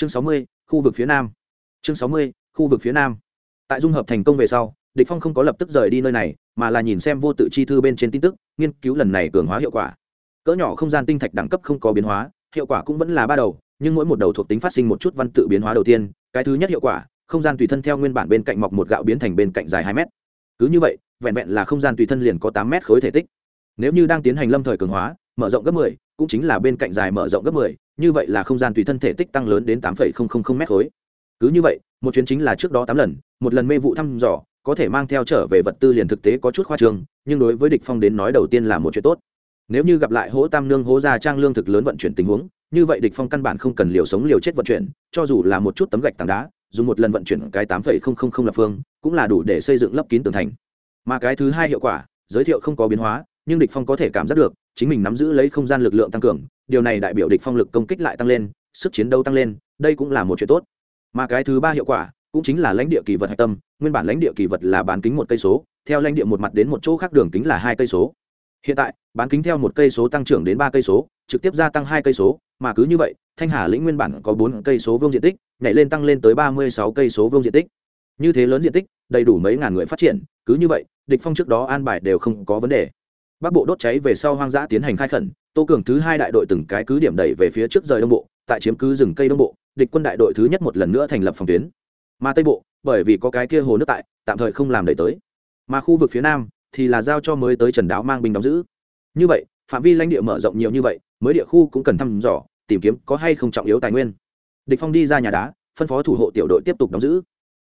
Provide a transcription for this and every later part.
chương sáu mươi khu vực phía nam. Chương sáu mươi khu vực phía nam. Tại dung hợp thành công về sau địch phong không có lập tức rời đi nơi này mà là nhìn xem vô tự chi thư bên trên tin tức nghiên cứu lần này cường hóa hiệu quả. Cỡ nhỏ không gian tinh thạch đẳng cấp không có biến hóa hiệu quả cũng vẫn là ba đầu nhưng mỗi một đầu thuộc tính phát sinh một chút văn tự biến hóa đầu tiên cái thứ nhất hiệu quả không gian tùy thân theo nguyên bản bên cạnh mọc một gạo biến thành bên cạnh dài hai mét. Cứ như vậy vẹn vẹn là không gian tùy thân liền có tám mét khối thể tích. Nếu như đang tiến hành lâm thời cường hóa mở rộng gấp 10, cũng chính là bên cạnh dài mở rộng gấp 10, như vậy là không gian tùy thân thể tích tăng lớn đến 8.000 mét khối. Cứ như vậy, một chuyến chính là trước đó 8 lần, một lần mê vụ thăm dò, có thể mang theo trở về vật tư liền thực tế có chút khoa trương, nhưng đối với địch phong đến nói đầu tiên là một chuyện tốt. Nếu như gặp lại hỗ tam nương hỗ gia trang lương thực lớn vận chuyển tình huống, như vậy địch phong căn bản không cần liều sống liều chết vận chuyển, cho dù là một chút tấm gạch tảng đá, dùng một lần vận chuyển cái 8.000 lập phương, cũng là đủ để xây dựng lấp kín tường thành. Mà cái thứ hai hiệu quả, giới thiệu không có biến hóa, nhưng địch phong có thể cảm giác được chính mình nắm giữ lấy không gian lực lượng tăng cường điều này đại biểu địch phong lực công kích lại tăng lên, sức chiến đấu tăng lên, đây cũng là một chuyện tốt. Mà cái thứ ba hiệu quả cũng chính là lãnh địa kỳ vật hạch tâm, nguyên bản lãnh địa kỳ vật là bán kính một cây số, theo lãnh địa một mặt đến một chỗ khác đường kính là hai cây số. Hiện tại, bán kính theo một cây số tăng trưởng đến ba cây số, trực tiếp gia tăng hai cây số, mà cứ như vậy, thanh hà lĩnh nguyên bản có bốn cây số vương diện tích, nhảy lên tăng lên tới ba mươi sáu cây số vương diện tích. Như thế lớn diện tích, đầy đủ mấy ngàn người phát triển, cứ như vậy, địch phong trước đó an bài đều không có vấn đề bắc bộ đốt cháy về sau hoang dã tiến hành khai khẩn, tô cường thứ hai đại đội từng cái cứ điểm đẩy về phía trước rời đông bộ, tại chiếm cứ rừng cây đông bộ, địch quân đại đội thứ nhất một lần nữa thành lập phòng tuyến. Mà tây bộ, bởi vì có cái kia hồ nước tại, tạm thời không làm đẩy tới. Mà khu vực phía nam thì là giao cho mới tới trần đáo mang binh đóng giữ. Như vậy, phạm vi lãnh địa mở rộng nhiều như vậy, mới địa khu cũng cần thăm dò, tìm kiếm có hay không trọng yếu tài nguyên. Địch phong đi ra nhà đá, phân phó thủ hộ tiểu đội tiếp tục đóng giữ.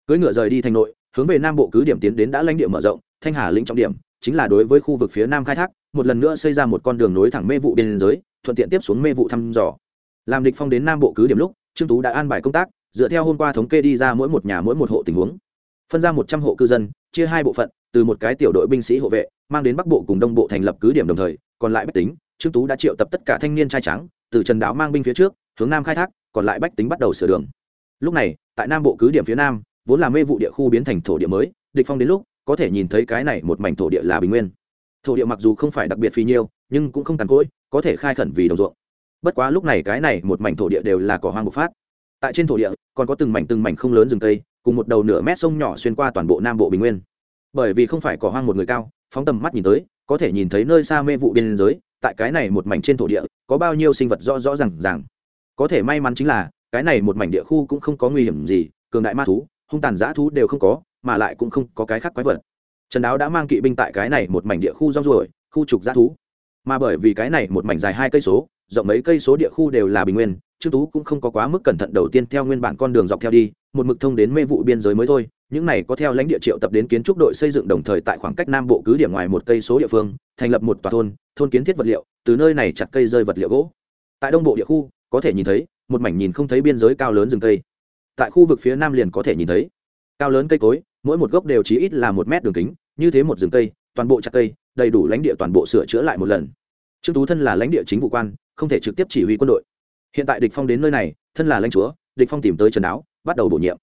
Cưỡi ngựa rời đi thành nội, hướng về nam bộ cứ điểm tiến đến đã lãnh địa mở rộng, thanh hà lĩnh trọng điểm chính là đối với khu vực phía nam khai thác, một lần nữa xây ra một con đường nối thẳng mê vụ biên giới, thuận tiện tiếp xuống mê vụ thăm dò. Làm địch phong đến nam bộ cứ điểm lúc, trương tú đã an bài công tác, dựa theo hôm qua thống kê đi ra mỗi một nhà mỗi một hộ tình huống. Phân ra một trăm hộ cư dân, chia hai bộ phận, từ một cái tiểu đội binh sĩ hộ vệ, mang đến bắc bộ cùng đông bộ thành lập cứ điểm đồng thời, còn lại bách tính, trương tú đã triệu tập tất cả thanh niên trai trắng từ trần đáo mang binh phía trước, hướng nam khai thác, còn lại bách tính bắt đầu sửa đường. Lúc này, tại nam bộ cứ điểm phía nam, vốn là mê vụ địa khu biến thành thổ địa mới, địch phong đến lúc có thể nhìn thấy cái này một mảnh thổ địa là bình nguyên. Thổ địa mặc dù không phải đặc biệt phì nhiêu, nhưng cũng không cằn cỗi, có thể khai khẩn vì đồng ruộng. Bất quá lúc này cái này một mảnh thổ địa đều là cỏ hoang bộc phát. Tại trên thổ địa, còn có từng mảnh từng mảnh không lớn rừng cây, cùng một đầu nửa mét sông nhỏ xuyên qua toàn bộ nam bộ bình nguyên. Bởi vì không phải cỏ hoang một người cao, phóng tầm mắt nhìn tới, có thể nhìn thấy nơi xa mê vụ biên giới, tại cái này một mảnh trên thổ địa, có bao nhiêu sinh vật rõ rõ r à n g rằng có thể may mắn chính là, cái này một mảnh địa khu cũng không có nguy hiểm gì, cường đại ma thú, hung tàn giã thú đều không có mà lại cũng không có cái khác quái vật. Trần đáo đã mang kỵ binh tại cái này một mảnh địa khu rong ruổi, khu trục giã thú. Mà bởi vì cái này một mảnh dài hai cây số, rộng mấy cây số địa khu đều là bình nguyên, trương tú cũng không có quá mức cẩn thận đầu tiên theo nguyên bản con đường dọc theo đi, một mực thông đến mê vụ biên giới mới thôi, những này có theo lãnh địa triệu tập đến kiến trúc đội xây dựng đồng thời tại khoảng cách nam bộ cứ điểm ngoài một cây số địa phương, thành lập một tòa thôn thôn kiến thiết vật liệu, từ nơi này chặt cây rơi vật liệu gỗ. Tại đông bộ địa khu, có thể nhìn thấy, một mảnh nhìn không thấy biên giới cao lớn rừng cây. Tại khu vực phía nam liền có thể nhìn thấy. Cao lớn cây cối mỗi một gốc đều chỉ ít là một mét đường kính, như thế một rừng cây, toàn bộ chặt cây, đầy đủ lãnh địa toàn bộ sửa chữa lại một lần. Trương tú thân là lãnh địa chính vụ quan, không thể trực tiếp chỉ huy quân đội. Hiện tại địch phong đến nơi này, thân là lãnh chúa, địch phong tìm tới trần đáo, bắt đầu bổ nhiệm.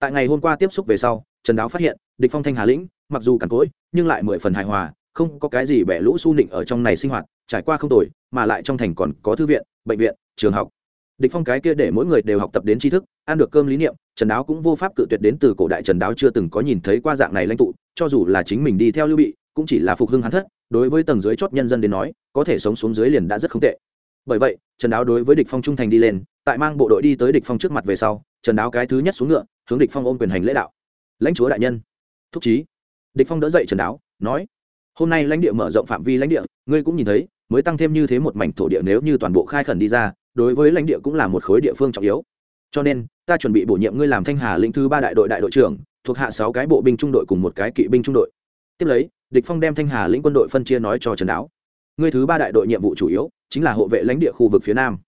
Tại ngày hôm qua tiếp xúc về sau, trần đáo phát hiện, địch phong thanh hà lĩnh, mặc dù cằn cỗi, nhưng lại mười phần hài hòa, không có cái gì bẻ lũ su nịnh ở trong này sinh hoạt, trải qua không tồi, mà lại trong thành còn có thư viện, bệnh viện, trường học địch phong cái kia để mỗi người đều học tập đến tri thức, ăn được cơm lý niệm, trần đáo cũng vô pháp cự tuyệt đến từ cổ đại trần đáo chưa từng có nhìn thấy qua dạng này lãnh tụ, cho dù là chính mình đi theo lưu bị, cũng chỉ là phục hưng hắn thất, đối với tầng dưới chót nhân dân đến nói, có thể sống xuống dưới liền đã rất không tệ. Bởi vậy, trần đáo đối với địch phong trung thành đi lên, tại mang bộ đội đi tới địch phong trước mặt về sau, trần đáo cái thứ nhất xuống ngựa, hướng địch phong ôm quyền hành lễ đạo. Lãnh chúa đại nhân. Thúc chí. Địch phong đỡ dậy trần đáo, nói, hôm nay lãnh địa mở rộng phạm vi lãnh địa, ngươi cũng nhìn thấy, mới tăng thêm như thế một mảnh thổ địa nếu như toàn bộ khai khẩn đi ra đối với lãnh địa cũng là một khối địa phương trọng yếu. Cho nên, ta chuẩn bị bổ nhiệm ngươi làm thanh hà lĩnh thứ ba đại đội đại đội trưởng, thuộc hạ sáu cái bộ binh trung đội cùng một cái kỵ binh trung đội. Tiếp lấy, địch phong đem thanh hà lĩnh quân đội phân chia nói cho trần đáo. Ngươi thứ ba đại đội nhiệm vụ chủ yếu chính là hộ vệ lãnh địa khu vực phía nam.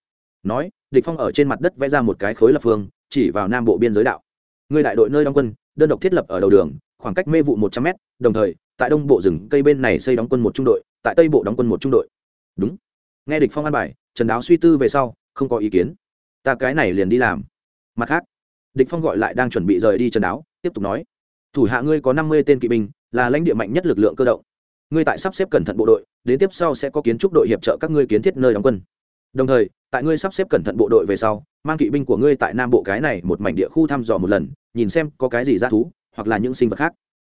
Nói, địch phong ở trên mặt đất vẽ ra một cái khối lập phương, chỉ vào nam bộ biên giới đạo. Ngươi đại đội nơi đóng quân, đơn độc thiết lập ở đầu đường, khoảng cách mê vụ một trăm m đồng thời, tại đông bộ rừng cây bên này xây đóng quân một trung đội, tại tây bộ đóng quân một trung đội. Đúng. Nghe địch phong an bài, trần đáo suy tư về sau không có ý kiến. Ta cái này liền đi làm. Mặt khác, địch phong gọi lại đang chuẩn bị rời đi trần đáo, tiếp tục nói. Thủ hạ ngươi có năm mươi tên kỵ binh, là lãnh địa mạnh nhất lực lượng cơ động. Ngươi tại sắp xếp cẩn thận bộ đội, đến tiếp sau sẽ có kiến trúc đội hiệp trợ các ngươi kiến thiết nơi đóng quân. Đồng thời, tại ngươi sắp xếp cẩn thận bộ đội về sau, mang kỵ binh của ngươi tại nam bộ cái này một mảnh địa khu thăm dò một lần, nhìn xem có cái gì ra thú, hoặc là những sinh vật khác.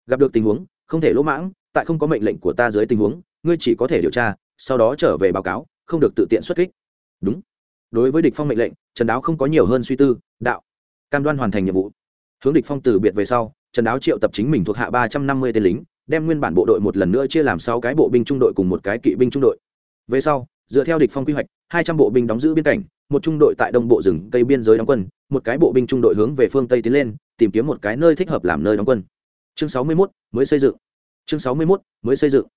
Gặp được tình huống, không thể lỗ mãng, tại không có mệnh lệnh của ta dưới tình huống, ngươi chỉ có thể điều tra, sau đó trở về báo cáo, không được tự tiện xuất kích. Đúng đối với địch phong mệnh lệnh trần đáo không có nhiều hơn suy tư đạo cam đoan hoàn thành nhiệm vụ. Hướng địch phong từ biệt về sau trần đáo triệu tập chính mình thuộc hạ ba trăm năm mươi tên lính đem nguyên bản bộ đội một lần nữa chia làm sáu cái bộ binh trung đội cùng một cái kỵ binh trung đội. Về sau dựa theo địch phong quy hoạch hai trăm bộ binh đóng giữ biên cảnh một trung đội tại đông bộ rừng cây biên giới đóng quân một cái bộ binh trung đội hướng về phương tây tiến lên tìm kiếm một cái nơi thích hợp làm nơi đóng quân. Chương sáu mươi 61, mới xây dựng. Chương sáu mươi 61, mới xây dựng.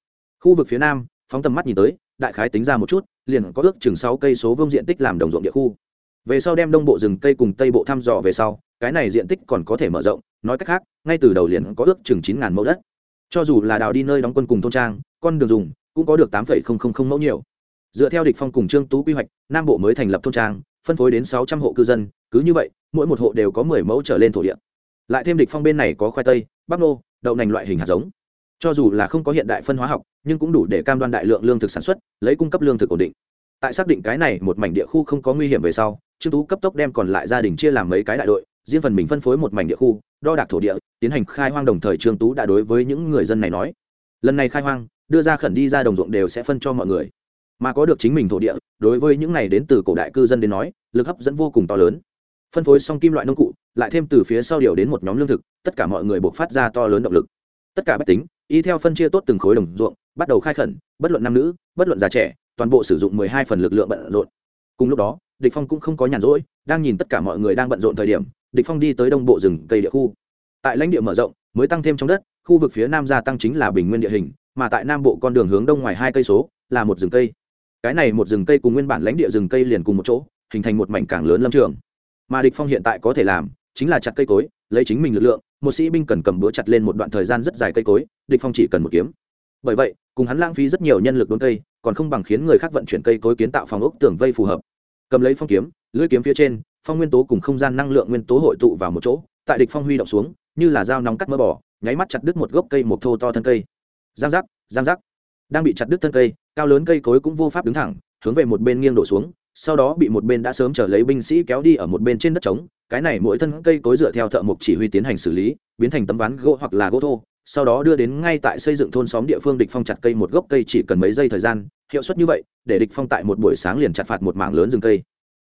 Khu vực phía nam phóng tầm mắt nhìn tới, đại khái tính ra một chút, liền có ước chừng sáu cây số vương diện tích làm đồng ruộng địa khu. Về sau đem đông bộ rừng cây cùng tây bộ thăm dò về sau, cái này diện tích còn có thể mở rộng, nói cách khác, ngay từ đầu liền có ước chừng chín ngàn mẫu đất. Cho dù là đào đi nơi đóng quân cùng thôn trang, con đường dùng cũng có được tám mẫu nhiều. Dựa theo địch phong cùng trương tú quy hoạch, nam bộ mới thành lập thôn trang, phân phối đến sáu trăm hộ cư dân, cứ như vậy, mỗi một hộ đều có mười mẫu trở lên thổ địa. Lại thêm địch phong bên này có khoai tây, bắp nô, đậu nành loại hình hạt giống cho dù là không có hiện đại phân hóa học, nhưng cũng đủ để cam đoan đại lượng lương thực sản xuất, lấy cung cấp lương thực ổn định. Tại xác định cái này một mảnh địa khu không có nguy hiểm về sau, trương tú cấp tốc đem còn lại gia đình chia làm mấy cái đại đội, riêng phần mình phân phối một mảnh địa khu, đo đạc thổ địa, tiến hành khai hoang đồng thời trương tú đã đối với những người dân này nói. Lần này khai hoang, đưa ra khẩn đi ra đồng ruộng đều sẽ phân cho mọi người. Mà có được chính mình thổ địa, đối với những này đến từ cổ đại cư dân đến nói, lực hấp dẫn vô cùng to lớn. Phân phối xong kim loại nông cụ, lại thêm từ phía sau điều đến một nhóm lương thực, tất cả mọi người buộc phát ra to lớn động lực tất cả bách tính, y theo phân chia tốt từng khối đồng ruộng, bắt đầu khai khẩn, bất luận nam nữ, bất luận già trẻ, toàn bộ sử dụng mười hai phần lực lượng bận rộn. Cùng lúc đó, địch phong cũng không có nhàn rỗi, đang nhìn tất cả mọi người đang bận rộn thời điểm, địch phong đi tới đông bộ rừng cây địa khu. Tại lãnh địa mở rộng, mới tăng thêm trong đất, khu vực phía nam gia tăng chính là bình nguyên địa hình, mà tại nam bộ con đường hướng đông ngoài hai cây số, là một rừng cây. Cái này một rừng cây cùng nguyên bản lãnh địa rừng cây liền cùng một chỗ, hình thành một mảnh cảng lớn lâm trường. Mà địch phong hiện tại có thể làm, chính là chặt cây cối, lấy chính mình lực lượng một sĩ binh cần cầm búa chặt lên một đoạn thời gian rất dài cây cối, địch phong chỉ cần một kiếm. Bởi vậy, cùng hắn lãng phí rất nhiều nhân lực đốn cây, còn không bằng khiến người khác vận chuyển cây cối kiến tạo phòng ốc tường vây phù hợp. Cầm lấy phong kiếm, lưỡi kiếm phía trên, phong nguyên tố cùng không gian năng lượng nguyên tố hội tụ vào một chỗ, tại địch phong huy động xuống, như là dao nóng cắt mỡ bỏ nháy mắt chặt đứt một gốc cây một thô to thân cây. Giang giác giang giác. Đang bị chặt đứt thân cây, cao lớn cây cối cũng vô pháp đứng thẳng, hướng về một bên nghiêng đổ xuống sau đó bị một bên đã sớm trở lấy binh sĩ kéo đi ở một bên trên đất trống, cái này mỗi thân cây cối dựa theo thợ mộc chỉ huy tiến hành xử lý, biến thành tấm ván gỗ hoặc là gỗ thô, sau đó đưa đến ngay tại xây dựng thôn xóm địa phương địch phong chặt cây một gốc cây chỉ cần mấy giây thời gian, hiệu suất như vậy, để địch phong tại một buổi sáng liền chặt phạt một mảng lớn rừng cây.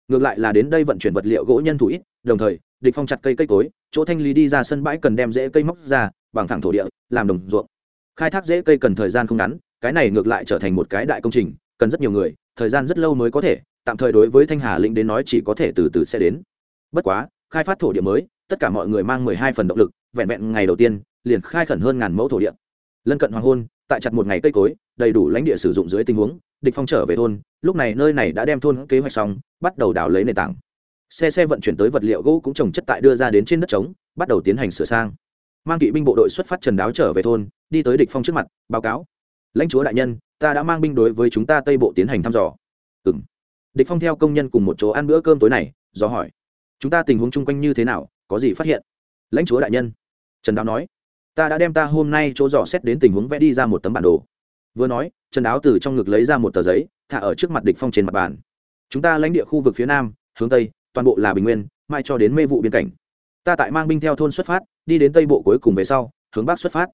Ngược lại là đến đây vận chuyển vật liệu gỗ nhân thủ ít, đồng thời, địch phong chặt cây cây cối, chỗ thanh lý đi ra sân bãi cần đem rễ cây móc ra, bằng thẳng thổ địa, làm đồng ruộng. Khai thác rễ cây cần thời gian không ngắn, cái này ngược lại trở thành một cái đại công trình, cần rất nhiều người, thời gian rất lâu mới có thể tạm thời đối với thanh hà lĩnh đến nói chỉ có thể từ từ sẽ đến. Bất quá, khai phát thổ địa mới, tất cả mọi người mang mười hai phần động lực, vẹn vẹn ngày đầu tiên, liền khai khẩn hơn ngàn mẫu thổ địa. Lân cận hoàng hôn, tại chặt một ngày cây cối, đầy đủ lãnh địa sử dụng dưới tình huống, địch phong trở về thôn, lúc này nơi này đã đem thôn kế hoạch xong, bắt đầu đào lấy nền tảng. Xe xe vận chuyển tới vật liệu gỗ cũng trồng chất tại đưa ra đến trên đất trống, bắt đầu tiến hành sửa sang. Mang kỵ binh bộ đội xuất phát trần đáo trở về thôn, đi tới địch phong trước mặt, báo cáo. Lãnh chúa đại nhân, ta đã mang binh đối với chúng ta tây bộ tiến hành thăm dò. Ừm địch phong theo công nhân cùng một chỗ ăn bữa cơm tối này, do hỏi, chúng ta tình huống chung quanh như thế nào? Có gì phát hiện? Lãnh chúa đại nhân, trần đáo nói, ta đã đem ta hôm nay chỗ dò xét đến tình huống vẽ đi ra một tấm bản đồ. Vừa nói, trần đáo từ trong ngực lấy ra một tờ giấy, thả ở trước mặt địch phong trên mặt bàn. Chúng ta lãnh địa khu vực phía nam, hướng tây, toàn bộ là bình nguyên, mai cho đến mê vụ biên cảnh. Ta tại mang binh theo thôn xuất phát, đi đến tây bộ cuối cùng về sau, hướng bắc xuất phát.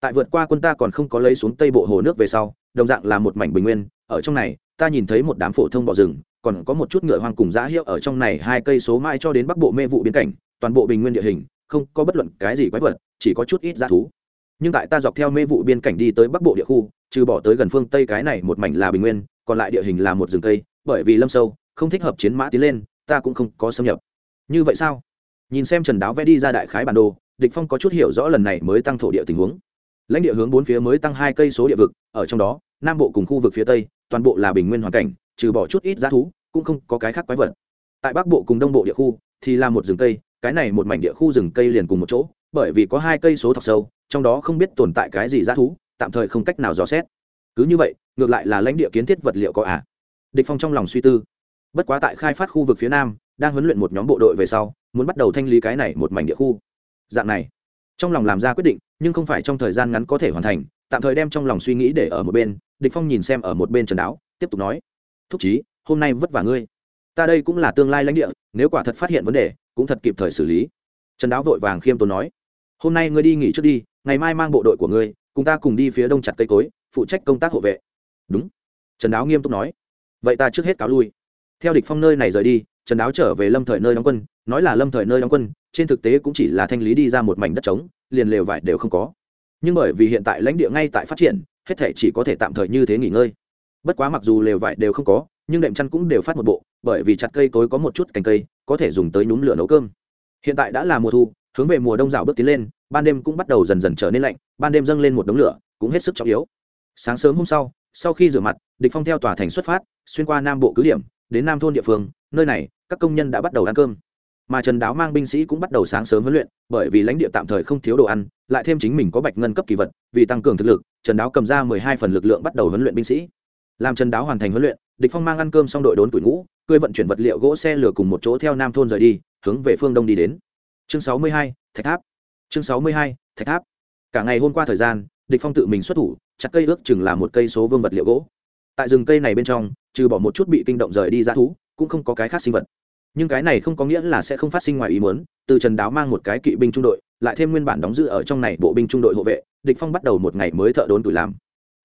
Tại vượt qua quân ta còn không có lấy xuống tây bộ hồ nước về sau, đồng dạng là một mảnh bình nguyên, ở trong này ta nhìn thấy một đám phổ thông bò rừng, còn có một chút ngựa hoang cùng giá hiệu ở trong này, hai cây số mãi cho đến bắc bộ mê vụ biên cảnh, toàn bộ bình nguyên địa hình, không có bất luận cái gì quái vật, chỉ có chút ít giá thú. Nhưng tại ta dọc theo mê vụ biên cảnh đi tới bắc bộ địa khu, trừ bỏ tới gần phương tây cái này một mảnh là bình nguyên, còn lại địa hình là một rừng cây, bởi vì lâm sâu, không thích hợp chiến mã tiến lên, ta cũng không có xâm nhập. Như vậy sao? Nhìn xem trần đáo vẽ đi ra đại khái bản đồ, địch phong có chút hiểu rõ lần này mới tăng thổ địa tình huống. Lãnh địa hướng bốn phía mới tăng hai cây số địa vực, ở trong đó nam bộ cùng khu vực phía tây, toàn bộ là bình nguyên hoàn cảnh, trừ bỏ chút ít giá thú, cũng không có cái khác quái vật. Tại bắc bộ cùng đông bộ địa khu thì là một rừng cây, cái này một mảnh địa khu rừng cây liền cùng một chỗ, bởi vì có hai cây số thọc sâu, trong đó không biết tồn tại cái gì giá thú, tạm thời không cách nào dò xét. Cứ như vậy, ngược lại là lãnh địa kiến thiết vật liệu có ạ à. địch phong trong lòng suy tư. Bất quá tại khai phát khu vực phía nam, đang huấn luyện một nhóm bộ đội về sau, muốn bắt đầu thanh lý cái này một mảnh địa khu. Dạng này, trong lòng làm ra quyết định, nhưng không phải trong thời gian ngắn có thể hoàn thành tạm thời đem trong lòng suy nghĩ để ở một bên, địch phong nhìn xem ở một bên trần đáo, tiếp tục nói, thúc chí, hôm nay vất vả ngươi. Ta đây cũng là tương lai lãnh địa, nếu quả thật phát hiện vấn đề, cũng thật kịp thời xử lý. Trần đáo vội vàng khiêm tốn nói, hôm nay ngươi đi nghỉ trước đi, ngày mai mang bộ đội của ngươi, cùng ta cùng đi phía đông chặt cây cối, phụ trách công tác hộ vệ. Đúng. Trần đáo nghiêm túc nói, vậy ta trước hết cáo lui. Theo địch phong nơi này rời đi, trần đáo trở về lâm thời nơi đóng quân, nói là lâm thời nơi đóng quân, trên thực tế cũng chỉ là thanh lý đi ra một mảnh đất trống, liền lều vải đều không có nhưng bởi vì hiện tại lãnh địa ngay tại phát triển, hết thể chỉ có thể tạm thời như thế nghỉ ngơi. Bất quá mặc dù lều vải đều không có, nhưng đệm chăn cũng đều phát một bộ, bởi vì chặt cây cối có một chút cành cây, có thể dùng tới nhúm lửa nấu cơm. Hiện tại đã là mùa thu, hướng về mùa đông rào bước tiến lên, ban đêm cũng bắt đầu dần dần trở nên lạnh, ban đêm dâng lên một đống lửa, cũng hết sức trọng yếu. Sáng sớm hôm sau sau khi rửa mặt, địch phong theo tòa thành xuất phát, xuyên qua nam bộ cứ điểm, đến nam thôn địa phương, nơi này, các công nhân đã bắt đầu ăn cơm mà trần đáo mang binh sĩ cũng bắt đầu sáng sớm huấn luyện bởi vì lãnh địa tạm thời không thiếu đồ ăn lại thêm chính mình có bạch ngân cấp kỳ vật vì tăng cường thực lực trần đáo cầm ra mười hai phần lực lượng bắt đầu huấn luyện binh sĩ. Làm trần đáo hoàn thành huấn luyện địch phong mang ăn cơm xong đội đốn tuổi ngũ cưỡi vận chuyển vật liệu gỗ xe lửa cùng một chỗ theo nam thôn rời đi hướng về phương đông đi đến. Chương sáu mươi hai, thạch tháp. Chương sáu mươi hai, thạch tháp. Cả ngày hôm qua thời gian địch phong tự mình xuất thủ chặt cây ước chừng là một cây số vương vật liệu gỗ. Tại rừng cây này bên trong trừ bỏ một chút bị kinh động rời đi ra thú cũng không có cái khác sinh vật nhưng cái này không có nghĩa là sẽ không phát sinh ngoài ý muốn, từ trần đáo mang một cái kỵ binh trung đội, lại thêm nguyên bản đóng giữ ở trong này bộ binh trung đội hộ vệ, địch phong bắt đầu một ngày mới thợ đốn tuổi làm.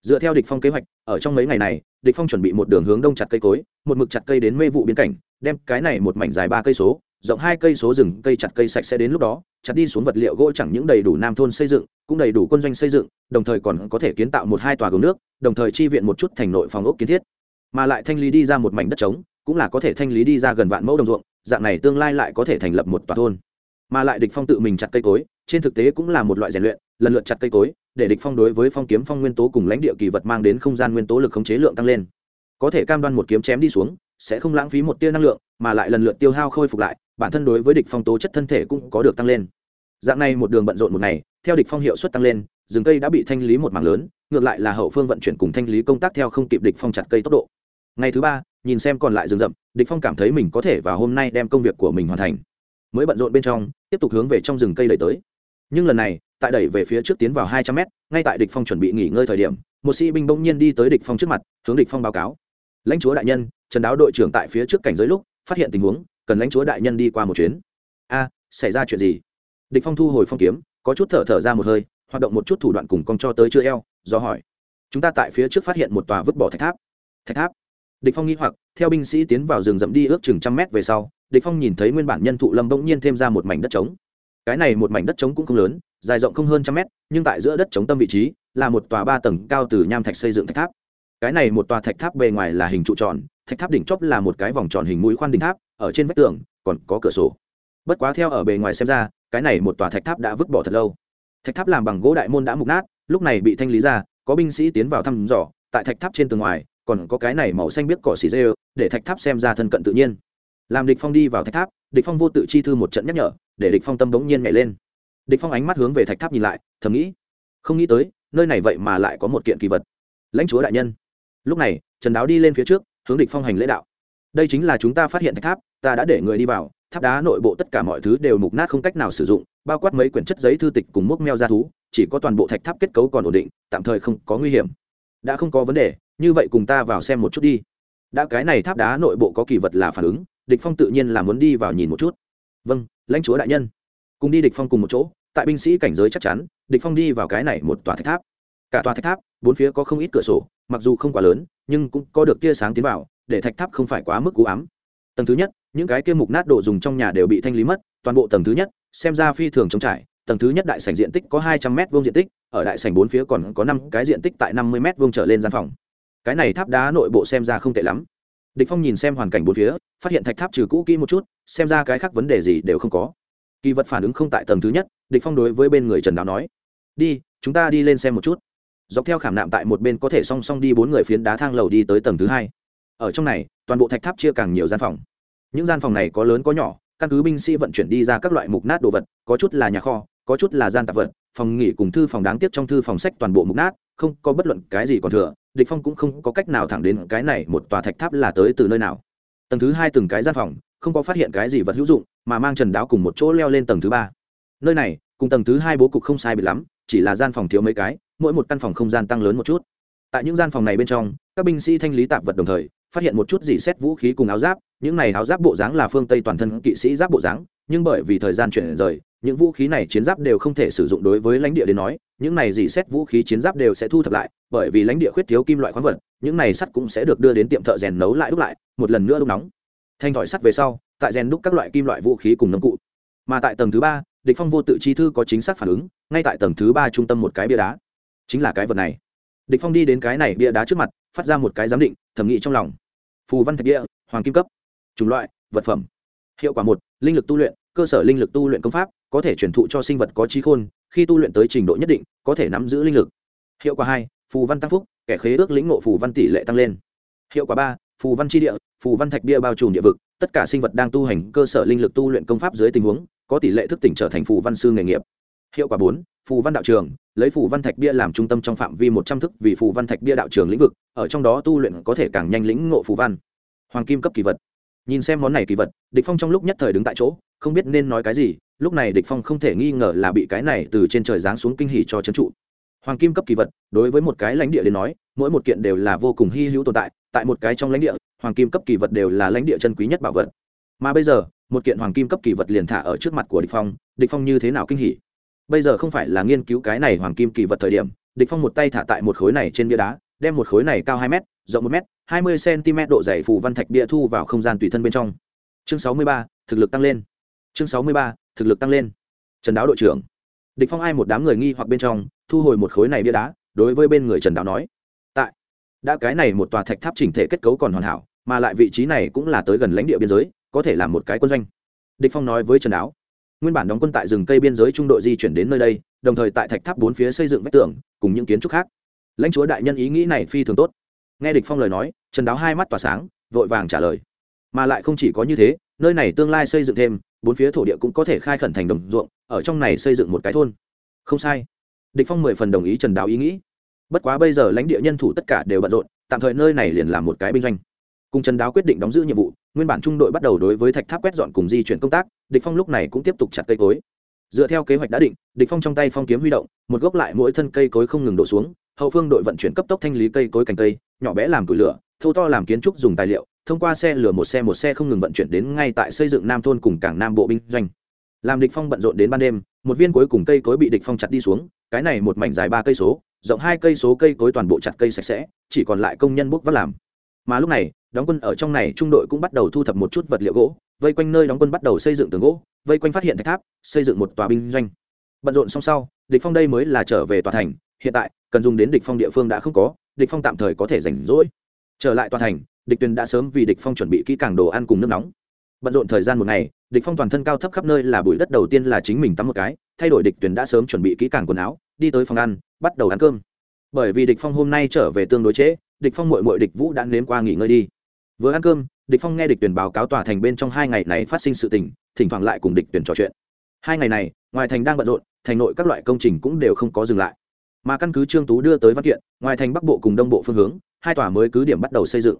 Dựa theo địch phong kế hoạch, ở trong mấy ngày này, địch phong chuẩn bị một đường hướng đông chặt cây cối, một mực chặt cây đến mê vụ biến cảnh, đem cái này một mảnh dài ba cây số, rộng hai cây số rừng, cây chặt cây sạch sẽ đến lúc đó, chặt đi xuống vật liệu gỗ chẳng những đầy đủ nam thôn xây dựng, cũng đầy đủ quân doanh xây dựng, đồng thời còn có thể kiến tạo một hai tòa gồm nước, đồng thời chi viện một chút thành nội phòng ốc kiến thiết. Mà lại thanh lý đi ra một mảnh đất trống cũng là có thể thanh lý đi ra gần vạn mẫu đồng ruộng, dạng này tương lai lại có thể thành lập một tòa thôn. Mà lại địch phong tự mình chặt cây cối, trên thực tế cũng là một loại rèn luyện, lần lượt chặt cây cối, để địch phong đối với phong kiếm phong nguyên tố cùng lãnh địa kỳ vật mang đến không gian nguyên tố lực khống chế lượng tăng lên. Có thể cam đoan một kiếm chém đi xuống, sẽ không lãng phí một tia năng lượng, mà lại lần lượt tiêu hao khôi phục lại, bản thân đối với địch phong tố chất thân thể cũng có được tăng lên. Dạng này một đường bận rộn một ngày, theo địch phong hiệu suất tăng lên, rừng cây đã bị thanh lý một mảng lớn, ngược lại là hậu phương vận chuyển cùng thanh lý công tác theo không kịp địch phong chặt cây tốc độ. Ngày thứ ba nhìn xem còn lại rừng rậm, địch phong cảm thấy mình có thể vào hôm nay đem công việc của mình hoàn thành. Mới bận rộn bên trong, tiếp tục hướng về trong rừng cây đẩy tới. Nhưng lần này, tại đẩy về phía trước tiến vào hai trăm mét, ngay tại địch phong chuẩn bị nghỉ ngơi thời điểm, một sĩ binh bỗng nhiên đi tới địch phong trước mặt, hướng địch phong báo cáo. Lãnh chúa đại nhân, trần đáo đội trưởng tại phía trước cảnh giới lúc, phát hiện tình huống, cần lãnh chúa đại nhân đi qua một chuyến. A, xảy ra chuyện gì? Địch phong thu hồi phong kiếm, có chút thở thở ra một hơi, hoạt động một chút thủ đoạn cùng con cho tới chưa eo, do hỏi. Chúng ta tại phía trước phát hiện một tòa vứt bỏ thạch tháp. Thạch tháp? Địch phong nghi hoặc, theo binh sĩ tiến vào rừng rậm đi ước chừng trăm mét về sau, địch phong nhìn thấy nguyên bản nhân thụ lâm bỗng nhiên thêm ra một mảnh đất trống. Cái này một mảnh đất trống cũng không lớn, dài rộng không hơn trăm mét, nhưng tại giữa đất trống tâm vị trí, là một tòa ba tầng cao từ nham thạch xây dựng thạch tháp. Cái này một tòa thạch tháp bề ngoài là hình trụ tròn, thạch tháp đỉnh chóp là một cái vòng tròn hình mũi khoan đỉnh tháp, ở trên vách tường, còn có cửa sổ. Bất quá theo ở bề ngoài xem ra, cái này một tòa thạch tháp đã vứt bỏ thật lâu. Thạch tháp làm bằng gỗ đại môn đã mục nát, lúc này bị thanh lý ra, có binh sĩ tiến vào thăm dò, tại thạch tháp trên tường ngoài còn có cái này màu xanh biết cỏ xì dê để thạch tháp xem ra thân cận tự nhiên. Làm địch phong đi vào thạch tháp, địch phong vô tự chi thư một trận nhắc nhở, để địch phong tâm bỗng nhiên nhảy lên. Địch phong ánh mắt hướng về thạch tháp nhìn lại, thầm nghĩ, không nghĩ tới, nơi này vậy mà lại có một kiện kỳ vật. Lãnh chúa đại nhân. Lúc này, trần đáo đi lên phía trước, hướng địch phong hành lễ đạo. Đây chính là chúng ta phát hiện thạch tháp, ta đã để người đi vào, tháp đá nội bộ tất cả mọi thứ đều mục nát không cách nào sử dụng, bao quát mấy quyển chất giấy thư tịch cùng mốc meo ra thú, chỉ có toàn bộ thạch tháp kết cấu còn ổn định, tạm thời không có nguy hiểm. Đã không có vấn đề như vậy cùng ta vào xem một chút đi. Đã cái này tháp đá nội bộ có kỳ vật là phản ứng, địch phong tự nhiên là muốn đi vào nhìn một chút. Vâng lãnh chúa đại nhân. Cùng đi địch phong cùng một chỗ, tại binh sĩ cảnh giới chắc chắn, địch phong đi vào cái này một tòa thạch tháp. Cả tòa thạch tháp, bốn phía có không ít cửa sổ, mặc dù không quá lớn, nhưng cũng có được tia sáng tiến vào, để thạch tháp không phải quá mức cú ám. Tầng thứ nhất, những cái kia mục nát đồ dùng trong nhà đều bị thanh lý mất, toàn bộ tầng thứ nhất, xem ra phi thường trống trải. Tầng thứ nhất đại sảnh diện tích có hai trăm m vuông diện tích, ở đại sảnh bốn phía còn có năm cái diện tích tại năm mươi m vuông trở lên gian phòng cái này tháp đá nội bộ xem ra không tệ lắm. Địch phong nhìn xem hoàn cảnh bốn phía, phát hiện thạch tháp trừ cũ kỹ một chút, xem ra cái khác vấn đề gì đều không có. Kỳ vật phản ứng không tại tầng thứ nhất, địch phong đối với bên người trần đáo nói, đi, chúng ta đi lên xem một chút. Dọc theo khảm nạm tại một bên có thể song song đi bốn người phiến đá thang lầu đi tới tầng thứ hai. Ở trong này, toàn bộ thạch tháp chia càng nhiều gian phòng. Những gian phòng này có lớn có nhỏ, căn cứ binh sĩ vận chuyển đi ra các loại mục nát đồ vật, có chút là nhà kho, có chút là gian tạp vật, phòng nghỉ cùng thư phòng đáng tiếc trong thư phòng sách toàn bộ mục nát, không có bất luận cái gì còn thừa địch phong cũng không có cách nào thẳng đến cái này một tòa thạch tháp là tới từ nơi nào. Tầng thứ hai từng cái gian phòng, không có phát hiện cái gì vật hữu dụng, mà mang trần đáo cùng một chỗ leo lên tầng thứ ba. Nơi này, cùng tầng thứ hai bố cục không sai biệt lắm, chỉ là gian phòng thiếu mấy cái, mỗi một căn phòng không gian tăng lớn một chút. Tại những gian phòng này bên trong, các binh sĩ thanh lý tạp vật đồng thời, phát hiện một chút gì xét vũ khí cùng áo giáp, những này áo giáp bộ dáng là phương tây toàn thân kỵ sĩ giáp bộ dáng, nhưng bởi vì thời gian chuyển rời, những vũ khí này chiến giáp đều không thể sử dụng đối với lãnh địa đến nói những này dì xét vũ khí chiến giáp đều sẽ thu thập lại, bởi vì lãnh địa khuyết thiếu kim loại khoáng vật, những này sắt cũng sẽ được đưa đến tiệm thợ rèn nấu lại đúc lại, một lần nữa đúc nóng. Thanh thỏi sắt về sau, tại rèn đúc các loại kim loại vũ khí cùng nông cụ. Mà tại tầng thứ ba, địch phong vô tự chi thư có chính xác phản ứng, ngay tại tầng thứ ba trung tâm một cái bia đá. Chính là cái vật này. Địch phong đi đến cái này bia đá trước mặt, phát ra một cái giám định, thẩm nghĩ trong lòng. Phù văn thạch địa, hoàng kim cấp. Chủng loại, vật phẩm. Hiệu quả một, linh lực tu luyện, cơ sở linh lực tu luyện công pháp, có thể truyền thụ cho sinh vật có trí khôn khi tu luyện tới trình độ nhất định, có thể nắm giữ linh lực. Hiệu quả hai, phù văn tăng phúc, kẻ khế ước lĩnh ngộ phù văn tỷ lệ tăng lên. Hiệu quả ba, phù văn tri địa, phù văn thạch bia bao trùm địa vực, tất cả sinh vật đang tu hành cơ sở linh lực tu luyện công pháp dưới tình huống, có tỷ lệ thức tỉnh trở thành phù văn sư nghề nghiệp. Hiệu quả bốn, phù văn đạo trường, lấy phù văn thạch bia làm trung tâm trong phạm vi một trăm thức vì phù văn thạch bia đạo trường lĩnh vực, ở trong đó tu luyện có thể càng nhanh lĩnh ngộ phù văn. Hoàng kim cấp kỳ vật. Nhìn xem món này kỳ vật, địch phong trong lúc nhất thời đứng tại chỗ, không biết nên nói cái gì lúc này địch phong không thể nghi ngờ là bị cái này từ trên trời giáng xuống kinh hỉ cho chấn trụ. Hoàng kim cấp kỳ vật, đối với một cái lãnh địa đến nói, mỗi một kiện đều là vô cùng hy hữu tồn tại tại một cái trong lãnh địa, hoàng kim cấp kỳ vật đều là lãnh địa chân quý nhất bảo vật. Mà bây giờ, một kiện hoàng kim cấp kỳ vật liền thả ở trước mặt của địch phong địch phong như thế nào kinh hỉ? Bây giờ không phải là nghiên cứu cái này hoàng kim kỳ vật thời điểm, địch phong một tay thả tại một khối này trên bia đá, đem một khối này cao hai m rộng một m hai mươi cm độ dày phù văn thạch bia thu vào không gian tùy thân bên trong. Chương sáu mươi ba, thực lực tăng lên. Chương sáu mươi ba thực lực tăng lên. Trần đáo đội trưởng. Địch phong ai một đám người nghi hoặc bên trong, thu hồi một khối này bia đá, đối với bên người trần đáo nói, tại, đã cái này một tòa thạch tháp chỉnh thể kết cấu còn hoàn hảo, mà lại vị trí này cũng là tới gần lãnh địa biên giới, có thể làm một cái quân doanh. Địch phong nói với trần đáo, nguyên bản đóng quân tại rừng cây biên giới trung đội di chuyển đến nơi đây, đồng thời tại thạch tháp bốn phía xây dựng vách tường, cùng những kiến trúc khác. Lãnh chúa đại nhân ý nghĩ này phi thường tốt. Nghe địch phong lời nói, trần đáo hai mắt tỏa sáng, vội vàng trả lời, mà lại không chỉ có như thế, nơi này tương lai xây dựng thêm bốn phía thổ địa cũng có thể khai khẩn thành đồng ruộng, ở trong này xây dựng một cái thôn. Không sai. Địch phong mười phần đồng ý trần đáo ý nghĩ. Bất quá bây giờ lãnh địa nhân thủ tất cả đều bận rộn, tạm thời nơi này liền làm một cái binh doanh. Cùng trần đáo quyết định đóng giữ nhiệm vụ, nguyên bản trung đội bắt đầu đối với thạch tháp quét dọn cùng di chuyển công tác, địch phong lúc này cũng tiếp tục chặt cây cối. Dựa theo kế hoạch đã định, địch phong trong tay phong kiếm huy động, một gốc lại mỗi thân cây cối không ngừng đổ xuống, hậu phương đội vận chuyển cấp tốc thanh lý cây cối cành cây, nhỏ bé làm củi lửa, thô to làm kiến trúc dùng tài liệu thông qua xe lửa một xe một xe không ngừng vận chuyển đến ngay tại xây dựng nam thôn cùng cảng nam bộ binh doanh. Làm địch phong bận rộn đến ban đêm, một viên cuối cùng cây cối bị địch phong chặt đi xuống, cái này một mảnh dài ba cây số, rộng hai cây số cây cối toàn bộ chặt cây sạch sẽ, chỉ còn lại công nhân bốc vác làm. Mà lúc này, đóng quân ở trong này trung đội cũng bắt đầu thu thập một chút vật liệu gỗ, vây quanh nơi đóng quân bắt đầu xây dựng tường gỗ, vây quanh phát hiện thạch tháp, xây dựng một tòa binh doanh. Bận rộn xong sau, địch phong đây mới là trở về tòa thành, hiện tại, cần dùng đến địch phong địa phương đã không có, địch phong tạm thời có thể rảnh rỗi. Trở lại tòa thành địch tuyền đã sớm vì địch phong chuẩn bị kỹ càng đồ ăn cùng nước nóng. Bận rộn thời gian một ngày địch phong toàn thân cao thấp khắp nơi là bụi đất đầu tiên là chính mình tắm một cái thay đổi địch tuyền đã sớm chuẩn bị kỹ càng quần áo đi tới phòng ăn bắt đầu ăn cơm. Bởi vì địch phong hôm nay trở về tương đối chế, địch phong muội muội địch vũ đã nếm qua nghỉ ngơi đi. Vừa ăn cơm địch phong nghe địch tuyển báo cáo tòa thành bên trong hai ngày này phát sinh sự tình thỉnh thoảng lại cùng địch tuyển trò chuyện. Hai ngày này ngoài thành đang bận rộn thành nội các loại công trình cũng đều không có dừng lại. Mà căn cứ trương tú đưa tới văn kiện ngoài thành bắc bộ cùng đông bộ phương hướng hai tòa mới cứ điểm bắt đầu xây dựng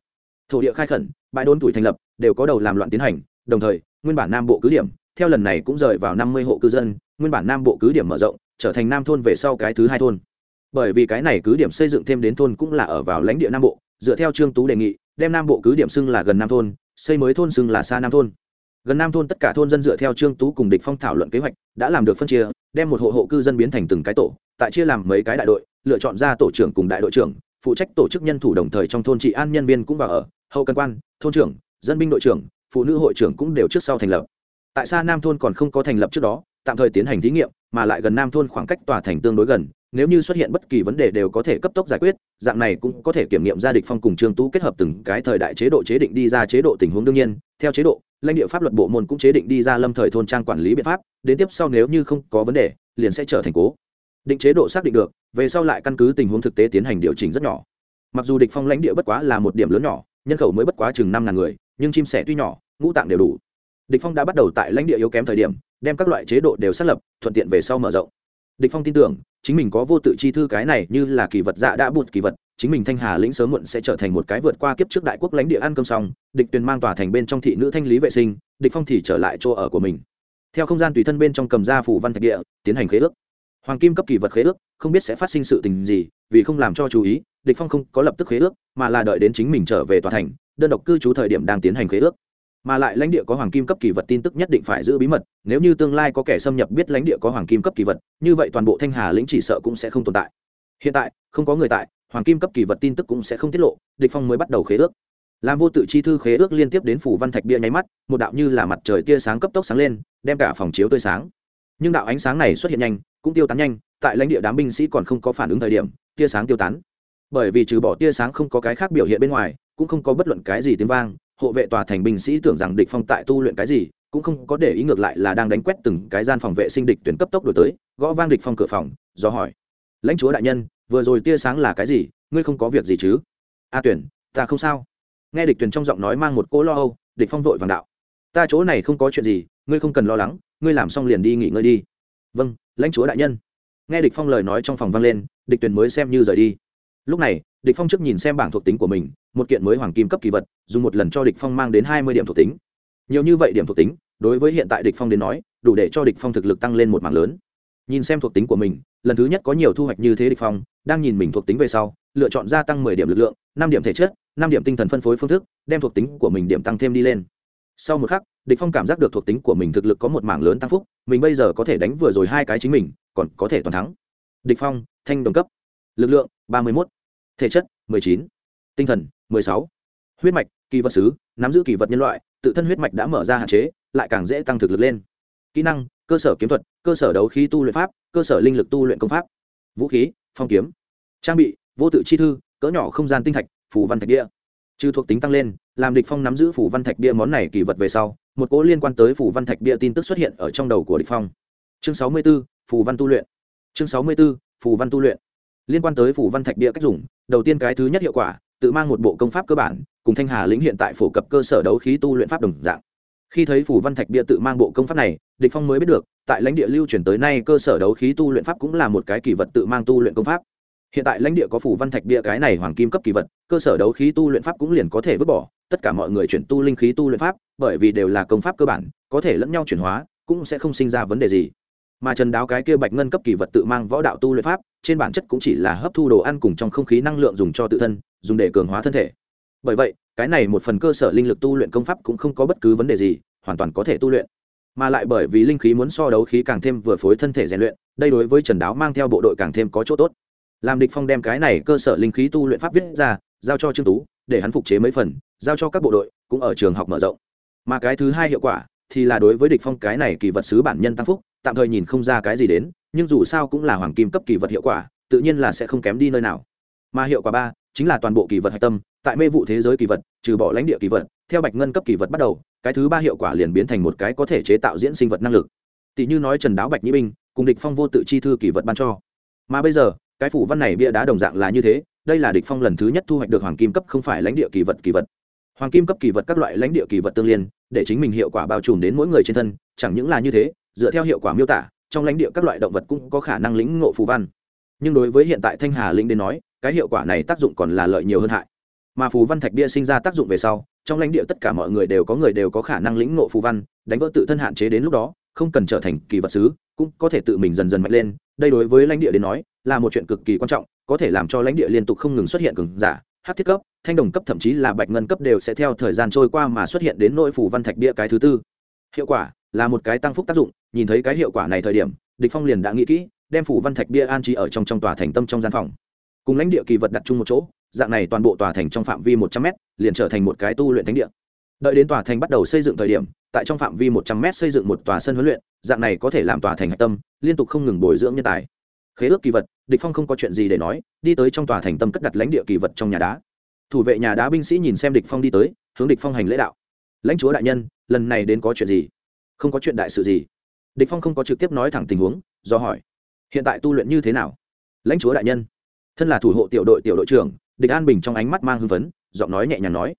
thổ địa khai khẩn, bãi đôn tuổi thành lập, đều có đầu làm loạn tiến hành, đồng thời, nguyên bản nam bộ cứ điểm, theo lần này cũng rời vào năm mươi hộ cư dân, nguyên bản nam bộ cứ điểm mở rộng, trở thành nam thôn về sau cái thứ hai thôn. Bởi vì cái này cứ điểm xây dựng thêm đến thôn cũng là ở vào lãnh địa nam bộ, dựa theo trương tú đề nghị, đem nam bộ cứ điểm xưng là gần nam thôn, xây mới thôn xưng là xa nam thôn. Gần nam thôn tất cả thôn dân dựa theo trương tú cùng địch phong thảo luận kế hoạch, đã làm được phân chia, đem một hộ hộ cư dân biến thành từng cái tổ, tại chia làm mấy cái đại đội, lựa chọn ra tổ trưởng cùng đại đội trưởng, phụ trách tổ chức nhân thủ đồng thời trong thôn trị an nhân viên cũng vào ở hậu cần quan, thôn trưởng, dân binh đội trưởng, phụ nữ hội trưởng cũng đều trước sau thành lập. Tại xa nam thôn còn không có thành lập trước đó, tạm thời tiến hành thí nghiệm, mà lại gần nam thôn khoảng cách tòa thành tương đối gần, nếu như xuất hiện bất kỳ vấn đề đều có thể cấp tốc giải quyết, dạng này cũng có thể kiểm nghiệm ra địch phong cùng trương tú kết hợp từng cái thời đại chế độ chế định đi ra chế độ tình huống đương nhiên. Theo chế độ, lãnh địa pháp luật bộ môn cũng chế định đi ra lâm thời thôn trang quản lý biện pháp, đến tiếp sau nếu như không có vấn đề, liền sẽ trở thành cố. Định chế độ xác định được, về sau lại căn cứ tình huống thực tế tiến hành điều chỉnh rất nhỏ. Mặc dù địch phong lãnh địa bất quá là một điểm lớn nhỏ nhân khẩu mới bất quá chừng năm ngàn người, nhưng chim sẻ tuy nhỏ, ngũ tạng đều đủ. Địch phong đã bắt đầu tại lãnh địa yếu kém thời điểm, đem các loại chế độ đều xác lập, thuận tiện về sau mở rộng. Địch phong tin tưởng, chính mình có vô tự chi thư cái này như là kỳ vật dạ đã bụt kỳ vật, chính mình thanh hà lĩnh sớm muộn sẽ trở thành một cái vượt qua kiếp trước đại quốc lãnh địa ăn cơm xong, địch tuyền mang tòa thành bên trong thị nữ thanh lý vệ sinh, địch phong thì trở lại chỗ ở của mình. Theo không gian tùy thân bên trong cầm ra phủ văn thạch địa, tiến hành khế ước. Hoàng kim cấp kỳ vật khế ước, không biết sẽ phát sinh sự tình gì vì không làm cho chú ý, địch phong không có lập tức khế ước, mà là đợi đến chính mình trở về tòa thành, đơn độc cư trú thời điểm đang tiến hành khế ước. Mà lại lãnh địa có hoàng kim cấp kỳ vật tin tức nhất định phải giữ bí mật, nếu như tương lai có kẻ xâm nhập biết lãnh địa có hoàng kim cấp kỳ vật, như vậy toàn bộ thanh hà lĩnh chỉ sợ cũng sẽ không tồn tại. Hiện tại, không có người tại, hoàng kim cấp kỳ vật tin tức cũng sẽ không tiết lộ, địch phong mới bắt đầu khế ước. Làm vô tự chi thư khế ước liên tiếp đến phủ văn thạch bia nháy mắt, một đạo như là mặt trời tia sáng cấp tốc sáng lên, đem cả phòng chiếu tươi sáng. Nhưng đạo ánh sáng này xuất hiện nhanh, cũng tiêu tán nhanh, tại lãnh địa đám binh sĩ còn không có phản ứng thời điểm tia sáng tiêu tán. Bởi vì trừ bỏ tia sáng không có cái khác biểu hiện bên ngoài, cũng không có bất luận cái gì tiếng vang, hộ vệ tòa thành binh sĩ tưởng rằng địch phong tại tu luyện cái gì, cũng không có để ý ngược lại là đang đánh quét từng cái gian phòng vệ sinh địch tuyển cấp tốc đổi tới, gõ vang địch phong cửa phòng, do hỏi, lãnh chúa đại nhân, vừa rồi tia sáng là cái gì? Ngươi không có việc gì chứ? A tuyển, ta không sao. Nghe địch tuyển trong giọng nói mang một cô lo âu, địch phong vội vàng đạo, ta chỗ này không có chuyện gì, ngươi không cần lo lắng, ngươi làm xong liền đi nghỉ ngơi đi. Vâng lãnh chúa đại nhân nghe địch phong lời nói trong phòng vang lên, địch tuyền mới xem như rời đi. Lúc này, địch phong trước nhìn xem bảng thuộc tính của mình, một kiện mới hoàng kim cấp kỳ vật, dùng một lần cho địch phong mang đến hai mươi điểm thuộc tính. Nhiều như vậy điểm thuộc tính, đối với hiện tại địch phong đến nói, đủ để cho địch phong thực lực tăng lên một mảng lớn. Nhìn xem thuộc tính của mình, lần thứ nhất có nhiều thu hoạch như thế địch phong, đang nhìn mình thuộc tính về sau, lựa chọn gia tăng mười điểm lực lượng, năm điểm thể chất, năm điểm tinh thần phân phối phương thức, đem thuộc tính của mình điểm tăng thêm đi lên. Sau một khắc, địch phong cảm giác được thuộc tính của mình thực lực có một mảng lớn tăng phúc, mình bây giờ có thể đánh vừa rồi hai cái chính mình còn có thể toàn thắng. Địch phong, thanh đồng cấp. Lực lượng, ba mươi 31. thể chất, mười chín. Tinh thần, mười sáu. Huyết mạch, kỳ vật sứ nắm giữ kỳ vật nhân loại, tự thân huyết mạch đã mở ra hạn chế, lại càng dễ tăng thực lực lên. Kỹ năng, cơ sở kiếm thuật, cơ sở đấu khí tu luyện pháp, cơ sở linh lực tu luyện công pháp. Vũ khí, phong kiếm. Trang bị, vô tự chi thư, cỡ nhỏ không gian tinh thạch phủ văn thạch địa trừ thuộc tính tăng lên, làm địch phong nắm giữ phủ văn thạch bia món này kỳ vật về sau, một cố liên quan tới phủ văn thạch bia tin tức xuất hiện ở trong đầu của địch phong chương 64, phù văn tu luyện. Chương 64, phù văn tu luyện. Liên quan tới phù văn thạch địa cách dùng đầu tiên cái thứ nhất hiệu quả tự mang một bộ công pháp cơ bản cùng thanh hà lĩnh hiện tại phổ cập cơ sở đấu khí tu luyện pháp đồng dạng. Khi thấy phù văn thạch địa tự mang bộ công pháp này địch phong mới biết được tại lãnh địa lưu truyền tới nay cơ sở đấu khí tu luyện pháp cũng là một cái kỳ vật tự mang tu luyện công pháp. Hiện tại lãnh địa có phủ văn thạch địa cái này hoàng kim cấp kỳ vật cơ sở đấu khí tu luyện pháp cũng liền có thể vứt bỏ tất cả mọi người chuyển tu linh khí tu luyện pháp bởi vì đều là công pháp cơ bản có thể lẫn nhau chuyển hóa cũng sẽ không sinh ra vấn đề gì mà trần đáo cái kia bạch ngân cấp kỳ vật tự mang võ đạo tu luyện pháp, trên bản chất cũng chỉ là hấp thu đồ ăn cùng trong không khí năng lượng dùng cho tự thân, dùng để cường hóa thân thể. Bởi vậy, cái này một phần cơ sở linh lực tu luyện công pháp cũng không có bất cứ vấn đề gì, hoàn toàn có thể tu luyện. Mà lại bởi vì linh khí muốn so đấu khí càng thêm vừa phối thân thể rèn luyện, đây đối với trần đáo mang theo bộ đội càng thêm có chỗ tốt. Làm địch phong đem cái này cơ sở linh khí tu luyện pháp viết ra, giao cho trương tú, để hắn phục chế mấy phần, giao cho các bộ đội, cũng ở trường học mở rộng. Mà cái thứ hai hiệu quả thì là đối với địch phong cái này kỳ vật sứ bản nhân tăng phúc tạm thời nhìn không ra cái gì đến, nhưng dù sao cũng là hoàng kim cấp kỳ vật hiệu quả, tự nhiên là sẽ không kém đi nơi nào. Mà hiệu quả ba, chính là toàn bộ kỳ vật hạch tâm, tại mê vụ thế giới kỳ vật, trừ bỏ lãnh địa kỳ vật, theo bạch ngân cấp kỳ vật bắt đầu, cái thứ ba hiệu quả liền biến thành một cái có thể chế tạo diễn sinh vật năng lực. Tỷ như nói trần đáo bạch nhĩ binh, cùng địch phong vô tự chi thư kỳ vật ban cho. Mà bây giờ, cái phủ văn này bia đá đồng dạng là như thế, đây là địch phong lần thứ nhất thu hoạch được hoàng kim cấp không phải lãnh địa kỳ vật kỳ vật. Hoàng kim cấp kỳ vật các loại lãnh địa kỳ vật tương liên, để chính mình hiệu quả bao trùm đến mỗi người trên thân, chẳng những là như thế dựa theo hiệu quả miêu tả, trong lãnh địa các loại động vật cũng có khả năng lĩnh ngộ phù văn. Nhưng đối với hiện tại thanh hà linh đến nói, cái hiệu quả này tác dụng còn là lợi nhiều hơn hại. Mà phù văn thạch bia sinh ra tác dụng về sau, trong lãnh địa tất cả mọi người đều có người đều có khả năng lĩnh ngộ phù văn, đánh vỡ tự thân hạn chế đến lúc đó, không cần trở thành kỳ vật sứ cũng có thể tự mình dần dần mạnh lên. Đây đối với lãnh địa đến nói, là một chuyện cực kỳ quan trọng, có thể làm cho lãnh địa liên tục không ngừng xuất hiện cường giả, hát thiết cấp, thanh đồng cấp thậm chí là bạch ngân cấp đều sẽ theo thời gian trôi qua mà xuất hiện đến nỗi phù văn thạch bia cái thứ tư. Hiệu quả là một cái tăng phúc tác dụng, nhìn thấy cái hiệu quả này thời điểm, địch phong liền đã nghĩ kỹ, đem phủ văn thạch bia an trí ở trong trong tòa thành tâm trong gian phòng. Cùng lãnh địa kỳ vật đặt chung một chỗ, dạng này toàn bộ tòa thành trong phạm vi một trăm m liền trở thành một cái tu luyện thánh địa. Đợi đến tòa thành bắt đầu xây dựng thời điểm, tại trong phạm vi một trăm m xây dựng một tòa sân huấn luyện, dạng này có thể làm tòa thành hạch tâm, liên tục không ngừng bồi dưỡng nhân tài. Khế ước kỳ vật, địch phong không có chuyện gì để nói, đi tới trong tòa thành tâm cất đặt lãnh địa kỳ vật trong nhà đá. Thủ vệ nhà đá binh sĩ nhìn xem địch phong đi tới, hướng địch phong hành lễ đạo. Lãnh chúa đại nhân, lần này đến có chuyện gì? Không có chuyện đại sự gì. Địch phong không có trực tiếp nói thẳng tình huống, do hỏi, hiện tại tu luyện như thế nào? Lãnh chúa đại nhân. Thân là thủ hộ tiểu đội tiểu đội trưởng. Địch an bình trong ánh mắt mang hưng phấn, giọng nói nhẹ nhàng nói,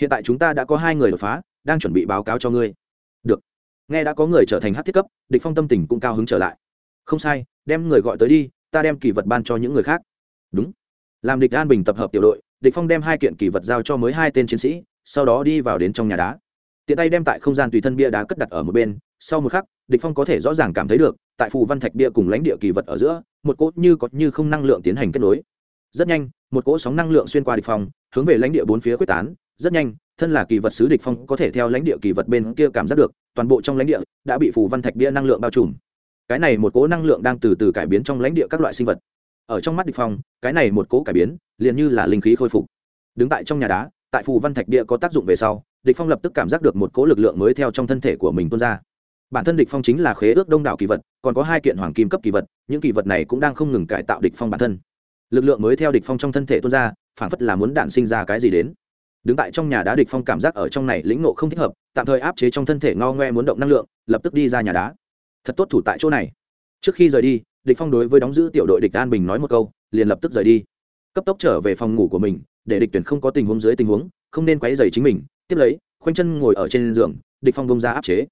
hiện tại chúng ta đã có hai người đột phá, đang chuẩn bị báo cáo cho ngươi. Được. Nghe đã có người trở thành hát thiết cấp, địch phong tâm tình cũng cao hứng trở lại. Không sai, đem người gọi tới đi, ta đem kỳ vật ban cho những người khác. Đúng. Làm địch an bình tập hợp tiểu đội, địch phong đem hai kiện kỳ vật giao cho mới hai tên chiến sĩ, sau đó đi vào đến trong nhà đá tiện tay đem tại không gian tùy thân bia đá cất đặt ở một bên, sau một khắc, địch phong có thể rõ ràng cảm thấy được, tại phù văn thạch bia cùng lãnh địa kỳ vật ở giữa, một cỗ như có như không năng lượng tiến hành kết nối. Rất nhanh, một cỗ sóng năng lượng xuyên qua địch phong, hướng về lãnh địa bốn phía quyết tán. Rất nhanh, thân là kỳ vật sứ địch phong có thể theo lãnh địa kỳ vật bên kia cảm giác được, toàn bộ trong lãnh địa đã bị phù văn thạch bia năng lượng bao trùm. Cái này một cỗ năng lượng đang từ từ cải biến trong lãnh địa các loại sinh vật. Ở trong mắt địch phong, cái này một cỗ cải biến, liền như là linh khí khôi phục. Đứng tại trong nhà đá, tại phù văn thạch bia có tác dụng về sau địch phong lập tức cảm giác được một cỗ lực lượng mới theo trong thân thể của mình tuôn ra. Bản thân địch phong chính là khế ước đông đảo kỳ vật, còn có hai kiện hoàng kim cấp kỳ vật, những kỳ vật này cũng đang không ngừng cải tạo địch phong bản thân. Lực lượng mới theo địch phong trong thân thể tuôn ra, phản phất là muốn đạn sinh ra cái gì đến. Đứng tại trong nhà đá địch phong cảm giác ở trong này lĩnh ngộ không thích hợp, tạm thời áp chế trong thân thể ngao ngoe muốn động năng lượng, lập tức đi ra nhà đá. Thật tốt thủ tại chỗ này. Trước khi rời đi, địch phong đối với đóng giữ tiểu đội địch an bình nói một câu, liền lập tức rời đi. Cấp tốc trở về phòng ngủ của mình, để địch tuyển không có tình huống dưới tình huống, không nên quấy rầy chính mình tiếp lấy, khoanh chân ngồi ở trên giường, địch phong bông ra áp chế.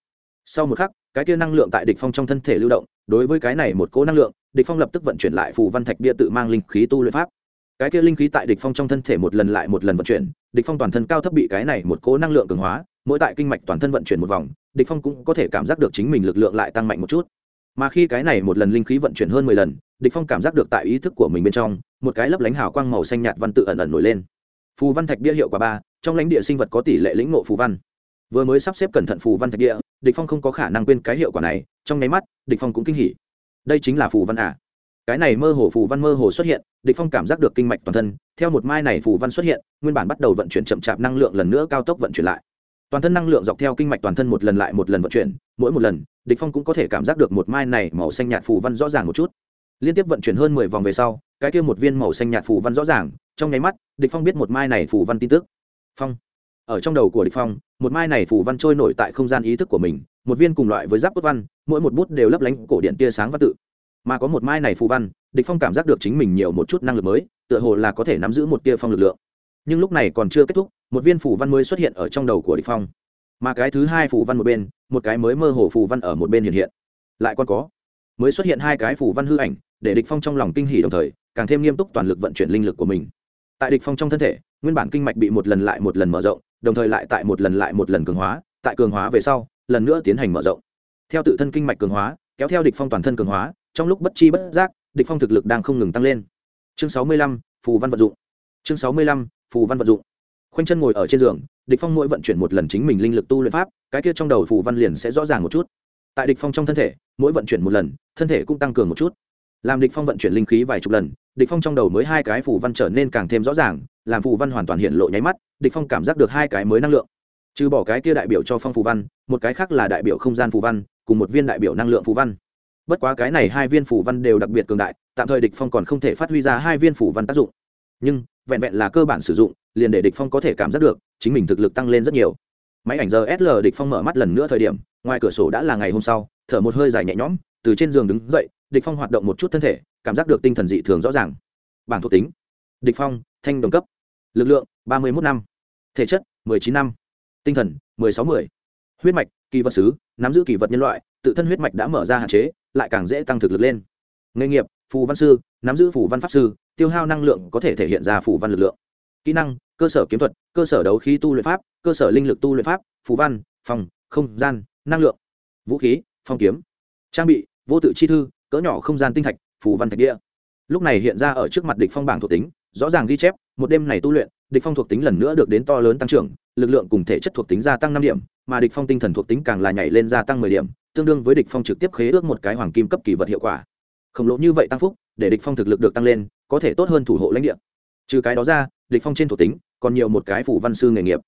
Sau một khắc, cái kia năng lượng tại địch phong trong thân thể lưu động, đối với cái này một cỗ năng lượng, địch phong lập tức vận chuyển lại phù văn thạch bia tự mang linh khí tu luyện pháp. Cái kia linh khí tại địch phong trong thân thể một lần lại một lần vận chuyển, địch phong toàn thân cao thấp bị cái này một cỗ năng lượng cường hóa, mỗi tại kinh mạch toàn thân vận chuyển một vòng, địch phong cũng có thể cảm giác được chính mình lực lượng lại tăng mạnh một chút. Mà khi cái này một lần linh khí vận chuyển hơn mười lần, địch phong cảm giác được tại ý thức của mình bên trong, một cái lấp lánh hào quang màu xanh nhạt văn tự ẩn ẩn nổi lên phù văn thạch bia hiệu quả ba, trong lãnh địa sinh vật có tỷ lệ lĩnh ngộ phù văn. Vừa mới sắp xếp cẩn thận phù văn thạch địa địch phong không có khả năng quên cái hiệu quả này, trong nháy mắt, địch phong cũng kinh hỉ. Đây chính là phù văn à? Cái này mơ hồ phù văn mơ hồ xuất hiện, địch phong cảm giác được kinh mạch toàn thân, theo một mai này phù văn xuất hiện, nguyên bản bắt đầu vận chuyển chậm chạp năng lượng lần nữa cao tốc vận chuyển lại. Toàn thân năng lượng dọc theo kinh mạch toàn thân một lần lại một lần vận chuyển, mỗi một lần, địch phong cũng có thể cảm giác được một mai này màu xanh nhạt phù văn rõ ràng một chút. Liên tiếp vận chuyển hơn mười vòng về sau, cái kia một viên màu xanh nhạt phù văn rõ ràng trong nháy mắt, địch phong biết một mai này phù văn tin tức. Phong. Ở trong đầu của địch phong, một mai này phù văn trôi nổi tại không gian ý thức của mình, một viên cùng loại với giáp cốt văn, mỗi một bút đều lấp lánh cổ điện tia sáng văn tự. Mà có một mai này phù văn, địch phong cảm giác được chính mình nhiều một chút năng lực mới, tựa hồ là có thể nắm giữ một tia phong lực lượng. Nhưng lúc này còn chưa kết thúc, một viên phù văn mới xuất hiện ở trong đầu của địch phong. Mà cái thứ hai phù văn một bên, một cái mới mơ hồ phù văn ở một bên hiện hiện. Lại còn có. Mới xuất hiện hai cái phù văn hư ảnh, để địch phong trong lòng kinh hỉ đồng thời, càng thêm nghiêm túc toàn lực vận chuyển linh lực của mình tại địch phong trong thân thể, nguyên bản kinh mạch bị một lần lại một lần mở rộng, đồng thời lại tại một lần lại một lần cường hóa, tại cường hóa về sau, lần nữa tiến hành mở rộng. Theo tự thân kinh mạch cường hóa, kéo theo địch phong toàn thân cường hóa, trong lúc bất chi bất giác, địch phong thực lực đang không ngừng tăng lên. Chương sáu mươi lăm, phù văn vận dụng. Chương sáu mươi lăm, phù văn vận dụng. Khoanh chân ngồi ở trên giường, địch phong mỗi vận chuyển một lần chính mình linh lực tu luyện pháp, cái kia trong đầu phù văn liền sẽ rõ ràng một chút. Tại địch phong trong thân thể, mỗi vận chuyển một lần, thân thể cũng tăng cường một chút. Làm địch phong vận chuyển linh khí vài chục lần địch phong trong đầu mới hai cái phù văn trở nên càng thêm rõ ràng, làm phù văn hoàn toàn hiện lộ nháy mắt, địch phong cảm giác được hai cái mới năng lượng. Trừ bỏ cái kia đại biểu cho phong phù văn, một cái khác là đại biểu không gian phù văn, cùng một viên đại biểu năng lượng phù văn. Bất quá cái này hai viên phù văn đều đặc biệt cường đại, tạm thời địch phong còn không thể phát huy ra hai viên phù văn tác dụng. Nhưng, vẹn vẹn là cơ bản sử dụng, liền để địch phong có thể cảm giác được, chính mình thực lực tăng lên rất nhiều. Máy ảnh giờ sl địch phong mở mắt lần nữa thời điểm, ngoài cửa sổ đã là ngày hôm sau, thở một hơi dài nhẹ nhõm, từ trên giường đứng dậy địch phong hoạt động một chút thân thể, cảm giác được tinh thần dị thường rõ ràng. Bảng thuộc tính, địch phong, thanh đồng cấp. Lực lượng, ba mươi một năm. Thể chất chín năm. Tinh thần sáu mười. Huyết mạch, kỳ vật sứ nắm giữ kỳ vật nhân loại, tự thân huyết mạch đã mở ra hạn chế, lại càng dễ tăng thực lực lên. Nghề nghiệp, phù văn sư, nắm giữ phù văn pháp sư, tiêu hao năng lượng có thể thể hiện ra phù văn lực lượng. Kỹ năng, cơ sở kiếm thuật, cơ sở đấu khí tu luyện pháp, cơ sở linh lực tu luyện pháp, phù văn, phòng, không gian, năng lượng. Vũ khí, phong kiếm. Trang bị, vô tự chi thư cỡ nhỏ không gian tinh thạch, phù văn thạch địa. Lúc này hiện ra ở trước mặt địch phong bảng thuộc tính, rõ ràng ghi chép, một đêm này tu luyện, địch phong thuộc tính lần nữa được đến to lớn tăng trưởng, lực lượng cùng thể chất thuộc tính gia tăng năm điểm, mà địch phong tinh thần thuộc tính càng là nhảy lên gia tăng mười điểm, tương đương với địch phong trực tiếp khế ước một cái hoàng kim cấp kỳ vật hiệu quả. Khổng lồ như vậy tăng phúc, để địch phong thực lực được tăng lên, có thể tốt hơn thủ hộ lãnh địa. Trừ cái đó ra, địch phong trên thuộc tính, còn nhiều một cái phủ văn sư nghề nghiệp.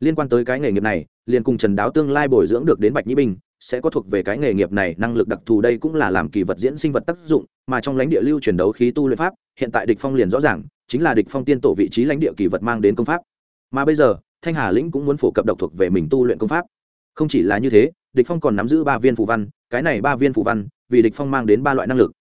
Liên quan tới cái nghề nghiệp này, liền cùng trần đáo tương lai bồi dưỡng được đến bạch nhĩ bình sẽ có thuộc về cái nghề nghiệp này năng lực đặc thù đây cũng là làm kỳ vật diễn sinh vật tác dụng, mà trong lãnh địa lưu truyền đấu khí tu luyện pháp, hiện tại địch phong liền rõ ràng, chính là địch phong tiên tổ vị trí lãnh địa kỳ vật mang đến công pháp. Mà bây giờ, thanh hà lĩnh cũng muốn phổ cập độc thuộc về mình tu luyện công pháp. Không chỉ là như thế, địch phong còn nắm giữ ba viên phù văn, cái này ba viên phù văn, vì địch phong mang đến ba loại năng lực.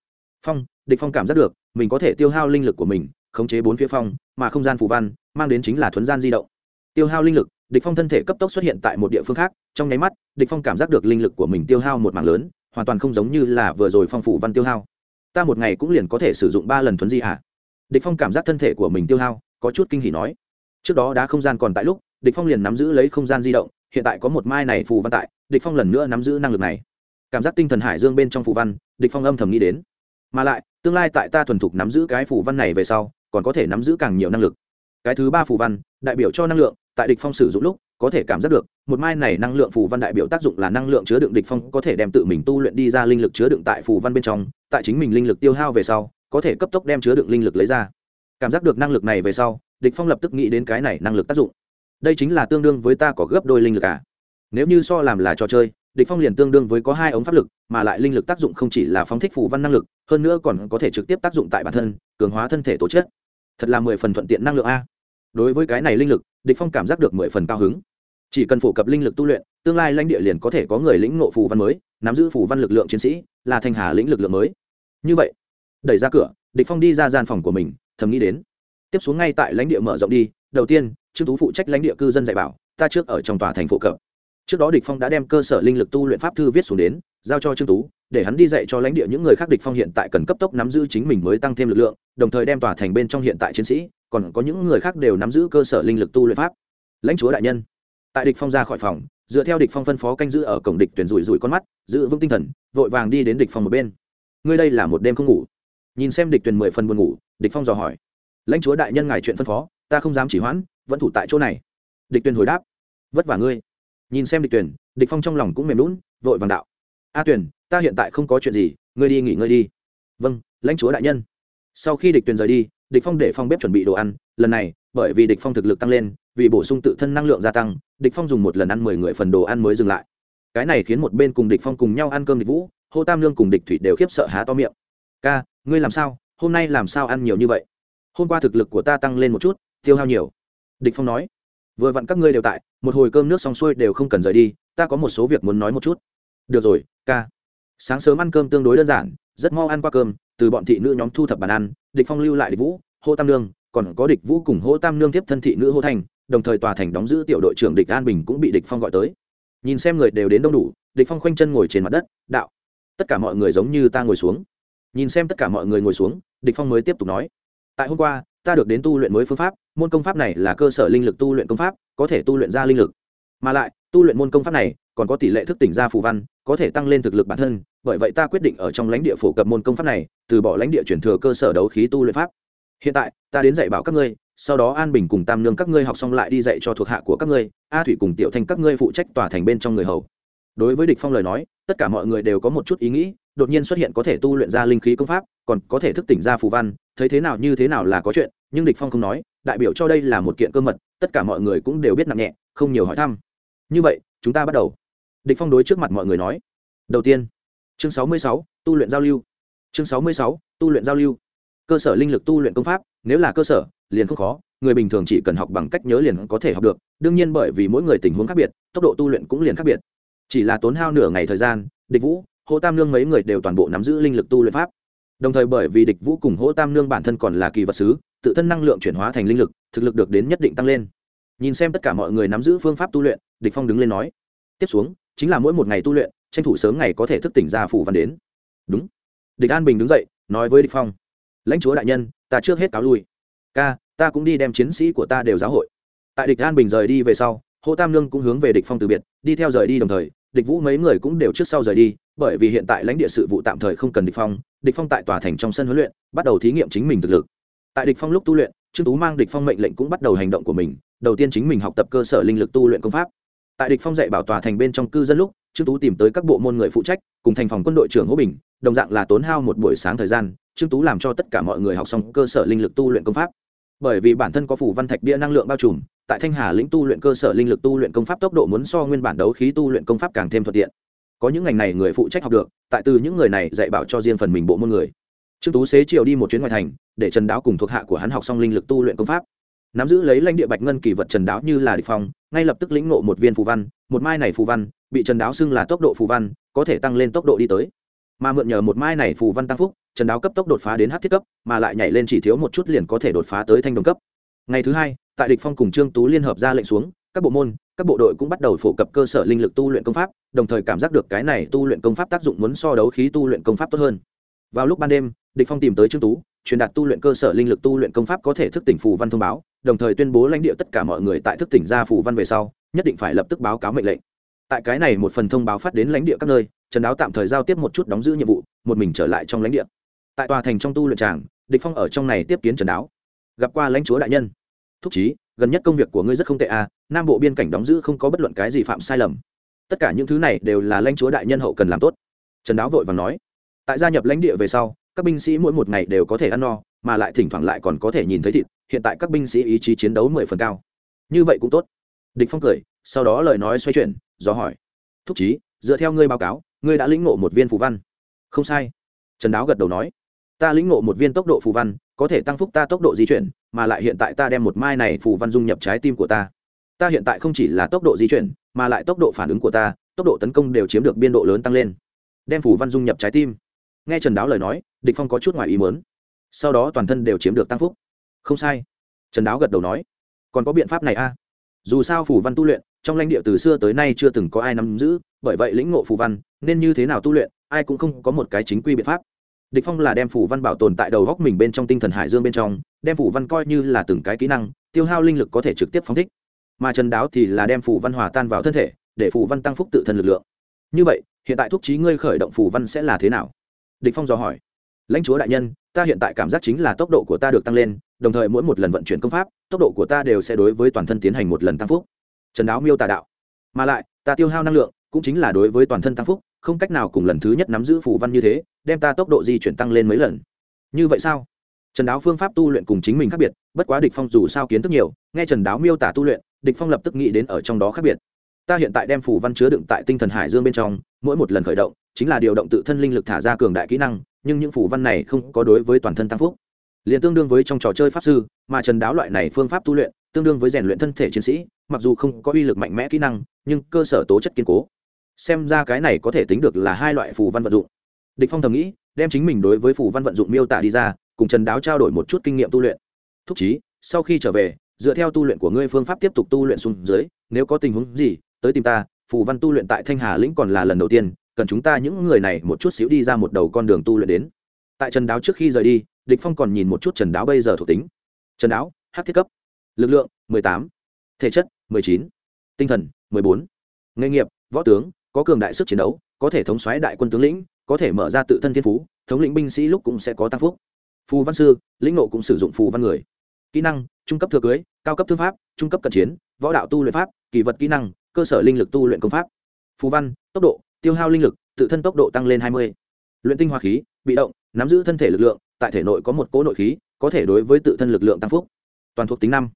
Phong, địch phong cảm giác được, mình có thể tiêu hao linh lực của mình, khống chế bốn phía phong, mà không gian phù văn, mang đến chính là thuấn gian di động. Tiêu hao linh lực địch phong thân thể cấp tốc xuất hiện tại một địa phương khác, trong nháy mắt, địch phong cảm giác được linh lực của mình tiêu hao một mảng lớn, hoàn toàn không giống như là vừa rồi phong phủ văn tiêu hao. Ta một ngày cũng liền có thể sử dụng ba lần thuấn di à? Địch phong cảm giác thân thể của mình tiêu hao, có chút kinh hỉ nói. Trước đó đá không gian còn tại lúc, địch phong liền nắm giữ lấy không gian di động, hiện tại có một mai này phù văn tại, địch phong lần nữa nắm giữ năng lực này. Cảm giác tinh thần hải dương bên trong phù văn, địch phong âm thầm nghĩ đến. Mà lại, tương lai tại ta thuần thục nắm giữ cái phù văn này về sau, còn có thể nắm giữ càng nhiều năng lực. Cái thứ ba phù văn, đại biểu cho năng lượng tại địch phong sử dụng lúc, có thể cảm giác được, một mai này năng lượng phù văn đại biểu tác dụng là năng lượng chứa đựng địch phong có thể đem tự mình tu luyện đi ra linh lực chứa đựng tại phù văn bên trong, tại chính mình linh lực tiêu hao về sau, có thể cấp tốc đem chứa đựng linh lực lấy ra. Cảm giác được năng lực này về sau, địch phong lập tức nghĩ đến cái này năng lực tác dụng. Đây chính là tương đương với ta có gấp đôi linh lực à? Nếu như so làm là trò chơi, địch phong liền tương đương với có hai ống pháp lực, mà lại linh lực tác dụng không chỉ là phóng thích phù văn năng lực, hơn nữa còn có thể trực tiếp tác dụng tại bản thân, cường hóa thân thể tổ chức thật là mười phần thuận tiện năng lượng a. Đối với cái này linh lực địch phong cảm giác được mười phần cao hứng. Chỉ cần phổ cập linh lực tu luyện, tương lai lãnh địa liền có thể có người lĩnh ngộ phù văn mới, nắm giữ phù văn lực lượng chiến sĩ, là thanh hà lĩnh lực lượng mới. Như vậy, đẩy ra cửa, địch phong đi ra gian phòng của mình, thầm nghĩ đến. Tiếp xuống ngay tại lãnh địa mở rộng đi, đầu tiên, trương tú phụ trách lãnh địa cư dân dạy bảo, ta trước ở trong tòa thành phổ cập. Trước đó địch phong đã đem cơ sở linh lực tu luyện pháp thư viết xuống đến, giao cho trương tú, để hắn đi dạy cho lãnh địa những người khác địch phong hiện tại cần cấp tốc nắm giữ chính mình mới tăng thêm lực lượng, đồng thời đem tòa thành bên trong hiện tại chiến sĩ còn có những người khác đều nắm giữ cơ sở linh lực tu luyện pháp. Lãnh chúa đại nhân. Tại địch phong ra khỏi phòng, dựa theo địch phong phân phó canh giữ ở cổng địch tuyển rủi rủi con mắt, giữ vững tinh thần, vội vàng đi đến địch phong một bên. Ngươi đây là một đêm không ngủ. Nhìn xem địch tuyển mười phần buồn ngủ, địch phong dò hỏi. Lãnh chúa đại nhân ngài chuyện phân phó, ta không dám chỉ hoãn, vẫn thủ tại chỗ này. Địch tuyển hồi đáp. Vất vả ngươi. Nhìn xem địch tuyển, địch phong trong lòng cũng mềm lún, vội vàng đạo. A tuyển, ta hiện tại không có chuyện gì, ngươi đi nghỉ ngơi đi. Vâng lãnh chúa đại nhân. Sau khi địch tuyển rời đi địch phong để phong bếp chuẩn bị đồ ăn, lần này, bởi vì địch phong thực lực tăng lên, vì bổ sung tự thân năng lượng gia tăng, địch phong dùng một lần ăn mười người phần đồ ăn mới dừng lại. Cái này khiến một bên cùng địch phong cùng nhau ăn cơm địch vũ, hô tam lương cùng địch thủy đều khiếp sợ há to miệng. Ca, ngươi làm sao? Hôm nay làm sao ăn nhiều như vậy? Hôm qua thực lực của ta tăng lên một chút, tiêu hao nhiều. Địch phong nói. Vừa vặn các ngươi đều tại, một hồi cơm nước xong xuôi đều không cần rời đi, ta có một số việc muốn nói một chút. Được rồi, ca. Sáng sớm ăn cơm tương đối đơn giản, rất mau ăn qua cơm, từ bọn thị nữ nhóm thu thập bàn ăn địch phong lưu lại địch vũ hô tam Nương, còn có địch vũ cùng hô tam Nương tiếp thân thị nữ hô thành đồng thời tòa thành đóng giữ tiểu đội trưởng địch an bình cũng bị địch phong gọi tới. Nhìn xem người đều đến đông đủ địch phong khoanh chân ngồi trên mặt đất đạo tất cả mọi người giống như ta ngồi xuống. Nhìn xem tất cả mọi người ngồi xuống địch phong mới tiếp tục nói tại hôm qua ta được đến tu luyện mới phương pháp môn công pháp này là cơ sở linh lực tu luyện công pháp có thể tu luyện ra linh lực. Mà lại tu luyện môn công pháp này còn có tỷ lệ thức tỉnh ra phù văn có thể tăng lên thực lực bản thân bởi vậy ta quyết định ở trong lãnh địa phổ cập môn công pháp này, từ bỏ lãnh địa chuyển thừa cơ sở đấu khí tu luyện pháp. Hiện tại, ta đến dạy bảo các ngươi, sau đó an bình cùng tam nương các ngươi học xong lại đi dạy cho thuộc hạ của các ngươi, a thủy cùng tiểu thanh các ngươi phụ trách tòa thành bên trong người hầu. Đối với địch phong lời nói, tất cả mọi người đều có một chút ý nghĩ, đột nhiên xuất hiện có thể tu luyện ra linh khí công pháp, còn có thể thức tỉnh ra phù văn, thấy thế nào như thế nào là có chuyện, nhưng địch phong không nói, đại biểu cho đây là một kiện cơ mật, tất cả mọi người cũng đều biết nặng nhẹ, không nhiều hỏi thăm. Như vậy, chúng ta bắt đầu. Địch phong đối trước mặt mọi người nói, đầu tiên chương 66, tu luyện giao lưu. Chương 66, tu luyện giao lưu. Cơ sở linh lực tu luyện công pháp nếu là cơ sở liền không khó. Người bình thường chỉ cần học bằng cách nhớ liền có thể học được. Đương nhiên bởi vì mỗi người tình huống khác biệt tốc độ tu luyện cũng liền khác biệt. Chỉ là tốn hao nửa ngày thời gian địch vũ hồ tam lương mấy người đều toàn bộ nắm giữ linh lực tu luyện pháp. Đồng thời bởi vì địch vũ cùng hỗ tam nương bản thân còn là kỳ vật sứ tự thân năng lượng chuyển hóa thành linh lực thực lực được đến nhất định tăng lên. Nhìn xem tất cả mọi người nắm giữ phương pháp tu luyện địch phong đứng lên nói tiếp xuống chính là mỗi một ngày tu luyện tranh thủ sớm ngày có thể thức tỉnh ra phủ văn đến. Đúng. Địch an bình đứng dậy, nói với địch phong. Lãnh chúa đại nhân, ta trước hết cáo lui. Ca, ta cũng đi đem chiến sĩ của ta đều giáo hội. Tại địch an bình rời đi về sau hồ tam lương cũng hướng về địch phong từ biệt, đi theo rời đi đồng thời, địch vũ mấy người cũng đều trước sau rời đi, bởi vì hiện tại lãnh địa sự vụ tạm thời không cần địch phong địch phong tại tòa thành trong sân huấn luyện, bắt đầu thí nghiệm chính mình thực lực. Tại địch phong lúc tu luyện, trương tú mang địch phong mệnh lệnh cũng bắt đầu hành động của mình, đầu tiên chính mình học tập cơ sở linh lực tu luyện công pháp. Tại địch phong dạy bảo tòa thành bên trong cư dân lúc trương tú tìm tới các bộ môn người phụ trách, cùng thành phòng quân đội trưởng hỗ bình, đồng dạng là tốn hao một buổi sáng thời gian, trương tú làm cho tất cả mọi người học xong cơ sở linh lực tu luyện công pháp. Bởi vì bản thân có phủ văn thạch bia năng lượng bao trùm, tại thanh hà lĩnh tu luyện cơ sở linh lực tu luyện công pháp tốc độ muốn so nguyên bản đấu khí tu luyện công pháp càng thêm thuận tiện. Có những ngành này người phụ trách học được, tại từ những người này dạy bảo cho riêng phần mình bộ môn người. Trương tú xế chiều đi một chuyến ngoài thành, để trần đáo cùng thuộc hạ của hắn học xong linh lực tu luyện công pháp. Nắm giữ lấy lãnh địa bạch ngân kỳ vật trần đáo như là địch phong, ngay lập tức lĩnh ngộ một viên phù văn một mai này phù văn, bị trần đáo xưng là tốc độ phù văn, có thể tăng lên tốc độ đi tới. Mà mượn nhờ một mai này phù văn tăng phúc, trần đáo cấp tốc đột phá đến hát thiết cấp, mà lại nhảy lên chỉ thiếu một chút liền có thể đột phá tới thanh đồng cấp. Ngày thứ hai, tại địch phong cùng trương tú liên hợp ra lệnh xuống, các bộ môn, các bộ đội cũng bắt đầu phổ cập cơ sở linh lực tu luyện công pháp, đồng thời cảm giác được cái này tu luyện công pháp tác dụng muốn so đấu khí tu luyện công pháp tốt hơn. Vào lúc ban đêm, địch phong tìm tới trương tú, truyền đạt tu luyện cơ sở linh lực tu luyện công pháp có thể thức tỉnh phù văn thông báo, đồng thời tuyên bố lãnh địa tất cả mọi người tại thức tỉnh ra phù văn về sau nhất định phải lập tức báo cáo mệnh lệnh. Tại cái này một phần thông báo phát đến lãnh địa các nơi, trần đáo tạm thời giao tiếp một chút đóng giữ nhiệm vụ, một mình trở lại trong lãnh địa. Tại tòa thành trong tu luyện tràng, địch phong ở trong này tiếp kiến trần đáo. Gặp qua lãnh chúa đại nhân. Thúc chí, gần nhất công việc của ngươi rất không tệ à nam bộ biên cảnh đóng giữ không có bất luận cái gì phạm sai lầm. Tất cả những thứ này đều là lãnh chúa đại nhân hậu cần làm tốt. Trần đáo vội vàng nói. Tại gia nhập lãnh địa về sau, các binh sĩ mỗi một ngày đều có thể ăn no, mà lại thỉnh thoảng lại còn có thể nhìn thấy thịt, hiện tại các binh sĩ ý chí chiến đấu mười phần cao. Như vậy cũng tốt địch phong cười, sau đó lời nói xoay chuyển, do hỏi. Thúc chí, dựa theo ngươi báo cáo, ngươi đã lĩnh ngộ một viên phù văn. Không sai. Trần đáo gật đầu nói. Ta lĩnh ngộ một viên tốc độ phù văn, có thể tăng phúc ta tốc độ di chuyển, mà lại hiện tại ta đem một mai này phù văn dung nhập trái tim của ta. Ta hiện tại không chỉ là tốc độ di chuyển, mà lại tốc độ phản ứng của ta, tốc độ tấn công đều chiếm được biên độ lớn tăng lên. Đem phù văn dung nhập trái tim. Nghe trần đáo lời nói, địch phong có chút ngoài ý muốn. Sau đó toàn thân đều chiếm được tăng phúc. Không sai. Trần đáo gật đầu nói. Còn có biện pháp này a. à? Dù sao phù văn tu luyện, trong lãnh địa từ xưa tới nay chưa từng có ai nắm giữ, bởi vậy lĩnh ngộ phù văn, nên như thế nào tu luyện, ai cũng không có một cái chính quy biện pháp. Địch phong là đem phù văn bảo tồn tại đầu góc mình bên trong tinh thần hải dương bên trong, đem phù văn coi như là từng cái kỹ năng, tiêu hao linh lực có thể trực tiếp phóng thích. Mà trần đáo thì là đem phù văn hòa tan vào thân thể, để phù văn tăng phúc tự thân lực lượng. Như vậy, hiện tại thúc trí ngươi khởi động phù văn sẽ là thế nào? Địch phong dò hỏi. Lãnh chúa đại nhân, ta hiện tại cảm giác chính là tốc độ của ta được tăng lên đồng thời mỗi một lần vận chuyển công pháp, tốc độ của ta đều sẽ đối với toàn thân tiến hành một lần tăng phúc. Trần đáo miêu tả đạo. Mà lại, ta tiêu hao năng lượng cũng chính là đối với toàn thân tăng phúc, không cách nào cùng lần thứ nhất nắm giữ phù văn như thế, đem ta tốc độ di chuyển tăng lên mấy lần. Như vậy sao? Trần đáo phương pháp tu luyện cùng chính mình khác biệt, bất quá địch phong dù sao kiến thức nhiều, nghe trần đáo miêu tả tu luyện, địch phong lập tức nghĩ đến ở trong đó khác biệt. Ta hiện tại đem phù văn chứa đựng tại tinh thần hải dương bên trong, mỗi một lần khởi động, chính là điều động tự thân linh lực thả ra cường đại kỹ năng, nhưng những phù văn này không có đối với toàn thân tăng phúc liền tương đương với trong trò chơi pháp sư, mà trần đáo loại này phương pháp tu luyện, tương đương với rèn luyện thân thể chiến sĩ, mặc dù không có uy lực mạnh mẽ kỹ năng, nhưng cơ sở tố chất kiên cố. Xem ra cái này có thể tính được là hai loại phù văn vận dụng. Địch phong thầm nghĩ, đem chính mình đối với phù văn vận dụng miêu tả đi ra, cùng trần đáo trao đổi một chút kinh nghiệm tu luyện. Thúc chí, sau khi trở về, dựa theo tu luyện của ngươi phương pháp tiếp tục tu luyện xuống dưới, nếu có tình huống gì, tới tìm ta, phù văn tu luyện tại thanh hà lĩnh còn là lần đầu tiên, cần chúng ta những người này một chút xíu đi ra một đầu con đường tu luyện đến. Tại trần đáo trước khi rời đi địch phong còn nhìn một chút trần đáo bây giờ thuộc tính trần đáo, hát thiết cấp lực lượng 18. thể chất 19. tinh thần 14. nghề nghiệp, võ tướng, có cường đại sức chiến đấu, có thể thống soái đại quân tướng lĩnh, có thể mở ra tự thân thiên phú, thống lĩnh binh sĩ lúc cũng sẽ có tăng phúc phù văn sư, lĩnh nộ cũng sử dụng phù văn người kỹ năng, trung cấp thừa cưới, cao cấp thương pháp, trung cấp cận chiến, võ đạo tu luyện pháp, kỳ vật kỹ năng, cơ sở linh lực tu luyện công pháp phù văn, tốc độ, tiêu hao linh lực, tự thân tốc độ tăng lên hai mươi luyện tinh hoa khí, bị động nắm giữ thân thể lực lượng, tại thể nội có một cỗ nội khí, có thể đối với tự thân lực lượng tăng phúc. Toàn thuộc tính năm.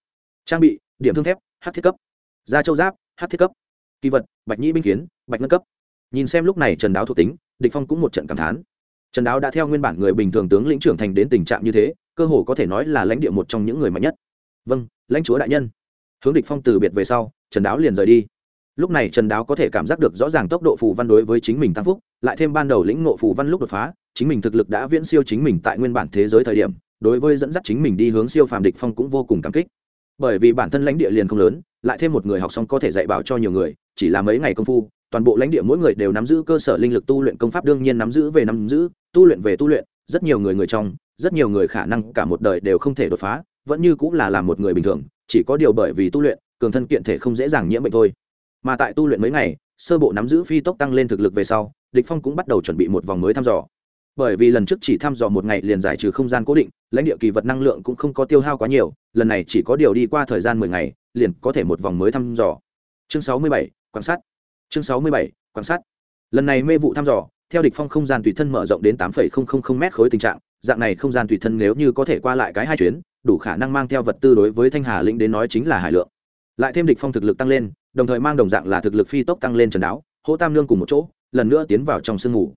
Trang bị, điểm thương thép h thiết cấp. Da châu giáp h thiết cấp. Kỳ vật, bạch nhĩ binh kiến, bạch ngân cấp. Nhìn xem lúc này trần đáo thuộc tính, địch phong cũng một trận cảm thán. Trần đáo đã theo nguyên bản người bình thường tướng lĩnh trưởng thành đến tình trạng như thế, cơ hồ có thể nói là lãnh địa một trong những người mạnh nhất. Vâng lãnh chúa đại nhân. Hướng địch phong từ biệt về sau, trần đáo liền rời đi. Lúc này trần đáo có thể cảm giác được rõ ràng tốc độ phù văn đối với chính mình tăng phúc, lại thêm ban đầu lĩnh ngộ phù văn lúc đột phá chính mình thực lực đã viễn siêu chính mình tại nguyên bản thế giới thời điểm, đối với dẫn dắt chính mình đi hướng siêu phàm địch phong cũng vô cùng cảm kích. Bởi vì bản thân lãnh địa liền không lớn, lại thêm một người học xong có thể dạy bảo cho nhiều người, chỉ là mấy ngày công phu, toàn bộ lãnh địa mỗi người đều nắm giữ cơ sở linh lực tu luyện công pháp đương nhiên nắm giữ về nắm giữ, tu luyện về tu luyện, rất nhiều người người trong, rất nhiều người khả năng cả một đời đều không thể đột phá, vẫn như cũng là làm một người bình thường, chỉ có điều bởi vì tu luyện, cường thân kiện thể không dễ dàng nhiễm bệnh thôi. Mà tại tu luyện mấy ngày, sơ bộ nắm giữ phi tốc tăng lên thực lực về sau, địch phong cũng bắt đầu chuẩn bị một vòng mới thăm dò bởi vì lần trước chỉ thăm dò một ngày liền giải trừ không gian cố định, lãnh địa kỳ vật năng lượng cũng không có tiêu hao quá nhiều, lần này chỉ có điều đi qua thời gian mười ngày, liền có thể một vòng mới thăm dò. Chương sáu mươi bảy, quan sát. Chương sáu mươi bảy, quan sát. Lần này mê vụ thăm dò, theo địch phong không gian tùy thân mở rộng đến tám m khối tình trạng, dạng này không gian tùy thân nếu như có thể qua lại cái hai chuyến, đủ khả năng mang theo vật tư đối với thanh hà lĩnh đến nói chính là hải lượng. Lại thêm địch phong thực lực tăng lên, đồng thời mang đồng dạng là thực lực phi tốc tăng lên trần đáo hỗ tam lương cùng một chỗ, lần nữa tiến vào trong sương ngủ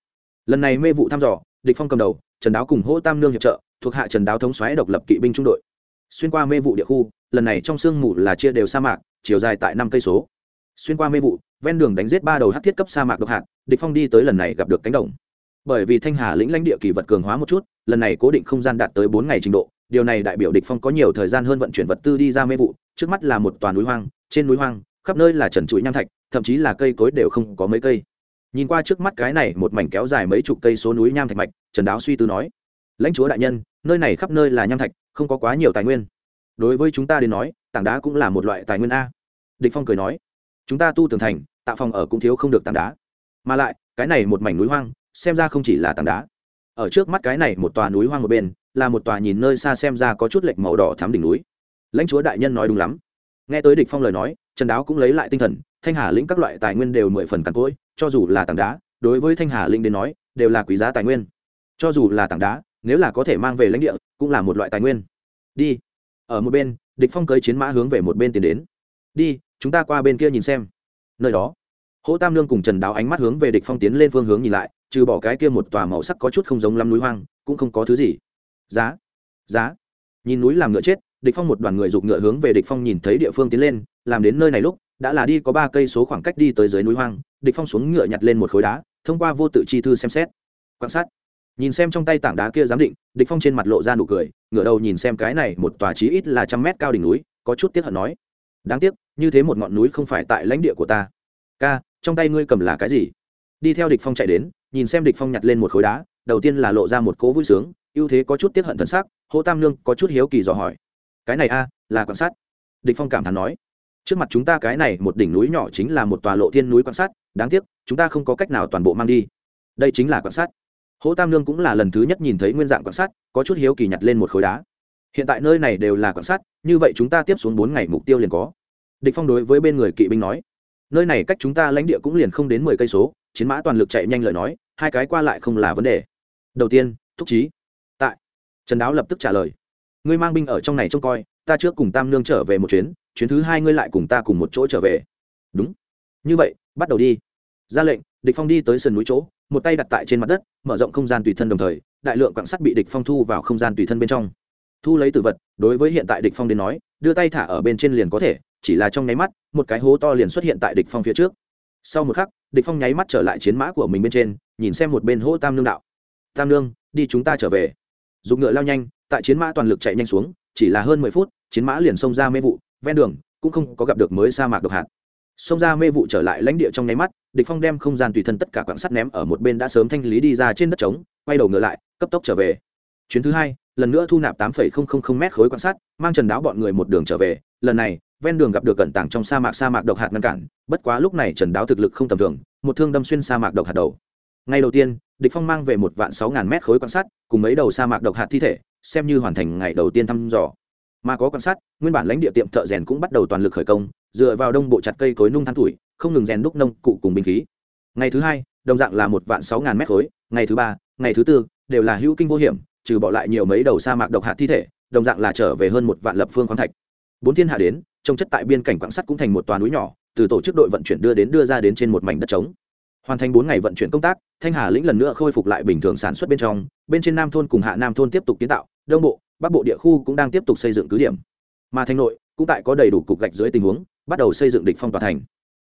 lần này mê vụ thăm dò, địch phong cầm đầu, trần đáo cùng hỗ tam nương hiệp trợ, thuộc hạ trần đáo thống xoáy độc lập kỵ binh trung đội. Xuyên qua mê vụ địa khu, lần này trong sương mù là chia đều sa mạc, chiều dài tại năm cây số. Xuyên qua mê vụ, ven đường đánh giết ba đầu hắc thiết cấp sa mạc độc hạt, địch phong đi tới lần này gặp được cánh đồng. Bởi vì thanh hà lĩnh lãnh địa kỳ vật cường hóa một chút, lần này cố định không gian đạt tới bốn ngày trình độ, điều này đại biểu địch phong có nhiều thời gian hơn vận chuyển vật tư đi ra mê vụ, trước mắt là một toàn núi hoang, trên núi hoang, khắp nơi là trần trụi nham thạch, thậm chí là cây cối đều không có mấy cây nhìn qua trước mắt cái này một mảnh kéo dài mấy chục cây số núi nham thạch mạch, trần đáo suy tư nói, lãnh chúa đại nhân, nơi này khắp nơi là nham thạch, không có quá nhiều tài nguyên. Đối với chúng ta đến nói, tảng đá cũng là một loại tài nguyên a. Địch phong cười nói, chúng ta tu tường thành, tạo phòng ở cũng thiếu không được tảng đá. Mà lại, cái này một mảnh núi hoang, xem ra không chỉ là tảng đá. Ở trước mắt cái này một tòa núi hoang một bên, là một tòa nhìn nơi xa xem ra có chút lệch màu đỏ thắm đỉnh núi. Lãnh chúa đại nhân nói đúng lắm. Nghe tới địch phong lời nói, trần đáo cũng lấy lại tinh thần, thanh hà lĩnh các loại tài nguyên đều mười phần cằn cỗi cho dù là tảng đá, đối với thanh hà Linh đến nói, đều là quý giá tài nguyên. Cho dù là tảng đá, nếu là có thể mang về lãnh địa, cũng là một loại tài nguyên. Đi. Ở một bên, địch phong cưới chiến mã hướng về một bên tiến đến. Đi, chúng ta qua bên kia nhìn xem. Nơi đó, hỗ tam lương cùng trần đáo ánh mắt hướng về địch phong tiến lên phương hướng nhìn lại, trừ bỏ cái kia một tòa màu sắc có chút không giống lắm núi hoang, cũng không có thứ gì. Giá giá. Nhìn núi làm ngựa chết, địch phong một đoàn người dục ngựa hướng về địch phong nhìn thấy địa phương tiến lên, làm đến nơi này lúc đã là đi có ba cây số khoảng cách đi tới dưới núi hoang, địch phong xuống ngựa nhặt lên một khối đá, thông qua vô tự chi thư xem xét. Quan sát. Nhìn xem trong tay tảng đá kia giám định, địch phong trên mặt lộ ra nụ cười, ngửa đầu nhìn xem cái này một tòa chí ít là trăm mét cao đỉnh núi, có chút tiếc hận nói. Đáng tiếc, như thế một ngọn núi không phải tại lãnh địa của ta. Ca, trong tay ngươi cầm là cái gì? Đi theo địch phong chạy đến, nhìn xem địch phong nhặt lên một khối đá, đầu tiên là lộ ra một cố vui sướng, ưu thế có chút tiếc hận thần sắc hỗ tam lương có chút hiếu kỳ dò hỏi. Cái này a, là quan sát. Địch phong cảm thán nói trước mặt chúng ta cái này một đỉnh núi nhỏ chính là một tòa lộ thiên núi quan sát, đáng tiếc, chúng ta không có cách nào toàn bộ mang đi. Đây chính là quan sát. Hỗ tam lương cũng là lần thứ nhất nhìn thấy nguyên dạng quan sát, có chút hiếu kỳ nhặt lên một khối đá. Hiện tại nơi này đều là quan sát, như vậy chúng ta tiếp xuống bốn ngày mục tiêu liền có. Địch phong đối với bên người kỵ binh nói, nơi này cách chúng ta lãnh địa cũng liền không đến mười cây số, chiến mã toàn lực chạy nhanh lời nói, hai cái qua lại không là vấn đề. Đầu tiên, thúc chí. Tại. Trần đáo lập tức trả lời, ngươi mang binh ở trong này trông coi, ta trước cùng tam nương trở về một chuyến chuyến thứ hai ngươi lại cùng ta cùng một chỗ trở về. Đúng. Như vậy, bắt đầu đi. Ra lệnh, địch phong đi tới sườn núi chỗ, một tay đặt tại trên mặt đất, mở rộng không gian tùy thân đồng thời, đại lượng quặng sắt bị địch phong thu vào không gian tùy thân bên trong. Thu lấy tử vật, đối với hiện tại địch phong đến nói, đưa tay thả ở bên trên liền có thể, chỉ là trong nháy mắt, một cái hố to liền xuất hiện tại địch phong phía trước. Sau một khắc, địch phong nháy mắt trở lại chiến mã của mình bên trên, nhìn xem một bên hố tam nương đạo. Tam nương, đi chúng ta trở về. Dùng ngựa lao nhanh, tại chiến mã toàn lực chạy nhanh xuống, chỉ là hơn mười phút, chiến mã liền xông ra mê vụ ven đường, cũng không có gặp được mới sa mạc độc hạt. Xông ra mê vụ trở lại lãnh địa trong nháy mắt, địch phong đem không gian tùy thân tất cả quặng sắt ném ở một bên đã sớm thanh lý đi ra trên đất trống, quay đầu ngựa lại, cấp tốc trở về. Chuyến thứ hai, lần nữa thu nạp tám mét khối quặng sắt, mang trần đáo bọn người một đường trở về. Lần này, ven đường gặp được cẩn tàng trong sa mạc sa mạc độc hạt ngăn cản, bất quá lúc này trần đáo thực lực không tầm thường, một thương đâm xuyên sa mạc độc hạt đầu. Ngay đầu tiên, địch phong mang về một vạn sáu ngàn mét khối quan sát cùng mấy đầu sa mạc độc hạt thi thể, xem như hoàn thành ngày đầu tiên thăm dò mà có quan sát, nguyên bản lãnh địa tiệm thợ rèn cũng bắt đầu toàn lực khởi công, dựa vào đông bộ chặt cây cối nung than tuổi, không ngừng rèn đúc nông cụ cùng binh khí. Ngày thứ hai, đồng dạng là một vạn sáu ngàn mét khối, ngày thứ ba, ngày thứ tư, đều là hữu kinh vô hiểm, trừ bỏ lại nhiều mấy đầu sa mạc độc hạt thi thể, đồng dạng là trở về hơn một vạn lập phương khoáng thạch. Bốn thiên hạ đến, trông chất tại biên cảnh quảng sắt cũng thành một toàn núi nhỏ, từ tổ chức đội vận chuyển đưa đến đưa ra đến trên một mảnh đất trống. Hoàn thành bốn ngày vận chuyển công tác, thanh hà lĩnh lần nữa khôi phục lại bình thường sản xuất bên trong, bên trên nam thôn cùng hạ nam thôn tiếp tục kiến tạo, đông bộ bắc bộ địa khu cũng đang tiếp tục xây dựng cứ điểm. Mà thành nội, cũng tại có đầy đủ cục gạch dưới tình huống, bắt đầu xây dựng địch phong tòa thành.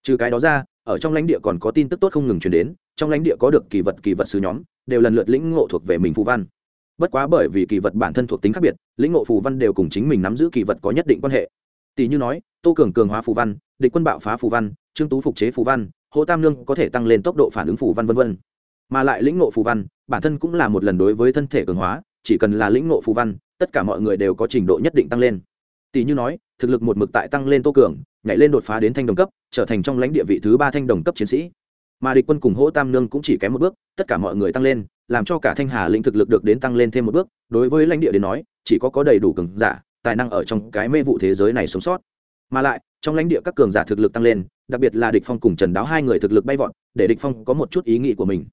Trừ cái đó ra, ở trong lãnh địa còn có tin tức tốt không ngừng truyền đến, trong lãnh địa có được kỳ vật kỳ vật sứ nhóm, đều lần lượt lĩnh ngộ thuộc về mình phù văn. Bất quá bởi vì kỳ vật bản thân thuộc tính khác biệt, lĩnh ngộ phù văn đều cùng chính mình nắm giữ kỳ vật có nhất định quan hệ. Tỷ như nói, tô cường cường hóa phù văn, địch quân bạo phá phù văn, trương tú phục chế phù văn, hồ tam lương có thể tăng lên tốc độ phản ứng phù văn vân vân. Mà lại lĩnh ngộ phù văn, bản thân cũng là một lần đối với thân thể cường hóa, chỉ cần là lĩnh ngộ phù văn tất cả mọi người đều có trình độ nhất định tăng lên. Tỷ như nói, thực lực một mực tại tăng lên tô cường, nhảy lên đột phá đến thanh đồng cấp, trở thành trong lãnh địa vị thứ ba thanh đồng cấp chiến sĩ. Mà địch quân cùng hỗ tam nương cũng chỉ kém một bước, tất cả mọi người tăng lên, làm cho cả thanh hà lĩnh thực lực được đến tăng lên thêm một bước. Đối với lãnh địa đến nói, chỉ có có đầy đủ cường giả, tài năng ở trong cái mê vụ thế giới này sống sót. Mà lại, trong lãnh địa các cường giả thực lực tăng lên, đặc biệt là địch phong cùng trần đáo hai người thực lực bay vọt, để địch phong có một chút ý nghĩ của mình.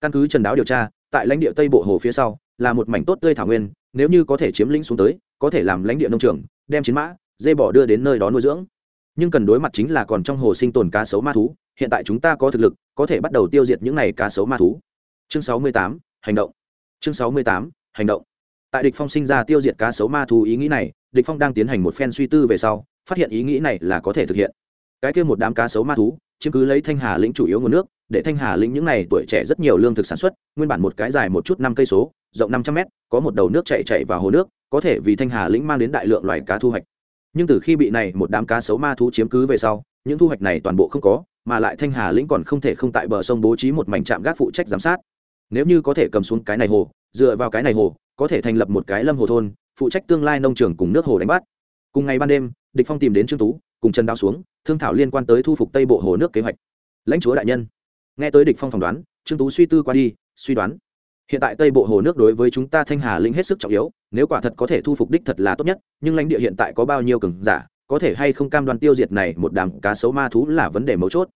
Căn cứ trần đáo điều tra, tại lãnh địa tây bộ hồ phía sau, là một mảnh tốt tươi thảo nguyên nếu như có thể chiếm lĩnh xuống tới có thể làm lãnh địa nông trường đem chiến mã dê bỏ đưa đến nơi đó nuôi dưỡng. Nhưng cần đối mặt chính là còn trong hồ sinh tồn cá sấu ma thú hiện tại chúng ta có thực lực có thể bắt đầu tiêu diệt những này cá sấu ma thú. Chương 68, hành động. Chương 68, hành động. Tại địch phong sinh ra tiêu diệt cá sấu ma thú ý nghĩ này địch phong đang tiến hành một phen suy tư về sau phát hiện ý nghĩ này là có thể thực hiện. Cái kia một đám cá sấu ma thú chiếm cứ lấy thanh hà lĩnh chủ yếu nguồn nước, để thanh hà lĩnh những này tuổi trẻ rất nhiều lương thực sản xuất, nguyên bản một cái dài một chút năm cây số, rộng năm trăm mét, có một đầu nước chạy chạy vào hồ nước, có thể vì thanh hà lĩnh mang đến đại lượng loài cá thu hoạch. Nhưng từ khi bị này một đám cá sấu ma thú chiếm cứ về sau, những thu hoạch này toàn bộ không có, mà lại thanh hà lĩnh còn không thể không tại bờ sông bố trí một mảnh trạm gác phụ trách giám sát. Nếu như có thể cầm xuống cái này hồ, dựa vào cái này hồ, có thể thành lập một cái lâm hồ thôn, phụ trách tương lai nông trường cùng nước hồ đánh bắt. Cùng ngày ban đêm, địch phong tìm đến trương tú, cùng chân đao xuống thương thảo liên quan tới thu phục tây bộ hồ nước kế hoạch lãnh chúa đại nhân nghe tới địch phong phỏng đoán trương tú suy tư qua đi suy đoán hiện tại tây bộ hồ nước đối với chúng ta thanh hà lĩnh hết sức trọng yếu nếu quả thật có thể thu phục đích thật là tốt nhất nhưng lãnh địa hiện tại có bao nhiêu cường giả có thể hay không cam đoan tiêu diệt này một đám cá sấu ma thú là vấn đề mấu chốt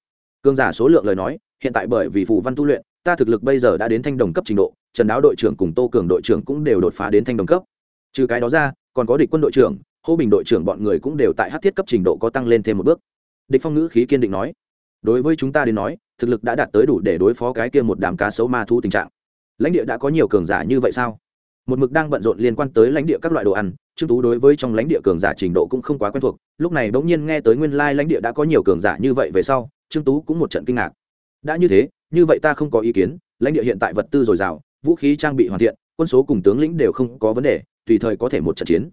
cường giả số lượng lời nói hiện tại bởi vì phù văn tu luyện ta thực lực bây giờ đã đến thanh đồng cấp trình độ trần đáo đội trưởng cùng tô cường đội trưởng cũng đều đột phá đến thanh đồng cấp trừ cái đó ra còn có địch quân đội trưởng hô bình đội trưởng bọn người cũng đều tại hát thiết cấp trình độ có tăng lên thêm một bước địch phong ngữ khí kiên định nói. Đối với chúng ta đến nói, thực lực đã đạt tới đủ để đối phó cái kia một đám cá sấu ma thú tình trạng. Lãnh địa đã có nhiều cường giả như vậy sao? Một mực đang bận rộn liên quan tới lãnh địa các loại đồ ăn, trương tú đối với trong lãnh địa cường giả trình độ cũng không quá quen thuộc, lúc này bỗng nhiên nghe tới nguyên lai lãnh địa đã có nhiều cường giả như vậy về sau, trương tú cũng một trận kinh ngạc. Đã như thế, như vậy ta không có ý kiến, lãnh địa hiện tại vật tư dồi dào, vũ khí trang bị hoàn thiện, quân số cùng tướng lĩnh đều không có vấn đề, tùy thời có thể một trận chiến.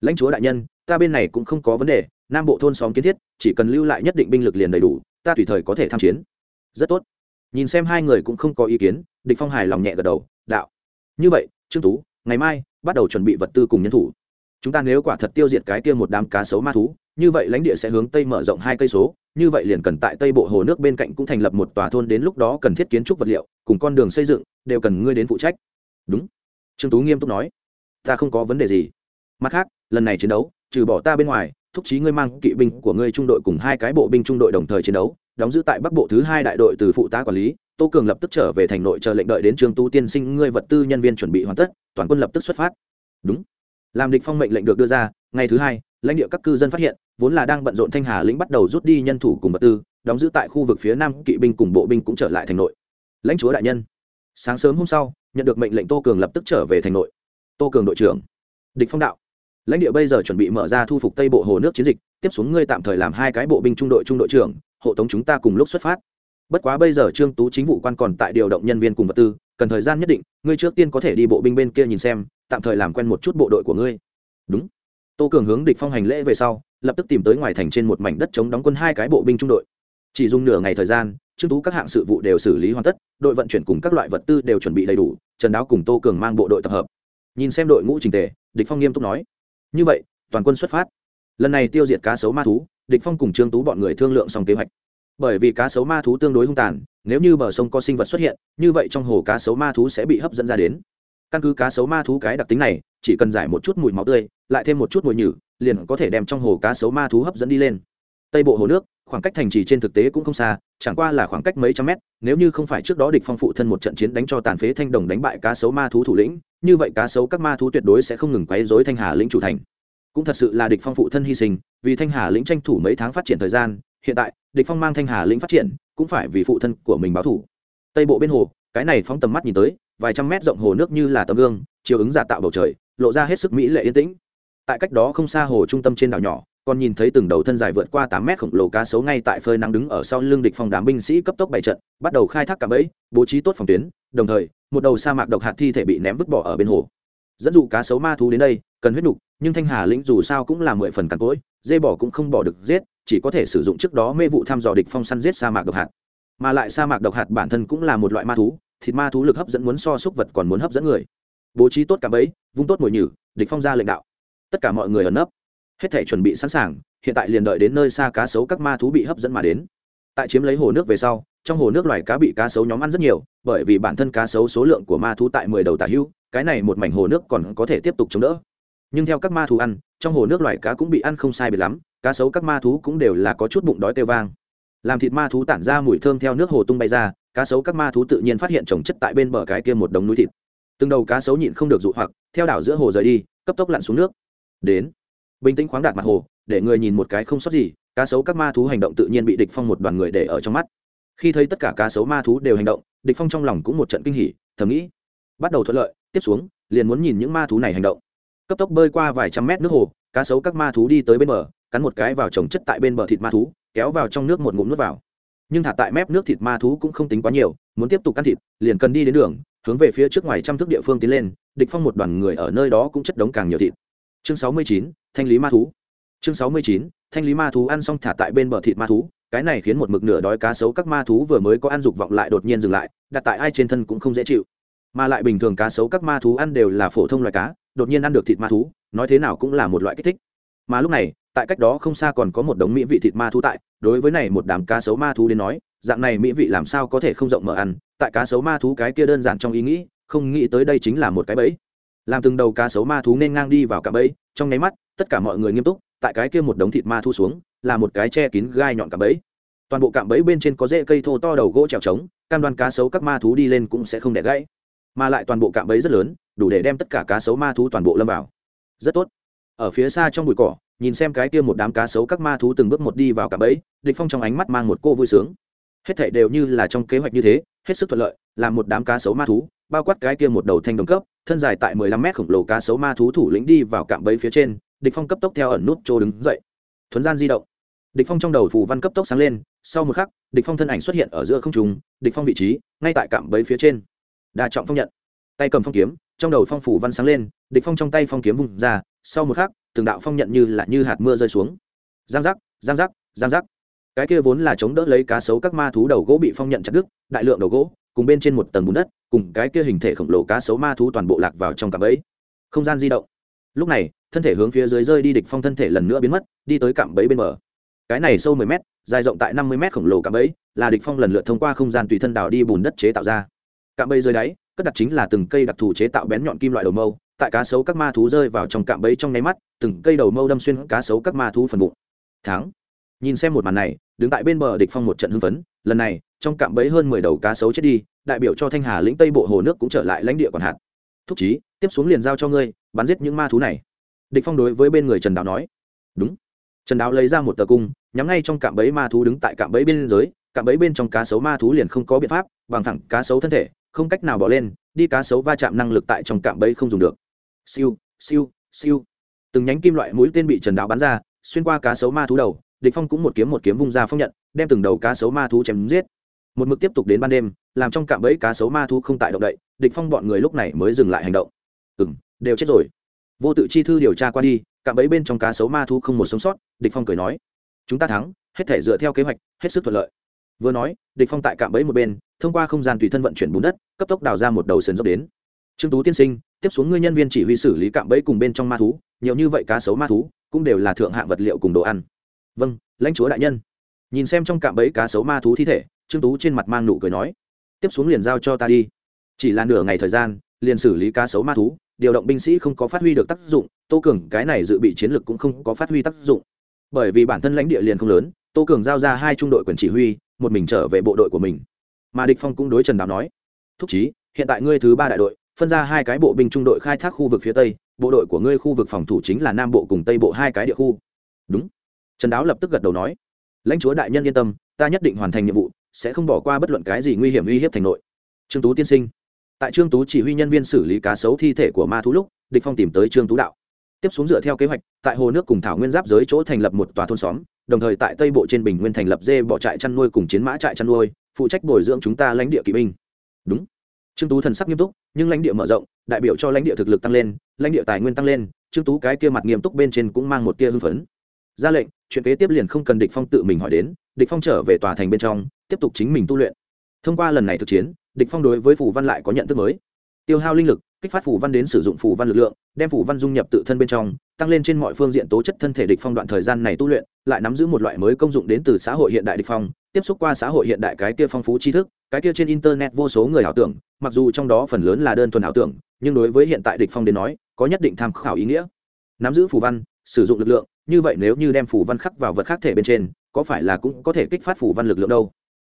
Lãnh chúa đại nhân, ta bên này cũng không có vấn đề nam bộ thôn xóm kiến thiết, chỉ cần lưu lại nhất định binh lực liền đầy đủ, ta tùy thời có thể tham chiến. Rất tốt. Nhìn xem hai người cũng không có ý kiến, địch phong hài lòng nhẹ gật đầu, đạo. Như vậy, trương tú, ngày mai, bắt đầu chuẩn bị vật tư cùng nhân thủ. Chúng ta nếu quả thật tiêu diệt cái kia một đám cá sấu ma thú, như vậy lãnh địa sẽ hướng tây mở rộng hai cây số, như vậy liền cần tại tây bộ hồ nước bên cạnh cũng thành lập một tòa thôn đến lúc đó cần thiết kiến trúc vật liệu, cùng con đường xây dựng, đều cần ngươi đến phụ trách. Đúng. Trương tú nghiêm túc nói. Ta không có vấn đề gì. Mặt khác, lần này chiến đấu, trừ bỏ ta bên ngoài thúc chí ngươi mang kỵ binh của ngươi trung đội cùng hai cái bộ binh trung đội đồng thời chiến đấu, đóng giữ tại bắc bộ thứ hai đại đội từ phụ tá quản lý, tô cường lập tức trở về thành nội chờ lệnh đợi đến trương tu tiên sinh ngươi vật tư nhân viên chuẩn bị hoàn tất, toàn quân lập tức xuất phát. Đúng. Làm địch phong mệnh lệnh được đưa ra, ngày thứ hai, lãnh địa các cư dân phát hiện, vốn là đang bận rộn thanh hà lĩnh bắt đầu rút đi nhân thủ cùng vật tư, đóng giữ tại khu vực phía nam, kỵ binh cùng bộ binh cũng trở lại thành nội. Lãnh chúa đại nhân, sáng sớm hôm sau, nhận được mệnh lệnh tô cường lập tức trở về thành nội. Tô cường đội trưởng, địch phong đạo lãnh địa bây giờ chuẩn bị mở ra thu phục tây bộ hồ nước chiến dịch, tiếp xuống ngươi tạm thời làm hai cái bộ binh trung đội trung đội trưởng, hộ tống chúng ta cùng lúc xuất phát. Bất quá bây giờ trương tú chính vụ quan còn tại điều động nhân viên cùng vật tư, cần thời gian nhất định, ngươi trước tiên có thể đi bộ binh bên kia nhìn xem, tạm thời làm quen một chút bộ đội của ngươi. Đúng. Tô cường hướng địch phong hành lễ về sau, lập tức tìm tới ngoài thành trên một mảnh đất chống đóng quân hai cái bộ binh trung đội. Chỉ dùng nửa ngày thời gian, trương tú các hạng sự vụ đều xử lý hoàn tất, đội vận chuyển cùng các loại vật tư đều chuẩn bị đầy đủ, trần đáo cùng tô cường mang bộ đội tập hợp. Nhìn xem đội ngũ trình tề, địch phong nghiêm túc nói như vậy, toàn quân xuất phát. Lần này tiêu diệt cá sấu ma thú, địch phong cùng trương tú bọn người thương lượng xong kế hoạch. Bởi vì cá sấu ma thú tương đối hung tàn, nếu như bờ sông có sinh vật xuất hiện, như vậy trong hồ cá sấu ma thú sẽ bị hấp dẫn ra đến. Căn cứ cá sấu ma thú cái đặc tính này, chỉ cần giải một chút mùi máu tươi, lại thêm một chút mùi nhử, liền có thể đem trong hồ cá sấu ma thú hấp dẫn đi lên. Tây bộ hồ nước, khoảng cách thành trì trên thực tế cũng không xa, chẳng qua là khoảng cách mấy trăm mét, nếu như không phải trước đó địch phong phụ thân một trận chiến đánh cho tàn phế thanh đồng đánh bại cá sấu ma thú thủ lĩnh như vậy cá sấu các ma thú tuyệt đối sẽ không ngừng quấy rối thanh hà lĩnh chủ thành. Cũng thật sự là địch phong phụ thân hy sinh, vì thanh hà lĩnh tranh thủ mấy tháng phát triển thời gian, hiện tại, địch phong mang thanh hà lĩnh phát triển, cũng phải vì phụ thân của mình báo thù tây bộ bên hồ, cái này phóng tầm mắt nhìn tới, vài trăm mét rộng hồ nước như là tấm gương chiều ứng giả tạo bầu trời, lộ ra hết sức mỹ lệ yên tĩnh. Tại cách đó không xa hồ trung tâm trên đảo nhỏ còn nhìn thấy từng đầu thân dài vượt qua tám mét khổng lồ cá sấu ngay tại phơi nắng đứng ở sau lưng địch phong đám binh sĩ cấp tốc bày trận, bắt đầu khai thác cả bẫy, bố trí tốt phòng tuyến, đồng thời, một đầu sa mạc độc hạt thi thể bị ném vứt bỏ ở bên hồ. Dẫn dụ cá sấu ma thú đến đây, cần huyết nục, nhưng thanh hà lĩnh dù sao cũng là mười phần cằn cỗi, dê bỏ cũng không bỏ được giết, chỉ có thể sử dụng trước đó mê vụ thăm dò địch phong săn giết sa mạc độc hạt. Mà lại sa mạc độc hạt bản thân cũng là một loại ma thú, thịt ma thú lực hấp dẫn muốn so xúc vật còn muốn hấp dẫn người. Bố trí tốt cả bẫy, vung tốt mồi nhử, địch phong ra lệnh đạo. Tất cả mọi người ẩn nấp hết thể chuẩn bị sẵn sàng, hiện tại liền đợi đến nơi xa cá sấu các ma thú bị hấp dẫn mà đến. Tại chiếm lấy hồ nước về sau, trong hồ nước loài cá bị cá sấu nhóm ăn rất nhiều, bởi vì bản thân cá sấu số lượng của ma thú tại mười đầu tả hưu, cái này một mảnh hồ nước còn có thể tiếp tục chống đỡ. Nhưng theo các ma thú ăn, trong hồ nước loài cá cũng bị ăn không sai biệt lắm, cá sấu các ma thú cũng đều là có chút bụng đói kêu vang. Làm thịt ma thú tản ra mùi thơm theo nước hồ tung bay ra, cá sấu các ma thú tự nhiên phát hiện trồng chất tại bên bờ cái kia một đống núi thịt. Từng đầu cá sấu nhịn không được dụ hoặc, theo đảo giữa hồ rời đi, cấp tốc lặn xuống nước. Đến bình tĩnh khoáng đạt mặt hồ, để người nhìn một cái không sót gì, cá sấu các ma thú hành động tự nhiên bị địch phong một đoàn người để ở trong mắt. Khi thấy tất cả cá sấu ma thú đều hành động, địch phong trong lòng cũng một trận kinh hỉ, thầm nghĩ, bắt đầu thuận lợi, tiếp xuống, liền muốn nhìn những ma thú này hành động. Cấp tốc bơi qua vài trăm mét nước hồ, cá sấu các ma thú đi tới bên bờ, cắn một cái vào trồng chất tại bên bờ thịt ma thú, kéo vào trong nước một ngụm nước vào. Nhưng thả tại mép nước thịt ma thú cũng không tính quá nhiều, muốn tiếp tục ăn thịt, liền cần đi đến đường, hướng về phía trước ngoài trăm thước địa phương tiến lên, địch phong một đoàn người ở nơi đó cũng chất đống càng nhiều thịt chương sáu mươi chín, thanh lý ma thú. Chương sáu mươi chín, thanh lý ma thú ăn xong thả tại bên bờ thịt ma thú. Cái này khiến một mực nửa đói cá sấu các ma thú vừa mới có ăn dục vọng lại đột nhiên dừng lại, đặt tại ai trên thân cũng không dễ chịu. Mà lại bình thường cá sấu các ma thú ăn đều là phổ thông loài cá, đột nhiên ăn được thịt ma thú, nói thế nào cũng là một loại kích thích. Mà lúc này, tại cách đó không xa còn có một đống mỹ vị thịt ma thú tại, đối với này một đám cá sấu ma thú đến nói, dạng này mỹ vị làm sao có thể không rộng mở ăn, tại cá sấu ma thú cái kia đơn giản trong ý nghĩ, không nghĩ tới đây chính là một cái bẫy làm từng đầu cá sấu ma thú nên ngang đi vào cả bẫy, trong nháy mắt, tất cả mọi người nghiêm túc, tại cái kia một đống thịt ma thu xuống, là một cái che kín gai nhọn cả bẫy. Toàn bộ cạm bẫy bên trên có rễ cây thô to đầu gỗ trèo trống, cam đoan cá sấu các ma thú đi lên cũng sẽ không đẻ gãy. Mà lại toàn bộ cạm bẫy rất lớn, đủ để đem tất cả cá sấu ma thú toàn bộ lâm vào. Rất tốt. Ở phía xa trong bụi cỏ, nhìn xem cái kia một đám cá sấu các ma thú từng bước một đi vào cạm bẫy, địch phong trong ánh mắt mang một cô vui sướng. Hết thảy đều như là trong kế hoạch như thế, hết sức thuận lợi làm một đám cá sấu ma thú, bao quát cái kia một đầu thanh đồng cấp thân dài tại 15 mét khổng lồ cá sấu ma thú thủ lĩnh đi vào cạm bẫy phía trên, địch phong cấp tốc theo ẩn nút trô đứng dậy. Thuấn gian di động. Địch phong trong đầu phù văn cấp tốc sáng lên, sau một khắc, địch phong thân ảnh xuất hiện ở giữa không trung, địch phong vị trí, ngay tại cạm bẫy phía trên. Đa trọng phong nhận. Tay cầm phong kiếm, trong đầu phong phủ văn sáng lên, địch phong trong tay phong kiếm vùng ra, sau một khắc, từng đạo phong nhận như là như hạt mưa rơi xuống. Giang giác giang giác giang giác. Cái kia vốn là chống đỡ lấy cá sấu các ma thú đầu gỗ bị phong nhận chặt đứt, đại lượng đầu gỗ cùng bên trên một tầng bùn đất, cùng cái kia hình thể khổng lồ cá sấu ma thú toàn bộ lạc vào trong cạm bẫy. Không gian di động. Lúc này, thân thể hướng phía dưới rơi đi địch phong thân thể lần nữa biến mất, đi tới cạm bẫy bên bờ. Cái này sâu 10 mét, dài rộng tại 50 mét khổng lồ cạm bẫy, là địch phong lần lượt thông qua không gian tùy thân đào đi bùn đất chế tạo ra. Cạm bẫy dưới đáy, cất đặt chính là từng cây đặc thù chế tạo bén nhọn kim loại đầu mâu, tại cá sấu các ma thú rơi vào trong cạm bẫy trong nháy mắt, từng cây đầu mâu đâm xuyên cá sấu các ma thú phần bụng. Thắng. Nhìn xem một màn này, đứng tại bên bờ địch phong một trận hưng phấn, lần này trong cạm bẫy hơn mười đầu cá sấu chết đi, đại biểu cho thanh hà lĩnh tây bộ hồ nước cũng trở lại lãnh địa còn hạt thúc chí, tiếp xuống liền giao cho ngươi, bắn giết những ma thú này. Địch phong đối với bên người trần đào nói. Đúng. Trần đào lấy ra một tờ cung, nhắm ngay trong cạm bẫy ma thú đứng tại cạm bẫy bên dưới, cạm bẫy bên trong cá sấu ma thú liền không có biện pháp, bằng thẳng cá sấu thân thể, không cách nào bỏ lên, đi cá sấu va chạm năng lực tại trong cạm bẫy không dùng được. Siêu siêu siêu. Từng nhánh kim loại mũi tên bị trần đạo bắn ra, xuyên qua cá sấu ma thú đầu, địch phong cũng một kiếm một kiếm vung ra phong nhận, đem từng đầu cá sấu ma thú chém giết một mực tiếp tục đến ban đêm, làm trong cạm bẫy cá sấu ma thú không tại động đậy, địch phong bọn người lúc này mới dừng lại hành động. Ừm, đều chết rồi. Vô tự chi thư điều tra qua đi, cạm bẫy bên trong cá sấu ma thú không một sống sót, địch phong cười nói, chúng ta thắng, hết thể dựa theo kế hoạch, hết sức thuận lợi. Vừa nói, địch phong tại cạm bẫy một bên, thông qua không gian tùy thân vận chuyển bùn đất, cấp tốc đào ra một đầu sườn dốc đến. Trương tú tiên sinh, tiếp xuống ngươi nhân viên chỉ huy xử lý cạm bẫy cùng bên trong ma thú, nhiều như vậy cá sấu ma thú, cũng đều là thượng hạng vật liệu cùng đồ ăn. Vâng lãnh chúa đại nhân. Nhìn xem trong cạm bẫy cá sấu ma thú thi thể trương tú trên mặt mang nụ cười nói, tiếp xuống liền giao cho ta đi. Chỉ là nửa ngày thời gian, liền xử lý cá sấu ma thú, điều động binh sĩ không có phát huy được tác dụng, tô cường cái này dự bị chiến lược cũng không có phát huy tác dụng. Bởi vì bản thân lãnh địa liền không lớn, tô cường giao ra hai trung đội quyền chỉ huy, một mình trở về bộ đội của mình. Mà địch phong cũng đối trần đào nói, thúc chí, hiện tại ngươi thứ ba đại đội, phân ra hai cái bộ binh trung đội khai thác khu vực phía tây, bộ đội của ngươi khu vực phòng thủ chính là nam bộ cùng tây bộ hai cái địa khu. Đúng. Trần đáo lập tức gật đầu nói, lãnh chúa đại nhân yên tâm, ta nhất định hoàn thành nhiệm vụ sẽ không bỏ qua bất luận cái gì nguy hiểm uy hiếp thành nội. Trương tú tiên sinh. Tại trương tú chỉ huy nhân viên xử lý cá sấu thi thể của ma thú lúc, địch phong tìm tới trương tú đạo. Tiếp xuống dựa theo kế hoạch, tại hồ nước cùng thảo nguyên giáp giới chỗ thành lập một tòa thôn xóm, đồng thời tại tây bộ trên bình nguyên thành lập dê bỏ trại chăn nuôi cùng chiến mã trại chăn nuôi, phụ trách bồi dưỡng chúng ta lãnh địa kỵ binh. Đúng. Trương tú thần sắc nghiêm túc, nhưng lãnh địa mở rộng, đại biểu cho lãnh địa thực lực tăng lên, lãnh địa tài nguyên tăng lên, trương tú cái kia mặt nghiêm túc bên trên cũng mang một tia hưng phấn. Ra lệnh, chuyện kế tiếp liền không cần địch phong tự mình hỏi đến, địch phong trở về tòa thành bên trong tiếp tục chính mình tu luyện. Thông qua lần này thực chiến, địch phong đối với phù văn lại có nhận thức mới. Tiêu hao linh lực, kích phát phù văn đến sử dụng phù văn lực lượng, đem phù văn dung nhập tự thân bên trong, tăng lên trên mọi phương diện tố chất thân thể địch phong đoạn thời gian này tu luyện, lại nắm giữ một loại mới công dụng đến từ xã hội hiện đại địch phong, tiếp xúc qua xã hội hiện đại cái kia phong phú tri thức, cái kia trên internet vô số người ảo tưởng, mặc dù trong đó phần lớn là đơn thuần ảo tưởng, nhưng đối với hiện tại địch phong đến nói, có nhất định tham khảo ý nghĩa. Nắm giữ phù văn, sử dụng lực lượng, như vậy nếu như đem phù văn khắc vào vật khác thể bên trên, có phải là cũng có thể kích phát phù văn lực lượng đâu?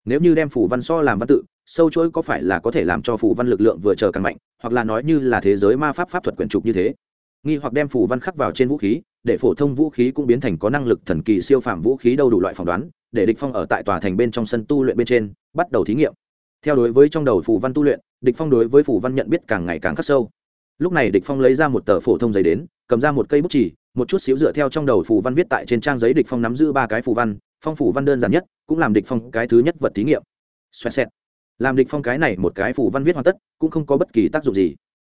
Nếu như đem phù văn so làm văn tự, sâu chuỗi có phải là có thể làm cho phù văn lực lượng vừa chờ càng mạnh, hoặc là nói như là thế giới ma pháp pháp thuật quyển trục như thế? Nghi hoặc đem phù văn khắc vào trên vũ khí, để phổ thông vũ khí cũng biến thành có năng lực thần kỳ siêu phạm vũ khí đâu đủ loại phỏng đoán, để địch phong ở tại tòa thành bên trong sân tu luyện bên trên, bắt đầu thí nghiệm. Theo đối với trong đầu phù văn tu luyện, địch phong đối với phù văn nhận biết càng ngày càng khắc sâu. Lúc này địch phong lấy ra một tờ phổ thông giấy đến, cầm ra một cây bút chỉ một chút xíu dựa theo trong đầu phù văn viết tại trên trang giấy địch phong nắm giữ ba cái phù văn phong phủ văn đơn giản nhất, cũng làm địch phong cái thứ nhất vật thí nghiệm. Xoẹt xẹt. Làm địch phong cái này một cái phủ văn viết hoàn tất, cũng không có bất kỳ tác dụng gì.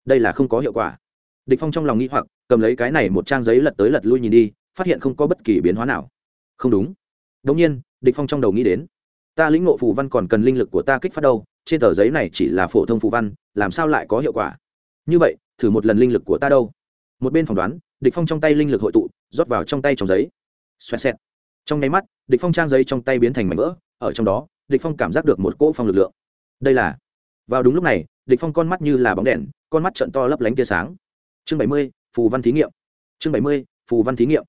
Đây là không có hiệu quả. Địch phong trong lòng nghĩ hoặc, cầm lấy cái này một trang giấy lật tới lật lui nhìn đi, phát hiện không có bất kỳ biến hóa nào. Không đúng. Đống nhiên, địch phong trong đầu nghĩ đến, ta lĩnh ngộ phù văn còn cần linh lực của ta kích phát đâu, trên tờ giấy này chỉ là phổ thông phù văn, làm sao lại có hiệu quả? Như vậy, thử một lần linh lực của ta đâu. Một bên phỏng đoán, địch phong trong tay linh lực hội tụ, rót vào trong tay trong giấy. Xoẹt xẹt. Trong nháy mắt địch phong trang giấy trong tay biến thành mảnh vỡ, ở trong đó, địch phong cảm giác được một cỗ phong lực lượng. Đây là, vào đúng lúc này, địch phong con mắt như là bóng đèn, con mắt trận to lấp lánh tia sáng. Chương bảy mươi, phù văn thí nghiệm. Chương bảy mươi, phù văn thí nghiệm.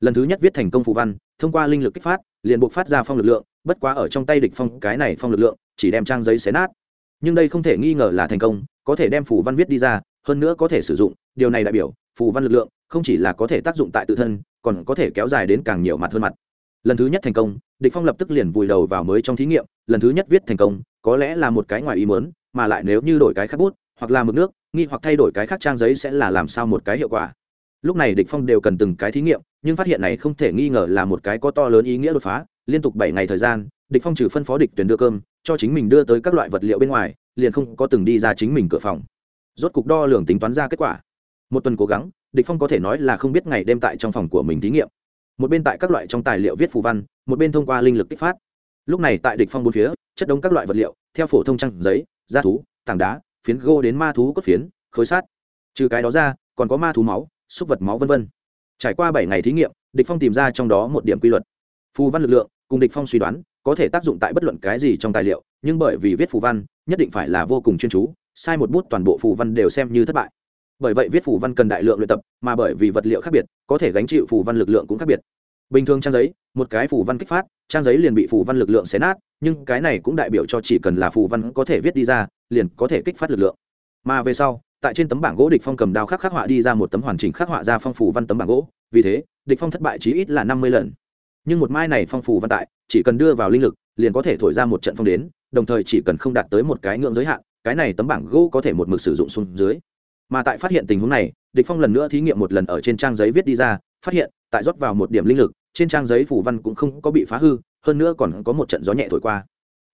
Lần thứ nhất viết thành công phù văn, thông qua linh lực kích phát, liền buộc phát ra phong lực lượng, bất quá ở trong tay địch phong, cái này phong lực lượng, chỉ đem trang giấy xé nát. Nhưng đây không thể nghi ngờ là thành công, có thể đem phù văn viết đi ra, hơn nữa có thể sử dụng, điều này đại biểu, phù văn lực lượng không chỉ là có thể tác dụng tại tự thân, còn có thể kéo dài đến càng nhiều mặt hơn mặt lần thứ nhất thành công, địch phong lập tức liền vùi đầu vào mới trong thí nghiệm, lần thứ nhất viết thành công, có lẽ là một cái ngoài ý muốn, mà lại nếu như đổi cái khác bút, hoặc là mực nước, nghi hoặc thay đổi cái khác trang giấy sẽ là làm sao một cái hiệu quả. Lúc này địch phong đều cần từng cái thí nghiệm, nhưng phát hiện này không thể nghi ngờ là một cái có to lớn ý nghĩa đột phá, liên tục bảy ngày thời gian, địch phong trừ phân phó địch tuyển đưa cơm, cho chính mình đưa tới các loại vật liệu bên ngoài, liền không có từng đi ra chính mình cửa phòng. Rốt cục đo lường tính toán ra kết quả. Một tuần cố gắng, địch phong có thể nói là không biết ngày đêm tại trong phòng của mình thí nghiệm một bên tại các loại trong tài liệu viết phù văn, một bên thông qua linh lực kích phát. Lúc này tại địch phong bốn phía, chất đống các loại vật liệu, theo phổ thông trang giấy, da thú, tảng đá, phiến gỗ đến ma thú cốt phiến, khối sát trừ cái đó ra, còn có ma thú máu xúc vật máu vân vân. Trải qua bảy ngày thí nghiệm, địch phong tìm ra trong đó một điểm quy luật. Phù văn lực lượng, cùng địch phong suy đoán, có thể tác dụng tại bất luận cái gì trong tài liệu, nhưng bởi vì viết phù văn, nhất định phải là vô cùng chuyên chú, sai một bút toàn bộ phù văn đều xem như thất bại bởi vậy viết phù văn cần đại lượng luyện tập, mà bởi vì vật liệu khác biệt, có thể gánh chịu phù văn lực lượng cũng khác biệt. Bình thường trang giấy, một cái phù văn kích phát, trang giấy liền bị phù văn lực lượng xé nát, nhưng cái này cũng đại biểu cho chỉ cần là phù văn có thể viết đi ra, liền có thể kích phát lực lượng. Mà về sau, tại trên tấm bảng gỗ địch phong cầm đao khắc khắc họa đi ra một tấm hoàn chỉnh khắc họa ra phong phù văn tấm bảng gỗ, vì thế, địch phong thất bại chí ít là năm mươi lần. Nhưng một mai này phong phù văn tại, chỉ cần đưa vào linh lực, liền có thể thổi ra một trận phong đến, đồng thời chỉ cần không đạt tới một cái ngưỡng giới hạn, cái này tấm bảng gỗ có thể một mực sử dụng xuống dưới mà tại phát hiện tình huống này, địch phong lần nữa thí nghiệm một lần ở trên trang giấy viết đi ra, phát hiện, tại rót vào một điểm linh lực, trên trang giấy phủ văn cũng không có bị phá hư, hơn nữa còn có một trận gió nhẹ thổi qua.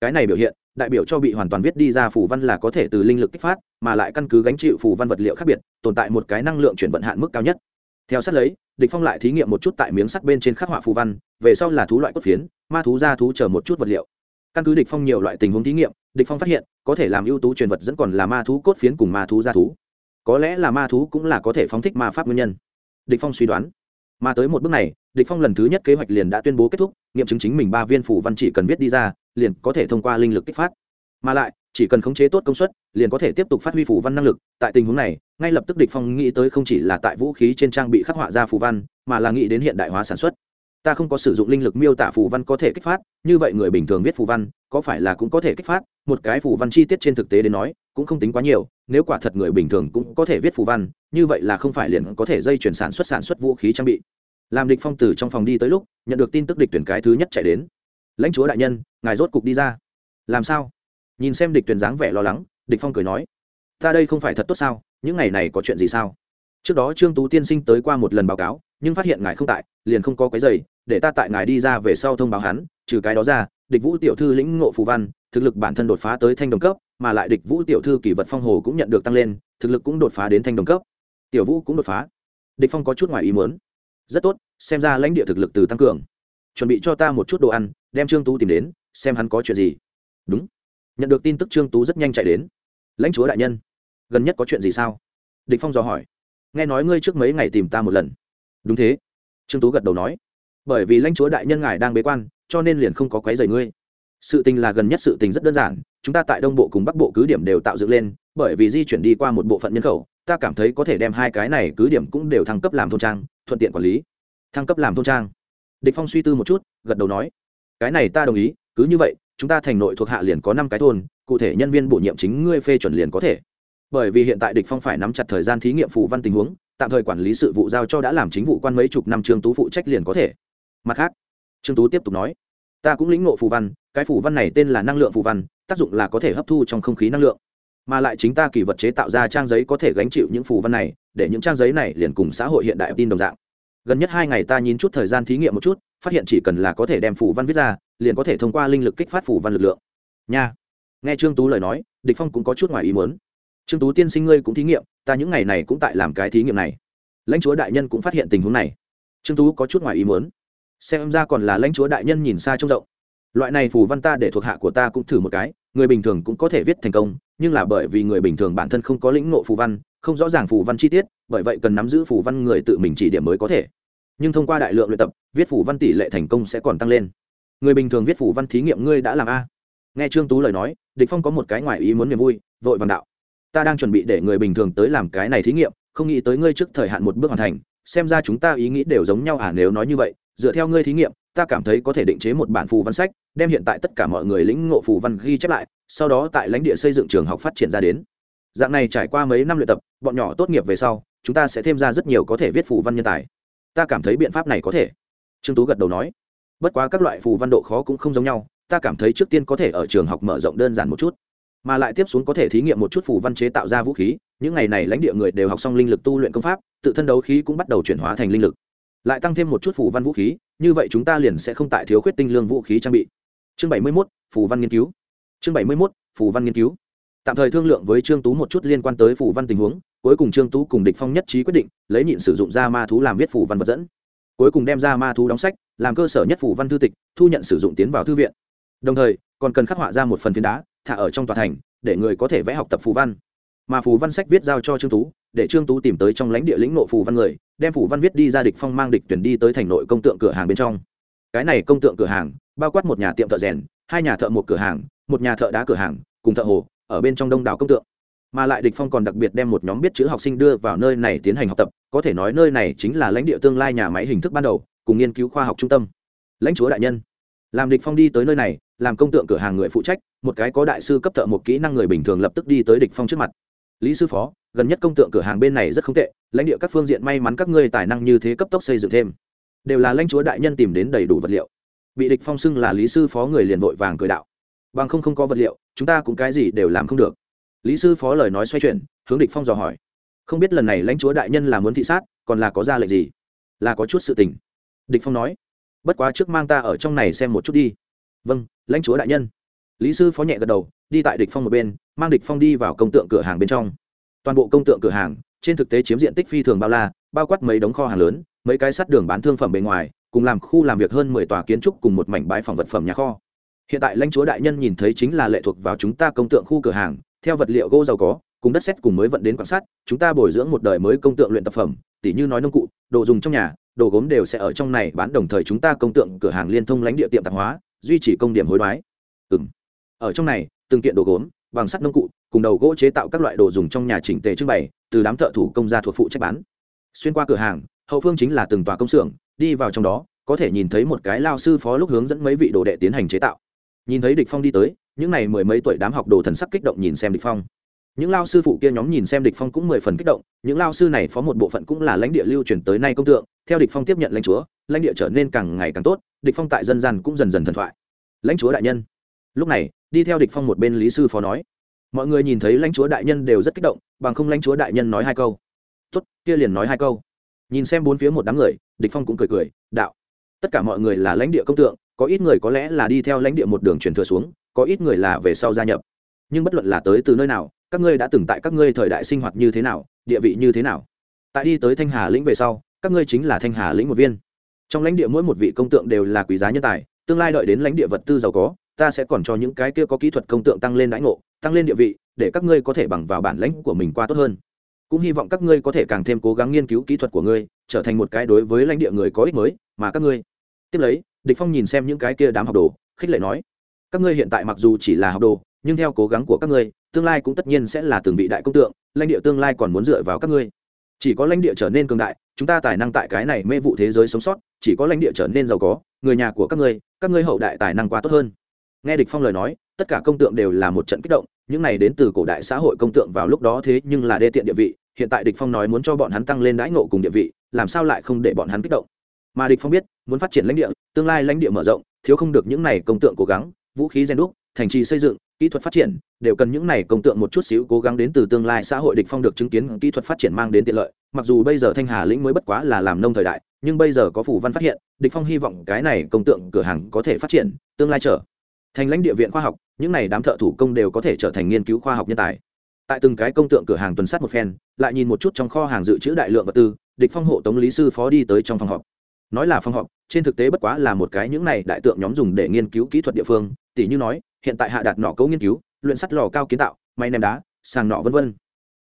Cái này biểu hiện, đại biểu cho bị hoàn toàn viết đi ra phủ văn là có thể từ linh lực kích phát, mà lại căn cứ gánh chịu phủ văn vật liệu khác biệt, tồn tại một cái năng lượng chuyển vận hạn mức cao nhất. Theo sát lấy, địch phong lại thí nghiệm một chút tại miếng sắt bên trên khắc họa phù văn, về sau là thú loại cốt phiến, ma thú, da thú chờ một chút vật liệu. Căn cứ địch phong nhiều loại tình huống thí nghiệm, địch phong phát hiện, có thể làm ưu tú truyền vật dẫn còn là ma thú cốt phiến cùng ma thú, da thú có lẽ là ma thú cũng là có thể phóng thích ma pháp nguyên nhân. Địch phong suy đoán. Mà tới một bước này, địch phong lần thứ nhất kế hoạch liền đã tuyên bố kết thúc, nghiệm chứng chính mình ba viên phủ văn chỉ cần viết đi ra, liền có thể thông qua linh lực kích phát. Mà lại, chỉ cần khống chế tốt công suất, liền có thể tiếp tục phát huy phủ văn năng lực. Tại tình huống này, ngay lập tức địch phong nghĩ tới không chỉ là tại vũ khí trên trang bị khắc họa ra phù văn, mà là nghĩ đến hiện đại hóa sản xuất. Ta không có sử dụng linh lực miêu tả phù văn có thể kích phát, như vậy người bình thường viết phù văn, có phải là cũng có thể kích phát? Một cái phù văn chi tiết trên thực tế đến nói cũng không tính quá nhiều, nếu quả thật người bình thường cũng có thể viết phù văn, như vậy là không phải liền có thể dây chuyển sản xuất sản xuất vũ khí trang bị. Làm địch phong từ trong phòng đi tới lúc, nhận được tin tức địch tuyển cái thứ nhất chạy đến. Lãnh chúa đại nhân, ngài rốt cục đi ra. Làm sao? Nhìn xem địch tuyển dáng vẻ lo lắng, địch phong cười nói. Ta đây không phải thật tốt sao? Những ngày này có chuyện gì sao? Trước đó trương tú tiên sinh tới qua một lần báo cáo, nhưng phát hiện ngài không tại, liền không có cái giày, để ta tại ngài đi ra về sau thông báo hắn, trừ cái đó ra, địch vũ tiểu thư lĩnh ngộ phù văn, thực lực bản thân đột phá tới thanh đồng cấp mà lại địch vũ tiểu thư kỷ vật phong hồ cũng nhận được tăng lên, thực lực cũng đột phá đến thanh đồng cấp. Tiểu vũ cũng đột phá. Địch phong có chút ngoài ý muốn. Rất tốt, xem ra lãnh địa thực lực từ tăng cường. Chuẩn bị cho ta một chút đồ ăn, đem trương tú tìm đến, xem hắn có chuyện gì. Đúng. Nhận được tin tức trương tú rất nhanh chạy đến. Lãnh chúa đại nhân, gần nhất có chuyện gì sao? Địch phong dò hỏi. Nghe nói ngươi trước mấy ngày tìm ta một lần. Đúng thế. Trương tú gật đầu nói. Bởi vì lãnh chúa đại nhân ngài đang bế quan, cho nên liền không có quấy rầy ngươi. Sự tình là gần nhất sự tình rất đơn giản chúng ta tại đông bộ cùng bắc bộ cứ điểm đều tạo dựng lên, bởi vì di chuyển đi qua một bộ phận nhân khẩu, ta cảm thấy có thể đem hai cái này cứ điểm cũng đều thăng cấp làm thôn trang, thuận tiện quản lý. Thăng cấp làm thôn trang. Địch phong suy tư một chút, gật đầu nói, cái này ta đồng ý, cứ như vậy, chúng ta thành nội thuộc hạ liền có năm cái thôn, cụ thể nhân viên bổ nhiệm chính ngươi phê chuẩn liền có thể. Bởi vì hiện tại địch phong phải nắm chặt thời gian thí nghiệm phù văn tình huống, tạm thời quản lý sự vụ giao cho đã làm chính vụ quan mấy chục năm trương tú phụ trách liền có thể. Mặt khác, trương tú tiếp tục nói, ta cũng lĩnh ngộ phù văn, cái phù văn này tên là năng lượng phù văn tác dụng là có thể hấp thu trong không khí năng lượng. Mà lại chính ta kỳ vật chế tạo ra trang giấy có thể gánh chịu những phù văn này, để những trang giấy này liền cùng xã hội hiện đại tin đồng dạng. Gần nhất hai ngày ta nhìn chút thời gian thí nghiệm một chút, phát hiện chỉ cần là có thể đem phù văn viết ra, liền có thể thông qua linh lực kích phát phù văn lực lượng. Nha. Nghe trương tú lời nói, địch phong cũng có chút ngoài ý muốn. Trương tú tiên sinh ngươi cũng thí nghiệm, ta những ngày này cũng tại làm cái thí nghiệm này. Lãnh chúa đại nhân cũng phát hiện tình huống này. Trương tú có chút ngoài ý muốn. Xem ra còn là lãnh chúa đại nhân nhìn xa trông rộng loại này phù văn ta để thuộc hạ của ta cũng thử một cái, người bình thường cũng có thể viết thành công, nhưng là bởi vì người bình thường bản thân không có lĩnh ngộ phù văn, không rõ ràng phù văn chi tiết, bởi vậy cần nắm giữ phù văn người tự mình chỉ điểm mới có thể. Nhưng thông qua đại lượng luyện tập, viết phù văn tỷ lệ thành công sẽ còn tăng lên. Người bình thường viết phù văn thí nghiệm ngươi đã làm a. Nghe trương tú lời nói, địch phong có một cái ngoài ý muốn niềm vui, vội vàng đạo. Ta đang chuẩn bị để người bình thường tới làm cái này thí nghiệm, không nghĩ tới ngươi trước thời hạn một bước hoàn thành, xem ra chúng ta ý nghĩ đều giống nhau à nếu nói như vậy, dựa theo ngươi thí nghiệm ta cảm thấy có thể định chế một bản phù văn sách, đem hiện tại tất cả mọi người lĩnh ngộ phù văn ghi chép lại, sau đó tại lãnh địa xây dựng trường học phát triển ra đến. Dạng này trải qua mấy năm luyện tập, bọn nhỏ tốt nghiệp về sau, chúng ta sẽ thêm ra rất nhiều có thể viết phù văn nhân tài. Ta cảm thấy biện pháp này có thể. Trương tú gật đầu nói. Bất quá các loại phù văn độ khó cũng không giống nhau, ta cảm thấy trước tiên có thể ở trường học mở rộng đơn giản một chút, mà lại tiếp xuống có thể thí nghiệm một chút phù văn chế tạo ra vũ khí, những ngày này lãnh địa người đều học xong linh lực tu luyện công pháp, tự thân đấu khí cũng bắt đầu chuyển hóa thành linh lực lại tăng thêm một chút phù văn vũ khí, như vậy chúng ta liền sẽ không tại thiếu khuyết tinh lương vũ khí trang bị. Chương bảy mươi mốt phù văn nghiên cứu. Chương bảy mươi mốt phù văn nghiên cứu. Tạm thời thương lượng với trương tú một chút liên quan tới phù văn tình huống, cuối cùng trương tú cùng địch phong nhất trí quyết định, lấy nhịn sử dụng ra ma thú làm viết phù văn vật dẫn. Cuối cùng đem ra ma thú đóng sách, làm cơ sở nhất phù văn thư tịch, thu nhận sử dụng tiến vào thư viện. Đồng thời, còn cần khắc họa ra một phần phiến đá, thả ở trong tòa thành, để người có thể vẽ học tập phù văn mà phù văn sách viết giao cho trương tú, để trương tú tìm tới trong lãnh địa lĩnh nộ phù văn người, đem phù văn viết đi ra địch phong mang địch tuyển đi tới thành nội công tượng cửa hàng bên trong. Cái này công tượng cửa hàng, bao quát một nhà tiệm thợ rèn, hai nhà thợ một cửa hàng, một nhà thợ đá cửa hàng, cùng thợ hồ, ở bên trong đông đảo công tượng. Mà lại địch phong còn đặc biệt đem một nhóm biết chữ học sinh đưa vào nơi này tiến hành học tập, có thể nói nơi này chính là lãnh địa tương lai nhà máy hình thức ban đầu, cùng nghiên cứu khoa học trung tâm. Lãnh chúa đại nhân, làm địch phong đi tới nơi này, làm công tượng cửa hàng người phụ trách, một cái có đại sư cấp thợ một kỹ năng người bình thường lập tức đi tới địch phong trước mặt lý sư phó, gần nhất công tượng cửa hàng bên này rất không tệ, lãnh địa các phương diện may mắn các ngươi tài năng như thế cấp tốc xây dựng thêm. Đều là lãnh chúa đại nhân tìm đến đầy đủ vật liệu. Bị địch phong xưng là lý sư phó người liền vội vàng cười đạo. Bằng không không có vật liệu, chúng ta cũng cái gì đều làm không được. Lý sư phó lời nói xoay chuyển, hướng địch phong dò hỏi. Không biết lần này lãnh chúa đại nhân là muốn thị sát, còn là có ra lệnh gì? Là có chút sự tình. Địch phong nói. Bất quá trước mang ta ở trong này xem một chút đi. Vâng lãnh chúa đại nhân lý sư phó nhẹ gật đầu, đi tại địch phong một bên, mang địch phong đi vào công tượng cửa hàng bên trong. Toàn bộ công tượng cửa hàng, trên thực tế chiếm diện tích phi thường bao la, bao quát mấy đống kho hàng lớn, mấy cái sắt đường bán thương phẩm bên ngoài, cùng làm khu làm việc hơn mười tòa kiến trúc cùng một mảnh bãi phòng vật phẩm nhà kho. Hiện tại lãnh chúa đại nhân nhìn thấy chính là lệ thuộc vào chúng ta công tượng khu cửa hàng, theo vật liệu gỗ giàu có, cùng đất sét cùng mới vận đến quan sát chúng ta bồi dưỡng một đời mới công tượng luyện tập phẩm, tỉ như nói nông cụ, đồ dùng trong nhà, đồ gốm đều sẽ ở trong này bán đồng thời chúng ta công tượng cửa hàng liên thông lãnh địa tiệm tạp hóa, duy trì công điểm hối đoái. Ừ ở trong này, từng kiện đồ gốm bằng sắt nông cụ, cùng đầu gỗ chế tạo các loại đồ dùng trong nhà chỉnh tề trưng bày, từ đám thợ thủ công gia thuộc phụ trách bán. Xuyên qua cửa hàng, hậu phương chính là từng tòa công xưởng, đi vào trong đó, có thể nhìn thấy một cái lao sư phó lúc hướng dẫn mấy vị đồ đệ tiến hành chế tạo. Nhìn thấy địch phong đi tới, những này mười mấy tuổi đám học đồ thần sắc kích động nhìn xem địch phong. Những lao sư phụ kia nhóm nhìn xem địch phong cũng mười phần kích động, những lao sư này phó một bộ phận cũng là lãnh địa lưu truyền tới nay công tượng, theo địch phong tiếp nhận lãnh chúa, lãnh địa trở nên càng ngày càng tốt, địch phong tại dân gian cũng dần dần thần thoại. Lãnh chúa đại nhân lúc này, đi theo địch phong một bên lý sư phó nói, mọi người nhìn thấy lãnh chúa đại nhân đều rất kích động, bằng không lãnh chúa đại nhân nói hai câu. Tốt, kia liền nói hai câu. Nhìn xem bốn phía một đám người, địch phong cũng cười cười, đạo, tất cả mọi người là lãnh địa công tượng, có ít người có lẽ là đi theo lãnh địa một đường truyền thừa xuống, có ít người là về sau gia nhập. Nhưng bất luận là tới từ nơi nào, các ngươi đã từng tại các ngươi thời đại sinh hoạt như thế nào, địa vị như thế nào? Tại đi tới thanh hà lĩnh về sau, các ngươi chính là thanh hà lĩnh một viên. Trong lãnh địa mỗi một vị công tượng đều là quý giá nhân tài, tương lai đợi đến lãnh địa vật tư giàu có ta sẽ còn cho những cái kia có kỹ thuật công tượng tăng lên đãi ngộ, tăng lên địa vị, để các ngươi có thể bằng vào bản lãnh của mình qua tốt hơn. Cũng hy vọng các ngươi có thể càng thêm cố gắng nghiên cứu kỹ thuật của ngươi, trở thành một cái đối với lãnh địa người có ích mới, mà các ngươi. Tiếp lấy, địch phong nhìn xem những cái kia đám học đồ, khích lệ nói, các ngươi hiện tại mặc dù chỉ là học đồ, nhưng theo cố gắng của các ngươi, tương lai cũng tất nhiên sẽ là từng vị đại công tượng, lãnh địa tương lai còn muốn dựa vào các ngươi. Chỉ có lãnh địa trở nên cường đại, chúng ta tài năng tại cái này mê vụ thế giới sống sót, chỉ có lãnh địa trở nên giàu có, người nhà của các ngươi các ngươi hậu đại tài năng quá tốt hơn nghe địch phong lời nói, tất cả công tượng đều là một trận kích động, những này đến từ cổ đại xã hội công tượng vào lúc đó thế nhưng là đê tiện địa vị, hiện tại địch phong nói muốn cho bọn hắn tăng lên đãi ngộ cùng địa vị, làm sao lại không để bọn hắn kích động? Mà địch phong biết, muốn phát triển lãnh địa, tương lai lãnh địa mở rộng, thiếu không được những này công tượng cố gắng, vũ khí gen đúc, thành trì xây dựng, kỹ thuật phát triển, đều cần những này công tượng một chút xíu cố gắng đến từ tương lai xã hội địch phong được chứng kiến kỹ thuật phát triển mang đến tiện lợi, mặc dù bây giờ thanh hà lĩnh mới bất quá là làm nông thời đại, nhưng bây giờ có phủ văn phát hiện, địch phong hy vọng cái này công tượng cửa hàng có thể phát triển, tương lai trở thành lãnh địa viện khoa học, những này đám thợ thủ công đều có thể trở thành nghiên cứu khoa học nhân tài. Tại từng cái công tượng cửa hàng tuần sát một phen, lại nhìn một chút trong kho hàng dự trữ đại lượng vật tư, địch phong hộ tống lý sư phó đi tới trong phòng họp. Nói là phòng họp, trên thực tế bất quá là một cái những này đại tượng nhóm dùng để nghiên cứu kỹ thuật địa phương tỷ như nói, hiện tại hạ đạt nọ cấu nghiên cứu, luyện sắt lò cao kiến tạo may ném đá, sàng nọ vân vân.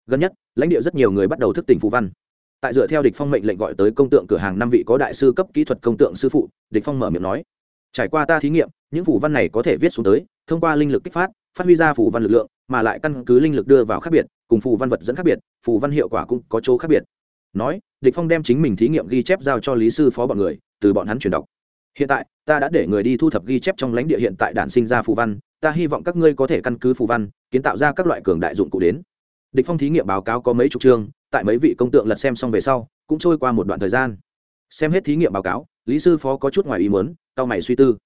Gần nhất, lãnh địa rất nhiều người bắt đầu thức tỉnh phù văn. Tại dựa theo địch phong mệnh lệnh gọi tới công tượng cửa hàng năm vị có đại sư cấp kỹ thuật công tượng sư phụ, địch phong mở miệng nói trải qua ta thí nghiệm, những phù văn này có thể viết xuống tới, thông qua linh lực kích phát phát huy ra phù văn lực lượng, mà lại căn cứ linh lực đưa vào khác biệt, cùng phù văn vật dẫn khác biệt, phù văn hiệu quả cũng có chỗ khác biệt. Nói, địch phong đem chính mình thí nghiệm ghi chép giao cho lý sư phó bọn người, từ bọn hắn truyền đọc. Hiện tại, ta đã để người đi thu thập ghi chép trong lãnh địa hiện tại đản sinh ra phù văn, ta hy vọng các ngươi có thể căn cứ phù văn, kiến tạo ra các loại cường đại dụng cụ đến. Địch phong thí nghiệm báo cáo có mấy chục chương, tại mấy vị công tượng lật xem xong về sau, cũng trôi qua một đoạn thời gian. Xem hết thí nghiệm báo cáo, lý sư phó có chút ngoài ý muốn cao mày suy tư.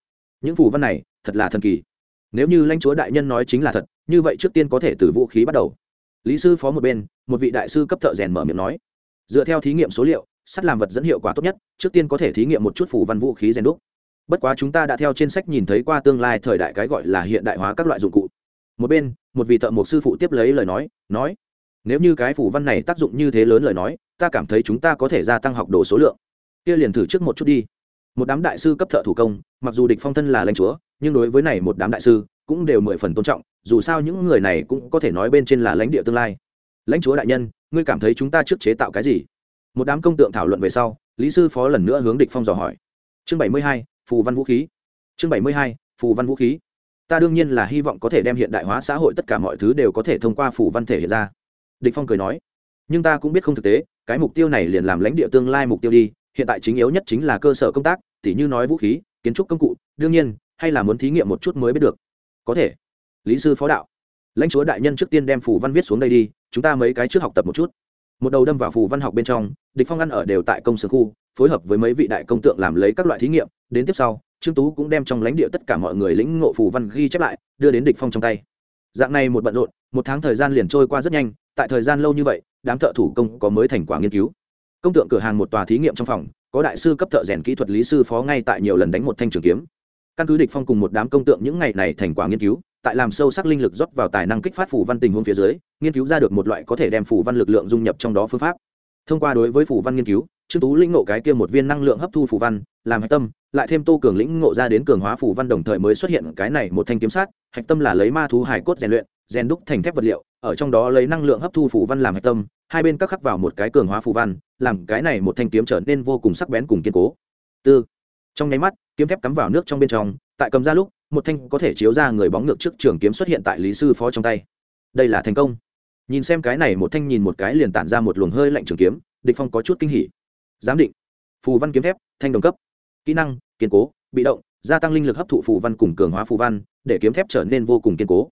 Những phù văn này, thật là thần kỳ. Nếu như lãnh chúa đại nhân nói chính là thật, như vậy trước tiên có thể từ vũ khí bắt đầu. Lý sư phó một bên, một vị đại sư cấp thợ rèn mở miệng nói, dựa theo thí nghiệm số liệu, sắt làm vật dẫn hiệu quả tốt nhất, trước tiên có thể thí nghiệm một chút phủ văn vũ khí rèn đúc. Bất quá chúng ta đã theo trên sách nhìn thấy qua tương lai thời đại cái gọi là hiện đại hóa các loại dụng cụ. Một bên, một vị thợ một sư phụ tiếp lấy lời nói nói, nếu như cái phủ văn này tác dụng như thế lớn lời nói, ta cảm thấy chúng ta có thể gia tăng học đồ số lượng. Kia liền thử trước một chút đi một đám đại sư cấp thợ thủ công, mặc dù địch phong thân là lãnh chúa, nhưng đối với này một đám đại sư cũng đều mười phần tôn trọng, dù sao những người này cũng có thể nói bên trên là lãnh địa tương lai. Lãnh chúa đại nhân, ngươi cảm thấy chúng ta trước chế tạo cái gì? Một đám công tượng thảo luận về sau, lý sư phó lần nữa hướng địch phong dò hỏi. Chương bảy mươi hai, phù văn vũ khí. Chương bảy mươi hai, phù văn vũ khí. Ta đương nhiên là hy vọng có thể đem hiện đại hóa xã hội tất cả mọi thứ đều có thể thông qua phù văn thể hiện ra. Địch phong cười nói. Nhưng ta cũng biết không thực tế, cái mục tiêu này liền làm lãnh địa tương lai mục tiêu đi hiện tại chính yếu nhất chính là cơ sở công tác, tỉ như nói vũ khí, kiến trúc công cụ, đương nhiên, hay là muốn thí nghiệm một chút mới biết được. Có thể. Lý sư phó đạo. Lãnh chúa đại nhân trước tiên đem phù văn viết xuống đây đi, chúng ta mấy cái trước học tập một chút. Một đầu đâm vào phù văn học bên trong, địch phong ăn ở đều tại công sở khu, phối hợp với mấy vị đại công tượng làm lấy các loại thí nghiệm, đến tiếp sau, trương tú cũng đem trong lãnh địa tất cả mọi người lĩnh ngộ phù văn ghi chép lại, đưa đến địch phong trong tay. Dạng này một bận rộn, một tháng thời gian liền trôi qua rất nhanh, tại thời gian lâu như vậy, đám thợ thủ công có mới thành quả nghiên cứu công tượng cửa hàng một tòa thí nghiệm trong phòng, có đại sư cấp thợ rèn kỹ thuật lý sư phó ngay tại nhiều lần đánh một thanh trường kiếm. Căn cứ địch phong cùng một đám công tượng những ngày này thành quả nghiên cứu, tại làm sâu sắc linh lực rót vào tài năng kích phát phủ văn tình huống phía dưới, nghiên cứu ra được một loại có thể đem phủ văn lực lượng dung nhập trong đó phương pháp. Thông qua đối với phủ văn nghiên cứu, trương tú lĩnh ngộ cái kia một viên năng lượng hấp thu phủ văn, làm hạch tâm, lại thêm tô cường lĩnh ngộ ra đến cường hóa phủ văn đồng thời mới xuất hiện cái này một thanh kiếm sát, hạch tâm là lấy ma thú hải cốt rèn luyện rèn đúc thành thép vật liệu, ở trong đó lấy năng lượng hấp thu phủ văn làm hạch tâm, hai bên các khắc vào một cái cường hóa phủ văn, làm cái này một thanh kiếm trở nên vô cùng sắc bén cùng kiên cố. Tư. Trong nháy mắt, kiếm thép cắm vào nước trong bên trong, tại cầm ra lúc, một thanh có thể chiếu ra người bóng ngược trước trường kiếm xuất hiện tại lý sư phó trong tay. Đây là thành công. Nhìn xem cái này một thanh nhìn một cái liền tản ra một luồng hơi lạnh trường kiếm, địch phong có chút kinh hỉ. Giám định. Phù văn kiếm thép, thanh đồng cấp. Kỹ năng, kiên cố, bị động, gia tăng linh lực hấp thụ phù văn cùng cường hóa phù văn, để kiếm thép trở nên vô cùng kiên cố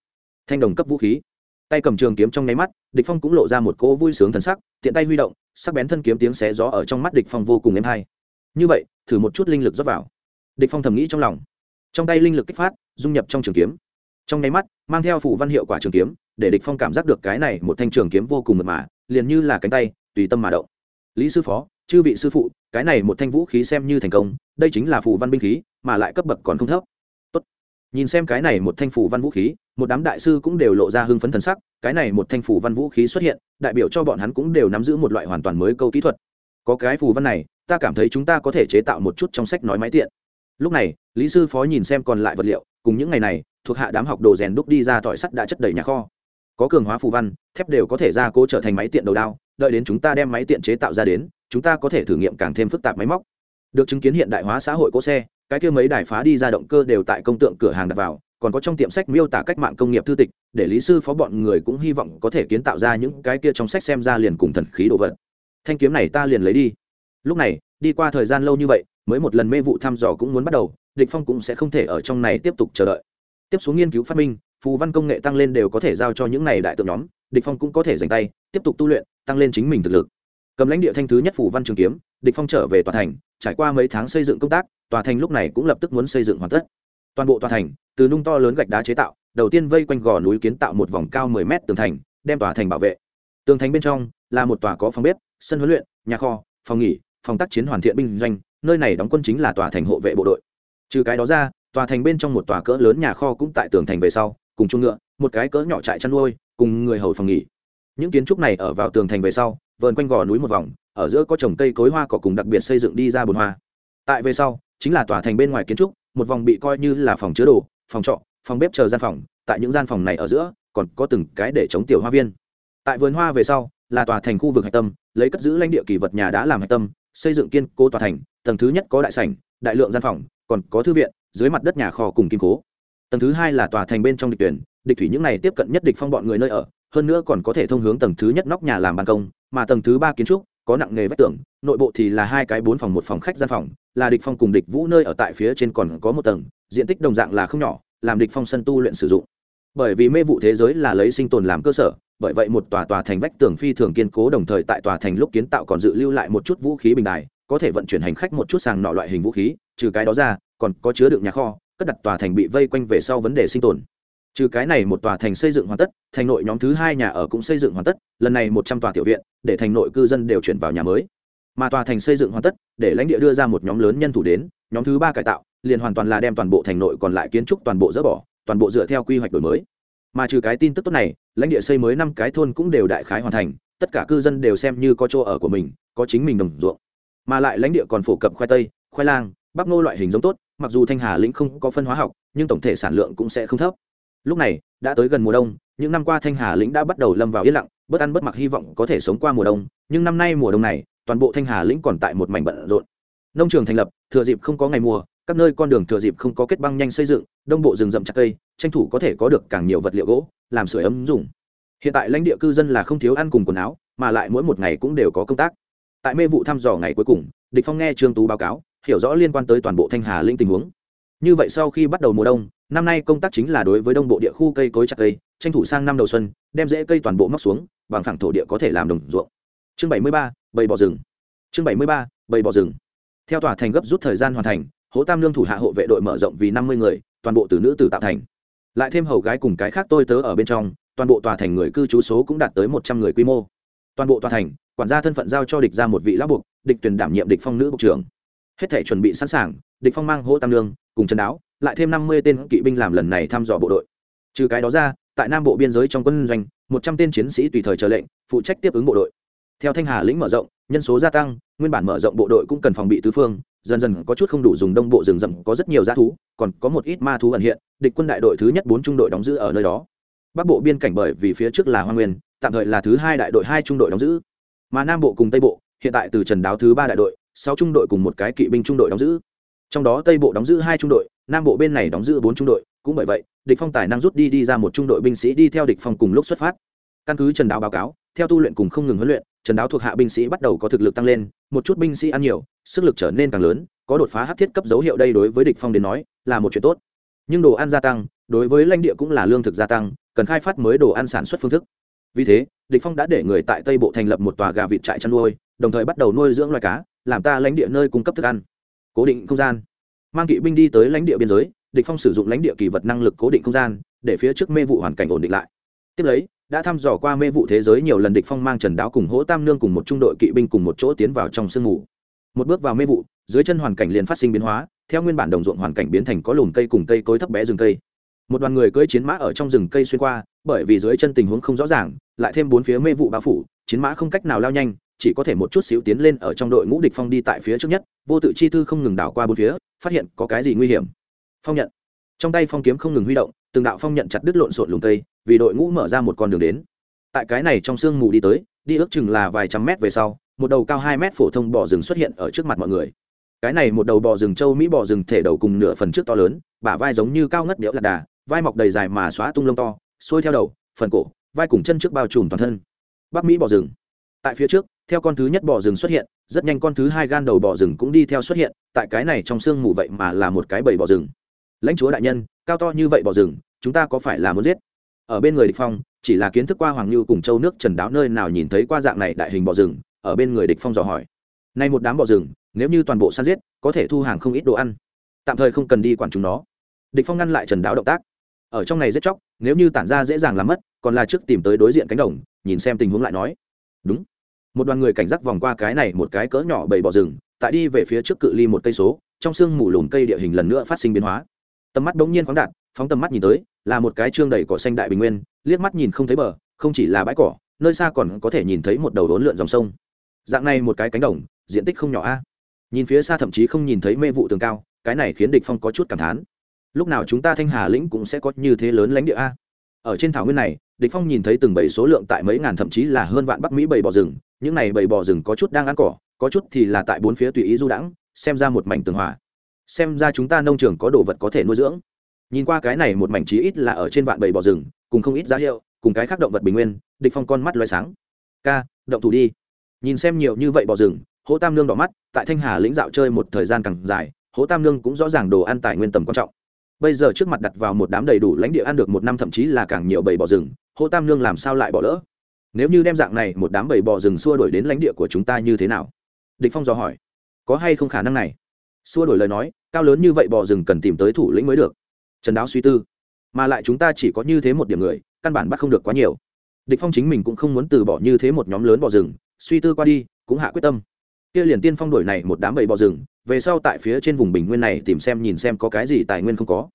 thanh đồng cấp vũ khí. Tay cầm trường kiếm trong nháy mắt, địch phong cũng lộ ra một cỗ vui sướng thần sắc, tiện tay huy động, sắc bén thân kiếm tiếng xé gió ở trong mắt địch phong vô cùng êm hay. Như vậy, thử một chút linh lực rót vào. Địch phong thầm nghĩ trong lòng. Trong tay linh lực kích phát, dung nhập trong trường kiếm. Trong nháy mắt, mang theo phủ văn hiệu quả trường kiếm, để địch phong cảm giác được cái này một thanh trường kiếm vô cùng mượt mà, liền như là cánh tay, tùy tâm mà động. Lý sư phó, chư vị sư phụ, cái này một thanh vũ khí xem như thành công, đây chính là phủ văn binh khí, mà lại cấp bậc còn không thấp nhìn xem cái này một thanh phủ văn vũ khí, một đám đại sư cũng đều lộ ra hưng phấn thần sắc, cái này một thanh phủ văn vũ khí xuất hiện, đại biểu cho bọn hắn cũng đều nắm giữ một loại hoàn toàn mới câu kỹ thuật. Có cái phù văn này, ta cảm thấy chúng ta có thể chế tạo một chút trong sách nói máy tiện. Lúc này, lý sư phó nhìn xem còn lại vật liệu, cùng những ngày này, thuộc hạ đám học đồ rèn đúc đi ra tỏi sắt đã chất đầy nhà kho. Có cường hóa phù văn, thép đều có thể ra cố trở thành máy tiện đầu đao, đợi đến chúng ta đem máy tiện chế tạo ra đến, chúng ta có thể thử nghiệm càng thêm phức tạp máy móc. Được chứng kiến hiện đại hóa xã hội cỗ xe cái kia mấy đài phá đi ra động cơ đều tại công tượng cửa hàng đặt vào, còn có trong tiệm sách miêu tả cách mạng công nghiệp thư tịch, để lý sư phó bọn người cũng hy vọng có thể kiến tạo ra những cái kia trong sách xem ra liền cùng thần khí đồ vật. Thanh kiếm này ta liền lấy đi. Lúc này, đi qua thời gian lâu như vậy, mới một lần mê vụ thăm dò cũng muốn bắt đầu, địch phong cũng sẽ không thể ở trong này tiếp tục chờ đợi. Tiếp xuống nghiên cứu phát minh, phù văn công nghệ tăng lên đều có thể giao cho những này đại tượng nhóm, địch phong cũng có thể dành tay, tiếp tục tu luyện, tăng lên chính mình thực lực. Cầm lãnh địa thanh thứ nhất phù văn trường kiếm, địch phong trở về tòa thành, trải qua mấy tháng xây dựng công tác tòa thành lúc này cũng lập tức muốn xây dựng hoàn tất. Toàn bộ tòa thành, từ nung to lớn gạch đá chế tạo, đầu tiên vây quanh gò núi kiến tạo một vòng cao 10 mét tường thành, đem tòa thành bảo vệ. Tường thành bên trong là một tòa có phòng bếp, sân huấn luyện, nhà kho, phòng nghỉ, phòng tác chiến hoàn thiện binh doanh, nơi này đóng quân chính là tòa thành hộ vệ bộ đội. Trừ cái đó ra, tòa thành bên trong một tòa cỡ lớn nhà kho cũng tại tường thành về sau, cùng chung ngựa, một cái cỡ nhỏ trại chăn nuôi, cùng người hầu phòng nghỉ. Những kiến trúc này ở vào tường thành về sau, vờn quanh gò núi một vòng, ở giữa có trồng cây cối hoa cỏ cùng đặc biệt xây dựng đi ra bồn hoa. Tại về sau chính là tòa thành bên ngoài kiến trúc, một vòng bị coi như là phòng chứa đồ, phòng trọ, phòng bếp chờ gian phòng, tại những gian phòng này ở giữa, còn có từng cái để chống tiểu hoa viên. Tại vườn hoa về sau, là tòa thành khu vực hạch tâm, lấy cất giữ lãnh địa kỳ vật nhà đã làm hạch tâm, xây dựng kiên cố tòa thành, tầng thứ nhất có đại sảnh, đại lượng gian phòng, còn có thư viện, dưới mặt đất nhà kho cùng kiên cố. Tầng thứ hai là tòa thành bên trong địch tuyển, địch thủy những này tiếp cận nhất địch phong bọn người nơi ở, hơn nữa còn có thể thông hướng tầng thứ nhất nóc nhà làm ban công, mà tầng thứ ba kiến trúc có nặng nghề vách tường, nội bộ thì là hai cái bốn phòng, một phòng khách gian phòng, là địch phong cùng địch vũ nơi ở tại phía trên còn có một tầng, diện tích đồng dạng là không nhỏ, làm địch phong sân tu luyện sử dụng. Bởi vì mê vụ thế giới là lấy sinh tồn làm cơ sở, bởi vậy một tòa tòa thành vách tường phi thường kiên cố đồng thời tại tòa thành lúc kiến tạo còn dự lưu lại một chút vũ khí bình đài, có thể vận chuyển hành khách một chút sang nọ loại hình vũ khí, trừ cái đó ra, còn có chứa đựng nhà kho, cất đặt tòa thành bị vây quanh về sau vấn đề sinh tồn trừ cái này một tòa thành xây dựng hoàn tất, thành nội nhóm thứ hai nhà ở cũng xây dựng hoàn tất, lần này một trăm tòa tiểu viện, để thành nội cư dân đều chuyển vào nhà mới. Mà tòa thành xây dựng hoàn tất, để lãnh địa đưa ra một nhóm lớn nhân thủ đến, nhóm thứ ba cải tạo, liền hoàn toàn là đem toàn bộ thành nội còn lại kiến trúc toàn bộ dỡ bỏ, toàn bộ dựa theo quy hoạch đổi mới. Mà trừ cái tin tức tốt này, lãnh địa xây mới năm cái thôn cũng đều đại khái hoàn thành, tất cả cư dân đều xem như có chỗ ở của mình, có chính mình đồng ruộng. Mà lại lãnh địa còn phổ cập khoai tây, khoai lang, bắp nô loại hình giống tốt, mặc dù thanh hà lĩnh không có phân hóa học, nhưng tổng thể sản lượng cũng sẽ không thấp lúc này, đã tới gần mùa đông, những năm qua thanh hà lĩnh đã bắt đầu lâm vào yên lặng, bất ăn bất mặc hy vọng có thể sống qua mùa đông, nhưng năm nay mùa đông này, toàn bộ thanh hà lĩnh còn tại một mảnh bận rộn. Nông trường thành lập, thừa dịp không có ngày mùa, các nơi con đường thừa dịp không có kết băng nhanh xây dựng, đông bộ rừng rậm chặt cây, tranh thủ có thể có được càng nhiều vật liệu gỗ, làm sửa ấm dùng. Hiện tại lãnh địa cư dân là không thiếu ăn cùng quần áo, mà lại mỗi một ngày cũng đều có công tác. Tại mê vụ thăm dò ngày cuối cùng, địch phong nghe trương tú báo cáo, hiểu rõ liên quan tới toàn bộ thanh hà linh tình huống như vậy sau khi bắt đầu mùa đông năm nay công tác chính là đối với đông bộ địa khu cây cối chặt cây tranh thủ sang năm đầu xuân đem rễ cây toàn bộ móc xuống bằng phẳng thổ địa có thể làm đồng ruộng. Chương 73, bầy bò rừng. Chương 73, bầy bò rừng. Theo tòa thành gấp rút thời gian hoàn thành hố tam lương thủ hạ hộ vệ đội mở rộng vì năm mươi người toàn bộ từ nữ từ tạo thành. Lại thêm hầu gái cùng cái khác tôi tớ ở bên trong toàn bộ tòa thành người cư trú số cũng đạt tới một trăm người quy mô. Toàn bộ tòa thành quản gia thân phận giao cho địch ra một vị lão buộc địch tuyển đảm nhiệm địch phong nữ bộ trưởng hết thể chuẩn bị sẵn sàng, địch phong mang hỗ tam lương, cùng trần đáo, lại thêm năm mươi tên kỵ binh làm lần này thăm dò bộ đội. Trừ cái đó ra, tại nam bộ biên giới trong quân doanh, một trăm tên chiến sĩ tùy thời chờ lệnh, phụ trách tiếp ứng bộ đội. Theo thanh hà lĩnh mở rộng, nhân số gia tăng, nguyên bản mở rộng bộ đội cũng cần phòng bị tứ phương, dần dần có chút không đủ dùng đông bộ rừng rậm, có rất nhiều g thú, còn có một ít ma thú ẩn hiện, địch quân đại đội thứ nhất bốn trung đội đóng giữ ở nơi đó. Bắc bộ biên cảnh bởi vì phía trước là hoa nguyên, tạm thời là thứ hai đại đội hai trung đội đóng giữ. Mà nam bộ cùng tây bộ, hiện tại từ trần đáo thứ ba đại đội sáu trung đội cùng một cái kỵ binh trung đội đóng giữ. Trong đó tây bộ đóng giữ hai trung đội, nam bộ bên này đóng giữ bốn trung đội, cũng bởi vậy, địch phong tài năng rút đi đi ra một trung đội binh sĩ đi theo địch phong cùng lúc xuất phát. Căn cứ trần đáo báo cáo, theo tu luyện cùng không ngừng huấn luyện, trần đáo thuộc hạ binh sĩ bắt đầu có thực lực tăng lên, một chút binh sĩ ăn nhiều, sức lực trở nên càng lớn, có đột phá hắc thiết cấp dấu hiệu đây đối với địch phong đến nói, là một chuyện tốt. Nhưng đồ ăn gia tăng, đối với lãnh địa cũng là lương thực gia tăng, cần khai phát mới đồ ăn sản xuất phương thức. Vì thế, địch phong đã để người tại tây bộ thành lập một tòa gà vịt trại chăn nuôi, đồng thời bắt đầu nuôi dưỡng loài cá làm ta lãnh địa nơi cung cấp thức ăn. Cố định không gian. Mang kỵ binh đi tới lãnh địa biên giới, địch phong sử dụng lãnh địa kỳ vật năng lực cố định không gian, để phía trước mê vụ hoàn cảnh ổn định lại. Tiếp lấy, đã thăm dò qua mê vụ thế giới nhiều lần địch phong mang trần đáo cùng hỗ tam nương cùng một trung đội kỵ binh cùng một chỗ tiến vào trong sương mù. Một bước vào mê vụ, dưới chân hoàn cảnh liền phát sinh biến hóa, theo nguyên bản đồng ruộng hoàn cảnh biến thành có lùm cây cùng cây cối thấp bé rừng cây. Một đoàn người cưỡi chiến mã ở trong rừng cây xuyên qua, bởi vì dưới chân tình huống không rõ ràng, lại thêm bốn phía mê vụ bao phủ, chiến mã không cách nào lao nhanh chỉ có thể một chút xíu tiến lên ở trong đội ngũ địch phong đi tại phía trước nhất, vô tự chi thư không ngừng đảo qua bốn phía, phát hiện có cái gì nguy hiểm. Phong nhận. Trong tay phong kiếm không ngừng huy động, từng đạo phong nhận chặt đứt lộn xộn lùm cây, vì đội ngũ mở ra một con đường đến. Tại cái này trong sương mù đi tới, đi ước chừng là vài trăm mét về sau, một đầu cao hai mét phổ thông bò rừng xuất hiện ở trước mặt mọi người. Cái này một đầu bò rừng châu mỹ bò rừng thể đầu cùng nửa phần trước to lớn, bả vai giống như cao ngất điệu lạc đà, vai mọc đầy dài mà xóa tung lông to, xuôi theo đầu, phần cổ, vai cùng chân trước bao trùm toàn thân. Bắc mỹ bò rừng. Tại phía trước theo con thứ nhất bò rừng xuất hiện, rất nhanh con thứ hai gan đầu bò rừng cũng đi theo xuất hiện, tại cái này trong sương mù vậy mà là một cái bầy bò rừng. Lãnh chúa đại nhân, cao to như vậy bò rừng, chúng ta có phải là muốn giết? Ở bên người địch phong, chỉ là kiến thức qua hoàng lưu cùng châu nước trần đáo nơi nào nhìn thấy qua dạng này đại hình bò rừng, ở bên người địch phong dò hỏi. Nay một đám bò rừng, nếu như toàn bộ săn giết, có thể thu hàng không ít đồ ăn. Tạm thời không cần đi quản chúng nó. Địch phong ngăn lại trần đáo động tác. Ở trong này giết chóc, nếu như tản ra dễ dàng làm mất, còn là trước tìm tới đối diện cánh đồng, nhìn xem tình huống lại nói. Đúng một đoàn người cảnh giác vòng qua cái này một cái cỡ nhỏ bầy bò rừng, tại đi về phía trước cự ly một cây số, trong sương mù lùn cây địa hình lần nữa phát sinh biến hóa. Tầm mắt bỗng nhiên khoáng đạt, phóng tầm mắt nhìn tới, là một cái trương đầy cỏ xanh đại bình nguyên, liếc mắt nhìn không thấy bờ, không chỉ là bãi cỏ, nơi xa còn có thể nhìn thấy một đầu đốn lượn dòng sông. Dạng này một cái cánh đồng, diện tích không nhỏ a. Nhìn phía xa thậm chí không nhìn thấy mê vụ tường cao, cái này khiến địch phong có chút cảm thán. Lúc nào chúng ta thanh hà lĩnh cũng sẽ có như thế lớn lãnh địa a. Ở trên thảo nguyên này, địch phong nhìn thấy từng bầy số lượng tại mấy ngàn thậm chí là hơn vạn bắc mỹ bầy bò rừng những này bầy bò rừng có chút đang ăn cỏ, có chút thì là tại bốn phía tùy ý du đãng, xem ra một mảnh tường hòa. Xem ra chúng ta nông trường có đồ vật có thể nuôi dưỡng. Nhìn qua cái này một mảnh chí ít là ở trên vạn bầy bò rừng, cùng không ít giá hiệu, cùng cái khác động vật bình nguyên, địch phong con mắt loay sáng. Ca, động thủ đi. Nhìn xem nhiều như vậy bò rừng, hố tam nương đỏ mắt, tại thanh hà lĩnh dạo chơi một thời gian càng dài, hố tam nương cũng rõ ràng đồ ăn tài nguyên tầm quan trọng. Bây giờ trước mặt đặt vào một đám đầy đủ lãnh địa ăn được một năm thậm chí là càng nhiều bầy bò rừng, hố tam nương làm sao lại bỏ lỡ? Nếu như đem dạng này một đám bầy bò rừng xua đuổi đến lãnh địa của chúng ta như thế nào? Địch phong dò hỏi. Có hay không khả năng này? Xua đổi lời nói, cao lớn như vậy bò rừng cần tìm tới thủ lĩnh mới được. Trần đáo suy tư. Mà lại chúng ta chỉ có như thế một điểm người, căn bản bắt không được quá nhiều. Địch phong chính mình cũng không muốn từ bỏ như thế một nhóm lớn bò rừng, suy tư qua đi, cũng hạ quyết tâm. Kia liền tiên phong đổi này một đám bầy bò rừng, về sau tại phía trên vùng bình nguyên này tìm xem nhìn xem có cái gì tài nguyên không có.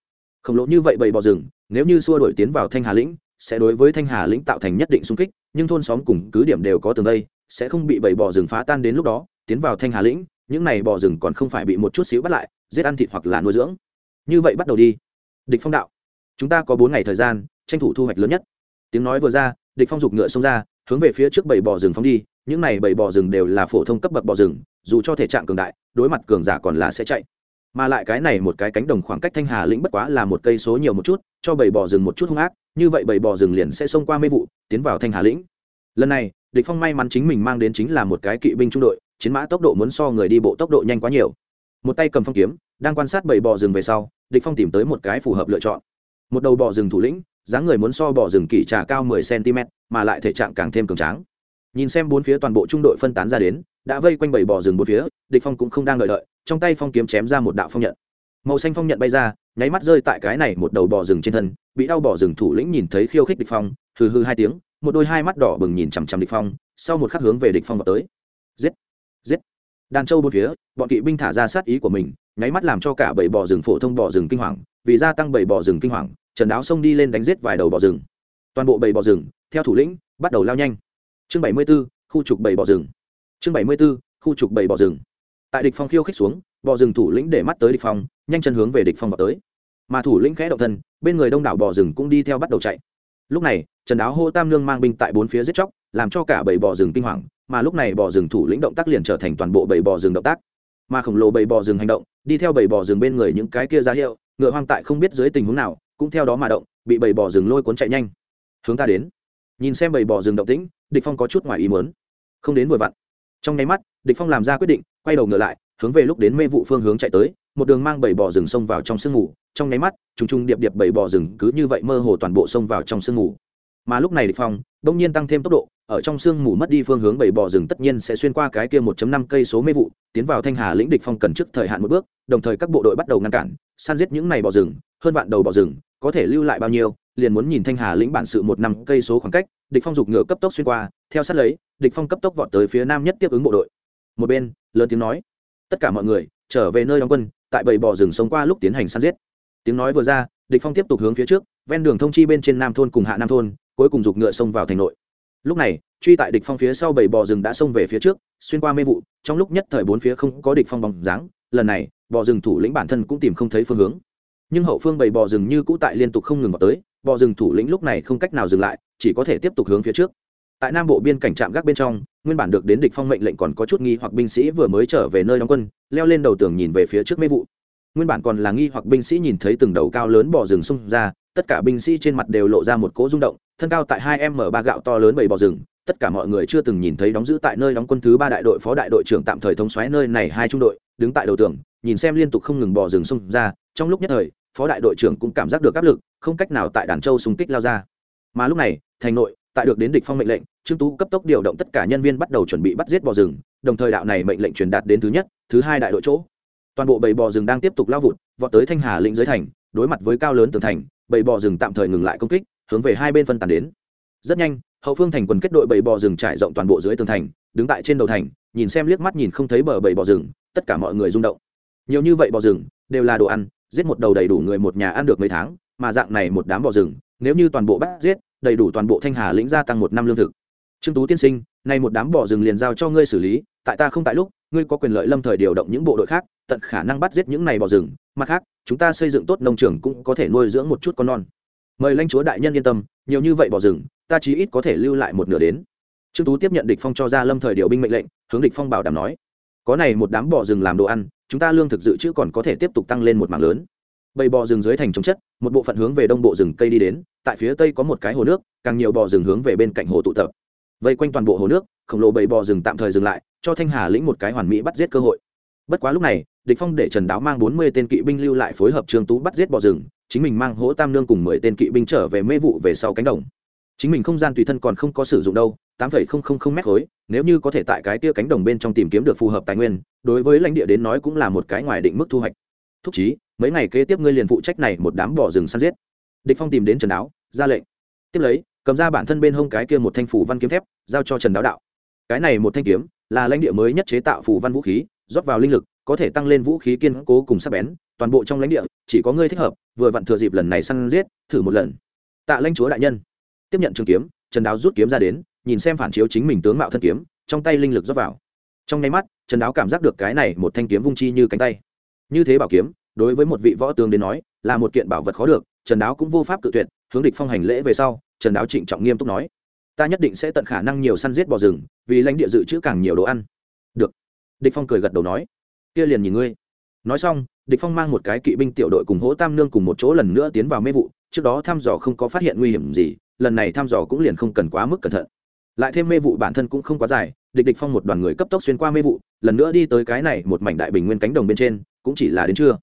Khổng lồ như vậy bầy bò rừng, nếu như xua đổi tiến vào thanh hà lĩnh, sẽ đối với thanh hà lĩnh tạo thành nhất định xung kích nhưng thôn xóm cùng cứ điểm đều có tường đây sẽ không bị bầy bò rừng phá tan đến lúc đó, tiến vào thanh hà lĩnh, những này bò rừng còn không phải bị một chút xíu bắt lại, giết ăn thịt hoặc là nuôi dưỡng. Như vậy bắt đầu đi. Địch phong đạo. Chúng ta có bốn ngày thời gian, tranh thủ thu hoạch lớn nhất. Tiếng nói vừa ra, địch phong dục ngựa xông ra, hướng về phía trước bầy bò rừng phóng đi, những này bầy bò rừng đều là phổ thông cấp bậc bò rừng, dù cho thể trạng cường đại, đối mặt cường giả còn là sẽ chạy mà lại cái này một cái cánh đồng khoảng cách thanh hà lĩnh bất quá là một cây số nhiều một chút, cho bầy bò rừng một chút hung ác, như vậy bầy bò rừng liền sẽ xông qua mê vụ, tiến vào thanh hà lĩnh. Lần này, địch phong may mắn chính mình mang đến chính là một cái kỵ binh trung đội, chiến mã tốc độ muốn so người đi bộ tốc độ nhanh quá nhiều. Một tay cầm phong kiếm, đang quan sát bầy bò rừng về sau, địch phong tìm tới một cái phù hợp lựa chọn. Một đầu bò rừng thủ lĩnh, dáng người muốn so bò rừng kỷ trà cao 10 cm mà lại thể trạng càng thêm cường tráng nhìn xem bốn phía toàn bộ trung đội phân tán ra đến, đã vây quanh bảy bò rừng bốn phía, địch phong cũng không đang đợi đợi, trong tay phong kiếm chém ra một đạo phong nhận. Màu xanh phong nhận bay ra, nháy mắt rơi tại cái này một đầu bò rừng trên thân, bị đau bò rừng thủ lĩnh nhìn thấy khiêu khích địch phong, hừ hừ hai tiếng, một đôi hai mắt đỏ bừng nhìn chằm chằm địch phong, sau một khắc hướng về địch phong vào tới. Giết giết. Đàn châu bốn phía, bọn kỵ binh thả ra sát ý của mình, nháy mắt làm cho cả bảy bò rừng phổ thông bò rừng kinh hoàng, vì gia tăng bảy bò rừng kinh hoàng, trần đáo xông đi lên đánh giết vài đầu bò rừng. Toàn bộ bảy bò rừng, theo thủ lĩnh, bắt đầu lao nhanh chương bảy mươi 74, khu trục bầy bò rừng. Chương bảy mươi 74, khu trục bầy bò rừng. Tại địch phong khiêu khích xuống bò rừng thủ lĩnh để mắt tới địch phong nhanh chân hướng về địch phong vào tới. Mà thủ lĩnh khẽ động thân bên người đông đảo bò rừng cũng đi theo bắt đầu chạy. Lúc này trần đáo hô tam nương mang binh tại bốn phía giết chóc làm cho cả bầy bò rừng kinh hoàng mà lúc này bò rừng thủ lĩnh động tác liền trở thành toàn bộ bầy bò rừng động tác. Mà khổng lồ bầy bò rừng hành động đi theo bầy bò rừng bên người những cái kia ra hiệu ngựa hoang tại không biết dưới tình huống nào cũng theo đó mà động bị bầy bò rừng lôi cuốn chạy nhanh. Hướng ta đến. Nhìn xem bầy bò rừng động tĩnh địch phong có chút ngoài ý muốn. Không đến vừa vặn. Trong nháy mắt, địch phong làm ra quyết định, quay đầu ngựa lại, hướng về lúc đến mê vụ phương hướng chạy tới, một đường mang bảy bò rừng xông vào trong sương mù. Trong nháy mắt, trùng trùng điệp điệp bảy bò rừng cứ như vậy mơ hồ toàn bộ xông vào trong sương mù. Mà lúc này địch phong đông nhiên tăng thêm tốc độ, ở trong sương mù mất đi phương hướng, bảy bò rừng tất nhiên sẽ xuyên qua cái kia 1.5 cây số mê vụ, tiến vào thanh hà lĩnh địch phong cần trước thời hạn một bước, đồng thời các bộ đội bắt đầu ngăn cản săn giết những này bò rừng, hơn vạn đầu bò rừng, có thể lưu lại bao nhiêu, liền muốn nhìn thanh hà lĩnh bản sự một năm cây số khoảng cách địch phong dục ngựa cấp tốc xuyên qua, theo sát lấy, địch phong cấp tốc vọt tới phía nam nhất tiếp ứng bộ đội. Một bên, lớn tiếng nói, tất cả mọi người, trở về nơi đóng quân, tại bầy bò rừng sống qua lúc tiến hành săn giết. Tiếng nói vừa ra, địch phong tiếp tục hướng phía trước, ven đường thông chi bên trên nam thôn cùng hạ nam thôn, cuối cùng dục ngựa xông vào thành nội. Lúc này, truy tại địch phong phía sau bầy bò rừng đã xông về phía trước, xuyên qua mê vụ, trong lúc nhất thời bốn phía không có địch phong bóng dáng, lần này, bò rừng thủ lĩnh bản thân cũng tìm không thấy phương hướng. Nhưng hậu phương bầy bò rừng như cũ tại liên tục không ngừng vào tới bò rừng thủ lĩnh lúc này không cách nào dừng lại, chỉ có thể tiếp tục hướng phía trước. Tại nam bộ biên cảnh trạm gác bên trong, nguyên bản được đến địch phong mệnh lệnh còn có chút nghi hoặc binh sĩ vừa mới trở về nơi đóng quân, leo lên đầu tường nhìn về phía trước mê vụ. Nguyên bản còn là nghi hoặc binh sĩ nhìn thấy từng đầu cao lớn bò rừng xung ra, tất cả binh sĩ trên mặt đều lộ ra một cỗ rung động, thân cao tại hai m ba gạo to lớn bầy bò rừng, tất cả mọi người chưa từng nhìn thấy đóng giữ tại nơi đóng quân thứ ba đại đội phó đại đội trưởng tạm thời thống xoáy nơi này hai trung đội, đứng tại đầu tường, nhìn xem liên tục không ngừng bò rừng xung ra, trong lúc nhất thời phó đại đội trưởng cũng cảm giác được áp lực, không cách nào tại đàn châu xung kích lao ra. Mà lúc này, thành nội, tại được đến địch phong mệnh lệnh, trương tú cấp tốc điều động tất cả nhân viên bắt đầu chuẩn bị bắt giết bò rừng, đồng thời đạo này mệnh lệnh truyền đạt đến thứ nhất, thứ hai đại đội chỗ. Toàn bộ bầy bò rừng đang tiếp tục lao vụt, vọt tới thanh hà lĩnh dưới thành, đối mặt với cao lớn tường thành, bầy bò rừng tạm thời ngừng lại công kích, hướng về hai bên phân tán đến. Rất nhanh, hậu phương thành quần kết đội bầy bò rừng trải rộng toàn bộ dưới tường thành, đứng tại trên đầu thành, nhìn xem liếc mắt nhìn không thấy bờ bầy bò rừng, tất cả mọi người rung động. Nhiều như vậy bò rừng, đều là đồ ăn giết một đầu đầy đủ người một nhà ăn được mấy tháng, mà dạng này một đám bò rừng, nếu như toàn bộ bắt giết, đầy đủ toàn bộ thanh hà lĩnh gia tăng một năm lương thực. Trương tú tiên sinh nay một đám bò rừng liền giao cho ngươi xử lý, tại ta không tại lúc, ngươi có quyền lợi lâm thời điều động những bộ đội khác, tận khả năng bắt giết những này bò rừng, mặt khác, chúng ta xây dựng tốt nông trường cũng có thể nuôi dưỡng một chút con non. Mời lãnh chúa đại nhân yên tâm, nhiều như vậy bò rừng, ta chí ít có thể lưu lại một nửa đến. Trương tú tiếp nhận địch phong cho ra lâm thời điều binh mệnh lệnh, hướng địch phong bảo đảm nói có này một đám bò rừng làm đồ ăn, chúng ta lương thực dự trữ còn có thể tiếp tục tăng lên một mảng lớn. Bầy bò rừng dưới thành trồng chất, một bộ phận hướng về đông bộ rừng cây đi đến, tại phía tây có một cái hồ nước, càng nhiều bò rừng hướng về bên cạnh hồ tụ tập. Vây quanh toàn bộ hồ nước, khổng lồ bầy bò rừng tạm thời dừng lại, cho thanh hà lĩnh một cái hoàn mỹ bắt giết cơ hội. Bất quá lúc này, địch phong để trần đáo mang bốn mươi tên kỵ binh lưu lại phối hợp trương tú bắt giết bò rừng, chính mình mang hỗ tam nương cùng mười tên kỵ binh trở về mê vụ về sau cánh đồng chính mình không gian tùy thân còn không có sử dụng đâu, tám phẩy không không không mét khối, nếu như có thể tại cái tia cánh đồng bên trong tìm kiếm được phù hợp tài nguyên, đối với lãnh địa đến nói cũng là một cái ngoài định mức thu hoạch. Thúc chí, mấy ngày kế tiếp ngươi liền phụ trách này một đám bò rừng săn giết. Địch phong tìm đến trần đáo, ra lệnh. Tiếp lấy, cầm ra bản thân bên hông cái kia một thanh phủ văn kiếm thép, giao cho trần đáo đạo. Cái này một thanh kiếm, là lãnh địa mới nhất chế tạo phủ văn vũ khí, rót vào linh lực, có thể tăng lên vũ khí kiên cố cùng sắc bén, toàn bộ trong lãnh địa, chỉ có ngươi thích hợp, vừa vặn thừa dịp lần này săn giết, thử một lần. Tạ lãnh chúa đại nhân tiếp nhận trường kiếm, trần đáo rút kiếm ra đến, nhìn xem phản chiếu chính mình tướng mạo thân kiếm, trong tay linh lực rót vào. Trong nháy mắt, trần đáo cảm giác được cái này một thanh kiếm vung chi như cánh tay. Như thế bảo kiếm, đối với một vị võ tướng đến nói, là một kiện bảo vật khó được, trần đáo cũng vô pháp cự tuyệt, hướng địch phong hành lễ về sau, trần đáo trịnh trọng nghiêm túc nói, ta nhất định sẽ tận khả năng nhiều săn giết bò rừng, vì lãnh địa dự trữ càng nhiều đồ ăn. Được. Địch phong cười gật đầu nói, kia liền nhìn ngươi. Nói xong, địch phong mang một cái kỵ binh tiểu đội cùng hỗ tam nương cùng một chỗ lần nữa tiến vào mê vụ trước đó thăm dò không có phát hiện nguy hiểm gì, lần này thăm dò cũng liền không cần quá mức cẩn thận. Lại thêm mê vụ bản thân cũng không quá dài, địch địch phong một đoàn người cấp tốc xuyên qua mê vụ, lần nữa đi tới cái này một mảnh đại bình nguyên cánh đồng bên trên, cũng chỉ là đến trưa.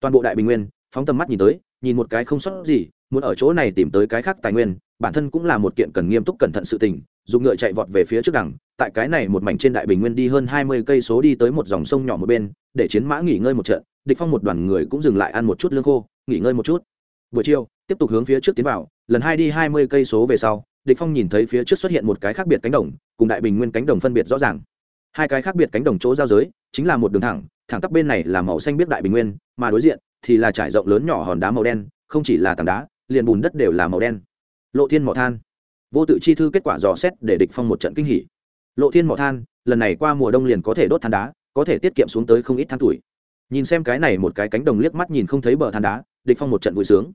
Toàn bộ đại bình nguyên, phóng tầm mắt nhìn tới, nhìn một cái không sót gì, muốn ở chỗ này tìm tới cái khác tài nguyên, bản thân cũng là một kiện cần nghiêm túc cẩn thận sự tình, dùng ngựa chạy vọt về phía trước đằng, tại cái này một mảnh trên đại bình nguyên đi hơn hai mươi cây số đi tới một dòng sông nhỏ một bên, để chiến mã nghỉ ngơi một trận, địch phong một đoàn người cũng dừng lại ăn một chút lương khô, nghỉ ngơi một chút buổi chiều, tiếp tục hướng phía trước tiến vào, lần hai đi hai mươi cây số về sau, địch phong nhìn thấy phía trước xuất hiện một cái khác biệt cánh đồng, cùng đại bình nguyên cánh đồng phân biệt rõ ràng. Hai cái khác biệt cánh đồng chỗ giao giới, chính là một đường thẳng thẳng tắp bên này là màu xanh biết đại bình nguyên, mà đối diện thì là trải rộng lớn nhỏ hòn đá màu đen, không chỉ là tảng đá, liền bùn đất đều là màu đen. Lộ thiên mỏ than. Vô tự chi thư kết quả dò xét để địch phong một trận kinh hỉ. Lộ thiên mỏ than, lần này qua mùa đông liền có thể đốt than đá, có thể tiết kiệm xuống tới không ít than tuổi. Nhìn xem cái này một cái cánh đồng liếc mắt nhìn không thấy bờ than đá địch phong một trận vui sướng.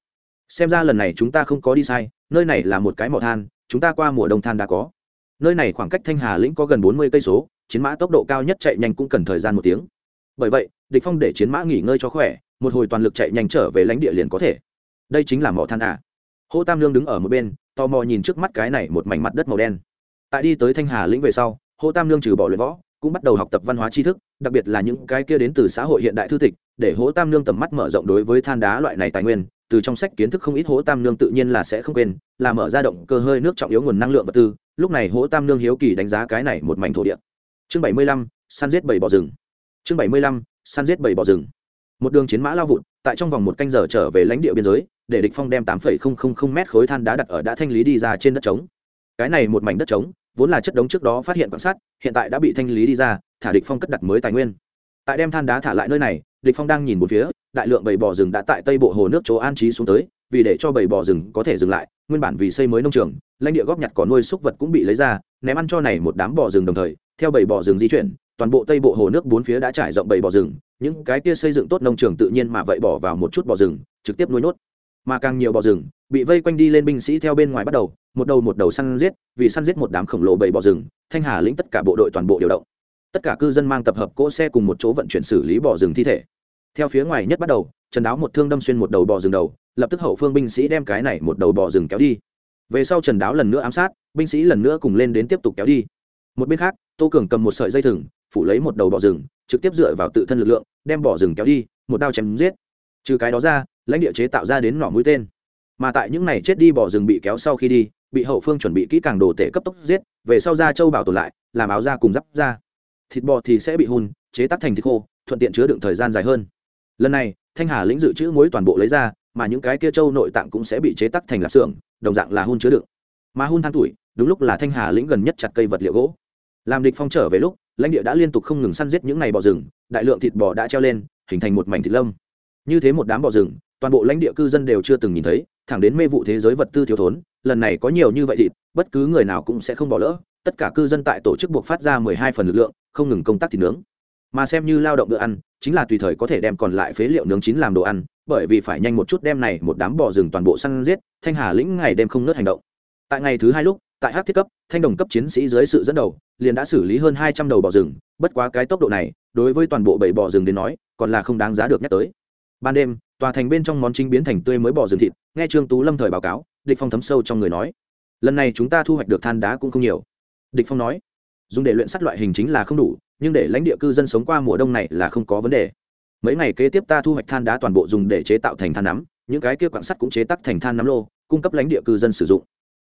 Xem ra lần này chúng ta không có đi sai, nơi này là một cái mỏ than, chúng ta qua mùa đông than đã có. Nơi này khoảng cách thanh hà lĩnh có gần bốn mươi cây số, chiến mã tốc độ cao nhất chạy nhanh cũng cần thời gian một tiếng. Bởi vậy, địch phong để chiến mã nghỉ ngơi cho khỏe, một hồi toàn lực chạy nhanh trở về lãnh địa liền có thể. Đây chính là mỏ than à. Hô tam lương đứng ở một bên, tò mò nhìn trước mắt cái này một mảnh mặt đất màu đen. Tại đi tới thanh hà lĩnh về sau, hô tam lương trừ bỏ luyện võ cũng bắt đầu học tập văn hóa tri thức, đặc biệt là những cái kia đến từ xã hội hiện đại thư tịch, để hố tam Nương tầm mắt mở rộng đối với than đá loại này tài nguyên. Từ trong sách kiến thức không ít hố tam nương tự nhiên là sẽ không quên, là mở ra động cơ hơi nước trọng yếu nguồn năng lượng vật tư. Lúc này hố tam nương hiếu kỳ đánh giá cái này một mảnh thổ địa. Chương bảy mươi lăm săn giết bảy bò rừng. Chương bảy mươi lăm săn giết bảy bò rừng. Một đường chiến mã lao vụt, tại trong vòng một canh giờ trở về lãnh địa biên giới, để địch phong đem tám phẩy không không không mét khối than đá đặt ở đã thanh lý đi ra trên đất trống. Cái này một mảnh đất trống vốn là chất đống trước đó phát hiện quan sát, hiện tại đã bị thanh lý đi ra, thả địch phong cất đặt mới tài nguyên. Tại đem than đá thả lại nơi này, địch phong đang nhìn một phía, đại lượng bầy bò rừng đã tại tây bộ hồ nước chỗ an trí xuống tới, vì để cho bầy bò rừng có thể dừng lại, nguyên bản vì xây mới nông trường, lãnh địa góp nhặt cỏ nuôi súc vật cũng bị lấy ra, ném ăn cho này một đám bò rừng đồng thời, theo bầy bò rừng di chuyển, toàn bộ tây bộ hồ nước bốn phía đã trải rộng bầy bò rừng, những cái kia xây dựng tốt nông trường tự nhiên mà vậy bỏ vào một chút bò rừng, trực tiếp nuôi nốt mà càng nhiều bò rừng bị vây quanh đi lên binh sĩ theo bên ngoài bắt đầu, một đầu một đầu săn giết, vì săn giết một đám khổng lồ bầy bò rừng, thanh hà lĩnh tất cả bộ đội toàn bộ điều động. Tất cả cư dân mang tập hợp cỗ xe cùng một chỗ vận chuyển xử lý bò rừng thi thể. Theo phía ngoài nhất bắt đầu, trần đáo một thương đâm xuyên một đầu bò rừng đầu, lập tức hậu phương binh sĩ đem cái này một đầu bò rừng kéo đi. Về sau trần đáo lần nữa ám sát, binh sĩ lần nữa cùng lên đến tiếp tục kéo đi. Một bên khác, tô cường cầm một sợi dây thừng, phủ lấy một đầu bò rừng, trực tiếp dựa vào tự thân lực lượng, đem bò rừng kéo đi, một đao chém giết. Trừ cái đó ra, lãnh địa chế tạo ra đến nỏ mũi tên mà tại những này chết đi bỏ rừng bị kéo sau khi đi, bị hậu phương chuẩn bị kỹ càng đồ tể cấp tốc giết, về sau ra châu bảo tồn lại, làm áo da cùng giáp da. Thịt bò thì sẽ bị hun, chế tác thành thịt khô, thuận tiện chứa đựng thời gian dài hơn. Lần này, thanh hà lĩnh dự trữ muối toàn bộ lấy ra, mà những cái kia châu nội tạng cũng sẽ bị chế tác thành lạp xưởng, đồng dạng là hun chứa đựng. Mà hun than tuổi, đúng lúc là thanh hà lĩnh gần nhất chặt cây vật liệu gỗ. Làm địch phong trở về lúc, lãnh địa đã liên tục không ngừng săn giết những ngày bò rừng, đại lượng thịt bò đã treo lên, hình thành một mảnh thịt lông. Như thế một đám bò rừng, toàn bộ lãnh địa cư dân đều chưa từng nhìn thấy thẳng đến mê vụ thế giới vật tư thiếu thốn, lần này có nhiều như vậy thịt, bất cứ người nào cũng sẽ không bỏ lỡ, tất cả cư dân tại tổ chức buộc phát ra mười hai phần lực lượng, không ngừng công tác thịt nướng. Mà xem như lao động bữa ăn, chính là tùy thời có thể đem còn lại phế liệu nướng chín làm đồ ăn, bởi vì phải nhanh một chút đem này một đám bò rừng toàn bộ săn giết, thanh hà lĩnh ngày đêm không nớt hành động. Tại ngày thứ hai lúc, tại hát thiết cấp, thanh đồng cấp chiến sĩ dưới sự dẫn đầu, liền đã xử lý hơn hai trăm đầu bò rừng, bất quá cái tốc độ này, đối với toàn bộ bảy bò rừng đến nói, còn là không đáng giá được nhắc tới. Ban đêm tòa thành bên trong món chính biến thành tươi mới bỏ rừng thịt, nghe trương tú lâm thời báo cáo, địch phong thấm sâu trong người nói, lần này chúng ta thu hoạch được than đá cũng không nhiều. Địch phong nói, dùng để luyện sắt loại hình chính là không đủ, nhưng để lãnh địa cư dân sống qua mùa đông này là không có vấn đề. Mấy ngày kế tiếp ta thu hoạch than đá toàn bộ dùng để chế tạo thành than nắm những cái kia quặng sắt cũng chế tác thành than nắm lô, cung cấp lãnh địa cư dân sử dụng.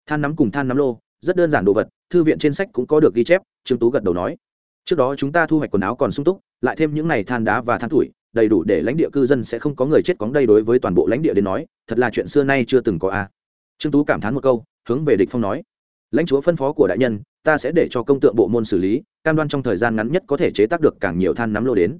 Than nắm cùng than nắm lô, rất đơn giản đồ vật, thư viện trên sách cũng có được ghi chép, trương tú gật đầu nói. Trước đó chúng ta thu hoạch quần áo còn sung túc, lại thêm những này than đá và than tuổi đầy đủ để lãnh địa cư dân sẽ không có người chết cóng đây đối với toàn bộ lãnh địa đến nói, thật là chuyện xưa nay chưa từng có a. Trương tú cảm thán một câu, hướng về địch phong nói. Lãnh chúa phân phó của đại nhân, ta sẽ để cho công tượng bộ môn xử lý, cam đoan trong thời gian ngắn nhất có thể chế tác được càng nhiều than nắm lô đến.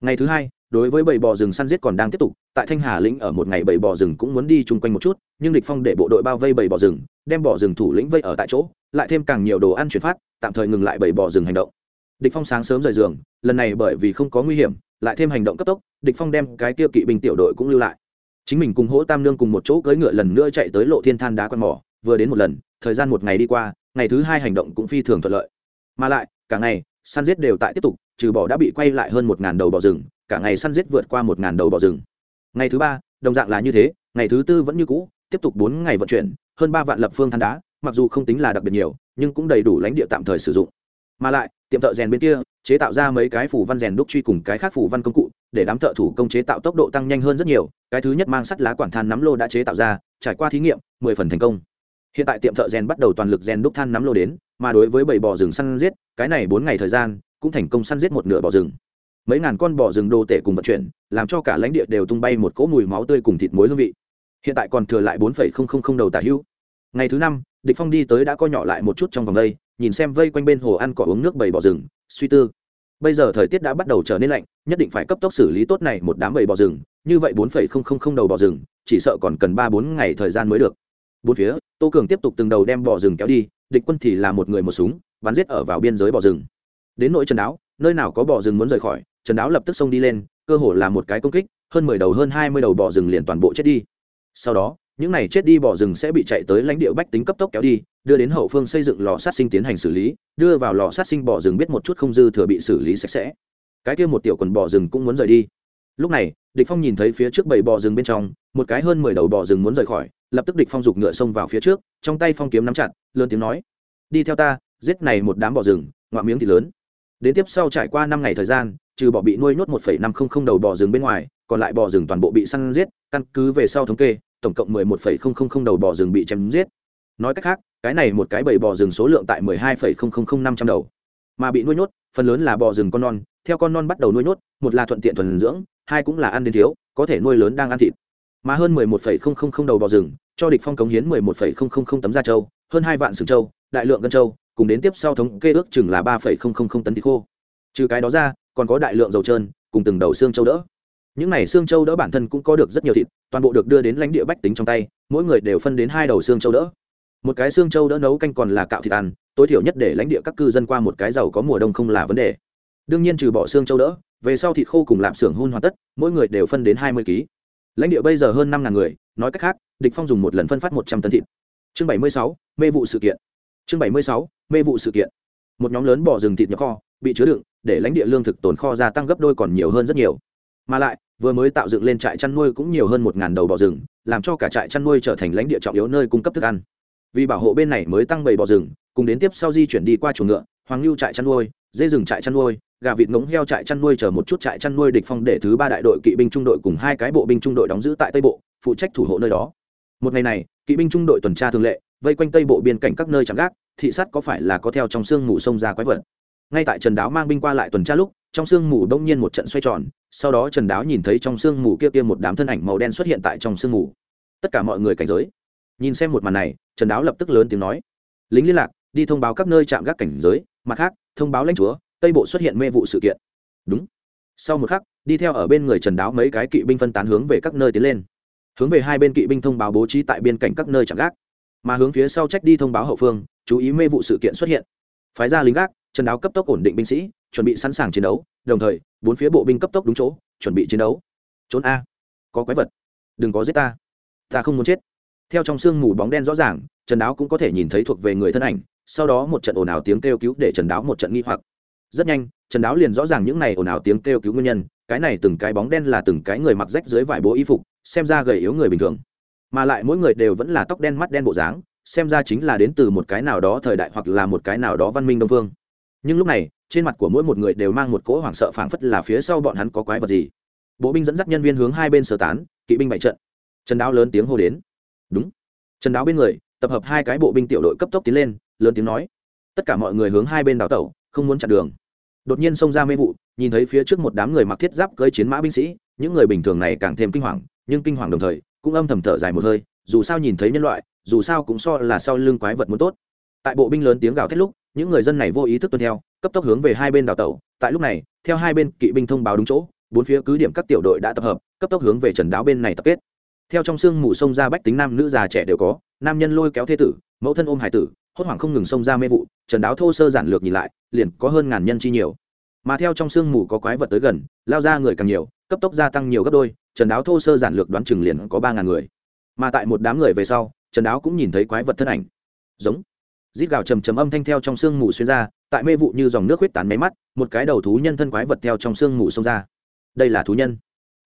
Ngày thứ hai, đối với bầy bò rừng săn giết còn đang tiếp tục, tại thanh hà lĩnh ở một ngày bầy bò rừng cũng muốn đi chung quanh một chút, nhưng địch phong để bộ đội bao vây bầy bò rừng, đem bò rừng thủ lĩnh vây ở tại chỗ, lại thêm càng nhiều đồ ăn chuyển phát, tạm thời ngừng lại bầy bò rừng hành động. Địch phong sáng sớm rời giường, lần này bởi vì không có nguy hiểm lại thêm hành động cấp tốc, địch phong đem cái tiêu kỵ binh tiểu đội cũng lưu lại. Chính mình cùng hỗ tam nương cùng một chỗ cưỡi ngựa lần nữa chạy tới lộ thiên than đá quan mỏ, vừa đến một lần, thời gian một ngày đi qua, ngày thứ hai hành động cũng phi thường thuận lợi. Mà lại, cả ngày, săn giết đều tại tiếp tục, trừ bỏ đã bị quay lại hơn một ngàn đầu bò rừng, cả ngày săn giết vượt qua một ngàn đầu bò rừng. Ngày thứ ba, đồng dạng là như thế, ngày thứ tư vẫn như cũ, tiếp tục bốn ngày vận chuyển, hơn ba vạn lập phương than đá, mặc dù không tính là đặc biệt nhiều, nhưng cũng đầy đủ lãnh địa tạm thời sử dụng. Mà lại, tiệm thợ rèn bên kia chế tạo ra mấy cái phủ văn rèn đúc truy cùng cái khác phủ văn công cụ, để đám thợ thủ công chế tạo tốc độ tăng nhanh hơn rất nhiều. Cái thứ nhất mang sắt lá quản than nắm lô đã chế tạo ra, trải qua thí nghiệm, mười phần thành công. Hiện tại tiệm thợ rèn bắt đầu toàn lực rèn đúc than nắm lô đến, mà đối với bảy bò rừng săn giết, cái này bốn ngày thời gian, cũng thành công săn giết một nửa bò rừng. Mấy ngàn con bò rừng đồ tể cùng vận chuyển, làm cho cả lãnh địa đều tung bay một cỗ mùi máu tươi cùng thịt muối hương vị. Hiện tại còn thừa lại bốn đầu tả hữu. Ngày thứ năm, địch phong đi tới đã co nhỏ lại một chút trong vòng đây, nhìn xem vây quanh bên hồ ăn cỏ uống nước bầy bò rừng suy tư. Bây giờ thời tiết đã bắt đầu trở nên lạnh, nhất định phải cấp tốc xử lý tốt này một đám bầy bò rừng, như vậy bốn đầu bò rừng, chỉ sợ còn cần ba bốn ngày thời gian mới được. Bốn phía, tô cường tiếp tục từng đầu đem bò rừng kéo đi, địch quân thì là một người một súng, bắn giết ở vào biên giới bò rừng. Đến nỗi trần đáo, nơi nào có bò rừng muốn rời khỏi, trần đáo lập tức xông đi lên, cơ hồ là một cái công kích, hơn mười đầu, hơn hai mươi đầu bò rừng liền toàn bộ chết đi. Sau đó những này chết đi bò rừng sẽ bị chạy tới lãnh địa bách tính cấp tốc kéo đi, đưa đến hậu phương xây dựng lò sát sinh tiến hành xử lý, đưa vào lò sát sinh bò rừng biết một chút không dư thừa bị xử lý sạch sẽ. Cái kia một tiểu quần bò rừng cũng muốn rời đi. Lúc này, địch phong nhìn thấy phía trước bảy bò rừng bên trong, một cái hơn mười đầu bò rừng muốn rời khỏi, lập tức địch phong giục ngựa xông vào phía trước, trong tay phong kiếm nắm chặt, lớn tiếng nói, đi theo ta, giết này một đám bò rừng ngoạm miếng thì lớn. Đến tiếp sau trải qua năm ngày thời gian, trừ bỏ bị nuôi nhốt một năm không không đầu bò rừng bên ngoài, còn lại bò rừng toàn bộ bị săn giết, căn cứ về sau thống kê tổng cộng mười một không không không đầu bò rừng bị chém giết nói cách khác cái này một cái bầy bò rừng số lượng tại mười hai không không không năm trăm đầu mà bị nuôi nhốt phần lớn là bò rừng con non theo con non bắt đầu nuôi nhốt một là thuận tiện thuần dưỡng hai cũng là ăn đến thiếu có thể nuôi lớn đang ăn thịt mà hơn mười một không không không đầu bò rừng cho địch phong cống hiến mười một không không không tấm da trâu hơn hai vạn sừng trâu đại lượng gân trâu cùng đến tiếp sau thống kê ước chừng là ba không không không tấn thịt khô trừ cái đó ra còn có đại lượng dầu trơn cùng từng đầu xương trâu đỡ những này xương châu đỡ bản thân cũng có được rất nhiều thịt, toàn bộ được đưa đến lãnh địa bách tính trong tay, mỗi người đều phân đến hai đầu xương châu đỡ. Một cái xương châu đỡ nấu canh còn là cạo thịt ăn, tối thiểu nhất để lãnh địa các cư dân qua một cái giàu có mùa đông không là vấn đề. Đương nhiên trừ bỏ xương châu đỡ, về sau thịt khô cùng lạp xưởng hun hoàn tất, mỗi người đều phân đến hai mươi kg lãnh địa bây giờ hơn năm ngàn người, nói cách khác, địch phong dùng một lần phân phát một trăm tấn thịt. Chương bảy mươi sáu, mê vụ sự kiện. Chương bảy mươi sáu, mê vụ sự kiện. Một nhóm lớn bỏ rừng thịt nhập kho, bị chứa đựng, để lãnh địa lương thực tồn kho gia tăng gấp đôi còn nhiều hơn rất nhiều. Mà lại vừa mới tạo dựng lên trại chăn nuôi cũng nhiều hơn một ngàn đầu bò rừng, làm cho cả trại chăn nuôi trở thành lãnh địa trọng yếu nơi cung cấp thức ăn. Vì bảo hộ bên này mới tăng bầy bò rừng, cùng đến tiếp sau di chuyển đi qua chuồng ngựa, hoàng lưu trại chăn nuôi, dê rừng trại chăn nuôi, gà vịt ngỗng heo trại chăn nuôi chờ một chút trại chăn nuôi địch phong để thứ ba đại đội kỵ binh trung đội cùng hai cái bộ binh trung đội đóng giữ tại tây bộ, phụ trách thủ hộ nơi đó. Một ngày này, kỵ binh trung đội tuần tra thường lệ, vây quanh tây bộ biên cảnh các nơi chẳng gác, thị sát có phải là có theo trong xương mù sông ra quái vật. Ngay tại trần đáo mang binh qua lại tuần tra lúc trong sương mù đông nhiên một trận xoay tròn, sau đó trần đáo nhìn thấy trong sương mù kia kia một đám thân ảnh màu đen xuất hiện tại trong sương mù. Tất cả mọi người cảnh giới. Nhìn xem một màn này, trần đáo lập tức lớn tiếng nói, lính liên lạc, đi thông báo các nơi chạm gác cảnh giới, mặt khác, thông báo lãnh chúa, tây bộ xuất hiện mê vụ sự kiện. Đúng. Sau một khắc, đi theo ở bên người trần đáo mấy cái kỵ binh phân tán hướng về các nơi tiến lên. Hướng về hai bên kỵ binh thông báo bố trí tại biên cảnh các nơi chạm gác. Mà hướng phía sau trách đi thông báo hậu phương, chú ý mê vụ sự kiện xuất hiện. Phái ra lính gác, trần đáo cấp tốc ổn định binh sĩ chuẩn bị sẵn sàng chiến đấu, đồng thời, bốn phía bộ binh cấp tốc đúng chỗ, chuẩn bị chiến đấu. Trốn a. Có quái vật. Đừng có giết ta. Ta không muốn chết. Theo trong sương mù bóng đen rõ ràng, trần đáo cũng có thể nhìn thấy thuộc về người thân ảnh, sau đó một trận ồn ào tiếng kêu cứu để trần đáo một trận nghi hoặc. Rất nhanh, trần đáo liền rõ ràng những này ồn ào tiếng kêu cứu nguyên nhân, cái này từng cái bóng đen là từng cái người mặc rách dưới vải bố y phục, xem ra gầy yếu người bình thường. Mà lại mỗi người đều vẫn là tóc đen mắt đen bộ dáng, xem ra chính là đến từ một cái nào đó thời đại hoặc là một cái nào đó văn minh đông phương nhưng lúc này, trên mặt của mỗi một người đều mang một cỗ hoảng sợ phảng phất là phía sau bọn hắn có quái vật gì. Bộ binh dẫn dắt nhân viên hướng hai bên sơ tán, kỵ binh bại trận. Trần đáo lớn tiếng hô đến. Đúng. Trần đáo bên người, tập hợp hai cái bộ binh tiểu đội cấp tốc tiến lên, lớn tiếng nói. Tất cả mọi người hướng hai bên đào tẩu, không muốn chặn đường. Đột nhiên xông ra mê vụ, nhìn thấy phía trước một đám người mặc thiết giáp cưỡi chiến mã binh sĩ, những người bình thường này càng thêm kinh hoàng, nhưng kinh hoàng đồng thời, cũng âm thầm thở dài một hơi, dù sao nhìn thấy nhân loại, dù sao cũng so là sau lưng quái vật muốn tốt. Tại bộ binh lớn tiếng gào thét lúc những người dân này vô ý thức tuân theo, cấp tốc hướng về hai bên đào tẩu. Tại lúc này, theo hai bên kỵ binh thông báo đúng chỗ, bốn phía cứ điểm các tiểu đội đã tập hợp, cấp tốc hướng về trần đáo bên này tập kết. Theo trong sương mù sông ra bách tính nam nữ già trẻ đều có, nam nhân lôi kéo thế tử, mẫu thân ôm hải tử, hốt hoảng không ngừng xông ra mê vụ, trần đáo thô sơ giản lược nhìn lại, liền có hơn ngàn nhân chi nhiều. Mà theo trong sương mù có quái vật tới gần, lao ra người càng nhiều, cấp tốc gia tăng nhiều gấp đôi, trần đáo thô sơ giản lược đoán chừng liền có ba ngàn người. Mà tại một đám người về sau, trần đáo cũng nhìn thấy quái vật thân ảnh. Giống rít gào trầm trầm âm thanh theo trong sương mù xuyên ra, tại mê vụ như dòng nước huyết tán máy mắt, một cái đầu thú nhân thân quái vật theo trong sương mù xông ra. Đây là thú nhân.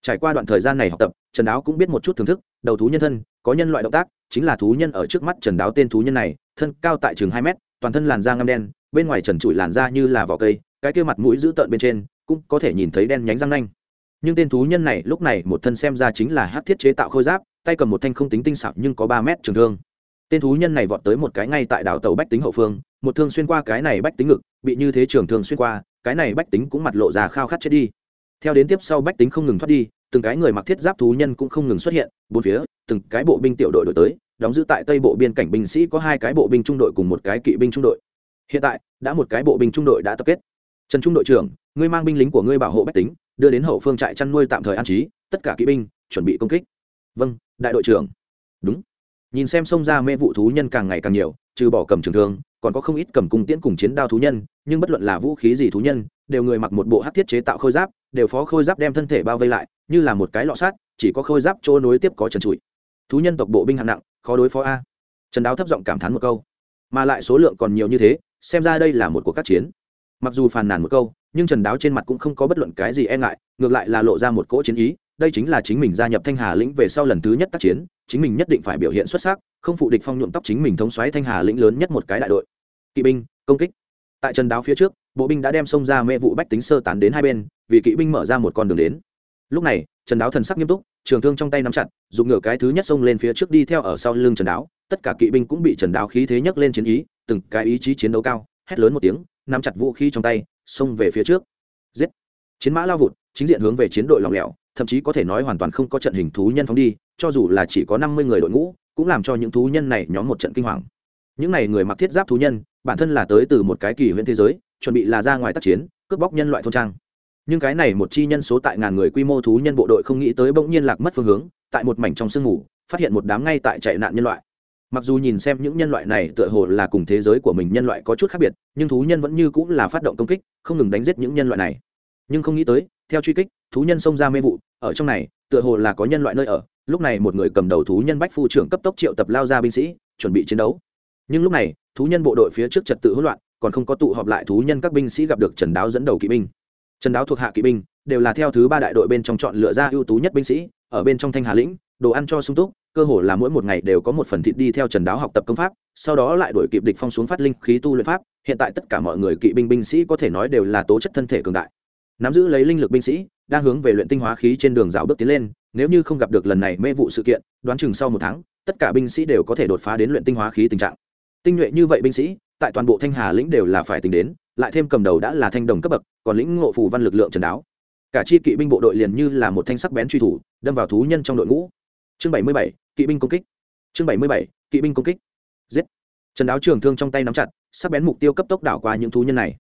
Trải qua đoạn thời gian này học tập, trần đáo cũng biết một chút thưởng thức, đầu thú nhân thân, có nhân loại động tác, chính là thú nhân ở trước mắt trần đáo tên thú nhân này, thân cao tại chừng hai mét, toàn thân làn da ngăm đen, bên ngoài trần trụi làn da như là vỏ cây, cái kia mặt mũi dữ tợn bên trên, cũng có thể nhìn thấy đen nhánh răng nanh. Nhưng tên thú nhân này lúc này một thân xem ra chính là hát thiết chế tạo khôi giáp, tay cầm một thanh không tính tinh xảo nhưng có ba mét trường thương tên thú nhân này vọt tới một cái ngay tại đảo tàu bách tính hậu phương, một thương xuyên qua cái này bách tính ngực, bị như thế trường thương xuyên qua, cái này bách tính cũng mặt lộ ra khao khát chết đi. Theo đến tiếp sau bách tính không ngừng thoát đi, từng cái người mặc thiết giáp thú nhân cũng không ngừng xuất hiện, bốn phía, từng cái bộ binh tiểu đội đổi tới, đóng giữ tại tây bộ biên cảnh binh sĩ có hai cái bộ binh trung đội cùng một cái kỵ binh trung đội. Hiện tại, đã một cái bộ binh trung đội đã tập kết. Trần trung đội trưởng, ngươi mang binh lính của ngươi bảo hộ bách tính, đưa đến hậu phương trại chăn nuôi tạm thời an trí, tất cả kỵ binh chuẩn bị công kích. Vâng đại đội trưởng. Đúng nhìn xem xông ra mê vụ thú nhân càng ngày càng nhiều, trừ bỏ cầm trường thương, còn có không ít cầm cung tiễn cùng chiến đao thú nhân, nhưng bất luận là vũ khí gì thú nhân, đều người mặc một bộ hát thiết chế tạo khôi giáp, đều phó khôi giáp đem thân thể bao vây lại, như là một cái lọ sát chỉ có khôi giáp chỗ nối tiếp có trần trụi. Thú nhân tộc bộ binh hạng nặng, khó đối phó a. Trần đáo thấp giọng cảm thán một câu. Mà lại số lượng còn nhiều như thế, xem ra đây là một cuộc các chiến. Mặc dù phàn nàn một câu, nhưng trần đáo trên mặt cũng không có bất luận cái gì e ngại, ngược lại là lộ ra một cỗ chiến ý đây chính là chính mình gia nhập thanh hà lĩnh về sau lần thứ nhất tác chiến, chính mình nhất định phải biểu hiện xuất sắc, không phụ địch phong nhuộm tóc chính mình thống xoáy thanh hà lĩnh lớn nhất một cái đại đội. Kỵ binh, công kích. Tại trần đáo phía trước, bộ binh đã đem xông ra mê vụ bách tính sơ tán đến hai bên, vì kỵ binh mở ra một con đường đến. Lúc này, trần đáo thần sắc nghiêm túc, trường thương trong tay nắm chặt, dùng ngựa cái thứ nhất xông lên phía trước đi theo ở sau lưng trần đáo, tất cả kỵ binh cũng bị trần đáo khí thế nhấc lên chiến ý, từng cái ý chí chiến đấu cao, hét lớn một tiếng, nắm chặt vũ khí trong tay, xông về phía trước. Giết. Chiến mã lao vụt, chính diện hướng về chiến đội lỏng lẻo thậm chí có thể nói hoàn toàn không có trận hình thú nhân phóng đi, cho dù là chỉ có năm mươi người đội ngũ, cũng làm cho những thú nhân này nhóm một trận kinh hoàng. Những n à y người mặc thiết giáp thú nhân, bản thân là tới từ một cái kỳ huyện thế giới, chuẩn bị là ra ngoài tác chiến, cướp bóc nhân loại thôn trang. Nhưng cái này một chi nhân số tại ngàn người quy mô thú nhân bộ đội không nghĩ tới bỗng nhiên lạc mất phương hướng, tại một mảnh trong sương mù, phát hiện một đám ngay tại chạy nạn nhân loại. Mặc dù nhìn xem những nhân loại này tựa hồ là cùng thế giới của mình nhân loại có chút khác biệt, nhưng thú nhân vẫn như cũng là phát động công kích, không ngừng đánh giết những nhân loại này. Nhưng không nghĩ tới, theo truy kích thú nhân xông ra mê vụ, ở trong này, tựa hồ là có nhân loại nơi ở. Lúc này một người cầm đầu thú nhân bách phu trưởng cấp tốc triệu tập lao ra binh sĩ, chuẩn bị chiến đấu. Nhưng lúc này, thú nhân bộ đội phía trước trật tự hỗn loạn, còn không có tụ họp lại thú nhân các binh sĩ gặp được trần đáo dẫn đầu kỵ binh. Trần đáo thuộc hạ kỵ binh, đều là theo thứ ba đại đội bên trong chọn lựa ra ưu tú nhất binh sĩ, ở bên trong thanh hà lĩnh, đồ ăn cho sung túc, cơ hồ là mỗi một ngày đều có một phần thịt đi theo trần đáo học tập công pháp, sau đó lại đổi kịp địch phong xuống phát linh khí tu luyện pháp. Hiện tại tất cả mọi người kỵ binh binh sĩ có thể nói đều là tố chất thân thể cường đại nắm giữ lấy linh lực binh sĩ, đang hướng về luyện tinh hóa khí trên đường rào bước tiến lên, nếu như không gặp được lần này mê vụ sự kiện, đoán chừng sau một tháng, tất cả binh sĩ đều có thể đột phá đến luyện tinh hóa khí tình trạng. Tinh nhuệ như vậy binh sĩ, tại toàn bộ thanh hà lĩnh đều là phải tính đến, lại thêm cầm đầu đã là thanh đồng cấp bậc, còn lĩnh ngộ phù văn lực lượng trần đáo. Cả chi kỵ binh bộ đội liền như là một thanh sắc bén truy thủ, đâm vào thú nhân trong đội ngũ. Chương bảy mươi bảy, kỵ binh công kích. Chương bảy mươi bảy, kỵ binh công kích. Giết. Trần đáo trường thương trong tay nắm chặt, sắc bén mục tiêu cấp tốc đảo qua những thú nhân này.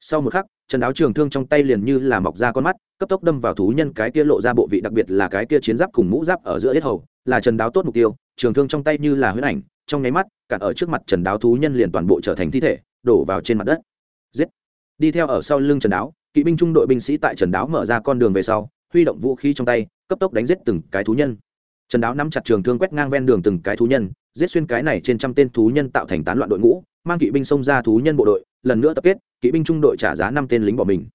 Sau một khắc trần đáo trường thương trong tay liền như là mọc ra con mắt, cấp tốc đâm vào thú nhân cái kia lộ ra bộ vị đặc biệt là cái kia chiến giáp cùng mũ giáp ở giữa yết hầu, là trần đáo tốt mục tiêu, trường thương trong tay như là huyết ảnh, trong nháy mắt, cản ở trước mặt trần đáo thú nhân liền toàn bộ trở thành thi thể, đổ vào trên mặt đất. Giết! Đi theo ở sau lưng trần đáo, kỵ binh trung đội binh sĩ tại trần đáo mở ra con đường về sau, huy động vũ khí trong tay, cấp tốc đánh giết từng cái thú nhân. Trần đáo nắm chặt trường thương quét ngang ven đường từng cái thú nhân, giết xuyên cái này trên trăm tên thú nhân tạo thành tán loạn đội ngũ, mang kỵ binh xông ra thú nhân bộ đội lần nữa tập kết, kỵ binh trung đội trả giá năm tên lính bỏ mình.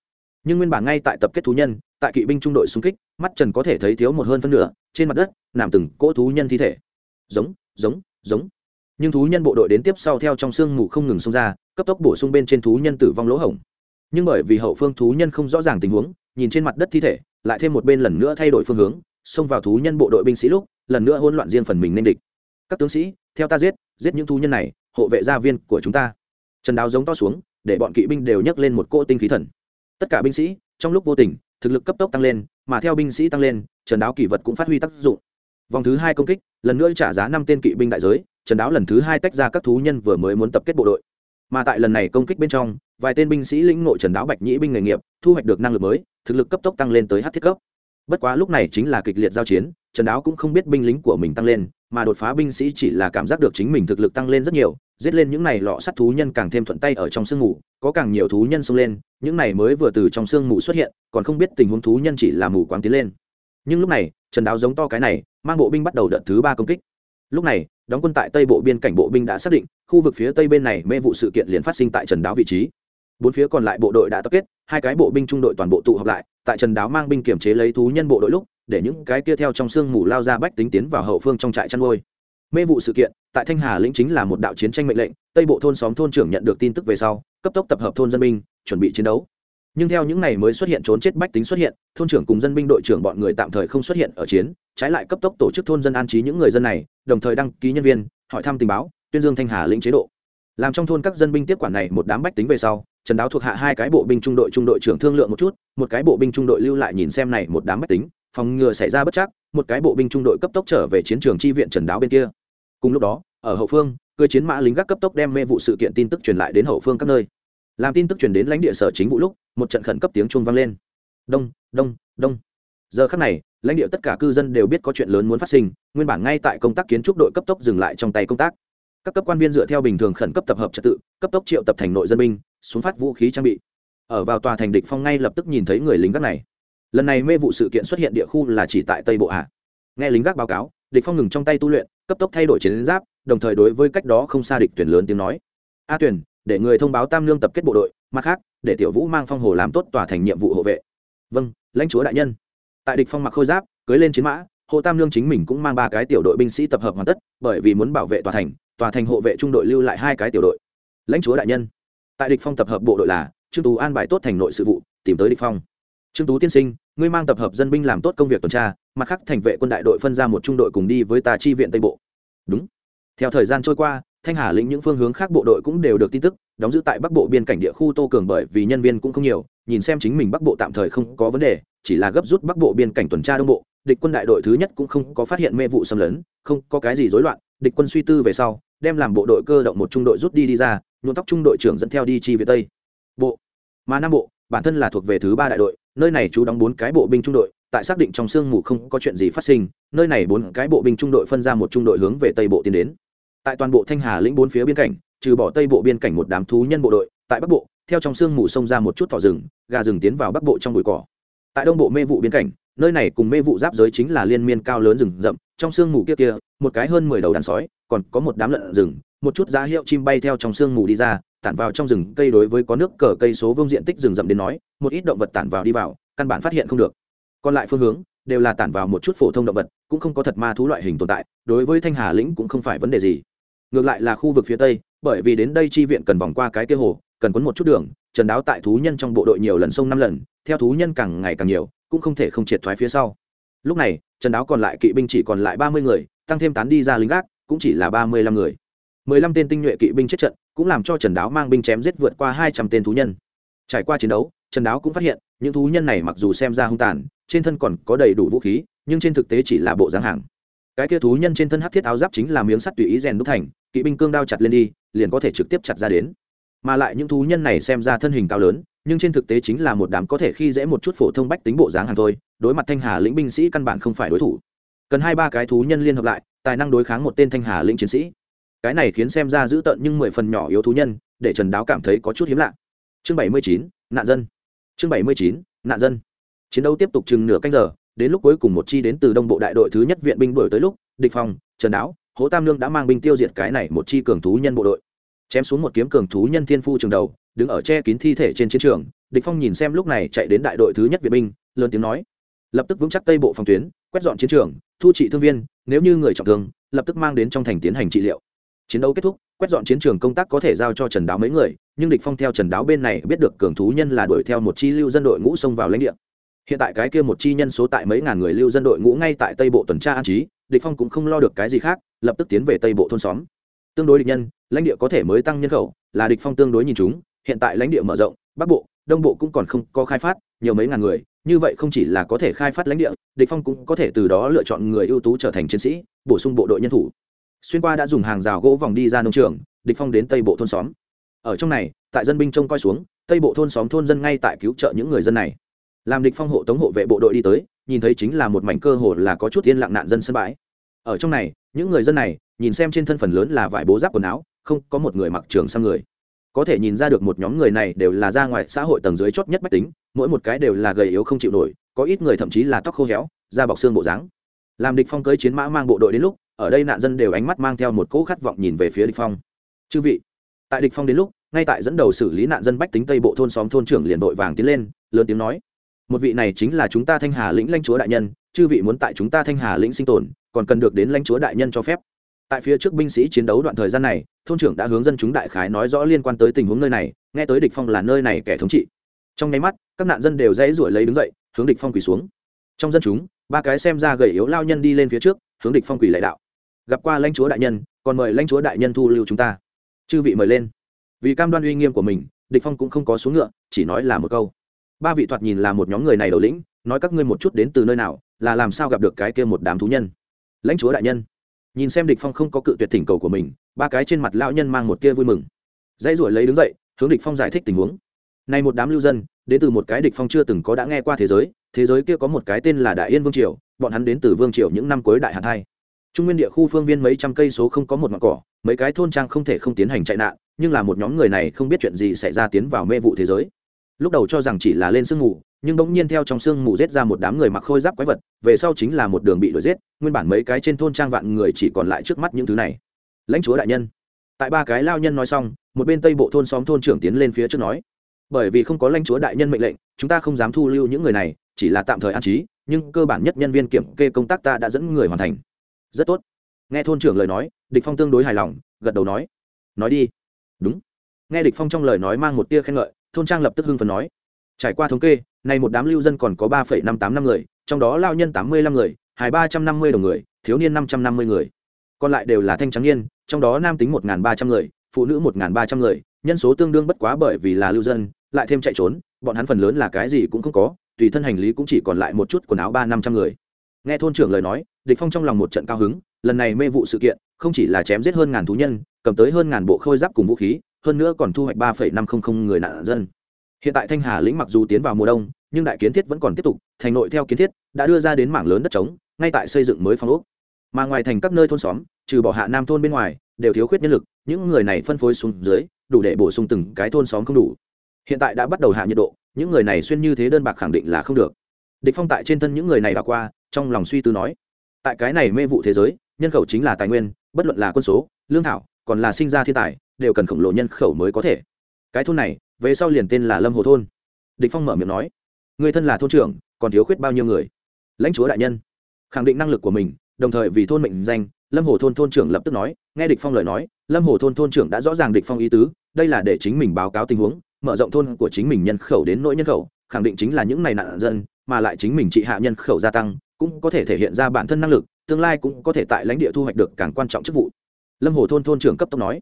Nhưng nguyên bản ngay tại tập kết thú nhân, tại kỵ binh trung đội xung kích, mắt trần có thể thấy thiếu một hơn phân nửa, trên mặt đất, nằm từng cỗ thú nhân thi thể. Giống giống giống. Nhưng thú nhân bộ đội đến tiếp sau theo trong sương mù không ngừng xông ra, cấp tốc bổ sung bên trên thú nhân tử vong lỗ hổng. Nhưng bởi vì hậu phương thú nhân không rõ ràng tình huống, nhìn trên mặt đất thi thể, lại thêm một bên lần nữa thay đổi phương hướng, xông vào thú nhân bộ đội binh sĩ lúc, lần nữa hỗn loạn riêng phần mình nên địch. Các tướng sĩ, theo ta giết giết những thú nhân này, hộ vệ gia viên của chúng ta trần đáo giống to xuống, để bọn kỵ binh đều nhấc lên một cỗ tinh khí thần. Tất cả binh sĩ, trong lúc vô tình, thực lực cấp tốc tăng lên, mà theo binh sĩ tăng lên trần đáo kỷ vật cũng phát huy tác dụng. Vòng thứ hai công kích, lần nữa trả giá năm tên kỵ binh đại giới trần đáo lần thứ hai tách ra các thú nhân vừa mới muốn tập kết bộ đội. Mà tại lần này công kích bên trong, vài tên binh sĩ lĩnh ngộ trần đáo bạch nhĩ binh nghề nghiệp, thu hoạch được năng lực mới, thực lực cấp tốc tăng lên tới h thiết cấp. Bất quá lúc này chính là kịch liệt giao chiến trần đáo cũng không biết binh lính của mình tăng lên, mà đột phá binh sĩ chỉ là cảm giác được chính mình thực lực tăng lên rất nhiều giết lên những này lọ sắt thú nhân càng thêm thuận tay ở trong sương mù, có càng nhiều thú nhân xông lên, những này mới vừa từ trong sương mù xuất hiện, còn không biết tình huống thú nhân chỉ là mù quáng tiến lên. Nhưng lúc này, trần đáo giống to cái này, mang bộ binh bắt đầu đợt thứ ba công kích. Lúc này, đóng quân tại tây bộ biên cảnh bộ binh đã xác định, khu vực phía tây bên này mê vụ sự kiện liền phát sinh tại trần đáo vị trí. Bốn phía còn lại bộ đội đã tập kết, hai cái bộ binh trung đội toàn bộ tụ họp lại, tại trần đáo mang binh kiểm chế lấy thú nhân bộ đội lúc, để những cái kia theo trong sương mù lao ra bách tính tiến vào hậu phương trong trại chăn nuôi mê vụ sự kiện, tại thanh hà lĩnh chính là một đạo chiến tranh mệnh lệnh, tây bộ thôn xóm thôn trưởng nhận được tin tức về sau, cấp tốc tập hợp thôn dân binh, chuẩn bị chiến đấu. Nhưng theo những ngày mới xuất hiện trốn chết bách tính xuất hiện, thôn trưởng cùng dân binh đội trưởng bọn người tạm thời không xuất hiện ở chiến, trái lại cấp tốc tổ chức thôn dân an trí những người dân này, đồng thời đăng ký nhân viên, hỏi thăm tình báo, tuyên dương thanh hà lĩnh chế độ. Làm trong thôn các dân binh tiếp quản này một đám bách tính về sau, trần đáo thuộc hạ hai cái bộ binh trung đội trung đội trưởng thương lượng một chút, một cái bộ binh trung đội lưu lại nhìn xem này một đám bách tính, phòng ngừa xảy ra bất chắc, một cái bộ binh trung đội cấp tốc trở về chiến trường chi viện trần đáo bên kia cùng lúc đó, ở hậu phương, cơ chiến mã lính gác cấp tốc đem mê vụ sự kiện tin tức truyền lại đến hậu phương các nơi. Làm tin tức truyền đến lãnh địa sở chính vụ lúc, một trận khẩn cấp tiếng chuông vang lên. Đông đông đông. Giờ khắc này, lãnh địa tất cả cư dân đều biết có chuyện lớn muốn phát sinh, nguyên bản ngay tại công tác kiến trúc đội cấp tốc dừng lại trong tay công tác. Các cấp quan viên dựa theo bình thường khẩn cấp tập hợp trật tự, cấp tốc triệu tập thành nội dân binh, xuống phát vũ khí trang bị. Ở vào tòa thành địch phong ngay lập tức nhìn thấy người lính gác này. Lần này mê vụ sự kiện xuất hiện địa khu là chỉ tại tây bộ hạ nghe lính gác báo cáo địch phong ngừng trong tay tu luyện, cấp tốc thay đổi chiến giáp, đồng thời đối với cách đó không xa địch tuyển lớn tiếng nói. A tuyển, để người thông báo tam lương tập kết bộ đội, mặt khác, để tiểu vũ mang phong hồ làm tốt tòa thành nhiệm vụ hộ vệ. Vâng lãnh chúa đại nhân. Tại địch phong mặc khôi giáp, cưới lên chiến mã, hồ tam lương chính mình cũng mang ba cái tiểu đội binh sĩ tập hợp hoàn tất, bởi vì muốn bảo vệ tòa thành tòa thành hộ vệ trung đội lưu lại hai cái tiểu đội. Lãnh chúa đại nhân. Tại địch phong tập hợp bộ đội là trương tú an bài tốt thành nội sự vụ, tìm tới địch phong trương tú tiên sinh, ngươi mang tập hợp dân binh làm tốt công việc tuần tra, mặt khác thành vệ quân đại đội phân ra một trung đội cùng đi với ta chi viện tây bộ. Đúng. Theo thời gian trôi qua, thanh hà lĩnh những phương hướng khác bộ đội cũng đều được tin tức, đóng giữ tại bắc bộ biên cảnh địa khu tô cường bởi vì nhân viên cũng không nhiều, nhìn xem chính mình bắc bộ tạm thời không có vấn đề, chỉ là gấp rút bắc bộ biên cảnh tuần tra đông bộ, địch quân đại đội thứ nhất cũng không có phát hiện mê vụ xâm lấn, không có cái gì rối loạn, địch quân suy tư về sau, đem làm bộ đội cơ động một trung đội rút đi đi ra, nhuộm tóc trung đội trưởng dẫn theo đi chi về tây. Bộ. Mà nam bộ, bản thân là thuộc về thứ ba đại đội nơi này chú đóng bốn cái bộ binh trung đội, tại xác định trong sương mù không có chuyện gì phát sinh, nơi này bốn cái bộ binh trung đội phân ra một trung đội hướng về tây bộ tiến đến. Tại toàn bộ thanh hà lĩnh bốn phía biên cảnh, trừ bỏ tây bộ biên cảnh một đám thú nhân bộ đội, tại bắc bộ, theo trong sương mù xông ra một chút thỏ rừng, gà rừng tiến vào bắc bộ trong bụi cỏ. Tại đông bộ mê vụ biên cảnh, nơi này cùng mê vụ giáp giới chính là liên miên cao lớn rừng rậm, trong sương mù kia kia, một cái hơn mười đầu đàn sói, còn có một đám lợn rừng, một chút giá hiệu chim bay theo trong sương mù đi ra tản vào trong rừng cây đối với có nước cờ cây số vương diện tích rừng rậm đến nói, một ít động vật tản vào đi vào, căn bản phát hiện không được. Còn lại phương hướng, đều là tản vào một chút phổ thông động vật, cũng không có thật ma thú loại hình tồn tại, đối với thanh hà lĩnh cũng không phải vấn đề gì. Ngược lại là khu vực phía tây, bởi vì đến đây chi viện cần vòng qua cái kia hồ, cần quấn một chút đường, trần đáo tại thú nhân trong bộ đội nhiều lần sông năm lần, theo thú nhân càng ngày càng nhiều, cũng không thể không triệt thoái phía sau. Lúc này, trần đáo còn lại kỵ binh chỉ còn lại ba mươi người, tăng thêm tán đi ra lính gác, cũng chỉ là ba mươi lăm người. mười lăm tên tinh nhuệ kỵ binh chết trận cũng làm cho trần đáo mang binh chém giết vượt qua hai trăm tên thú nhân. Trải qua chiến đấu, trần đáo cũng phát hiện, những thú nhân này mặc dù xem ra hung tàn, trên thân còn có đầy đủ vũ khí, nhưng trên thực tế chỉ là bộ dáng hàng. Cái kia thú nhân trên thân hát thiết áo giáp chính là miếng sắt tùy ý rèn đúc thành, kỵ binh cương đao chặt lên đi, liền có thể trực tiếp chặt ra đến. Mà lại những thú nhân này xem ra thân hình cao lớn, nhưng trên thực tế chính là một đám có thể khi dễ một chút phổ thông bách tính bộ dáng hàng thôi, đối mặt thanh hà lĩnh binh sĩ căn bản không phải đối thủ. Cần hai ba cái thú nhân liên hợp lại, tài năng đối kháng một tên thanh hà lĩnh chiến sĩ cái này khiến xem ra dữ tợn nhưng mười phần nhỏ yếu thú nhân, để trần đáo cảm thấy có chút hiếm lạ. Chương bảy mươi chín, nạn dân. Chương bảy mươi chín, nạn dân. Chiến đấu tiếp tục chừng nửa canh giờ, đến lúc cuối cùng một chi đến từ đông bộ đại đội thứ nhất viện binh đuổi tới lúc, địch phòng, trần đáo, hố tam lương đã mang binh tiêu diệt cái này một chi cường thú nhân bộ đội. Chém xuống một kiếm cường thú nhân thiên phu trường đầu, đứng ở che kín thi thể trên chiến trường, địch phong nhìn xem lúc này chạy đến đại đội thứ nhất viện binh, lớn tiếng nói. Lập tức vững chắc tây bộ phòng tuyến, quét dọn chiến trường, thu trị thương viên, nếu như người trọng thương, lập tức mang đến trong thành tiến hành trị liệu chiến đấu kết thúc, quét dọn chiến trường công tác có thể giao cho trần đáo mấy người, nhưng địch phong theo trần đáo bên này biết được cường thú nhân là đuổi theo một chi lưu dân đội ngũ xông vào lãnh địa. Hiện tại cái kia một chi nhân số tại mấy ngàn người lưu dân đội ngũ ngay tại tây bộ tuần tra an trí, địch phong cũng không lo được cái gì khác, lập tức tiến về tây bộ thôn xóm. Tương đối địch nhân, lãnh địa có thể mới tăng nhân khẩu, là địch phong tương đối nhìn chúng, hiện tại lãnh địa mở rộng, bắc bộ, đông bộ cũng còn không có khai phát, nhiều mấy ngàn người, như vậy không chỉ là có thể khai phát lãnh địa, địch phong cũng có thể từ đó lựa chọn người ưu tú trở thành chiến sĩ, bổ sung bộ đội nhân thủ xuyên qua đã dùng hàng rào gỗ vòng đi ra nông trường, địch phong đến tây bộ thôn xóm. Ở trong này, tại dân binh trông coi xuống, tây bộ thôn xóm thôn dân ngay tại cứu trợ những người dân này. Làm địch phong hộ tống hộ vệ bộ đội đi tới, nhìn thấy chính là một mảnh cơ hồ là có chút yên lặng nạn dân sân bãi. Ở trong này, những người dân này, nhìn xem trên thân phần lớn là vải bố giáp quần áo, không có một người mặc trường sang người. Có thể nhìn ra được một nhóm người này đều là ra ngoài xã hội tầng dưới chót nhất bách tính, mỗi một cái đều là gầy yếu không chịu nổi, có ít người thậm chí là tóc khô héo, da bọc xương bộ dáng. Làm địch phong cưới chiến mã mang bộ đội đến lúc ở đây nạn dân đều ánh mắt mang theo một cỗ khát vọng nhìn về phía địch phong. Chư vị. Tại địch phong đến lúc, ngay tại dẫn đầu xử lý nạn dân bách tính tây bộ thôn xóm thôn trưởng liền đội vàng tiến lên, lớn tiếng nói, một vị này chính là chúng ta thanh hà lĩnh lãnh chúa đại nhân, chư vị muốn tại chúng ta thanh hà lĩnh sinh tồn, còn cần được đến lãnh chúa đại nhân cho phép. Tại phía trước binh sĩ chiến đấu đoạn thời gian này, thôn trưởng đã hướng dân chúng đại khái nói rõ liên quan tới tình huống nơi này, nghe tới địch phong là nơi này kẻ thống trị. Trong nháy mắt, các nạn dân đều dãy ruổi lấy đứng dậy, hướng địch phong quỳ xuống. Trong dân chúng, ba cái xem ra gầy yếu lao nhân đi lên phía trước, hướng địch phong quỳ lạy đạo gặp qua lãnh chúa đại nhân, còn mời lãnh chúa đại nhân thu lưu chúng ta. Chư vị mời lên. Vì cam đoan uy nghiêm của mình, địch phong cũng không có xuống ngựa, chỉ nói là một câu. Ba vị thoạt nhìn là một nhóm người này đầu lĩnh, nói các ngươi một chút đến từ nơi nào, là làm sao gặp được cái kia một đám thú nhân. Lãnh chúa đại nhân. Nhìn xem địch phong không có cự tuyệt thỉnh cầu của mình, ba cái trên mặt lão nhân mang một tia vui mừng. Dãy ruổi lấy đứng dậy, hướng địch phong giải thích tình huống. Này một đám lưu dân, đến từ một cái địch phong chưa từng có đã nghe qua thế giới thế giới kia có một cái tên là đại yên vương triều, bọn hắn đến từ vương triều những năm cuối đại hàn hai trung nguyên địa khu phương viên mấy trăm cây số không có một ngọn cỏ, mấy cái thôn trang không thể không tiến hành chạy nạn, nhưng là một nhóm người này không biết chuyện gì xảy ra tiến vào mê vụ thế giới. Lúc đầu cho rằng chỉ là lên sương mù, nhưng bỗng nhiên theo trong sương mù giết ra một đám người mặc khôi giáp quái vật, về sau chính là một đường bị đuổi giết, nguyên bản mấy cái trên thôn trang vạn người chỉ còn lại trước mắt những thứ này. Lãnh chúa đại nhân. Tại ba cái lao nhân nói xong, một bên tây bộ thôn xóm thôn trưởng tiến lên phía trước nói, bởi vì không có lãnh chúa đại nhân mệnh lệnh, chúng ta không dám thu lưu những người này, chỉ là tạm thời an trí, nhưng cơ bản nhất nhân viên kiểm kê công tác ta đã dẫn người hoàn thành rất tốt. Nghe thôn trưởng lời nói, địch phong tương đối hài lòng, gật đầu nói. Nói đi. Đúng. Nghe địch phong trong lời nói mang một tia khen ngợi, thôn trang lập tức hưng phấn nói. Trải qua thống kê này một đám lưu dân còn có ba năm tám năm người, trong đó lao nhân tám mươi lăm người, hài ba trăm năm mươi đồng người, thiếu niên năm trăm năm mươi người. Còn lại đều là thanh trắng niên, trong đó nam tính một ba trăm người, phụ nữ một ba trăm người, nhân số tương đương bất quá bởi vì là lưu dân, lại thêm chạy trốn, bọn hắn phần lớn là cái gì cũng không có, tùy thân hành lý cũng chỉ còn lại một chút quần áo ba năm trăm người. Nghe thôn trưởng lời nói địch phong trong lòng một trận cao hứng, lần này mê vụ sự kiện, không chỉ là chém giết hơn ngàn thú nhân, cầm tới hơn ngàn bộ khôi giáp cùng vũ khí, hơn nữa còn thu hoạch ba năm trăm linh người nạn dân. Hiện tại thanh hà lĩnh mặc dù tiến vào mùa đông, nhưng đại kiến thiết vẫn còn tiếp tục, thành nội theo kiến thiết, đã đưa ra đến mảng lớn đất trống, ngay tại xây dựng mới phong ốc. Mà ngoài thành các nơi thôn xóm, trừ bỏ hạ nam thôn bên ngoài, đều thiếu khuyết nhân lực, những người này phân phối xuống dưới, đủ để bổ sung từng cái thôn xóm không đủ. Hiện tại đã bắt đầu hạ nhiệt độ, những người này xuyên như thế đơn bạc khẳng định là không được. Địch phong tại trên thân những người này đã qua, trong lòng suy tư nói tại cái này mê vụ thế giới, nhân khẩu chính là tài nguyên, bất luận là quân số, lương thảo, còn là sinh ra thiên tài, đều cần khổng lồ nhân khẩu mới có thể. Cái thôn này, về sau liền tên là lâm hồ thôn. Địch phong mở miệng nói, người thân là thôn trưởng, còn thiếu khuyết bao nhiêu người? Lãnh chúa đại nhân, khẳng định năng lực của mình, đồng thời vì thôn mệnh danh, lâm hồ thôn thôn trưởng lập tức nói, nghe địch phong lời nói, lâm hồ thôn thôn trưởng đã rõ ràng địch phong ý tứ, đây là để chính mình báo cáo tình huống, mở rộng thôn của chính mình nhân khẩu đến nỗi nhân khẩu, khẳng định chính là những này nạn dân, mà lại chính mình trị hạ nhân khẩu gia tăng cũng có thể thể hiện ra bản thân năng lực, tương lai cũng có thể tại lãnh địa thu hoạch được càng quan trọng chức vụ. Lâm hồ thôn thôn trưởng cấp tốc nói.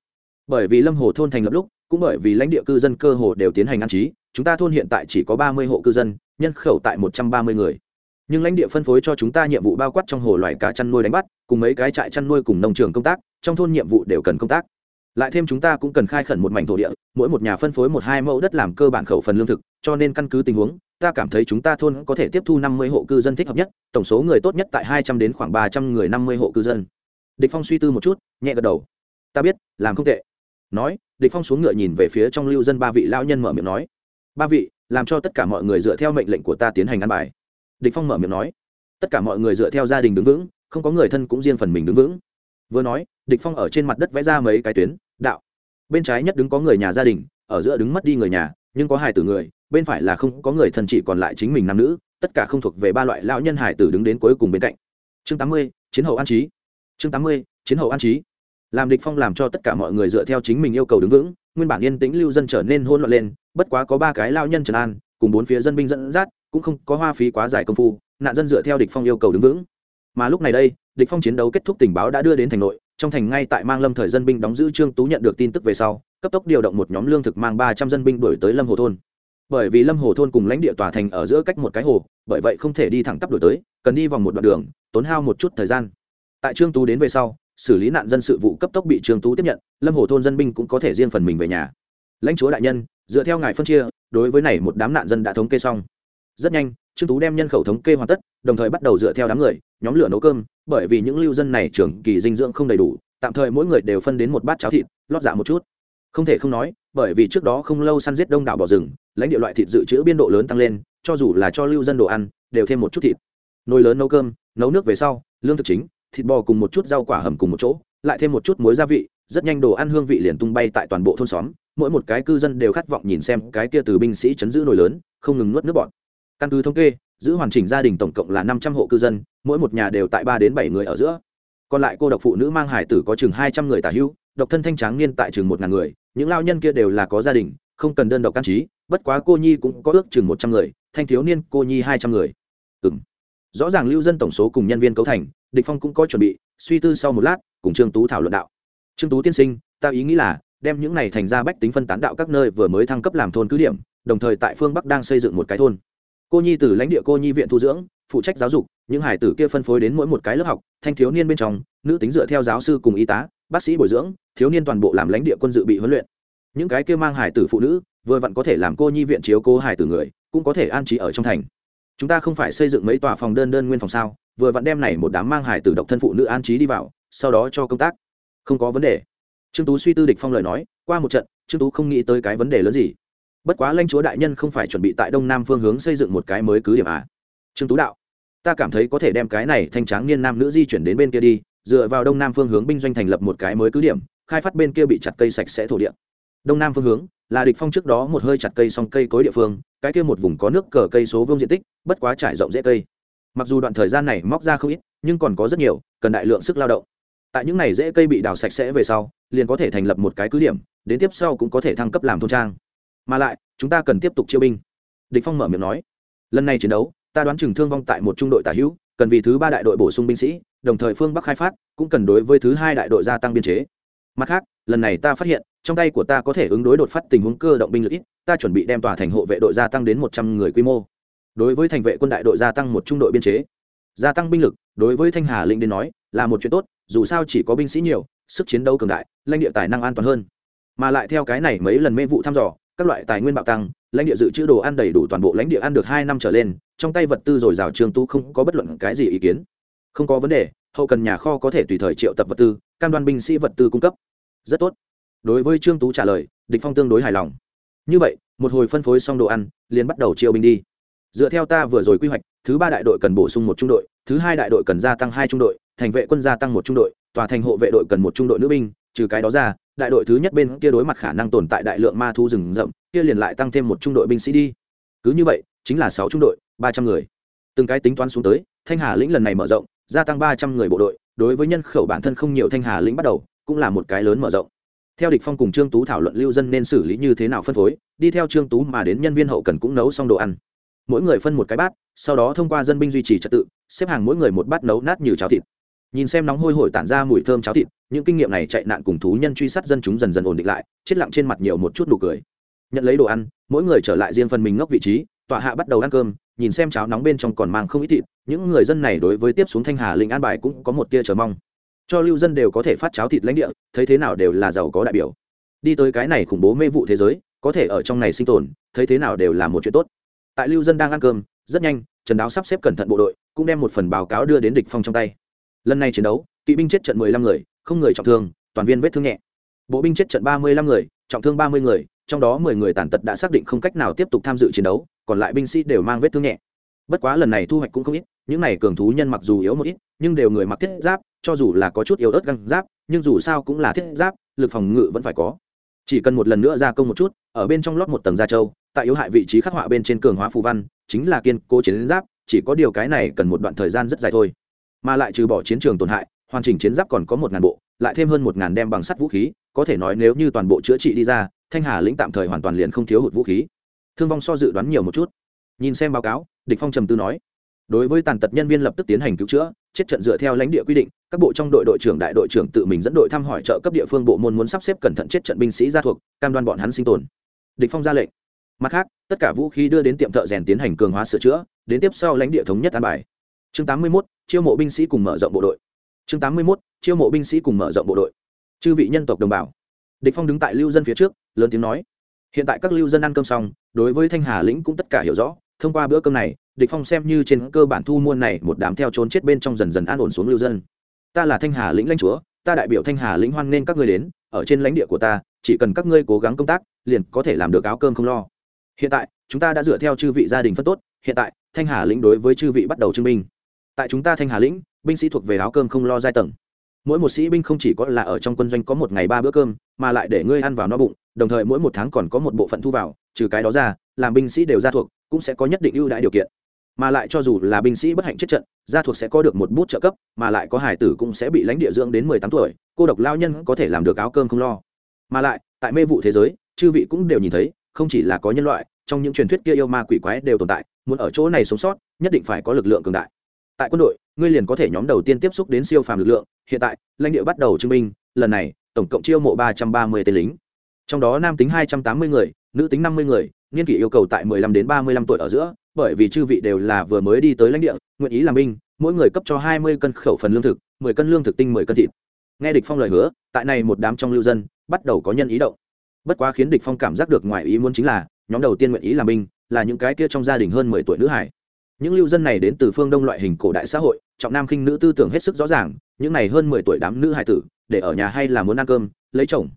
Bởi vì lâm hồ thôn thành lập lúc, cũng bởi vì lãnh địa cư dân cơ hồ đều tiến hành ăn trí, chúng ta thôn hiện tại chỉ có ba mươi hộ cư dân, nhân khẩu tại một trăm ba mươi người. Nhưng lãnh địa phân phối cho chúng ta nhiệm vụ bao quát trong hồ loài cá chăn nuôi đánh bắt, cùng mấy cái trại chăn nuôi cùng nông trường công tác, trong thôn nhiệm vụ đều cần công tác lại thêm chúng ta cũng cần khai khẩn một mảnh thổ địa, mỗi một nhà phân phối một hai mẫu đất làm cơ bản khẩu phần lương thực, cho nên căn cứ tình huống, ta cảm thấy chúng ta thôn có thể tiếp thu năm mươi hộ cư dân thích hợp nhất, tổng số người tốt nhất tại hai trăm đến khoảng ba trăm người năm mươi hộ cư dân. Địch phong suy tư một chút, nhẹ gật đầu. Ta biết, làm không tệ. Nói, địch phong xuống ngựa nhìn về phía trong lưu dân ba vị lão nhân mở miệng nói. Ba vị, làm cho tất cả mọi người dựa theo mệnh lệnh của ta tiến hành ăn bài. Địch phong mở miệng nói. Tất cả mọi người dựa theo gia đình đứng vững, không có người thân cũng riêng phần mình đứng vững. Vừa nói, địch phong ở trên mặt đất vẽ ra mấy cái tuyến đạo. Bên trái nhất đứng có người nhà gia đình, ở giữa đứng mất đi người nhà, nhưng có hài tử người, bên phải là không có người thân chỉ còn lại chính mình nam nữ, tất cả không thuộc về ba loại lão nhân hải tử đứng đến cuối cùng bên cạnh. Chương tám mươi, chiến hậu an trí. Chương tám mươi, chiến hậu an trí. Làm địch phong làm cho tất cả mọi người dựa theo chính mình yêu cầu đứng vững, nguyên bản yên tĩnh lưu dân trở nên hỗn loạn lên, bất quá có ba cái lao nhân trần an, cùng bốn phía dân binh dẫn dắt, cũng không có hoa phí quá dài công phu, nạn dân dựa theo địch phong yêu cầu đứng vững. Mà lúc này đây, địch phong chiến đấu kết thúc tình báo đã đưa đến thành nội trong thành ngay tại mang lâm thời dân binh đóng giữ trương tú nhận được tin tức về sau, cấp tốc điều động một nhóm lương thực mang ba trăm dân binh đuổi tới lâm hồ thôn. Bởi vì lâm hồ thôn cùng lãnh địa tòa thành ở giữa cách một cái hồ, bởi vậy không thể đi thẳng tắp đổi tới, cần đi vòng một đoạn đường, tốn hao một chút thời gian. Tại trương tú đến về sau, xử lý nạn dân sự vụ cấp tốc bị trương tú tiếp nhận, lâm hồ thôn dân binh cũng có thể riêng phần mình về nhà. Lãnh chúa đại nhân, dựa theo ngài phân chia, đối với này một đám nạn dân đã thống kê xong. Rất nhanh trương tú đem nhân khẩu thống kê hoàn tất, đồng thời bắt đầu dựa theo đám người, nhóm lửa nấu cơm, bởi vì những lưu dân này trưởng kỳ dinh dưỡng không đầy đủ, tạm thời mỗi người đều phân đến một bát cháo thịt, lót dạ một chút. Không thể không nói, bởi vì trước đó không lâu săn giết đông đảo bỏ rừng, lãnh địa loại thịt dự trữ biên độ lớn tăng lên, cho dù là cho lưu dân đồ ăn, đều thêm một chút thịt. Nồi lớn nấu cơm, nấu nước về sau, lương thực chính, thịt bò cùng một chút rau quả hầm cùng một chỗ, lại thêm một chút muối gia vị, rất nhanh đồ ăn hương vị liền tung bay tại toàn bộ thôn xóm, mỗi một cái cư dân đều khát vọng nhìn xem cái kia từ binh sĩ chấn giữ nồi lớn, không ngừng nuốt nước bọt căn cứ thống kê, giữ hoàn chỉnh gia đình tổng cộng là năm trăm hộ cư dân, mỗi một nhà đều tại ba đến bảy người ở giữa. Còn lại cô độc phụ nữ mang hải tử có chừng hai trăm người tả hữu, độc thân thanh tráng niên tại chừng một ngàn người, những lao nhân kia đều là có gia đình, không cần đơn độc can trí, bất quá cô nhi cũng có ước chừng một trăm người, thanh thiếu niên cô nhi hai trăm người. Ừ m rõ ràng lưu dân tổng số cùng nhân viên cấu thành, địch phong cũng có chuẩn bị, suy tư sau một lát, cùng trương tú thảo luận đạo. Trương tú tiên sinh, ta ý nghĩ là, đem những này thành ra bách tính phân tán đạo các nơi vừa mới thăng cấp làm thôn cứ điểm, đồng thời tại phương bắc đang xây dựng một cái thôn cô nhi từ lãnh địa cô nhi viện thu dưỡng, phụ trách giáo dục, những hải tử kia phân phối đến mỗi một cái lớp học, thanh thiếu niên bên trong, nữ tính dựa theo giáo sư cùng y tá, bác sĩ bồi dưỡng, thiếu niên toàn bộ làm lãnh địa quân dự bị huấn luyện. Những cái kia mang hải tử phụ nữ, vừa vặn có thể làm cô nhi viện chiếu cố hải tử người, cũng có thể an trí ở trong thành. Chúng ta không phải xây dựng mấy tòa phòng đơn đơn nguyên phòng sao, vừa vặn đem này một đám mang hải tử độc thân phụ nữ an trí đi vào, sau đó cho công tác. Không có vấn đề. Trương tú suy tư địch phong lời nói, qua một trận, trương tú không nghĩ tới cái vấn đề lớn gì bất quá lãnh chúa đại nhân không phải chuẩn bị tại đông nam phương hướng xây dựng một cái mới cứ điểm à? Trương tú đạo, ta cảm thấy có thể đem cái này thanh tráng niên nam nữ di chuyển đến bên kia đi, dựa vào đông nam phương hướng binh doanh thành lập một cái mới cứ điểm, khai phát bên kia bị chặt cây sạch sẽ thổ địa. Đông nam phương hướng là địch phong trước đó một hơi chặt cây song cây cối địa phương, cái kia một vùng có nước cờ cây số vương diện tích, bất quá trải rộng dễ cây. Mặc dù đoạn thời gian này móc ra không ít, nhưng còn có rất nhiều, cần đại lượng sức lao động. Tại những này dễ cây bị đào sạch sẽ về sau, liền có thể thành lập một cái cứ điểm, đến tiếp sau cũng có thể thăng cấp làm thôn trang mà lại, chúng ta cần tiếp tục chiêu binh. Địch phong mở miệng nói, lần này chiến đấu, ta đoán chừng thương vong tại một trung đội tả hữu, cần vì thứ ba đại đội bổ sung binh sĩ, đồng thời phương bắc khai phát, cũng cần đối với thứ hai đại đội gia tăng biên chế. Mặt khác, lần này ta phát hiện, trong tay của ta có thể ứng đối đột phát tình huống cơ động binh lực ít, ta chuẩn bị đem tòa thành hộ vệ đội gia tăng đến một trăm người quy mô. Đối với thành vệ quân đại đội gia tăng một trung đội biên chế, gia tăng binh lực, đối với thanh hà linh đến nói, là một chuyện tốt, dù sao chỉ có binh sĩ nhiều, sức chiến đấu cường đại, lãnh địa tài năng an toàn hơn. Mà lại theo cái này mấy lần mê vụ thăm dò các loại tài nguyên bạo tăng, lãnh địa dự trữ đồ ăn đầy đủ toàn bộ lãnh địa ăn được hai năm trở lên, trong tay vật tư dồi dào trương tu không có bất luận cái gì ý kiến. Không có vấn đề, hậu cần nhà kho có thể tùy thời triệu tập vật tư, cam đoan binh sĩ vật tư cung cấp. Rất tốt. Đối với trương tú trả lời, địch phong tương đối hài lòng. Như vậy, một hồi phân phối xong đồ ăn, liền bắt đầu triệu binh đi. Dựa theo ta vừa rồi quy hoạch, thứ ba đại đội cần bổ sung một trung đội, thứ hai đại đội cần gia tăng hai trung đội, thành vệ quân gia tăng một trung đội, tòa thành hộ vệ đội cần một trung đội nữ binh trừ cái đó ra, đại đội thứ nhất bên kia đối mặt khả năng tồn tại đại lượng ma thu rừng rậm, kia liền lại tăng thêm một trung đội binh sĩ đi. Cứ như vậy, chính là sáu trung đội, ba trăm người. Từng cái tính toán xuống tới, thanh hà lĩnh lần này mở rộng, gia tăng ba trăm người bộ đội, đối với nhân khẩu bản thân không nhiều thanh hà lĩnh bắt đầu, cũng là một cái lớn mở rộng. Theo địch phong cùng trương tú thảo luận lưu dân nên xử lý như thế nào phân phối, đi theo trương tú mà đến nhân viên hậu cần cũng nấu xong đồ ăn. Mỗi người phân một cái bát, sau đó thông qua dân binh duy trì trật tự, xếp hàng mỗi người một bát nấu nát như cháo thịt. Nhìn xem nóng hôi hổi tản ra mùi thơm cháo thịt những kinh nghiệm này chạy nạn cùng thú nhân truy sát dân chúng dần dần ổn định lại, chết lặng trên mặt nhiều một chút nụ cười. Nhận lấy đồ ăn, mỗi người trở lại riêng phần mình ngốc vị trí, tọa hạ bắt đầu ăn cơm, nhìn xem cháo nóng bên trong còn mang không ít thịt, những người dân này đối với tiếp xuống thanh hà linh an bài cũng có một tia chờ mong. Cho lưu dân đều có thể phát cháo thịt lãnh địa, thấy thế nào đều là giàu có đại biểu. Đi tới cái này khủng bố mê vụ thế giới, có thể ở trong này sinh tồn, thấy thế nào đều là một chuyện tốt. Tại lưu dân đang ăn cơm, rất nhanh, trần đáo sắp xếp cẩn thận bộ đội, cũng đem một phần báo cáo đưa đến địch phong trong tay. Lần này chiến đấu, kỵ binh chết trận mười lăm người không người trọng thương, toàn viên vết thương nhẹ. Bộ binh chết trận ba mươi lăm người, trọng thương ba mươi người, trong đó mười người tàn tật đã xác định không cách nào tiếp tục tham dự chiến đấu, còn lại binh sĩ đều mang vết thương nhẹ. Bất quá lần này thu hoạch cũng không ít, những này cường thú nhân mặc dù yếu một ít, nhưng đều người mặc thiết giáp, cho dù là có chút yếu ớt găng giáp, nhưng dù sao cũng là thiết giáp, lực phòng ngự vẫn phải có. Chỉ cần một lần nữa gia công một chút, ở bên trong lót một tầng da trâu, tại yếu hại vị trí khắc họa bên trên cường hóa phù văn, chính là kiên cố chiến giáp, chỉ có điều cái này cần một đoạn thời gian rất dài thôi. Mà lại trừ bỏ chiến trường tổn hại hoàn chỉnh chiến giáp còn có một ngàn bộ lại thêm hơn một ngàn đem bằng sắt vũ khí có thể nói nếu như toàn bộ chữa trị đi ra thanh hà lĩnh tạm thời hoàn toàn liền không thiếu hụt vũ khí. Thương vong so dự đoán nhiều một chút. Nhìn xem báo cáo địch phong trầm tư nói đối với tàn tật nhân viên lập tức tiến hành cứu chữa chết trận dựa theo lãnh địa quy định các bộ trong đội đội trưởng đại đội trưởng tự mình dẫn đội thăm hỏi trợ cấp địa phương bộ môn muốn sắp xếp cẩn thận chết trận binh sĩ ra thuộc cam đoan bọn hắn sinh tồn. Địch phong ra lệnh. Mặt khác tất cả vũ khí đưa đến tiệm thợ rèn tiến hành cường hóa sửa chữa đến tiếp sau lãnh địa thống nhất an bài. Chương 81, chiêu mộ binh sĩ cùng mở rộng bộ đội chương 81, chiêu mộ binh sĩ cùng mở rộng bộ đội. Chư vị nhân tộc đồng bào. Địch phong đứng tại lưu dân phía trước lớn tiếng nói. Hiện tại các lưu dân ăn cơm xong đối với thanh hà lĩnh cũng tất cả hiểu rõ. Thông qua bữa cơm này địch phong xem như trên cơ bản thu mua này một đám theo trốn chết bên trong dần dần an ổn xuống lưu dân. Ta là thanh hà lĩnh lãnh chúa ta đại biểu thanh hà lĩnh hoan nên các ngươi đến ở trên lãnh địa của ta chỉ cần các ngươi cố gắng công tác liền có thể làm được áo cơm không lo. Hiện tại chúng ta đã dựa theo chư vị gia đình phân tốt hiện tại thanh hà lĩnh đối với chư vị bắt đầu chứng minh, tại chúng ta thanh hà lĩnh binh sĩ thuộc về áo cơm không lo giai tầng. Mỗi một sĩ binh không chỉ có là ở trong quân doanh có một ngày ba bữa cơm, mà lại để ngươi ăn vào no bụng, đồng thời mỗi một tháng còn có một bộ phận thu vào, trừ cái đó ra, làm binh sĩ đều ra thuộc, cũng sẽ có nhất định ưu đãi điều kiện. Mà lại cho dù là binh sĩ bất hạnh chết trận, gia thuộc sẽ có được một bút trợ cấp, mà lại có hải tử cũng sẽ bị lãnh địa dưỡng đến mười tám tuổi, cô độc lao nhân có thể làm được áo cơm không lo. Mà lại, tại mê vụ thế giới, chư vị cũng đều nhìn thấy, không chỉ là có nhân loại, trong những truyền thuyết kia yêu ma quỷ quái đều tồn tại, muốn ở chỗ này sống sót, nhất định phải có lực lượng cường đại tại quân đội, ngươi liền có thể nhóm đầu tiên tiếp xúc đến siêu phàm lực lượng, hiện tại, lãnh địa bắt đầu chứng minh, lần này, tổng cộng chiêu mộ ba trăm ba mươi tên lính. Trong đó nam tính hai trăm tám mươi người, nữ tính năm mươi người, niên kỷ yêu cầu tại mười lăm đến ba mươi lăm tuổi ở giữa, bởi vì chư vị đều là vừa mới đi tới lãnh địa, nguyện ý làm binh, mỗi người cấp cho hai mươi cân khẩu phần lương thực, mười cân lương thực tinh mười cân thịt. Nghe địch phong lời hứa, tại này một đám trong lưu dân, bắt đầu có nhân ý động. Bất quá khiến địch phong cảm giác được ngoài ý muốn chính là, nhóm đầu tiên nguyện ý làm binh, là những cái kia trong gia đình hơn mười tuổi nữ hải những lưu dân này đến từ phương đông loại hình cổ đại xã hội, trọng nam khinh nữ tư tưởng hết sức rõ ràng, những này hơn mười tuổi đám nữ hải tử, để ở nhà hay là muốn ăn cơm, lấy chồng.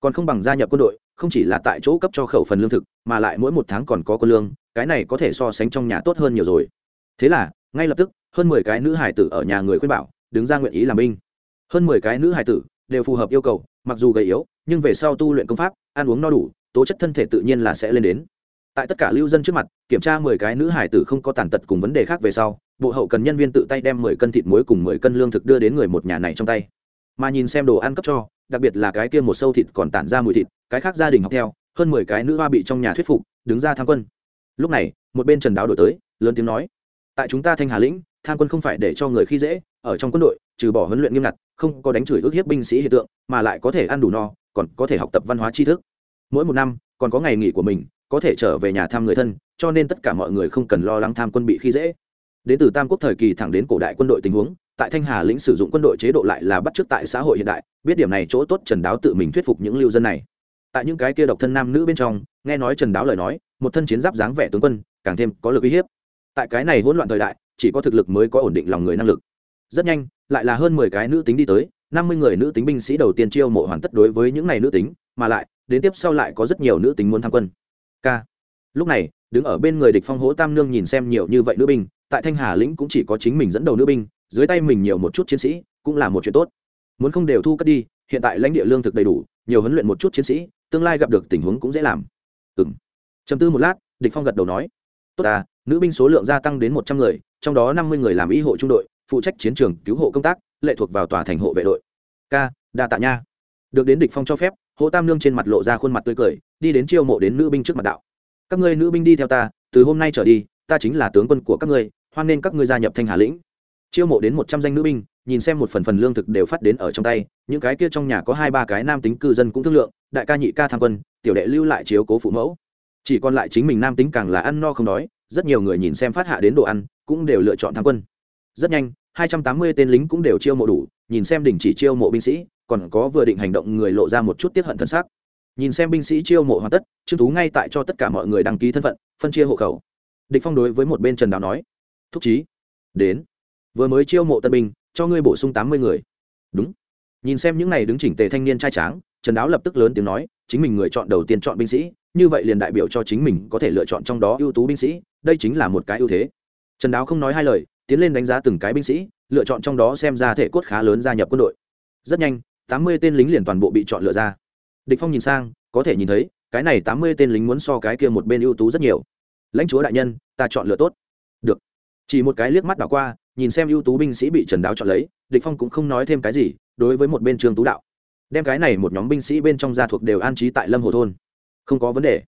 Còn không bằng gia nhập quân đội, không chỉ là tại chỗ cấp cho khẩu phần lương thực, mà lại mỗi một tháng còn có quân lương, cái này có thể so sánh trong nhà tốt hơn nhiều rồi. Thế là, ngay lập tức, hơn mười cái nữ hải tử ở nhà người khuyên bảo, đứng ra nguyện ý làm binh. Hơn mười cái nữ hải tử đều phù hợp yêu cầu, mặc dù gầy yếu, nhưng về sau tu luyện công pháp, ăn uống no đủ, tố chất thân thể tự nhiên là sẽ lên đến tại tất cả lưu dân trước mặt, kiểm tra mười cái nữ hải tử không có tàn tật cùng vấn đề khác về sau, bộ hậu cần nhân viên tự tay đem mười cân thịt muối cùng mười cân lương thực đưa đến người một nhà này trong tay. Mà nhìn xem đồ ăn cấp cho, đặc biệt là cái kia một sâu thịt còn tản ra mùi thịt, cái khác gia đình học theo, hơn mười cái nữ hoa bị trong nhà thuyết phục, đứng ra tham quân. Lúc này, một bên trần đáo đổi tới, lớn tiếng nói, tại chúng ta thanh hà lĩnh, tham quân không phải để cho người khi dễ, ở trong quân đội, trừ bỏ huấn luyện nghiêm ngặt, không có đánh chửi ước hiếp binh sĩ hiện tượng, mà lại có thể ăn đủ no, còn có thể học tập văn hóa tri thức. Mỗi một năm, còn có ngày nghỉ của mình có thể trở về nhà thăm người thân, cho nên tất cả mọi người không cần lo lắng tham quân bị khi dễ. Đến từ tam quốc thời kỳ thẳng đến cổ đại quân đội tình huống, tại thanh hà lĩnh sử dụng quân đội chế độ lại là bắt chước tại xã hội hiện đại, biết điểm này chỗ tốt trần đáo tự mình thuyết phục những lưu dân này. Tại những cái kia độc thân nam nữ bên trong, nghe nói trần đáo lời nói, một thân chiến giáp dáng vẻ tướng quân, càng thêm có lực uy hiếp. Tại cái này hỗn loạn thời đại, chỉ có thực lực mới có ổn định lòng người năng lực. Rất nhanh, lại là hơn mười cái nữ tính đi tới, năm mươi người nữ tính binh sĩ đầu tiên chiêu mộ hoàn tất đối với những này nữ tính, mà lại, đến tiếp sau lại có rất nhiều nữ tính muốn tham quân k lúc này, đứng ở bên người địch phong hố tam nương nhìn xem nhiều như vậy nữ binh, tại thanh hà lĩnh cũng chỉ có chính mình dẫn đầu nữ binh, dưới tay mình nhiều một chút chiến sĩ, cũng là một chuyện tốt. Muốn không đều thu cất đi, hiện tại lãnh địa lương thực đầy đủ, nhiều huấn luyện một chút chiến sĩ, tương lai gặp được tình huống cũng dễ làm. Ừ m chầm tư một lát, địch phong gật đầu nói, tốt à nữ binh số lượng gia tăng đến một trăm người, trong đó năm mươi người làm y hộ trung đội, phụ trách chiến trường cứu hộ công tác, lệ thuộc vào tòa thành hộ vệ đội. K đa tạ nha. Được đến địch phong cho phép hộ tam nương trên mặt lộ ra khuôn mặt tươi cười, đi đến chiêu mộ đến nữ binh trước mặt đạo. Các ngươi nữ binh đi theo ta, từ hôm nay trở đi, ta chính là tướng quân của các ngươi, hoan nên các ngươi gia nhập thanh hà lĩnh. Chiêu mộ đến một trăm danh nữ binh, nhìn xem một phần phần lương thực đều phát đến ở trong tay, những cái kia trong nhà có hai ba cái nam tính cư dân cũng thương lượng, đại ca nhị ca tham quân, tiểu đệ lưu lại chiếu cố phụ mẫu. Chỉ còn lại chính mình nam tính càng là ăn no không đói, rất nhiều người nhìn xem phát hạ đến đồ ăn, cũng đều lựa chọn tham quân. Rất nhanh, hai trăm tám mươi tên lính cũng đều chiêu mộ đủ, nhìn xem đình chỉ chiêu mộ binh sĩ còn có vừa định hành động người lộ ra một chút tiếp hận thân xác. Nhìn xem binh sĩ chiêu mộ hoàn tất, trương tú ngay tại cho tất cả mọi người đăng ký thân phận, phân chia hộ khẩu. Địch phong đối với một bên trần đào nói, thúc chí, đến. Vừa mới chiêu mộ tân binh, cho ngươi bổ sung tám mươi người. Đúng. Nhìn xem những này đứng chỉnh tề thanh niên trai tráng, trần đáo lập tức lớn tiếng nói, chính mình người chọn đầu tiên chọn binh sĩ, như vậy liền đại biểu cho chính mình có thể lựa chọn trong đó ưu tú binh sĩ, đây chính là một cái ưu thế. Trần đáo không nói hai lời, tiến lên đánh giá từng cái binh sĩ, lựa chọn trong đó xem ra thể cốt khá lớn gia nhập quân đội. Rất nhanh tám mươi tên lính liền toàn bộ bị chọn lựa ra. Địch phong nhìn sang, có thể nhìn thấy, cái này tám mươi tên lính muốn so cái kia một bên ưu tú rất nhiều. Lãnh chúa đại nhân, ta chọn lựa tốt. Được. Chỉ một cái liếc mắt đảo qua, nhìn xem ưu tú binh sĩ bị trần đáo chọn lấy, địch phong cũng không nói thêm cái gì, đối với một bên trương tú đạo. Đem cái này một nhóm binh sĩ bên trong gia thuộc đều an trí tại lâm hồ thôn. Không có vấn đề.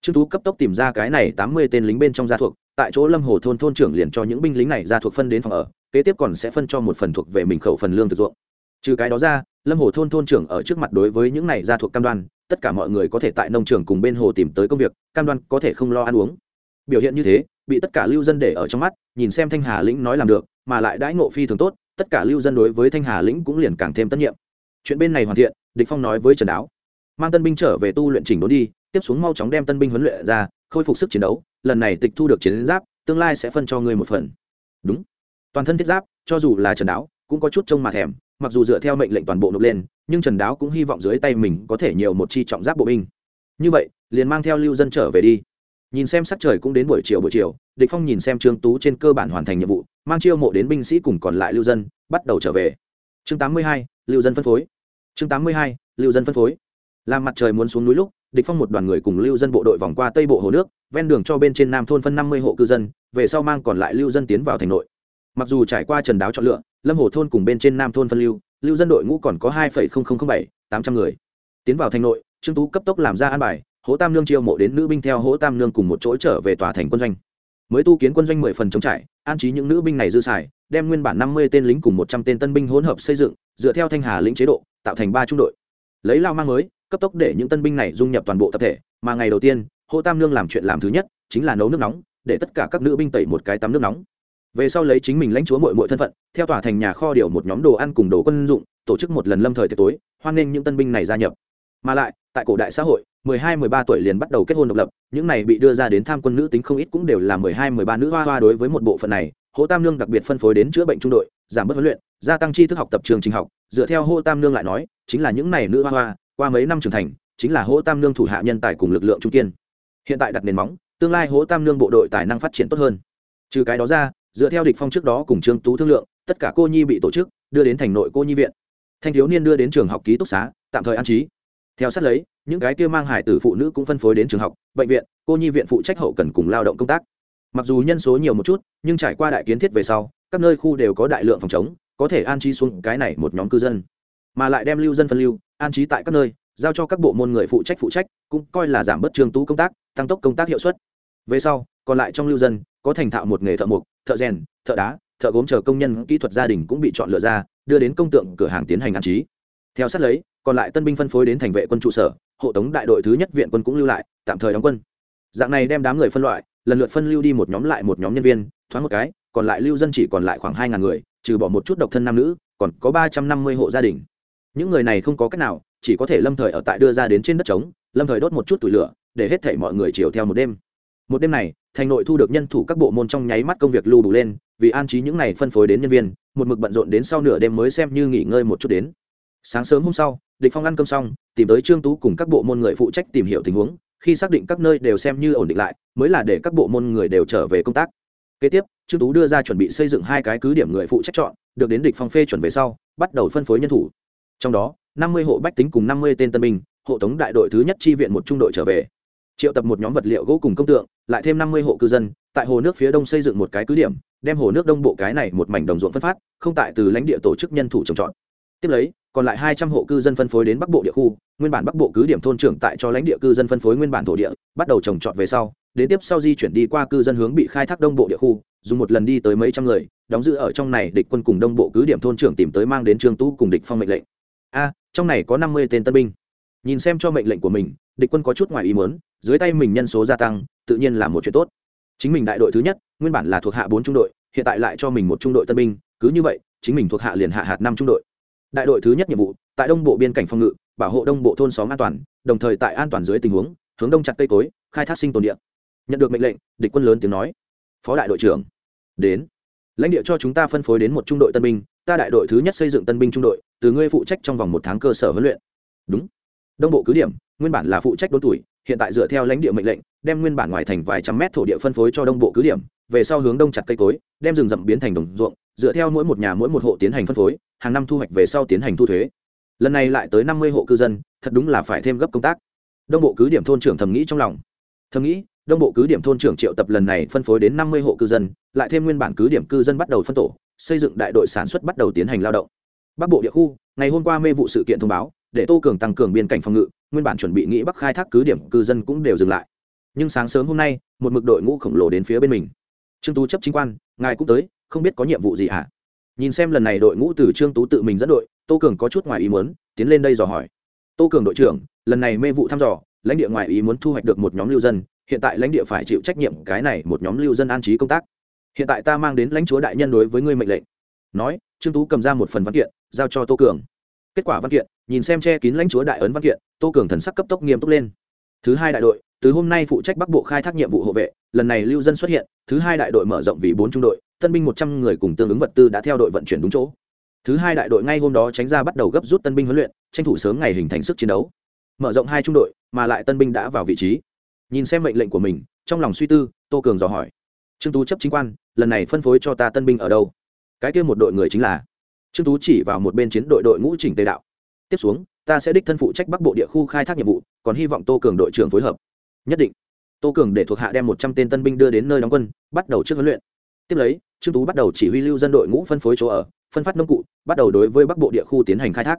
Trương tú cấp tốc tìm ra cái này tám mươi tên lính bên trong gia thuộc, tại chỗ lâm hồ thôn thôn trưởng liền cho những binh lính này gia thuộc phân đến phòng ở, kế tiếp còn sẽ phân cho một phần thuộc về mình khẩu phần lương thực ruộng. Trừ cái đó ra lâm hồ thôn thôn trưởng ở trước mặt đối với những này gia thuộc cam đoan, tất cả mọi người có thể tại nông trường cùng bên hồ tìm tới công việc, cam đoan có thể không lo ăn uống. Biểu hiện như thế, bị tất cả lưu dân để ở trong mắt, nhìn xem thanh hà lĩnh nói làm được, mà lại đãi ngộ phi thường tốt, tất cả lưu dân đối với thanh hà lĩnh cũng liền càng thêm tất nhiệm. Chuyện bên này hoàn thiện, địch phong nói với trần đáo. Mang tân binh trở về tu luyện chỉnh đốn đi, tiếp xuống mau chóng đem tân binh huấn luyện ra, khôi phục sức chiến đấu, lần này tịch thu được chiến giáp, tương lai sẽ phân cho ngươi một phần. Đúng. Toàn thân thiết giáp, cho dù là trần đáo, cũng có chút trông mà thèm mặc dù dựa theo mệnh lệnh toàn bộ nộp lên nhưng trần đáo cũng hy vọng dưới tay mình có thể nhiều một chi trọng giáp bộ binh. Như vậy liền mang theo lưu dân trở về đi. Nhìn xem sắc trời cũng đến buổi chiều buổi chiều địch phong nhìn xem trương tú trên cơ bản hoàn thành nhiệm vụ mang chiêu mộ đến binh sĩ cùng còn lại lưu dân bắt đầu trở về. Chương 82, lưu dân phân phối. Chương 82, lưu dân phân phối. Làm mặt trời muốn xuống núi lúc địch phong một đoàn người cùng lưu dân bộ đội vòng qua tây bộ hồ nước ven đường cho bên trên nam thôn phân 50 hộ cư dân về sau mang còn lại lưu dân tiến vào thành nội. Mặc dù trải qua trần đáo chọn lựa lâm hồ thôn cùng bên trên nam thôn phân lưu lưu dân đội ngũ còn có hai bảy, tám trăm người. Tiến vào thành nội, trương tú cấp tốc làm ra an bài hỗ tam nương chiêu mộ đến nữ binh theo hỗ tam nương cùng một chỗ trở về tòa thành quân doanh. Mới tu kiến quân doanh mười phần chống trải, an trí những nữ binh này dư xài, đem nguyên bản năm mươi tên lính cùng một trăm tên tân binh hỗn hợp xây dựng, dựa theo thanh hà lĩnh chế độ, tạo thành ba trung đội. Lấy lao mang mới, cấp tốc để những tân binh này dung nhập toàn bộ tập thể, mà ngày đầu tiên hỗ tam nương làm chuyện làm thứ nhất, chính là nấu nước nóng, để tất cả các nữ binh tẩy một cái tắm nước nóng về sau lấy chính mình lãnh chúa mội mội thân phận, theo tòa thành nhà kho điều một nhóm đồ ăn cùng đồ quân dụng, tổ chức một lần lâm thời tiệc tối, hoan nghênh những tân binh này gia nhập. Mà lại, tại cổ đại xã hội, mười hai, mười ba tuổi liền bắt đầu kết hôn độc lập, những này bị đưa ra đến tham quân nữ tính không ít cũng đều là mười hai, mười ba nữ hoa hoa đối với một bộ phận này Hồ tam nương đặc biệt phân phối đến chữa bệnh trung đội, giảm bớt huấn luyện, gia tăng tri thức học tập trường trình học, dựa theo Hồ tam nương lại nói, chính là những này nữ hoa hoa, qua mấy năm trưởng thành, chính là Hồ tam nương thủ hạ nhân tài cùng lực lượng trung kiên. Hiện tại đặt nền móng, tương lai Hồ tam nương bộ đội tài năng phát triển tốt hơn. Trừ cái đó ra dựa theo địch phong trước đó cùng trương tú thương lượng, tất cả cô nhi bị tổ chức, đưa đến thành nội cô nhi viện. Thanh thiếu niên đưa đến trường học ký túc xá, tạm thời an trí. Theo sát lấy, những cái kia mang hải tử phụ nữ cũng phân phối đến trường học, bệnh viện, cô nhi viện phụ trách hậu cần cùng lao động công tác. Mặc dù nhân số nhiều một chút, nhưng trải qua đại kiến thiết về sau, các nơi khu đều có đại lượng phòng chống, có thể an trí xuống cái này một nhóm cư dân. Mà lại đem lưu dân phân lưu, an trí tại các nơi, giao cho các bộ môn người phụ trách phụ trách, cũng coi là giảm bớt trường tú công tác, tăng tốc công tác hiệu suất. Về sau, còn lại trong lưu dân, có thành thạo một nghề thợ mộc thợ rèn, thợ đá, thợ gốm chờ công nhân, kỹ thuật gia đình cũng bị chọn lựa ra, đưa đến công tượng cửa hàng tiến hành an trí. Theo sát lấy, còn lại tân binh phân phối đến thành vệ quân trụ sở, hộ tống đại đội thứ nhất viện quân cũng lưu lại, tạm thời đóng quân. Dạng này đem đám người phân loại, lần lượt phân lưu đi một nhóm lại một nhóm nhân viên, thoáng một cái, còn lại lưu dân chỉ còn lại khoảng hai ngàn người, trừ bỏ một chút độc thân nam nữ, còn có ba trăm năm mươi hộ gia đình. Những người này không có cách nào, chỉ có thể lâm thời ở tại đưa ra đến trên đất trống, lâm thời đốt một chút tủi lửa, để hết thể mọi người chiều theo một đêm. Một đêm này thành nội thu được nhân thủ các bộ môn trong nháy mắt công việc lưu đủ lên, vì an trí những này phân phối đến nhân viên, một mực bận rộn đến sau nửa đêm mới xem như nghỉ ngơi một chút đến. Sáng sớm hôm sau, địch phong ăn cơm xong, tìm tới trương tú cùng các bộ môn người phụ trách tìm hiểu tình huống, khi xác định các nơi đều xem như ổn định lại, mới là để các bộ môn người đều trở về công tác. Kế tiếp, trương tú đưa ra chuẩn bị xây dựng hai cái cứ điểm người phụ trách chọn, được đến địch phong phê chuẩn về sau, bắt đầu phân phối nhân thủ. Trong đó, năm mươi hộ bách tính cùng năm mươi tên tân binh, hộ tống đại đội thứ nhất chi viện một trung đội trở về triệu tập một nhóm vật liệu gỗ cùng công tượng, lại thêm năm mươi hộ cư dân, tại hồ nước phía đông xây dựng một cái cứ điểm, đem hồ nước đông bộ cái này một mảnh đồng ruộng phân phát, không tại từ lãnh địa tổ chức nhân thủ trồng trọt. Tiếp lấy, còn lại hai trăm hộ cư dân phân phối đến bắc bộ địa khu, nguyên bản bắc bộ cứ điểm thôn trưởng tại cho lãnh địa cư dân phân phối nguyên bản thổ địa, bắt đầu trồng trọt về sau, đến tiếp sau di chuyển đi qua cư dân hướng bị khai thác đông bộ địa khu, dùng một lần đi tới mấy trăm người, đóng giữ ở trong này địch quân cùng đông bộ cứ điểm thôn trưởng tìm tới mang đến trương tu cùng địch phong mệnh lệnh. A, trong này có năm mươi tên tân binh. Nhìn xem cho mệnh lệnh của mình, địch quân có chút ngoài ý muốn dưới tay mình nhân số gia tăng, tự nhiên là một chuyện tốt. Chính mình đại đội thứ nhất, nguyên bản là thuộc hạ bốn trung đội, hiện tại lại cho mình một trung đội tân binh, cứ như vậy, chính mình thuộc hạ liền hạ hạt năm trung đội. Đại đội thứ nhất nhiệm vụ, tại đông bộ biên cảnh phòng ngự, bảo hộ đông bộ thôn xóm an toàn, đồng thời tại an toàn dưới tình huống, hướng đông chặt cây cối, khai thác sinh tồn địa. Nhận được mệnh lệnh, địch quân lớn tiếng nói, phó đại đội trưởng, đến. Lãnh địa cho chúng ta phân phối đến một trung đội tân binh, ta đại đội thứ nhất xây dựng tân binh trung đội, từ ngươi phụ trách trong vòng một tháng cơ sở huấn luyện. Đúng. Đông bộ cứ điểm, nguyên bản là phụ trách đốn tuổi hiện tại dựa theo lãnh địa mệnh lệnh, đem nguyên bản ngoài thành vài trăm mét thổ địa phân phối cho đông bộ cứ điểm, về sau hướng đông chặt cây cối, đem rừng rậm biến thành đồng ruộng, dựa theo mỗi một nhà mỗi một hộ tiến hành phân phối, hàng năm thu hoạch về sau tiến hành thu thuế. Lần này lại tới năm mươi hộ cư dân, thật đúng là phải thêm gấp công tác. Đông bộ cứ điểm thôn trưởng thầm nghĩ trong lòng. Thầm nghĩ, đông bộ cứ điểm thôn trưởng triệu tập lần này phân phối đến năm mươi hộ cư dân, lại thêm nguyên bản cứ điểm cư dân bắt đầu phân tổ, xây dựng đại đội sản xuất bắt đầu tiến hành lao động. Bắc bộ địa khu, ngày hôm qua mê vụ sự kiện thông báo, để tô cường tăng cường biên cảnh phòng ngự nguyên bản chuẩn bị nghĩ bắc khai thác cứ điểm cư dân cũng đều dừng lại. Nhưng sáng sớm hôm nay, một mực đội ngũ khổng lồ đến phía bên mình. Trương tú chấp chính quan, ngài cũng tới, không biết có nhiệm vụ gì hả? Nhìn xem lần này đội ngũ từ trương tú tự mình dẫn đội, tô cường có chút ngoài ý muốn, tiến lên đây dò hỏi. Tô cường đội trưởng, lần này mê vụ thăm dò, lãnh địa ngoài ý muốn thu hoạch được một nhóm lưu dân, hiện tại lãnh địa phải chịu trách nhiệm cái này một nhóm lưu dân an trí công tác. Hiện tại ta mang đến lãnh chúa đại nhân đối với ngươi mệnh lệnh. Nói, trương tú cầm ra một phần văn kiện, giao cho tô cường. Kết quả văn kiện nhìn xem che kín lãnh chúa đại ấn văn kiện, tô cường thần sắc cấp tốc nghiêm túc lên. Thứ hai đại đội, từ hôm nay phụ trách bắc bộ khai thác nhiệm vụ hộ vệ, lần này lưu dân xuất hiện, thứ hai đại đội mở rộng vì bốn trung đội, tân binh một trăm người cùng tương ứng vật tư đã theo đội vận chuyển đúng chỗ. Thứ hai đại đội ngay hôm đó tránh ra bắt đầu gấp rút tân binh huấn luyện, tranh thủ sớm ngày hình thành sức chiến đấu. Mở rộng hai trung đội, mà lại tân binh đã vào vị trí. Nhìn xem mệnh lệnh của mình, trong lòng suy tư, tô cường dò hỏi. Trương tú chấp chính quan, lần này phân phối cho ta tân binh ở đâu? Cái kia một đội người chính là? Trương tú chỉ vào một bên chiến đội đội ngũ chỉnh tề đạo tiếp xuống, ta sẽ đích thân phụ trách bắc bộ địa khu khai thác nhiệm vụ, còn hy vọng tô cường đội trưởng phối hợp. Nhất định. Tô cường để thuộc hạ đem một trăm tên tân binh đưa đến nơi đóng quân, bắt đầu trước huấn luyện. Tiếp lấy, trương tú bắt đầu chỉ huy lưu dân đội ngũ phân phối chỗ ở, phân phát nông cụ, bắt đầu đối với bắc bộ địa khu tiến hành khai thác.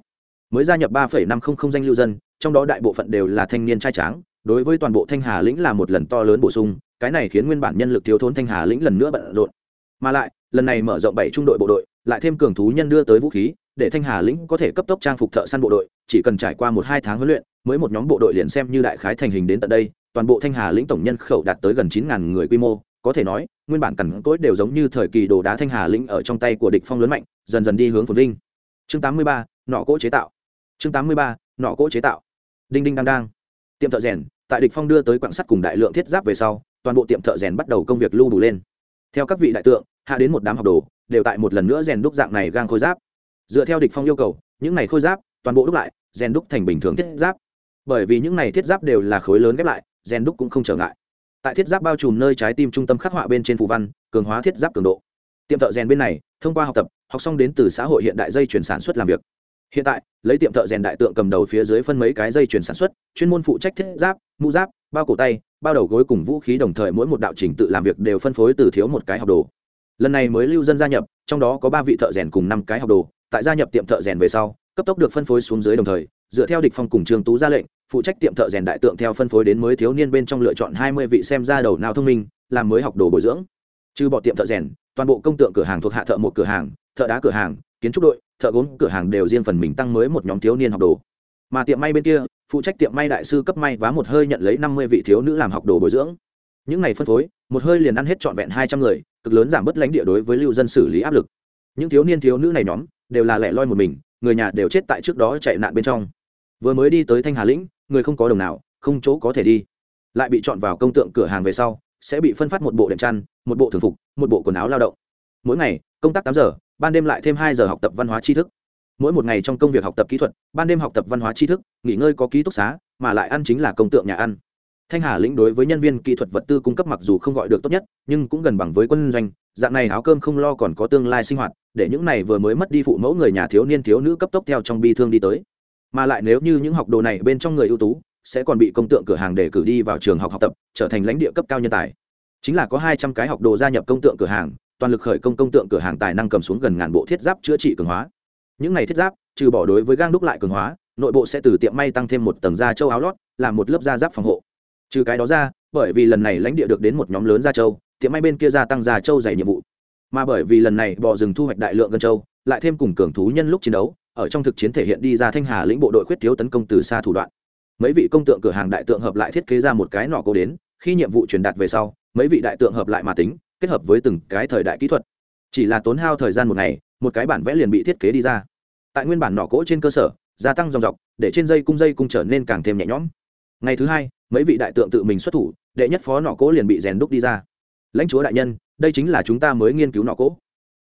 Mới gia nhập ba năm trăm linh danh lưu dân, trong đó đại bộ phận đều là thanh niên trai tráng, đối với toàn bộ thanh hà lĩnh là một lần to lớn bổ sung, cái này khiến nguyên bản nhân lực thiếu thốn thanh hà lĩnh lần nữa bận rộn. Mà lại, lần này mở rộng bảy trung đội bộ đội, lại thêm cường thú nhân đưa tới vũ khí để thanh hà lĩnh có thể cấp tốc trang phục thợ săn bộ đội, chỉ cần trải qua một hai tháng huấn luyện, mới một nhóm bộ đội liền xem như đại khái thành hình đến tận đây, toàn bộ thanh hà lĩnh tổng nhân khẩu đạt tới gần chín ngàn người quy mô, có thể nói, nguyên bản cằn cỗi đều giống như thời kỳ đồ đá thanh hà lĩnh ở trong tay của địch phong lớn mạnh, dần dần đi hướng phồn vinh. Chương tám mươi ba, nọ cỗ chế tạo. Chương tám mươi ba, nọ cỗ chế tạo. Đinh đinh đang đang. Tiệm thợ rèn, tại địch phong đưa tới quặng sắt cùng đại lượng thiết giáp về sau, toàn bộ tiệm thợ rèn bắt đầu công việc lưu đủ lên. Theo các vị đại tượng, hạ đến một đám học đồ, đều tại một lần nữa rèn đúc dạng này gang khôi giáp dựa theo địch phong yêu cầu, những này khôi giáp, toàn bộ đúc lại, rèn đúc thành bình thường thiết giáp. Bởi vì những này thiết giáp đều là khối lớn ghép lại, rèn đúc cũng không trở ngại. Tại thiết giáp bao trùm nơi trái tim trung tâm khắc họa bên trên phù văn, cường hóa thiết giáp cường độ. Tiệm thợ rèn bên này, thông qua học tập, học xong đến từ xã hội hiện đại dây chuyển sản xuất làm việc. Hiện tại, lấy tiệm thợ rèn đại tượng cầm đầu phía dưới phân mấy cái dây chuyển sản xuất, chuyên môn phụ trách thiết giáp, mũ giáp, bao cổ tay, bao đầu gối cùng vũ khí đồng thời mỗi một đạo trình tự làm việc đều phân phối từ thiếu một cái học đồ. Lần này mới lưu dân gia nhập, trong đó có ba vị thợ rèn cùng năm cái học đồ tại gia nhập tiệm thợ rèn về sau, cấp tốc được phân phối xuống dưới đồng thời, dựa theo địch phong cùng trường tú ra lệnh, phụ trách tiệm thợ rèn đại tượng theo phân phối đến mới thiếu niên bên trong lựa chọn hai mươi vị xem ra đầu nào thông minh, làm mới học đồ bồi dưỡng. Trừ bỏ tiệm thợ rèn, toàn bộ công tượng cửa hàng thuộc hạ thợ một cửa hàng, thợ đá cửa hàng, kiến trúc đội, thợ gốm cửa hàng đều riêng phần mình tăng mới một nhóm thiếu niên học đồ. Mà tiệm may bên kia, phụ trách tiệm may đại sư cấp may vá một hơi nhận lấy năm mươi vị thiếu nữ làm học đồ bồi dưỡng. Những ngày phân phối, một hơi liền ăn hết trọn vẹn hai trăm người, cực lớn giảm bớt lãnh địa đối với lưu dân xử lý áp lực. Những thiếu niên thiếu nữ này nhóm đều là lẻ loi một mình, người nhà đều chết tại trước đó chạy nạn bên trong. Vừa mới đi tới thanh hà lĩnh, người không có đồng nào, không chỗ có thể đi. Lại bị chọn vào công tượng cửa hàng về sau, sẽ bị phân phát một bộ đệm chăn, một bộ thường phục, một bộ quần áo lao động. Mỗi ngày, công tác tám giờ, ban đêm lại thêm hai giờ học tập văn hóa tri thức. Mỗi một ngày trong công việc học tập kỹ thuật, ban đêm học tập văn hóa tri thức, nghỉ ngơi có ký túc xá, mà lại ăn chính là công tượng nhà ăn. Thanh hà lĩnh đối với nhân viên kỹ thuật vật tư cung cấp mặc dù không gọi được tốt nhất, nhưng cũng gần bằng với quân doanh, dạng này áo cơm không lo còn có tương lai sinh hoạt để những này vừa mới mất đi phụ mẫu người nhà thiếu niên thiếu nữ cấp tốc theo trong bi thương đi tới. Mà lại nếu như những học đồ này bên trong người ưu tú, sẽ còn bị công tượng cửa hàng để cử đi vào trường học học tập, trở thành lãnh địa cấp cao nhân tài. Chính là có hai trăm cái học đồ gia nhập công tượng cửa hàng, toàn lực khởi công công tượng cửa hàng tài năng cầm xuống gần ngàn bộ thiết giáp chữa trị cường hóa. Những này thiết giáp, trừ bỏ đối với gang đúc lại cường hóa, nội bộ sẽ từ tiệm may tăng thêm một tầng da châu áo lót, làm một lớp da giáp phòng hộ. Trừ cái đó ra, bởi vì lần này lãnh địa được đến một nhóm lớn da châu tiệm may bên kia gia tăng da châu dày nhiệm vụ mà bởi vì lần này bò rừng thu hoạch đại lượng gân châu, lại thêm cùng cường thú nhân lúc chiến đấu, ở trong thực chiến thể hiện đi ra thanh hà lĩnh bộ đội khuyết thiếu tấn công từ xa thủ đoạn. Mấy vị công tượng cửa hàng đại tượng hợp lại thiết kế ra một cái nọ cố đến, khi nhiệm vụ truyền đạt về sau, mấy vị đại tượng hợp lại mà tính, kết hợp với từng cái thời đại kỹ thuật. Chỉ là tốn hao thời gian một ngày, một cái bản vẽ liền bị thiết kế đi ra. Tại nguyên bản nọ cỗ trên cơ sở, gia tăng dòng dọc, để trên dây cung dây cung trở nên càng thêm nhẹ nhõm. Ngày thứ hai, mấy vị đại tượng tự mình xuất thủ, đệ nhất phó nọ cỗ liền bị rèn đúc đi ra. Lãnh chúa đại nhân đây chính là chúng ta mới nghiên cứu nọ cỗ.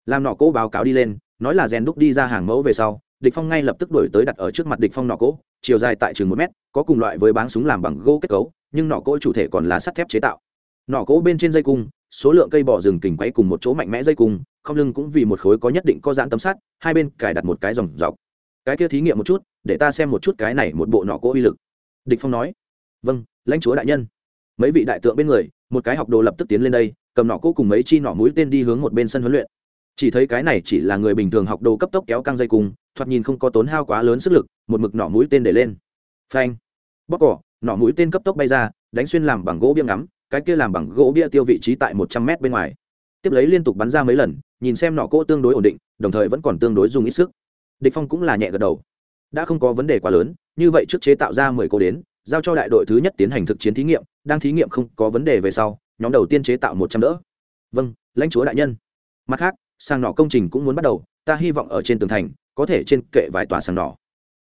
Làm nọ cỗ báo cáo đi lên, nói là rèn đúc đi ra hàng mẫu về sau, địch phong ngay lập tức đổi tới đặt ở trước mặt địch phong nọ cỗ, chiều dài tại chừng một mét, có cùng loại với báng súng làm bằng gỗ kết cấu, nhưng nọ cỗ chủ thể còn là sắt thép chế tạo. Nọ cỗ bên trên dây cung, số lượng cây bỏ rừng kình quay cùng một chỗ mạnh mẽ dây cung, không lưng cũng vì một khối có nhất định có giãn tấm sắt, hai bên cài đặt một cái dòng dọc. Cái kia thí nghiệm một chút, để ta xem một chút cái này một bộ nọ cỗ uy lực. Địch phong nói vâng lãnh chúa đại nhân. Mấy vị đại tượng bên người, một cái học đồ lập tức tiến lên đây cầm nọ cỗ cùng mấy chi nọ mũi tên đi hướng một bên sân huấn luyện. Chỉ thấy cái này chỉ là người bình thường học đồ cấp tốc kéo căng dây cùng, thoạt nhìn không có tốn hao quá lớn sức lực, một mực nọ mũi tên để lên. Phanh. Bóc cỏ nọ mũi tên cấp tốc bay ra, đánh xuyên làm bằng gỗ bia ngắm, cái kia làm bằng gỗ bia tiêu vị trí tại một trăm mét bên ngoài. Tiếp lấy liên tục bắn ra mấy lần, nhìn xem nọ cỗ tương đối ổn định, đồng thời vẫn còn tương đối dùng ít sức. Địch phong cũng là nhẹ gật đầu. Đã không có vấn đề quá lớn, như vậy trước chế tạo ra mười cô đến, giao cho đại đội thứ nhất tiến hành thực chiến thí nghiệm, đang thí nghiệm không có vấn đề về sau nhóm đầu tiên chế tạo một trăm đỡ. Vâng lãnh chúa đại nhân. Mặt khác sang nỏ công trình cũng muốn bắt đầu, ta hy vọng ở trên tường thành, có thể trên kệ vài tòa sàng nỏ.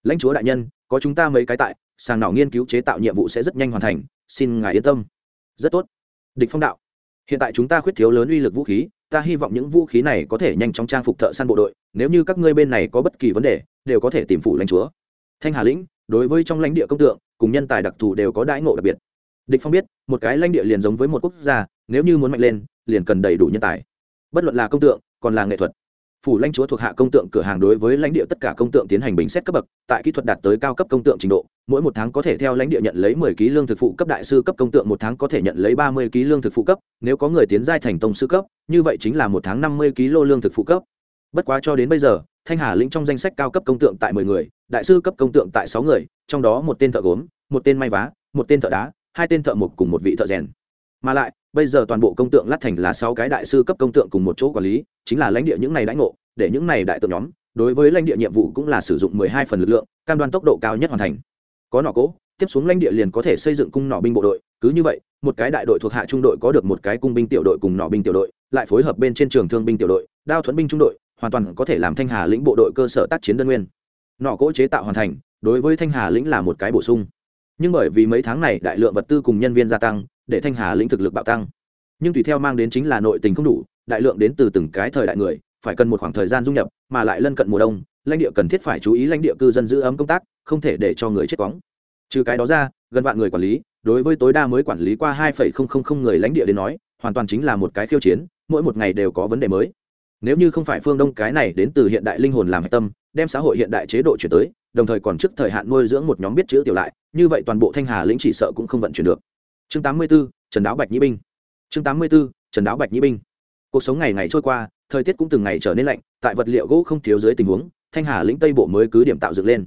Lãnh chúa đại nhân, có chúng ta mấy cái tại, sàng nỏ nghiên cứu chế tạo nhiệm vụ sẽ rất nhanh hoàn thành, xin ngài yên tâm. Rất tốt. Địch phong đạo. Hiện tại chúng ta khuyết thiếu lớn uy lực vũ khí, ta hy vọng những vũ khí này có thể nhanh chóng trang phục thợ săn bộ đội, nếu như các ngươi bên này có bất kỳ vấn đề, đều có thể tìm phủ lãnh chúa. Thanh hà lĩnh, đối với trong lãnh địa công tượng, cùng nhân tài đặc thù đều có đãi ngộ đặc biệt địch phong biết, một cái lãnh địa liền giống với một quốc gia, nếu như muốn mạnh lên, liền cần đầy đủ nhân tài. Bất luận là công tượng, còn là nghệ thuật. Phủ lãnh chúa thuộc hạ công tượng cửa hàng đối với lãnh địa tất cả công tượng tiến hành bình xét cấp bậc, tại kỹ thuật đạt tới cao cấp công tượng trình độ, mỗi một tháng có thể theo lãnh địa nhận lấy mười ký lương thực phụ cấp đại sư cấp công tượng, một tháng có thể nhận lấy ba mươi ký lương thực phụ cấp, nếu có người tiến giai thành tông sư cấp, như vậy chính là một tháng năm mươi ký lô lương thực phụ cấp. Bất quá cho đến bây giờ, thanh hà lĩnh trong danh sách cao cấp công tượng tại mười người, đại sư cấp công tượng tại sáu người, trong đó một tên thợ gốm, một tên may vá, một tên thợ đá hai tên thợ mộc cùng một vị thợ rèn. Mà lại, bây giờ toàn bộ công tượng lát thành là sáu cái đại sư cấp công tượng cùng một chỗ quản lý, chính là lãnh địa những này đãi ngộ, để những này đại tượng nhóm, đối với lãnh địa nhiệm vụ cũng là sử dụng mười hai phần lực lượng, cam đoan tốc độ cao nhất hoàn thành. Có nọ cỗ tiếp xuống lãnh địa liền có thể xây dựng cung nọ binh bộ đội, cứ như vậy, một cái đại đội thuộc hạ trung đội có được một cái cung binh tiểu đội cùng nọ binh tiểu đội, lại phối hợp bên trên trường thương binh tiểu đội, đao thuẫn binh trung đội, hoàn toàn có thể làm thanh hà lĩnh bộ đội cơ sở tác chiến đơn nguyên. Nọ cỗ chế tạo hoàn thành, đối với thanh hà lĩnh là một cái bổ sung nhưng bởi vì mấy tháng này đại lượng vật tư cùng nhân viên gia tăng, để thanh hà lĩnh thực lực bạo tăng. Nhưng tùy theo mang đến chính là nội tình không đủ, đại lượng đến từ từng cái thời đại người, phải cần một khoảng thời gian dung nhập, mà lại lân cận mùa đông, lãnh địa cần thiết phải chú ý lãnh địa cư dân giữ ấm công tác, không thể để cho người chết quóng trừ cái đó ra, gần vạn người quản lý, đối với tối đa mới quản lý qua hai người lãnh địa đến nói, hoàn toàn chính là một cái khiêu chiến, mỗi một ngày đều có vấn đề mới nếu như không phải phương đông cái này đến từ hiện đại linh hồn làm hạch tâm đem xã hội hiện đại chế độ chuyển tới đồng thời còn trước thời hạn nuôi dưỡng một nhóm biết chữ tiểu lại như vậy toàn bộ thanh hà lĩnh chỉ sợ cũng không vận chuyển được. Chương 84, trần đáo bạch nhĩ binh. Chương 84, trần đáo bạch nhĩ binh. Cuộc sống ngày ngày trôi qua thời tiết cũng từng ngày trở nên lạnh tại vật liệu gỗ không thiếu dưới tình huống thanh hà lĩnh tây bộ mới cứ điểm tạo dựng lên.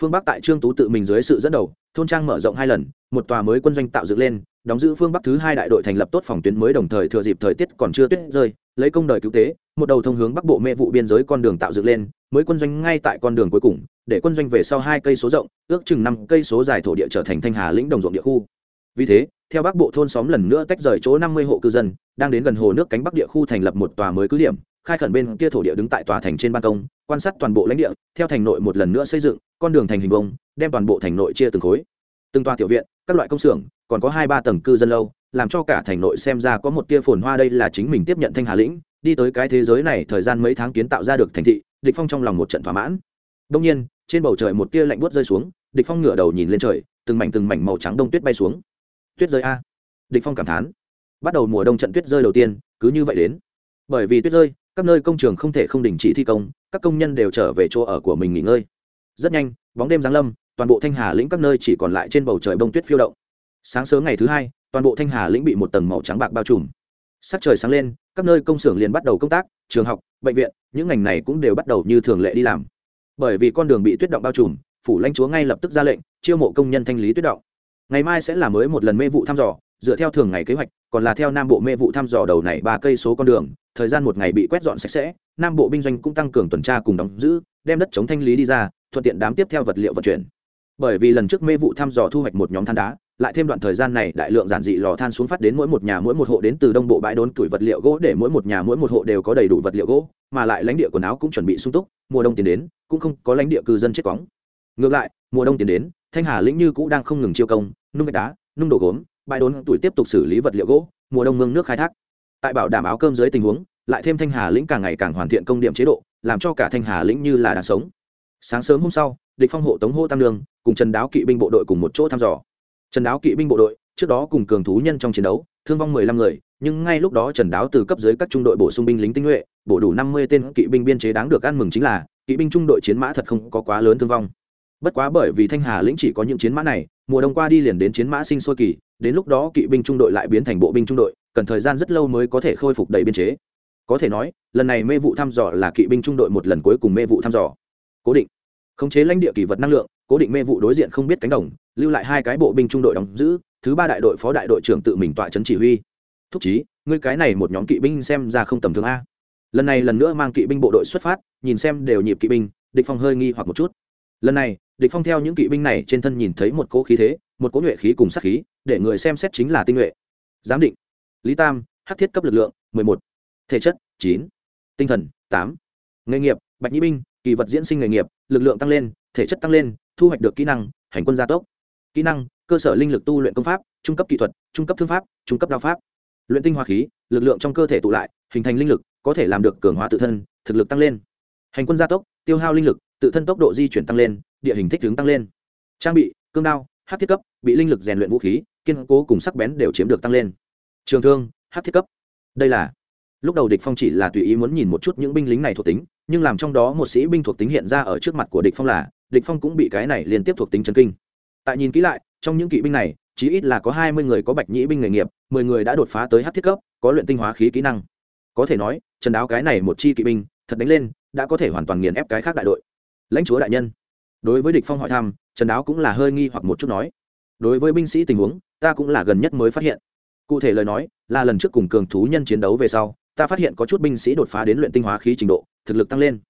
Phương bắc tại trương tú tự mình dưới sự dẫn đầu thôn trang mở rộng hai lần một tòa mới quân doanh tạo dựng lên đóng giữ phương bắc thứ hai đại đội thành lập tốt phòng tuyến mới đồng thời thừa dịp thời tiết còn chưa tuyết rơi, lấy công đời cứu tế, một đầu thông hướng bắc bộ mê vụ biên giới con đường tạo dựng lên, mới quân doanh ngay tại con đường cuối cùng, để quân doanh về sau hai cây số rộng, ước chừng năm cây số dài thổ địa trở thành thanh hà lĩnh đồng ruộng địa khu. Vì thế, theo bắc bộ thôn xóm lần nữa tách rời chỗ năm mươi hộ cư dân, đang đến gần hồ nước cánh bắc địa khu thành lập một tòa mới cứ điểm, khai khẩn bên kia thổ địa đứng tại tòa thành trên ban công, quan sát toàn bộ lãnh địa, theo thành nội một lần nữa xây dựng, con đường thành hình vông đem toàn bộ thành nội chia từng khối. Từng tòa tiểu viện, các loại công xưởng còn có hai ba tầng cư dân lâu, làm cho cả thành nội xem ra có một tia phồn hoa đây là chính mình tiếp nhận thanh hà lĩnh, đi tới cái thế giới này thời gian mấy tháng kiến tạo ra được thành thị, địch phong trong lòng một trận thỏa mãn. Đông nhiên, trên bầu trời một tia lạnh buốt rơi xuống, địch phong ngửa đầu nhìn lên trời, từng mảnh từng mảnh màu trắng đông tuyết bay xuống. Tuyết rơi a. Địch phong cảm thán. Bắt đầu mùa đông trận tuyết rơi đầu tiên, cứ như vậy đến. Bởi vì tuyết rơi, các nơi công trường không thể không đình chỉ thi công, các công nhân đều trở về chỗ ở của mình nghỉ ngơi. Rất nhanh, bóng đêm giáng lâm, toàn bộ thanh hà lĩnh các nơi chỉ còn lại trên bầu trời bông tuyết phiêu động sáng sớm ngày thứ hai, toàn bộ thanh hà lĩnh bị một tầng màu trắng bạc bao trùm. Sắc trời sáng lên, các nơi công xưởng liền bắt đầu công tác, trường học, bệnh viện, những ngành này cũng đều bắt đầu như thường lệ đi làm. Bởi vì con đường bị tuyết động bao trùm, phủ lãnh chúa ngay lập tức ra lệnh, chiêu mộ công nhân thanh lý tuyết động. Ngày mai sẽ là mới một lần mê vụ thăm dò, dựa theo thường ngày kế hoạch, còn là theo nam bộ mê vụ thăm dò đầu này ba cây số con đường, thời gian một ngày bị quét dọn sạch sẽ, nam bộ binh doanh cũng tăng cường tuần tra cùng đóng giữ, đem đất chống thanh lý đi ra, thuận tiện đám tiếp theo vật liệu vận chuyển. Bởi vì lần trước mê vụ thăm dò thu hoạch một nhóm than đá lại thêm đoạn thời gian này đại lượng giản dị lò than xuống phát đến mỗi một nhà mỗi một hộ đến từ đông bộ bãi đốn tuổi vật liệu gỗ để mỗi một nhà mỗi một hộ đều có đầy đủ vật liệu gỗ, mà lại lãnh địa quần áo cũng chuẩn bị sung túc, mùa đông tiến đến, cũng không có lãnh địa cư dân chết quóng. Ngược lại, mùa đông tiến đến, thanh hà lĩnh như cũng đang không ngừng chiêu công, nung gạch đá, nung đồ gốm, bãi đốn tuổi tiếp tục xử lý vật liệu gỗ, mùa đông mương nước khai thác. Tại bảo đảm áo cơm dưới tình huống, lại thêm thanh hà lĩnh càng ngày càng hoàn thiện công điểm chế độ, làm cho cả thanh hà lĩnh như là đang sống. Sáng sớm hôm sau, địch phong hộ tống hô tam lương cùng trần đáo kỵ binh bộ đội cùng một chỗ thăm dò trần đáo kỵ binh bộ đội, trước đó cùng cường thú nhân trong chiến đấu, thương vong mười lăm người, nhưng ngay lúc đó trần đáo từ cấp dưới các trung đội bổ sung binh lính tinh nhuệ, bổ đủ năm mươi tên kỵ binh biên chế đáng được ăn mừng chính là, kỵ binh trung đội chiến mã thật không có quá lớn thương vong. Bất quá bởi vì thanh hà lĩnh chỉ có những chiến mã này, mùa đông qua đi liền đến chiến mã sinh sôi kỳ, đến lúc đó kỵ binh trung đội lại biến thành bộ binh trung đội, cần thời gian rất lâu mới có thể khôi phục đầy biên chế. Có thể nói, lần này mê vụ thăm dò là kỵ binh trung đội một lần cuối cùng mê vụ thăm dò. Cố định. Khống chế lãnh địa kỳ vật năng lượng cố định mê vụ đối diện không biết cánh đồng, lưu lại hai cái bộ binh trung đội đóng giữ, thứ ba đại đội phó đại đội trưởng tự mình tọa chấn chỉ huy thúc chí, ngươi cái này một nhóm kỵ binh xem ra không tầm thường a lần này lần nữa mang kỵ binh bộ đội xuất phát, nhìn xem đều nhịp kỵ binh, địch phong hơi nghi hoặc một chút lần này, địch phong theo những kỵ binh này trên thân nhìn thấy một cỗ khí thế, một cỗ nhuệ khí cùng sát khí, để người xem xét chính là tinh nhuệ giám định lý tam, hắc thiết cấp lực lượng 11. thể chất 9. tinh thần 8. nghề nghiệp, bạch nhĩ binh, kỳ vật diễn sinh nghề nghiệp, lực lượng tăng lên, thể chất tăng lên thu hoạch được kỹ năng, hành quân gia tốc. Kỹ năng, cơ sở linh lực tu luyện công pháp, trung cấp kỹ thuật, trung cấp thương pháp, trung cấp đao pháp. Luyện tinh hoa khí, lực lượng trong cơ thể tụ lại, hình thành linh lực, có thể làm được cường hóa tự thân, thực lực tăng lên. Hành quân gia tốc, tiêu hao linh lực, tự thân tốc độ di chuyển tăng lên, địa hình thích ứng tăng lên. Trang bị, cương đao, hát thiết cấp, bị linh lực rèn luyện vũ khí, kiên cố cùng sắc bén đều chiếm được tăng lên. Trường thương, hát thiết cấp. Đây là, lúc đầu địch phong chỉ là tùy ý muốn nhìn một chút những binh lính này thuộc tính, nhưng làm trong đó một sĩ binh thuộc tính hiện ra ở trước mặt của địch phong là địch phong cũng bị cái này liên tiếp thuộc tính chấn kinh. Tại nhìn kỹ lại, trong những kỵ binh này, chí ít là có hai mươi người có bạch nhĩ binh nghề nghiệp, mười người đã đột phá tới hát thiết cấp, có luyện tinh hóa khí kỹ năng. Có thể nói, trần đáo cái này một chi kỵ binh, thật đánh lên, đã có thể hoàn toàn nghiền ép cái khác đại đội. Lãnh chúa đại nhân. Đối với địch phong hỏi thăm, trần đáo cũng là hơi nghi hoặc một chút nói. Đối với binh sĩ tình huống, ta cũng là gần nhất mới phát hiện. Cụ thể lời nói, là lần trước cùng cường thú nhân chiến đấu về sau, ta phát hiện có chút binh sĩ đột phá đến luyện tinh hóa khí trình độ, thực lực tăng lên.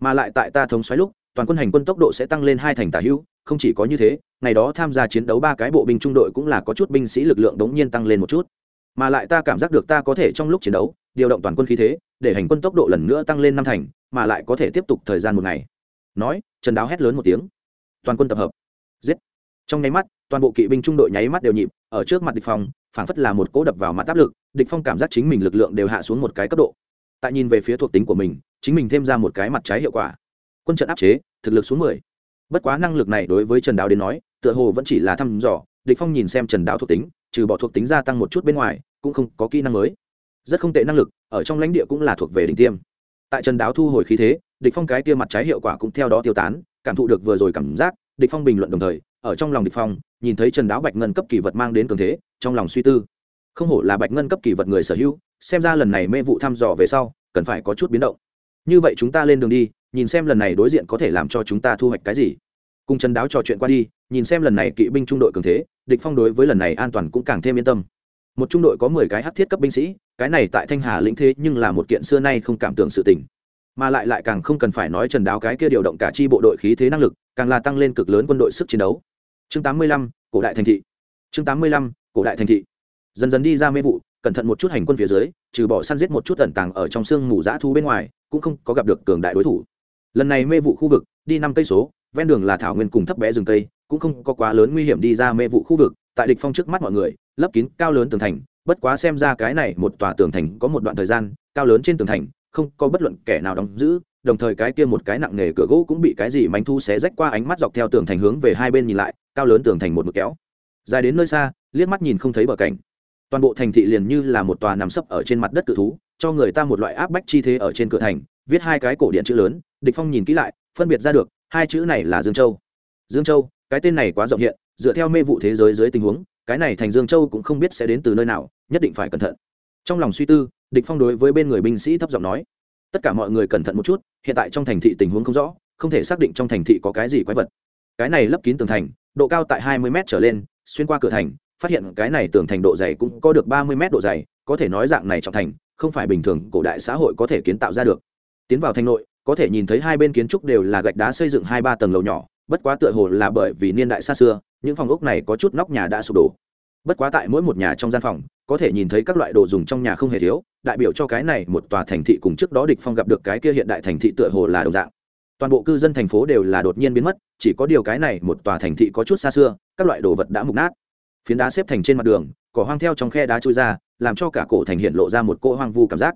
Mà lại tại ta thống xoáy lúc toàn quân hành quân tốc độ sẽ tăng lên hai thành tả hữu, không chỉ có như thế, ngày đó tham gia chiến đấu ba cái bộ binh trung đội cũng là có chút binh sĩ lực lượng đống nhiên tăng lên một chút. Mà lại ta cảm giác được ta có thể trong lúc chiến đấu, điều động toàn quân khí thế, để hành quân tốc độ lần nữa tăng lên năm thành, mà lại có thể tiếp tục thời gian một ngày. Nói, trần đáo hét lớn một tiếng. Toàn quân tập hợp. Giết. Trong nháy mắt, toàn bộ kỵ binh trung đội nháy mắt đều nhịp, ở trước mặt địch phong, phảng phất là một cỗ đập vào mặt áp lực, địch phong cảm giác chính mình lực lượng đều hạ xuống một cái cấp độ. Tại nhìn về phía thuộc tính của mình, chính mình thêm ra một cái mặt trái hiệu quả quân trận áp chế, thực lực xuống mười. Bất quá năng lực này đối với trần đáo đến nói, tựa hồ vẫn chỉ là thăm dò, địch phong nhìn xem trần đáo thuộc tính, trừ bỏ thuộc tính gia tăng một chút bên ngoài, cũng không có kỹ năng mới. Rất không tệ năng lực, ở trong lãnh địa cũng là thuộc về đỉnh tiêm. Tại trần đáo thu hồi khí thế, địch phong cái kia mặt trái hiệu quả cũng theo đó tiêu tán, cảm thụ được vừa rồi cảm giác, địch phong bình luận đồng thời, ở trong lòng địch phong, nhìn thấy trần đáo bạch ngân cấp kỳ vật mang đến cường thế, trong lòng suy tư. Không hổ là bạch ngân cấp kỳ vật người sở hữu, xem ra lần này mê vụ thăm dò về sau, cần phải có chút biến động. Như vậy chúng ta lên đường đi nhìn xem lần này đối diện có thể làm cho chúng ta thu hoạch cái gì. Cùng trần đáo trò chuyện qua đi nhìn xem lần này kỵ binh trung đội cường thế địch phong đối với lần này an toàn cũng càng thêm yên tâm. Một trung đội có mười cái hắc thiết cấp binh sĩ cái này tại thanh hà lĩnh thế nhưng là một kiện xưa nay không cảm tưởng sự tình. Mà lại lại càng không cần phải nói trần đáo cái kia điều động cả chi bộ đội khí thế năng lực càng là tăng lên cực lớn quân đội sức chiến đấu. Chương 85, cổ đại thành thị. Chương 85, cổ đại thành thị. Dần dần đi ra mê vụ cẩn thận một chút hành quân phía dưới trừ bỏ săn giết một chút tẩn tàng ở trong xương mù dã thu bên ngoài cũng không có gặp được cường đại đối thủ lần này mê vụ khu vực, đi năm cây số, ven đường là thảo nguyên cùng thấp bé rừng cây, cũng không có quá lớn nguy hiểm đi ra mê vụ khu vực. Tại địch phong trước mắt mọi người, lấp kín cao lớn tường thành, bất quá xem ra cái này một tòa tường thành có một đoạn thời gian, cao lớn trên tường thành, không có bất luận kẻ nào đóng giữ, đồng thời cái kia một cái nặng nề cửa gỗ cũng bị cái gì mánh thu xé rách qua ánh mắt dọc theo tường thành hướng về hai bên nhìn lại, cao lớn tường thành một mực kéo. Dài đến nơi xa, liếc mắt nhìn không thấy bờ cảnh. Toàn bộ thành thị liền như là một tòa nằm sấp ở trên mặt đất cự thú, cho người ta một loại áp bách chi thế ở trên cửa thành viết hai cái cổ điện chữ lớn, địch phong nhìn kỹ lại, phân biệt ra được, hai chữ này là dương châu. Dương châu, cái tên này quá rộng hiện, dựa theo mê vụ thế giới dưới tình huống, cái này thành dương châu cũng không biết sẽ đến từ nơi nào, nhất định phải cẩn thận. Trong lòng suy tư, địch phong đối với bên người binh sĩ thấp giọng nói, tất cả mọi người cẩn thận một chút, hiện tại trong thành thị tình huống không rõ, không thể xác định trong thành thị có cái gì quái vật. Cái này lấp kín tường thành, độ cao tại 20 mét trở lên, xuyên qua cửa thành, phát hiện cái này tường thành độ dày cũng có được 30 mét độ dày, có thể nói dạng này trọng thành, không phải bình thường cổ đại xã hội có thể kiến tạo ra được tiến vào thành nội, có thể nhìn thấy hai bên kiến trúc đều là gạch đá xây dựng hai ba tầng lầu nhỏ, bất quá tựa hồ là bởi vì niên đại xa xưa, những phòng ốc này có chút nóc nhà đã sụp đổ. Bất quá tại mỗi một nhà trong gian phòng, có thể nhìn thấy các loại đồ dùng trong nhà không hề thiếu, đại biểu cho cái này một tòa thành thị cùng trước đó địch phong gặp được cái kia hiện đại thành thị tựa hồ là đồng dạng. Toàn bộ cư dân thành phố đều là đột nhiên biến mất, chỉ có điều cái này một tòa thành thị có chút xa xưa, các loại đồ vật đã mục nát. Phiến đá xếp thành trên mặt đường, cỏ hoang theo trong khe đá trôi ra, làm cho cả cổ thành hiện lộ ra một cỗ hoang vu cảm giác.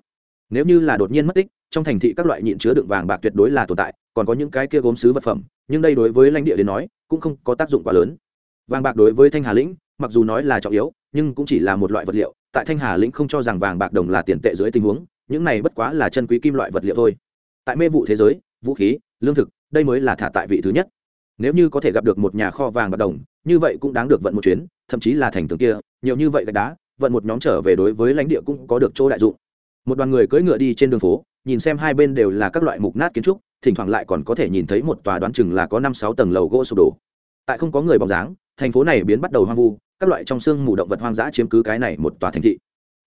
Nếu như là đột nhiên mất tích trong thành thị các loại nhịn chứa đựng vàng bạc tuyệt đối là tồn tại, còn có những cái kia gốm sứ vật phẩm, nhưng đây đối với lãnh địa đến nói, cũng không có tác dụng quá lớn. Vàng bạc đối với thanh hà lĩnh, mặc dù nói là trọng yếu, nhưng cũng chỉ là một loại vật liệu, tại thanh hà lĩnh không cho rằng vàng bạc đồng là tiền tệ dưới tình huống, những này bất quá là chân quý kim loại vật liệu thôi. Tại mê vụ thế giới, vũ khí, lương thực, đây mới là thả tại vị thứ nhất. Nếu như có thể gặp được một nhà kho vàng bạc đồng, như vậy cũng đáng được vận một chuyến, thậm chí là thành tường kia, nhiều như vậy gạch đá, vận một nhóm trở về đối với lãnh địa cũng có được chỗ đại dụng một đoàn người cưỡi ngựa đi trên đường phố, nhìn xem hai bên đều là các loại mục nát kiến trúc, thỉnh thoảng lại còn có thể nhìn thấy một tòa đoán chừng là có năm sáu tầng lầu gỗ sụp đổ. Tại không có người bóng dáng, thành phố này biến bắt đầu hoang vu, các loại trong xương mù động vật hoang dã chiếm cứ cái này một tòa thành thị.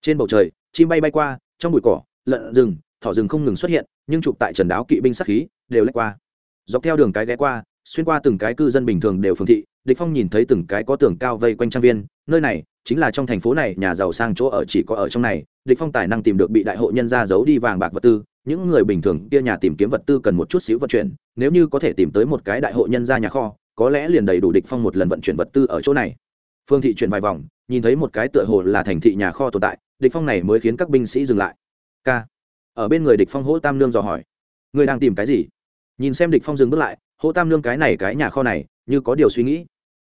Trên bầu trời, chim bay bay qua, trong bụi cỏ, lợn rừng, thỏ rừng không ngừng xuất hiện, nhưng chụp tại trần đáo kỵ binh sắc khí, đều lách qua. Dọc theo đường cái ghé qua, xuyên qua từng cái cư dân bình thường đều phương thị, địch phong nhìn thấy từng cái có tường cao vây quanh trang viên, nơi này chính là trong thành phố này, nhà giàu sang chỗ ở chỉ có ở trong này địch phong tài năng tìm được bị đại hộ nhân gia giấu đi vàng bạc vật tư, những người bình thường kia nhà tìm kiếm vật tư cần một chút xíu vận chuyển, nếu như có thể tìm tới một cái đại hộ nhân gia nhà kho, có lẽ liền đầy đủ địch phong một lần vận chuyển vật tư ở chỗ này. Phương thị chuyển vài vòng, nhìn thấy một cái tựa hồ là thành thị nhà kho tồn tại, địch phong này mới khiến các binh sĩ dừng lại. K ở bên người địch phong hỗ tam nương dò hỏi người đang tìm cái gì? Nhìn xem địch phong dừng bước lại, hỗ tam nương cái này cái nhà kho này, như có điều suy nghĩ.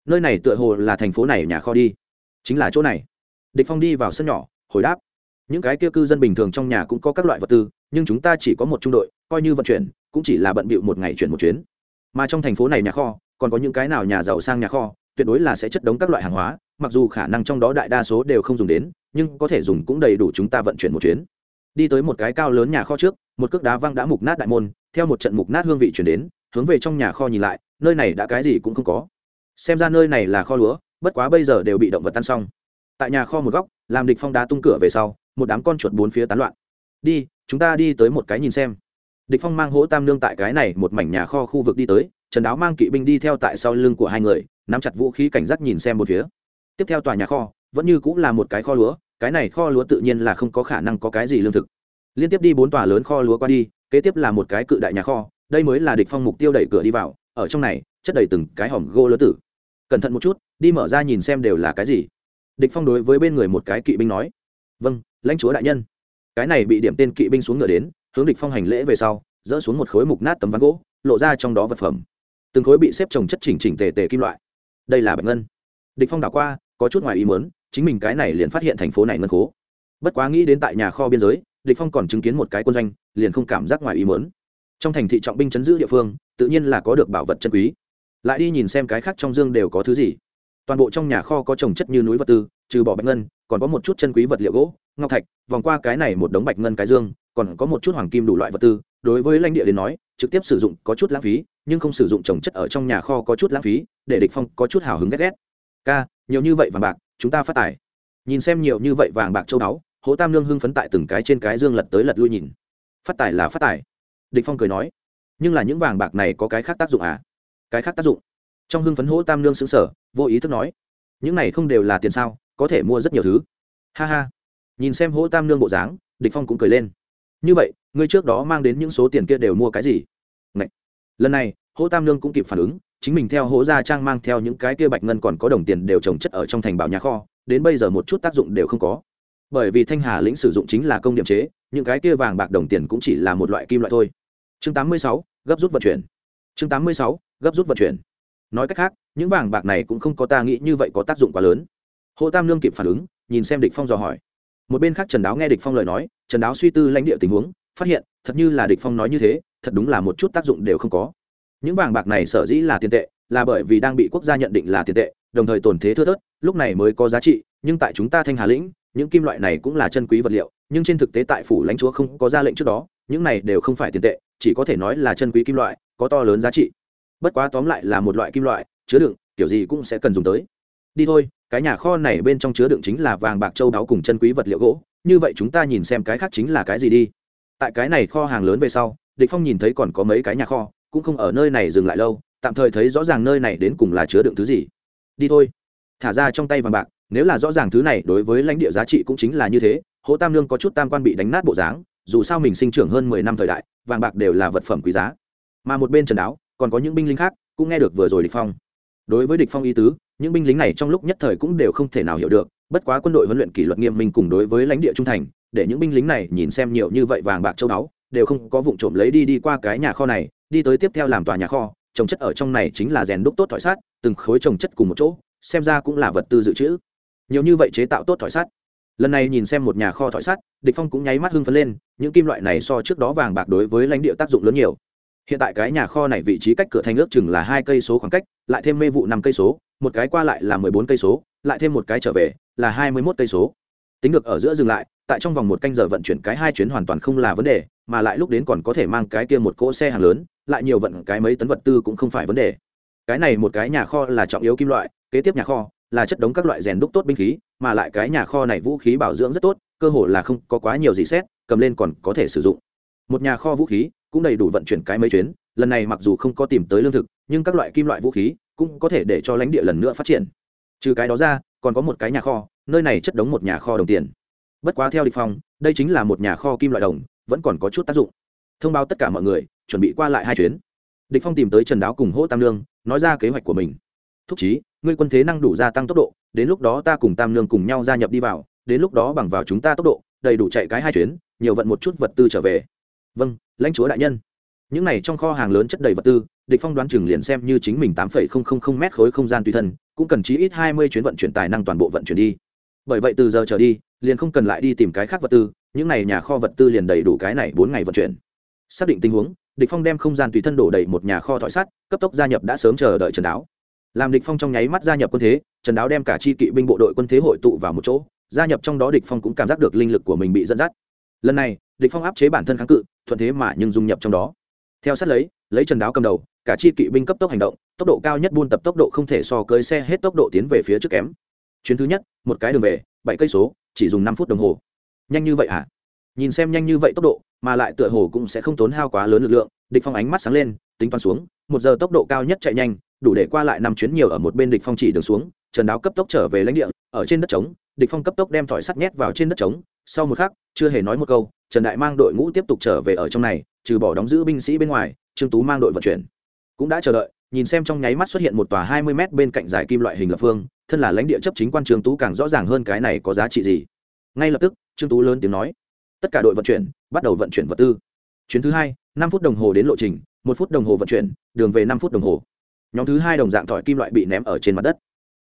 Nơi này tựa hồ là thành phố này nhà kho đi. Chính là chỗ này. Địch phong đi vào sân nhỏ, hồi đáp những cái kia cư dân bình thường trong nhà cũng có các loại vật tư, nhưng chúng ta chỉ có một trung đội, coi như vận chuyển, cũng chỉ là bận bịu một ngày chuyển một chuyến. Mà trong thành phố này nhà kho, còn có những cái nào nhà giàu sang nhà kho, tuyệt đối là sẽ chất đống các loại hàng hóa, mặc dù khả năng trong đó đại đa số đều không dùng đến, nhưng có thể dùng cũng đầy đủ chúng ta vận chuyển một chuyến. Đi tới một cái cao lớn nhà kho trước, một cước đá văng đã mục nát đại môn, theo một trận mục nát hương vị chuyển đến, hướng về trong nhà kho nhìn lại, nơi này đã cái gì cũng không có. Xem ra nơi này là kho lúa, bất quá bây giờ đều bị động vật tan xong. Tại nhà kho một góc, làm địch phong đá tung cửa về sau một đám con chuột bốn phía tán loạn. Đi, chúng ta đi tới một cái nhìn xem. Địch phong mang hỗ tam nương tại cái này một mảnh nhà kho khu vực đi tới, trần đáo mang kỵ binh đi theo tại sau lưng của hai người, nắm chặt vũ khí cảnh giác nhìn xem một phía. Tiếp theo tòa nhà kho, vẫn như cũng là một cái kho lúa, cái này kho lúa tự nhiên là không có khả năng có cái gì lương thực. Liên tiếp đi bốn tòa lớn kho lúa qua đi, kế tiếp là một cái cự đại nhà kho, đây mới là địch phong mục tiêu đẩy cửa đi vào, ở trong này, chất đầy từng cái hòm gỗ lớn tử. Cẩn thận một chút, đi mở ra nhìn xem đều là cái gì. Địch phong đối với bên người một cái kỵ binh nói vâng lãnh chúa đại nhân. Cái này bị điểm tên kỵ binh xuống ngựa đến, hướng địch phong hành lễ về sau, dỡ xuống một khối mục nát tấm ván gỗ, lộ ra trong đó vật phẩm. Từng khối bị xếp chồng chất chỉnh chỉnh tề tề kim loại. Đây là bạch ngân. Địch phong đảo qua, có chút ngoài ý muốn, chính mình cái này liền phát hiện thành phố này ngân khố. Bất quá nghĩ đến tại nhà kho biên giới, địch phong còn chứng kiến một cái quân doanh, liền không cảm giác ngoài ý muốn. Trong thành thị trọng binh chấn giữ địa phương, tự nhiên là có được bảo vật chân quý. Lại đi nhìn xem cái khác trong dương đều có thứ gì toàn bộ trong nhà kho có trồng chất như núi vật tư, trừ bỏ bạch ngân, còn có một chút chân quý vật liệu gỗ, ngọc thạch, vòng qua cái này một đống bạch ngân cái dương, còn có một chút hoàng kim đủ loại vật tư. Đối với lãnh địa đến nói, trực tiếp sử dụng có chút lãng phí, nhưng không sử dụng trồng chất ở trong nhà kho có chút lãng phí, để địch phong có chút hào hứng ghét ghét. Ca, nhiều như vậy vàng bạc, chúng ta phát tài. Nhìn xem nhiều như vậy vàng bạc châu đáo hỗ tam lương hưng phấn tại từng cái trên cái dương lật tới lật lui nhìn. Phát tài là phát tài. Địch phong cười nói, nhưng là những vàng bạc này có cái khác tác dụng à? Cái khác tác dụng? Trong hưng phấn hỗ tam lương xứng sở vô ý thức nói những này không đều là tiền sao có thể mua rất nhiều thứ. Ha ha. Nhìn xem hỗ tam lương bộ dáng địch phong cũng cười lên. Như vậy ngươi trước đó mang đến những số tiền kia đều mua cái gì? Ngậy. lần này hỗ tam lương cũng kịp phản ứng chính mình theo hỗ gia trang mang theo những cái kia bạch ngân còn có đồng tiền đều trồng chất ở trong thành bảo nhà kho đến bây giờ một chút tác dụng đều không có. Bởi vì thanh hà lĩnh sử dụng chính là công điểm chế những cái kia vàng bạc đồng tiền cũng chỉ là một loại kim loại thôi. Chương 86, gấp rút vận chuyển. Chương 86, gấp rút vận chuyển nói cách khác, những vàng bạc này cũng không có ta nghĩ như vậy có tác dụng quá lớn. Hồ tam lương kịp phản ứng, nhìn xem địch phong dò hỏi. Một bên khác trần đáo nghe địch phong lời nói, trần đáo suy tư lãnh địa tình huống, phát hiện, thật như là địch phong nói như thế, thật đúng là một chút tác dụng đều không có. Những vàng bạc này sở dĩ là tiền tệ, là bởi vì đang bị quốc gia nhận định là tiền tệ, đồng thời tổn thế thưa thớt, lúc này mới có giá trị, nhưng tại chúng ta thanh hà lĩnh, những kim loại này cũng là chân quý vật liệu, nhưng trên thực tế tại phủ lãnh chúa không có ra lệnh trước đó, những này đều không phải tiền tệ, chỉ có thể nói là chân quý kim loại, có to lớn giá trị bất quá tóm lại là một loại kim loại, chứa đựng, kiểu gì cũng sẽ cần dùng tới. Đi thôi, cái nhà kho này bên trong chứa đựng chính là vàng bạc châu đáo cùng chân quý vật liệu gỗ, như vậy chúng ta nhìn xem cái khác chính là cái gì đi. Tại cái này kho hàng lớn về sau, địch phong nhìn thấy còn có mấy cái nhà kho, cũng không ở nơi này dừng lại lâu, tạm thời thấy rõ ràng nơi này đến cùng là chứa đựng thứ gì. Đi thôi. Thả ra trong tay vàng bạc, nếu là rõ ràng thứ này, đối với lãnh địa giá trị cũng chính là như thế, hỗ tam lương có chút tam quan bị đánh nát bộ dáng, dù sao mình sinh trưởng hơn mười năm thời đại, vàng bạc đều là vật phẩm quý giá. Mà một bên trần đáo còn có những binh lính khác cũng nghe được vừa rồi địch phong. Đối với địch phong ý tứ, những binh lính này trong lúc nhất thời cũng đều không thể nào hiểu được, bất quá quân đội huấn luyện kỷ luật nghiêm minh cùng đối với lãnh địa trung thành, để những binh lính này nhìn xem nhiều như vậy vàng bạc châu báu, đều không có vụng trộm lấy đi đi qua cái nhà kho này, đi tới tiếp theo làm tòa nhà kho, trồng chất ở trong này chính là rèn đúc tốt thỏi sát từng khối trồng chất cùng một chỗ, xem ra cũng là vật tư dự trữ. Nhiều như vậy chế tạo tốt thỏi sắt. Lần này nhìn xem một nhà kho thỏi sắt, địch phong cũng nháy mắt hưng phấn lên, những kim loại này so trước đó vàng bạc đối với lãnh địa tác dụng lớn nhiều hiện tại cái nhà kho này vị trí cách cửa thành ước chừng là hai cây số khoảng cách, lại thêm mê vụ năm cây số, một cái qua lại là mười bốn cây số, lại thêm một cái trở về là hai mươi mốt cây số. Tính được ở giữa dừng lại, tại trong vòng một canh giờ vận chuyển cái hai chuyến hoàn toàn không là vấn đề, mà lại lúc đến còn có thể mang cái kia một cỗ xe hàng lớn, lại nhiều vận cái mấy tấn vật tư cũng không phải vấn đề. Cái này một cái nhà kho là trọng yếu kim loại, kế tiếp nhà kho là chất đống các loại rèn đúc tốt binh khí, mà lại cái nhà kho này vũ khí bảo dưỡng rất tốt, cơ hồ là không có quá nhiều gì xét, cầm lên còn có thể sử dụng. Một nhà kho vũ khí cũng đầy đủ vận chuyển cái mấy chuyến, lần này mặc dù không có tìm tới lương thực, nhưng các loại kim loại vũ khí cũng có thể để cho lãnh địa lần nữa phát triển. Trừ cái đó ra, còn có một cái nhà kho, nơi này chất đống một nhà kho đồng tiền. Bất quá theo địch phong, đây chính là một nhà kho kim loại đồng, vẫn còn có chút tác dụng. Thông báo tất cả mọi người, chuẩn bị qua lại hai chuyến. Địch phong tìm tới trần đáo cùng hỗ tam lương nói ra kế hoạch của mình. Thúc chí, ngươi quân thế năng đủ gia tăng tốc độ, đến lúc đó ta cùng tam lương cùng nhau gia nhập đi vào, đến lúc đó bằng vào chúng ta tốc độ, đầy đủ chạy cái hai chuyến, nhiều vận một chút vật tư trở về vâng lãnh chúa đại nhân. Những này trong kho hàng lớn chất đầy vật tư, địch phong đoán chừng liền xem như chính mình tám m khối không gian tùy thân, cũng cần chí ít hai mươi chuyến vận chuyển tài năng toàn bộ vận chuyển đi. Bởi vậy từ giờ trở đi, liền không cần lại đi tìm cái khác vật tư, những này nhà kho vật tư liền đầy đủ cái này bốn ngày vận chuyển. Xác định tình huống, địch phong đem không gian tùy thân đổ đầy một nhà kho thỏi sắt, cấp tốc gia nhập đã sớm chờ đợi trần đáo. Làm địch phong trong nháy mắt gia nhập quân thế, trần đáo đem cả chi kỵ binh bộ đội quân thế hội tụ vào một chỗ, gia nhập trong đó địch phong cũng cảm giác được linh lực của mình bị dẫn dắt lần này, địch phong áp chế bản thân kháng cự, thuận thế mà nhưng dung nhập trong đó. Theo sát lấy lấy trần đáo cầm đầu, cả chi kỵ binh cấp tốc hành động, tốc độ cao nhất buôn tập tốc độ không thể so cưới xe hết tốc độ tiến về phía trước kém. Chuyến thứ nhất, một cái đường về, bảy cây số, chỉ dùng năm phút đồng hồ. Nhanh như vậy hả nhìn xem nhanh như vậy tốc độ, mà lại tựa hồ cũng sẽ không tốn hao quá lớn lực lượng, địch phong ánh mắt sáng lên, tính toán xuống, một giờ tốc độ cao nhất chạy nhanh, đủ để qua lại năm chuyến nhiều ở một bên địch phong chỉ đường xuống, trần đáo cấp tốc trở về lãnh địa, ở trên đất trống, địch phong cấp tốc đem thỏi sắt nhét vào trên đất trống sau một khắc, chưa hề nói một câu, trần đại mang đội ngũ tiếp tục trở về ở trong này, trừ bỏ đóng giữ binh sĩ bên ngoài, trương tú mang đội vận chuyển. Cũng đã chờ đợi, nhìn xem trong nháy mắt xuất hiện một tòa hai mươi m bên cạnh giải kim loại hình lập phương, thân là lãnh địa chấp chính quan trương tú càng rõ ràng hơn cái này có giá trị gì. Ngay lập tức, trương tú lớn tiếng nói, tất cả đội vận chuyển, bắt đầu vận chuyển vật tư. Chuyến thứ hai, năm phút đồng hồ đến lộ trình, một phút đồng hồ vận chuyển, đường về năm phút đồng hồ. Nhóm thứ hai đồng dạng thỏi kim loại bị ném ở trên mặt đất.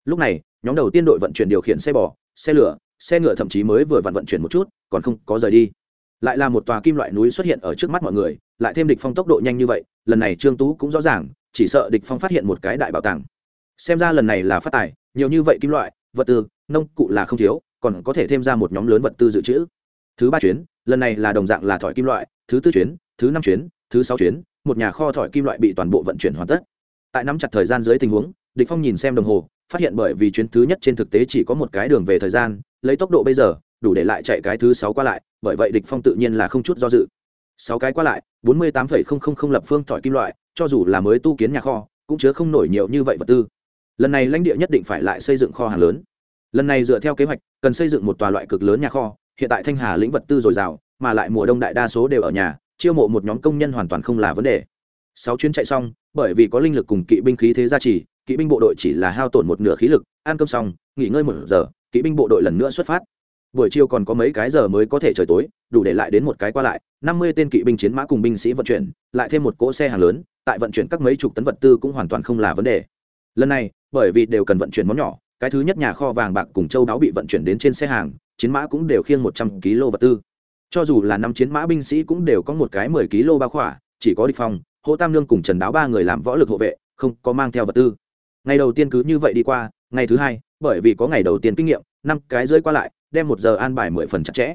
Lúc này, nhóm đầu tiên đội vận chuyển điều khiển xe bò, xe lửa xe ngựa thậm chí mới vừa vặn vận chuyển một chút, còn không có rời đi. Lại là một tòa kim loại núi xuất hiện ở trước mắt mọi người, lại thêm địch phong tốc độ nhanh như vậy, lần này trương tú cũng rõ ràng, chỉ sợ địch phong phát hiện một cái đại bảo tàng. Xem ra lần này là phát tài, nhiều như vậy kim loại, vật tư, nông cụ là không thiếu, còn có thể thêm ra một nhóm lớn vật tư dự trữ. Thứ ba chuyến, lần này là đồng dạng là thỏi kim loại, thứ tư chuyến, thứ năm chuyến, thứ sáu chuyến, một nhà kho thỏi kim loại bị toàn bộ vận chuyển hoàn tất. Tại nắm chặt thời gian dưới tình huống, địch phong nhìn xem đồng hồ, phát hiện bởi vì chuyến thứ nhất trên thực tế chỉ có một cái đường về thời gian lấy tốc độ bây giờ, đủ để lại chạy cái thứ sáu qua lại, bởi vậy địch phong tự nhiên là không chút do dự. Sáu cái qua lại, bốn mươi tám lập phương thỏi kim loại, cho dù là mới tu kiến nhà kho, cũng chứa không nổi nhiều như vậy vật tư. Lần này lãnh địa nhất định phải lại xây dựng kho hàng lớn. Lần này dựa theo kế hoạch, cần xây dựng một tòa loại cực lớn nhà kho, hiện tại thanh hà lĩnh vật tư dồi dào, mà lại mùa đông đại đa số đều ở nhà, chiêu mộ một nhóm công nhân hoàn toàn không là vấn đề. Sáu chuyến chạy xong, bởi vì có linh lực cùng kỵ binh khí thế gia trì, kỵ binh bộ đội chỉ là hao tổn một nửa khí lực, ăn cơm xong, nghỉ ngơi một giờ kỵ binh bộ đội lần nữa xuất phát. Buổi chiều còn có mấy cái giờ mới có thể trời tối, đủ để lại đến một cái qua lại. Năm mươi tên kỵ binh chiến mã cùng binh sĩ vận chuyển, lại thêm một cỗ xe hàng lớn, tại vận chuyển các mấy chục tấn vật tư cũng hoàn toàn không là vấn đề. Lần này, bởi vì đều cần vận chuyển món nhỏ, cái thứ nhất nhà kho vàng bạc cùng châu đáo bị vận chuyển đến trên xe hàng, chiến mã cũng đều khiêng một trăm kg vật tư. Cho dù là năm chiến mã binh sĩ cũng đều có một cái mười kg bao khỏa, chỉ có địch phong hỗ tam lương cùng trần đáo ba người làm võ lực hộ vệ, không có mang theo vật tư. Ngày đầu tiên cứ như vậy đi qua, ngày thứ hai bởi vì có ngày đầu tiên kinh nghiệm năm cái rơi qua lại đem một giờ an bài mười phần chặt chẽ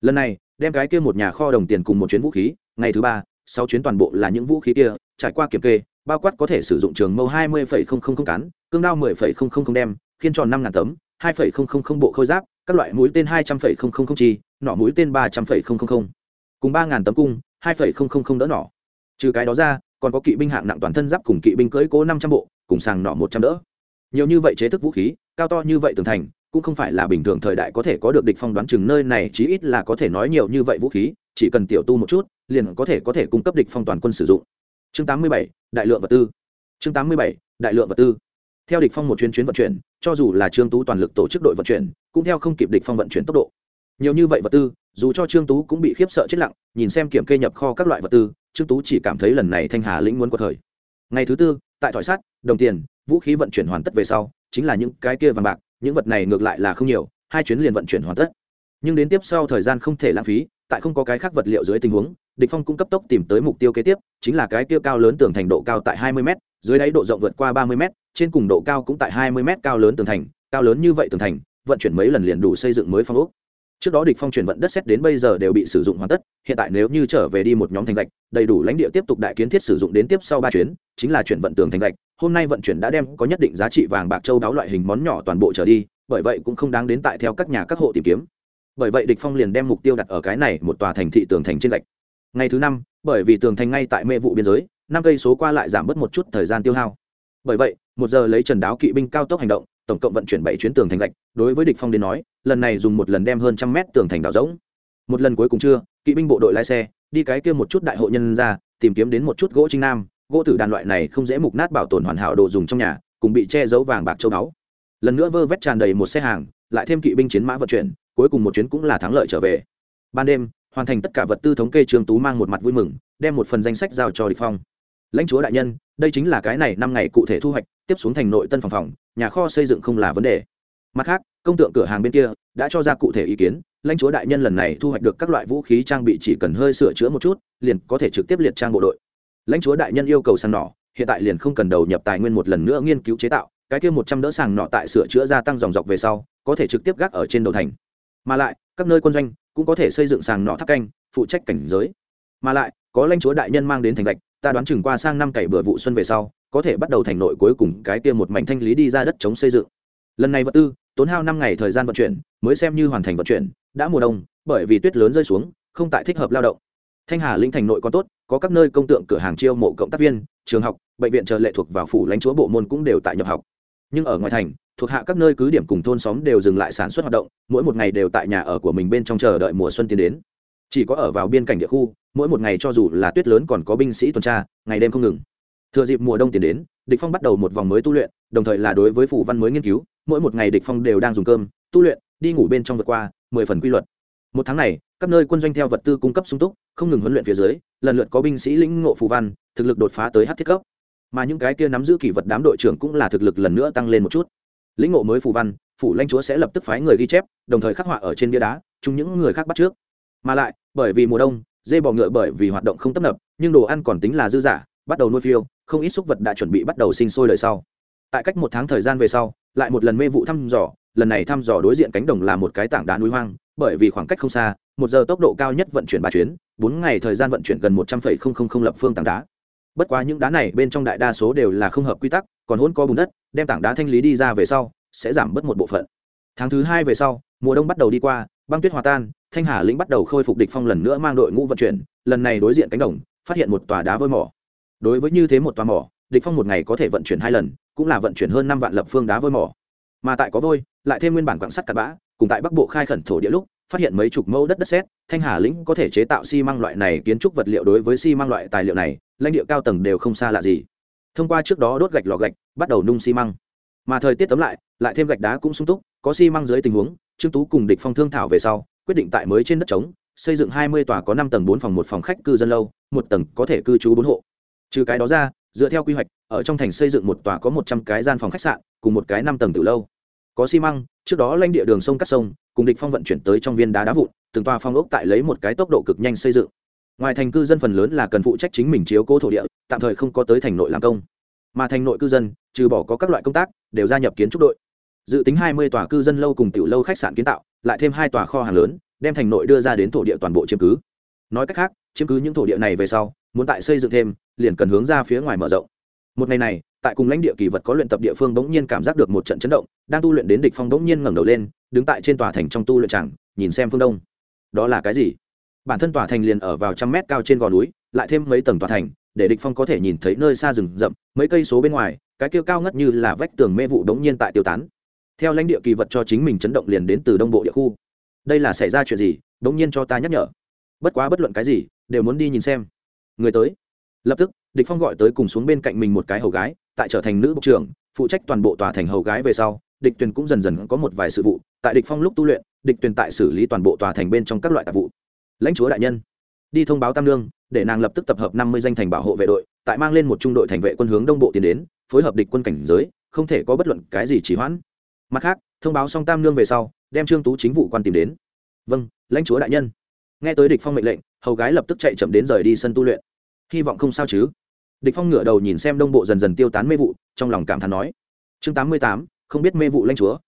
lần này đem cái kia một nhà kho đồng tiền cùng một chuyến vũ khí ngày thứ ba sáu chuyến toàn bộ là những vũ khí kia trải qua kiểm kê bao quát có thể sử dụng trường mâu hai mươi phẩy không không không cán cương đao mười phẩy không không không đem khiên tròn năm ngàn tấm hai phẩy không không không bộ khôi giáp các loại mũi tên hai trăm phẩy không không không chi nỏ mũi tên ba trăm phẩy không không không cùng ba ngàn tấm cung hai phẩy không không không đỡ nỏ trừ cái đó ra còn có kỵ binh hạng nặng toàn thân giáp cùng kỵ binh cưỡi cố năm trăm bộ cùng sàng nỏ một trăm đỡ nhiều như vậy chế thức vũ khí cao to như vậy tường thành cũng không phải là bình thường thời đại có thể có được địch phong đoán chừng nơi này chí ít là có thể nói nhiều như vậy vũ khí chỉ cần tiểu tu một chút liền có thể có thể cung cấp địch phong toàn quân sử dụng. Chương 87, đại lượng vật tư. Chương 87, đại lượng vật tư. Theo địch phong một chuyến chuyến vận chuyển cho dù là trương tú toàn lực tổ chức đội vận chuyển cũng theo không kịp địch phong vận chuyển tốc độ. Nhiều như vậy vật tư dù cho trương tú cũng bị khiếp sợ chết lặng nhìn xem kiểm kê nhập kho các loại vật tư trương tú chỉ cảm thấy lần này thanh hà lĩnh muốn qua thời ngày thứ tư tại thỏi sắt đồng tiền vũ khí vận chuyển hoàn tất về sau chính là những cái kia vàng bạc, những vật này ngược lại là không nhiều, hai chuyến liền vận chuyển hoàn tất. Nhưng đến tiếp sau thời gian không thể lãng phí, tại không có cái khác vật liệu dưới tình huống, địch phong cũng cấp tốc tìm tới mục tiêu kế tiếp, chính là cái kia cao lớn tường thành độ cao tại 20 m dưới đáy độ rộng vượt qua 30 m trên cùng độ cao cũng tại 20 m cao lớn tường thành, cao lớn như vậy tường thành, vận chuyển mấy lần liền đủ xây dựng mới phong ốc trước đó địch phong chuyển vận đất xét đến bây giờ đều bị sử dụng hoàn tất, hiện tại nếu như trở về đi một nhóm thành gạch, đầy đủ lãnh địa tiếp tục đại kiến thiết sử dụng đến tiếp sau ba chuyến, chính là chuyển vận tường thành gạch. Hôm nay vận chuyển đã đem có nhất định giá trị vàng bạc châu đáo loại hình món nhỏ toàn bộ trở đi, bởi vậy cũng không đáng đến tại theo các nhà các hộ tìm kiếm. Bởi vậy địch phong liền đem mục tiêu đặt ở cái này một tòa thành thị tường thành trên gạch. Ngày thứ năm, bởi vì tường thành ngay tại mê vụ biên giới, năm cây số qua lại giảm bớt một chút thời gian tiêu hao. Bởi vậy, một giờ lấy trần đáo kỵ binh cao tốc hành động tổng cộng vận chuyển bảy chuyến tường thành gạch, đối với địch phong đến nói, lần này dùng một lần đem hơn trăm mét tường thành đảo rỗng. Một lần cuối cùng chưa, kỵ binh bộ đội lái xe, đi cái kia một chút đại hộ nhân ra, tìm kiếm đến một chút gỗ trinh nam, gỗ tử đàn loại này không dễ mục nát bảo tồn hoàn hảo đồ dùng trong nhà, cùng bị che giấu vàng bạc châu báu. Lần nữa vơ vét tràn đầy một xe hàng, lại thêm kỵ binh chiến mã vận chuyển, cuối cùng một chuyến cũng là thắng lợi trở về. Ban đêm, hoàn thành tất cả vật tư thống kê trương tú mang một mặt vui mừng, đem một phần danh sách giao cho địch phong. Lãnh chúa đại nhân đây chính là cái này năm ngày cụ thể thu hoạch, tiếp xuống thành nội tân phòng phòng, nhà kho xây dựng không là vấn đề. Mặt khác, công tượng cửa hàng bên kia đã cho ra cụ thể ý kiến, lãnh chúa đại nhân lần này thu hoạch được các loại vũ khí trang bị chỉ cần hơi sửa chữa một chút, liền có thể trực tiếp liệt trang bộ đội. Lãnh chúa đại nhân yêu cầu sàng nỏ hiện tại liền không cần đầu nhập tài nguyên một lần nữa nghiên cứu chế tạo, cái kia một trăm đỡ sàng nọ tại sửa chữa gia tăng dòng dọc về sau, có thể trực tiếp gác ở trên đầu thành. Mà lại, các nơi quân doanh cũng có thể xây dựng sàng nọ tháp canh, phụ trách cảnh giới. Mà lại, có lãnh chúa đại nhân mang đến thành gạch ta đoán chừng qua sang năm cày bừa vụ xuân về sau, có thể bắt đầu thành nội cuối cùng cái kia một mảnh thanh lý đi ra đất chống xây dựng. Lần này vật tư, tốn hao năm ngày thời gian vận chuyển, mới xem như hoàn thành vận chuyển, đã mùa đông, bởi vì tuyết lớn rơi xuống, không tại thích hợp lao động. Thanh hà linh thành nội có tốt, có các nơi công tượng cửa hàng chiêu mộ cộng tác viên, trường học, bệnh viện chờ lệ thuộc vào phủ lãnh chúa bộ môn cũng đều tại nhập học. Nhưng ở ngoài thành, thuộc hạ các nơi cứ điểm cùng thôn xóm đều dừng lại sản xuất hoạt động, mỗi một ngày đều tại nhà ở của mình bên trong chờ đợi mùa xuân tiến đến. Chỉ có ở vào biên cảnh địa khu mỗi một ngày cho dù là tuyết lớn còn có binh sĩ tuần tra, ngày đêm không ngừng. Thừa dịp mùa đông tiến đến, địch phong bắt đầu một vòng mới tu luyện, đồng thời là đối với phủ văn mới nghiên cứu, mỗi một ngày địch phong đều đang dùng cơm, tu luyện, đi ngủ bên trong vượt qua mười phần quy luật. Một tháng này, các nơi quân doanh theo vật tư cung cấp sung túc, không ngừng huấn luyện phía dưới, lần lượt có binh sĩ lĩnh ngộ phù văn, thực lực đột phá tới hát thiết cấp. Mà những cái kia nắm giữ kỷ vật đám đội trưởng cũng là thực lực lần nữa tăng lên một chút. Lĩnh ngộ mới phù văn, phủ lãnh chúa sẽ lập tức phái người ghi chép, đồng thời khắc họa ở trên bia đá chung những người khác bắt trước. Mà lại, bởi vì mùa đông dê bò ngựa bởi vì hoạt động không tấp nập, nhưng đồ ăn còn tính là dư giả, bắt đầu nuôi phiêu, không ít súc vật đã chuẩn bị bắt đầu sinh sôi đời sau. Tại cách một tháng thời gian về sau, lại một lần mê vụ thăm dò, lần này thăm dò đối diện cánh đồng là một cái tảng đá núi hoang, bởi vì khoảng cách không xa, một giờ tốc độ cao nhất vận chuyển ba chuyến, bốn ngày thời gian vận chuyển gần một trăm phẩy không không không lập phương tảng đá. Bất quá những đá này bên trong đại đa số đều là không hợp quy tắc, còn hôn có bùn đất, đem tảng đá thanh lý đi ra về sau, sẽ giảm bớt một bộ phận. Tháng thứ hai về sau, mùa đông bắt đầu đi qua, băng tuyết hòa tan thanh hà lĩnh bắt đầu khôi phục địch phong lần nữa mang đội ngũ vận chuyển, lần này đối diện cánh đồng, phát hiện một tòa đá vôi mỏ. Đối với như thế một tòa mỏ, địch phong một ngày có thể vận chuyển hai lần, cũng là vận chuyển hơn năm vạn lập phương đá vôi mỏ. Mà tại có vôi, lại thêm nguyên bản quặng sắt cặn bã, cùng tại bắc bộ khai khẩn thổ địa lúc, phát hiện mấy chục mẫu đất đất sét, thanh hà lĩnh có thể chế tạo xi măng loại này kiến trúc vật liệu đối với xi măng loại tài liệu này, lãnh địa cao tầng đều không xa lạ gì. Thông qua trước đó đốt gạch lò gạch, bắt đầu nung xi măng. Mà thời tiết tấm lại lại thêm gạch đá cũng sung túc, có xi măng dưới tình huống, trương tú cùng địch phong thương thảo về sau quyết định tại mới trên đất trống, xây dựng hai mươi tòa có năm tầng bốn phòng một phòng khách cư dân lâu, một tầng có thể cư trú bốn hộ. Trừ cái đó ra, dựa theo quy hoạch, ở trong thành xây dựng một tòa có một trăm cái gian phòng khách sạn, cùng một cái năm tầng từ lâu. Có xi măng, trước đó lãnh địa đường sông cắt sông, cùng địch phong vận chuyển tới trong viên đá đá vụn, từng tòa phong ốc tại lấy một cái tốc độ cực nhanh xây dựng. Ngoài thành cư dân phần lớn là cần phụ trách chính mình chiếu cố thổ địa, tạm thời không có tới thành nội làm công. Mà thành nội cư dân, trừ bỏ có các loại công tác, đều gia nhập kiến trúc đội. Dự tính hai mươi tòa cư dân lâu cùng tiểu lâu khách sạn kiến tạo lại thêm hai tòa kho hàng lớn, đem thành nội đưa ra đến thổ địa toàn bộ chiếm cứ. Nói cách khác, chiếm cứ những thổ địa này về sau, muốn tại xây dựng thêm, liền cần hướng ra phía ngoài mở rộng. Một ngày này, tại cùng lãnh địa kỳ vật có luyện tập địa phương bỗng nhiên cảm giác được một trận chấn động, đang tu luyện đến địch phong bỗng nhiên ngẩng đầu lên, đứng tại trên tòa thành trong tu luyện tràng nhìn xem phương đông. Đó là cái gì? Bản thân tòa thành liền ở vào trăm mét cao trên gò núi, lại thêm mấy tầng tòa thành, để địch phong có thể nhìn thấy nơi xa rừng rậm, mấy cây số bên ngoài, cái kia cao ngất như là vách tường mê vụ đống nhiên tại tiêu tán theo lãnh địa kỳ vật cho chính mình chấn động liền đến từ đông bộ địa khu. Đây là xảy ra chuyện gì? Đống nhiên cho ta nhắc nhở. Bất quá bất luận cái gì, đều muốn đi nhìn xem. Người tới. Lập tức, địch phong gọi tới cùng xuống bên cạnh mình một cái hầu gái, tại trở thành nữ bộ trưởng, phụ trách toàn bộ tòa thành hầu gái về sau, địch tuyền cũng dần dần có một vài sự vụ. Tại địch phong lúc tu luyện, địch tuyền tại xử lý toàn bộ tòa thành bên trong các loại tạp vụ. Lãnh chúa đại nhân, đi thông báo tam lương, để nàng lập tức tập hợp năm mươi danh thành bảo hộ vệ đội, tại mang lên một trung đội thành vệ quân hướng đông bộ tiến đến, phối hợp địch quân cảnh giới, không thể có bất luận cái gì trì hoãn mặt khác thông báo xong tam lương về sau đem trương tú chính vụ quan tìm đến. Vâng lãnh chúa đại nhân. Nghe tới địch phong mệnh lệnh hầu gái lập tức chạy chậm đến rời đi sân tu luyện. Hy vọng không sao chứ? Địch phong ngửa đầu nhìn xem đông bộ dần dần tiêu tán mê vụ trong lòng cảm thán nói. Chương 88, không biết mê vụ lãnh chúa.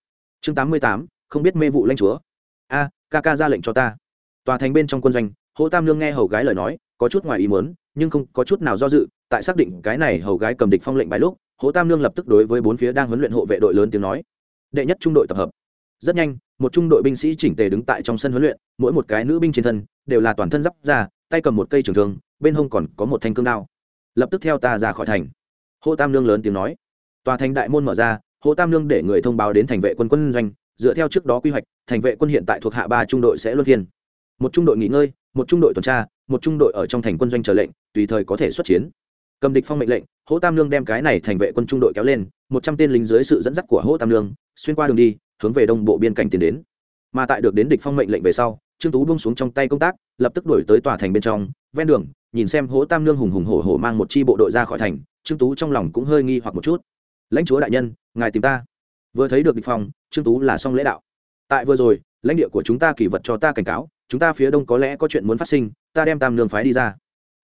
Chương 88, không biết mê vụ lãnh chúa. A ca ca ra lệnh cho ta. Tòa thành bên trong quân doanh hỗ tam lương nghe hầu gái lời nói có chút ngoài ý muốn nhưng không có chút nào do dự tại xác định cái này hầu gái cầm địch phong lệnh bài lúc hỗ tam lương lập tức đối với bốn phía đang huấn luyện hộ vệ đội lớn tiếng nói đệ nhất trung đội tập hợp. Rất nhanh, một trung đội binh sĩ chỉnh tề đứng tại trong sân huấn luyện, mỗi một cái nữ binh trên thân đều là toàn thân giáp ra, tay cầm một cây trường thương, bên hông còn có một thanh cương đao. Lập tức theo ta ra khỏi thành. Hô tam lương lớn tiếng nói. Tòa thành đại môn mở ra, hô tam lương để người thông báo đến thành vệ quân quân doanh, dựa theo trước đó quy hoạch, thành vệ quân hiện tại thuộc hạ ba trung đội sẽ luân phiên. Một trung đội nghỉ ngơi, một trung đội tuần tra, một trung đội ở trong thành quân doanh chờ lệnh, tùy thời có thể xuất chiến. Cầm địch phong mệnh lệnh hỗ tam lương đem cái này thành vệ quân trung đội kéo lên, một trăm tên lính dưới sự dẫn dắt của hỗ tam lương xuyên qua đường đi, hướng về đông bộ biên cảnh tiến đến. Mà tại được đến địch phong mệnh lệnh về sau, trương tú buông xuống trong tay công tác, lập tức đuổi tới tòa thành bên trong, ven đường, nhìn xem hỗ tam lương hùng hùng hổ hổ mang một chi bộ đội ra khỏi thành, trương tú trong lòng cũng hơi nghi hoặc một chút. Lãnh chúa đại nhân, ngài tìm ta. Vừa thấy được địch phong, trương tú là xong lễ đạo. Tại vừa rồi, lãnh địa của chúng ta kỳ vật cho ta cảnh cáo, chúng ta phía đông có lẽ có chuyện muốn phát sinh, ta đem tam lương phái đi ra.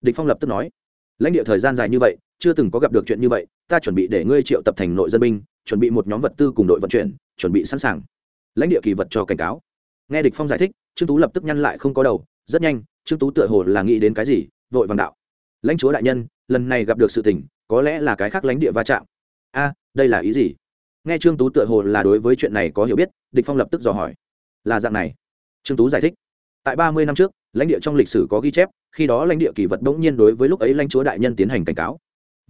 Địch phong lập tức nói. Lãnh địa thời gian dài như vậy chưa từng có gặp được chuyện như vậy, ta chuẩn bị để ngươi triệu tập thành nội dân binh, chuẩn bị một nhóm vật tư cùng đội vận chuyển, chuẩn bị sẵn sàng. Lãnh địa kỳ vật cho cảnh cáo. Nghe địch phong giải thích, trương tú lập tức nhăn lại không có đầu, rất nhanh, trương tú tựa hồ là nghĩ đến cái gì, vội vàng đạo. Lãnh chúa đại nhân, lần này gặp được sự tình, có lẽ là cái khác lãnh địa va chạm. A, đây là ý gì? Nghe trương tú tựa hồ là đối với chuyện này có hiểu biết, địch phong lập tức dò hỏi. Là dạng này. Trương tú giải thích. Tại ba mươi năm trước, lãnh địa trong lịch sử có ghi chép, khi đó lãnh địa kỳ vật bỗng nhiên đối với lúc ấy lãnh chúa đại nhân tiến hành cảnh cáo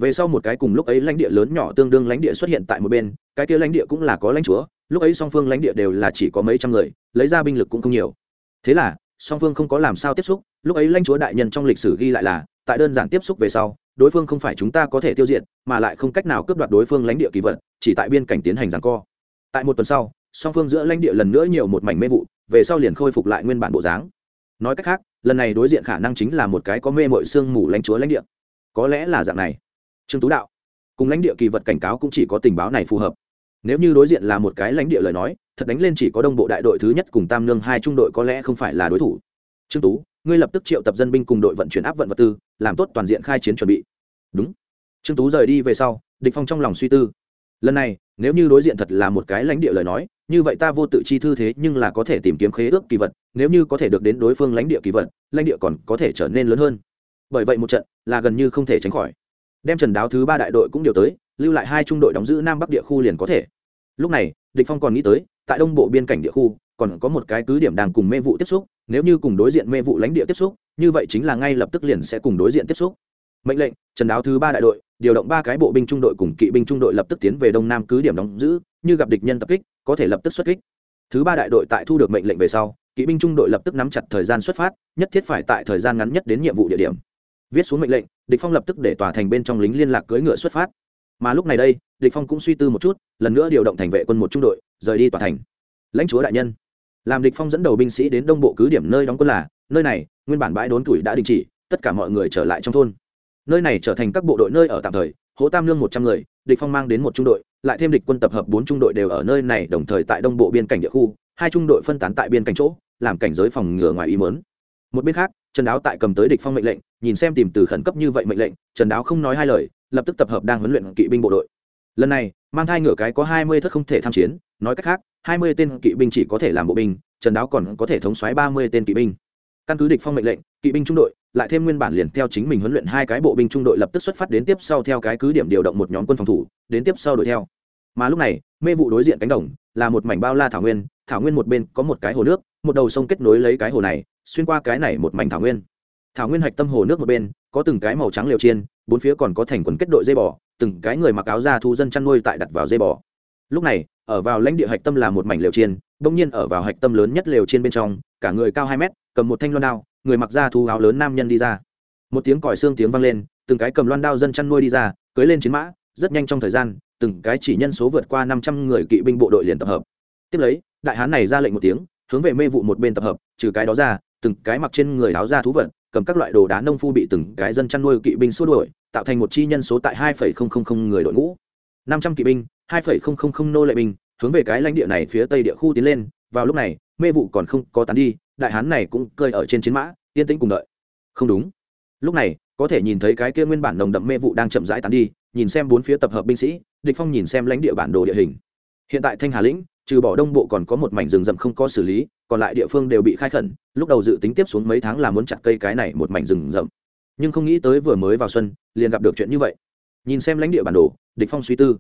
về sau một cái cùng lúc ấy lãnh địa lớn nhỏ tương đương lãnh địa xuất hiện tại một bên, cái kia lãnh địa cũng là có lãnh chúa, lúc ấy song phương lãnh địa đều là chỉ có mấy trăm người, lấy ra binh lực cũng không nhiều. Thế là, song phương không có làm sao tiếp xúc, lúc ấy lãnh chúa đại nhân trong lịch sử ghi lại là, tại đơn giản tiếp xúc về sau, đối phương không phải chúng ta có thể tiêu diệt, mà lại không cách nào cướp đoạt đối phương lãnh địa kỳ vật, chỉ tại biên cảnh tiến hành giằng co. Tại một tuần sau, song phương giữa lãnh địa lần nữa nhiều một mảnh mê vụ, về sau liền khôi phục lại nguyên bản bộ dáng. Nói cách khác, lần này đối diện khả năng chính là một cái có mê mội xương mù lãnh chúa lãnh địa. Có lẽ là dạng này trương tú đạo. Cùng lãnh địa kỳ vật cảnh cáo cũng chỉ có tình báo này phù hợp. Nếu như đối diện là một cái lãnh địa lời nói, thật đánh lên chỉ có đông bộ đại đội thứ nhất cùng tam nương hai trung đội có lẽ không phải là đối thủ. Trương tú, ngươi lập tức triệu tập dân binh cùng đội vận chuyển áp vận vật tư, làm tốt toàn diện khai chiến chuẩn bị. Đúng. Trương tú rời đi về sau, địch phong trong lòng suy tư. Lần này, nếu như đối diện thật là một cái lãnh địa lời nói, như vậy ta vô tự chi thư thế nhưng là có thể tìm kiếm khế ước kỳ vật, nếu như có thể được đến đối phương lãnh địa kỳ vật, lãnh địa còn có thể trở nên lớn hơn. Bởi vậy một trận là gần như không thể tránh khỏi đem trần đáo thứ ba đại đội cũng điều tới, lưu lại hai trung đội đóng giữ nam bắc địa khu liền có thể. Lúc này, địch phong còn nghĩ tới, tại đông bộ biên cảnh địa khu, còn có một cái cứ điểm đang cùng mê vụ tiếp xúc, nếu như cùng đối diện mê vụ lãnh địa tiếp xúc, như vậy chính là ngay lập tức liền sẽ cùng đối diện tiếp xúc. Mệnh lệnh, trần đáo thứ ba đại đội, điều động ba cái bộ binh trung đội cùng kỵ binh trung đội lập tức tiến về đông nam cứ điểm đóng giữ, như gặp địch nhân tập kích, có thể lập tức xuất kích. Thứ ba đại đội tại thu được mệnh lệnh về sau, kỵ binh trung đội lập tức nắm chặt thời gian xuất phát, nhất thiết phải tại thời gian ngắn nhất đến nhiệm vụ địa điểm viết xuống mệnh lệnh, địch phong lập tức để tòa thành bên trong lính liên lạc cưỡi ngựa xuất phát. Mà lúc này đây, địch phong cũng suy tư một chút, lần nữa điều động thành vệ quân một trung đội, rời đi tòa thành. Lãnh chúa đại nhân, làm địch phong dẫn đầu binh sĩ đến đông bộ cứ điểm nơi đóng quân là, nơi này, nguyên bản bãi đốn tuổi đã đình chỉ, tất cả mọi người trở lại trong thôn. Nơi này trở thành các bộ đội nơi ở tạm thời hỗ tam lương một trăm người, địch phong mang đến một trung đội, lại thêm địch quân tập hợp bốn trung đội đều ở nơi này, đồng thời tại đông bộ biên cảnh địa khu, hai trung đội phân tán tại biên cảnh chỗ, làm cảnh giới phòng ngừa ngoài ý muốn. Một bên khác trần đáo tại cầm tới địch phong mệnh lệnh, nhìn xem tìm từ khẩn cấp như vậy mệnh lệnh, trần đáo không nói hai lời, lập tức tập hợp đang huấn luyện kỵ binh bộ đội. Lần này, mang thai ngựa cái có hai mươi thất không thể tham chiến, nói cách khác, hai mươi tên kỵ binh chỉ có thể làm bộ binh, trần đáo còn có thể thống soái ba mươi tên kỵ binh. Căn cứ địch phong mệnh lệnh, kỵ binh trung đội, lại thêm nguyên bản liền theo chính mình huấn luyện hai cái bộ binh trung đội lập tức xuất phát đến tiếp sau theo cái cứ điểm điều động một nhóm quân phòng thủ, đến tiếp sau đuổi theo. Mà lúc này, mê vụ đối diện cánh đồng, là một mảnh bao la thảo nguyên thảo nguyên một bên có một cái hồ nước, một đầu sông kết nối lấy cái hồ này xuyên qua cái này một mảnh thảo nguyên. Thảo nguyên hạch tâm hồ nước một bên, có từng cái màu trắng liều chiên, bốn phía còn có thành quần kết đội dây bò, từng cái người mặc áo da thu dân chăn nuôi tại đặt vào dây bò. Lúc này, ở vào lãnh địa hạch tâm là một mảnh liều chiên, bỗng nhiên ở vào hạch tâm lớn nhất liều chiên bên trong, cả người cao hai mét, cầm một thanh loan đao, người mặc da thu áo lớn nam nhân đi ra. Một tiếng còi xương tiếng vang lên, từng cái cầm loan đao dân chăn nuôi đi ra, cưới lên chiến mã, rất nhanh trong thời gian, từng cái chỉ nhân số vượt qua năm trăm người kỵ binh bộ đội liền tập hợp. Tiếp lấy, đại hán này ra lệnh một tiếng, hướng về mê vụ một bên tập hợp, trừ cái đó ra từng cái mặc trên người áo ra thú vật, cầm các loại đồ đá nông phu bị từng cái dân chăn nuôi kỵ binh xua đuổi, tạo thành một chi nhân số tại hai người đội ngũ. Năm trăm kỵ binh, hai nô lệ binh, hướng về cái lãnh địa này phía tây địa khu tiến lên, vào lúc này, mê vụ còn không có tán đi, đại hán này cũng cơi ở trên chiến mã, yên tĩnh cùng đợi. Không đúng. Lúc này, có thể nhìn thấy cái kia nguyên bản nồng đậm mê vụ đang chậm rãi tán đi, nhìn xem bốn phía tập hợp binh sĩ, địch phong nhìn xem lãnh địa bản đồ địa hình. Hiện tại thanh hà lĩnh, trừ bỏ đông bộ còn có một mảnh rừng rậm không có xử lý, còn lại địa phương đều bị khai khẩn lúc đầu dự tính tiếp xuống mấy tháng là muốn chặt cây cái này một mảnh rừng rậm. Nhưng không nghĩ tới vừa mới vào xuân, liền gặp được chuyện như vậy. Nhìn xem lãnh địa bản đồ, địch phong suy tư.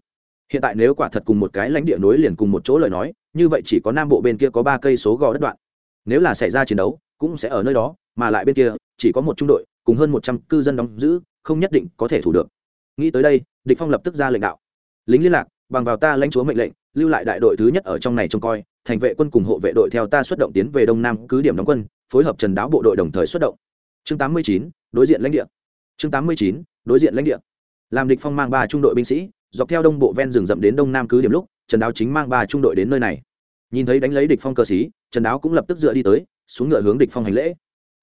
Hiện tại nếu quả thật cùng một cái lãnh địa nối liền cùng một chỗ lời nói, như vậy chỉ có nam bộ bên kia có ba cây số gò đất đoạn. Nếu là xảy ra chiến đấu, cũng sẽ ở nơi đó, mà lại bên kia, chỉ có một trung đội, cùng hơn một trăm cư dân đóng giữ, không nhất định có thể thủ được. Nghĩ tới đây, địch phong lập tức ra lệnh đạo. Lính liên lạc, bằng vào ta lãnh chúa mệnh lệnh, lưu lại đại đội thứ nhất ở trong này trông coi thành vệ quân cùng hộ vệ đội theo ta xuất động tiến về đông nam cứ điểm đóng quân phối hợp trần đáo bộ đội đồng thời xuất động. Chương 89, đối diện lãnh địa. Chương 89, đối diện lãnh địa. Làm địch phong mang ba trung đội binh sĩ dọc theo đông bộ ven rừng rậm đến đông nam cứ điểm lúc trần đáo chính mang ba trung đội đến nơi này. Nhìn thấy đánh lấy địch phong cờ sĩ trần đáo cũng lập tức dựa đi tới xuống ngựa hướng địch phong hành lễ.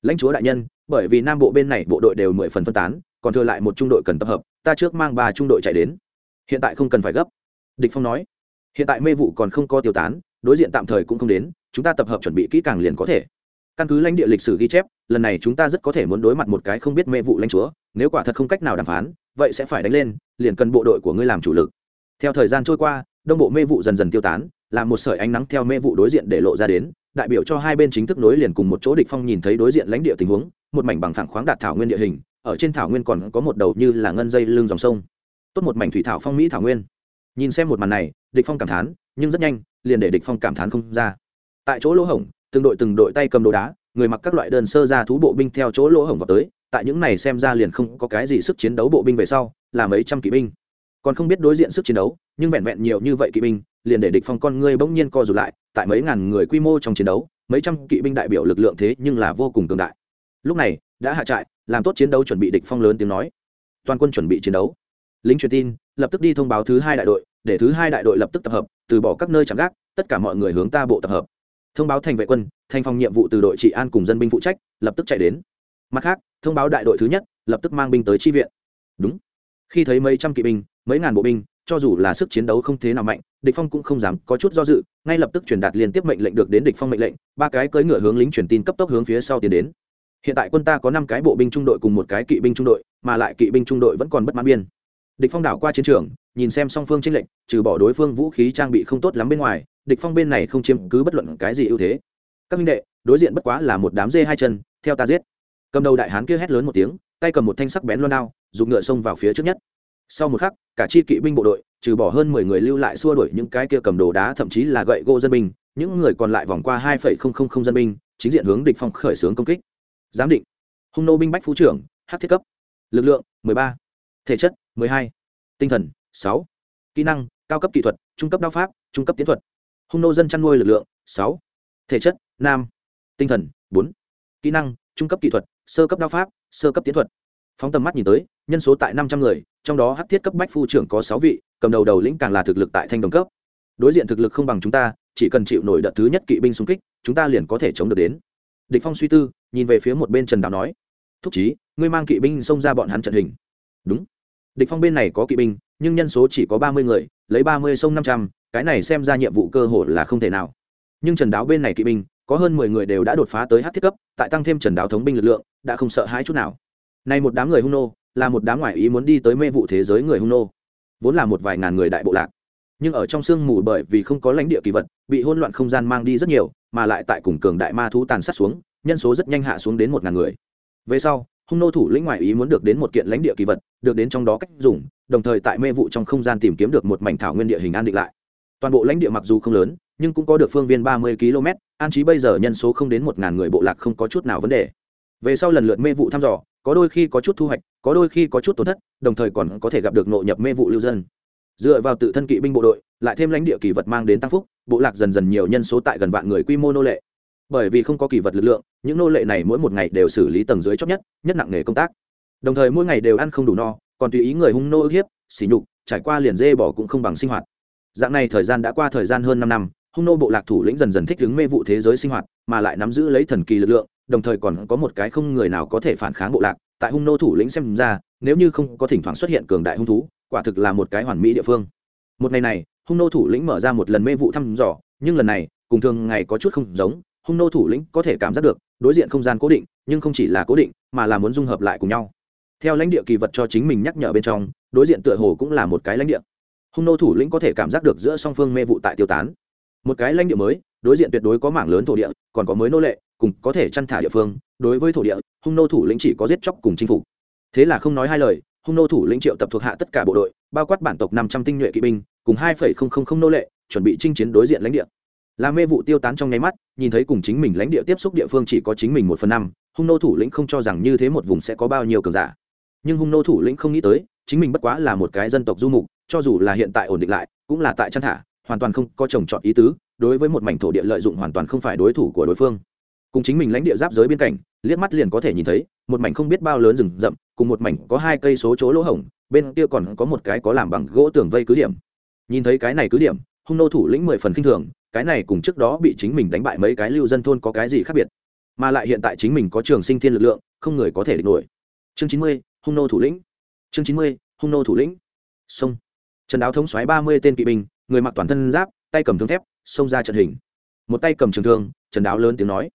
Lãnh chúa đại nhân bởi vì nam bộ bên này bộ đội đều mười phần phân tán còn thừa lại một trung đội cần tập hợp ta trước mang ba trung đội chạy đến. Hiện tại không cần phải gấp. Địch phong nói. Hiện tại mê vụ còn không có tiêu tán đối diện tạm thời cũng không đến, chúng ta tập hợp chuẩn bị kỹ càng liền có thể. Căn cứ lãnh địa lịch sử ghi chép, lần này chúng ta rất có thể muốn đối mặt một cái không biết mê vụ lãnh chúa, nếu quả thật không cách nào đàm phán, vậy sẽ phải đánh lên, liền cần bộ đội của ngươi làm chủ lực. Theo thời gian trôi qua, đông bộ mê vụ dần dần tiêu tán làm một sợi ánh nắng theo mê vụ đối diện để lộ ra đến, đại biểu cho hai bên chính thức nối liền cùng một chỗ địch phong nhìn thấy đối diện lãnh địa tình huống, một mảnh bằng phẳng khoáng đạt thảo nguyên địa hình, ở trên thảo nguyên còn có một đầu như là ngân dây lưng dòng sông. Tốt một mảnh thủy thảo phong mỹ thảo nguyên nhìn xem một màn này, địch phong cảm thán, nhưng rất nhanh, liền để địch phong cảm thán không ra. Tại chỗ lỗ hổng, từng đội từng đội tay cầm đồ đá, người mặc các loại đơn sơ ra thú bộ binh theo chỗ lỗ hổng vào tới, tại những này xem ra liền không có cái gì sức chiến đấu bộ binh về sau, là mấy trăm kỵ binh. Còn không biết đối diện sức chiến đấu, nhưng vẹn vẹn nhiều như vậy kỵ binh, liền để địch phong con ngươi bỗng nhiên co rụt lại, tại mấy ngàn người quy mô trong chiến đấu, mấy trăm kỵ binh đại biểu lực lượng thế nhưng là vô cùng cường đại. Lúc này, đã hạ trại, làm tốt chiến đấu chuẩn bị địch phong lớn tiếng nói. Toàn quân chuẩn bị chiến đấu. Lính truyền tin, lập tức đi thông báo thứ hai đại đội để thứ hai đại đội lập tức tập hợp, từ bỏ các nơi chẳng gác, tất cả mọi người hướng ta bộ tập hợp. Thông báo thành vệ quân, thành phòng nhiệm vụ từ đội trị an cùng dân binh phụ trách, lập tức chạy đến. Mặt khác, thông báo đại đội thứ nhất, lập tức mang binh tới chi viện. Đúng. Khi thấy mấy trăm kỵ binh, mấy ngàn bộ binh, cho dù là sức chiến đấu không thế nào mạnh, địch phong cũng không dám có chút do dự, ngay lập tức truyền đạt liên tiếp mệnh lệnh được đến địch phong mệnh lệnh, ba cái cưỡi ngựa hướng lính truyền tin cấp tốc hướng phía sau tiến đến. Hiện tại quân ta có năm cái bộ binh trung đội cùng một cái kỵ binh trung đội, mà lại kỵ binh trung đội vẫn còn bất mãn biên địch phong đảo qua chiến trường, nhìn xem song phương trên lệnh trừ bỏ đối phương vũ khí trang bị không tốt lắm bên ngoài, địch phong bên này không chiếm cứ bất luận cái gì ưu thế. Các minh đệ, đối diện bất quá là một đám dê hai chân, theo ta giết. Cầm đầu đại hán kia hét lớn một tiếng, tay cầm một thanh sắc bén loan đao, dùng ngựa xông vào phía trước nhất. Sau một khắc, cả chi kỵ binh bộ đội, trừ bỏ hơn mười người lưu lại xua đuổi những cái kia cầm đồ đá, thậm chí là gậy gỗ dân binh, những người còn lại vòng qua hai phẩy không không không dân binh, chính diện hướng địch phong khởi xướng công kích. Giám định. Hung nô binh bách phú trưởng, hát thiết cấp. Lực lượng, mười ba thể chất, mười hai, tinh thần, sáu, kỹ năng, cao cấp kỹ thuật, trung cấp đao pháp, trung cấp tiến thuật. Hung nô dân chăn nuôi lực lượng, sáu, thể chất, nam, tinh thần, bốn, kỹ năng, trung cấp kỹ thuật, sơ cấp đao pháp, sơ cấp tiến thuật. Phóng tầm mắt nhìn tới, nhân số tại năm trăm người, trong đó hắc thiết cấp bách phu trưởng có sáu vị, cầm đầu đầu lĩnh càng là thực lực tại thanh đồng cấp. Đối diện thực lực không bằng chúng ta, chỉ cần chịu nổi đợt thứ nhất kỵ binh xung kích, chúng ta liền có thể chống được đến. Địch phong suy tư, nhìn về phía một bên trần đào nói, thúc chí, ngươi mang kỵ binh xông ra bọn hắn trận hình. Đúng địch phong bên này có kỵ binh, nhưng nhân số chỉ có ba mươi người, lấy ba mươi sông năm trăm, cái này xem ra nhiệm vụ cơ hội là không thể nào. Nhưng trần đáo bên này kỵ binh, có hơn mười người đều đã đột phá tới hát thiết cấp, tại tăng thêm trần đáo thống binh lực lượng, đã không sợ hãi chút nào. Nay một đám người hung nô, là một đám ngoại ý muốn đi tới mê vụ thế giới người hung nô. Vốn là một vài ngàn người đại bộ lạc. Nhưng ở trong sương mù bởi vì không có lãnh địa kỳ vật, bị hỗn loạn không gian mang đi rất nhiều, mà lại tại cùng cường đại ma thú tàn sát xuống, nhân số rất nhanh hạ xuống đến một ngàn người. Về sau hung nô thủ lĩnh ngoại ý muốn được đến một kiện lãnh địa kỳ vật, được đến trong đó cách dùng, đồng thời tại mê vụ trong không gian tìm kiếm được một mảnh thảo nguyên địa hình an định lại. Toàn bộ lãnh địa mặc dù không lớn, nhưng cũng có được phương viên ba mươi km, an trí bây giờ nhân số không đến một ngàn người bộ lạc không có chút nào vấn đề. Về sau lần lượt mê vụ thăm dò, có đôi khi có chút thu hoạch, có đôi khi có chút tổn thất, đồng thời còn có thể gặp được nội nhập mê vụ lưu dân. Dựa vào tự thân kỵ binh bộ đội, lại thêm lãnh địa kỳ vật mang đến tăng phúc, bộ lạc dần dần nhiều nhân số tại gần vạn người quy mô nô lệ bởi vì không có kỳ vật lực lượng, những nô lệ này mỗi một ngày đều xử lý tầng dưới chót nhất nhất nặng nghề công tác. Đồng thời mỗi ngày đều ăn không đủ no, còn tùy ý người hung nô ức hiếp xỉ nhục, trải qua liền dê bỏ cũng không bằng sinh hoạt. Dạng này thời gian đã qua thời gian hơn năm năm, hung nô bộ lạc thủ lĩnh dần dần thích ứng mê vụ thế giới sinh hoạt, mà lại nắm giữ lấy thần kỳ lực lượng, đồng thời còn có một cái không người nào có thể phản kháng bộ lạc. Tại hung nô thủ lĩnh xem ra, nếu như không có thỉnh thoảng xuất hiện cường đại hung thú, quả thực là một cái hoàn mỹ địa phương. Một ngày này, hung nô thủ lĩnh mở ra một lần mê vụ thăm dò, nhưng lần này, cùng thường ngày có chút không giống hung nô thủ lĩnh có thể cảm giác được, đối diện không gian cố định, nhưng không chỉ là cố định, mà là muốn dung hợp lại cùng nhau. Theo lãnh địa kỳ vật cho chính mình nhắc nhở bên trong, đối diện tựa hồ cũng là một cái lãnh địa. Hung nô thủ lĩnh có thể cảm giác được giữa song phương mê vụ tại tiêu tán. Một cái lãnh địa mới, đối diện tuyệt đối có mảng lớn thổ địa, còn có mới nô lệ, cùng có thể chăn thả địa phương. Đối với thổ địa, hung nô thủ lĩnh chỉ có giết chóc cùng chinh phục. Thế là không nói hai lời, hung nô thủ lĩnh triệu tập thuộc hạ tất cả bộ đội, bao quát bản tộc năm trăm tinh nhuệ kỵ binh, cùng hai phẩy không không không nô lệ, chuẩn bị chinh chiến đối diện lãnh địa là mê vụ tiêu tán trong nháy mắt, nhìn thấy cùng chính mình lãnh địa tiếp xúc địa phương chỉ có chính mình một phần năm, hung nô thủ lĩnh không cho rằng như thế một vùng sẽ có bao nhiêu cường giả. Nhưng hung nô thủ lĩnh không nghĩ tới, chính mình bất quá là một cái dân tộc du mục, cho dù là hiện tại ổn định lại, cũng là tại chăn thả, hoàn toàn không có trồng trọt ý tứ, đối với một mảnh thổ địa lợi dụng hoàn toàn không phải đối thủ của đối phương. Cùng chính mình lãnh địa giáp giới biên cảnh, liếc mắt liền có thể nhìn thấy, một mảnh không biết bao lớn rừng rậm, cùng một mảnh có hai cây số chỗ lỗ hổng, bên kia còn có một cái có làm bằng gỗ tường vây cứ điểm. Nhìn thấy cái này cứ điểm, hung nô thủ lĩnh mười phần k i n h thường cái này cùng trước đó bị chính mình đánh bại mấy cái lưu dân thôn có cái gì khác biệt? Mà lại hiện tại chính mình có trường sinh thiên lực lượng, không người có thể địch nổi. Chương chín mươi, hung nô thủ lĩnh. Chương chín mươi, hung nô thủ lĩnh. Sông trần đáo thống xoáy ba mươi tên kỵ binh, người mặc toàn thân giáp, tay cầm thương thép, xông ra trận hình. Một tay cầm trường thương, trần đáo lớn tiếng nói.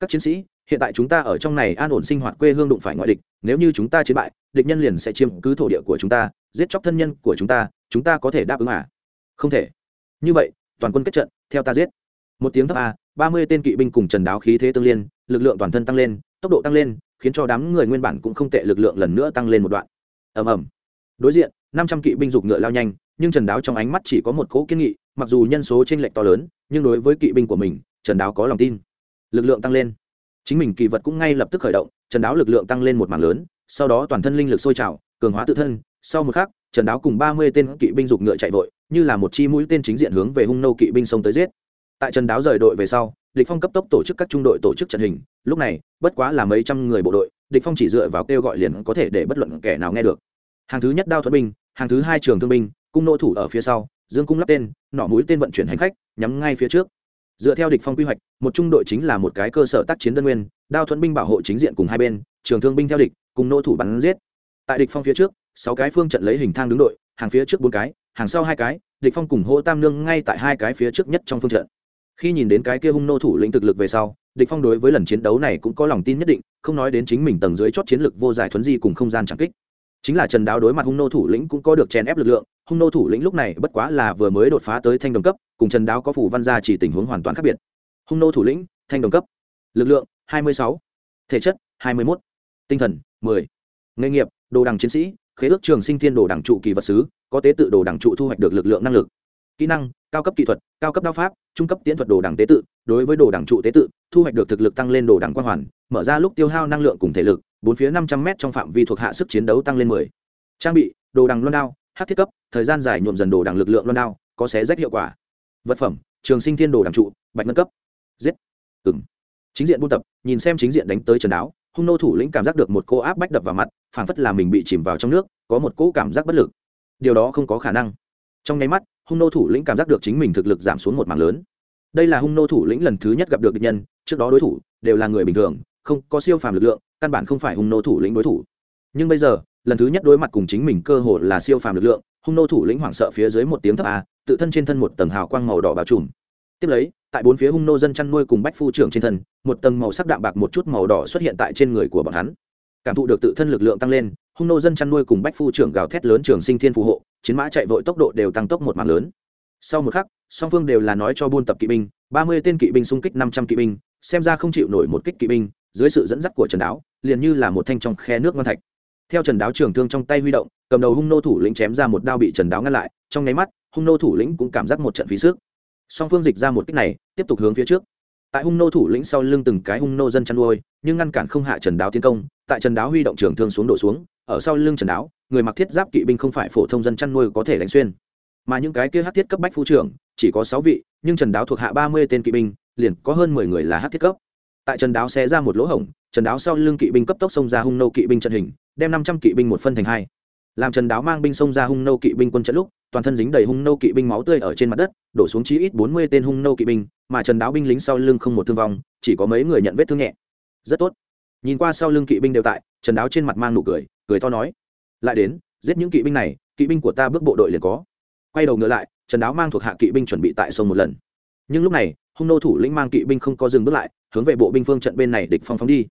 Các chiến sĩ, hiện tại chúng ta ở trong này an ổn sinh hoạt quê hương đụng phải ngoại địch, nếu như chúng ta chiến bại, địch nhân liền sẽ chiếm cứ thổ địa của chúng ta, giết chóc thân nhân của chúng ta chúng ta có thể đáp ứng à? Không thể. Như vậy toàn quân kết trận, theo ta giết. Một tiếng thấp a, ba mươi tên kỵ binh cùng trần đáo khí thế tương liên, lực lượng toàn thân tăng lên, tốc độ tăng lên, khiến cho đám người nguyên bản cũng không tệ lực lượng lần nữa tăng lên một đoạn. Ầm ầm. Đối diện, năm trăm kỵ binh giục ngựa lao nhanh, nhưng trần đáo trong ánh mắt chỉ có một cỗ kiên nghị, mặc dù nhân số t r ê n lệch to lớn, nhưng đối với kỵ binh của mình, trần đáo có lòng tin. Lực lượng tăng lên. Chính mình kỳ vật cũng ngay lập tức khởi động, trần đáo lực lượng tăng lên một mảng lớn, sau đó toàn thân linh lực sôi trào, cường hóa tự thân, sau một khắc trần đáo cùng ba mươi tên kỵ binh giục ngựa chạy vội, như là một chi mũi tên chính diện hướng về hung nô kỵ binh sông tới giết. Tại trần đáo rời đội về sau địch phong cấp tốc tổ chức các trung đội tổ chức trận hình. Lúc này, bất quá là mấy trăm người bộ đội địch phong chỉ dựa vào kêu gọi liền có thể để bất luận kẻ nào nghe được. Hàng thứ nhất đao thuật binh, hàng thứ hai trường thương binh, cung nô thủ ở phía sau, dương cung lắp tên nỏ mũi tên vận chuyển hành khách, nhắm ngay phía trước. Dựa theo địch phong quy hoạch, một trung đội chính là một cái cơ sở tác chiến đơn nguyên, đao thuẫn binh bảo hộ chính diện cùng hai bên, trường thương binh theo địch, cùng nô thủ bắn giết tại địch phong phía trước, sáu cái phương trận lấy hình thang đứng đội, hàng phía trước bốn cái, hàng sau hai cái, địch phong cùng hô tam nương ngay tại hai cái phía trước nhất trong phương trận khi nhìn đến cái kia hung nô thủ lĩnh thực lực về sau, địch phong đối với lần chiến đấu này cũng có lòng tin nhất định, không nói đến chính mình tầng dưới chót chiến lực vô giải thuấn di cùng không gian chẳng kích chính là trần đáo đối mặt hung nô thủ lĩnh cũng có được chèn ép lực lượng, hung nô thủ lĩnh lúc này bất quá là vừa mới đột phá tới thanh đồng cấp, cùng trần đáo có phủ văn gia chỉ tình huống hoàn toàn khác biệt hung nô thủ lĩnh, thanh đồng cấp lực lượng 26. thể chất 21. tinh thần 10. nghề nghiệp đồ đằng chiến sĩ, khế ước trường sinh thiên đồ đẳng trụ kỳ vật sứ, có tế tự đồ đẳng trụ thu hoạch được lực lượng năng lực. Kỹ năng, cao cấp kỹ thuật, cao cấp đao pháp, trung cấp tiến thuật đồ đẳng tế tự, đối với đồ đẳng trụ tế tự, thu hoạch được thực lực tăng lên đồ đẳng quang hoàn, mở ra lúc tiêu hao năng lượng cùng thể lực, bốn phía năm trăm m trong phạm vi thuộc hạ sức chiến đấu tăng lên mười. Trang bị, đồ đằng loan đao, hát thiết cấp, thời gian dài nhuộm dần đồ đẳng lực lượng loan đao, có xé rách hiệu quả. Vật phẩm, trường sinh thiên đồ đẳng trụ, bạch ngân cấp. Giết. Ừng chính diện buôn tập, nhìn xem chính diện đánh tới trần đáo hung nô thủ lĩnh cảm giác được một cô áp bách đập vào mặt, phảng phất là mình bị chìm vào trong nước, có một cỗ cảm giác bất lực. Điều đó không có khả năng. Trong nháy mắt, hung nô thủ lĩnh cảm giác được chính mình thực lực giảm xuống một mảng lớn. Đây là hung nô thủ lĩnh lần thứ nhất gặp được địch nhân, trước đó đối thủ đều là người bình thường, không có siêu phàm lực lượng, căn bản không phải hung nô thủ lĩnh đối thủ. Nhưng bây giờ, lần thứ nhất đối mặt cùng chính mình cơ hồ là siêu phàm lực lượng, hung nô thủ lĩnh hoảng sợ phía dưới một tiếng thấp a, tự thân trên thân một tầng hào quang màu đỏ bao trùm tiếp lấy, tại bốn phía hung nô dân chăn nuôi cùng bách phu trưởng trên thân, một tầng màu sắc đạm bạc một chút màu đỏ xuất hiện tại trên người của bọn hắn. Cảm thụ được tự thân lực lượng tăng lên, hung nô dân chăn nuôi cùng bách phu trưởng gào thét lớn trường sinh thiên phù hộ, chiến mã chạy vội tốc độ đều tăng tốc một mạng lớn. Sau một khắc, song phương đều là nói cho buôn tập kỵ binh, ba mươi tên kỵ binh xung kích năm trăm kỵ binh, xem ra không chịu nổi một kích kỵ binh, dưới sự dẫn dắt của trần đáo, liền như là một thanh trong khe nước ngon thạch. Theo trần đáo trường thương trong tay huy động, cầm đầu hung nô thủ lĩnh chém ra một đao bị trần đáo ngăn lại, trong nháy mắt, hung nô thủ lĩnh cũng cảm giác một trận phí sức song phương dịch ra một cách này, tiếp tục hướng phía trước. Tại hung nô thủ lĩnh sau lưng từng cái hung nô dân chăn nuôi, nhưng ngăn cản không hạ trần đáo tiến công, tại trần đáo huy động trường thương xuống đổ xuống, ở sau lưng trần đáo, người mặc thiết giáp kỵ binh không phải phổ thông dân chăn nuôi có thể đánh xuyên. Mà những cái kia hát thiết cấp bách phu trưởng, chỉ có sáu vị, nhưng trần đáo thuộc hạ ba mươi tên kỵ binh, liền có hơn mười người là hát thiết cấp. Tại trần đáo xé ra một lỗ hổng, trần đáo sau lưng kỵ binh cấp tốc xông ra hung nô kỵ binh trận hình, đem năm trăm kỵ binh một phân thành hai. Làm trần đáo mang binh xông ra hung nô kỵ binh quân trận lúc toàn thân dính đầy hung nô kỵ binh máu tươi ở trên mặt đất, đổ xuống chí ít bốn mươi tên hung nô kỵ binh, mà trần đáo binh lính sau lưng không một thương vong, chỉ có mấy người nhận vết thương nhẹ. Rất tốt. Nhìn qua sau lưng kỵ binh đều tại, trần đáo trên mặt mang nụ cười cười to nói, lại đến, giết những kỵ binh này, kỵ binh của ta bước bộ đội liền có. Quay đầu ngựa lại, trần đáo mang thuộc hạ kỵ binh chuẩn bị tại sông một lần. Nhưng lúc này, hung nô thủ lĩnh mang kỵ binh không có dừng bước lại, hướng về bộ binh phương trận bên này địch phong phóng đi.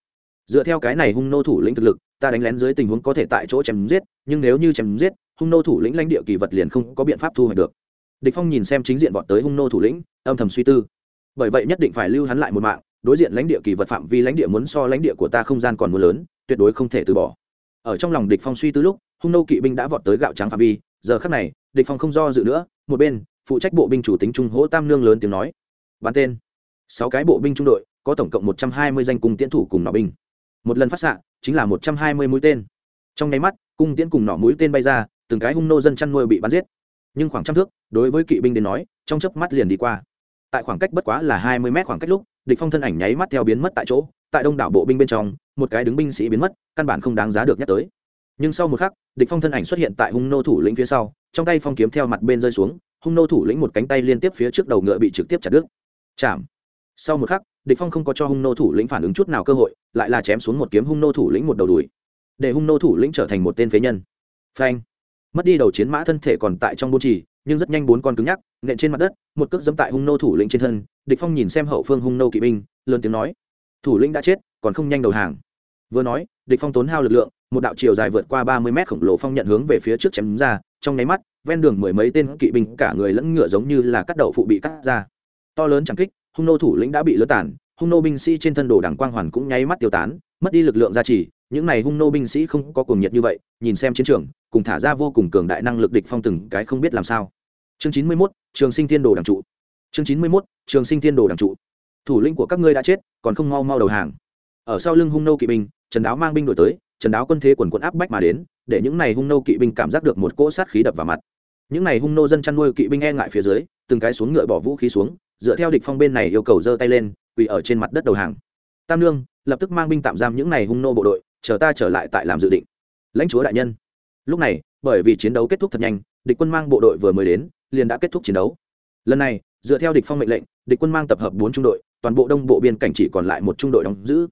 Dựa theo cái này hung nô thủ lĩnh thực lực, ta đánh lén dưới tình huống có thể tại chỗ chém giết, nhưng nếu như chém giết hung nô thủ lĩnh lãnh địa kỳ vật liền không có biện pháp thu hoạch được. Địch phong nhìn xem chính diện vọt tới hung nô thủ lĩnh, âm thầm suy tư. Bởi vậy nhất định phải lưu hắn lại một mạng, đối diện lãnh địa kỳ vật phạm vi lãnh địa muốn so lãnh địa của ta không gian còn muốn lớn, tuyệt đối không thể từ bỏ. Ở trong lòng địch phong suy tư lúc, hung nô kỵ binh đã vọt tới gạo trắng phạm vi, giờ khắc này, địch phong không do dự nữa, một bên, phụ trách bộ binh chủ tính trung hỗ tam nương lớn tiếng nói, bắn tên. Sáu cái bộ binh trung đội, có tổng cộng một trăm hai mươi danh cung tiễn thủ cùng nỏ binh. Một lần phát xạ, chính là một trăm hai mươi mũi tên. Trong nháy mắt, cung tiễn cùng nỏ mũi tên bay ra từng cái hung nô dân chăn nuôi bị bắn giết. Nhưng khoảng trăm thước, đối với kỵ binh đến nói, trong chớp mắt liền đi qua. Tại khoảng cách bất quá là hai mươi mét khoảng cách lúc, địch phong thân ảnh nháy mắt theo biến mất tại chỗ, tại đông đảo bộ binh bên trong, một cái đứng binh sĩ biến mất, căn bản không đáng giá được nhắc tới. Nhưng sau một khắc, địch phong thân ảnh xuất hiện tại hung nô thủ lĩnh phía sau, trong tay phong kiếm theo mặt bên rơi xuống, hung nô thủ lĩnh một cánh tay liên tiếp phía trước đầu ngựa bị trực tiếp chặt đứt. Chạm. Sau một khắc, địch phong không có cho hung nô thủ lĩnh phản ứng chút nào cơ hội, lại là chém xuống một kiếm hung nô thủ lĩnh một đầu đuổi để hung nô thủ lĩnh trở thành một tên phế nhân. Phanh mất đi đầu chiến mã thân thể còn tại trong bôn trì, nhưng rất nhanh bốn con cứng nhắc, nện trên mặt đất, một cước dẫm tại hung nô thủ lĩnh trên thân, địch phong nhìn xem hậu phương hung nô kỵ binh, lớn tiếng nói, thủ lĩnh đã chết, còn không nhanh đầu hàng. Vừa nói, địch phong tốn hao lực lượng, một đạo chiều dài vượt qua ba mươi mét khổng lồ phong nhận hướng về phía trước chém ra, trong nháy mắt, ven đường mười mấy tên kỵ binh cả người lẫn ngựa giống như là cắt đậu phụ bị cắt ra. To lớn chẳng kích, hung nô thủ lĩnh đã bị lỡ tàn, hung nô binh sĩ trên thân đồ đảng quang hoàn cũng nháy mắt tiêu tán, mất đi lực lượng gia trì những này hung nô binh sĩ không có cuồng nhiệt như vậy nhìn xem chiến trường cùng thả ra vô cùng cường đại năng lực địch phong từng cái không biết làm sao. Chương chín mươi 91, trường sinh thiên đồ đảng trụ. Chương chín mươi 91, trường sinh thiên đồ đảng trụ. Thủ lĩnh của các ngươi đã chết còn không mau mau đầu hàng. Ở sau lưng hung nô kỵ binh trần đáo mang binh đổi tới trần đáo quân thế quần quần áp bách mà đến để những này hung nô kỵ binh cảm giác được một cỗ sát khí đập vào mặt. Những này hung nô dân chăn nuôi kỵ binh e ngại phía dưới từng cái xuống ngựa bỏ vũ khí xuống dựa theo địch phong bên này yêu cầu giơ tay lên quỳ ở trên mặt đất đầu hàng. Tam lương lập tức mang binh tạm giam những này hung nô bộ đội chờ ta trở lại tại làm dự định. Lãnh chúa đại nhân. Lúc này, bởi vì chiến đấu kết thúc thật nhanh, địch quân mang bộ đội vừa mới đến, liền đã kết thúc chiến đấu. Lần này, dựa theo địch phong mệnh lệnh, địch quân mang tập hợp bốn trung đội, toàn bộ đông bộ biên cảnh chỉ còn lại một trung đội đóng giữ.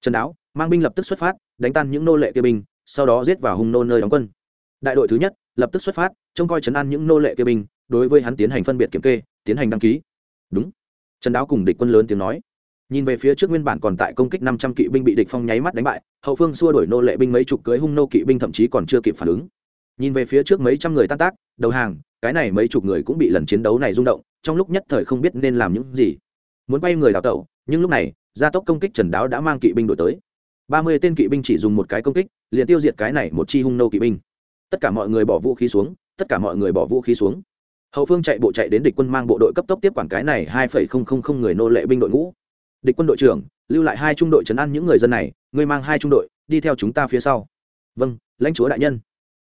Trần đáo mang binh lập tức xuất phát, đánh tan những nô lệ kia binh, sau đó giết vào hung nô nơi đóng quân. Đại đội thứ nhất, lập tức xuất phát, trông coi trấn an những nô lệ kia binh, đối với hắn tiến hành phân biệt kiểm kê, tiến hành đăng ký. Đúng. Trần đáo cùng địch quân lớn tiếng nói nhìn về phía trước nguyên bản còn tại công kích năm trăm kỵ binh bị địch phong nháy mắt đánh bại, hậu phương xua đuổi nô lệ binh mấy chục cưới hung nô kỵ binh thậm chí còn chưa kịp phản ứng. Nhìn về phía trước mấy trăm người tan tác, đầu hàng, cái này mấy chục người cũng bị lần chiến đấu này rung động, trong lúc nhất thời không biết nên làm những gì. Muốn bay người đào tẩu, nhưng lúc này, gia tốc công kích trần đáo đã mang kỵ binh đổi tới. Ba mươi tên kỵ binh chỉ dùng một cái công kích, liền tiêu diệt cái này một chi hung nô kỵ binh. Tất cả mọi người bỏ vũ khí xuống, tất cả mọi người bỏ vũ khí xuống. Hậu phương chạy bộ chạy đến địch quân mang bộ đội cấp tốc tiếp quản cái này hai phẩy không không không người nô lệ binh đội ngũ địch quân đội trưởng, lưu lại hai trung đội chấn an những người dân này, ngươi mang hai trung đội, đi theo chúng ta phía sau. Vâng lãnh chúa đại nhân.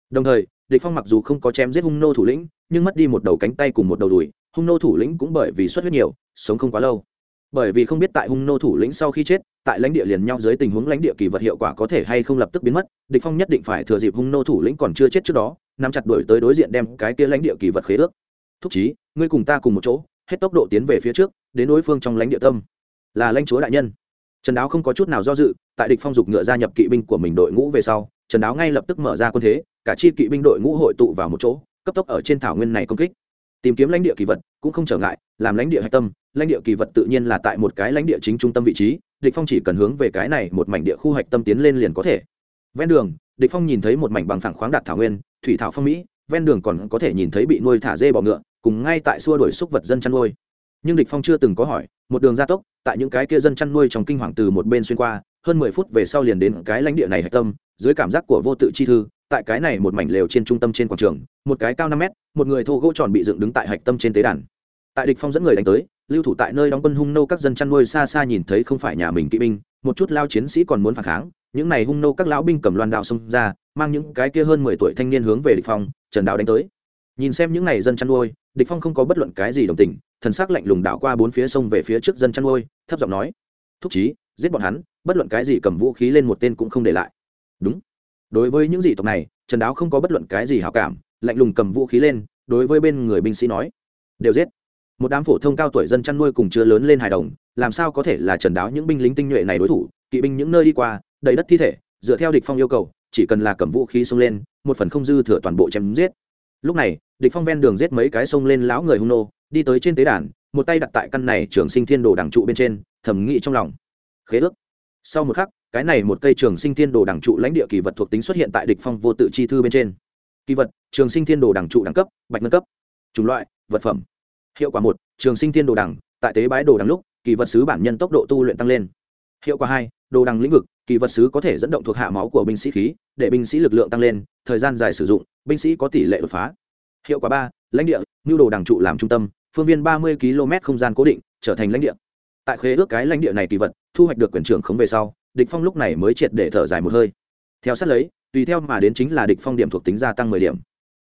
Đồng thời, địch phong mặc dù không có chém giết hung nô thủ lĩnh, nhưng mất đi một đầu cánh tay cùng một đầu đùi, hung nô thủ lĩnh cũng bởi vì xuất huyết nhiều, sống không quá lâu. Bởi vì không biết tại hung nô thủ lĩnh sau khi chết, tại lãnh địa liền nhau dưới tình huống lãnh địa kỳ vật hiệu quả có thể hay không lập tức biến mất, địch phong nhất định phải thừa dịp hung nô thủ lĩnh còn chưa chết trước đó, nắm chặt đuổi tới đối diện đem cái kia lãnh địa kỳ vật khế ước. Thúc chí, ngươi cùng ta cùng một chỗ, hết tốc độ tiến về phía trước, đến đối phương trong lãnh địa tâm là lãnh chúa đại nhân. Trần đáo không có chút nào do dự, tại địch phong dục ngựa gia nhập kỵ binh của mình đội ngũ về sau, trần đáo ngay lập tức mở ra quân thế, cả chi kỵ binh đội ngũ hội tụ vào một chỗ, cấp tốc ở trên thảo nguyên này công kích. Tìm kiếm lãnh địa kỳ vật cũng không trở ngại, làm lãnh địa hạch tâm, lãnh địa kỳ vật tự nhiên là tại một cái lãnh địa chính trung tâm vị trí, địch phong chỉ cần hướng về cái này một mảnh địa khu hạch tâm tiến lên liền có thể. Ven đường, địch phong nhìn thấy một mảnh bằng phẳng khoáng đạt thảo nguyên, thủy thảo phong mỹ, ven đường còn có thể nhìn thấy bị nuôi thả dê bò ngựa, cùng ngay tại xua đuổi xúc vật dân chăn nuôi. Nhưng địch phong chưa từng có hỏi một đường gia tốc, tại những cái kia dân chăn nuôi trong kinh hoàng từ một bên xuyên qua, hơn mười phút về sau liền đến cái lãnh địa này hạch tâm, dưới cảm giác của vô tự chi thư, tại cái này một mảnh lều trên trung tâm trên quảng trường, một cái cao năm mét, một người thô gỗ tròn bị dựng đứng tại hạch tâm trên tế đàn. Tại địch phong dẫn người đánh tới, lưu thủ tại nơi đóng quân hung nô các dân chăn nuôi xa xa nhìn thấy không phải nhà mình kỵ binh, một chút lao chiến sĩ còn muốn phản kháng, những này hung nô các lão binh cầm loan đạo xông ra, mang những cái kia hơn mười tuổi thanh niên hướng về địch phong, trần đạo đánh tới. Nhìn xem những này dân chăn nuôi, địch phong không có bất luận cái gì đồng tình thần sắc lạnh lùng đảo qua bốn phía sông về phía trước dân chăn nuôi, thấp giọng nói, thúc chí, giết bọn hắn, bất luận cái gì cầm vũ khí lên một tên cũng không để lại. Đúng. Đối với những dị tộc này, trần đáo không có bất luận cái gì hảo cảm, lạnh lùng cầm vũ khí lên, đối với bên người binh sĩ nói, đều giết. Một đám phổ thông cao tuổi dân chăn nuôi cùng chưa lớn lên hài đồng, làm sao có thể là trần đáo những binh lính tinh nhuệ này đối thủ, kỵ binh những nơi đi qua, đầy đất thi thể, dựa theo địch phong yêu cầu, chỉ cần là cầm vũ khí xông lên, một phần không dư thừa toàn bộ chém giết. Lúc này, địch phong ven đường giết mấy cái xông lên lão người hung nô đi tới trên tế đàn, một tay đặt tại căn này trường sinh thiên đồ đằng trụ bên trên, thầm nghĩ trong lòng. Khế ước. Sau một khắc, cái này một cây trường sinh thiên đồ đẳng trụ lãnh địa kỳ vật thuộc tính xuất hiện tại địch phong vô tự chi thư bên trên. Kỳ vật, trường sinh thiên đồ đẳng trụ đẳng cấp, bạch ngân cấp. Chủng loại, vật phẩm. Hiệu quả một, trường sinh thiên đồ đẳng tại tế bái đồ đẳng lúc, kỳ vật sứ bản nhân tốc độ tu luyện tăng lên. Hiệu quả hai, đồ đẳng lĩnh vực, kỳ vật sứ có thể dẫn động thuộc hạ máu của binh sĩ khí, để binh sĩ lực lượng tăng lên, thời gian dài sử dụng, binh sĩ có tỷ lệ đột phá. Hiệu quả ba, lãnh địa nhu đồ đẳng trụ làm trung tâm phương viên ba mươi km không gian cố định, trở thành lãnh địa. Tại khế ước cái lãnh địa này kỳ vật, thu hoạch được quyền trưởng khống về sau, địch phong lúc này mới triệt để thở dài một hơi. Theo sát lấy, tùy theo mà đến chính là địch phong điểm thuộc tính gia tăng mười điểm.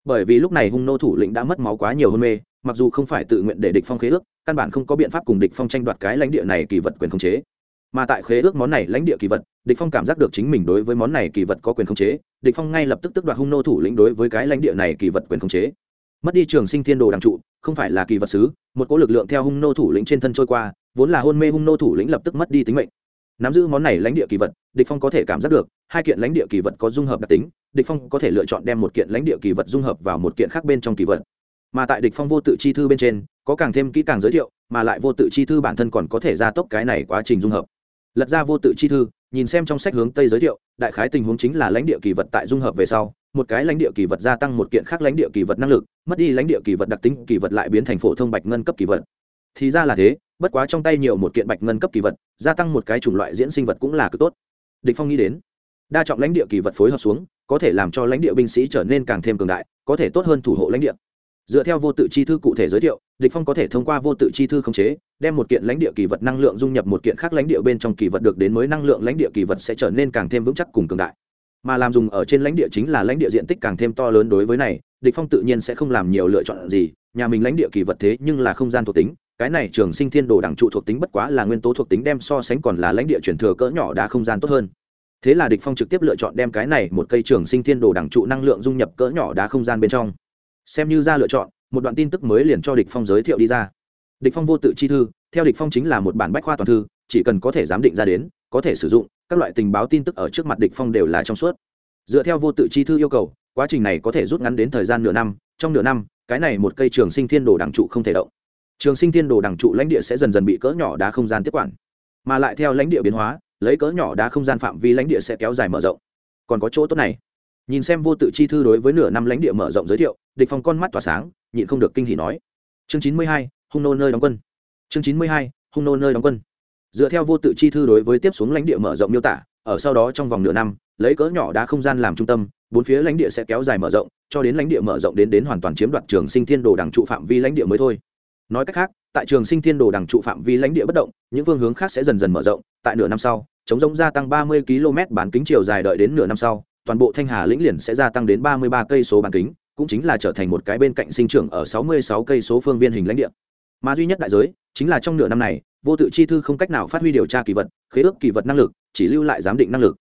Bởi vì lúc này hung nô thủ lĩnh đã mất máu quá nhiều hôn mê, mặc dù không phải tự nguyện để địch phong khế ước, căn bản không có biện pháp cùng địch phong tranh đoạt cái lãnh địa này kỳ vật quyền khống chế. Mà tại khế ước món này lãnh địa kỳ vật, địch phong cảm giác được chính mình đối với món này kỳ vật có quyền khống chế, địch phong ngay lập tức tức đoạt hung nô thủ lĩnh đối với cái lãnh địa này kỳ vật quyền khống chế mất đi trường sinh thiên đồ đằng trụ, không phải là kỳ vật sứ một cỗ lực lượng theo hung nô thủ lĩnh trên thân trôi qua, vốn là hôn mê hung nô thủ lĩnh lập tức mất đi tính mệnh. Nắm giữ món này lãnh địa kỳ vật, địch phong có thể cảm giác được, hai kiện lãnh địa kỳ vật có dung hợp đặc tính, địch phong có thể lựa chọn đem một kiện lãnh địa kỳ vật dung hợp vào một kiện khác bên trong kỳ vật. Mà tại địch phong vô tự chi thư bên trên, có càng thêm kỹ càng giới thiệu, mà lại vô tự chi thư bản thân còn có thể gia tốc cái này quá trình dung hợp. Lật ra vô tự chi thư nhìn xem trong sách hướng tây giới thiệu, đại khái tình huống chính là lãnh địa kỳ vật tại dung hợp về sau, một cái lãnh địa kỳ vật gia tăng một kiện khác lãnh địa kỳ vật năng lực, mất đi lãnh địa kỳ vật đặc tính, kỳ vật lại biến thành phổ thông bạch ngân cấp kỳ vật. Thì ra là thế, bất quá trong tay nhiều một kiện bạch ngân cấp kỳ vật, gia tăng một cái chủng loại diễn sinh vật cũng là cực tốt. Địch phong nghĩ đến, đa trọng lãnh địa kỳ vật phối hợp xuống, có thể làm cho lãnh địa binh sĩ trở nên càng thêm cường đại, có thể tốt hơn thủ hộ lãnh địa dựa theo vô tự chi thư cụ thể giới thiệu, địch phong có thể thông qua vô tự chi thư khống chế, đem một kiện lãnh địa kỳ vật năng lượng dung nhập một kiện khác lãnh địa bên trong kỳ vật được đến mới năng lượng lãnh địa kỳ vật sẽ trở nên càng thêm vững chắc cùng cường đại. Mà làm dùng ở trên lãnh địa chính là lãnh địa diện tích càng thêm to lớn đối với này, địch phong tự nhiên sẽ không làm nhiều lựa chọn gì, nhà mình lãnh địa kỳ vật thế nhưng là không gian thuộc tính, cái này trường sinh thiên đồ đẳng trụ thuộc tính bất quá là nguyên tố thuộc tính đem so sánh còn là lãnh địa chuyển thừa cỡ nhỏ đá không gian tốt hơn. Thế là địch phong trực tiếp lựa chọn đem cái này một cây trường sinh thiên đồ đẳng trụ năng lượng dung nhập cỡ nhỏ đá không gian bên trong xem như ra lựa chọn, một đoạn tin tức mới liền cho địch phong giới thiệu đi ra. Địch phong vô tự chi thư, theo địch phong chính là một bản bách khoa toàn thư, chỉ cần có thể giám định ra đến, có thể sử dụng, các loại tình báo tin tức ở trước mặt địch phong đều là trong suốt. Dựa theo vô tự chi thư yêu cầu, quá trình này có thể rút ngắn đến thời gian nửa năm, trong nửa năm, cái này một cây trường sinh thiên đồ đẳng trụ không thể động. Trường sinh thiên đồ đẳng trụ lãnh địa sẽ dần dần bị cỡ nhỏ đá không gian tiếp quản. Mà lại theo lãnh địa biến hóa, lấy cỡ nhỏ đá không gian phạm vi lãnh địa sẽ kéo dài mở rộng. Còn có chỗ tốt này nhìn xem vô tự chi thư đối với nửa năm lãnh địa mở rộng giới thiệu địch phong con mắt tỏa sáng nhịn không được kinh hỉ nói. Chương chín mươi hai, hung nô nơi đóng quân. Chương chín mươi hai, hung nô nơi đóng quân. Dựa theo vô tự chi thư đối với tiếp xuống lãnh địa mở rộng miêu tả ở sau đó trong vòng nửa năm lấy cỡ nhỏ đá không gian làm trung tâm bốn phía lãnh địa sẽ kéo dài mở rộng cho đến lãnh địa mở rộng đến đến hoàn toàn chiếm đoạt trường sinh thiên đồ đẳng trụ phạm vi lãnh địa mới thôi. Nói cách khác tại trường sinh thiên đồ đẳng trụ phạm vi lãnh địa bất động những phương hướng khác sẽ dần dần mở rộng tại nửa năm sau chống rông gia tăng ba mươi km bán kính chiều dài đợi đến nửa năm sau toàn bộ thanh hà lĩnh liền sẽ gia tăng đến ba mươi ba cây số bán kính, cũng chính là trở thành một cái bên cạnh sinh trưởng ở sáu mươi sáu cây số phương viên hình lãnh địa. Mà duy nhất đại giới, chính là trong nửa năm này, vô tự chi thư không cách nào phát huy điều tra kỳ vật, khế ước kỳ vật năng lực, chỉ lưu lại giám định năng lực.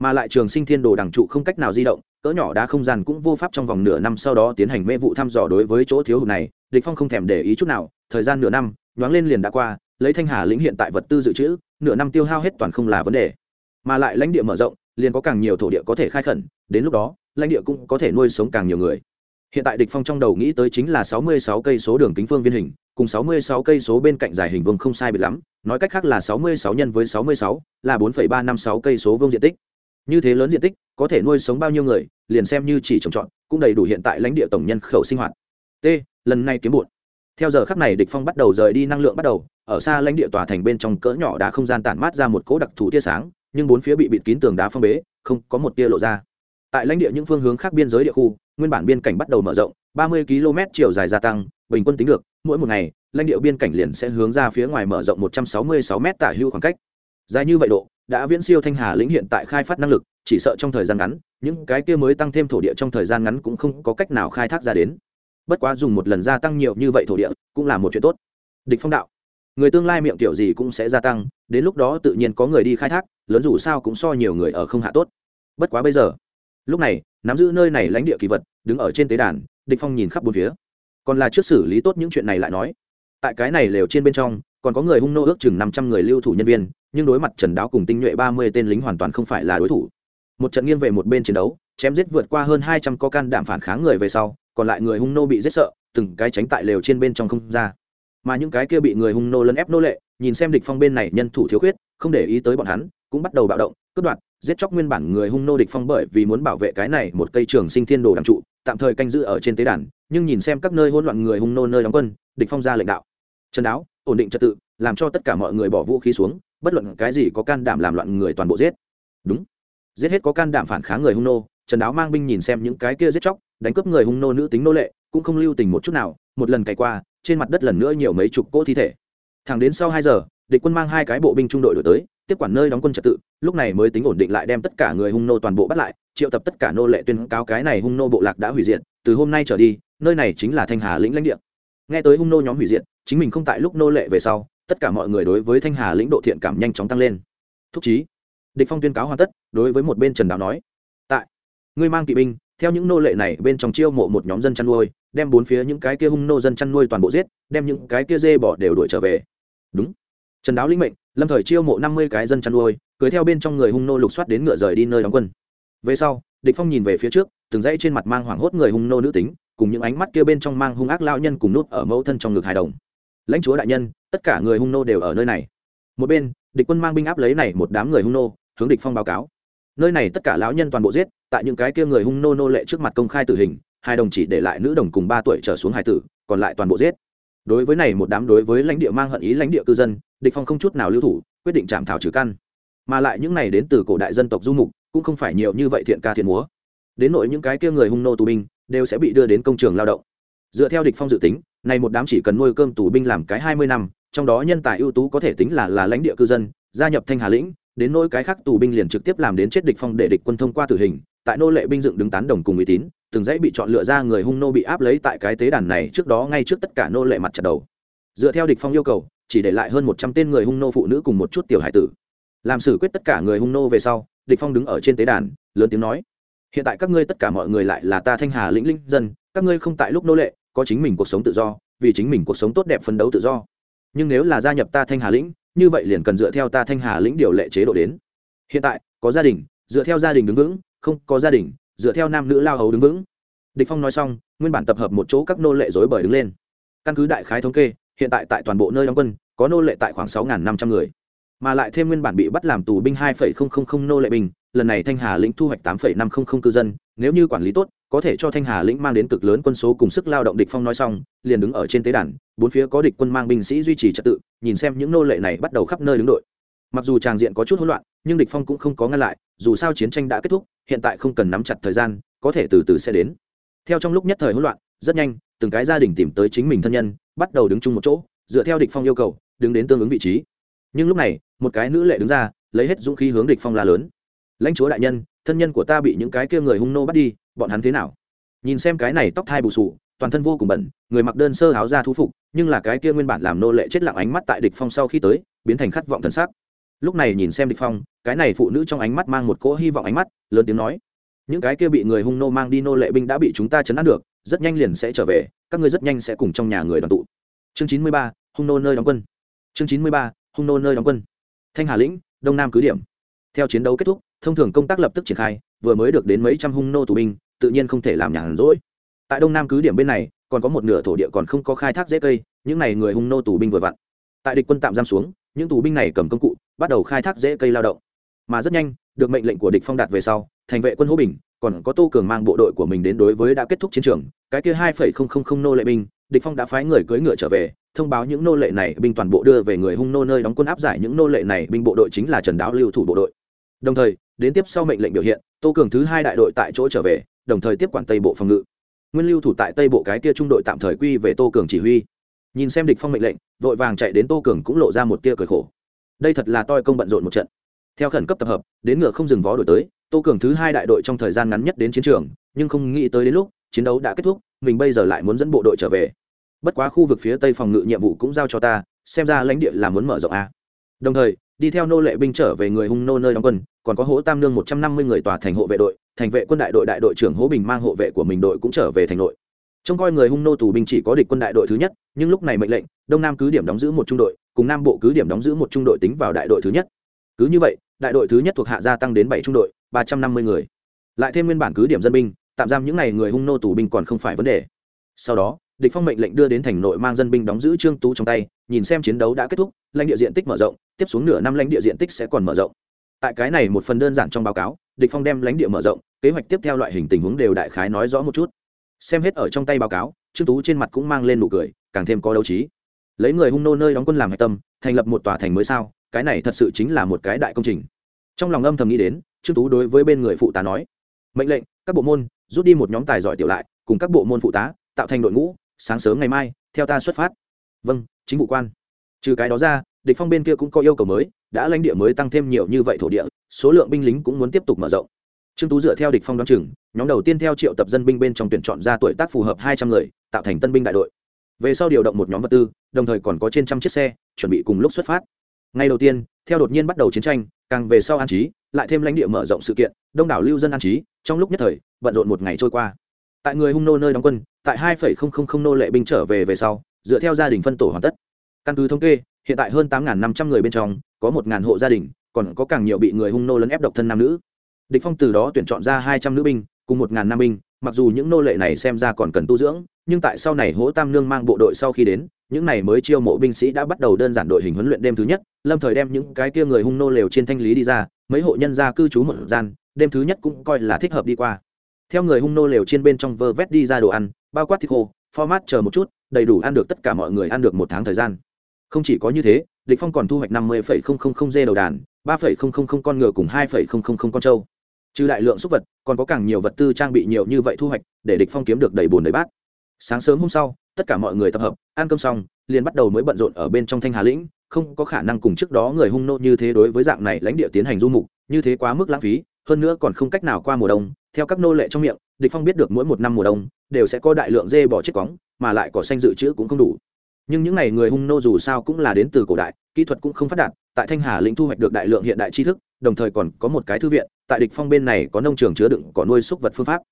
Mà lại trường sinh thiên đồ đẳng trụ không cách nào di động, cỡ nhỏ đá không gian cũng vô pháp trong vòng nửa năm sau đó tiến hành mê vụ thăm dò đối với chỗ thiếu hụt này, địch phong không thèm để ý chút nào, thời gian nửa năm, nhoáng lên liền đã qua, lấy thanh hà lĩnh hiện tại vật tư dự trữ, nửa năm tiêu hao hết toàn không là vấn đề. Mà lại lãnh địa mở rộng liền có càng nhiều thổ địa có thể khai khẩn đến lúc đó lãnh địa cũng có thể nuôi sống càng nhiều người. Hiện tại địch phong trong đầu nghĩ tới chính là 66 cây số đường kính phương viên hình cùng 66 cây số bên cạnh dài hình vuông không sai biệt lắm nói cách khác là 66 nhân với 66 là 4,356 cây số vuông diện tích. Như thế lớn diện tích có thể nuôi sống bao nhiêu người liền xem như chỉ trồng trọt cũng đầy đủ hiện tại lãnh địa tổng nhân khẩu sinh hoạt. T lần này kiếm bụt. Theo giờ khắc này địch phong bắt đầu rời đi năng lượng bắt đầu ở xa lãnh địa tòa thành bên trong cỡ nhỏ đã không gian tản mát ra một cỗ đặc thù tia sáng nhưng bốn phía bị bịt kín tường đá phong bế, không có một tia lộ ra. Tại lãnh địa những phương hướng khác biên giới địa khu, nguyên bản biên cảnh bắt đầu mở rộng 30 km chiều dài gia tăng, bình quân tính được, mỗi một ngày, lãnh địa biên cảnh liền sẽ hướng ra phía ngoài mở rộng 166 m tả hưu khoảng cách. Dài như vậy độ, đã viễn siêu thanh hà lĩnh hiện tại khai phát năng lực, chỉ sợ trong thời gian ngắn, những cái kia mới tăng thêm thổ địa trong thời gian ngắn cũng không có cách nào khai thác ra đến. Bất quá dùng một lần gia tăng nhiều như vậy thổ địa cũng là một chuyện tốt. Địch phong đạo người tương lai miệng tiểu gì cũng sẽ gia tăng, đến lúc đó tự nhiên có người đi khai thác, lớn dù sao cũng so nhiều người ở không hạ tốt. Bất quá bây giờ, lúc này, nắm giữ nơi này lãnh địa kỳ vật, đứng ở trên tế đàn, địch phong nhìn khắp bốn phía. Còn là trước xử lý tốt những chuyện này lại nói, tại cái này lều trên bên trong, còn có người hung nô ước chừng năm trăm người lưu thủ nhân viên, nhưng đối mặt trần đáo cùng tinh nhuệ ba mươi tên lính hoàn toàn không phải là đối thủ. Một trận nghiêng về một bên chiến đấu, chém giết vượt qua hơn hai trăm có can đảm phản kháng người về sau, còn lại người hung nô bị giết sợ, từng cái tránh tại lều trên bên trong không ra mà những cái kia bị người hung nô lấn ép nô lệ, nhìn xem địch phong bên này nhân thủ thiếu khuyết, không để ý tới bọn hắn, cũng bắt đầu bạo động, cướp đoạt, giết chóc nguyên bản người hung nô địch phong bởi vì muốn bảo vệ cái này một cây trường sinh thiên đồ đằng trụ, tạm thời canh giữ ở trên tế đàn, nhưng nhìn xem các nơi hỗn loạn người hung nô nơi đóng quân, địch phong ra lệnh đạo. Trần đáo, ổn định trật tự, làm cho tất cả mọi người bỏ vũ khí xuống, bất luận cái gì có can đảm làm loạn người toàn bộ giết. Đúng. Giết hết có can đảm phản kháng người hung nô, trần đáo mang binh nhìn xem những cái kia giết chóc, đánh cướp người hung nô nữ tính nô lệ, cũng không lưu tình một chút nào, một lần cày qua trên mặt đất lần nữa nhiều mấy chục cỗ thi thể. Thẳng đến sau hai giờ, địch quân mang hai cái bộ binh trung đội đổi tới, tiếp quản nơi đóng quân trật tự, lúc này mới tính ổn định lại đem tất cả người hung nô toàn bộ bắt lại, triệu tập tất cả nô lệ tuyên cáo cái này hung nô bộ lạc đã hủy diệt, từ hôm nay trở đi, nơi này chính là thanh hà lĩnh lãnh địa. Nghe tới hung nô nhóm hủy diệt, chính mình không tại lúc nô lệ về sau, tất cả mọi người đối với thanh hà lĩnh độ thiện cảm nhanh chóng tăng lên. Thúc chí, địch phong tuyên cáo hoàn tất, đối với một bên trần đạo nói, tại, ngươi mang kỵ binh theo những nô lệ này, bên trong chiêu mộ một nhóm dân chăn nuôi, đem bốn phía những cái kia hung nô dân chăn nuôi toàn bộ giết, đem những cái kia dê bỏ đều đuổi trở về. Đúng. Trần đáo linh mệnh, lâm thời chiêu mộ năm mươi cái dân chăn nuôi, cưới theo bên trong người hung nô lục soát đến ngựa rời đi nơi đóng quân. Về sau, địch phong nhìn về phía trước, từng dãy trên mặt mang hoảng hốt người hung nô nữ tính, cùng những ánh mắt kia bên trong mang hung ác lao nhân cùng nút ở mẫu thân trong ngực hài đồng. Lãnh chúa đại nhân, tất cả người hung nô đều ở nơi này. Một bên, địch quân mang binh áp lấy này một đám người hung nô, hướng địch phong báo cáo nơi này tất cả lão nhân toàn bộ giết, tại những cái kia người hung nô nô lệ trước mặt công khai tử hình, hai đồng chỉ để lại nữ đồng cùng ba tuổi trở xuống hai tử, còn lại toàn bộ giết. Đối với này một đám đối với lãnh địa mang hận ý lãnh địa cư dân, địch phong không chút nào lưu thủ, quyết định chạm thảo trừ căn. Mà lại những này đến từ cổ đại dân tộc du mục, cũng không phải nhiều như vậy thiện ca thiện múa. Đến nội những cái kia người hung nô tù binh, đều sẽ bị đưa đến công trường lao động. Dựa theo địch phong dự tính, này một đám chỉ cần nuôi cơm tù binh làm cái hai mươi năm, trong đó nhân tài ưu tú có thể tính là là lãnh địa cư dân, gia nhập thanh hà lĩnh đến nỗi cái khác tù binh liền trực tiếp làm đến chết địch phong để địch quân thông qua tử hình, tại nô lệ binh dựng đứng tán đồng cùng uy tín, từng dãy bị chọn lựa ra người hung nô bị áp lấy tại cái tế đàn này trước đó ngay trước tất cả nô lệ mặt trận đầu. Dựa theo địch phong yêu cầu, chỉ để lại hơn một trăm tên người hung nô phụ nữ cùng một chút tiểu hải tử. Làm xử quyết tất cả người hung nô về sau, địch phong đứng ở trên tế đàn, lớn tiếng nói, hiện tại các ngươi tất cả mọi người lại là ta thanh hà lĩnh linh dân, các ngươi không tại lúc nô lệ, có chính mình cuộc sống tự do, vì chính mình cuộc sống tốt đẹp phấn đấu tự do. Nhưng nếu là gia nhập ta thanh hà lĩnh như vậy liền cần dựa theo ta thanh hà lĩnh điều lệ chế độ đến. Hiện tại, có gia đình, dựa theo gia đình đứng vững, không có gia đình, dựa theo nam nữ lao hầu đứng vững. Địch phong nói xong, nguyên bản tập hợp một chỗ các nô lệ rối bời đứng lên. Căn cứ đại khái thống kê, hiện tại tại toàn bộ nơi đóng quân, có nô lệ tại khoảng sáu năm trăm người. Mà lại thêm nguyên bản bị bắt làm tù binh hai nô lệ binh, lần này thanh hà lĩnh thu hoạch tám năm trăm linh cư dân, nếu như quản lý tốt có thể cho thanh hà lĩnh mang đến cực lớn quân số cùng sức lao động địch phong nói xong, liền đứng ở trên tế đàn, bốn phía có địch quân mang binh sĩ duy trì trật tự, nhìn xem những nô lệ này bắt đầu khắp nơi đứng đội. Mặc dù tràng diện có chút hỗn loạn, nhưng địch phong cũng không có ngăn lại, dù sao chiến tranh đã kết thúc, hiện tại không cần nắm chặt thời gian, có thể từ từ sẽ đến. Theo trong lúc nhất thời hỗn loạn, rất nhanh, từng cái gia đình tìm tới chính mình thân nhân, bắt đầu đứng chung một chỗ, dựa theo địch phong yêu cầu, đứng đến tương ứng vị trí. Nhưng lúc này, một cái nữ lệ đứng ra, lấy hết dũng khí hướng địch phong la lớn. Lãnh chúa đại nhân thân nhân của ta bị những cái kia người hung nô bắt đi bọn hắn thế nào? Nhìn xem cái này tóc thai bù sù toàn thân vô cùng bẩn người mặc đơn sơ áo ra thú phục nhưng là cái kia nguyên bản làm nô lệ chết lặng ánh mắt tại địch phong sau khi tới biến thành khát vọng thần sắc. Lúc này nhìn xem địch phong cái này phụ nữ trong ánh mắt mang một cỗ hy vọng ánh mắt lớn tiếng nói những cái kia bị người hung nô mang đi nô lệ binh đã bị chúng ta chấn áp được rất nhanh liền sẽ trở về các ngươi rất nhanh sẽ cùng trong nhà người đoàn tụ. Chương chín mươi ba, hung nô nơi đóng quân. Chương chín mươi ba, hung nô nơi đóng quân. Thanh hà lĩnh đông nam cứ điểm. Theo chiến đấu kết thúc thông thường công tác lập tức triển khai, vừa mới được đến mấy trăm hung nô tù binh, tự nhiên không thể làm nhàn rỗi. Tại đông nam cứ điểm bên này, còn có một nửa thổ địa còn không có khai thác dễ cây, những n à y người hung nô tù binh vừa vặn. Tại địch quân tạm giam xuống, những tù binh này cầm công cụ, bắt đầu khai thác dễ cây lao động. Mà rất nhanh, được mệnh lệnh của địch phong đạt về sau, thành vệ quân hỗ bình, còn có tô cường mang bộ đội của mình đến đối với đã kết thúc chiến trường, cái kia hai phẩy không không không nô lệ binh, địch phong đã phái người cưỡi ngựa trở về, thông báo những nô lệ này binh toàn bộ đưa về người hung nô nơi đóng quân áp giải những nô lệ này binh bộ đội chính là trần đáo lưu thủ bộ đội. Đồng thời đến tiếp sau mệnh lệnh biểu hiện, tô cường thứ hai đại đội tại chỗ trở về, đồng thời tiếp quản tây bộ phòng ngự. Nguyên lưu thủ tại tây bộ cái kia trung đội tạm thời quy về tô cường chỉ huy. Nhìn xem địch phong mệnh lệnh, vội vàng chạy đến tô cường cũng lộ ra một tia cười khổ. Đây thật là toi công bận rộn một trận. Theo khẩn cấp tập hợp, đến ngựa không dừng vó đổi tới, tô cường thứ hai đại đội trong thời gian ngắn nhất đến chiến trường, nhưng không nghĩ tới đến lúc, chiến đấu đã kết thúc, mình bây giờ lại muốn dẫn bộ đội trở về. Bất quá khu vực phía tây phòng ngự nhiệm vụ cũng giao cho ta, xem ra lãnh địa là muốn mở rộng a. Đồng thời đi theo nô lệ binh trở về người hung nô nơi đóng quân, còn có hỗ tam nương một trăm năm mươi người tòa thành hộ vệ đội, thành vệ quân đại đội đại đội trưởng hố bình mang hộ vệ của mình đội cũng trở về thành nội. Trông coi người hung nô tù binh chỉ có địch quân đại đội thứ nhất, nhưng lúc này mệnh lệnh, đông nam cứ điểm đóng giữ một trung đội, cùng nam bộ cứ điểm đóng giữ một trung đội tính vào đại đội thứ nhất. Cứ như vậy, đại đội thứ nhất thuộc hạ gia tăng đến bảy trung đội, ba trăm năm mươi người. Lại thêm nguyên bản cứ điểm dân binh, tạm giam những n à y người hung nô tù binh còn không phải vấn đề. Sau đó, địch phong mệnh lệnh đưa đến thành nội mang dân binh đóng giữ trương tú trong tay, nhìn xem chiến đấu đã kết thúc, lãnh địa diện tích mở rộng tiếp xuống nửa năm lãnh địa diện tích sẽ còn mở rộng. Tại cái này một phần đơn giản trong báo cáo, địch phong đem lãnh địa mở rộng, kế hoạch tiếp theo loại hình tình huống đều đại khái nói rõ một chút. Xem hết ở trong tay báo cáo, trương tú trên mặt cũng mang lên nụ cười, càng thêm có đấu trí. Lấy người hung nô nơi đóng quân làm hạch tâm, thành lập một tòa thành mới sao, cái này thật sự chính là một cái đại công trình. Trong lòng âm thầm nghĩ đến, trương tú đối với bên người phụ tá nói, mệnh lệnh, các bộ môn, rút đi một nhóm tài giỏi tiểu lại, cùng các bộ môn phụ tá, tạo thành đội ngũ, sáng sớm ngày mai, theo ta xuất phát. Vâng chính vụ quan. Trừ cái đó ra địch phong bên kia cũng có yêu cầu mới, đã lãnh địa mới tăng thêm nhiều như vậy thổ địa, số lượng binh lính cũng muốn tiếp tục mở rộng. Trương tú dựa theo địch phong đoán chừng, nhóm đầu tiên theo triệu tập dân binh bên trong tuyển chọn ra tuổi tác phù hợp hai trăm người, tạo thành tân binh đại đội. Về sau điều động một nhóm vật tư, đồng thời còn có trên trăm chiếc xe, chuẩn bị cùng lúc xuất phát. Ngay đầu tiên, theo đột nhiên bắt đầu chiến tranh, càng về sau an trí, lại thêm lãnh địa mở rộng sự kiện, đông đảo lưu dân an trí, trong lúc nhất thời, bận rộn một ngày trôi qua. Tại người hung nô nơi đóng quân, tại hai nô lệ binh trở về về sau, dựa theo gia đình phân tổ hoàn tất. Căn cứ thống kê hiện tại hơn tám năm trăm người bên trong, có một hộ gia đình, còn có càng nhiều bị người hung nô lấn ép độc thân nam nữ. Địch phong từ đó tuyển chọn ra hai trăm nữ binh, cùng một nam binh, mặc dù những nô lệ này xem ra còn cần tu dưỡng, nhưng tại sau này hỗ tam nương mang bộ đội sau khi đến, những này mới chiêu mộ binh sĩ đã bắt đầu đơn giản đội hình huấn luyện đêm thứ nhất, lâm thời đem những cái kia người hung nô lều trên thanh lý đi ra, mấy hộ nhân gia cư trú một gian, đêm thứ nhất cũng coi là thích hợp đi qua. Theo người hung nô lều trên bên trong vơ vét đi ra đồ ăn, bao quát thịt khô format chờ một chút, đầy đủ ăn được tất cả mọi người ăn được một tháng thời gian không chỉ có như thế, địch phong còn thu hoạch năm mươi dê đầu đàn, ba con ngựa cùng hai con trâu. Trừ đại lượng súc vật, còn có càng nhiều vật tư trang bị nhiều như vậy thu hoạch, để địch phong kiếm được đầy bùn đầy bát. Sáng sớm hôm sau, tất cả mọi người tập hợp, ăn cơm xong, liền bắt đầu mới bận rộn ở bên trong thanh hà lĩnh, không có khả năng cùng trước đó người hung nô như thế đối với dạng này lãnh địa tiến hành du mục, như thế quá mức lãng phí, hơn nữa còn không cách nào qua mùa đông, theo các nô lệ trong miệng, địch phong biết được mỗi một năm mùa đông, đều sẽ có đại lượng dê bỏ chết cóng mà lại cỏ xanh dự trữ cũng không đủ nhưng những này người hung nô dù sao cũng là đến từ cổ đại, kỹ thuật cũng không phát đạt, tại thanh hà lĩnh thu hoạch được đại lượng hiện đại tri thức, đồng thời còn có một cái thư viện, tại địch phong bên này có nông trường chứa đựng có nuôi súc vật phương pháp.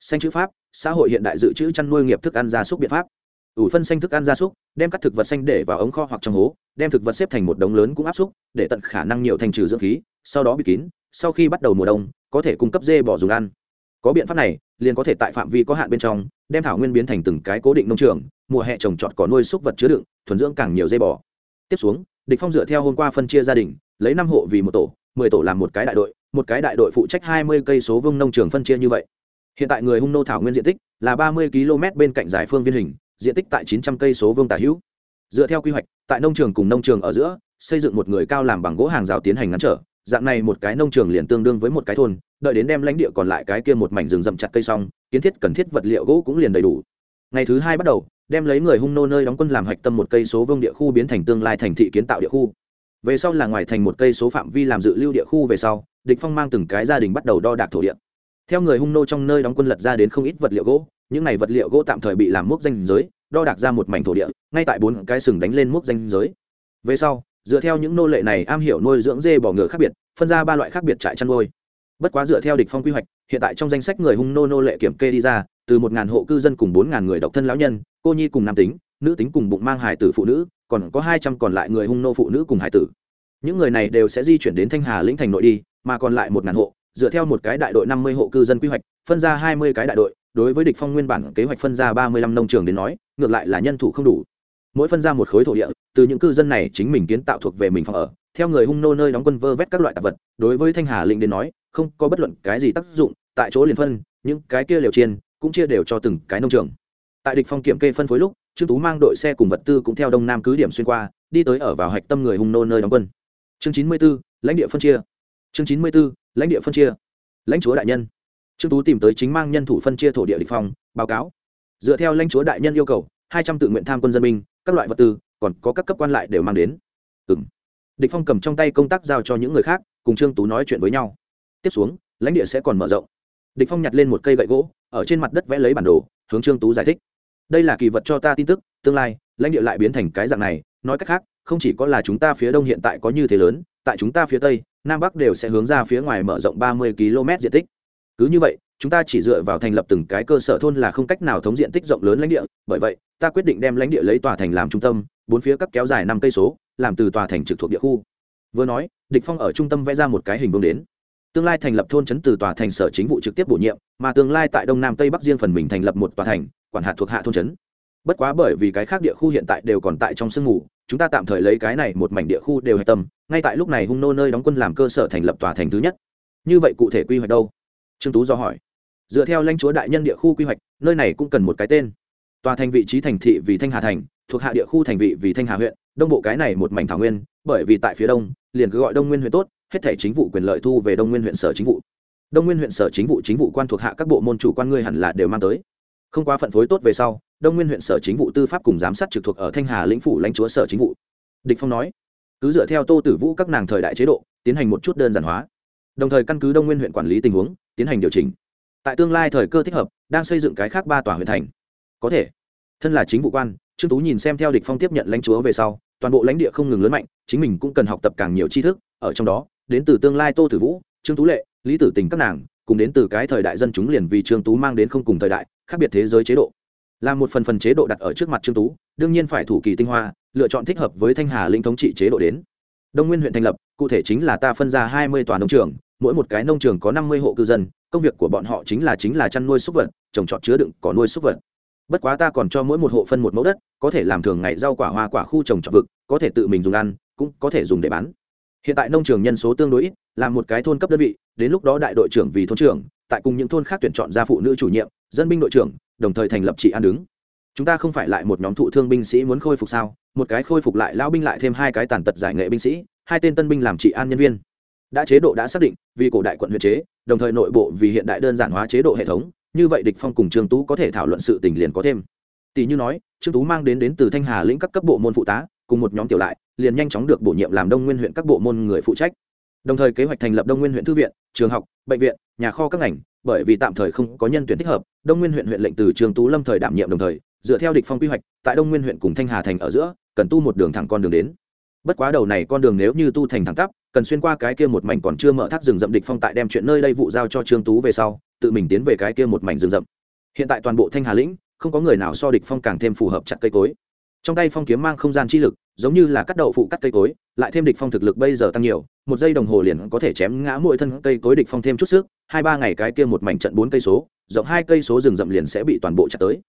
Xanh chữ pháp, xã hội hiện đại dự trữ chăn nuôi nghiệp thức ăn gia súc biện pháp. Ủ phân xanh thức ăn gia súc, đem các thực vật xanh để vào ống kho hoặc trong hố, đem thực vật xếp thành một đống lớn cũng áp xúc, để tận khả năng nhiều thành trừ dưỡng khí, sau đó bị kín, sau khi bắt đầu mùa đông, có thể cung cấp dê bỏ dùng ăn. Có biện pháp này, liền có thể tại phạm vi có hạn bên trong, đem thảo nguyên biến thành từng cái cố định nông trường mùa hè trồng trọt cỏ nuôi súc vật chứa đựng, thuần dưỡng càng nhiều dây bò. Tiếp xuống, địch phong dựa theo hôm qua phân chia gia đình, lấy năm hộ vì một tổ, mười tổ làm một cái đại đội, một cái đại đội phụ trách hai mươi cây số vương nông trường phân chia như vậy. Hiện tại người hung nô thảo nguyên diện tích là ba mươi km bên cạnh giải phương viên hình, diện tích tại chín trăm cây số vương tả hữu. Dựa theo quy hoạch, tại nông trường cùng nông trường ở giữa, xây dựng một người cao làm bằng gỗ hàng rào tiến hành ngắn trở, dạng này một cái nông trường liền tương đương với một cái thôn, đợi đến đem lãnh địa còn lại cái kia một mảnh rừng rậm chặt cây xong, kiến thiết cần thiết vật liệu gỗ cũng liền đầy đủ. Ngày thứ hai bắt đầu đem lấy người hung nô nơi đóng quân làm hạch tâm một cây số vương địa khu biến thành tương lai thành thị kiến tạo địa khu. Về sau là ngoài thành một cây số phạm vi làm dự lưu địa khu về sau, địch phong mang từng cái gia đình bắt đầu đo đạc thổ địa. Theo người hung nô trong nơi đóng quân lật ra đến không ít vật liệu gỗ, những này vật liệu gỗ tạm thời bị làm mốc danh giới, đo đạc ra một mảnh thổ địa, ngay tại bốn cái sừng đánh lên mốc danh giới. Về sau, dựa theo những nô lệ này am hiểu nuôi dưỡng dê bò ngựa khác biệt, phân ra ba loại khác biệt trại chăn nuôi. Bất quá dựa theo địch phong quy hoạch, hiện tại trong danh sách người hung nô nô lệ kiểm kê đi ra từ một ngàn hộ cư dân cùng bốn ngàn người độc thân lão nhân, cô nhi cùng nam tính, nữ tính cùng bụng mang hải tử phụ nữ, còn có hai trăm còn lại người hung nô phụ nữ cùng hải tử. Những người này đều sẽ di chuyển đến thanh hà lĩnh thành nội đi, mà còn lại một ngàn hộ, dựa theo một cái đại đội năm mươi hộ cư dân quy hoạch, phân ra hai mươi cái đại đội, đối với địch phong nguyên bản kế hoạch phân ra ba mươi lăm nông trường đến nói, ngược lại là nhân thủ không đủ. Mỗi phân ra một khối thổ địa, từ những cư dân này chính mình kiến tạo thuộc về mình phòng ở, theo người hung nô nơi đóng quân vơ vét các loại tạp vật, đối với thanh hà lĩnh đến nói, không có bất luận cái gì tác dụng, tại chỗ liền phân, những cái kia liều chiên cũng chia đều cho từng cái nông trường. Tại địch phong kiểm kê phân phối lúc trương tú mang đội xe cùng vật tư cũng theo đông nam cứ điểm xuyên qua đi tới ở vào hạch tâm người hung nô nơi đóng quân. Chương chín mươi 94, lãnh địa phân chia. Chương chín mươi 94, lãnh địa phân chia. Lãnh chúa đại nhân. Trương tú tìm tới chính mang nhân thủ phân chia thổ địa địch phong báo cáo. Dựa theo lãnh chúa đại nhân yêu cầu hai trăm tự nguyện tham quân dân binh các loại vật tư còn có các cấp quan lại đều mang đến. Ừm. Địch phong cầm trong tay công tác giao cho những người khác cùng trương tú nói chuyện với nhau. Tiếp xuống lãnh địa sẽ còn mở rộng địch phong nhặt lên một cây gậy gỗ, ở trên mặt đất vẽ lấy bản đồ, hướng trương tú giải thích. Đây là kỳ vật cho ta tin tức, tương lai, lãnh địa lại biến thành cái dạng này, nói cách khác, không chỉ có là chúng ta phía đông hiện tại có như thế lớn, tại chúng ta phía tây, nam bắc đều sẽ hướng ra phía ngoài mở rộng ba mươi km diện tích. Cứ như vậy, chúng ta chỉ dựa vào thành lập từng cái cơ sở thôn là không cách nào thống diện tích rộng lớn lãnh địa, bởi vậy, ta quyết định đem lãnh địa lấy tòa thành làm trung tâm, bốn phía các kéo dài năm cây số, làm từ tòa thành trực thuộc địa khu. Vừa nói, địch phong ở trung tâm vẽ ra một cái hình vuông đến tương lai thành lập thôn trấn từ tòa thành sở chính vụ trực tiếp bổ nhiệm, mà tương lai tại đông nam tây bắc riêng phần mình thành lập một tòa thành, quản hạt thuộc hạ thôn trấn bất quá bởi vì cái khác địa khu hiện tại đều còn tại trong sương mù, chúng ta tạm thời lấy cái này một mảnh địa khu đều hạch tâm, ngay tại lúc này hung nô nơi đóng quân làm cơ sở thành lập tòa thành thứ nhất. Như vậy cụ thể quy hoạch đâu? Trương tú do hỏi. Dựa theo lãnh chúa đại nhân địa khu quy hoạch, nơi này cũng cần một cái tên. Tòa thành vị trí thành thị vì thanh hà thành, thuộc hạ địa khu thành vị vì thanh hà huyện, đông bộ cái này một mảnh thảo nguyên, bởi vì tại phía đông, liền cứ gọi đông nguyên huyện tốt hết thể chính vụ quyền lợi thu về đông nguyên huyện sở chính vụ. Đông nguyên huyện sở chính vụ chính vụ quan thuộc hạ các bộ môn chủ quan ngươi hẳn là đều mang tới. Không quá phận phối tốt về sau, đông nguyên huyện sở chính vụ tư pháp cùng giám sát trực thuộc ở thanh hà lĩnh phủ lãnh chúa sở chính vụ. Địch phong nói, cứ dựa theo tô tử vũ các nàng thời đại chế độ, tiến hành một chút đơn giản hóa. Đồng thời căn cứ đông nguyên huyện quản lý tình huống, tiến hành điều chỉnh. Tại tương lai thời cơ thích hợp, đang xây dựng cái khác ba tòa huyện thành. Có thể, thân là chính vụ quan, trương tú nhìn xem theo địch phong tiếp nhận lãnh chúa về sau, toàn bộ lãnh địa không ngừng lớn mạnh, chính mình cũng cần học tập càng nhiều tri thức, ở trong đó đến từ tương lai tô tử vũ, trương tú lệ, lý tử tình các nàng, cùng đến từ cái thời đại dân chúng liền vì trương tú mang đến không cùng thời đại, khác biệt thế giới chế độ. Là một phần phần chế độ đặt ở trước mặt trương tú, đương nhiên phải thủ kỳ tinh hoa, lựa chọn thích hợp với thanh hà linh thống trị chế độ đến. Đông nguyên huyện thành lập, cụ thể chính là ta phân ra hai mươi tòa nông trường, mỗi một cái nông trường có năm mươi hộ cư dân, công việc của bọn họ chính là chính là chăn nuôi súc vật, trồng trọt chứa đựng có nuôi súc vật. Bất quá ta còn cho mỗi một hộ phân một mẫu đất, có thể làm thường ngày rau quả hoa quả khu trồng trọt vực, có thể tự mình dùng ăn, cũng có thể dùng để bán hiện tại nông trường nhân số tương đối ít, là một cái thôn cấp đơn vị, đến lúc đó đại đội trưởng vì thôn trưởng, tại cùng những thôn khác tuyển chọn ra phụ nữ chủ nhiệm, dân binh đội trưởng, đồng thời thành lập trị an đứng. Chúng ta không phải lại một nhóm thụ thương binh sĩ muốn khôi phục sao? Một cái khôi phục lại lão binh lại thêm hai cái tàn tật giải nghệ binh sĩ, hai tên tân binh làm trị an nhân viên. Đã chế độ đã xác định, vì cổ đại quận huyện chế, đồng thời nội bộ vì hiện đại đơn giản hóa chế độ hệ thống, như vậy địch phong cùng trương tú có thể thảo luận sự tình liền có thêm. Tỷ như nói, trương tú mang đến đến từ thanh hà lĩnh các cấp bộ môn phụ tá cùng một nhóm tiểu lại, liền nhanh chóng được bổ nhiệm làm đông nguyên huyện các bộ môn người phụ trách. Đồng thời kế hoạch thành lập đông nguyên huyện thư viện, trường học, bệnh viện, nhà kho các ngành, bởi vì tạm thời không có nhân tuyển thích hợp, đông nguyên huyện huyện lệnh từ trường tú lâm thời đảm nhiệm đồng thời, dựa theo địch phong quy hoạch, tại đông nguyên huyện cùng thanh hà thành ở giữa, cần tu một đường thẳng con đường đến. Bất quá đầu này con đường nếu như tu thành thẳng tắp, cần xuyên qua cái kia một mảnh còn chưa mở thác rừng rậm địch phong tại đem chuyện nơi đây vụ giao cho trương tú về sau, tự mình tiến về cái kia một mảnh rừng rậm. Hiện tại toàn bộ thanh hà lĩnh, không có người nào so địch phong càng thêm phù hợp chặt cây cối trong tay phong kiếm mang không gian chi lực, giống như là cắt đậu phụ cắt cây cối, lại thêm địch phong thực lực bây giờ tăng nhiều, một giây đồng hồ liền có thể chém ngã mỗi thân cây cối địch phong thêm chút sức, hai ba ngày cái kia một mảnh trận bốn cây số, rộng hai cây số rừng rậm liền sẽ bị toàn bộ chặt tới.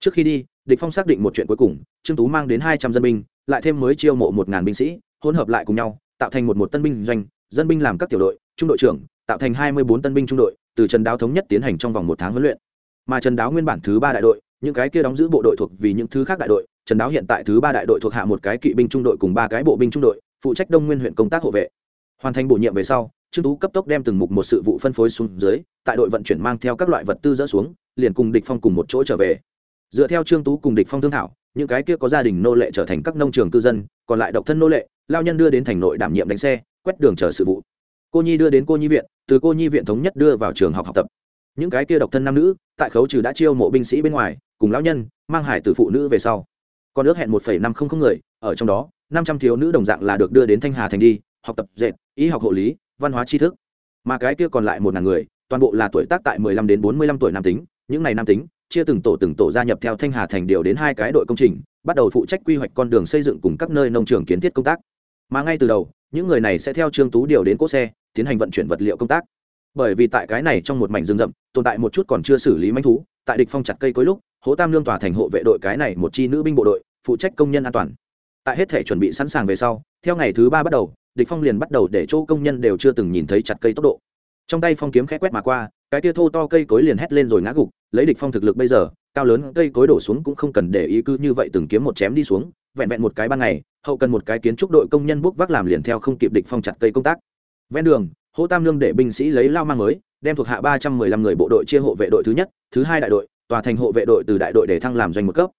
Trước khi đi, địch phong xác định một chuyện cuối cùng, trương tú mang đến hai trăm dân binh, lại thêm mới chiêu mộ một ngàn binh sĩ, hỗn hợp lại cùng nhau, tạo thành một một tân binh doanh, dân binh làm các tiểu đội, trung đội trưởng, tạo thành hai mươi bốn tân binh trung đội, từ trần đáo thống nhất tiến hành trong vòng một tháng huấn luyện. Mà trần đáo nguyên bản thứ ba đại đội những cái kia đóng giữ bộ đội thuộc vì những thứ khác đại đội, trần đáo hiện tại thứ ba đại đội thuộc hạ một cái kỵ binh trung đội cùng ba cái bộ binh trung đội, phụ trách đông nguyên huyện công tác hộ vệ. Hoàn thành bổ nhiệm về sau, trương tú cấp tốc đem từng mục một sự vụ phân phối xuống dưới, tại đội vận chuyển mang theo các loại vật tư dỡ xuống, liền cùng địch phong cùng một chỗ trở về. Dựa theo trương tú cùng địch phong thương thảo, những cái kia có gia đình nô lệ trở thành các nông trường cư dân, còn lại độc thân nô lệ, lao nhân đưa đến thành nội đảm nhiệm đánh xe, quét đường chờ sự vụ. Cô nhi đưa đến cô nhi viện, từ cô nhi viện thống nhất đưa vào trường học học tập. Những cái kia độc thân nam nữ, tại khấu trừ đã chiêu mộ binh sĩ bên ngoài cùng lão nhân, mang hải từ phụ nữ về sau. Còn ước hẹn một năm không không người, ở trong đó, năm trăm thiếu nữ đồng dạng là được đưa đến thanh hà thành đi, học tập dệt, y học hộ lý, văn hóa tri thức. Mà cái kia còn lại một ngàn người, toàn bộ là tuổi tác tại mười lăm đến bốn mươi lăm tuổi nam tính. Những này nam tính, chia từng tổ từng tổ gia nhập theo thanh hà thành điều đến hai cái đội công trình, bắt đầu phụ trách quy hoạch con đường xây dựng cùng các nơi nông trường kiến thiết công tác. Mà ngay từ đầu, những người này sẽ theo trương tú điều đến cỗ xe, tiến hành vận chuyển vật liệu công tác. Bởi vì tại cái này trong một mảnh rừng rậm, tồn tại một chút còn chưa xử lý manh thú tại địch phong chặt cây cối lúc, hố tam lương tòa thành hộ vệ đội cái này một chi nữ binh bộ đội, phụ trách công nhân an toàn. Tại hết thể chuẩn bị sẵn sàng về sau, theo ngày thứ ba bắt đầu, địch phong liền bắt đầu để chỗ công nhân đều chưa từng nhìn thấy chặt cây tốc độ. Trong tay phong kiếm khẽ quét mà qua, cái tia thô to cây cối liền hét lên rồi ngã gục, lấy địch phong thực lực bây giờ, cao lớn cây cối đổ xuống cũng không cần để ý cứ như vậy từng kiếm một chém đi xuống, vẹn vẹn một cái ban ngày, hậu cần một cái kiến trúc đội công nhân bốc vác làm liền theo không kịp địch phong chặt cây công tác. Ven đường hỗ tam lương để binh sĩ lấy lao mang mới đem thuộc hạ ba trăm mười lăm người bộ đội chia hộ vệ đội thứ nhất, thứ hai đại đội, tòa thành hộ vệ đội từ đại đội để thăng làm doanh một cấp.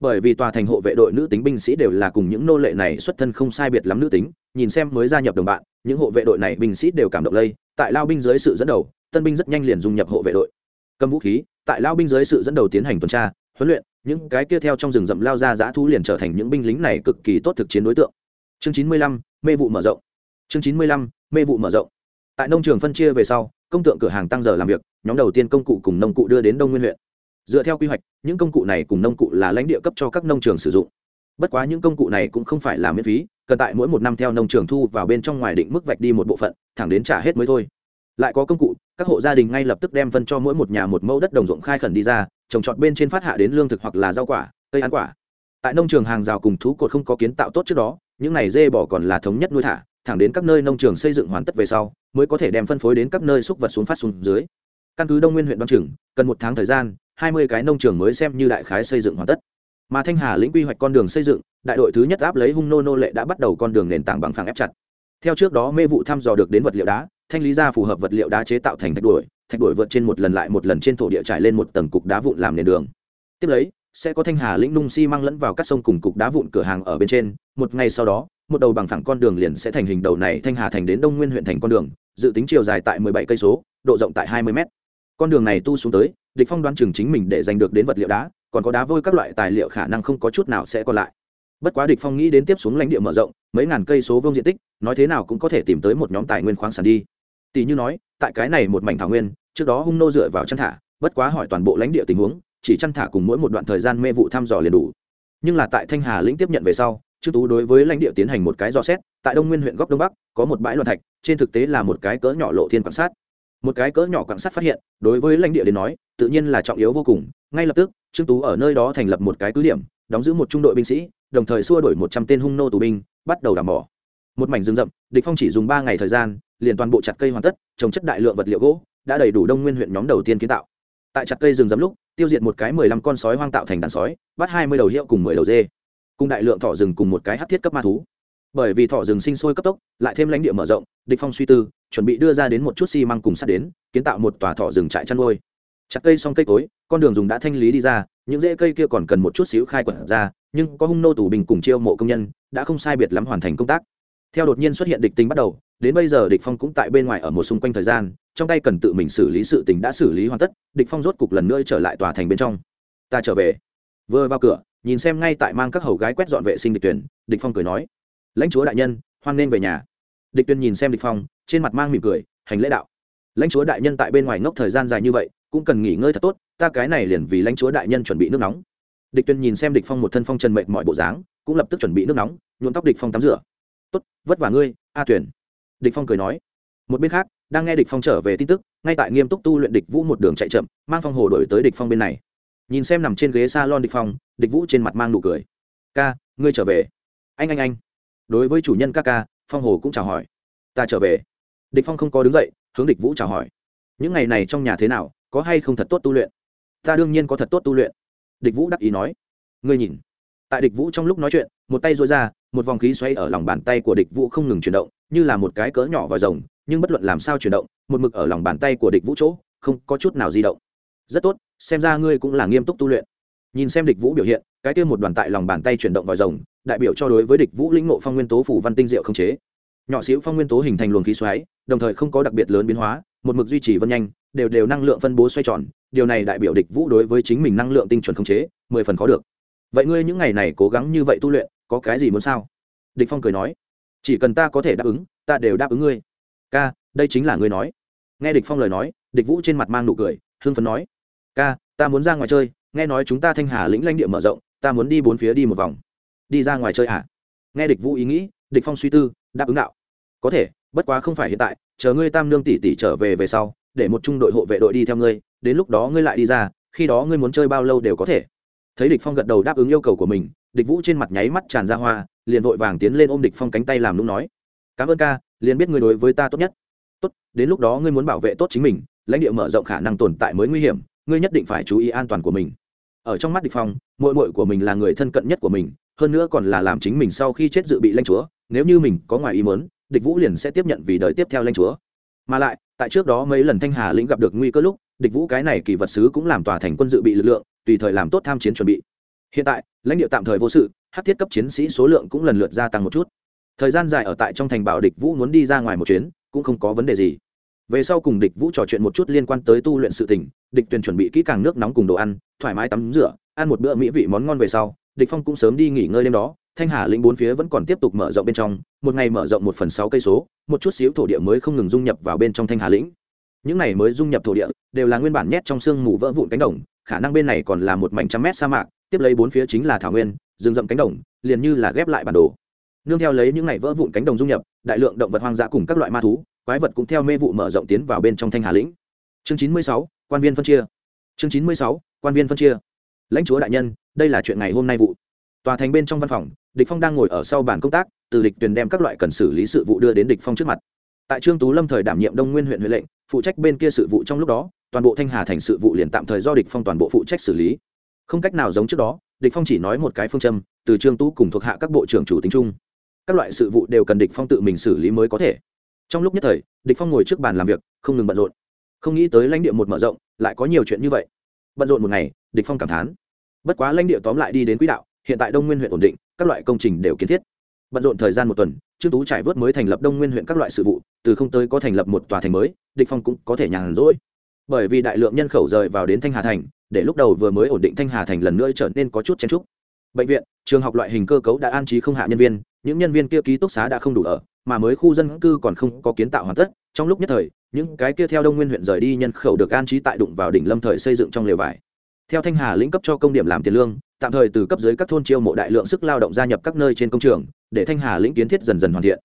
Bởi vì tòa thành hộ vệ đội nữ tính binh sĩ đều là cùng những nô lệ này xuất thân không sai biệt lắm nữ tính, nhìn xem mới gia nhập đồng bạn, những hộ vệ đội này binh sĩ đều cảm động lây, tại lao binh dưới sự dẫn đầu, tân binh rất nhanh liền dung nhập hộ vệ đội. Cầm vũ khí, tại lao binh dưới sự dẫn đầu tiến hành tuần tra, huấn luyện, những cái kia theo trong rừng rậm lao ra giã thu liền trở thành những binh lính này cực kỳ tốt thực chiến đối tượng. Chương chín mươi lăm, mê vụ mở rộng. Chương chín mươi lăm, mê vụ mở rộng. Tại nông trường phân chia về sau công tượng cửa hàng tăng giờ làm việc, nhóm đầu tiên công cụ cùng nông cụ đưa đến đông nguyên huyện. Dựa theo quy hoạch, những công cụ này cùng nông cụ là lãnh địa cấp cho các nông trường sử dụng. Bất quá những công cụ này cũng không phải là miễn phí, cần tại mỗi một năm theo nông trường thu vào bên trong ngoài định mức vạch đi một bộ phận, thẳng đến trả hết mới thôi. Lại có công cụ, các hộ gia đình ngay lập tức đem phân cho mỗi một nhà một mẫu đất đồng ruộng khai khẩn đi ra, trồng trọt bên trên phát hạ đến lương thực hoặc là rau quả, cây ăn quả. Tại nông trường hàng rào cùng thú cột không có kiến tạo tốt trước đó, những này dê bò còn là thống nhất nuôi thả, thẳng đến các nơi nông trường xây dựng hoàn tất về sau mới có thể đem phân phối đến các nơi xúc vật xuống phát xuống dưới. Căn cứ đông nguyên huyện đoan trường cần một tháng thời gian, hai mươi cái nông trường mới xem như đại khái xây dựng hoàn tất. Mà thanh hà lĩnh quy hoạch con đường xây dựng, đại đội thứ nhất áp lấy hung nô nô lệ đã bắt đầu con đường nền tảng bằng phẳng ép chặt. Theo trước đó, mê vụ thăm dò được đến vật liệu đá, thanh lý ra phù hợp vật liệu đá chế tạo thành thạch đuổi thạch đuổi vượt trên một lần lại một lần trên thổ địa trải lên một tầng cục đá vụn làm nền đường. Tiếp lấy, sẽ có thanh hà lĩnh nung xi măng lẫn vào các sông cùng cục đá vụn cửa hàng ở bên trên, một ngày sau đó một đầu bằng phẳng con đường liền sẽ thành hình đầu này thanh hà thành đến đông nguyên huyện thành con đường, dự tính chiều dài tại 17 cây số, độ rộng tại 20 mét. Con đường này tu xuống tới, địch phong đoán chừng chính mình để giành được đến vật liệu đá, còn có đá vôi các loại tài liệu khả năng không có chút nào sẽ còn lại. Bất quá địch phong nghĩ đến tiếp xuống lãnh địa mở rộng, mấy ngàn cây số vuông diện tích, nói thế nào cũng có thể tìm tới một nhóm tài nguyên khoáng sản đi. Tỷ như nói, tại cái này một mảnh thảo nguyên, trước đó hung nô dựa vào chăn thả, bất quá hỏi toàn bộ lãnh địa tình huống, chỉ chăn thả cùng mỗi một đoạn thời gian mê vụ thăm dò liền đủ. Nhưng là tại thanh hà lĩnh tiếp nhận về sau chư tú đối với lãnh địa tiến hành một cái dò xét, tại đông nguyên huyện góc đông bắc, có một bãi loạn thạch, trên thực tế là một cái cỡ nhỏ lộ thiên quan sát. Một cái cỡ nhỏ quan sát phát hiện, đối với lãnh địa đến nói, tự nhiên là trọng yếu vô cùng. Ngay lập tức, trương tú ở nơi đó thành lập một cái cứ điểm, đóng giữ một trung đội binh sĩ, đồng thời xua đổi một trăm tên hung nô tù binh, bắt đầu đảm bỏ một mảnh rừng rậm, địch phong chỉ dùng ba ngày thời gian, liền toàn bộ chặt cây hoàn tất, trồng chất đại lượng vật liệu gỗ, đã đầy đủ đông nguyên huyện nhóm đầu tiên kiến tạo. Tại chặt cây rừng rậm lúc, tiêu diệt một cái mười lăm con sói hoang tạo thành đàn sói, bắt hai mươi đầu hiệu cùng mười đầu dê cùng đại lượng thỏ rừng cùng một cái hát thiết cấp ma thú. Bởi vì thỏ rừng sinh sôi cấp tốc, lại thêm lãnh địa mở rộng, địch phong suy tư, chuẩn bị đưa ra đến một chút xi măng cùng sắt đến, kiến tạo một tòa thỏ rừng trại chăn nuôi. Chặt cây xong cây cối, con đường dùng đã thanh lý đi ra, những rễ cây kia còn cần một chút xíu khai quật ra, nhưng có hung nô tù bình cùng chiêu mộ công nhân, đã không sai biệt lắm hoàn thành công tác. Theo đột nhiên xuất hiện địch tình bắt đầu, đến bây giờ địch phong cũng tại bên ngoài ở một xung quanh thời gian, trong tay cần tự mình xử lý sự tình đã xử lý hoàn tất, địch phong rốt cục lần nữa trở lại tòa thành bên trong. Ta trở về. Vừa vào cửa nhìn xem ngay tại mang các hầu gái quét dọn vệ sinh địch tuyển, địch phong cười nói, lãnh chúa đại nhân, hoan nên về nhà. Địch tuyển nhìn xem địch phong, trên mặt mang mỉm cười, hành lễ đạo, lãnh chúa đại nhân tại bên ngoài ngốc thời gian dài như vậy, cũng cần nghỉ ngơi thật tốt, ta cái này liền vì lãnh chúa đại nhân chuẩn bị nước nóng. Địch tuyển nhìn xem địch phong một thân phong trần mệt mọi bộ dáng, cũng lập tức chuẩn bị nước nóng, nhuộm tóc địch phong tắm rửa. Tốt, vất vả ngươi, a tuyển. Địch phong cười nói. Một bên khác, đang nghe địch phong trở về tin tức, ngay tại nghiêm túc tu luyện địch vũ một đường chạy chậm, mang phong hồ đổi tới địch phong bên này nhìn xem nằm trên ghế salon địch phong, địch vũ trên mặt mang nụ cười. Ca, ngươi trở về. Anh anh anh. Đối với chủ nhân ca ca, phong hồ cũng chào hỏi. Ta trở về. Địch phong không có đứng dậy, hướng địch vũ chào hỏi. Những ngày này trong nhà thế nào, có hay không thật tốt tu luyện? Ta đương nhiên có thật tốt tu luyện. Địch vũ đắc ý nói. Ngươi nhìn. Tại địch vũ trong lúc nói chuyện, một tay dối ra, một vòng khí xoay ở lòng bàn tay của địch vũ không ngừng chuyển động, như là một cái cỡ nhỏ vòi rồng, nhưng bất luận làm sao chuyển động, một mực ở lòng bàn tay của địch vũ chỗ, không có chút nào di động. Rất tốt xem ra ngươi cũng là nghiêm túc tu luyện. Nhìn xem địch vũ biểu hiện, cái kia một đoàn tại lòng bàn tay chuyển động vòi rồng, đại biểu cho đối với địch vũ lĩnh ngộ phong nguyên tố phủ văn tinh diệu không chế. Nhỏ xíu phong nguyên tố hình thành luồng khí xoáy, đồng thời không có đặc biệt lớn biến hóa, một mực duy trì vân nhanh, đều đều năng lượng phân bố xoay tròn, điều này đại biểu địch vũ đối với chính mình năng lượng tinh chuẩn không chế, mười phần khó được. Vậy ngươi những ngày này cố gắng như vậy tu luyện, có cái gì muốn sao? Địch phong cười nói, chỉ cần ta có thể đáp ứng, ta đều đáp ứng ngươi. Ca, đây chính là ngươi nói. Nghe địch phong lời nói, địch vũ trên mặt mang nụ cười, hưng phấn nói ca, ta muốn ra ngoài chơi, nghe nói chúng ta thanh hà lĩnh lãnh địa mở rộng, ta muốn đi bốn phía đi một vòng. Đi ra ngoài chơi à nghe địch vũ ý nghĩ, địch phong suy tư, đáp ứng đạo. Có thể, bất quá không phải hiện tại, chờ ngươi tam nương tỷ tỷ trở về về sau, để một trung đội hộ vệ đội đi theo ngươi, đến lúc đó ngươi lại đi ra, khi đó ngươi muốn chơi bao lâu đều có thể. Thấy địch phong gật đầu đáp ứng yêu cầu của mình, địch vũ trên mặt nháy mắt tràn ra hoa, liền vội vàng tiến lên ôm địch phong cánh tay làm nũng nói. Cảm ơn ca, liền biết ngươi đối với ta tốt nhất. Tốt, đến lúc đó ngươi muốn bảo vệ tốt chính mình, lãnh địa mở rộng khả năng tồn tại mới nguy hiểm ngươi nhất định phải chú ý an toàn của mình. Ở trong mắt địch phong, muội muội của mình là người thân cận nhất của mình, hơn nữa còn là làm chính mình sau khi chết dự bị lãnh chúa, nếu như mình có ngoài ý muốn, địch vũ liền sẽ tiếp nhận vì đời tiếp theo lãnh chúa. Mà lại, tại trước đó mấy lần thanh hà lĩnh gặp được nguy cơ lúc, địch vũ cái này kỳ vật sứ cũng làm tòa thành quân dự bị lực lượng, tùy thời làm tốt tham chiến chuẩn bị. Hiện tại, lãnh địa tạm thời vô sự, hát thiết cấp chiến sĩ số lượng cũng lần lượt gia tăng một chút. Thời gian dài ở tại trong thành bảo địch vũ muốn đi ra ngoài một chuyến, cũng không có vấn đề gì về sau cùng địch vũ trò chuyện một chút liên quan tới tu luyện sự tình, địch tuyền chuẩn bị kỹ càng nước nóng cùng đồ ăn, thoải mái tắm rửa, ăn một bữa mỹ vị món ngon về sau, địch phong cũng sớm đi nghỉ ngơi đêm đó, thanh hà lĩnh bốn phía vẫn còn tiếp tục mở rộng bên trong, một ngày mở rộng một phần sáu cây số, một chút xíu thổ địa mới không ngừng dung nhập vào bên trong thanh hà lĩnh những này mới dung nhập thổ địa, đều là nguyên bản nhét trong xương mù vỡ vụn cánh đồng, khả năng bên này còn là một mảnh trăm mét sa mạc, tiếp lấy bốn phía chính là thảo nguyên, rừng rậm cánh đồng, liền như là ghép lại bản đồ. Nương theo lấy những này vỡ vụn cánh đồng dung nhập, đại lượng động vật hoang dã cùng các loại ma thú quái vật cũng theo mê vụ mở rộng tiến vào bên trong thanh hà lĩnh. Chương chín mươi sáu, quan viên phân chia. Chương chín mươi sáu, quan viên phân chia. Lãnh chúa đại nhân, đây là chuyện ngày hôm nay vụ. Tòa thành bên trong văn phòng, địch phong đang ngồi ở sau bàn công tác, từ địch tuyển đem các loại cần xử lý sự vụ đưa đến địch phong trước mặt. Tại trương tú lâm thời đảm nhiệm đông nguyên huyện huệ lệnh, phụ trách bên kia sự vụ trong lúc đó, toàn bộ thanh hà thành sự vụ liền tạm thời do địch phong toàn bộ phụ trách xử lý. Không cách nào giống trước đó, địch phong chỉ nói một cái phương châm, từ trương tú cùng thuộc hạ các bộ trưởng chủ tính chung. Các loại sự vụ đều cần địch phong tự mình xử lý mới có thể trong lúc nhất thời, địch phong ngồi trước bàn làm việc, không ngừng bận rộn. Không nghĩ tới lãnh địa một mở rộng, lại có nhiều chuyện như vậy. Bận rộn một ngày, địch phong cảm thán. Bất quá lãnh địa tóm lại đi đến quỹ đạo, hiện tại đông nguyên huyện ổn định, các loại công trình đều kiến thiết. Bận rộn thời gian một tuần, trương tú trải vớt mới thành lập đông nguyên huyện các loại sự vụ, từ không tới có thành lập một tòa thành mới, địch phong cũng có thể nhàn rỗi. Bởi vì đại lượng nhân khẩu rời vào đến thanh hà thành, để lúc đầu vừa mới ổn định thanh hà thành lần nữa trở nên có chút chen trúc bệnh viện, trường học loại hình cơ cấu đã an trí không hạ nhân viên những nhân viên kia ký túc xá đã không đủ ở, mà mới khu dân cư còn không có kiến tạo hoàn tất, trong lúc nhất thời, những cái kia theo đông nguyên huyện rời đi nhân khẩu được an trí tại đụng vào đỉnh lâm thời xây dựng trong lều vải. Theo thanh hà lĩnh cấp cho công điểm làm tiền lương, tạm thời từ cấp dưới các thôn chiêu mộ đại lượng sức lao động gia nhập các nơi trên công trường, để thanh hà lĩnh kiến thiết dần dần hoàn thiện.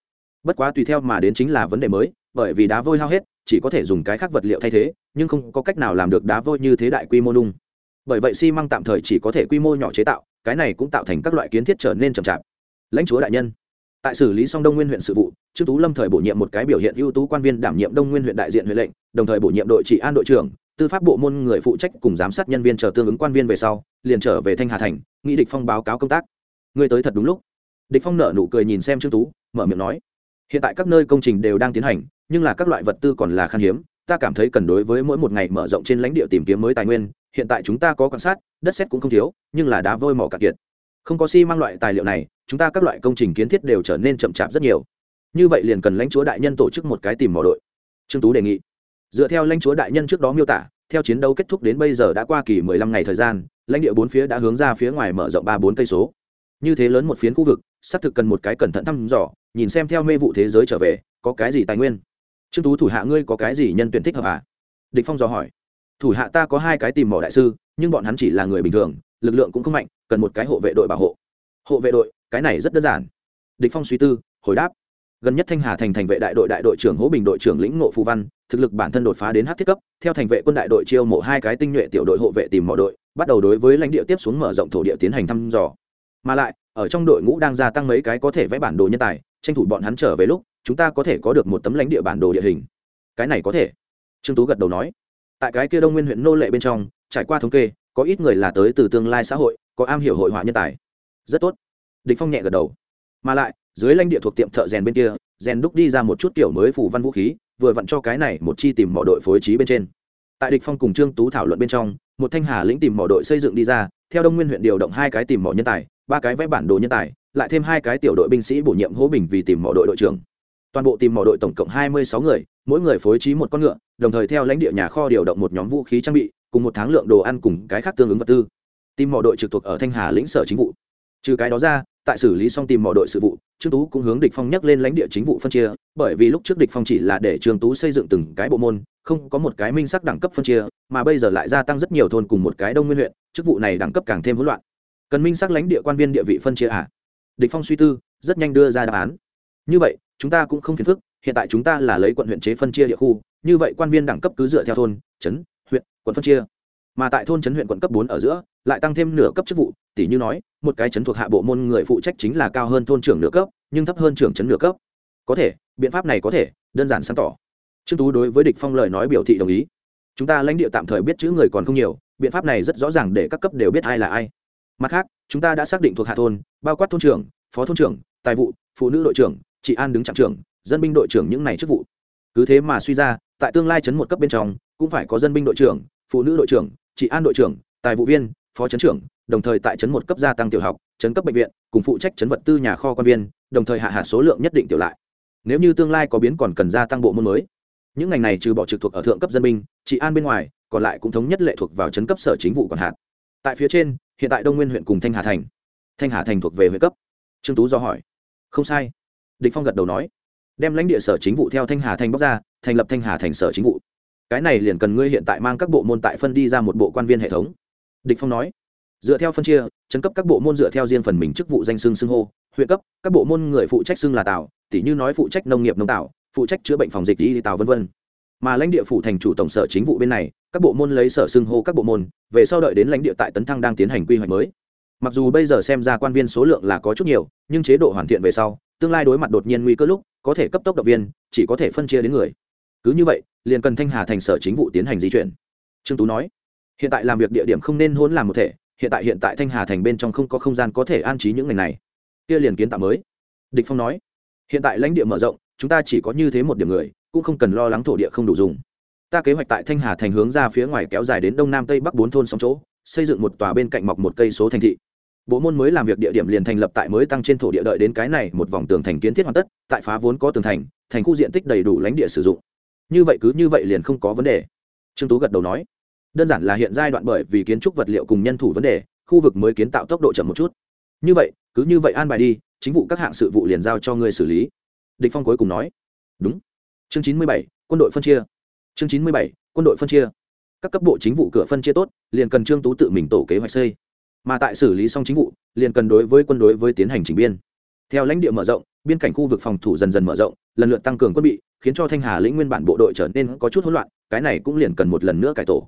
Bất quá tùy theo mà đến chính là vấn đề mới, bởi vì đá vôi hao hết, chỉ có thể dùng cái khác vật liệu thay thế, nhưng không có cách nào làm được đá vôi như thế đại quy mô nung. Bởi vậy xi măng tạm thời chỉ có thể quy mô nhỏ chế tạo, cái này cũng tạo thành các loại kiến thiết trở nên chậm chạp lãnh chúa đại nhân. Tại xử lý xong đông nguyên huyện sự vụ, trương tú lâm thời bổ nhiệm một cái biểu hiện ưu tú quan viên đảm nhiệm đông nguyên huyện đại diện huyện lệnh, đồng thời bổ nhiệm đội trị an đội trưởng, tư pháp bộ môn người phụ trách cùng giám sát nhân viên chờ tương ứng quan viên về sau, liền trở về thanh hà thành, nghị địch phong báo cáo công tác. Người tới thật đúng lúc. Địch phong nở nụ cười nhìn xem trương tú, mở miệng nói, hiện tại các nơi công trình đều đang tiến hành, nhưng là các loại vật tư còn là khan hiếm, ta cảm thấy cần đối với mỗi một ngày mở rộng trên lãnh địa tìm kiếm mới tài nguyên, hiện tại chúng ta có quan sát, đất sét cũng không thiếu, nhưng là đá vôi mỏ cạn kiệt không có xi si mang loại tài liệu này, chúng ta các loại công trình kiến thiết đều trở nên chậm chạp rất nhiều. Như vậy liền cần lãnh chúa đại nhân tổ chức một cái tìm mỏ đội. Trương tú đề nghị. Dựa theo lãnh chúa đại nhân trước đó miêu tả, theo chiến đấu kết thúc đến bây giờ đã qua kỳ mười lăm ngày thời gian, lãnh địa bốn phía đã hướng ra phía ngoài mở rộng ba bốn cây số. Như thế lớn một phiến khu vực, xác thực cần một cái cẩn thận thăm dò, nhìn xem theo mê vụ thế giới trở về, có cái gì tài nguyên. Trương tú, thủ hạ ngươi có cái gì nhân tuyển thích hợp à? Địch phong dò hỏi. Thủ hạ ta có hai cái tìm mỏ đại sư, nhưng bọn hắn chỉ là người bình thường, lực lượng cũng không mạnh cần một cái hộ vệ đội bảo hộ. Hộ vệ đội, cái này rất đơn giản. Địch phong suy tư, hồi đáp. Gần nhất thanh hà thành thành vệ đại đội đại đội trưởng hố bình đội trưởng lĩnh ngộ phù văn, thực lực bản thân đột phá đến hát thiết cấp, theo thành vệ quân đại đội chiêu mộ hai cái tinh nhuệ tiểu đội hộ vệ tìm mọi đội, bắt đầu đối với lãnh địa tiếp xuống mở rộng thổ địa tiến hành thăm dò. Mà lại, ở trong đội ngũ đang gia tăng mấy cái có thể vẽ bản đồ nhân tài, tranh thủ bọn hắn trở về lúc, chúng ta có thể có được một tấm lãnh địa bản đồ địa hình. Cái này có thể. Trương tú gật đầu nói. Tại cái kia đông nguyên huyện nô lệ bên trong, trải qua thống kê có ít người là tới từ tương lai xã hội, có am hiểu hội họa nhân tài. Rất tốt. Địch phong nhẹ gật đầu. Mà lại, dưới lãnh địa thuộc tiệm thợ rèn bên kia, rèn đúc đi ra một chút kiểu mới phủ văn vũ khí, vừa vặn cho cái này một chi tìm mỏ đội phối trí bên trên. Tại địch phong cùng trương tú thảo luận bên trong, một thanh hà lĩnh tìm mỏ đội xây dựng đi ra, theo đông nguyên huyện điều động hai cái tìm mỏ nhân tài, ba cái vẽ bản đồ nhân tài, lại thêm hai cái tiểu đội binh sĩ bổ nhiệm hố bình vì tìm mỏ đội đội trưởng. Toàn bộ tìm mỏ đội tổng cộng hai mươi sáu người, mỗi người phối trí một con ngựa, đồng thời theo lãnh địa nhà kho điều động một nhóm vũ khí trang bị cùng một tháng lượng đồ ăn cùng cái khác tương ứng vật tư. Tìm mọi đội trực thuộc ở thanh hà lĩnh sở chính vụ. Trừ cái đó ra, tại xử lý xong tìm mọi đội sự vụ, trương tú cũng hướng địch phong nhắc lên lãnh địa chính vụ phân chia, bởi vì lúc trước địch phong chỉ là để trương tú xây dựng từng cái bộ môn, không có một cái minh sắc đẳng cấp phân chia, mà bây giờ lại gia tăng rất nhiều thôn cùng một cái đông nguyên huyện, chức vụ này đẳng cấp càng thêm hỗn loạn. Cần minh sắc lãnh địa quan viên địa vị phân chia à? Địch phong suy tư, rất nhanh đưa ra đáp án. Như vậy, chúng ta cũng không phiền phức, hiện tại chúng ta là lấy quận huyện chế phân chia địa khu, như vậy quan viên đẳng cấp cứ dựa theo thôn, trấn huyện, quận phân chia. Mà tại thôn trấn huyện quận cấp bốn ở giữa, lại tăng thêm nửa cấp chức vụ tỷ như nói, một cái trấn thuộc hạ bộ môn người phụ trách chính là cao hơn thôn trưởng nửa cấp, nhưng thấp hơn trưởng trấn nửa cấp. Có thể, biện pháp này có thể, đơn giản sáng tỏ. Trương tú đối với địch phong lời nói biểu thị đồng ý. Chúng ta lãnh địa tạm thời biết chữ người còn không nhiều, biện pháp này rất rõ ràng để các cấp đều biết ai là ai. Mặt khác, chúng ta đã xác định thuộc hạ thôn, bao quát thôn trưởng, phó thôn trưởng, tài vụ, phụ nữ đội trưởng chị an đứng trạm trưởng, dân binh đội trưởng những này chức vụ. Cứ thế mà suy ra tại tương lai chấn một cấp bên trong, cũng phải có dân binh đội trưởng, phụ nữ đội trưởng chị an đội trưởng, tài vụ viên, phó chấn trưởng, đồng thời tại chấn một cấp gia tăng tiểu học, chấn cấp bệnh viện, cùng phụ trách chấn vật tư nhà kho quan viên, đồng thời hạ hạ số lượng nhất định tiểu lại. Nếu như tương lai có biến còn cần gia tăng bộ môn mới, những ngành này trừ bỏ trực thuộc ở thượng cấp dân binh chị an bên ngoài, còn lại cũng thống nhất lệ thuộc vào chấn cấp sở chính vụ còn hạn tại phía trên, hiện tại đông nguyên huyện cùng thanh hà thành. Thanh hà thành thuộc về huyện cấp. Trương tú do hỏi. Không sai. Địch phong gật đầu nói đem lãnh địa sở chính vụ theo thanh hà thành bóc ra, thành lập thanh hà thành sở chính vụ. Cái này liền cần ngươi hiện tại mang các bộ môn tại phân đi ra một bộ quan viên hệ thống. Địch phong nói. Dựa theo phân chia, chấn cấp các bộ môn dựa theo riêng phần mình chức vụ danh xưng xưng hô, huyện cấp, các bộ môn người phụ trách xưng là tào tỷ như nói phụ trách nông nghiệp nông tạo phụ trách chữa bệnh phòng dịch y tào vân vân. Mà lãnh địa phủ thành chủ tổng sở chính vụ bên này, các bộ môn lấy sở xưng hô các bộ môn, về sau đợi đến lãnh địa tại tấn thăng đang tiến hành quy hoạch mới. Mặc dù bây giờ xem ra quan viên số lượng là có chút nhiều, nhưng chế độ hoàn thiện về sau tương lai đối mặt đột nhiên nguy cơ lúc, có thể cấp tốc động viên, chỉ có thể phân chia đến người. Cứ như vậy, liền cần thanh hà thành sở chính vụ tiến hành di chuyển. Trương tú nói, hiện tại làm việc địa điểm không nên hôn làm một thể, hiện tại hiện tại thanh hà thành bên trong không có không gian có thể an trí những ngành này. Kia liền kiến tạo mới. Địch phong nói, hiện tại lãnh địa mở rộng, chúng ta chỉ có như thế một điểm người, cũng không cần lo lắng thổ địa không đủ dùng. Ta kế hoạch tại thanh hà thành hướng ra phía ngoài kéo dài đến đông nam tây bắc bốn thôn sóng chỗ, xây dựng một tòa bên cạnh mọc một cây số thành thị bộ môn mới làm việc địa điểm liền thành lập tại mới tăng trên thổ địa đợi đến cái này một vòng tường thành kiến thiết hoàn tất, tại phá vốn có tường thành thành khu diện tích đầy đủ lãnh địa sử dụng. Như vậy cứ như vậy liền không có vấn đề. Trương tú gật đầu nói. Đơn giản là hiện giai đoạn bởi vì kiến trúc vật liệu cùng nhân thủ vấn đề, khu vực mới kiến tạo tốc độ chậm một chút. Như vậy, cứ như vậy an bài đi, chính vụ các hạng sự vụ liền giao cho ngươi xử lý. Địch phong cuối cùng nói. Đúng. Chương chín mươi bảy, quân đội phân chia. Chương chín mươi bảy, quân đội phân chia. Các cấp bộ chính vụ cửa phân chia tốt, liền cần trương tú tự mình tổ kế hoạch xây mà tại xử lý xong chính vụ, liền cần đối với quân đối với tiến hành chỉnh biên. Theo lãnh địa mở rộng, biên cảnh khu vực phòng thủ dần dần mở rộng, lần lượt tăng cường quân bị, khiến cho thanh hà lĩnh nguyên bản bộ đội trở nên có chút hỗn loạn, cái này cũng liền cần một lần nữa cải tổ.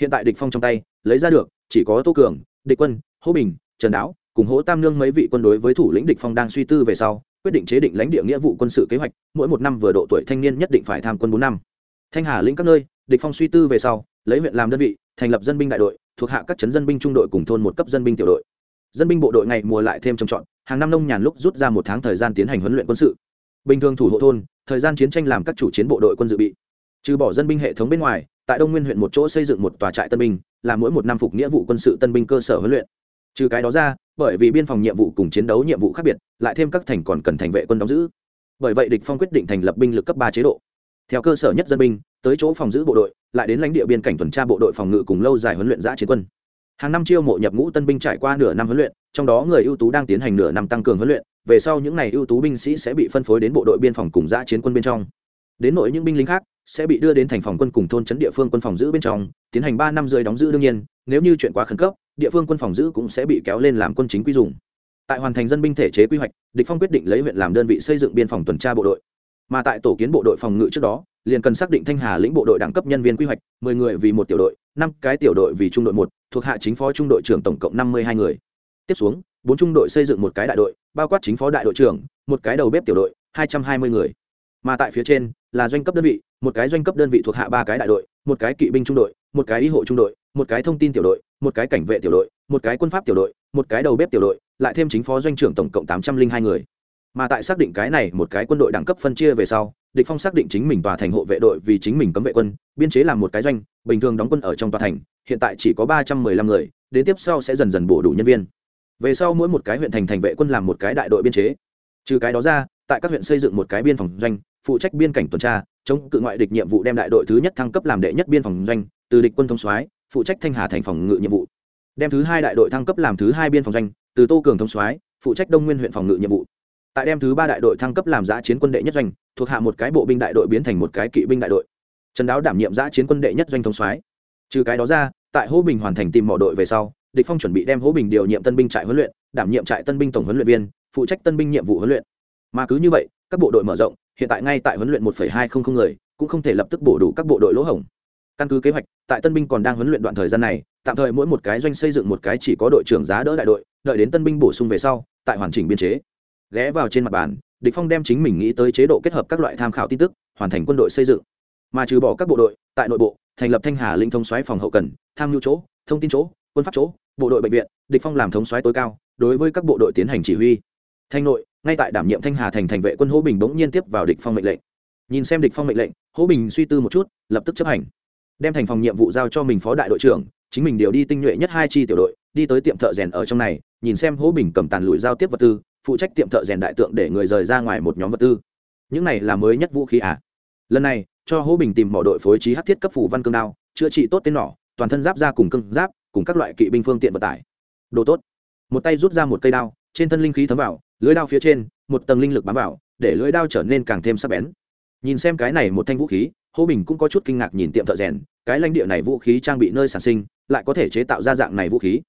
Hiện tại địch phong trong tay, lấy ra được, chỉ có tô cường, địch quân hỗ bình, trần đáo, cùng hỗ tam nương mấy vị quân đối với thủ lĩnh địch phong đang suy tư về sau, quyết định chế định lãnh địa nghĩa vụ quân sự kế hoạch, mỗi một năm vừa độ tuổi thanh niên nhất định phải tham quân bốn năm. Thanh hà lĩnh các nơi, địch phong suy tư về sau, lấy huyện làm đơn vị, thành lập dân binh đại đội thuộc hạ các chấn dân binh trung đội cùng thôn một cấp dân binh tiểu đội. Dân binh bộ đội ngày mùa lại thêm trồng trọt hàng năm nông nhàn lúc rút ra một tháng thời gian tiến hành huấn luyện quân sự. Bình thường thủ hộ thôn, thời gian chiến tranh làm các chủ chiến bộ đội quân dự bị. Trừ bỏ dân binh hệ thống bên ngoài, tại đông nguyên huyện một chỗ xây dựng một tòa trại tân binh, là mỗi một năm phục nghĩa vụ quân sự tân binh cơ sở huấn luyện. Trừ cái đó ra, bởi vì biên phòng nhiệm vụ cùng chiến đấu nhiệm vụ khác biệt, lại thêm các thành còn cần thành vệ quân đóng giữ. Bởi vậy địch phong quyết định thành lập binh lực cấp ba chế độ. Theo cơ sở nhất dân binh, tới chỗ phòng giữ bộ đội lại đến lãnh địa biên cảnh tuần tra bộ đội phòng ngự cùng lâu dài huấn luyện giã chiến quân. Hàng năm chiêu mộ nhập ngũ tân binh trải qua nửa năm huấn luyện, trong đó người ưu tú đang tiến hành nửa năm tăng cường huấn luyện, về sau những ngày ưu tú binh sĩ sẽ bị phân phối đến bộ đội biên phòng cùng giã chiến quân bên trong. Đến nội những binh lính khác sẽ bị đưa đến thành phòng quân cùng thôn trấn địa phương quân phòng giữ bên trong, tiến hành ba năm rưỡi đóng giữ đương nhiên, nếu như chuyện quá khẩn cấp, địa phương quân phòng giữ cũng sẽ bị kéo lên làm quân chính quy dùng. Tại hoàn thành dân binh thể chế quy hoạch, địch phong quyết định lấy huyện làm đơn vị xây dựng biên phòng tuần tra bộ đội mà tại tổ kiến bộ đội phòng ngự trước đó, liền cần xác định thanh hà lĩnh bộ đội đẳng cấp nhân viên quy hoạch, mười người vì một tiểu đội, năm cái tiểu đội vì trung đội một, thuộc hạ chính phó trung đội trưởng tổng cộng năm mươi hai người. Tiếp xuống, bốn trung đội xây dựng một cái đại đội, bao quát chính phó đại đội trưởng, một cái đầu bếp tiểu đội, hai trăm hai mươi người. Mà tại phía trên, là doanh cấp đơn vị, một cái doanh cấp đơn vị thuộc hạ ba cái đại đội, một cái kỵ binh trung đội, một cái y hộ trung đội, một cái thông tin tiểu đội, một cái cảnh vệ tiểu đội, một cái quân pháp tiểu đội, một cái đầu bếp tiểu đội, lại thêm chính phó doanh trưởng tổng cộng tám trăm linh hai người mà tại xác định cái này một cái quân đội đẳng cấp phân chia về sau, địch phong xác định chính mình tòa thành hộ vệ đội vì chính mình cấm vệ quân, biên chế làm một cái doanh, bình thường đóng quân ở trong tòa thành, hiện tại chỉ có ba trăm mười lăm người, đến tiếp sau sẽ dần dần bổ đủ nhân viên. Về sau mỗi một cái huyện thành thành vệ quân làm một cái đại đội biên chế. Trừ cái đó ra, tại các huyện xây dựng một cái biên phòng doanh, phụ trách biên cảnh tuần tra, chống cự ngoại địch nhiệm vụ đem đại đội thứ nhất thăng cấp làm đệ nhất biên phòng doanh, từ địch quân thông soái, phụ trách thanh hà thành phòng ngự nhiệm vụ. Đem thứ hai đại đội thăng cấp làm thứ hai biên phòng doanh, từ tô cường thông soái, phụ trách đông nguyên huyện phòng ngự nhiệm vụ tại đem thứ ba đại đội thăng cấp làm giã chiến quân đệ nhất doanh thuộc hạ một cái bộ binh đại đội biến thành một cái kỵ binh đại đội. Trần đáo đảm nhiệm giã chiến quân đệ nhất doanh thông soái. Trừ cái đó ra tại hố bình hoàn thành tìm mỏ đội về sau địch phong chuẩn bị đem hố bình điều nhiệm tân binh trại huấn luyện đảm nhiệm trại tân binh tổng huấn luyện viên phụ trách tân binh nhiệm vụ huấn luyện. Mà cứ như vậy các bộ đội mở rộng hiện tại ngay tại huấn luyện 1,200 người cũng không thể lập tức bổ đủ các bộ đội lỗ hổng. Căn cứ kế hoạch tại tân binh còn đang huấn luyện đoạn thời gian này tạm thời mỗi một cái doanh xây dựng một cái chỉ có đội trưởng giá đỡ đại đội đợi đến tân binh bổ sung về sau tại hoàn chỉnh biên chế ghé vào trên mặt bàn, địch phong đem chính mình nghĩ tới chế độ kết hợp các loại tham khảo tin tức, hoàn thành quân đội xây dựng. Mà trừ bỏ các bộ đội, tại nội bộ, thành lập thanh hà linh thông xoáy phòng hậu cần, tham nhu chỗ, thông tin chỗ, quân pháp chỗ, bộ đội bệnh viện, địch phong làm thống xoáy tối cao, đối với các bộ đội tiến hành chỉ huy. Thanh nội, ngay tại đảm nhiệm thanh hà thành thành vệ quân hỗ bình bỗng nhiên tiếp vào địch phong mệnh lệnh. Nhìn xem địch phong mệnh lệnh, hỗ bình suy tư một chút, lập tức chấp hành. Đem thành phòng nhiệm vụ giao cho mình phó đại đội trưởng, chính mình điều đi tinh nhuệ nhất hai chi tiểu đội, đi tới tiệm thợ rèn ở trong này, nhìn xem hỗ bình cầm tàn lụi giao tiếp vật tư phụ trách tiệm thợ rèn đại tượng để người rời ra ngoài một nhóm vật tư. Những này là mới nhất vũ khí à? Lần này, cho hỗ bình tìm mỏ đội phối trí hát thiết cấp phủ văn cương đao, chữa trị tốt tên nỏ, toàn thân giáp ra cùng cương giáp, cùng các loại kỵ binh phương tiện vận tải. Đồ tốt. Một tay rút ra một cây đao, trên thân linh khí thấm vào, lưới đao phía trên, một tầng linh lực bám vào, để lưới đao trở nên càng thêm sắc bén. Nhìn xem cái này một thanh vũ khí hô bình cũng có chút kinh ngạc nhìn tiệm thợ rèn, cái lãnh địa này vũ khí trang bị nơi sản sinh, lại có thể chế tạo ra dạng này vũ khí.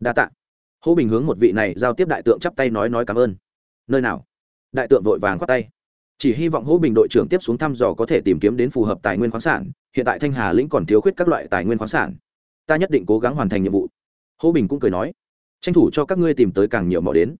Đa tạ hô bình hướng một vị này giao tiếp đại tượng chắp tay nói nói cảm ơn. Nơi nào? Đại tượng vội vàng khoát tay. Chỉ hy vọng hô bình đội trưởng tiếp xuống thăm dò có thể tìm kiếm đến phù hợp tài nguyên khoáng sản, hiện tại thanh hà lĩnh còn thiếu khuyết các loại tài nguyên khoáng sản. Ta nhất định cố gắng hoàn thành nhiệm vụ. Hô bình cũng cười nói, tranh thủ cho các ngươi tìm tới càng nhiều mỏ đến.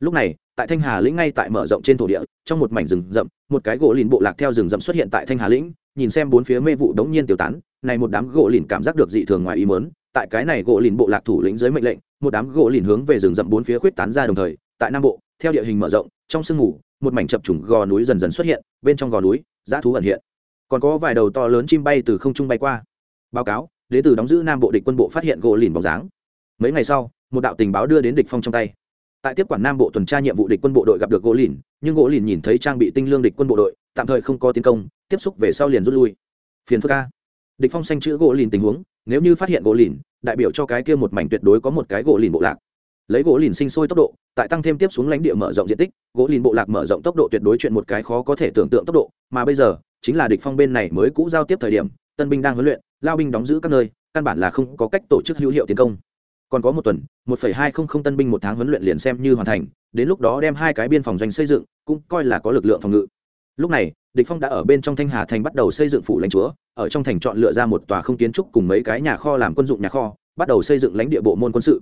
Lúc này, tại thanh hà lĩnh ngay tại mở rộng trên thổ địa, trong một mảnh rừng rậm, một cái gỗ lìn bộ lạc theo rừng rậm xuất hiện tại thanh hà lĩnh, nhìn xem bốn phía mê vụ đống nhiên tiêu tán, này một đám gỗ lìn cảm giác được dị thường ngoài ý mớn tại cái này gỗ lìn bộ lạc thủ lĩnh dưới mệnh lệnh một đám gỗ lìn hướng về rừng rậm bốn phía khuyết tán ra đồng thời, tại nam bộ, theo địa hình mở rộng, trong sương mù, một mảnh chập trùng gò núi dần dần xuất hiện, bên trong gò núi, dã thú ẩn hiện. Còn có vài đầu to lớn chim bay từ không trung bay qua. Báo cáo đến từ đóng giữ nam bộ địch quân bộ phát hiện gỗ lìn bóng dáng. Mấy ngày sau, một đạo tình báo đưa đến địch phong trong tay. Tại tiếp quản nam bộ tuần tra nhiệm vụ địch quân bộ đội gặp được gỗ lìn, nhưng gỗ lìn nhìn thấy trang bị tinh lương địch quân bộ đội, tạm thời không có tiến công, tiếp xúc về sau liền rút lui. Phiền phức ca địch phong xanh chữ gỗ lìn tình huống, nếu như phát hiện gỗ lìn đại biểu cho cái kia một mảnh tuyệt đối có một cái gỗ lìn bộ lạc. Lấy gỗ lìn sinh sôi tốc độ, tại tăng thêm tiếp xuống lãnh địa mở rộng diện tích, gỗ lìn bộ lạc mở rộng tốc độ tuyệt đối chuyện một cái khó có thể tưởng tượng tốc độ, mà bây giờ, chính là địch phong bên này mới cũ giao tiếp thời điểm, tân binh đang huấn luyện, lao binh đóng giữ các nơi, căn bản là không có cách tổ chức hữu hiệu tiến công. Còn có một tuần, một hai không không tân binh một tháng huấn luyện liền xem như hoàn thành, đến lúc đó đem hai cái biên phòng doanh xây dựng, cũng coi là có lực lượng phòng ngự lúc này, địch phong đã ở bên trong thanh hà thành bắt đầu xây dựng phủ lãnh chúa, ở trong thành chọn lựa ra một tòa không kiến trúc cùng mấy cái nhà kho làm quân dụng nhà kho, bắt đầu xây dựng lãnh địa bộ môn quân sự.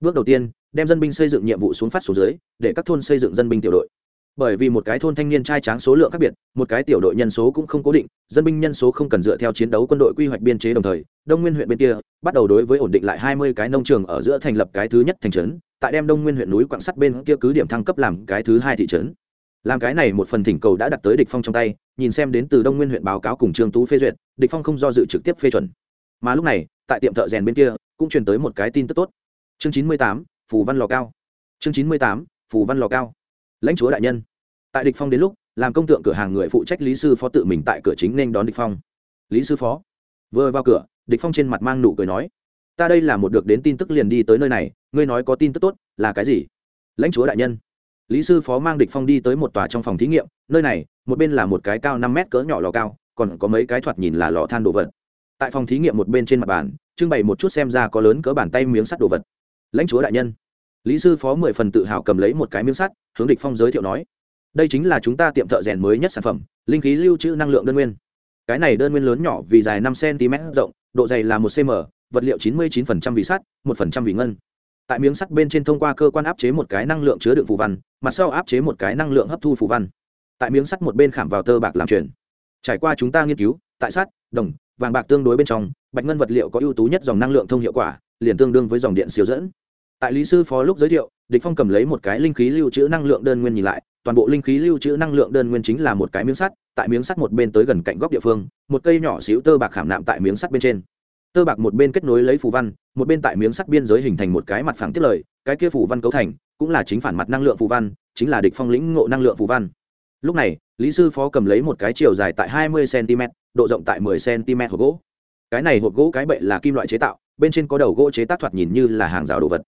Bước đầu tiên, đem dân binh xây dựng nhiệm vụ xuống phát xuống dưới, để các thôn xây dựng dân binh tiểu đội. Bởi vì một cái thôn thanh niên trai tráng số lượng khác biệt, một cái tiểu đội nhân số cũng không cố định, dân binh nhân số không cần dựa theo chiến đấu quân đội quy hoạch biên chế đồng thời, đông nguyên huyện bên kia bắt đầu đối với ổn định lại hai mươi cái nông trường ở giữa thành lập cái thứ nhất thành trấn, tại đem đông nguyên huyện núi quặng sắt bên kia cứ điểm thăng cấp làm cái thứ hai thị trấn làm cái này một phần thỉnh cầu đã đặt tới địch phong trong tay, nhìn xem đến từ đông nguyên huyện báo cáo cùng trương tú phê duyệt, địch phong không do dự trực tiếp phê chuẩn. Mà lúc này, tại tiệm thợ rèn bên kia, cũng truyền tới một cái tin tức tốt. Chương chín mươi tám, phù văn lò cao. Chương chín mươi tám, phù văn lò cao. Lãnh chúa đại nhân. Tại địch phong đến lúc, làm công tượng cửa hàng người phụ trách lý sư phó tự mình tại cửa chính nên đón địch phong. Lý sư phó. Vừa vào cửa, địch phong trên mặt mang nụ cười nói, ta đây là một được đến tin tức liền đi tới nơi này, ngươi nói có tin tức tốt là cái gì? Lãnh chúa đại nhân lý sư phó mang địch phong đi tới một tòa trong phòng thí nghiệm, nơi này, một bên là một cái cao năm mét cỡ nhỏ lò cao, còn có mấy cái thoạt nhìn là lò than đồ vật. Tại phòng thí nghiệm một bên trên mặt bàn, trưng bày một chút xem ra có lớn cỡ bàn tay miếng sắt đồ vật. Lãnh chúa đại nhân. Lý sư phó mười phần tự hào cầm lấy một cái miếng sắt, hướng địch phong giới thiệu nói, đây chính là chúng ta tiệm thợ rèn mới nhất sản phẩm, linh khí lưu trữ năng lượng đơn nguyên. Cái này đơn nguyên lớn nhỏ vì dài năm cm rộng, độ dày là một cm vật liệu chín mươi 99% vì sắt, một phần trăm vì ngân tại miếng sắt bên trên thông qua cơ quan áp chế một cái năng lượng chứa đựng phù văn, mặt sau áp chế một cái năng lượng hấp thu phù văn. Tại miếng sắt một bên khảm vào tơ bạc làm chuyển trải qua chúng ta nghiên cứu, tại sắt, đồng, vàng bạc tương đối bên trong, bạch ngân vật liệu có ưu tú nhất dòng năng lượng thông hiệu quả, liền tương đương với dòng điện siêu dẫn. Tại lý sư phó lúc giới thiệu, địch phong cầm lấy một cái linh khí lưu trữ năng lượng đơn nguyên nhìn lại, toàn bộ linh khí lưu trữ năng lượng đơn nguyên chính là một cái miếng sắt, tại miếng sắt một bên tới gần cạnh góc địa phương, một cây nhỏ xíu tơ bạc khảm nạm tại miếng sắt bên trên tơ bạc một bên kết nối lấy phù văn, một bên tại miếng sắt biên giới hình thành một cái mặt phẳng tiết lời, cái kia phù văn cấu thành, cũng là chính phản mặt năng lượng phù văn, chính là địch phong lĩnh ngộ năng lượng phù văn. Lúc này, lý sư phó cầm lấy một cái chiều dài tại 20 cm độ rộng tại 10 cm hộp gỗ. Cái này hộp gỗ cái bệ là kim loại chế tạo, bên trên có đầu gỗ chế tác thoạt nhìn như là hàng rào đồ vật.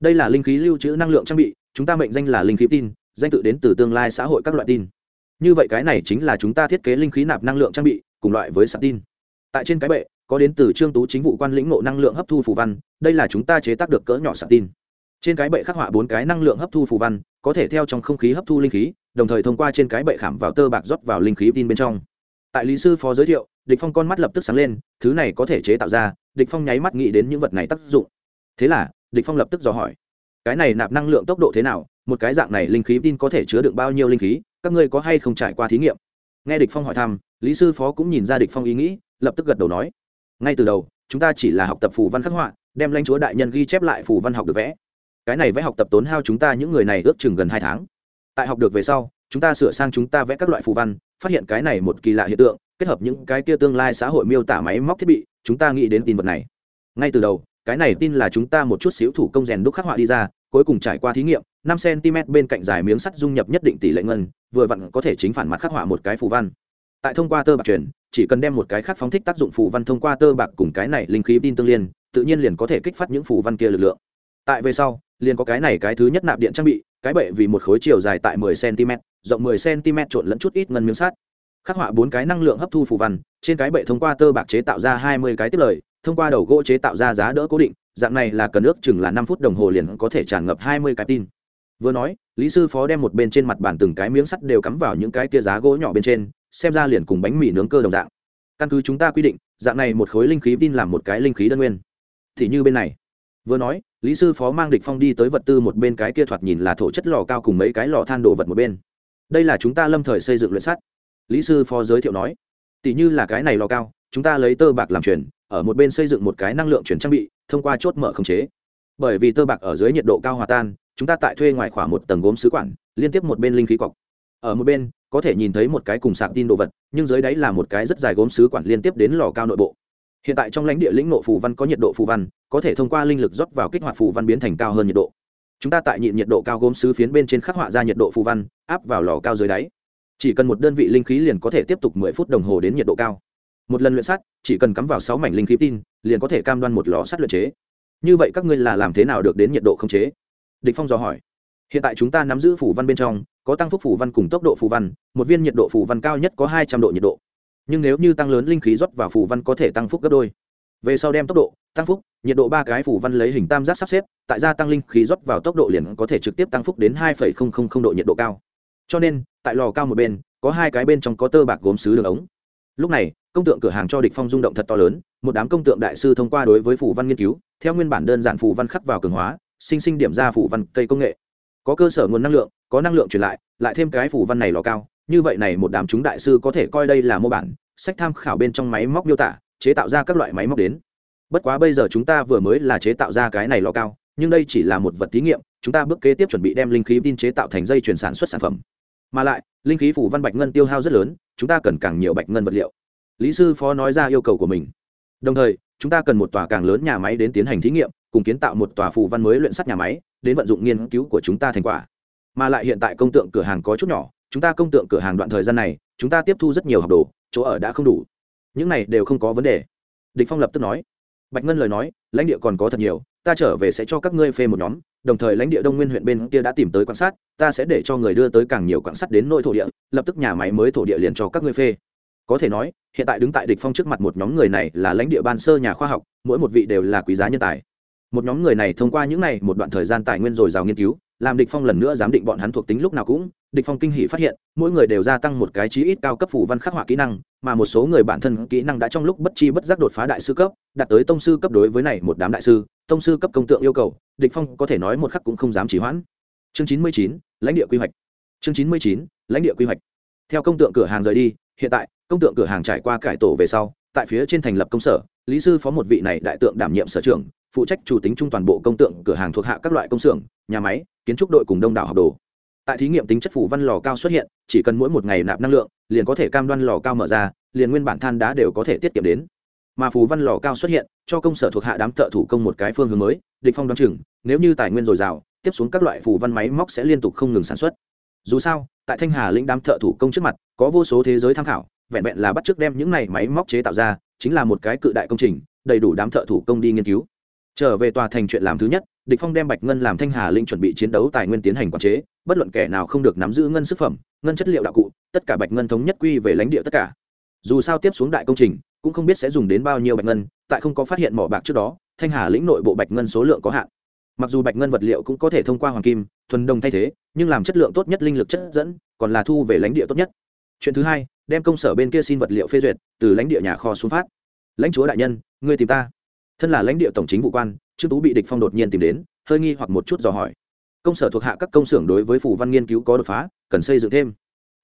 Đây là linh khí lưu trữ năng lượng trang bị, chúng ta mệnh danh là linh khí tin, danh tự đến từ tương lai xã hội các loại tin. Như vậy cái này chính là chúng ta thiết kế linh khí nạp năng lượng trang bị, cùng loại với sạc tin. Tại trên cái bệ có đến từ trương tú chính vụ quan lĩnh ngộ năng lượng hấp thu phù văn, đây là chúng ta chế tác được cỡ nhỏ sạc tin. Trên cái bệ khắc họa bốn cái năng lượng hấp thu phù văn, có thể theo trong không khí hấp thu linh khí, đồng thời thông qua trên cái bệ khảm vào tơ bạc rót vào linh khí tin bên trong. Tại lý sư phó giới thiệu, địch phong con mắt lập tức sáng lên, thứ này có thể chế tạo ra, địch phong nháy mắt nghĩ đến những vật này tác dụng. Thế là, địch phong lập tức dò hỏi, cái này nạp năng lượng tốc độ thế nào? Một cái dạng này linh khí tin có thể chứa được bao nhiêu linh khí? Các ngươi có hay không trải qua thí nghiệm? Nghe địch phong hỏi thăm, lý sư phó cũng nhìn ra địch phong ý nghĩ, lập tức gật đầu nói ngay từ đầu, chúng ta chỉ là học tập phù văn khắc họa, đem lãnh chúa đại nhân ghi chép lại phù văn học được vẽ. Cái này vẽ học tập tốn hao chúng ta những người này ước chừng gần hai tháng. Tại học được về sau, chúng ta sửa sang chúng ta vẽ các loại phù văn, phát hiện cái này một kỳ lạ hiện tượng, kết hợp những cái kia tương lai xã hội miêu tả máy móc thiết bị, chúng ta nghĩ đến tin vật này. Ngay từ đầu, cái này tin là chúng ta một chút xíu thủ công rèn đúc khắc họa đi ra, cuối cùng trải qua thí nghiệm, năm cm bên cạnh dài miếng sắt dung nhập nhất định tỷ lệ ngân, vừa vặn có thể chính phản mặt khắc họa một cái phù văn tại thông qua tơ bạc truyền, chỉ cần đem một cái khác phóng thích tác dụng phù văn thông qua tơ bạc cùng cái này linh khí tin tương liên, tự nhiên liền có thể kích phát những phù văn kia lực lượng. Tại về sau, liền có cái này cái thứ nhất nạp điện trang bị, cái bệ vì một khối chiều dài tại 10 cm rộng 10 cm trộn lẫn chút ít ngân miếng sắt. Khắc họa bốn cái năng lượng hấp thu phù văn, trên cái bệ thông qua tơ bạc chế tạo ra 20 cái tiếp lời, thông qua đầu gỗ chế tạo ra giá đỡ cố định, dạng này là cần ước chừng là năm phút đồng hồ liền có thể tràn ngập hai mươi cái tin vừa nói, lý sư phó đem một bên trên mặt bàn từng cái miếng sắt đều cắm vào những cái kia giá gỗ nhỏ bên trên xem ra liền cùng bánh mì nướng cơ đồng dạng. Căn cứ chúng ta quy định, dạng này một khối linh khí tin làm một cái linh khí đơn nguyên. Thì như bên này, vừa nói, lý sư phó mang địch phong đi tới vật tư một bên cái kia thoạt nhìn là thổ chất lò cao cùng mấy cái lò than đổ vật một bên. Đây là chúng ta lâm thời xây dựng luyện sắt. Lý sư phó giới thiệu nói tỷ như là cái này lò cao, chúng ta lấy tơ bạc làm truyền, ở một bên xây dựng một cái năng lượng chuyển trang bị, thông qua chốt mở khống chế. Bởi vì tơ bạc ở dưới nhiệt độ cao hòa tan, chúng ta tại thuê ngoài khoảng một tầng gốm sứ quản, liên tiếp một bên linh khí cọc. Ở một bên có thể nhìn thấy một cái cùng sạc tin đồ vật, nhưng dưới đáy là một cái rất dài gốm sứ quản liên tiếp đến lò cao nội bộ. Hiện tại trong lãnh địa lĩnh nộ phù văn có nhiệt độ phù văn, có thể thông qua linh lực rót vào kích hoạt phù văn biến thành cao hơn nhiệt độ. Chúng ta tại nhịn nhiệt độ cao gốm sứ phiến bên trên khắc họa ra nhiệt độ phù văn, áp vào lò cao dưới đáy. Chỉ cần một đơn vị linh khí liền có thể tiếp tục mười phút đồng hồ đến nhiệt độ cao. Một lần luyện sắt, chỉ cần cắm vào sáu mảnh linh khí tin, liền có thể cam đoan một lò sắt luyện chế. Như vậy các ngươi là làm thế nào được đến nhiệt độ không chế? Địch phong dò hỏi. Hiện tại chúng ta nắm giữ phủ văn bên trong có tăng phúc phủ văn cùng tốc độ phủ văn, một viên nhiệt độ phủ văn cao nhất có hai trăm độ nhiệt độ. Nhưng nếu như tăng lớn linh khí rót vào phủ văn có thể tăng phúc gấp đôi. Về sau đem tốc độ, tăng phúc, nhiệt độ ba cái phủ văn lấy hình tam giác sắp xếp, tại gia tăng linh khí rót vào tốc độ liền có thể trực tiếp tăng phúc đến hai độ nhiệt độ cao. Cho nên, tại lò cao một bên, có hai cái bên trong có tơ bạc gốm sứ đường ống. Lúc này, công tượng cửa hàng cho địch phong rung động thật to lớn, một đám công tượng đại sư thông qua đối với phủ văn nghiên cứu, theo nguyên bản đơn giản phủ văn khắc vào cường hóa, sinh sinh điểm ra phủ văn cây công nghệ. Có cơ sở nguồn năng lượng có năng lượng truyền lại lại thêm cái phủ văn này lò cao, như vậy này một đám chúng đại sư có thể coi đây là mô bản, sách tham khảo bên trong máy móc miêu tả, chế tạo ra các loại máy móc đến. Bất quá bây giờ chúng ta vừa mới là chế tạo ra cái này lò cao, nhưng đây chỉ là một vật thí nghiệm, chúng ta bước kế tiếp chuẩn bị đem linh khí tin chế tạo thành dây chuyển sản xuất sản phẩm. Mà lại, linh khí phủ văn bạch ngân tiêu hao rất lớn, chúng ta cần càng nhiều bạch ngân vật liệu. Lý sư phó nói ra yêu cầu của mình. Đồng thời, chúng ta cần một tòa càng lớn nhà máy đến tiến hành thí nghiệm, cùng kiến tạo một tòa phù văn mới luyện sắt nhà máy, đến vận dụng nghiên cứu của chúng ta thành quả mà lại hiện tại công tượng cửa hàng có chút nhỏ, chúng ta công tượng cửa hàng đoạn thời gian này, chúng ta tiếp thu rất nhiều học đồ, chỗ ở đã không đủ. Những này đều không có vấn đề. Địch phong lập tức nói. Bạch ngân lời nói, lãnh địa còn có thật nhiều, ta trở về sẽ cho các ngươi phê một nhóm, đồng thời lãnh địa đông nguyên huyện bên kia đã tìm tới quan sát, ta sẽ để cho người đưa tới càng nhiều quan sát đến nội thổ địa, lập tức nhà máy mới thổ địa liền cho các ngươi phê. Có thể nói, hiện tại đứng tại địch phong trước mặt một nhóm người này là lãnh địa ban sơ nhà khoa học, mỗi một vị đều là quý giá nhân tài. Một nhóm người này thông qua những này một đoạn thời gian tài nguyên dồi dào nghiên cứu làm địch phong lần nữa giám định bọn hắn thuộc tính lúc nào cũng, địch phong kinh hỉ phát hiện, mỗi người đều gia tăng một cái chí ít cao cấp phủ văn khắc họa kỹ năng, mà một số người bản thân kỹ năng đã trong lúc bất chi bất giác đột phá đại sư cấp, đạt tới tông sư cấp đối với này một đám đại sư, tông sư cấp công tượng yêu cầu, địch phong có thể nói một khắc cũng không dám chỉ hoãn. Chương chín mươi chín, lãnh địa quy hoạch. Chương chín mươi chín, lãnh địa quy hoạch. Theo công tượng cửa hàng rời đi, hiện tại, công tượng cửa hàng trải qua cải tổ về sau, tại phía trên thành lập công sở, lý sư phó một vị này đại tượng đảm nhiệm sở trưởng phụ trách chủ tính trung toàn bộ công tượng, cửa hàng thuộc hạ các loại công xưởng, nhà máy, kiến trúc đội cùng đông đảo học đồ. Tại thí nghiệm tính chất phủ văn lò cao xuất hiện, chỉ cần mỗi một ngày nạp năng lượng, liền có thể cam đoan lò cao mở ra, liền nguyên bản than đá đều có thể tiết kiệm đến. Mà phù văn lò cao xuất hiện, cho công sở thuộc hạ đám thợ thủ công một cái phương hướng mới, địch phong đoán chừng, nếu như tài nguyên dồi dào, tiếp xuống các loại phù văn máy móc sẽ liên tục không ngừng sản xuất. Dù sao, tại thanh hà lĩnh đám thợ thủ công trước mặt, có vô số thế giới tham khảo, vẹn vẹn là bắt trước đem những này máy móc chế tạo ra, chính là một cái cự đại công trình, đầy đủ đám thợ thủ công đi nghiên cứu trở về tòa thành chuyện làm thứ nhất, địch phong đem bạch ngân làm thanh hà linh chuẩn bị chiến đấu tài nguyên tiến hành quản chế, bất luận kẻ nào không được nắm giữ ngân sức phẩm, ngân chất liệu đạo cụ, tất cả bạch ngân thống nhất quy về lãnh địa tất cả. Dù sao tiếp xuống đại công trình, cũng không biết sẽ dùng đến bao nhiêu bạch ngân, tại không có phát hiện mỏ bạc trước đó, thanh hà lĩnh nội bộ bạch ngân số lượng có hạn. Mặc dù bạch ngân vật liệu cũng có thể thông qua hoàng kim, thuần đồng thay thế, nhưng làm chất lượng tốt nhất, linh lực chất dẫn, còn là thu về lãnh địa tốt nhất. Chuyện thứ hai, đem công sở bên kia xin vật liệu phê duyệt, từ lãnh địa nhà kho xuống phát. Lãnh chúa đại nhân, ngươi tìm ta thân là lãnh địa tổng chính vụ quan, trương tú bị địch phong đột nhiên tìm đến, hơi nghi hoặc một chút dò hỏi. Công sở thuộc hạ các công xưởng đối với phủ văn nghiên cứu có đột phá, cần xây dựng thêm.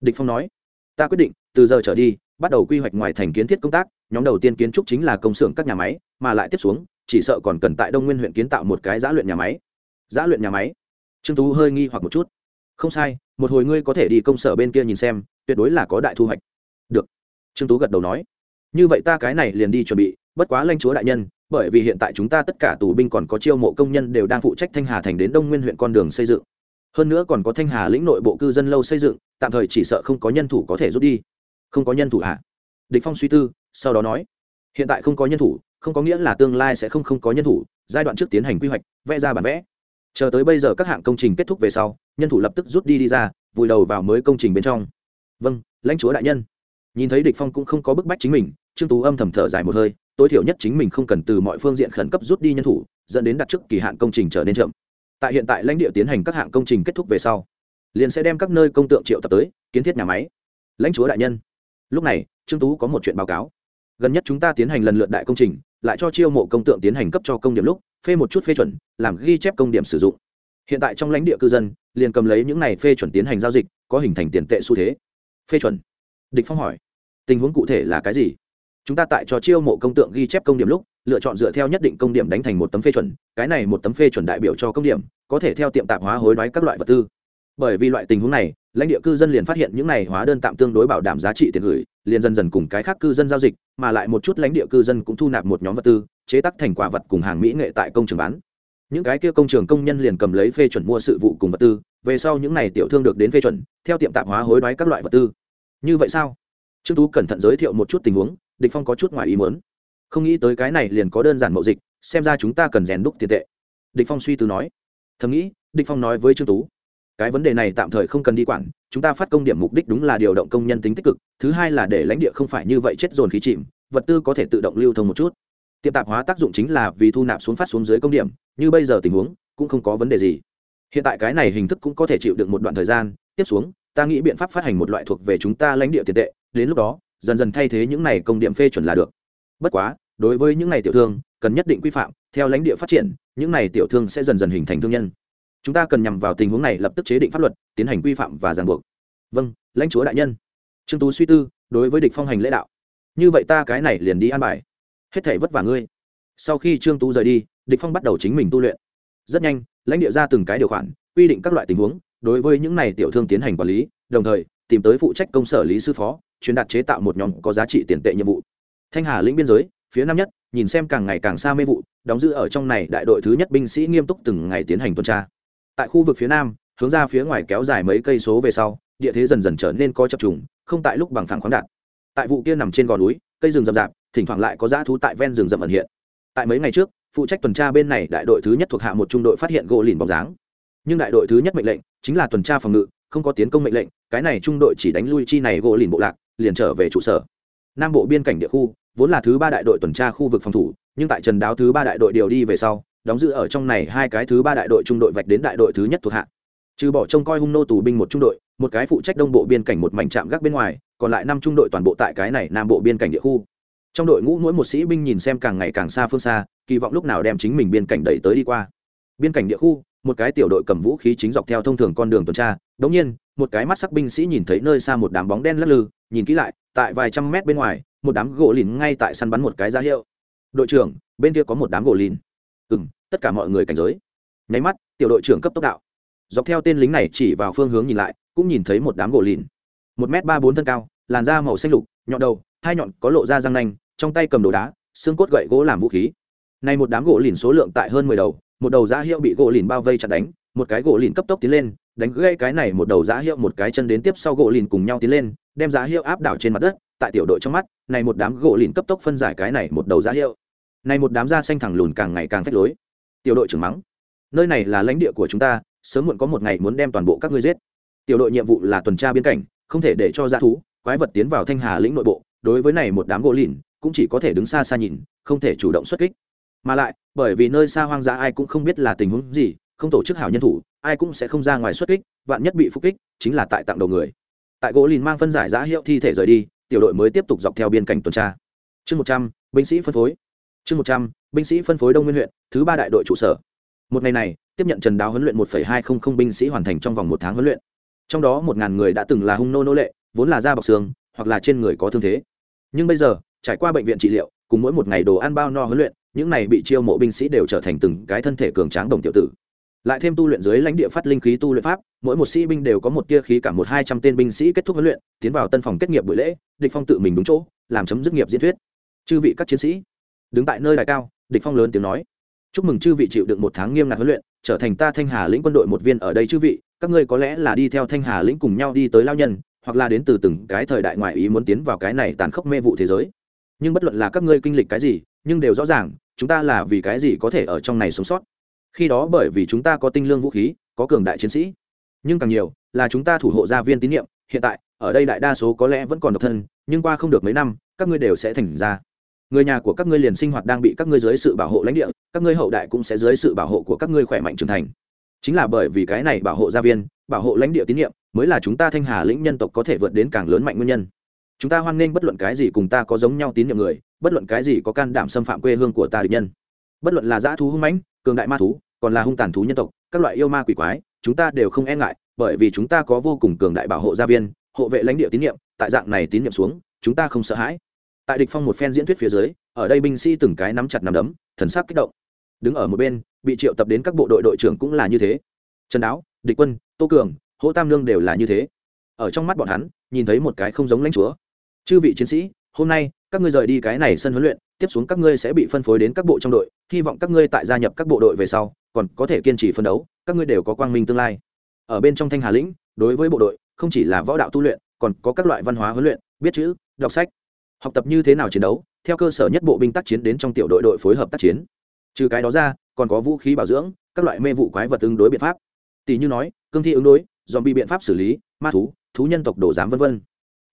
Địch phong nói, ta quyết định, từ giờ trở đi, bắt đầu quy hoạch ngoài thành kiến thiết công tác, nhóm đầu tiên kiến trúc chính là công xưởng các nhà máy, mà lại tiếp xuống, chỉ sợ còn cần tại đông nguyên huyện kiến tạo một cái giã luyện nhà máy. Giã luyện nhà máy? Trương tú hơi nghi hoặc một chút. Không sai, một hồi ngươi có thể đi công sở bên kia nhìn xem, tuyệt đối là có đại thu hoạch. Được. Trương tú gật đầu nói. Như vậy ta cái này liền đi chuẩn bị, bất quá lãnh chúa đại nhân bởi vì hiện tại chúng ta tất cả tù binh còn có chiêu mộ công nhân đều đang phụ trách thanh hà thành đến đông nguyên huyện con đường xây dựng. Hơn nữa còn có thanh hà lĩnh nội bộ cư dân lâu xây dựng, tạm thời chỉ sợ không có nhân thủ có thể rút đi. Không có nhân thủ à địch phong suy tư, sau đó nói, hiện tại không có nhân thủ, không có nghĩa là tương lai sẽ không không có nhân thủ, giai đoạn trước tiến hành quy hoạch, vẽ ra bản vẽ. Chờ tới bây giờ các hạng công trình kết thúc về sau, nhân thủ lập tức rút đi đi ra, vùi đầu vào mới công trình bên trong. Vâng lãnh chúa đại nhân. Nhìn thấy địch phong cũng không có bức bách chính mình, trương tú âm thầm thở dài một hơi tối thiểu nhất chính mình không cần từ mọi phương diện khẩn cấp rút đi nhân thủ, dẫn đến đặt trước kỳ hạn công trình trở nên chậm. Tại hiện tại lãnh địa tiến hành các hạng công trình kết thúc về sau, liền sẽ đem các nơi công tượng triệu tập tới, kiến thiết nhà máy. Lãnh chúa đại nhân, lúc này, trương tú có một chuyện báo cáo. Gần nhất chúng ta tiến hành lần lượt đại công trình, lại cho chiêu mộ công tượng tiến hành cấp cho công điểm lúc, phê một chút phê chuẩn, làm ghi chép công điểm sử dụng. Hiện tại trong lãnh địa cư dân, liền cầm lấy những này phê chuẩn tiến hành giao dịch, có hình thành tiền tệ xu thế. Phê chuẩn. Địch phong hỏi, tình huống cụ thể là cái gì? Chúng ta tại cho chiêu mộ công tượng ghi chép công điểm lúc, lựa chọn dựa theo nhất định công điểm đánh thành một tấm phê chuẩn, cái này một tấm phê chuẩn đại biểu cho công điểm, có thể theo tiệm tạp hóa hối đoái các loại vật tư. Bởi vì loại tình huống này, lãnh địa cư dân liền phát hiện những này hóa đơn tạm tương đối bảo đảm giá trị tiền gửi, liền dần dần cùng cái khác cư dân giao dịch, mà lại một chút lãnh địa cư dân cũng thu nạp một nhóm vật tư, chế tác thành quả vật cùng hàng mỹ nghệ tại công trường bán. Những cái kia công trường công nhân liền cầm lấy phê chuẩn mua sự vụ cùng vật tư, về sau những này tiểu thương được đến phê chuẩn, theo tiệm tạp hóa hối đoái các loại vật tư. Như vậy sao? Trương tú cẩn thận giới thiệu một chút tình huống địch phong có chút ngoài ý muốn. Không nghĩ tới cái này liền có đơn giản mậu dịch, xem ra chúng ta cần rèn đúc tiền tệ. Địch phong suy tư nói. Thầm nghĩ, địch phong nói với trương tú. Cái vấn đề này tạm thời không cần đi quản, chúng ta phát công điểm mục đích đúng là điều động công nhân tính tích cực, thứ hai là để lãnh địa không phải như vậy chết dồn khí chìm, vật tư có thể tự động lưu thông một chút. Tiệm tạp hóa tác dụng chính là vì thu nạp xuống phát xuống dưới công điểm, như bây giờ tình huống, cũng không có vấn đề gì. Hiện tại cái này hình thức cũng có thể chịu được một đoạn thời gian, tiếp xuống, ta nghĩ biện pháp phát hành một loại thuộc về chúng ta lãnh địa tiền tệ, đến lúc đó dần dần thay thế những này công điểm phê chuẩn là được. Bất quá, đối với những này tiểu thương, cần nhất định quy phạm, theo lãnh địa phát triển, những này tiểu thương sẽ dần dần hình thành thương nhân. Chúng ta cần nhằm vào tình huống này lập tức chế định pháp luật, tiến hành quy phạm và ràng buộc. Vâng lãnh chúa đại nhân. Trương tú suy tư, đối với địch phong hành lễ đạo. Như vậy ta cái này liền đi an bài. Hết thảy vất vả ngươi. Sau khi trương tú rời đi, địch phong bắt đầu chính mình tu luyện. Rất nhanh, lãnh địa ra từng cái điều khoản, quy định các loại tình huống, đối với những này tiểu thương tiến hành quản lý, đồng thời tìm tới phụ trách công sở lý sư phó truyền đạt chế tạo một nhóm có giá trị tiền tệ nhiệm vụ. Thanh hà lĩnh biên giới, phía nam nhất, nhìn xem càng ngày càng xa mê vụ, đóng giữ ở trong này đại đội thứ nhất binh sĩ nghiêm túc từng ngày tiến hành tuần tra. Tại khu vực phía nam, hướng ra phía ngoài kéo dài mấy cây số về sau, địa thế dần dần trở nên có chập trùng, không tại lúc bằng phẳng khoáng đạt. Tại vụ kia nằm trên gò núi, cây rừng rậm rạp, thỉnh thoảng lại có dã thú tại ven rừng rậm ẩn hiện. Tại mấy ngày trước, phụ trách tuần tra bên này đại đội thứ nhất thuộc hạ một trung đội phát hiện gỗ lìn bóng dáng. Nhưng đại đội thứ nhất mệnh lệnh chính là tuần tra phòng ngự không có tiến công mệnh lệnh, cái này trung đội chỉ đánh lui chi này gỗ lìn bộ lạc, liền trở về trụ sở. Nam bộ biên cảnh địa khu, vốn là thứ ba đại đội tuần tra khu vực phòng thủ, nhưng tại trần đáo thứ ba đại đội điều đi về sau, đóng giữ ở trong này hai cái thứ ba đại đội trung đội vạch đến đại đội thứ nhất thuộc hạ. Trừ bỏ trông coi hung nô tù binh một trung đội, một cái phụ trách đông bộ biên cảnh một mảnh trạm gác bên ngoài, còn lại năm trung đội toàn bộ tại cái này nam bộ biên cảnh địa khu. Trong đội ngũ mỗi một sĩ binh nhìn xem càng ngày càng xa phương xa, kỳ vọng lúc nào đem chính mình biên cảnh đẩy tới đi qua. Biên cảnh địa khu một cái tiểu đội cầm vũ khí chính dọc theo thông thường con đường tuần tra, đống nhiên, một cái mắt sắc binh sĩ nhìn thấy nơi xa một đám bóng đen lắc lư, nhìn kỹ lại, tại vài trăm mét bên ngoài, một đám gỗ lìn ngay tại săn bắn một cái ra hiệu. Đội trưởng, bên kia có một đám gỗ lìn. Ừ m tất cả mọi người cảnh giới. Nháy mắt, tiểu đội trưởng cấp tốc đạo. Dọc theo tên lính này chỉ vào phương hướng nhìn lại, cũng nhìn thấy một đám gỗ lìn. Một m ba bốn thân cao, làn da màu xanh lục, nhọn đầu, hai nhọn có lộ ra răng nanh, trong tay cầm đồ đá, xương cốt gậy gỗ làm vũ khí. Nay một đám gỗ lìn số lượng tại hơn mười đầu một đầu giá hiệu bị gỗ lìn bao vây chặt đánh, một cái gỗ lìn cấp tốc tiến lên, đánh gây cái này một đầu giá hiệu một cái chân đến tiếp sau gỗ lìn cùng nhau tiến lên, đem giá hiệu áp đảo trên mặt đất, tại tiểu đội trong mắt, này một đám gỗ lìn cấp tốc phân giải cái này một đầu giá hiệu. Này một đám da xanh thẳng lùn càng ngày càng phách lối. Tiểu đội trưởng mắng, nơi này là lãnh địa của chúng ta, sớm muộn có một ngày muốn đem toàn bộ các ngươi giết. Tiểu đội nhiệm vụ là tuần tra biên cảnh, không thể để cho dã thú, quái vật tiến vào thanh hà lĩnh nội bộ, đối với này một đám gỗ lìn, cũng chỉ có thể đứng xa xa nhìn, không thể chủ động xuất kích. Mà lại bởi vì nơi xa hoang dã ai cũng không biết là tình huống gì, không tổ chức hảo nhân thủ, ai cũng sẽ không ra ngoài xuất kích, vạn nhất bị phục kích, chính là tại tặng đầu người. Tại gỗ lìn mang phân giải giá hiệu thi thể rời đi, tiểu đội mới tiếp tục dọc theo biên cảnh tuần tra. Chương một trăm, binh sĩ phân phối. Chương một trăm, binh sĩ phân phối đông nguyên huyện, thứ ba đại đội trụ sở. Một ngày này, tiếp nhận trần đáo huấn luyện một hai trăm linh binh sĩ hoàn thành trong vòng một tháng huấn luyện. Trong đó một ngàn người đã từng là hung nô nô lệ, vốn là da bọc xương, hoặc là trên người có thương thế. Nhưng bây giờ, trải qua bệnh viện trị liệu, cùng mỗi một ngày đồ ăn bao no huấn luyện những này bị chiêu mộ binh sĩ đều trở thành từng cái thân thể cường tráng đồng tiểu tử. Lại thêm tu luyện dưới lãnh địa phát linh khí tu luyện pháp, mỗi một sĩ binh đều có một tia khí cả một hai trăm tên binh sĩ kết thúc huấn luyện, tiến vào tân phòng kết nghiệp buổi lễ, địch phong tự mình đúng chỗ, làm chấm dứt nghiệp diễn thuyết. Chư vị các chiến sĩ, đứng tại nơi đài cao, địch phong lớn tiếng nói. Chúc mừng chư vị chịu được một tháng nghiêm ngặt huấn luyện, trở thành ta thanh hà lĩnh quân đội một viên ở đây chư vị, các ngươi có lẽ là đi theo thanh hà lĩnh cùng nhau đi tới lao nhân, hoặc là đến từ từng cái thời đại ngoại ý muốn tiến vào cái này tàn khốc mê vụ thế giới. Nhưng bất luận là các ngươi kinh lịch cái gì, nhưng đều rõ ràng chúng ta là vì cái gì có thể ở trong này sống sót? Khi đó bởi vì chúng ta có tinh lương vũ khí, có cường đại chiến sĩ. Nhưng càng nhiều, là chúng ta thủ hộ gia viên tín nhiệm. Hiện tại, ở đây đại đa số có lẽ vẫn còn độc thân, nhưng qua không được mấy năm, các ngươi đều sẽ thành ra. Người nhà của các ngươi liền sinh hoạt đang bị các ngươi dưới sự bảo hộ lãnh địa, các ngươi hậu đại cũng sẽ dưới sự bảo hộ của các ngươi khỏe mạnh trưởng thành. Chính là bởi vì cái này bảo hộ gia viên, bảo hộ lãnh địa tín nhiệm, mới là chúng ta thanh hà lĩnh nhân tộc có thể vượt đến càng lớn mạnh nguyên nhân. Chúng ta hoan nghênh bất luận cái gì cùng ta có giống nhau tín nhiệm người bất luận cái gì có can đảm xâm phạm quê hương của ta địch nhân. Bất luận là dã thú hung mãnh, cường đại ma thú, còn là hung tàn thú nhân tộc, các loại yêu ma quỷ quái, chúng ta đều không e ngại, bởi vì chúng ta có vô cùng cường đại bảo hộ gia viên, hộ vệ lãnh địa tín nhiệm, tại dạng này tín nhiệm xuống, chúng ta không sợ hãi. Tại địch phong một phen diễn thuyết phía dưới, ở đây binh sĩ từng cái nắm chặt nắm đấm, thần sắc kích động. Đứng ở một bên, bị triệu tập đến các bộ đội đội trưởng cũng là như thế. Trần đáo, địch quân, tô cường, hỗ tam lương đều là như thế. Ở trong mắt bọn hắn, nhìn thấy một cái không giống lãnh chúa. Chư vị chiến sĩ, hôm nay các ngươi rời đi cái này sân huấn luyện, tiếp xuống các ngươi sẽ bị phân phối đến các bộ trong đội, hy vọng các ngươi tại gia nhập các bộ đội về sau, còn có thể kiên trì phân đấu, các ngươi đều có quang minh tương lai. Ở bên trong thanh hà lĩnh, đối với bộ đội, không chỉ là võ đạo tu luyện, còn có các loại văn hóa huấn luyện, biết chữ, đọc sách. Học tập như thế nào chiến đấu, theo cơ sở nhất bộ binh tác chiến đến trong tiểu đội đội phối hợp tác chiến. Trừ cái đó ra, còn có vũ khí bảo dưỡng, các loại mê vụ quái vật ứng đối biện pháp. Tỷ như nói, cương thi ứng đối dòm bị biện pháp xử lý, ma thú thú nhân tộc đồ giám v v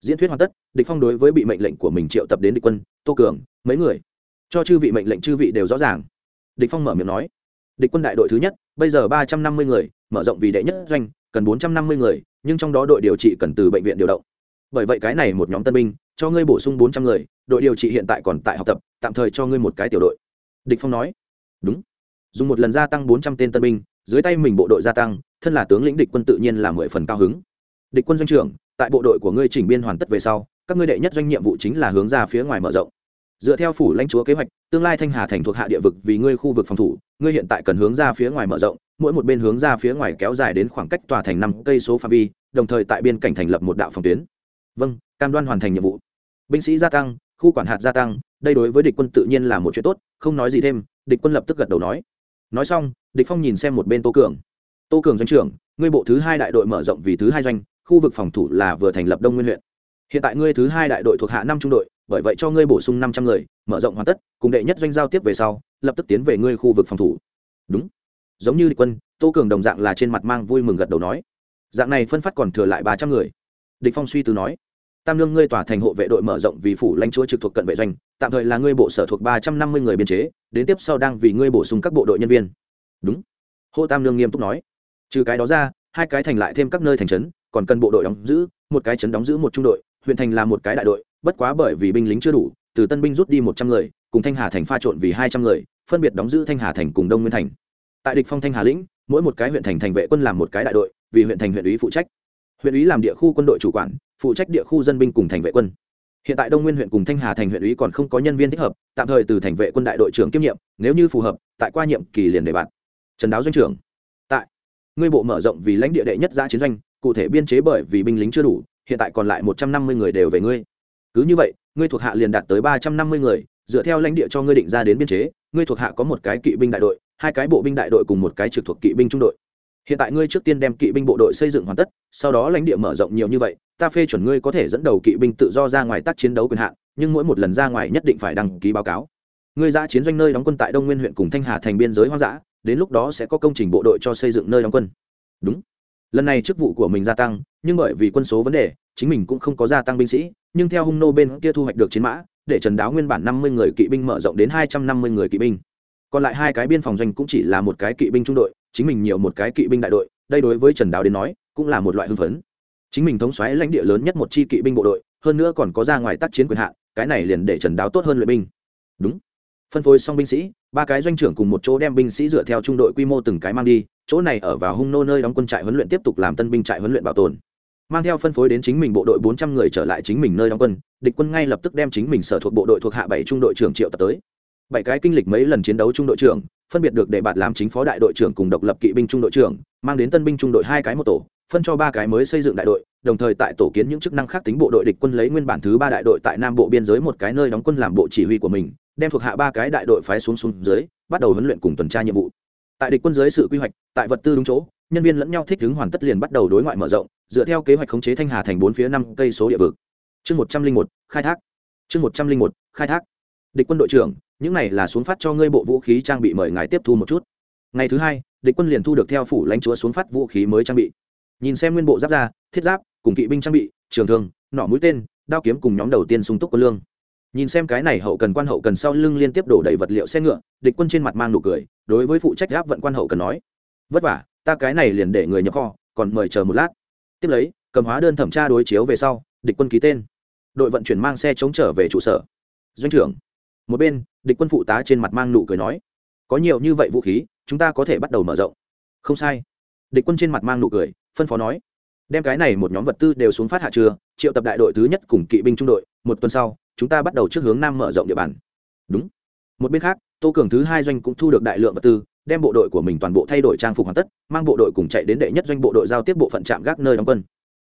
diễn thuyết hoàn tất, địch phong đối với bị mệnh lệnh của mình triệu tập đến địch quân, tô cường, mấy người. Cho chư vị mệnh lệnh chư vị đều rõ ràng. Địch phong mở miệng nói, địch quân đại đội thứ nhất, bây giờ ba trăm năm mươi người, mở rộng vì đệ nhất doanh, cần bốn trăm năm mươi người, nhưng trong đó đội điều trị cần từ bệnh viện điều động. Bởi vậy cái này một nhóm tân binh, cho ngươi bổ sung bốn trăm người, đội điều trị hiện tại còn tại học tập, tạm thời cho ngươi một cái tiểu đội. Địch phong nói, đúng. Dùng một lần gia tăng bốn trăm tên tân binh, dưới tay mình bộ đội gia tăng, thân là tướng lĩnh địch quân tự nhiên là mười phần cao hứng. Địch quân doanh trưởng tại bộ đội của ngươi chỉnh biên hoàn tất về sau, các ngươi đệ nhất doanh nhiệm vụ chính là hướng ra phía ngoài mở rộng. Dựa theo phủ lãnh chúa kế hoạch, tương lai thanh hà thành thuộc hạ địa vực vì ngươi khu vực phòng thủ, ngươi hiện tại cần hướng ra phía ngoài mở rộng, mỗi một bên hướng ra phía ngoài kéo dài đến khoảng cách tòa thành năm cây số phạm vi, đồng thời tại biên cảnh thành lập một đạo phòng tuyến. Vâng cam đoan hoàn thành nhiệm vụ. Binh sĩ gia tăng, khu quản hạt gia tăng, đây đối với địch quân tự nhiên là một chuyện tốt, không nói gì thêm, địch quân lập tức gật đầu nói. Nói xong, địch phong nhìn xem một bên tô cường. Tô cường doanh trưởng, ngươi bộ thứ hai đại đội mở rộng vì thứ hai doanh khu vực phòng thủ là vừa thành lập đông nguyên huyện. Hiện tại ngươi thứ hai đại đội thuộc hạ năm trung đội, bởi vậy cho ngươi bổ sung năm trăm người, mở rộng hoàn tất, cùng đệ nhất doanh giao tiếp về sau, lập tức tiến về ngươi khu vực phòng thủ. Đúng. Giống như địch quân, tô cường đồng dạng là trên mặt mang vui mừng gật đầu nói. Dạng này phân phát còn thừa lại ba trăm người. Địch phong suy tư nói. Tam lương ngươi tỏa thành hộ vệ đội mở rộng vì phủ lãnh chúa trực thuộc cận vệ doanh, tạm thời là ngươi bộ sở thuộc ba trăm năm mươi người biên chế, đến tiếp sau đang vì ngươi bổ sung các bộ đội nhân viên. Đúng. Hộ tam lương nghiêm túc nói. Trừ cái đó ra, hai cái thành lại thêm các nơi thành trấn còn cần bộ đội đóng giữ, một cái trấn đóng giữ một trung đội, huyện thành là một cái đại đội, bất quá bởi vì binh lính chưa đủ, từ tân binh rút đi một trăm người, cùng thanh hà thành pha trộn vì hai trăm người, phân biệt đóng giữ thanh hà thành cùng đông nguyên thành. Tại địch phong thanh hà lĩnh, mỗi một cái huyện thành thành vệ quân làm một cái đại đội, vì huyện thành huyện ủy phụ trách. Huyện ủy làm địa khu quân đội chủ quản, phụ trách địa khu dân binh cùng thành vệ quân. Hiện tại đông nguyên huyện cùng thanh hà thành huyện ủy còn không có nhân viên thích hợp, tạm thời từ thành vệ quân đại đội trưởng kiêm nhiệm, nếu như phù hợp, tại qua nhiệm kỳ liền đề bạt. Trần đáo doanh trưởng. Tại. Ngươi bộ mở rộng vì lãnh địa đệ nhất giã chiến doanh cụ thể biên chế bởi vì binh lính chưa đủ, hiện tại còn lại một trăm năm mươi người đều về ngươi. Cứ như vậy, ngươi thuộc hạ liền đạt tới ba trăm năm mươi người, dựa theo lãnh địa cho ngươi định ra đến biên chế, ngươi thuộc hạ có một cái kỵ binh đại đội, hai cái bộ binh đại đội cùng một cái trực thuộc kỵ binh trung đội. Hiện tại ngươi trước tiên đem kỵ binh bộ đội xây dựng hoàn tất, sau đó lãnh địa mở rộng nhiều như vậy, ta phê chuẩn ngươi có thể dẫn đầu kỵ binh tự do ra ngoài tác chiến đấu quyền hạn, nhưng mỗi một lần ra ngoài nhất định phải đăng ký báo cáo. Ngươi ra chiến doanh nơi đóng quân tại đông nguyên huyện cùng thanh hà thành biên giới hoang dã, đến lúc đó sẽ có công trình bộ đội cho xây dựng nơi đóng quân. Đúng lần này chức vụ của mình gia tăng, nhưng bởi vì quân số vấn đề, chính mình cũng không có gia tăng binh sĩ, nhưng theo hung nô bên kia thu hoạch được chiến mã, để trần đáo nguyên bản năm mươi người kỵ binh mở rộng đến hai trăm năm mươi người kỵ binh. Còn lại hai cái biên phòng doanh cũng chỉ là một cái kỵ binh trung đội, chính mình nhiều một cái kỵ binh đại đội, đây đối với trần đáo đến nói, cũng là một loại hưng phấn. Chính mình thống xoáy lãnh địa lớn nhất một chi kỵ binh bộ đội, hơn nữa còn có ra ngoài tác chiến quyền hạn, cái này liền để trần đáo tốt hơn luyện binh. Đúng. Phân phối xong binh sĩ, ba cái doanh trưởng cùng một chỗ đem binh sĩ dựa theo trung đội quy mô từng cái mang đi chỗ này ở vào hung nô nơi đóng quân trại huấn luyện tiếp tục làm tân binh trại huấn luyện bảo tồn. Mang theo phân phối đến chính mình bộ đội bốn trăm người trở lại chính mình nơi đóng quân, địch quân ngay lập tức đem chính mình sở thuộc bộ đội thuộc hạ bảy trung đội trưởng triệu tập tới. Bảy cái kinh lịch mấy lần chiến đấu trung đội trưởng, phân biệt được để bạt làm chính phó đại đội trưởng cùng độc lập kỵ binh trung đội trưởng, mang đến tân binh trung đội hai cái một tổ, phân cho ba cái mới xây dựng đại đội, đồng thời tại tổ kiến những chức năng khác tính bộ đội địch quân lấy nguyên bản thứ ba đại đội tại nam bộ biên giới một cái nơi đóng quân làm bộ chỉ huy của mình, đem thuộc hạ ba cái đại đội phái xuống xuống dưới, bắt đầu huấn luyện cùng tuần tra nhiệm vụ. Tại địch quân dưới sự quy hoạch tại vật tư đúng chỗ, nhân viên lẫn nhau thích ứng hoàn tất liền bắt đầu đối ngoại mở rộng, dựa theo kế hoạch khống chế thanh hà thành bốn phía năm cây số địa vực. Chương một trăm linh một, khai thác. Chương một trăm linh một, khai thác. Địch quân đội trưởng, những này là xuống phát cho ngươi bộ vũ khí trang bị mời ngài tiếp thu một chút. Ngày thứ hai, địch quân liền thu được theo phủ lãnh chúa xuống phát vũ khí mới trang bị. Nhìn xem nguyên bộ giáp ra thiết giáp, cùng kỵ binh trang bị, trường thương, nỏ mũi tên, đao kiếm cùng nhóm đầu tiên sung túc quân lương. Nhìn xem cái này hậu cần quan hậu cần sau lưng liên tiếp đổ đầy vật liệu xe ngựa, địch quân trên mặt mang nụ cười, đối với phụ trách gáp vận quan hậu cần nói vất vả, ta cái này liền để người nhập kho, còn mời chờ một lát. Tiếp lấy, cầm hóa đơn thẩm tra đối chiếu về sau, địch quân ký tên. Đội vận chuyển mang xe chống trở về trụ sở. Doanh trưởng. Một bên, địch quân phụ tá trên mặt mang nụ cười nói, có nhiều như vậy vũ khí, chúng ta có thể bắt đầu mở rộng. Không sai. Địch quân trên mặt mang nụ cười, phân phó nói, đem cái này một nhóm vật tư đều xuống phát hạ trưa, triệu tập đại đội thứ nhất cùng kỵ binh trung đội, một tuần sau, chúng ta bắt đầu trước hướng nam mở rộng địa bàn. Đúng. Một bên khác, tô cường thứ hai doanh cũng thu được đại lượng vật tư đem bộ đội của mình toàn bộ thay đổi trang phục hoàn tất, mang bộ đội cùng chạy đến đệ nhất doanh bộ đội giao tiếp bộ phận trạm gác nơi đóng quân.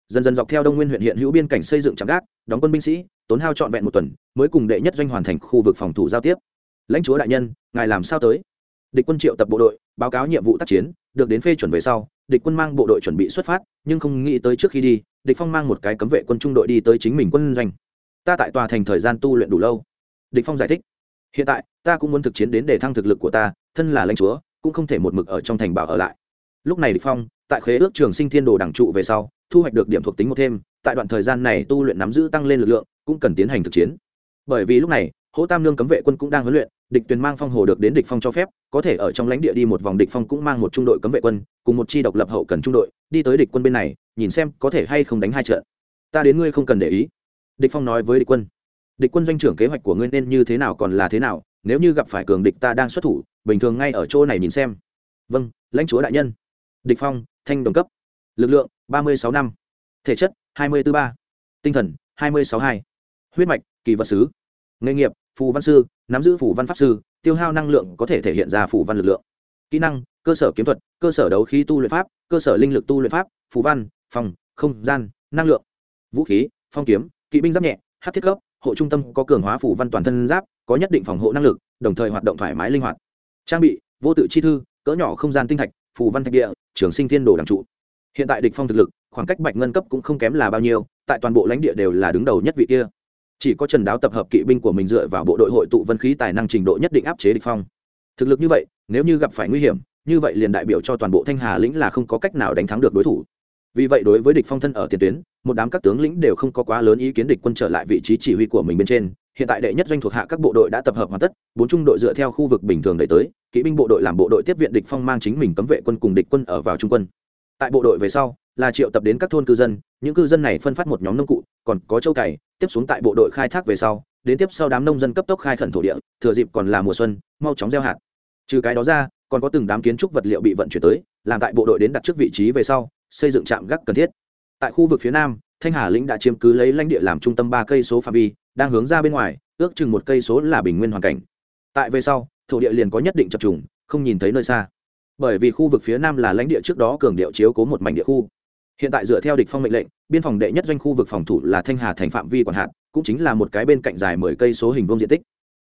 Dần dần dọc theo đông nguyên huyện hiện hữu biên cảnh xây dựng trạm gác, đóng quân binh sĩ, tốn hao trọn vẹn một tuần, mới cùng đệ nhất doanh hoàn thành khu vực phòng thủ giao tiếp. Lãnh chúa đại nhân, ngài làm sao tới? Địch quân triệu tập bộ đội, báo cáo nhiệm vụ tác chiến, được đến phê chuẩn về sau, địch quân mang bộ đội chuẩn bị xuất phát, nhưng không nghĩ tới trước khi đi, địch phong mang một cái cấm vệ quân trung đội đi tới chính mình quân doanh. Ta tại tòa thành thời gian tu luyện đủ lâu. Địch phong giải thích hiện tại, ta cũng muốn thực chiến đến để thăng thực lực của ta, thân là lãnh chúa, cũng không thể một mực ở trong thành bảo ở lại. Lúc này địch phong, tại khế ước trường sinh thiên đồ đẳng trụ về sau, thu hoạch được điểm thuộc tính một thêm, tại đoạn thời gian này tu luyện nắm giữ tăng lên lực lượng, cũng cần tiến hành thực chiến. Bởi vì lúc này, hỗ tam lương cấm vệ quân cũng đang huấn luyện, địch tuyền mang phong hồ được đến địch phong cho phép, có thể ở trong lãnh địa đi một vòng địch phong cũng mang một trung đội cấm vệ quân, cùng một chi độc lập hậu cần trung đội, đi tới địch quân bên này, nhìn xem có thể hay không đánh hai trận. Ta đến ngươi không cần để ý. Địch phong nói với địch quân địch quân doanh trưởng kế hoạch của ngươi nên như thế nào còn là thế nào, nếu như gặp phải cường địch ta đang xuất thủ, bình thường ngay ở chỗ này nhìn xem. Vâng lãnh chúa đại nhân. Địch phong, thanh đồng cấp. Lực lượng, ba mươi sáu năm. Thể chất, hai mươi ba. Tinh thần, hai mươi sáu hai. Huyết mạch, kỳ vật sứ nghề nghiệp, phù văn sư, nắm giữ phù văn pháp sư, tiêu hao năng lượng có thể thể hiện ra phù văn lực lượng. Kỹ năng, cơ sở kiếm thuật, cơ sở đấu khí tu luyện pháp, cơ sở linh lực tu luyện pháp, phù văn, phòng, không gian, năng lượng. Vũ khí, phong kiếm, kỵ binh giáp nhẹ, hát thiết cấp hộ trung tâm có cường hóa phủ văn toàn thân giáp, có nhất định phòng hộ năng lực, đồng thời hoạt động thoải mái linh hoạt. Trang bị, vô tự chi thư, cỡ nhỏ không gian tinh thạch, phù văn thạch địa, trường sinh thiên đồ đảng trụ. Hiện tại địch phong thực lực, khoảng cách bạch ngân cấp cũng không kém là bao nhiêu, tại toàn bộ lãnh địa đều là đứng đầu nhất vị kia. Chỉ có trần đáo tập hợp kỵ binh của mình dựa vào bộ đội hội tụ vân khí tài năng trình độ nhất định áp chế địch phong. Thực lực như vậy, nếu như gặp phải nguy hiểm, như vậy liền đại biểu cho toàn bộ thanh hà lĩnh là không có cách nào đánh thắng được đối thủ vì vậy đối với địch phong thân ở tiền tuyến, một đám các tướng lĩnh đều không có quá lớn ý kiến địch quân trở lại vị trí chỉ huy của mình bên trên. Hiện tại đệ nhất doanh thuộc hạ các bộ đội đã tập hợp hoàn tất, bốn trung đội dựa theo khu vực bình thường đẩy tới, kỵ binh bộ đội làm bộ đội tiếp viện địch phong mang chính mình cấm vệ quân cùng địch quân ở vào trung quân. Tại bộ đội về sau, là triệu tập đến các thôn cư dân, những cư dân này phân phát một nhóm nông cụ, còn có châu cày, tiếp xuống tại bộ đội khai thác về sau, đến tiếp sau đám nông dân cấp tốc khai khẩn thổ địa, thừa dịp còn là mùa xuân, mau chóng gieo hạt. Trừ cái đó ra, còn có từng đám kiến trúc vật liệu bị vận chuyển tới, làm tại bộ đội đến đặt trước vị trí về sau xây dựng trạm gác cần thiết. Tại khu vực phía nam, thanh hà lĩnh đã chiếm cứ lấy lãnh địa làm trung tâm ba cây số phạm vi, đang hướng ra bên ngoài, ước chừng một cây số là bình nguyên hoàn cảnh. Tại về sau, thổ địa liền có nhất định chập trùng, không nhìn thấy nơi xa. Bởi vì khu vực phía nam là lãnh địa trước đó cường điệu chiếu cố một mảnh địa khu. Hiện tại dựa theo địch phong mệnh lệnh, biên phòng đệ nhất doanh khu vực phòng thủ là thanh hà thành phạm vi quản hạt, cũng chính là một cái bên cạnh dài mười cây số hình vuông diện tích.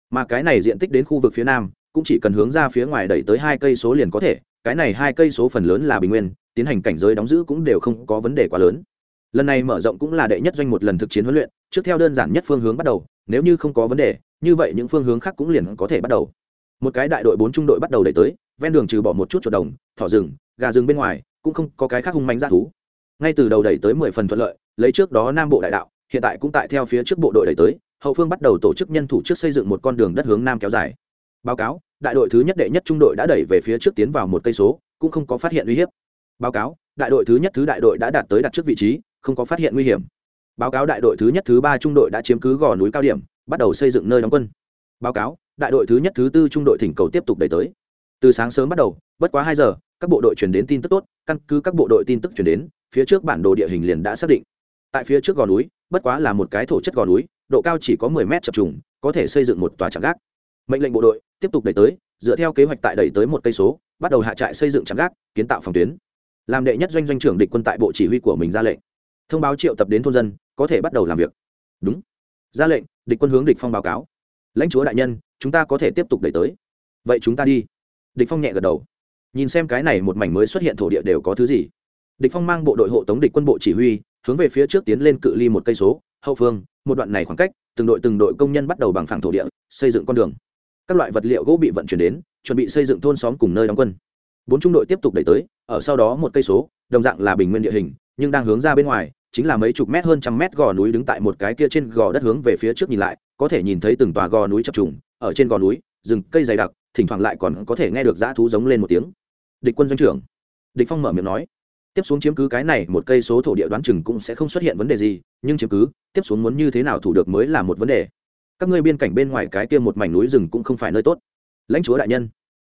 Mà cái này diện tích đến khu vực phía nam, cũng chỉ cần hướng ra phía ngoài đẩy tới hai cây số liền có thể, cái này hai cây số phần lớn là bình nguyên tiến hành cảnh giới đóng giữ cũng đều không có vấn đề quá lớn. Lần này mở rộng cũng là đệ nhất doanh một lần thực chiến huấn luyện, trước theo đơn giản nhất phương hướng bắt đầu, nếu như không có vấn đề, như vậy những phương hướng khác cũng liền có thể bắt đầu. Một cái đại đội bốn trung đội bắt đầu đẩy tới, ven đường trừ bỏ một chút chuột đồng, thỏ rừng, gà rừng bên ngoài, cũng không có cái khác hung manh ra thú. Ngay từ đầu đẩy tới mười phần thuận lợi, lấy trước đó nam bộ đại đạo, hiện tại cũng tại theo phía trước bộ đội đẩy tới, hậu phương bắt đầu tổ chức nhân thủ trước xây dựng một con đường đất hướng nam kéo dài. Báo cáo, đại đội thứ nhất đệ nhất trung đội đã đẩy về phía trước tiến vào một cây số, cũng không có phát hiện uy hiếp báo cáo, đại đội thứ nhất thứ đại đội đã đạt tới đặt trước vị trí, không có phát hiện nguy hiểm. Báo cáo đại đội thứ nhất thứ ba trung đội đã chiếm cứ gò núi cao điểm, bắt đầu xây dựng nơi đóng quân. Báo cáo, đại đội thứ nhất thứ tư trung đội thỉnh cầu tiếp tục đẩy tới. Từ sáng sớm bắt đầu, bất quá hai giờ, các bộ đội chuyển đến tin tức tốt, căn cứ các bộ đội tin tức chuyển đến, phía trước bản đồ địa hình liền đã xác định. Tại phía trước gò núi, bất quá là một cái thổ chất gò núi, độ cao chỉ có mười mét chập trùng, có thể xây dựng một tòa trạm gác. Mệnh lệnh bộ đội tiếp tục đẩy tới, dựa theo kế hoạch tại đẩy tới một cây số, bắt đầu hạ trại xây dựng trạm gác, kiến tạo phòng tuyến làm đệ nhất doanh doanh trưởng địch quân tại bộ chỉ huy của mình ra lệnh. Thông báo triệu tập đến thôn dân, có thể bắt đầu làm việc. Đúng. Ra lệnh, địch quân hướng địch phong báo cáo. Lãnh chúa đại nhân, chúng ta có thể tiếp tục đẩy tới. Vậy chúng ta đi. Địch phong nhẹ gật đầu. Nhìn xem cái này một mảnh mới xuất hiện thổ địa đều có thứ gì. Địch phong mang bộ đội hộ tống địch quân bộ chỉ huy, hướng về phía trước tiến lên cự ly một cây số, hậu phương, một đoạn này khoảng cách, từng đội từng đội công nhân bắt đầu bằng phẳng thổ địa, xây dựng con đường. Các loại vật liệu gỗ bị vận chuyển đến, chuẩn bị xây dựng thôn xóm cùng nơi đóng quân bốn trung đội tiếp tục đẩy tới, ở sau đó một cây số, đồng dạng là bình nguyên địa hình, nhưng đang hướng ra bên ngoài, chính là mấy chục mét hơn trăm mét gò núi đứng tại một cái kia trên gò đất hướng về phía trước nhìn lại, có thể nhìn thấy từng tòa gò núi chập trùng, ở trên gò núi, rừng cây dày đặc, thỉnh thoảng lại còn có thể nghe được dã thú giống lên một tiếng. Địch quân doanh trưởng. Địch phong mở miệng nói. Tiếp xuống chiếm cứ cái này một cây số thổ địa đoán chừng cũng sẽ không xuất hiện vấn đề gì, nhưng chiếm cứ, tiếp xuống muốn như thế nào thủ được mới là một vấn đề. Các ngươi biên cảnh bên ngoài cái kia một mảnh núi rừng cũng không phải nơi tốt. Lãnh chúa đại nhân.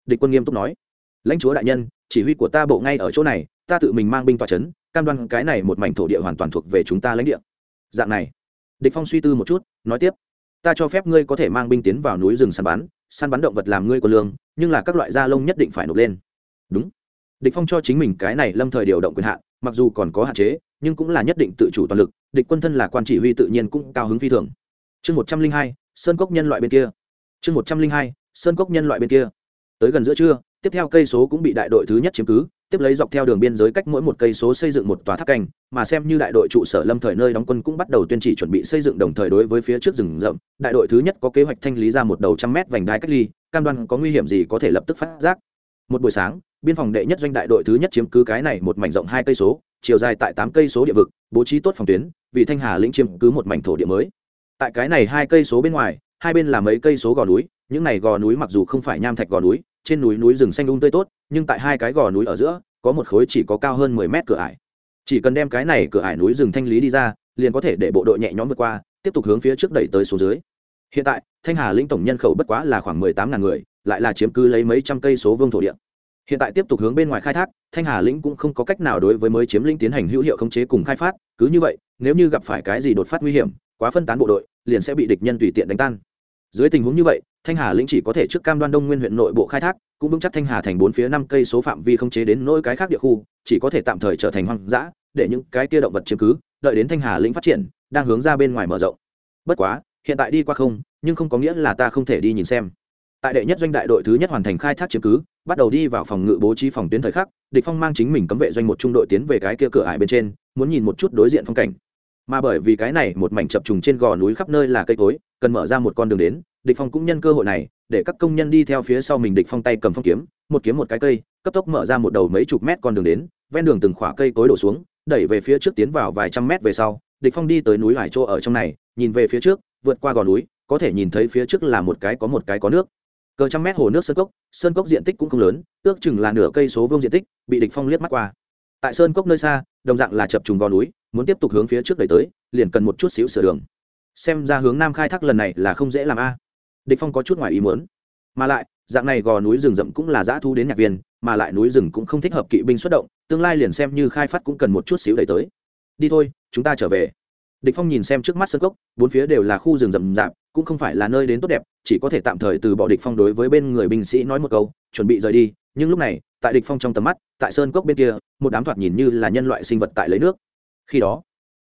Địch quân nghiêm túc nói lãnh chúa đại nhân, chỉ huy của ta bộ ngay ở chỗ này, ta tự mình mang binh tòa c h ấ n cam đoan cái này một mảnh thổ địa hoàn toàn thuộc về chúng ta lãnh địa. Dạng này, địch phong suy tư một chút, nói tiếp, ta cho phép ngươi có thể mang binh tiến vào núi rừng săn bắn săn bắn động vật làm ngươi của lương, nhưng là các loại da lông nhất định phải nộp lên. Đúng. Địch phong cho chính mình cái này lâm thời điều động quyền hạn, mặc dù còn có hạn chế, nhưng cũng là nhất định tự chủ toàn lực, địch quân thân là quan chỉ huy tự nhiên cũng cao hứng phi thường. Chương một trăm linh hai, sơn cốc nhân loại bên kia. Chương một trăm linh hai, sơn cốc nhân loại bên kia. Tới gần giữa trưa tiếp theo cây số cũng bị đại đội thứ nhất chiếm cứ, tiếp lấy dọc theo đường biên giới cách mỗi một cây số xây dựng một tòa tháp canh mà xem như đại đội trụ sở lâm thời nơi đóng quân cũng bắt đầu tuyên chỉ chuẩn bị xây dựng đồng thời đối với phía trước rừng rậm, đại đội thứ nhất có kế hoạch thanh lý ra một đầu trăm mét vành đai cách ly, cam đoan có nguy hiểm gì có thể lập tức phát giác. Một buổi sáng, biên phòng đệ nhất doanh đại đội thứ nhất chiếm cứ cái này một mảnh rộng hai cây số, chiều dài tại tám cây số địa vực, bố trí tốt phòng tuyến, vì thanh hà lĩnh chiếm cứ một mảnh thổ địa mới. Tại cái này hai cây số bên ngoài, hai bên là mấy cây số gò núi, những này gò núi mặc dù không phải nham thạch gò núi trên núi núi rừng xanh um tươi tốt, nhưng tại hai cái gò núi ở giữa, có một khối chỉ có cao hơn mười mét cửa ải. Chỉ cần đem cái này cửa ải núi rừng thanh lý đi ra, liền có thể để bộ đội nhẹ nhõm vượt qua, tiếp tục hướng phía trước đẩy tới số dưới. Hiện tại, thanh hà lĩnh tổng nhân khẩu bất quá là khoảng mười tám ngàn người, lại là chiếm cứ lấy mấy trăm cây số vương thổ địa. Hiện tại tiếp tục hướng bên ngoài khai thác, thanh hà lĩnh cũng không có cách nào đối với mới chiếm lĩnh tiến hành hữu hiệu khống chế cùng khai phát, cứ như vậy, nếu như gặp phải cái gì đột phát nguy hiểm, quá phân tán bộ đội, liền sẽ bị địch nhân tùy tiện đánh tan dưới tình huống như vậy, thanh hà lĩnh chỉ có thể trước cam đoan đông nguyên huyện nội bộ khai thác, cũng vững chắc thanh hà thành bốn phía năm cây số phạm vi không chế đến nỗi cái khác địa khu, chỉ có thể tạm thời trở thành hoang dã, để những cái kia động vật chiếm cứ, đợi đến thanh hà lĩnh phát triển, đang hướng ra bên ngoài mở rộng. Bất quá, hiện tại đi qua không, nhưng không có nghĩa là ta không thể đi nhìn xem. Tại đệ nhất doanh đại đội thứ nhất hoàn thành khai thác chiếm cứ, bắt đầu đi vào phòng ngự bố trí phòng tuyến thời khắc, địch phong mang chính mình cấm vệ doanh một trung đội tiến về cái kia cửa ải bên trên, muốn nhìn một chút đối diện phong cảnh mà bởi vì cái này một mảnh chập trùng trên gò núi khắp nơi là cây cối, cần mở ra một con đường đến, địch phong cũng nhân cơ hội này, để các công nhân đi theo phía sau mình địch phong tay cầm phong kiếm, một kiếm một cái cây, cấp tốc mở ra một đầu mấy chục mét con đường đến, ven đường từng khỏa cây cối đổ xuống, đẩy về phía trước tiến vào vài trăm mét về sau, địch phong đi tới núi hải chỗ ở trong này, nhìn về phía trước, vượt qua gò núi, có thể nhìn thấy phía trước là một cái có một cái có nước. Cờ trăm mét hồ nước sơn cốc sơn cốc diện tích cũng không lớn, ước chừng là nửa cây số vuông diện tích, bị địch phong liếc mắt qua. Tại sơn cốc nơi xa, đồng dạng là chập trùng gò núi muốn tiếp tục hướng phía trước đẩy tới, liền cần một chút xíu sửa đường. Xem ra hướng nam khai thác lần này là không dễ làm a. Địch phong có chút ngoài ý muốn. Mà lại, dạng này gò núi rừng rậm cũng là dã thu đến nhạc viên, mà lại núi rừng cũng không thích hợp kỵ binh xuất động, tương lai liền xem như khai phát cũng cần một chút xíu đẩy tới. Đi thôi, chúng ta trở về. Địch phong nhìn xem trước mắt sân cốc, bốn phía đều là khu rừng rậm rạp, cũng không phải là nơi đến tốt đẹp, chỉ có thể tạm thời từ bỏ địch phong đối với bên người binh sĩ nói một câu, chuẩn bị rời đi, nhưng lúc này, tại địch phong trong tầm mắt, tại sơn cốc bên kia, một đám thoạt nhìn như là nhân loại sinh vật tại lấy nước khi đó,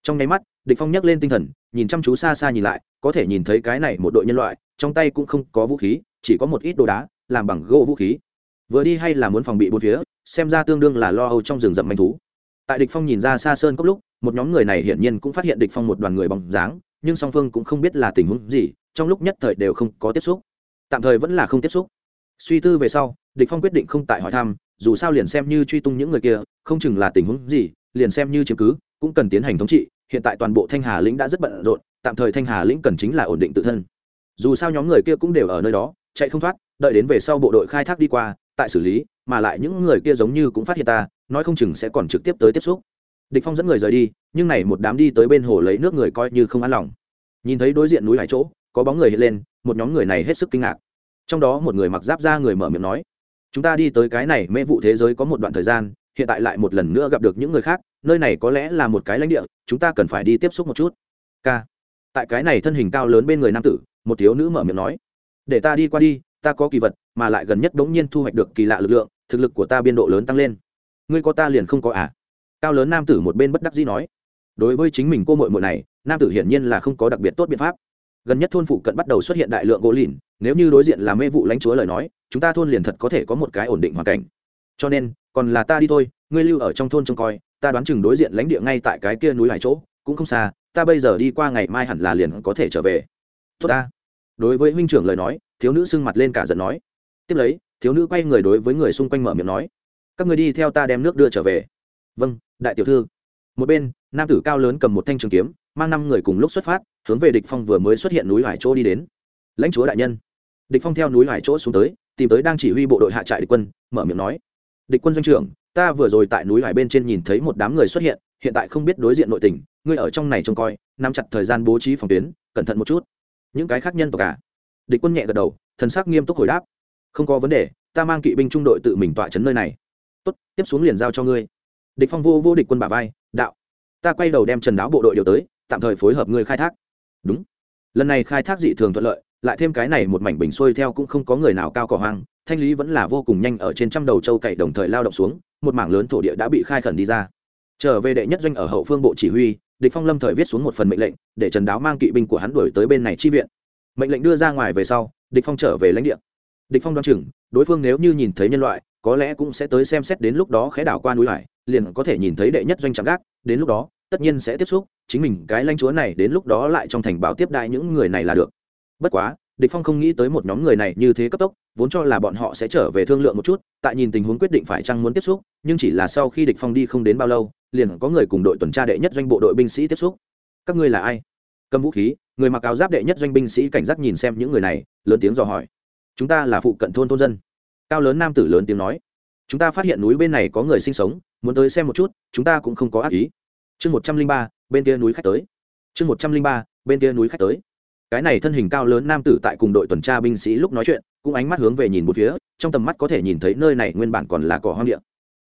trong nháy mắt, địch phong nhấc lên tinh thần, nhìn chăm chú xa xa nhìn lại, có thể nhìn thấy cái này một đội nhân loại, trong tay cũng không có vũ khí, chỉ có một ít đồ đá, làm bằng gỗ vũ khí. Vừa đi hay là muốn phòng bị bốn phía, xem ra tương đương là lo âu trong rừng rậm manh thú. Tại địch phong nhìn ra xa sơn cốc lúc, một nhóm người này hiển nhiên cũng phát hiện địch phong một đoàn người bóng dáng, nhưng song phương cũng không biết là tình huống gì, trong lúc nhất thời đều không có tiếp xúc. Tạm thời vẫn là không tiếp xúc. Suy tư về sau, địch phong quyết định không tại hỏi thăm, dù sao liền xem như truy tung những người kia, không chừng là tình huống gì, liền xem như chứng cứ cũng cần tiến hành thống trị, hiện tại toàn bộ thanh hà lĩnh đã rất bận rộn, tạm thời thanh hà lĩnh cần chính là ổn định tự thân. Dù sao nhóm người kia cũng đều ở nơi đó, chạy không thoát, đợi đến về sau bộ đội khai thác đi qua, tại xử lý, mà lại những người kia giống như cũng phát hiện ta, nói không chừng sẽ còn trực tiếp tới tiếp xúc. Địch phong dẫn người rời đi, nhưng này một đám đi tới bên hồ lấy nước người coi như không an lòng. Nhìn thấy đối diện núi hải chỗ, có bóng người hiện lên, một nhóm người này hết sức kinh ngạc. Trong đó một người mặc giáp ra người mở miệng nói, chúng ta đi tới cái này mê vụ thế giới có một đoạn thời gian hiện tại lại một lần nữa gặp được những người khác, nơi này có lẽ là một cái lãnh địa, chúng ta cần phải đi tiếp xúc một chút. K. Tại cái này thân hình cao lớn bên người nam tử, một thiếu nữ mở miệng nói, để ta đi qua đi, ta có kỳ vật, mà lại gần nhất đ ố n g nhiên thu hoạch được kỳ lạ lực lượng, thực lực của ta biên độ lớn tăng lên. Ngươi có ta liền không có à? Cao lớn nam tử một bên bất đắc dĩ nói, đối với chính mình cô mội mội này, nam tử hiển nhiên là không có đặc biệt tốt biện pháp. Gần nhất thôn phụ cận bắt đầu xuất hiện đại lượng gỗ lìn, nếu như đối diện là mê vụ lãnh chúa lời nói, chúng ta thôn liền thật có thể có một cái ổn định hoàn cảnh. Cho nên còn là ta đi thôi, ngươi lưu ở trong thôn trông coi, ta đoán chừng đối diện lãnh địa ngay tại cái kia núi hải chỗ, cũng không xa, ta bây giờ đi qua ngày mai hẳn là liền có thể trở về. Tốt ta. Đối với huynh trưởng lời nói, thiếu nữ sưng mặt lên cả giận nói. Tiếp lấy, thiếu nữ quay người đối với người xung quanh mở miệng nói. Các người đi theo ta đem nước đưa trở về. Vâng đại tiểu thư. Một bên, nam tử cao lớn cầm một thanh trường kiếm, mang năm người cùng lúc xuất phát, hướng về địch phong vừa mới xuất hiện núi hải chỗ đi đến. Lãnh chúa đại nhân. Địch phong theo núi hải chỗ xuống tới, tìm tới đang chỉ huy bộ đội hạ trại địch quân, mở miệng nói địch quân doanh trưởng, ta vừa rồi tại núi hải bên trên nhìn thấy một đám người xuất hiện hiện tại không biết đối diện nội tình, ngươi ở trong này trông coi, nắm chặt thời gian bố trí phòng tuyến, cẩn thận một chút. Những cái khác nhân tộc cả địch quân nhẹ gật đầu, thần sắc nghiêm túc hồi đáp. Không có vấn đề, ta mang kỵ binh trung đội tự mình tọa chấn nơi này. Tốt, tiếp xuống liền giao cho ngươi. Địch phong vô vô địch quân bả vai, đạo. Ta quay đầu đem trần đáo bộ đội điều tới, tạm thời phối hợp ngươi khai thác. Đúng. Lần này khai thác dị thường thuận lợi, lại thêm cái này một mảnh bình xuôi theo cũng không có người nào cao cỏ hoang thanh lý vẫn là vô cùng nhanh ở trên trăm đầu châu cày đồng thời lao động xuống, một mảng lớn thổ địa đã bị khai khẩn đi ra. Trở về đệ nhất doanh ở hậu phương bộ chỉ huy, địch phong lâm thời viết xuống một phần mệnh lệnh, để trần đáo mang kỵ binh của hắn đuổi tới bên này chi viện. Mệnh lệnh đưa ra ngoài về sau, địch phong trở về lãnh địa. Địch phong đoán chừng, đối phương nếu như nhìn thấy nhân loại, có lẽ cũng sẽ tới xem xét đến lúc đó khẽ đảo qua núi hải, liền có thể nhìn thấy đệ nhất doanh trạm gác, đến lúc đó, tất nhiên sẽ tiếp xúc, chính mình cái lãnh chúa này đến lúc đó lại trong thành bảo tiếp đại những người này là được. Bất quá địch phong không nghĩ tới một nhóm người này như thế cấp tốc, vốn cho là bọn họ sẽ trở về thương lượng một chút, tại nhìn tình huống quyết định phải chăng muốn tiếp xúc, nhưng chỉ là sau khi địch phong đi không đến bao lâu, liền có người cùng đội tuần tra đệ nhất doanh bộ đội binh sĩ tiếp xúc. Các ngươi là ai? Cầm vũ khí, người mặc áo giáp đệ nhất doanh binh sĩ cảnh giác nhìn xem những người này, lớn tiếng dò hỏi. Chúng ta là phụ cận thôn thôn dân. Cao lớn nam tử lớn tiếng nói. Chúng ta phát hiện núi bên này có người sinh sống, muốn tới xem một chút, chúng ta cũng không có ác ý. Chương một trăm linh ba, bên kia núi khách tới. Chương một trăm linh ba, bên kia núi khách tới cái này thân hình cao lớn nam tử tại cùng đội tuần tra binh sĩ lúc nói chuyện, cũng ánh mắt hướng về nhìn một phía, trong tầm mắt có thể nhìn thấy nơi này nguyên bản còn là cỏ hoang địa.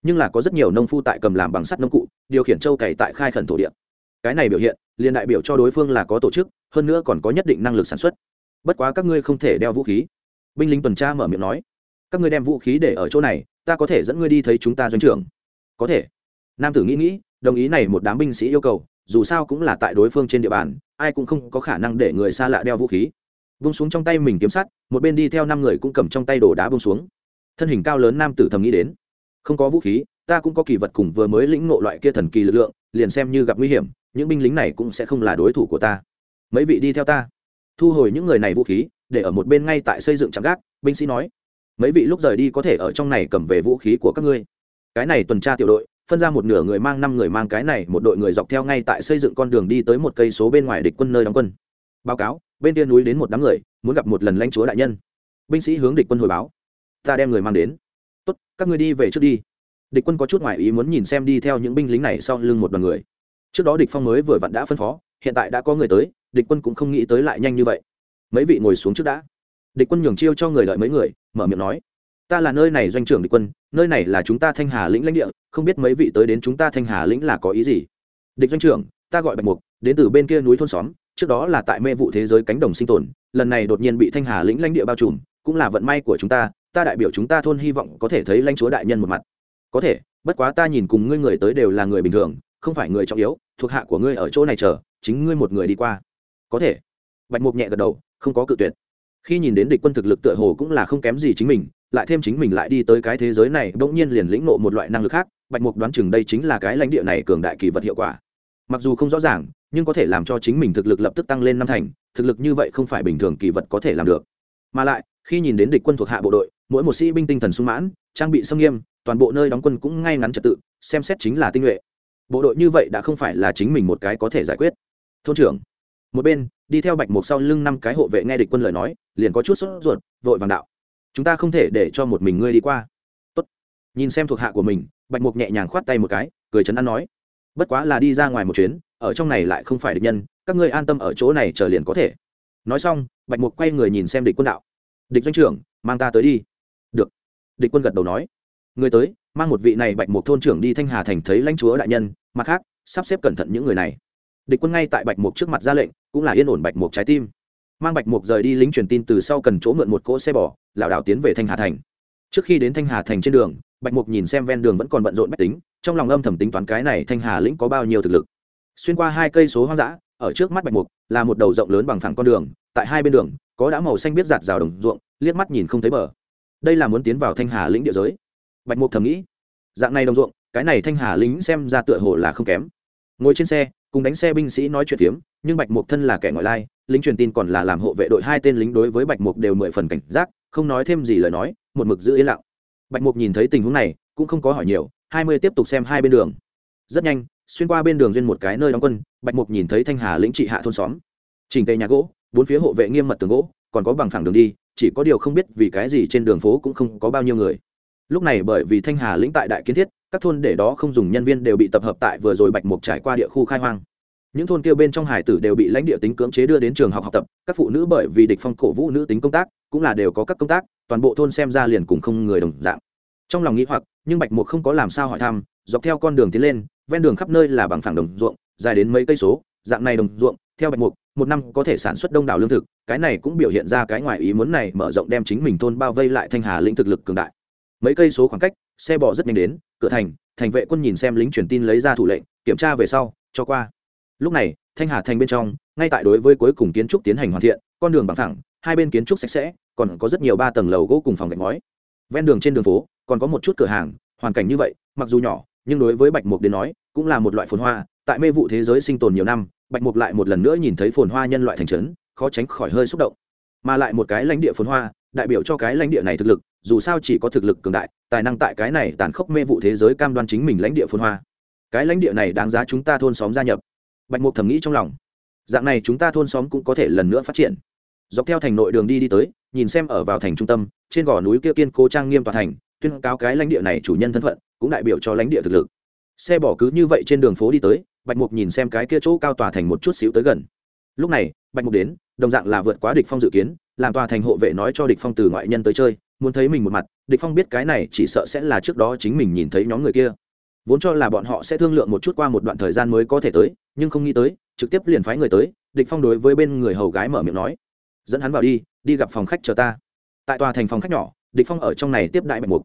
Nhưng là có rất nhiều nông phu tại cầm làm bằng sắt nông cụ, điều khiển trâu cày tại khai khẩn thổ địa. Cái này biểu hiện, liền đại biểu cho đối phương là có tổ chức, hơn nữa còn có nhất định năng lực sản xuất. Bất quá các ngươi không thể đeo vũ khí. Binh lính tuần tra mở miệng nói, các ngươi đem vũ khí để ở chỗ này, ta có thể dẫn ngươi đi thấy chúng ta doanh trưởng. Có thể. Nam tử nghĩ nghĩ, đồng ý này một đám binh sĩ yêu cầu dù sao cũng là tại đối phương trên địa bàn, ai cũng không có khả năng để người xa lạ đeo vũ khí. Vung xuống trong tay mình kiếm sắt, một bên đi theo năm người cũng cầm trong tay đồ đá vung xuống. Thân hình cao lớn nam tử thầm nghĩ đến, không có vũ khí, ta cũng có kỳ vật cùng vừa mới lĩnh ngộ loại kia thần kỳ lực lượng, liền xem như gặp nguy hiểm, những binh lính này cũng sẽ không là đối thủ của ta. Mấy vị đi theo ta. Thu hồi những người này vũ khí, để ở một bên ngay tại xây dựng trạm gác, binh sĩ nói, mấy vị lúc rời đi có thể ở trong này cầm về vũ khí của các ngươi. Cái này tuần tra tiểu đội phân ra một nửa người mang năm người mang cái này, một đội người dọc theo ngay tại xây dựng con đường đi tới một cây số bên ngoài địch quân nơi đóng quân. Báo cáo, bên kia núi đến một đám người, muốn gặp một lần lãnh chúa đại nhân. Binh sĩ hướng địch quân hồi báo. Ta đem người mang đến. Tốt, các ngươi đi về trước đi. Địch quân có chút ngoại ý muốn nhìn xem đi theo những binh lính này sau lưng một đoàn người. Trước đó địch phong mới vừa vặn đã phân phó, hiện tại đã có người tới, địch quân cũng không nghĩ tới lại nhanh như vậy. Mấy vị ngồi xuống trước đã. Địch quân nhường chiêu cho người đợi mấy người, mở miệng nói ta là nơi này doanh trưởng địch quân, nơi này là chúng ta thanh hà lĩnh lãnh địa, không biết mấy vị tới đến chúng ta thanh hà lĩnh là có ý gì? Địch doanh trưởng, ta gọi bạch mục, đến từ bên kia núi thôn xóm, trước đó là tại mê vụ thế giới cánh đồng sinh tồn, lần này đột nhiên bị thanh hà lĩnh lãnh địa bao trùm, cũng là vận may của chúng ta ta đại biểu chúng ta thôn hy vọng có thể thấy lãnh chúa đại nhân một mặt. Có thể, bất quá ta nhìn cùng ngươi người tới đều là người bình thường, không phải người trọng yếu, thuộc hạ của ngươi ở chỗ này chờ, chính ngươi một người đi qua. Có thể. Bạch mục nhẹ gật đầu, không có cự tuyệt. Khi nhìn đến địch quân thực lực tựa hồ cũng là không kém gì chính mình lại thêm chính mình lại đi tới cái thế giới này, bỗng nhiên liền lĩnh ngộ một loại năng lực khác, bạch mục đoán chừng đây chính là cái lãnh địa này cường đại kỳ vật hiệu quả. Mặc dù không rõ ràng, nhưng có thể làm cho chính mình thực lực lập tức tăng lên năm thành, thực lực như vậy không phải bình thường kỳ vật có thể làm được. Mà lại, khi nhìn đến địch quân thuộc hạ bộ đội, mỗi một sĩ binh tinh thần sung mãn, trang bị sông nghiêm, toàn bộ nơi đóng quân cũng ngay ngắn trật tự, xem xét chính là tinh nhuệ. Bộ đội như vậy đã không phải là chính mình một cái có thể giải quyết. Thôn trưởng, một bên, đi theo bạch mục sau lưng năm cái hộ vệ nghe địch quân lời nói, liền có chút sốt ruột, vội vàng đạo chúng ta không thể để cho một mình ngươi đi qua. Tốt. nhìn xem thuộc hạ của mình, bạch mục nhẹ nhàng khoát tay một cái, cười chấn an nói. Bất quá là đi ra ngoài một chuyến, ở trong này lại không phải địch nhân, các ngươi an tâm ở chỗ này chờ liền có thể. Nói xong, bạch mục quay người nhìn xem địch quân đạo. Địch doanh trưởng, mang ta tới đi. Được. Địch quân gật đầu nói. Người tới, mang một vị này bạch mục thôn trưởng đi thanh hà thành thấy lãnh chúa đại nhân, mặt khác, sắp xếp cẩn thận những người này. Địch quân ngay tại bạch mục trước mặt ra lệnh, cũng là yên ổn bạch mục trái tim mang bạch mục rời đi lính truyền tin từ sau cần chỗ mượn một cỗ xe bò, lảo đảo tiến về thanh hà thành. Trước khi đến thanh hà thành trên đường, bạch mục nhìn xem ven đường vẫn còn bận rộn bách tính, trong lòng âm thầm tính toán cái này thanh hà lĩnh có bao nhiêu thực lực. Xuyên qua hai cây số hoang dã, ở trước mắt bạch mục, là một đầu rộng lớn bằng phẳng con đường, tại hai bên đường, có đã màu xanh biết giạt rào đồng ruộng, liếc mắt nhìn không thấy bờ. Đây là muốn tiến vào thanh hà lĩnh địa giới. Bạch mục thầm nghĩ, dạng này đồng ruộng, cái này thanh hà lính xem ra tựa hồ là không kém. Ngồi trên xe cùng đánh xe binh sĩ nói chuyện phiếm, nhưng bạch mục thân là kẻ ngoại lai, lính truyền tin còn là làm hộ vệ đội hai tên lính đối với bạch mục đều mười phần cảnh giác, không nói thêm gì lời nói, một mực giữ yên lặng. Bạch mục nhìn thấy tình huống này, cũng không có hỏi nhiều, hai mươi tiếp tục xem hai bên đường. Rất nhanh, xuyên qua bên đường duyên một cái nơi đóng quân, bạch mục nhìn thấy thanh hà lĩnh trị hạ thôn xóm. Trình tề nhà gỗ, bốn phía hộ vệ nghiêm mật tường gỗ, còn có bằng phẳng đường đi, chỉ có điều không biết vì cái gì trên đường phố cũng không có bao nhiêu người lúc này bởi vì thanh hà lĩnh tại đại kiến thiết, các thôn để đó không dùng nhân viên đều bị tập hợp tại vừa rồi bạch mục trải qua địa khu khai hoang. Những thôn kia bên trong hải tử đều bị lãnh địa tính cưỡng chế đưa đến trường học học tập, các phụ nữ bởi vì địch phong cổ vũ nữ tính công tác, cũng là đều có các công tác, toàn bộ thôn xem ra liền cùng không người đồng dạng. Trong lòng nghĩ hoặc, nhưng bạch mục không có làm sao hỏi thăm, dọc theo con đường tiến lên, ven đường khắp nơi là bằng phẳng đồng ruộng, dài đến mấy cây số, dạng này đồng ruộng, theo bạch mục một năm có thể sản xuất đông đảo lương thực, cái này cũng biểu hiện ra cái ngoài ý muốn này mở rộng đem chính mình thôn bao vây lại thanh hà lĩnh thực lực cường đại mấy cây số khoảng cách, xe bò rất nhanh đến, cửa thành thành vệ quân nhìn xem lính truyền tin lấy ra thủ lệnh, kiểm tra về sau, cho qua. Lúc này, thanh hà thành bên trong, ngay tại đối với cuối cùng kiến trúc tiến hành hoàn thiện, con đường bằng thẳng hai bên kiến trúc sạch sẽ, còn có rất nhiều ba tầng lầu gỗ cùng phòng gạch ngói. Ven đường trên đường phố, còn có một chút cửa hàng, hoàn cảnh như vậy, mặc dù nhỏ, nhưng đối với bạch mục đến nói, cũng là một loại phồn hoa, tại mê vụ thế giới sinh tồn nhiều năm, bạch mục lại một lần nữa nhìn thấy phồn hoa nhân loại thành trấn, khó tránh khỏi hơi xúc động. Mà lại một cái lãnh địa phồn hoa đại biểu cho cái lãnh địa này thực lực, dù sao chỉ có thực lực cường đại, tài năng tại cái này tàn khốc mê vụ thế giới cam đoan chính mình lãnh địa phồn hoa. Cái lãnh địa này đáng giá chúng ta thôn xóm gia nhập. Bạch mục thầm nghĩ trong lòng. Dạng này chúng ta thôn xóm cũng có thể lần nữa phát triển. Dọc theo thành nội đường đi đi tới, nhìn xem ở vào thành trung tâm, trên gò núi kia kiên cố trang nghiêm tòa thành, tuyên cáo cái lãnh địa này chủ nhân thân phận, cũng đại biểu cho lãnh địa thực lực. Xe bỏ cứ như vậy trên đường phố đi tới, bạch mục nhìn xem cái kia chỗ cao tòa thành một chút xíu tới gần. Lúc này, bạch mục đến, đồng dạng là vượt quá địch phong dự kiến làm tòa thành hộ vệ nói cho địch phong từ ngoại nhân tới chơi, muốn thấy mình một mặt, địch phong biết cái này chỉ sợ sẽ là trước đó chính mình nhìn thấy nhóm người kia. Vốn cho là bọn họ sẽ thương lượng một chút qua một đoạn thời gian mới có thể tới, nhưng không nghĩ tới, trực tiếp liền phái người tới, địch phong đối với bên người hầu gái mở miệng nói, dẫn hắn vào đi đi gặp phòng khách chờ ta. Tại tòa thành phòng khách nhỏ, địch phong ở trong này tiếp đại bạch mục.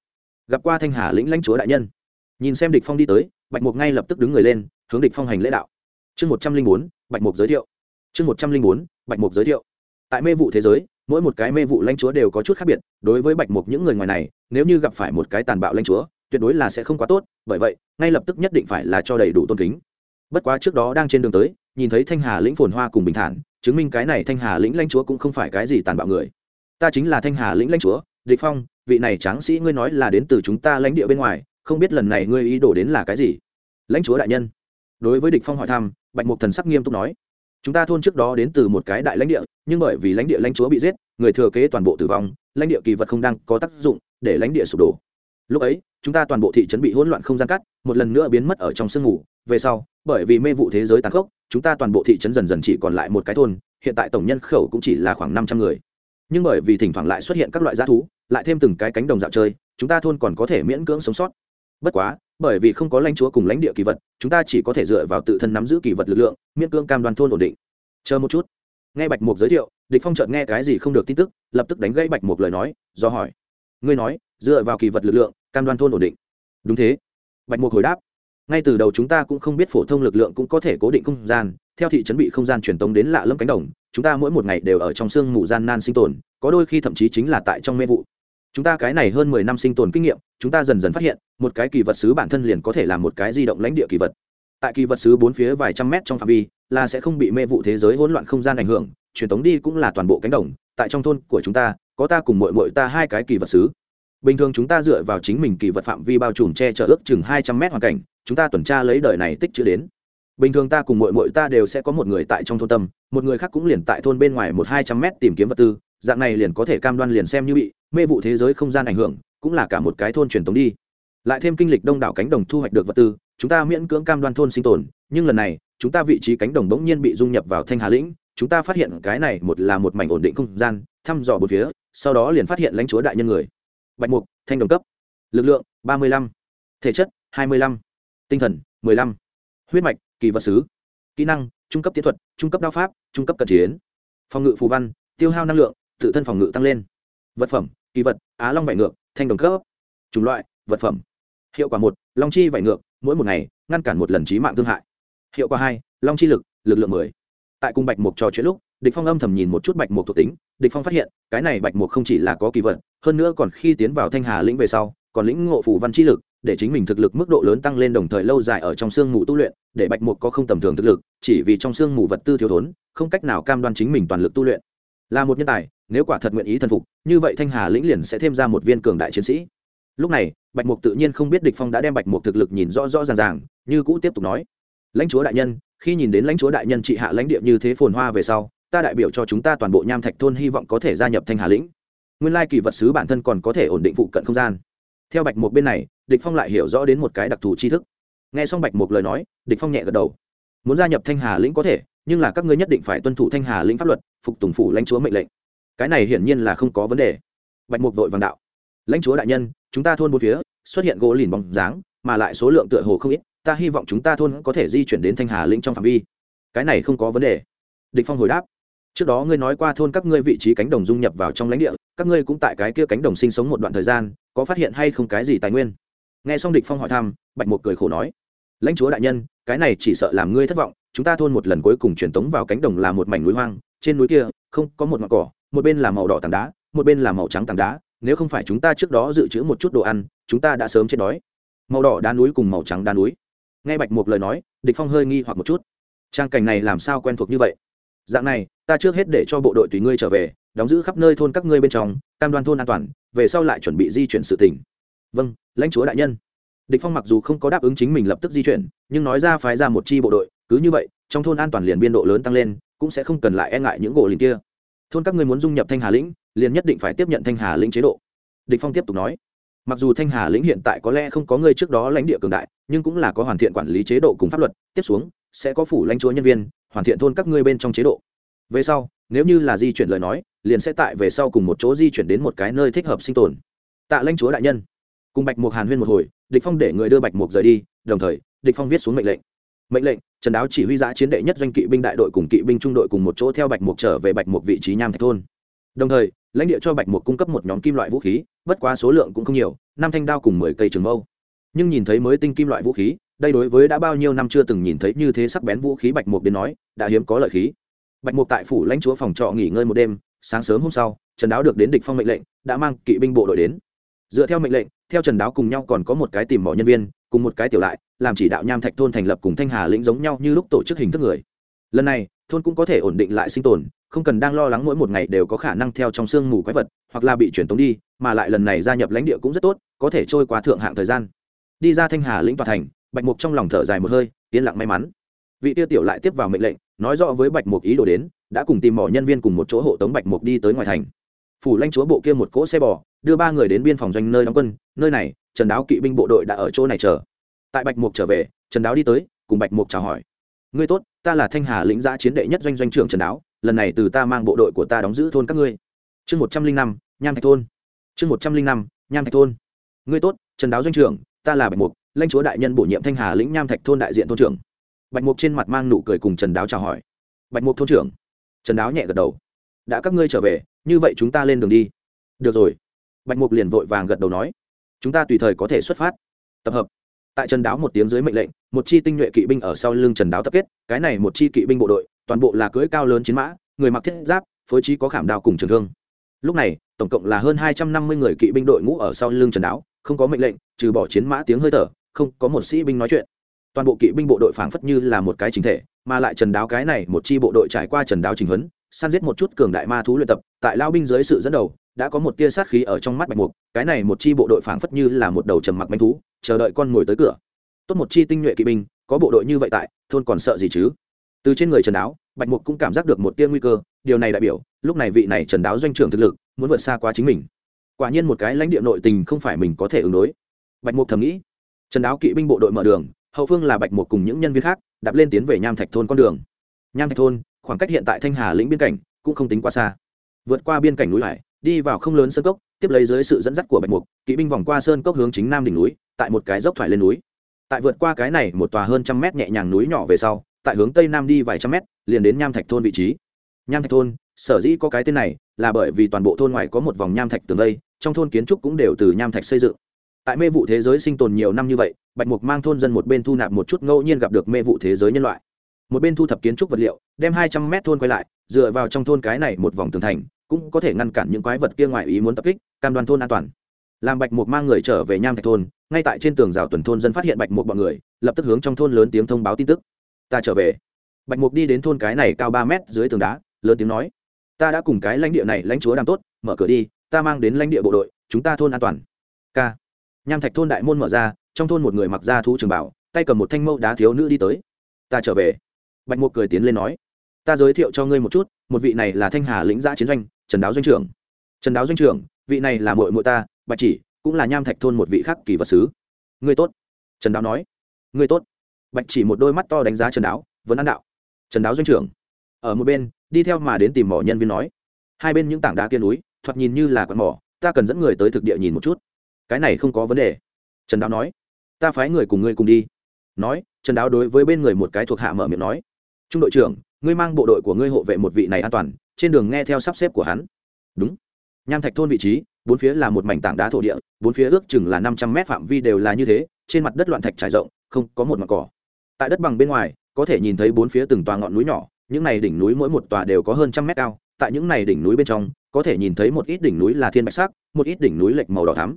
Gặp qua thanh hà lĩnh lãnh chúa đại nhân. Nhìn xem địch phong đi tới, bạch mục ngay lập tức đứng người lên, hướng địch phong hành lễ đạo. Chương một trăm linh bốn, bạch mục giới thiệu. Chương một trăm linh bốn, bạch mục giới thiệu. Tại mê vụ thế giới mỗi một cái mê vụ lãnh chúa đều có chút khác biệt, đối với bạch mục những người ngoài này, nếu như gặp phải một cái tàn bạo lãnh chúa, tuyệt đối là sẽ không quá tốt, bởi vậy, ngay lập tức nhất định phải là cho đầy đủ tôn kính. Bất quá trước đó đang trên đường tới, nhìn thấy thanh hà lĩnh phồn hoa cùng bình thản, chứng minh cái này thanh hà lĩnh lãnh chúa cũng không phải cái gì tàn bạo người. Ta chính là thanh hà lĩnh lãnh chúa, địch phong, vị này tráng sĩ ngươi nói là đến từ chúng ta lãnh địa bên ngoài, không biết lần này ngươi ý đồ đến là cái gì? Lãnh chúa đại nhân. Đối với địch phong hỏi thăm, bạch mục thần sắc nghiêm túc nói chúng ta thôn trước đó đến từ một cái đại lãnh địa, nhưng bởi vì lãnh địa lãnh chúa bị giết, người thừa kế toàn bộ tử vong, lãnh địa kỳ vật không đang có tác dụng, để lãnh địa sụp đổ. Lúc ấy, chúng ta toàn bộ thị trấn bị hỗn loạn không gian cắt, một lần nữa biến mất ở trong sương ngủ về sau, bởi vì mê vụ thế giới tàn khốc, chúng ta toàn bộ thị trấn dần dần chỉ còn lại một cái thôn, hiện tại tổng nhân khẩu cũng chỉ là khoảng năm trăm người. Nhưng bởi vì thỉnh thoảng lại xuất hiện các loại g thú, lại thêm từng cái cánh đồng dạo chơi, chúng ta thôn còn có thể miễn cưỡng sống sót bất quá, bởi vì không có lãnh chúa cùng lãnh địa kỳ vật, chúng ta chỉ có thể dựa vào tự thân nắm giữ kỳ vật lực lượng, miễn cưỡng cam đoan thôn ổn định. Chờ một chút. Nghe bạch mục giới thiệu, địch phong chợt nghe cái gì không được tin tức, lập tức đánh gãy bạch mục lời nói, do hỏi. Ngươi nói, dựa vào kỳ vật lực lượng, cam đoan thôn ổn định. Đúng thế. Bạch mục hồi đáp. Ngay từ đầu chúng ta cũng không biết phổ thông lực lượng cũng có thể cố định không gian, theo thị trấn bị không gian truyền tống đến lạ lâm cánh đồng, chúng ta mỗi một ngày đều ở trong sương mù gian nan sinh tồn, có đôi khi thậm chí chính là tại trong mê vụ chúng ta cái này hơn mười năm sinh tồn kinh nghiệm, chúng ta dần dần phát hiện, một cái kỳ vật sứ bản thân liền có thể là một cái di động lãnh địa kỳ vật. Tại kỳ vật sứ bốn phía vài trăm mét trong phạm vi, là sẽ không bị mê vụ thế giới hỗn loạn không gian ảnh hưởng, truyền tống đi cũng là toàn bộ cánh đồng. Tại trong thôn của chúng ta, có ta cùng mội mội ta hai cái kỳ vật sứ bình thường chúng ta dựa vào chính mình kỳ vật phạm vi bao trùm che chở ước chừng hai trăm mét hoàn cảnh, chúng ta tuần tra lấy đời này tích chữ đến. Bình thường ta cùng mội mội ta đều sẽ có một người tại trong thôn tâm, một người khác cũng liền tại thôn bên ngoài một hai trăm mét tìm kiếm vật tư dạng này liền có thể cam đoan liền xem như bị mê vụ thế giới không gian ảnh hưởng, cũng là cả một cái thôn truyền thống đi. Lại thêm kinh lịch đông đảo cánh đồng thu hoạch được vật tư, chúng ta miễn cưỡng cam đoan thôn sinh tồn, nhưng lần này, chúng ta vị trí cánh đồng bỗng nhiên bị dung nhập vào thanh hà lĩnh, chúng ta phát hiện cái này một là một mảnh ổn định không gian, thăm dò bốn phía, sau đó liền phát hiện lãnh chúa đại nhân người. Bạch mục, thanh đồng cấp. Lực lượng, ba mươi lăm. Thể chất, hai mươi lăm. Tinh thần, mười lăm. Huyết mạch, kỳ vật sứ kỹ năng, trung cấp tiến thuật, trung cấp đao pháp, trung cấp cận chiến. Phòng ngự phù văn, tiêu hao năng lượng tự thân phòng ngự tăng lên. Vật phẩm, kỳ vật, á long vải ngược, thanh đồng cấp, chủng loại, vật phẩm. Hiệu quả một, long chi vải ngược, mỗi một ngày, ngăn cản một lần trí mạng thương hại. Hiệu quả hai, long chi lực lực lượng mười. Tại cung bạch mục trò chuyện lúc, địch phong âm thầm nhìn một chút bạch mục thuộc tính, địch phong phát hiện, cái này bạch mục không chỉ là có kỳ vật, hơn nữa còn khi tiến vào thanh hà lĩnh về sau, còn lĩnh ngộ phù văn chi lực, để chính mình thực lực mức độ lớn tăng lên đồng thời lâu dài ở trong xương mù tu luyện, để bạch mục có không tầm thường thực lực, chỉ vì trong xương mù vật tư thiếu thốn, không cách nào cam đoan chính mình toàn lực tu luyện là một nhân tài, nếu quả thật nguyện ý thần phục, như vậy thanh hà lĩnh liền sẽ thêm ra một viên cường đại chiến sĩ. Lúc này, bạch mục tự nhiên không biết địch phong đã đem bạch mục thực lực nhìn rõ rõ ràng ràng, như cũ tiếp tục nói, lãnh chúa đại nhân, khi nhìn đến lãnh chúa đại nhân trị hạ lãnh địa như thế phồn hoa về sau, ta đại biểu cho chúng ta toàn bộ nham thạch thôn hy vọng có thể gia nhập thanh hà lĩnh. Nguyên lai kỳ vật sứ bản thân còn có thể ổn định phụ cận không gian. Theo bạch mục bên này, địch phong lại hiểu rõ đến một cái đặc thù tri thức. Nghe xong bạch mục lời nói, địch phong nhẹ gật đầu. Muốn gia nhập thanh hà lĩnh có thể nhưng là các ngươi nhất định phải tuân thủ thanh hà lĩnh pháp luật, phục tùng phủ lãnh chúa mệnh lệnh. Cái này hiển nhiên là không có vấn đề. Bạch mục vội vàng đạo. Lãnh chúa đại nhân, chúng ta thôn bốn phía, xuất hiện gỗ lìn bóng dáng, mà lại số lượng tựa hồ không ít, ta hy vọng chúng ta thôn có thể di chuyển đến thanh hà lĩnh trong phạm vi. Cái này không có vấn đề. Địch phong hồi đáp. Trước đó ngươi nói qua thôn các ngươi vị trí cánh đồng dung nhập vào trong lãnh địa, các ngươi cũng tại cái kia cánh đồng sinh sống một đoạn thời gian, có phát hiện hay không cái gì tài nguyên? Nghe xong địch phong hỏi thăm, bạch mục cười khổ nói lãnh chúa đại nhân, cái này chỉ sợ làm ngươi thất vọng, chúng ta thôn một lần cuối cùng truyền tống vào cánh đồng là một mảnh núi hoang, trên núi kia, không, có một ngọn cỏ, một bên là màu đỏ tảng đá, một bên là màu trắng tảng đá, nếu không phải chúng ta trước đó dự trữ một chút đồ ăn, chúng ta đã sớm chết đói. Màu đỏ đá núi cùng màu trắng đá núi. Nghe bạch mục lời nói, địch phong hơi nghi hoặc một chút. Trang cảnh này làm sao quen thuộc như vậy? Dạng này, ta trước hết để cho bộ đội tùy ngươi trở về, đóng giữ khắp nơi thôn các ngươi bên trong, cam đoan thôn an toàn, về sau lại chuẩn bị di chuyển sự tỉnh vâng lãnh chúa đại nhân địch phong mặc dù không có đáp ứng chính mình lập tức di chuyển, nhưng nói ra phái ra một chi bộ đội, cứ như vậy, trong thôn an toàn liền biên độ lớn tăng lên, cũng sẽ không cần lại e ngại những gỗ liền kia. Thôn các ngươi muốn dung nhập thanh hà lĩnh, liền nhất định phải tiếp nhận thanh hà lĩnh chế độ. Địch phong tiếp tục nói. Mặc dù thanh hà lĩnh hiện tại có lẽ không có người trước đó lãnh địa cường đại, nhưng cũng là có hoàn thiện quản lý chế độ cùng pháp luật, tiếp xuống, sẽ có phủ lãnh chúa nhân viên, hoàn thiện thôn các ngươi bên trong chế độ. Về sau, nếu như là di chuyển lời nói, liền sẽ tại về sau cùng một chỗ di chuyển đến một cái nơi thích hợp sinh tồn. Tạ lãnh chúa đại nhân cùng bạch mục hàn huyên một hồi, địch phong để người đưa bạch mục rời đi, đồng thời, địch phong viết xuống mệnh lệnh. Mệnh lệnh, trần đáo chỉ huy giã chiến đệ nhất doanh kỵ binh đại đội cùng kỵ binh trung đội cùng một chỗ theo bạch mục trở về bạch mục vị trí nham thạch thôn. Đồng thời, lãnh địa cho bạch mục cung cấp một nhóm kim loại vũ khí, bất quá số lượng cũng không nhiều, năm thanh đao cùng mười cây trường mâu. Nhưng nhìn thấy mới tinh kim loại vũ khí, đây đối với đã bao nhiêu năm chưa từng nhìn thấy như thế sắc bén vũ khí bạch mục đến nói, đã hiếm có lợi khí. Bạch mục tại phủ lãnh chúa phòng trọ nghỉ ngơi một đêm, sáng sớm hôm sau, trần đáo được đến địch phong mệnh lệnh, đã mang kỵ binh bộ đội đến dựa theo mệnh lệnh, theo trần đáo cùng nhau còn có một cái tìm mỏ nhân viên, cùng một cái tiểu lại, làm chỉ đạo nham thạch thôn thành lập cùng thanh hà lĩnh giống nhau như lúc tổ chức hình thức người. Lần này, thôn cũng có thể ổn định lại sinh tồn, không cần đang lo lắng mỗi một ngày đều có khả năng theo trong sương mù quái vật, hoặc là bị chuyển tống đi, mà lại lần này gia nhập lãnh địa cũng rất tốt, có thể trôi qua thượng hạng thời gian. Đi ra thanh hà lĩnh tòa thành, bạch mục trong lòng thở dài một hơi, yên lặng may mắn. Vị tiêu tiểu lại tiếp vào mệnh lệnh, nói rõ với bạch mục ý đồ đến, đã cùng tìm mỏ nhân viên cùng một chỗ hộ tống bạch mục đi tới ngoài thành. Phủ lãnh chúa bộ kia một cỗ xe bò đưa ba người đến biên phòng doanh nơi đóng quân, nơi này, trần đáo kỵ binh bộ đội đã ở chỗ này chờ. Tại bạch mục trở về, trần đáo đi tới, cùng bạch mục chào hỏi. Ngươi tốt, ta là thanh hà lĩnh giã chiến đệ nhất doanh doanh trưởng trần đáo, lần này từ ta mang bộ đội của ta đóng giữ thôn các ngươi. Chương một trăm linh năm, nham thạch thôn. Chương một trăm linh năm, nham thạch thôn. Ngươi tốt, trần đáo doanh trưởng, ta là bạch mục, lãnh chúa đại nhân bổ nhiệm thanh hà lĩnh nham thạch thôn đại diện thôn trưởng. Bạch mục trên mặt mang nụ cười cùng trần đáo chào hỏi. Bạch mục thôn trưởng. Trần đáo nhẹ gật đầu. Đã các ngươi trở về, như vậy chúng ta lên đường đi. Được rồi bạch mục liền vội vàng gật đầu nói, chúng ta tùy thời có thể xuất phát. Tập hợp. Tại trần đáo một tiếng dưới mệnh lệnh, một chi tinh nhuệ kỵ binh ở sau lưng trần đáo tập kết, cái này một chi kỵ binh bộ đội, toàn bộ là cưỡi cao lớn chiến mã, người mặc thiết giáp, phối trí có khảm đao cùng trường thương. Lúc này, tổng cộng là hơn hai trăm năm mươi người kỵ binh đội ngũ ở sau lưng trần đáo, không có mệnh lệnh, trừ bỏ chiến mã tiếng hơi thở, không có một sĩ binh nói chuyện. Toàn bộ kỵ binh bộ đội phảng phất như là một cái chính thể, mà lại trần đáo cái này một chi bộ đội trải qua trần đáo trình huấn, săn giết một chút cường đại ma thú luyện tập, tại lao binh dưới sự dẫn đầu đã có một tia sát khí ở trong mắt bạch mục, cái này một chi bộ đội phảng phất như là một đầu trầm mặc manh thú, chờ đợi con ngồi tới cửa. Tốt một chi tinh nhuệ kỵ binh, có bộ đội như vậy tại, thôn còn sợ gì chứ? Từ trên người trần đáo, bạch mục cũng cảm giác được một tia nguy cơ, điều này đại biểu, lúc này vị này trần đáo doanh trưởng thực lực, muốn vượt xa quá chính mình. Quả nhiên một cái lãnh địa nội tình không phải mình có thể ứng đối. Bạch mục thầm nghĩ. Trần đáo kỵ binh bộ đội mở đường, hậu phương là bạch mục cùng những nhân viên khác, đạp lên tiến về nham thạch thôn con đường. Nham thạch thôn, khoảng cách hiện tại thanh hà lĩnh biên cảnh, cũng không tính quá xa. Vượt qua biên cảnh núi hải đi vào không lớn sơn cốc, tiếp lấy dưới sự dẫn dắt của bạch mục, kỵ binh vòng qua sơn cốc hướng chính nam đỉnh núi, tại một cái dốc thoải lên núi. Tại vượt qua cái này một tòa hơn trăm mét nhẹ nhàng núi nhỏ về sau, tại hướng tây nam đi vài trăm mét, liền đến nham thạch thôn vị trí. Nham thạch thôn, sở dĩ có cái tên này, là bởi vì toàn bộ thôn ngoài có một vòng nham thạch tường vây trong thôn kiến trúc cũng đều từ nham thạch xây dựng. Tại mê vụ thế giới sinh tồn nhiều năm như vậy, bạch mục mang thôn dân một bên thu nạp một chút ngẫu nhiên gặp được mê vụ thế giới nhân loại. Một bên thu thập kiến trúc vật liệu, đem hai trăm mét thôn quay lại, dựa vào trong thôn cái này một vòng tường thành cũng có thể ngăn cản những quái vật kia ngoài ý muốn tập kích, cam đoan thôn an toàn. Làm bạch mục mang người trở về nham thạch thôn, ngay tại trên tường rào tuần thôn dân phát hiện bạch mục bọn người, lập tức hướng trong thôn lớn tiếng thông báo tin tức. Ta trở về. Bạch mục đi đến thôn cái này cao ba mét dưới tường đá, lớn tiếng nói, ta đã cùng cái lãnh địa này lãnh chúa đang tốt, mở cửa đi, ta mang đến lãnh địa bộ đội, chúng ta thôn an toàn. K nham thạch thôn đại môn mở ra, trong thôn một người mặc ra thú trường bảo, tay cầm một thanh mâu đá thiếu nữ đi tới. Ta trở về. Bạch mục cười tiến lên nói, ta giới thiệu cho ngươi một chút, một vị này là thanh hà lĩnh giã chiến doanh trần đáo doanh trưởng. Trần đáo doanh trưởng, vị này là mội mội ta, bạch chỉ, cũng là nham thạch thôn một vị khác kỳ vật sứ. Người tốt. Trần đáo nói. Người tốt. Bạch chỉ một đôi mắt to đánh giá trần đáo vẫn ăn đạo. Trần đáo doanh trưởng. Ở một bên, đi theo mà đến tìm mỏ nhân viên nói. Hai bên những tảng đá kia núi, thoạt nhìn như là quạt mỏ, ta cần dẫn người tới thực địa nhìn một chút. Cái này không có vấn đề. Trần đáo nói. Ta phái người cùng ngươi cùng đi. Nói, trần đáo đối với bên người một cái thuộc hạ mở miệng nói. Trung đội trưởng, ngươi mang bộ đội của ngươi hộ vệ một vị này an toàn trên đường nghe theo sắp xếp của hắn. Đúng. Nham thạch thôn vị trí, bốn phía là một mảnh tảng đá thổ địa, bốn phía ước chừng là năm trăm mét phạm vi đều là như thế, trên mặt đất loạn thạch trải rộng, không có một mặt cỏ. Tại đất bằng bên ngoài, có thể nhìn thấy bốn phía từng tòa ngọn núi nhỏ, những này đỉnh núi mỗi một tòa đều có hơn trăm mét cao, tại những này đỉnh núi bên trong, có thể nhìn thấy một ít đỉnh núi là thiên bạch sắc, một ít đỉnh núi lệch màu đỏ thắm.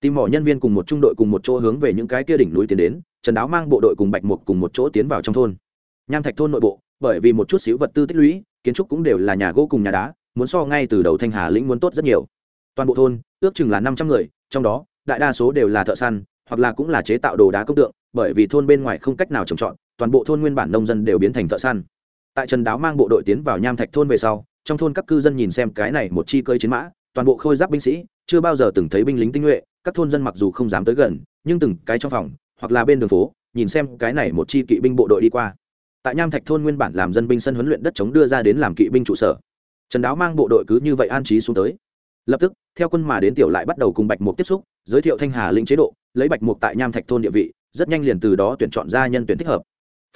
Tìm mỏ nhân viên cùng một trung đội cùng một chỗ hướng về những cái kia đỉnh núi tiến đến, trần đáo mang bộ đội cùng bạch mục cùng một chỗ tiến vào trong thôn. Nham thạch thôn nội bộ bởi vì một chút xíu vật tư tích lũy, kiến trúc cũng đều là nhà gỗ cùng nhà đá, muốn so ngay từ đầu thanh hà lĩnh muốn tốt rất nhiều. Toàn bộ thôn, ước chừng là năm trăm người, trong đó, đại đa số đều là thợ săn, hoặc là cũng là chế tạo đồ đá công tượng, bởi vì thôn bên ngoài không cách nào trồng trọt, toàn bộ thôn nguyên bản nông dân đều biến thành thợ săn. Tại trần đáo mang bộ đội tiến vào nham thạch thôn về sau, trong thôn các cư dân nhìn xem cái này một chi cơi chiến mã, toàn bộ khôi giáp binh sĩ, chưa bao giờ từng thấy binh lính tinh nhuệ, các thôn dân mặc dù không dám tới gần, nhưng từng cái trong phòng, hoặc là bên đường phố, nhìn xem cái này một chi kỵ binh bộ đội đi qua tại nham thạch thôn nguyên bản làm dân binh sân huấn luyện đất chống đưa ra đến làm kỵ binh trụ sở. Trần đáo mang bộ đội cứ như vậy an trí xuống tới. Lập tức, theo quân mà đến tiểu lại bắt đầu cùng bạch mục tiếp xúc, giới thiệu thanh hà lĩnh chế độ, lấy bạch mục tại nham thạch thôn địa vị, rất nhanh liền từ đó tuyển chọn ra nhân tuyển thích hợp.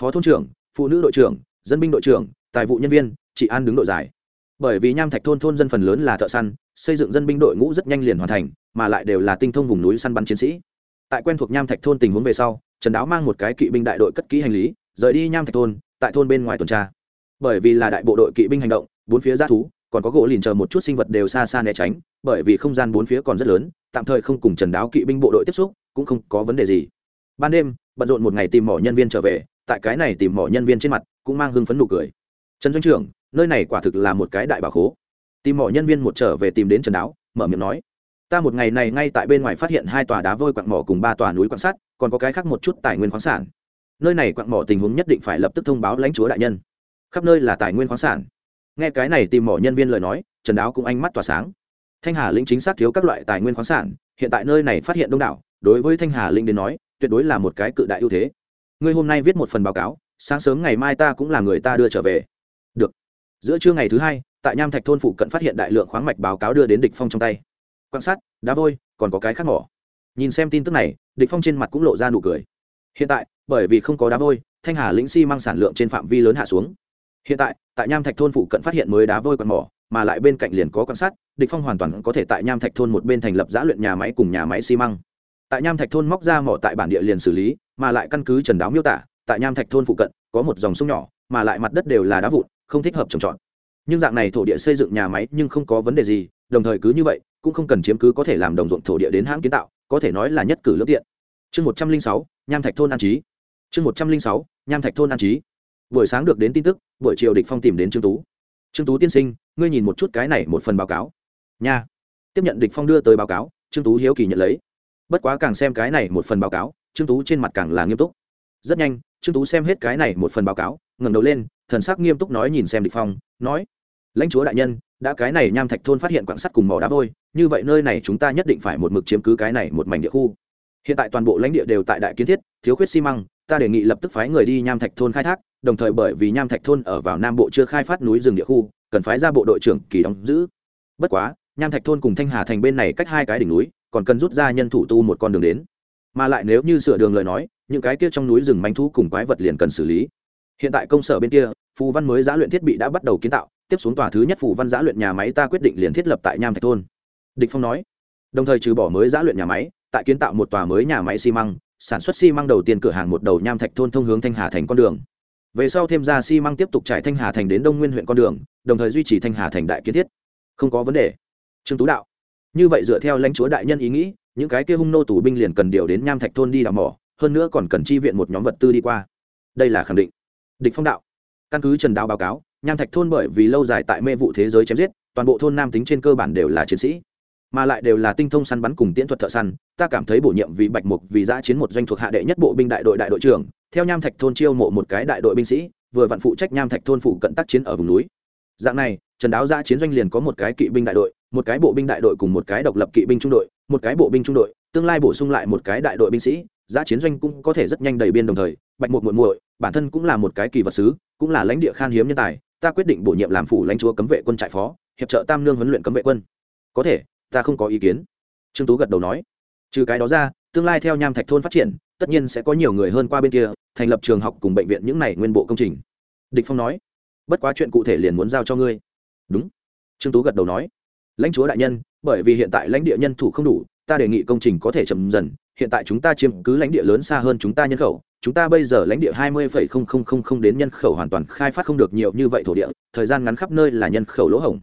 Phó thôn trưởng, phụ nữ đội trưởng, dân binh đội trưởng, tài vụ nhân viên, chị an đứng đội giải. Bởi vì nham thạch thôn thôn dân phần lớn là thợ săn, xây dựng dân binh đội ngũ rất nhanh liền hoàn thành, mà lại đều là tinh thông vùng núi săn bắn chiến sĩ. Tại quen thuộc nham thạch thôn tình huống về sau, trần đáo mang một cái kỵ binh đại đội cất kỹ hành lý rời đi nham thạch thôn, tại thôn bên ngoài tuần tra. Bởi vì là đại bộ đội kỵ binh hành động, bốn phía g thú, còn có gỗ lìn chờ một chút sinh vật đều xa xa né tránh, bởi vì không gian bốn phía còn rất lớn, tạm thời không cùng trần đáo kỵ binh bộ đội tiếp xúc, cũng không có vấn đề gì. Ban đêm, bận rộn một ngày tìm mỏ nhân viên trở về, tại cái này tìm mỏ nhân viên trên mặt, cũng mang hưng phấn nụ cười. Trần doanh trưởng, nơi này quả thực là một cái đại bảo khố. Tìm mỏ nhân viên một trở về tìm đến trần đáo, mở miệng nói, ta một ngày này ngay tại bên ngoài phát hiện hai tòa đá vôi quặng mỏ cùng ba tòa núi quan sát còn có cái khác một chút tài nguyên khoáng sản nơi này quặng mỏ tình huống nhất định phải lập tức thông báo lãnh chúa đại nhân. Khắp nơi là tài nguyên khoáng sản. Nghe cái này tìm mỏ nhân viên lời nói, trần đáo cũng ánh mắt tỏa sáng. Thanh hà lĩnh chính xác thiếu các loại tài nguyên khoáng sản, hiện tại nơi này phát hiện đông đảo, đối với thanh hà lĩnh đến nói, tuyệt đối là một cái cự đại ưu thế. Ngươi hôm nay viết một phần báo cáo, sáng sớm ngày mai ta cũng là người ta đưa trở về. Được. Giữa trưa ngày thứ hai, tại nham thạch thôn phụ cận phát hiện đại lượng khoáng mạch báo cáo đưa đến địch phong trong tay. Quan sát đá vôi, còn có cái khác mỏ. Nhìn xem tin tức này, địch phong trên mặt cũng lộ ra nụ cười hiện tại, bởi vì không có đá vôi, thanh hà lĩnh xi mang sản lượng trên phạm vi lớn hạ xuống. Hiện tại tại nham thạch thôn phụ cận phát hiện mới đá vôi quặng mỏ, mà lại bên cạnh liền có quan sát, địch phong hoàn toàn có thể tại nham thạch thôn một bên thành lập giã luyện nhà máy cùng nhà máy xi măng. Tại nham thạch thôn móc ra mỏ tại bản địa liền xử lý, mà lại căn cứ trần đáo miêu tả, tại nham thạch thôn phụ cận, có một dòng sông nhỏ, mà lại mặt đất đều là đá vụn, không thích hợp trồng trọt. Nhưng dạng này thổ địa xây dựng nhà máy nhưng không có vấn đề gì, đồng thời cứ như vậy, cũng không cần chiếm cứ có thể làm đồng ruộng thổ địa đến hãng kiến tạo, có thể nói là nhất cử lương tiện. Chương một trăm linh sáu nham thạch thôn an trí. Chương một trăm linh sáu, nham thạch thôn an trí. Buổi sáng được đến tin tức, buổi chiều địch phong tìm đến trương tú. Trương tú tiên sinh, ngươi nhìn một chút cái này một phần báo cáo. Nha. Tiếp nhận địch phong đưa tới báo cáo, trương tú hiếu kỳ nhận lấy. Bất quá càng xem cái này một phần báo cáo, trương tú trên mặt càng là nghiêm túc. Rất nhanh, trương tú xem hết cái này một phần báo cáo, ngẩng đầu lên, thần sắc nghiêm túc nói nhìn xem địch phong, nói, lãnh chúa đại nhân, đã cái này nham thạch thôn phát hiện quạng sắt cùng mỏ đá vôi, như vậy nơi này chúng ta nhất định phải một mực chiếm cứ cái này một mảnh địa khu hiện tại toàn bộ lãnh địa đều tại đại kiến thiết, thiếu khuyết xi măng, ta đề nghị lập tức phái người đi nham thạch thôn khai thác, đồng thời bởi vì nham thạch thôn ở vào nam bộ chưa khai phát núi rừng địa khu, cần phái ra bộ đội trưởng kỳ đóng giữ. Bất quá, nham thạch thôn cùng thanh hà thành bên này cách hai cái đỉnh núi, còn cần rút ra nhân thủ tu một con đường đến. Mà lại nếu như sửa đường lời nói, những cái kia trong núi rừng manh thu cùng quái vật liền cần xử lý. Hiện tại công sở bên kia, phù văn mới giã luyện thiết bị đã bắt đầu kiến tạo, tiếp xuống tòa thứ nhất phù văn giã luyện nhà máy ta quyết định liền thiết lập tại nham thạch thôn. Địch phong nói. Đồng thời trừ bỏ mới giã luyện nhà máy tại kiến tạo một tòa mới nhà máy xi măng, sản xuất xi măng đầu tiên cửa hàng một đầu nham thạch thôn thông hướng thanh hà thành con đường. Về sau thêm ra xi măng tiếp tục trải thanh hà thành đến đông nguyên huyện con đường, đồng thời duy trì thanh hà thành đại kiến thiết. Không có vấn đề. Trương tú đạo. Như vậy dựa theo lãnh chúa đại nhân ý nghĩ, những cái kia hung nô tù binh liền cần điều đến nham thạch thôn đi đào mỏ, hơn nữa còn cần chi viện một nhóm vật tư đi qua. Đây là khẳng định. Địch phong đạo. Căn cứ trần đào báo cáo, nham thạch thôn bởi vì lâu dài tại mê vụ thế giới chém giết, toàn bộ thôn nam tính trên cơ bản đều là chiến sĩ mà lại đều là tinh thông săn bắn cùng tiễn thuật thợ săn, ta cảm thấy bổ nhiệm vì bạch mục vì giã chiến một doanh thuộc hạ đệ nhất bộ binh đại đội đại đội trưởng, theo nham thạch thôn chiêu mộ một cái đại đội binh sĩ, vừa vặn phụ trách nham thạch thôn phụ cận tác chiến ở vùng núi. Dạng này, trần đáo giã chiến doanh liền có một cái kỵ binh đại đội, một cái bộ binh đại đội cùng một cái độc lập kỵ binh trung đội, một cái bộ binh trung đội, tương lai bổ sung lại một cái đại đội binh sĩ, giã chiến doanh cũng có thể rất nhanh đầy biên đồng thời, bạch mục muội muội, bản thân cũng là một cái kỳ vật sứ, cũng là lãnh địa khan hiếm nhân tài, ta quyết định bổ nhiệm làm phủ lãnh chúa cấm vệ quân trại phó, hiệp trợ tam lương huấn luyện cấm vệ quân. Có thể ta không có ý kiến. Trương tú gật đầu nói, trừ cái đó ra, tương lai theo nham thạch thôn phát triển, tất nhiên sẽ có nhiều người hơn qua bên kia, thành lập trường học cùng bệnh viện những này nguyên bộ công trình. Địch phong nói, bất quá chuyện cụ thể liền muốn giao cho ngươi. Đúng. Trương tú gật đầu nói, lãnh chúa đại nhân, bởi vì hiện tại lãnh địa nhân thủ không đủ, ta đề nghị công trình có thể chậm dần, hiện tại chúng ta chiếm cứ lãnh địa lớn xa hơn chúng ta nhân khẩu, chúng ta bây giờ lãnh địa hai mươi đến nhân khẩu hoàn toàn khai phát không được nhiều như vậy thổ địa, thời gian ngắn khắp nơi là nhân khẩu lỗ hổng.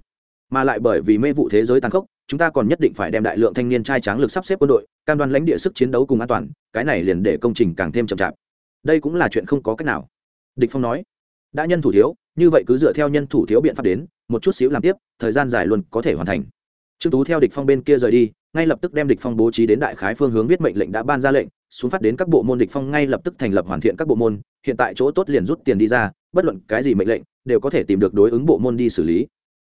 Mà lại bởi vì mê vụ thế giới tàn khốc chúng ta còn nhất định phải đem đại lượng thanh niên trai tráng lực sắp xếp quân đội, cam đoan lãnh địa sức chiến đấu cùng an toàn, cái này liền để công trình càng thêm chậm chạp. Đây cũng là chuyện không có cách nào. Địch phong nói. Đã nhân thủ thiếu, như vậy cứ dựa theo nhân thủ thiếu biện pháp đến, một chút xíu làm tiếp, thời gian dài luôn có thể hoàn thành. Trương tú theo địch phong bên kia rời đi, ngay lập tức đem địch phong bố trí đến đại khái phương hướng viết mệnh lệnh đã ban ra lệnh, xuống phát đến các bộ môn địch phong ngay lập tức thành lập hoàn thiện các bộ môn, hiện tại chỗ tốt liền rút tiền đi ra, bất luận cái gì mệnh lệnh, đều có thể tìm được đối ứng bộ môn đi xử lý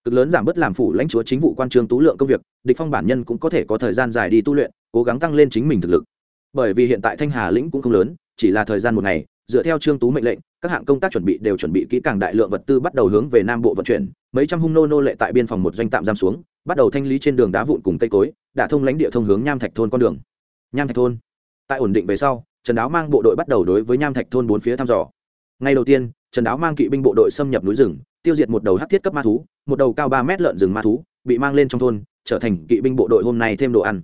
cực lớn giảm bớt làm phủ lãnh chúa chính vụ quan trương tú lượng công việc, địch phong bản nhân cũng có thể có thời gian dài đi tu luyện, cố gắng tăng lên chính mình thực lực. Bởi vì hiện tại thanh hà lĩnh cũng không lớn, chỉ là thời gian một ngày, dựa theo trương tú mệnh lệnh, các hạng công tác chuẩn bị đều chuẩn bị kỹ càng đại lượng vật tư bắt đầu hướng về nam bộ vận chuyển, mấy trăm hung nô nô lệ tại biên phòng một doanh tạm giam xuống, bắt đầu thanh lý trên đường đá vụn cùng cây cối đã thông lãnh địa thông hướng nham thạch thôn con đường. Nham thạch thôn. Tại ổn định về sau, trần đáo mang bộ đội bắt đầu đối với nham thạch thôn bốn phía thăm dò. Ngay đầu tiên, trần đáo mang kỵ binh bộ đội xâm nhập núi rừng, tiêu diệt một đầu hắc thiết cấp ma thú một đầu cao ba mét lợn rừng ma thú bị mang lên trong thôn, trở thành kỵ binh bộ đội hôm nay thêm đồ ăn.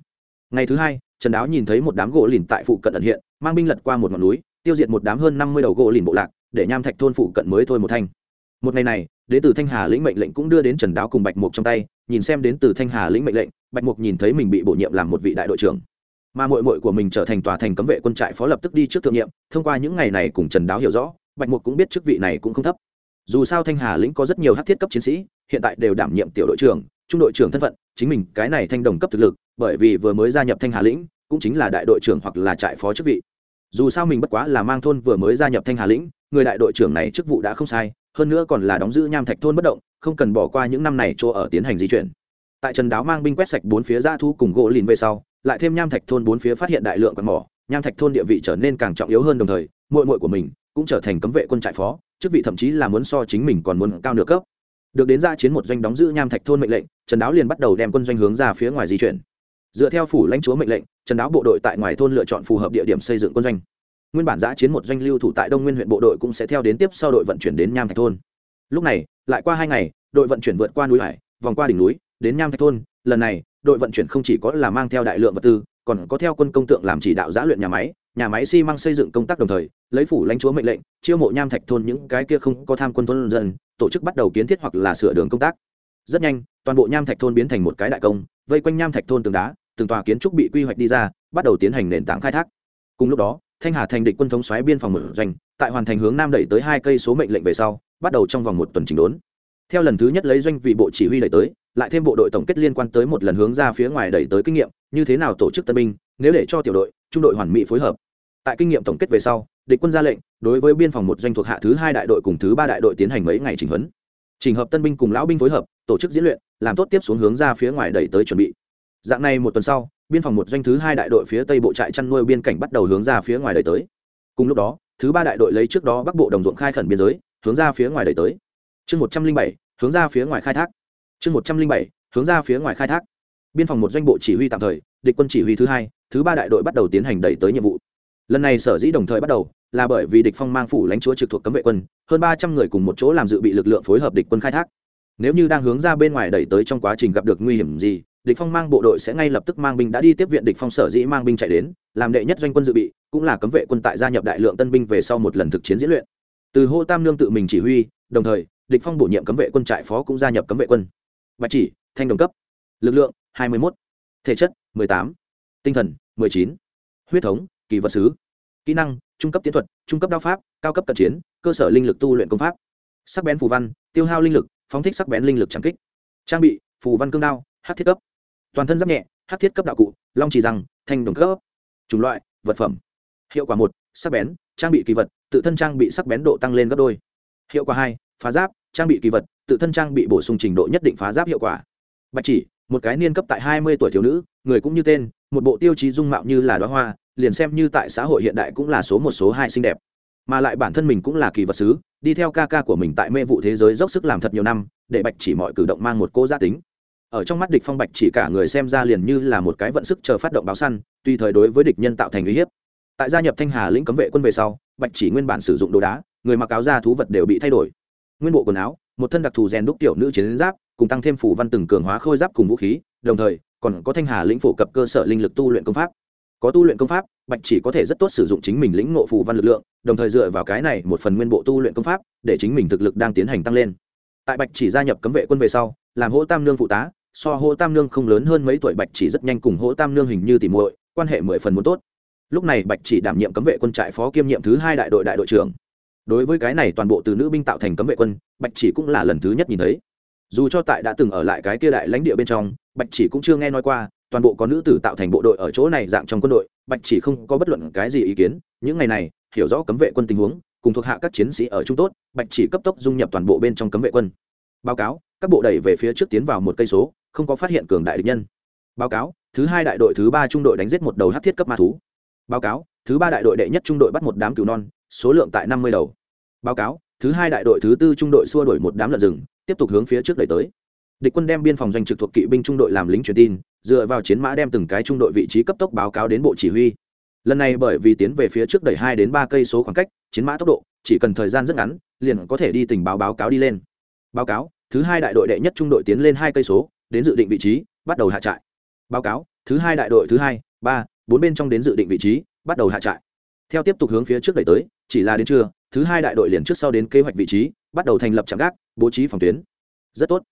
Ngày thứ hai, trần đáo nhìn thấy một đám gỗ lìn tại phụ cận ẩn hiện, mang binh lật qua một ngọn núi, tiêu diệt một đám hơn năm mươi đầu gỗ lìn bộ lạc, để nham thạch thôn phụ cận mới thôi một thanh. Một ngày này, đến từ thanh hà lĩnh mệnh lệnh cũng đưa đến trần đáo cùng bạch mục trong tay, nhìn xem đến từ thanh hà lĩnh mệnh lệnh, bạch mục nhìn thấy mình bị bổ nhiệm làm một vị đại đội trưởng. Mà mội mội của mình trở thành tòa thành cấm vệ quân trại phó lập tức đi trước thượng nhiệm, thông qua những ngày này cùng trần đáo hiểu rõ, bạch mục cũng biết chức vị này cũng không thấp. Dù sao thanh hà lĩnh có rất nhiều hát thiết cấp chiến sĩ hiện tại đều đảm nhiệm tiểu đội trưởng, trung đội trưởng thân phận, chính mình cái này thanh đồng cấp thực lực, bởi vì vừa mới gia nhập thanh hà lĩnh, cũng chính là đại đội trưởng hoặc là trại phó chức vị. Dù sao mình bất quá là mang thôn vừa mới gia nhập thanh hà lĩnh, người đại đội trưởng này chức vụ đã không sai, hơn nữa còn là đóng giữ nham thạch thôn bất động, không cần bỏ qua những năm này chỗ ở tiến hành di chuyển. Tại trần đáo mang binh quét sạch bốn phía ra thu cùng gỗ lìn về sau, lại thêm nham thạch thôn bốn phía phát hiện đại lượng quạt mỏ, nham thạch thôn địa vị trở nên càng trọng yếu hơn đồng thời, muội muội của mình cũng trở thành cấm vệ quân trại phó, chức vị thậm chí là muốn so chính mình còn muốn cao nửa cấp được đến ra chiến một doanh đóng giữ nham thạch thôn mệnh lệnh, trần đáo liền bắt đầu đem quân doanh hướng ra phía ngoài di chuyển. Dựa theo phủ lãnh chúa mệnh lệnh, trần đáo bộ đội tại ngoài thôn lựa chọn phù hợp địa điểm xây dựng quân doanh. Nguyên bản giã chiến một doanh lưu thủ tại đông nguyên huyện bộ đội cũng sẽ theo đến tiếp sau đội vận chuyển đến nham thạch thôn. Lúc này, lại qua hai ngày, đội vận chuyển vượt qua núi hải, vòng qua đỉnh núi, đến nham thạch thôn. Lần này, đội vận chuyển không chỉ có là mang theo đại lượng vật tư, còn có theo quân công tượng làm chỉ đạo giã luyện nhà máy nhà máy xi măng xây dựng công tác đồng thời, lấy phủ lãnh chúa mệnh lệnh, chiêu mộ nham thạch thôn những cái kia không có tham quân thôn dân tổ chức bắt đầu kiến thiết hoặc là sửa đường công tác. Rất nhanh, toàn bộ nham thạch thôn biến thành một cái đại công, vây quanh nham thạch thôn tường đá, từng tòa kiến trúc bị quy hoạch đi ra, bắt đầu tiến hành nền tảng khai thác. Cùng lúc đó, thanh hà thành địch quân thống xoáy biên phòng mở doanh, tại hoàn thành hướng nam đẩy tới hai cây số mệnh lệnh về sau, bắt đầu trong vòng một tuần chỉnh đốn. Theo lần thứ nhất lấy doanh vị bộ chỉ huy đẩy tới, lại thêm bộ đội tổng kết liên quan tới một lần hướng ra phía ngoài đẩy tới kinh nghiệm, như thế nào tổ chức tân binh, nếu để cho tiểu đội, trung đội hoàn mỹ phối hợp. Tại kinh nghiệm tổng kết về sau, địch quân ra lệnh đối với biên phòng một doanh thuộc hạ thứ hai đại đội cùng thứ ba đại đội tiến hành mấy ngày chỉnh huấn. Trình hợp tân binh cùng lão binh phối hợp, tổ chức diễn luyện, làm tốt tiếp xuống hướng ra phía ngoài đẩy tới chuẩn bị. Dạng này một tuần sau, biên phòng một doanh thứ hai đại đội phía tây bộ trại chăn nuôi biên cảnh bắt đầu hướng ra phía ngoài đẩy tới. Cùng lúc đó, thứ ba đại đội lấy trước đó bắc bộ đồng ruộng khai khẩn biên giới, hướng ra phía ngoài đẩy tới. Chương một trăm linh bảy, hướng ra phía ngoài khai thác. Chương một trăm linh bảy, hướng ra phía ngoài khai thác. Biên phòng một doanh bộ chỉ huy tạm thời, địch quân chỉ huy thứ hai, thứ ba đại đội bắt đầu tiến hành đẩy tới nhiệm vụ. Lần này sở dĩ đồng thời bắt đầu là bởi vì địch phong mang phủ lãnh chúa trực thuộc cấm vệ quân, hơn ba trăm người cùng một chỗ làm dự bị lực lượng phối hợp địch quân khai thác nếu như đang hướng ra bên ngoài đẩy tới trong quá trình gặp được nguy hiểm gì, địch phong mang bộ đội sẽ ngay lập tức mang binh đã đi tiếp viện địch phong sở dĩ mang binh chạy đến, làm đệ nhất doanh quân dự bị, cũng là cấm vệ quân tại gia nhập đại lượng tân binh về sau một lần thực chiến diễn luyện từ hô tam lương tự mình chỉ huy, đồng thời, địch phong bổ nhiệm cấm vệ quân trại phó cũng gia nhập cấm vệ quân bạch chỉ, thanh đồng cấp lực lượng 21. thể chất 18. tinh thần 19. huyết thống, kỳ vật sứ kỹ năng trung cấp tiến thuật, trung cấp đao pháp, cao cấp cận chiến, cơ sở linh lực tu luyện công pháp. Sắc bén phù văn, tiêu hao linh lực, phóng thích sắc bén linh lực trảm kích. Trang bị, phù văn cương đao hát thiết cấp. Toàn thân giáp nhẹ hát thiết cấp đạo cụ, long trì rằng thanh đồng cấp. Chủng loại, vật phẩm. Hiệu quả một, sắc bén, trang bị kỳ vật, tự thân trang bị sắc bén độ tăng lên gấp đôi. Hiệu quả hai, phá giáp, trang bị kỳ vật, tự thân trang bị bổ sung trình độ nhất định phá giáp hiệu quả. Bạch chỉ, một cái niên cấp tại hai mươi tuổi thiếu nữ, người cũng như tên, một bộ tiêu chí dung mạo như là đoá hoa liền xem như tại xã hội hiện đại cũng là số một số hai xinh đẹp. Mà lại bản thân mình cũng là kỳ vật sứ đi theo ca ca của mình tại mê vụ thế giới dốc sức làm thật nhiều năm, để bạch chỉ mọi cử động mang một cô gia tính. Ở trong mắt địch phong bạch chỉ cả người xem ra liền như là một cái vận sức chờ phát động báo săn, tùy thời đối với địch nhân tạo thành uy hiếp. Tại gia nhập thanh hà lĩnh cấm vệ quân về sau, bạch chỉ nguyên bản sử dụng đồ đá, người mặc áo da thú vật đều bị thay đổi. Nguyên bộ quần áo, một thân đặc thù rèn đúc tiểu nữ chiến giáp, cùng tăng thêm phủ văn từng cường hóa khôi giáp cùng vũ khí, đồng thời còn có thanh hà lĩnh phổ cập cơ sở linh lực tu luyện công pháp có tu luyện công pháp, bạch chỉ có thể rất tốt sử dụng chính mình lĩnh ngộ phù văn lực lượng, đồng thời dựa vào cái này một phần nguyên bộ tu luyện công pháp, để chính mình thực lực đang tiến hành tăng lên. Tại bạch chỉ gia nhập cấm vệ quân về sau, làm hỗ tam nương phụ tá, so hỗ tam nương không lớn hơn mấy tuổi bạch chỉ rất nhanh cùng hỗ tam nương hình như tỉ muội, quan hệ mười phần muốn tốt. Lúc này bạch chỉ đảm nhiệm cấm vệ quân trại phó kiêm nhiệm thứ hai đại đội đại đội trưởng. Đối với cái này toàn bộ từ nữ binh tạo thành cấm vệ quân, bạch chỉ cũng là lần thứ nhất nhìn thấy. Dù cho tại đã từng ở lại cái kia đại lãnh địa bên trong, bạch chỉ cũng chưa nghe nói qua toàn bộ có nữ tử tạo thành bộ đội ở chỗ này dạng trong quân đội, bạch chỉ không có bất luận cái gì ý kiến, những ngày này, hiểu rõ cấm vệ quân tình huống, cùng thuộc hạ các chiến sĩ ở trung tốt, bạch chỉ cấp tốc dung nhập toàn bộ bên trong cấm vệ quân. Báo cáo, các bộ đẩy về phía trước tiến vào một cây số, không có phát hiện cường đại địch nhân. Báo cáo, thứ hai đại đội thứ ba trung đội đánh giết một đầu hát thiết cấp ma thú. Báo cáo, thứ ba đại đội đệ nhất trung đội bắt một đám cừu non, số lượng tại năm mươi đầu. Báo cáo, thứ hai đại đội thứ tư trung đội xua đuổi một đám lợn rừng, tiếp tục hướng phía trước đẩy tới. Địch quân đem biên phòng doanh trực thuộc kỵ binh trung đội làm lính truyền tin dựa vào chiến mã đem từng cái trung đội vị trí cấp tốc báo cáo đến bộ chỉ huy. Lần này bởi vì tiến về phía trước đẩy hai đến ba cây số khoảng cách, chiến mã tốc độ, chỉ cần thời gian rất ngắn, liền có thể đi tình báo báo cáo đi lên. Báo cáo, thứ hai đại đội đệ nhất trung đội tiến lên hai cây số, đến dự định vị trí, bắt đầu hạ trại. Báo cáo, thứ hai đại đội thứ hai, ba, bốn bên trong đến dự định vị trí, bắt đầu hạ trại. Theo tiếp tục hướng phía trước đẩy tới, chỉ là đến trưa, thứ hai đại đội liền trước sau đến kế hoạch vị trí, bắt đầu thành lập trạm gác, bố trí phòng tuyến. Rất tốt.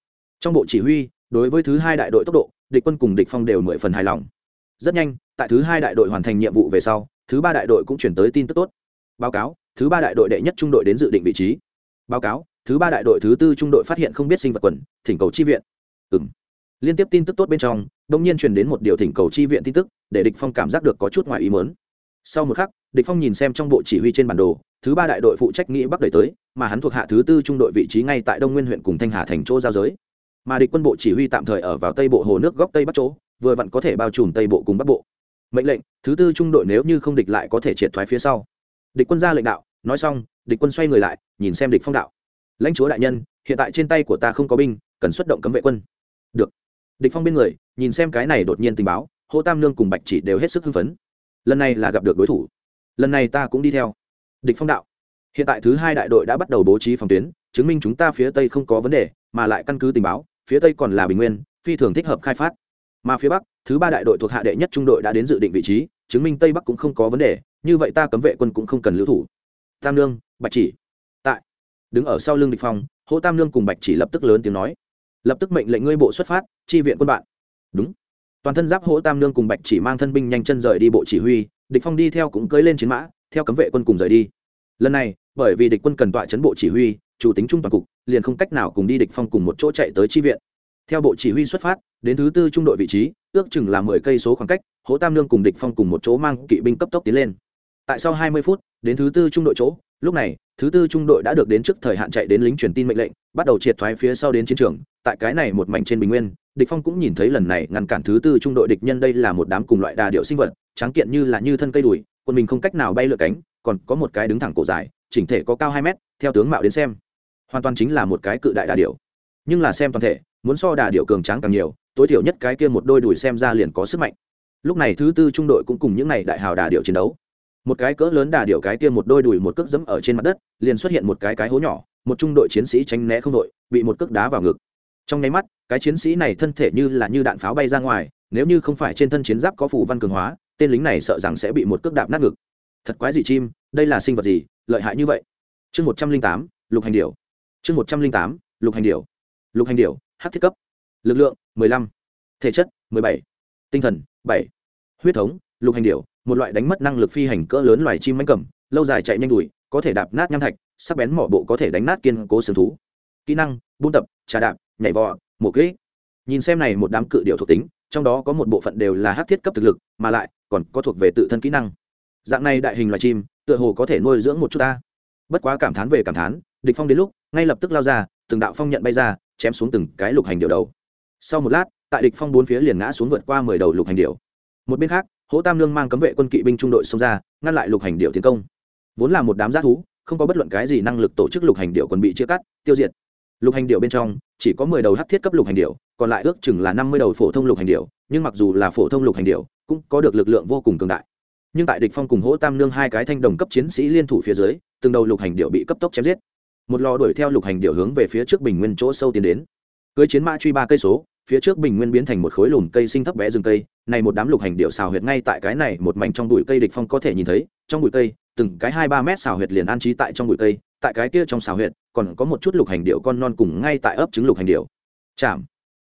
Trong bộ chỉ huy, đối với thứ hai đại đội tốc độ địch quân cùng địch phong đều mười phần hài lòng. Rất nhanh, tại thứ hai đại đội hoàn thành nhiệm vụ về sau, thứ ba đại đội cũng chuyển tới tin tức tốt. Báo cáo, thứ ba đại đội đệ nhất trung đội đến dự định vị trí. Báo cáo, thứ ba đại đội thứ tư trung đội phát hiện không biết sinh vật quần, thỉnh cầu chi viện. Ừng liên tiếp tin tức tốt bên trong, đông nhiên truyền đến một điều thỉnh cầu chi viện tin tức, để địch phong cảm giác được có chút ngoài ý muốn. Sau một khắc, địch phong nhìn xem trong bộ chỉ huy trên bản đồ, thứ ba đại đội phụ trách nghĩ bắc đẩy tới, mà hắn thuộc hạ thứ tư trung đội vị trí ngay tại đông nguyên huyện cùng thanh hà thành chỗ giao giới mà địch quân bộ chỉ huy tạm thời ở vào tây bộ hồ nước góc tây bắc chỗ, vừa vặn có thể bao trùm tây bộ cùng bắc bộ. Mệnh lệnh, thứ tư trung đội nếu như không địch lại có thể triệt thoái phía sau. Địch quân ra lệnh đạo, nói xong, địch quân xoay người lại, nhìn xem địch phong đạo. Lãnh chúa đại nhân, hiện tại trên tay của ta không có binh, cần xuất động cấm vệ quân. Được. Địch phong bên người, nhìn xem cái này đột nhiên tình báo, hô tam lương cùng bạch chỉ đều hết sức hưng phấn. Lần này là gặp được đối thủ. Lần này ta cũng đi theo. Địch phong đạo. Hiện tại thứ hai đại đội đã bắt đầu bố trí phòng tuyến, chứng minh chúng ta phía tây không có vấn đề, mà lại căn cứ tình báo phía tây còn là bình nguyên, phi thường thích hợp khai phát. Mà phía bắc, thứ ba đại đội thuộc hạ đệ nhất trung đội đã đến dự định vị trí, chứng minh tây bắc cũng không có vấn đề, như vậy ta cấm vệ quân cũng không cần lưu thủ. Tam lương bạch chỉ. Tại. Đứng ở sau lưng địch phong hỗ tam lương cùng bạch chỉ lập tức lớn tiếng nói. Lập tức mệnh lệnh ngươi bộ xuất phát, chi viện quân bạn. Đúng. Toàn thân giáp hỗ tam lương cùng bạch chỉ mang thân binh nhanh chân rời đi bộ chỉ huy, địch phong đi theo cũng cưỡi lên chiến mã, theo cấm vệ quân cùng rời đi. Lần này, bởi vì địch quân cần tọa chấn bộ chỉ huy, chủ tính trung toàn cục liền không cách nào cùng đi địch phong cùng một chỗ chạy tới chi viện. Theo bộ chỉ huy xuất phát, đến thứ tư trung đội vị trí, ước chừng là mười cây số khoảng cách hỗ tam lương cùng địch phong cùng một chỗ mang kỵ binh cấp tốc tiến lên. Tại sau hai mươi phút, đến thứ tư trung đội chỗ, lúc này, thứ tư trung đội đã được đến trước thời hạn chạy đến lính truyền tin mệnh lệnh, bắt đầu triệt thoái phía sau đến chiến trường. Tại cái này một mảnh trên bình nguyên, địch phong cũng nhìn thấy lần này ngăn cản thứ tư trung đội địch nhân đây là một đám cùng loại đà điệu sinh vật trắng kiện như là như thân cây đùi, quân mình không cách nào bay lượn cánh, còn có một cái đứng thẳng cổ dài, chỉnh thể có cao hai mét, theo tướng mạo đến xem hoàn toàn chính là một cái cự đại đà điểu. nhưng là xem toàn thể, muốn so đà điểu cường tráng càng nhiều, tối thiểu nhất cái kia một đôi đùi xem ra liền có sức mạnh. Lúc này thứ tư trung đội cũng cùng những này đại hào đà điểu chiến đấu. Một cái cỡ lớn đà điểu cái kia một đôi đùi một cước dẫm ở trên mặt đất, liền xuất hiện một cái cái hố nhỏ, một trung đội chiến sĩ tránh né không đội, bị một cước đá vào ngực. Trong nháy mắt, cái chiến sĩ này thân thể như là như đạn pháo bay ra ngoài, nếu như không phải trên thân chiến giáp có phủ văn cường hóa, tên lính này sợ rằng sẽ bị một cước đạp nát ngực. Thật quái gì chim, đây là sinh vật gì, lợi hại như vậy? Chương một trăm linh tám, lục hành điểu chương một trăm linh tám, lục hành điểu. Lục hành điểu h thiết cấp. Lực lượng, mười lăm. Thể chất, mười bảy. Tinh thần, bảy. Huyết thống, lục hành điểu, một loại đánh mất năng lực phi hành cỡ lớn loài chim mánh cầm, lâu dài chạy nhanh đùi có thể đạp nát nham thạch, sắc bén mỏ bộ có thể đánh nát kiên cố sừng thú. Kỹ năng, buôn tập, trà đạp, nhảy vò mổ kỹ. Nhìn xem này một đám cự điệu thuộc tính, trong đó có một bộ phận đều là hát thiết cấp thực lực, mà lại còn có thuộc về tự thân kỹ năng. Dạng này đại hình loài chim, tựa hồ có thể nuôi dưỡng một chút ta bất quá cảm thán về cảm thán, địch phong đến lúc, ngay lập tức lao ra, từng đạo phong nhận bay ra, chém xuống từng cái lục hành điều đầu. Sau một lát, tại địch phong bốn phía liền ngã xuống vượt qua mười đầu lục hành điệu. một bên khác, hỗ tam lương mang cấm vệ quân kỵ binh trung đội xông ra, ngăn lại lục hành điệu tiến công. Vốn là một đám g thú, không có bất luận cái gì năng lực tổ chức lục hành điệu còn bị chia cắt, tiêu diệt. Lục hành điệu bên trong, chỉ có mười đầu hắc thiết cấp lục hành điệu còn lại ước chừng là năm mươi đầu phổ thông lục hành điệu nhưng mặc dù là phổ thông lục hành điệu cũng có được lực lượng vô cùng cường đại nhưng tại địch phong cùng hỗ tam nương hai cái thanh đồng cấp chiến sĩ liên thủ phía dưới, từng đầu lục hành điệu bị cấp tốc chém giết. Một lò đuổi theo lục hành điệu hướng về phía trước bình nguyên chỗ sâu tiến đến. Cưới chiến mã truy ba cây số, phía trước bình nguyên biến thành một khối lùm cây sinh thấp bé rừng cây, này một đám lục hành điệu xào huyệt ngay tại cái này một mảnh trong bụi cây địch phong có thể nhìn thấy, trong bụi cây, từng cái hai ba mét xào huyệt liền an trí tại trong bụi cây, tại cái kia trong xào huyệt, còn có một chút lục hành điệu con non cùng ngay tại ấp trứng lục hành điệu. Chạm.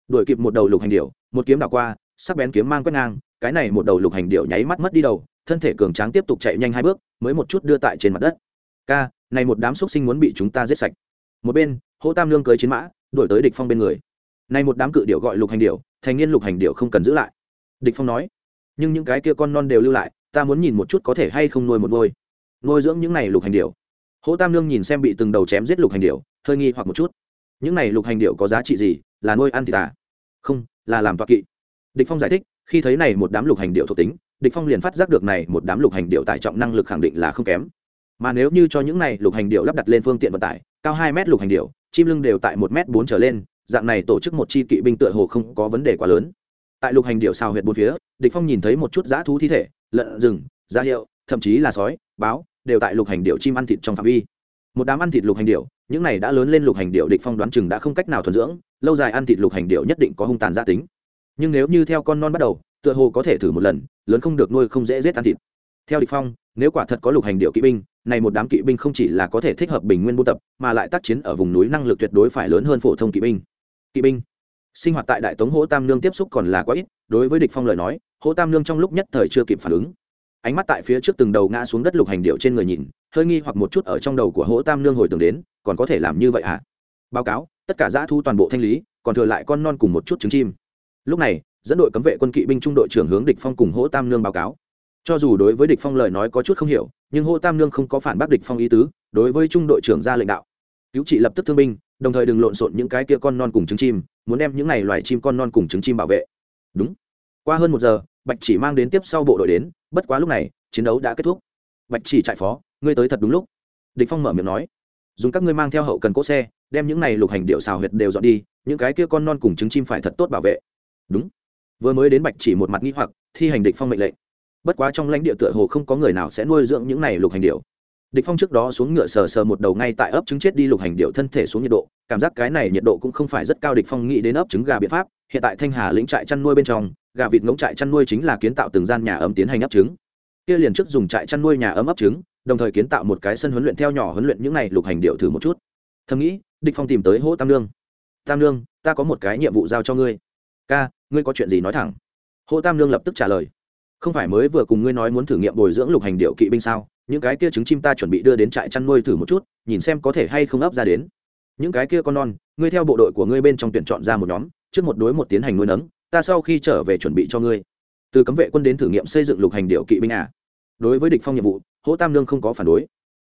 Đuổi kịp một đầu lục hành điệu, một kiếm đảo qua, sắc bén kiếm mang quét ngang, cái này một đầu lục hành điệu nháy mắt mất đi đầu thân thể cường tráng tiếp tục chạy nhanh hai bước mới một chút đưa tại trên mặt đất. Ca này một đám xúc sinh muốn bị chúng ta giết sạch. Một bên hô tam lương cưới chiến mã đuổi tới địch phong bên người. Này một đám cự điệu gọi lục hành điệu thành niên lục hành điệu không cần giữ lại. Địch phong nói nhưng những cái kia con non đều lưu lại ta muốn nhìn một chút có thể hay không nuôi một ngôi nuôi dưỡng những này lục hành điệu hỗ tam lương nhìn xem bị từng đầu chém giết lục hành điệu hơi nghi hoặc một chút. Những này lục hành điệu có giá trị gì? Là nuôi ăn thì tả, không là làm toạc kỵ. Địch phong giải thích khi thấy này một đám lục hành điệu thuộc tính địch phong liền phát giác được này, một đám lục hành điệu tải trọng năng lực khẳng định là không kém. Mà nếu như cho những này lục hành điệu lắp đặt lên phương tiện vận tải, cao hai mét lục hành điệu, chim lưng đều tại một mét bốn trở lên, dạng này tổ chức một chi kỵ binh tựa hồ không có vấn đề quá lớn. Tại lục hành điệu xào huyệt bốn phía, địch phong nhìn thấy một chút dã thú thi thể, lợn rừng, da hiệu, thậm chí là sói, báo, đều tại lục hành điệu chim ăn thịt trong phạm vi. Một đám ăn thịt lục hành điệu, những này đã lớn lên lục hành điệu địch phong đoán chừng đã không cách nào thuần dưỡng, lâu dài ăn thịt lục hành điệu nhất định có hung tàn gia tính. Nhưng nếu như theo con non bắt đầu, tựa hồ có thể thử một lần lớn không được nuôi không dễ giết ăn thịt. Theo địch phong, nếu quả thật có lục hành điệu kỵ binh, này một đám kỵ binh không chỉ là có thể thích hợp bình nguyên buôn tập, mà lại tác chiến ở vùng núi năng lực tuyệt đối phải lớn hơn phổ thông kỵ binh. Kỵ binh, sinh hoạt tại đại tống hỗ tam nương tiếp xúc còn là quá ít, đối với địch phong lời nói, hỗ tam nương trong lúc nhất thời chưa kịp phản ứng. Ánh mắt tại phía trước từng đầu ngã xuống đất lục hành điệu trên người nhìn, hơi nghi hoặc một chút ở trong đầu của hỗ tam nương hồi tưởng đến, còn có thể làm như vậy à báo cáo, tất cả giã thu toàn bộ thanh lý, còn thừa lại con non cùng một chút trứng chim. Lúc này dẫn đội cấm vệ quân kỵ binh trung đội trưởng hướng địch phong cùng hỗ tam nương báo cáo. Cho dù đối với địch phong lời nói có chút không hiểu, nhưng hỗ tam nương không có phản bác địch phong ý tứ, đối với trung đội trưởng ra lệnh đạo. Cứu trị lập tức thương binh, đồng thời đừng lộn xộn những cái kia con non cùng trứng chim, muốn đem những này loài chim con non cùng trứng chim bảo vệ. Đúng. Qua hơn một giờ, bạch chỉ mang đến tiếp sau bộ đội đến, bất quá lúc này, chiến đấu đã kết thúc. Bạch chỉ trại phó, ngươi tới thật đúng lúc. Địch phong mở miệng nói, dùng các ngươi mang theo hậu cần cỗ xe, đem những này lục hành điệu xào huyệt đều dọn đi, những cái kia con non cùng trứng chim phải thật tốt bảo vệ. Đúng vừa mới đến bạch chỉ một mặt nghi hoặc, thi hành địch phong mệnh lệnh. Bất quá trong lãnh địa tựa hồ không có người nào sẽ nuôi dưỡng những này lục hành điệu địch phong trước đó xuống ngựa sờ sờ một đầu ngay tại ấp trứng chết đi lục hành điệu thân thể xuống nhiệt độ, cảm giác cái này nhiệt độ cũng không phải rất cao, địch phong nghĩ đến ấp trứng gà biện pháp, hiện tại thanh hà lĩnh trại chăn nuôi bên trong, gà vịt ngỗng trại chăn nuôi chính là kiến tạo từng gian nhà ấm tiến hành ấp trứng. Kia liền trước dùng trại chăn nuôi nhà ấm ấp trứng, đồng thời kiến tạo một cái sân huấn luyện theo nhỏ huấn luyện những này lục hành điệu thử một chút. Thầm nghĩ, địch phong tìm tới hỗ tam lương tam lương ta có một cái nhiệm vụ giao cho ngươi. Ca ngươi có chuyện gì nói thẳng? Hồ tam lương lập tức trả lời. Không phải mới vừa cùng ngươi nói muốn thử nghiệm bồi dưỡng lục hành điệu kỵ binh sao? Những cái kia trứng chim ta chuẩn bị đưa đến trại chăn nuôi thử một chút, nhìn xem có thể hay không ấp ra đến. Những cái kia con non, ngươi theo bộ đội của ngươi bên trong tuyển chọn ra một nhóm, trước một đối một tiến hành nuôi nấng, ta sau khi trở về chuẩn bị cho ngươi. Từ cấm vệ quân đến thử nghiệm xây dựng lục hành điệu kỵ binh à. đối với địch phong nhiệm vụ hỗ tam lương không có phản đối.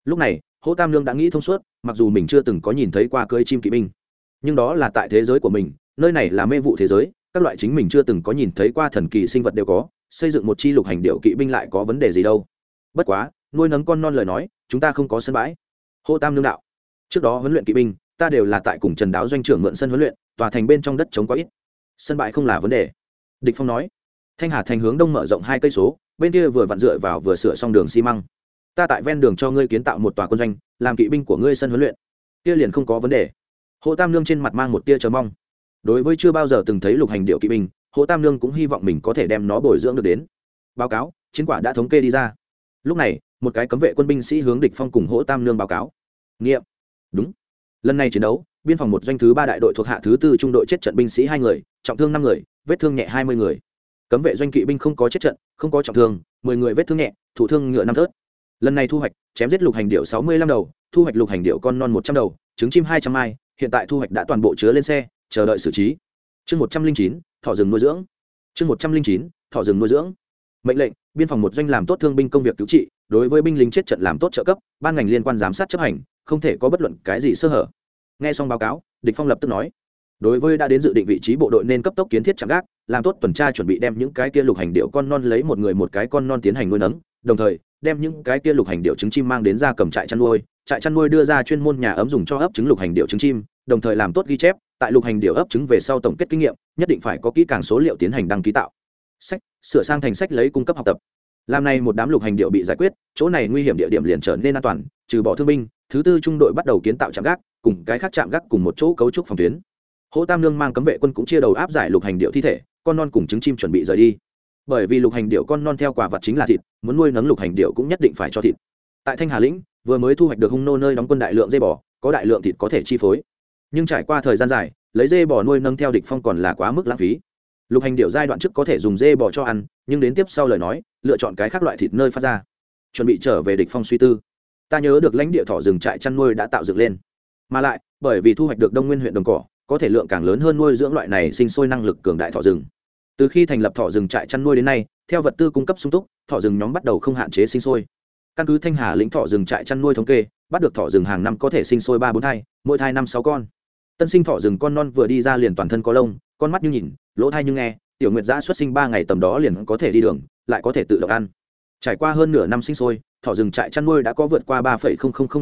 Lúc này hỗ tam lương đã nghĩ thông suốt, mặc dù mình chưa từng có nhìn thấy qua cưới chim kỵ binh, nhưng đó là tại thế giới của mình, nơi này là mê vụ thế giới các loại chính mình chưa từng có nhìn thấy qua thần kỳ sinh vật đều có, xây dựng một chi lục hành điệu kỵ binh lại có vấn đề gì đâu. Bất quá, nuôi nấng con non lời nói, chúng ta không có sân bãi. Hô tam lương đạo, trước đó huấn luyện kỵ binh, ta đều là tại cùng trần đáo doanh trưởng mượn sân huấn luyện, tòa thành bên trong đất chống quá ít. Sân bãi không là vấn đề. Địch phong nói, thanh hà thành hướng đông mở rộng hai cây số, bên kia vừa vặn dựa vào vừa sửa xong đường xi măng. Ta tại ven đường cho ngươi kiến tạo một tòa quân doanh, làm kỵ binh của ngươi sân huấn luyện. Kia liền không có vấn đề. Hồ tam lương trên mặt mang một tia chờ mong đối với chưa bao giờ từng thấy lục hành điệu kỵ binh, hồ tam lương cũng hy vọng mình có thể đem nó bồi dưỡng được đến. Báo cáo, chiến quả đã thống kê đi ra. Lúc này, một cái cấm vệ quân binh sĩ hướng địch phong cùng hỗ tam lương báo cáo. Nghiệm. Đúng. Lần này chiến đấu, biên phòng một doanh thứ ba đại đội thuộc hạ thứ tư trung đội chết trận binh sĩ hai người, trọng thương năm người, vết thương nhẹ hai mươi người. Cấm vệ doanh kỵ binh không có chết trận, không có trọng thương, mười người vết thương nhẹ thủ thương ngựa năm thớt. Lần này thu hoạch, chém giết lục hành điệu sáu mươi lăm đầu, thu hoạch lục hành điệu con non một trăm đầu, trứng chim hai trăm mai, hiện tại thu hoạch đã toàn bộ chứa lên xe chờ đợi xử trí. Chương một trăm linh chín thỏ rừng nuôi dưỡng. Chương một trăm linh chín thỏ rừng nuôi dưỡng. Mệnh lệnh, biên phòng một doanh làm tốt thương binh công việc cứu trị, đối với binh lính chết trận làm tốt trợ cấp, ban ngành liên quan giám sát chấp hành, không thể có bất luận cái gì sơ hở. Nghe xong báo cáo, địch phong lập tức nói. Đối với đã đến dự định vị trí bộ đội nên cấp tốc kiến thiết chạm gác, làm tốt tuần tra chuẩn bị đem những cái kia lục hành điệu con non lấy một người một cái con non tiến hành nuôi nấng, đồng thời, đem những cái kia lục hành điệu trứng chim mang đến ra cầm trại chăn nuôi, trại chăn nuôi đưa ra chuyên môn nhà ấm dùng cho ấp trứng lục hành điệu trứng chim, đồng thời làm tốt ghi chép tại lục hành điệu ấp trứng về sau tổng kết kinh nghiệm, nhất định phải có kỹ càng số liệu tiến hành đăng ký tạo. Sách, sửa sang thành sách lấy cung cấp học tập. Làm này một đám lục hành điệu bị giải quyết, chỗ này nguy hiểm địa điểm liền trở nên an toàn, trừ bỏ thương binh, thứ tư trung đội bắt đầu kiến tạo trạm gác, cùng cái khác chạm gác cùng một chỗ cấu trúc phòng tuyến. Hỗ tam lương mang cấm vệ quân cũng chia đầu áp giải lục hành điệu thi thể, con non cùng trứng chim chuẩn bị rời đi. Bởi vì lục hành điệu con non theo quả vật chính là thịt, muốn nuôi nấng lục hành điệu cũng nhất định phải cho thịt. Tại thanh hà lĩnh, vừa mới thu hoạch được hung nô nơi đóng quân đại lượng dây bò, có đại lượng thịt có thể chi phối nhưng trải qua thời gian dài, lấy dê bò nuôi nâng theo địch phong còn là quá mức lãng phí. Lục hành điệu giai đoạn trước có thể dùng dê bò cho ăn, nhưng đến tiếp sau lời nói, lựa chọn cái khác loại thịt nơi phát ra. Chuẩn bị trở về địch phong suy tư. Ta nhớ được lãnh địa thỏ rừng trại chăn nuôi đã tạo dựng lên. Mà lại, bởi vì thu hoạch được đông nguyên huyện đồng cỏ, có thể lượng càng lớn hơn nuôi dưỡng loại này sinh sôi năng lực cường đại thỏ rừng. Từ khi thành lập thỏ rừng trại chăn nuôi đến nay, theo vật tư cung cấp sung túc, thỏ rừng nhóm bắt đầu không hạn chế sinh sôi. Căn cứ thanh hà lĩnh thỏ rừng trại chăn nuôi thống kê, bắt được thỏ rừng hàng năm có thể sinh sôi ba bốn thai mỗi thai năm sáu con tân sinh thỏ rừng con non vừa đi ra liền toàn thân có lông, con mắt như nhìn, lỗ thai như nghe, tiểu nguyệt giã xuất sinh ba ngày tầm đó liền có thể đi đường, lại có thể tự động ăn. Trải qua hơn nửa năm sinh sôi, thỏ rừng trại chăn nuôi đã có vượt qua ba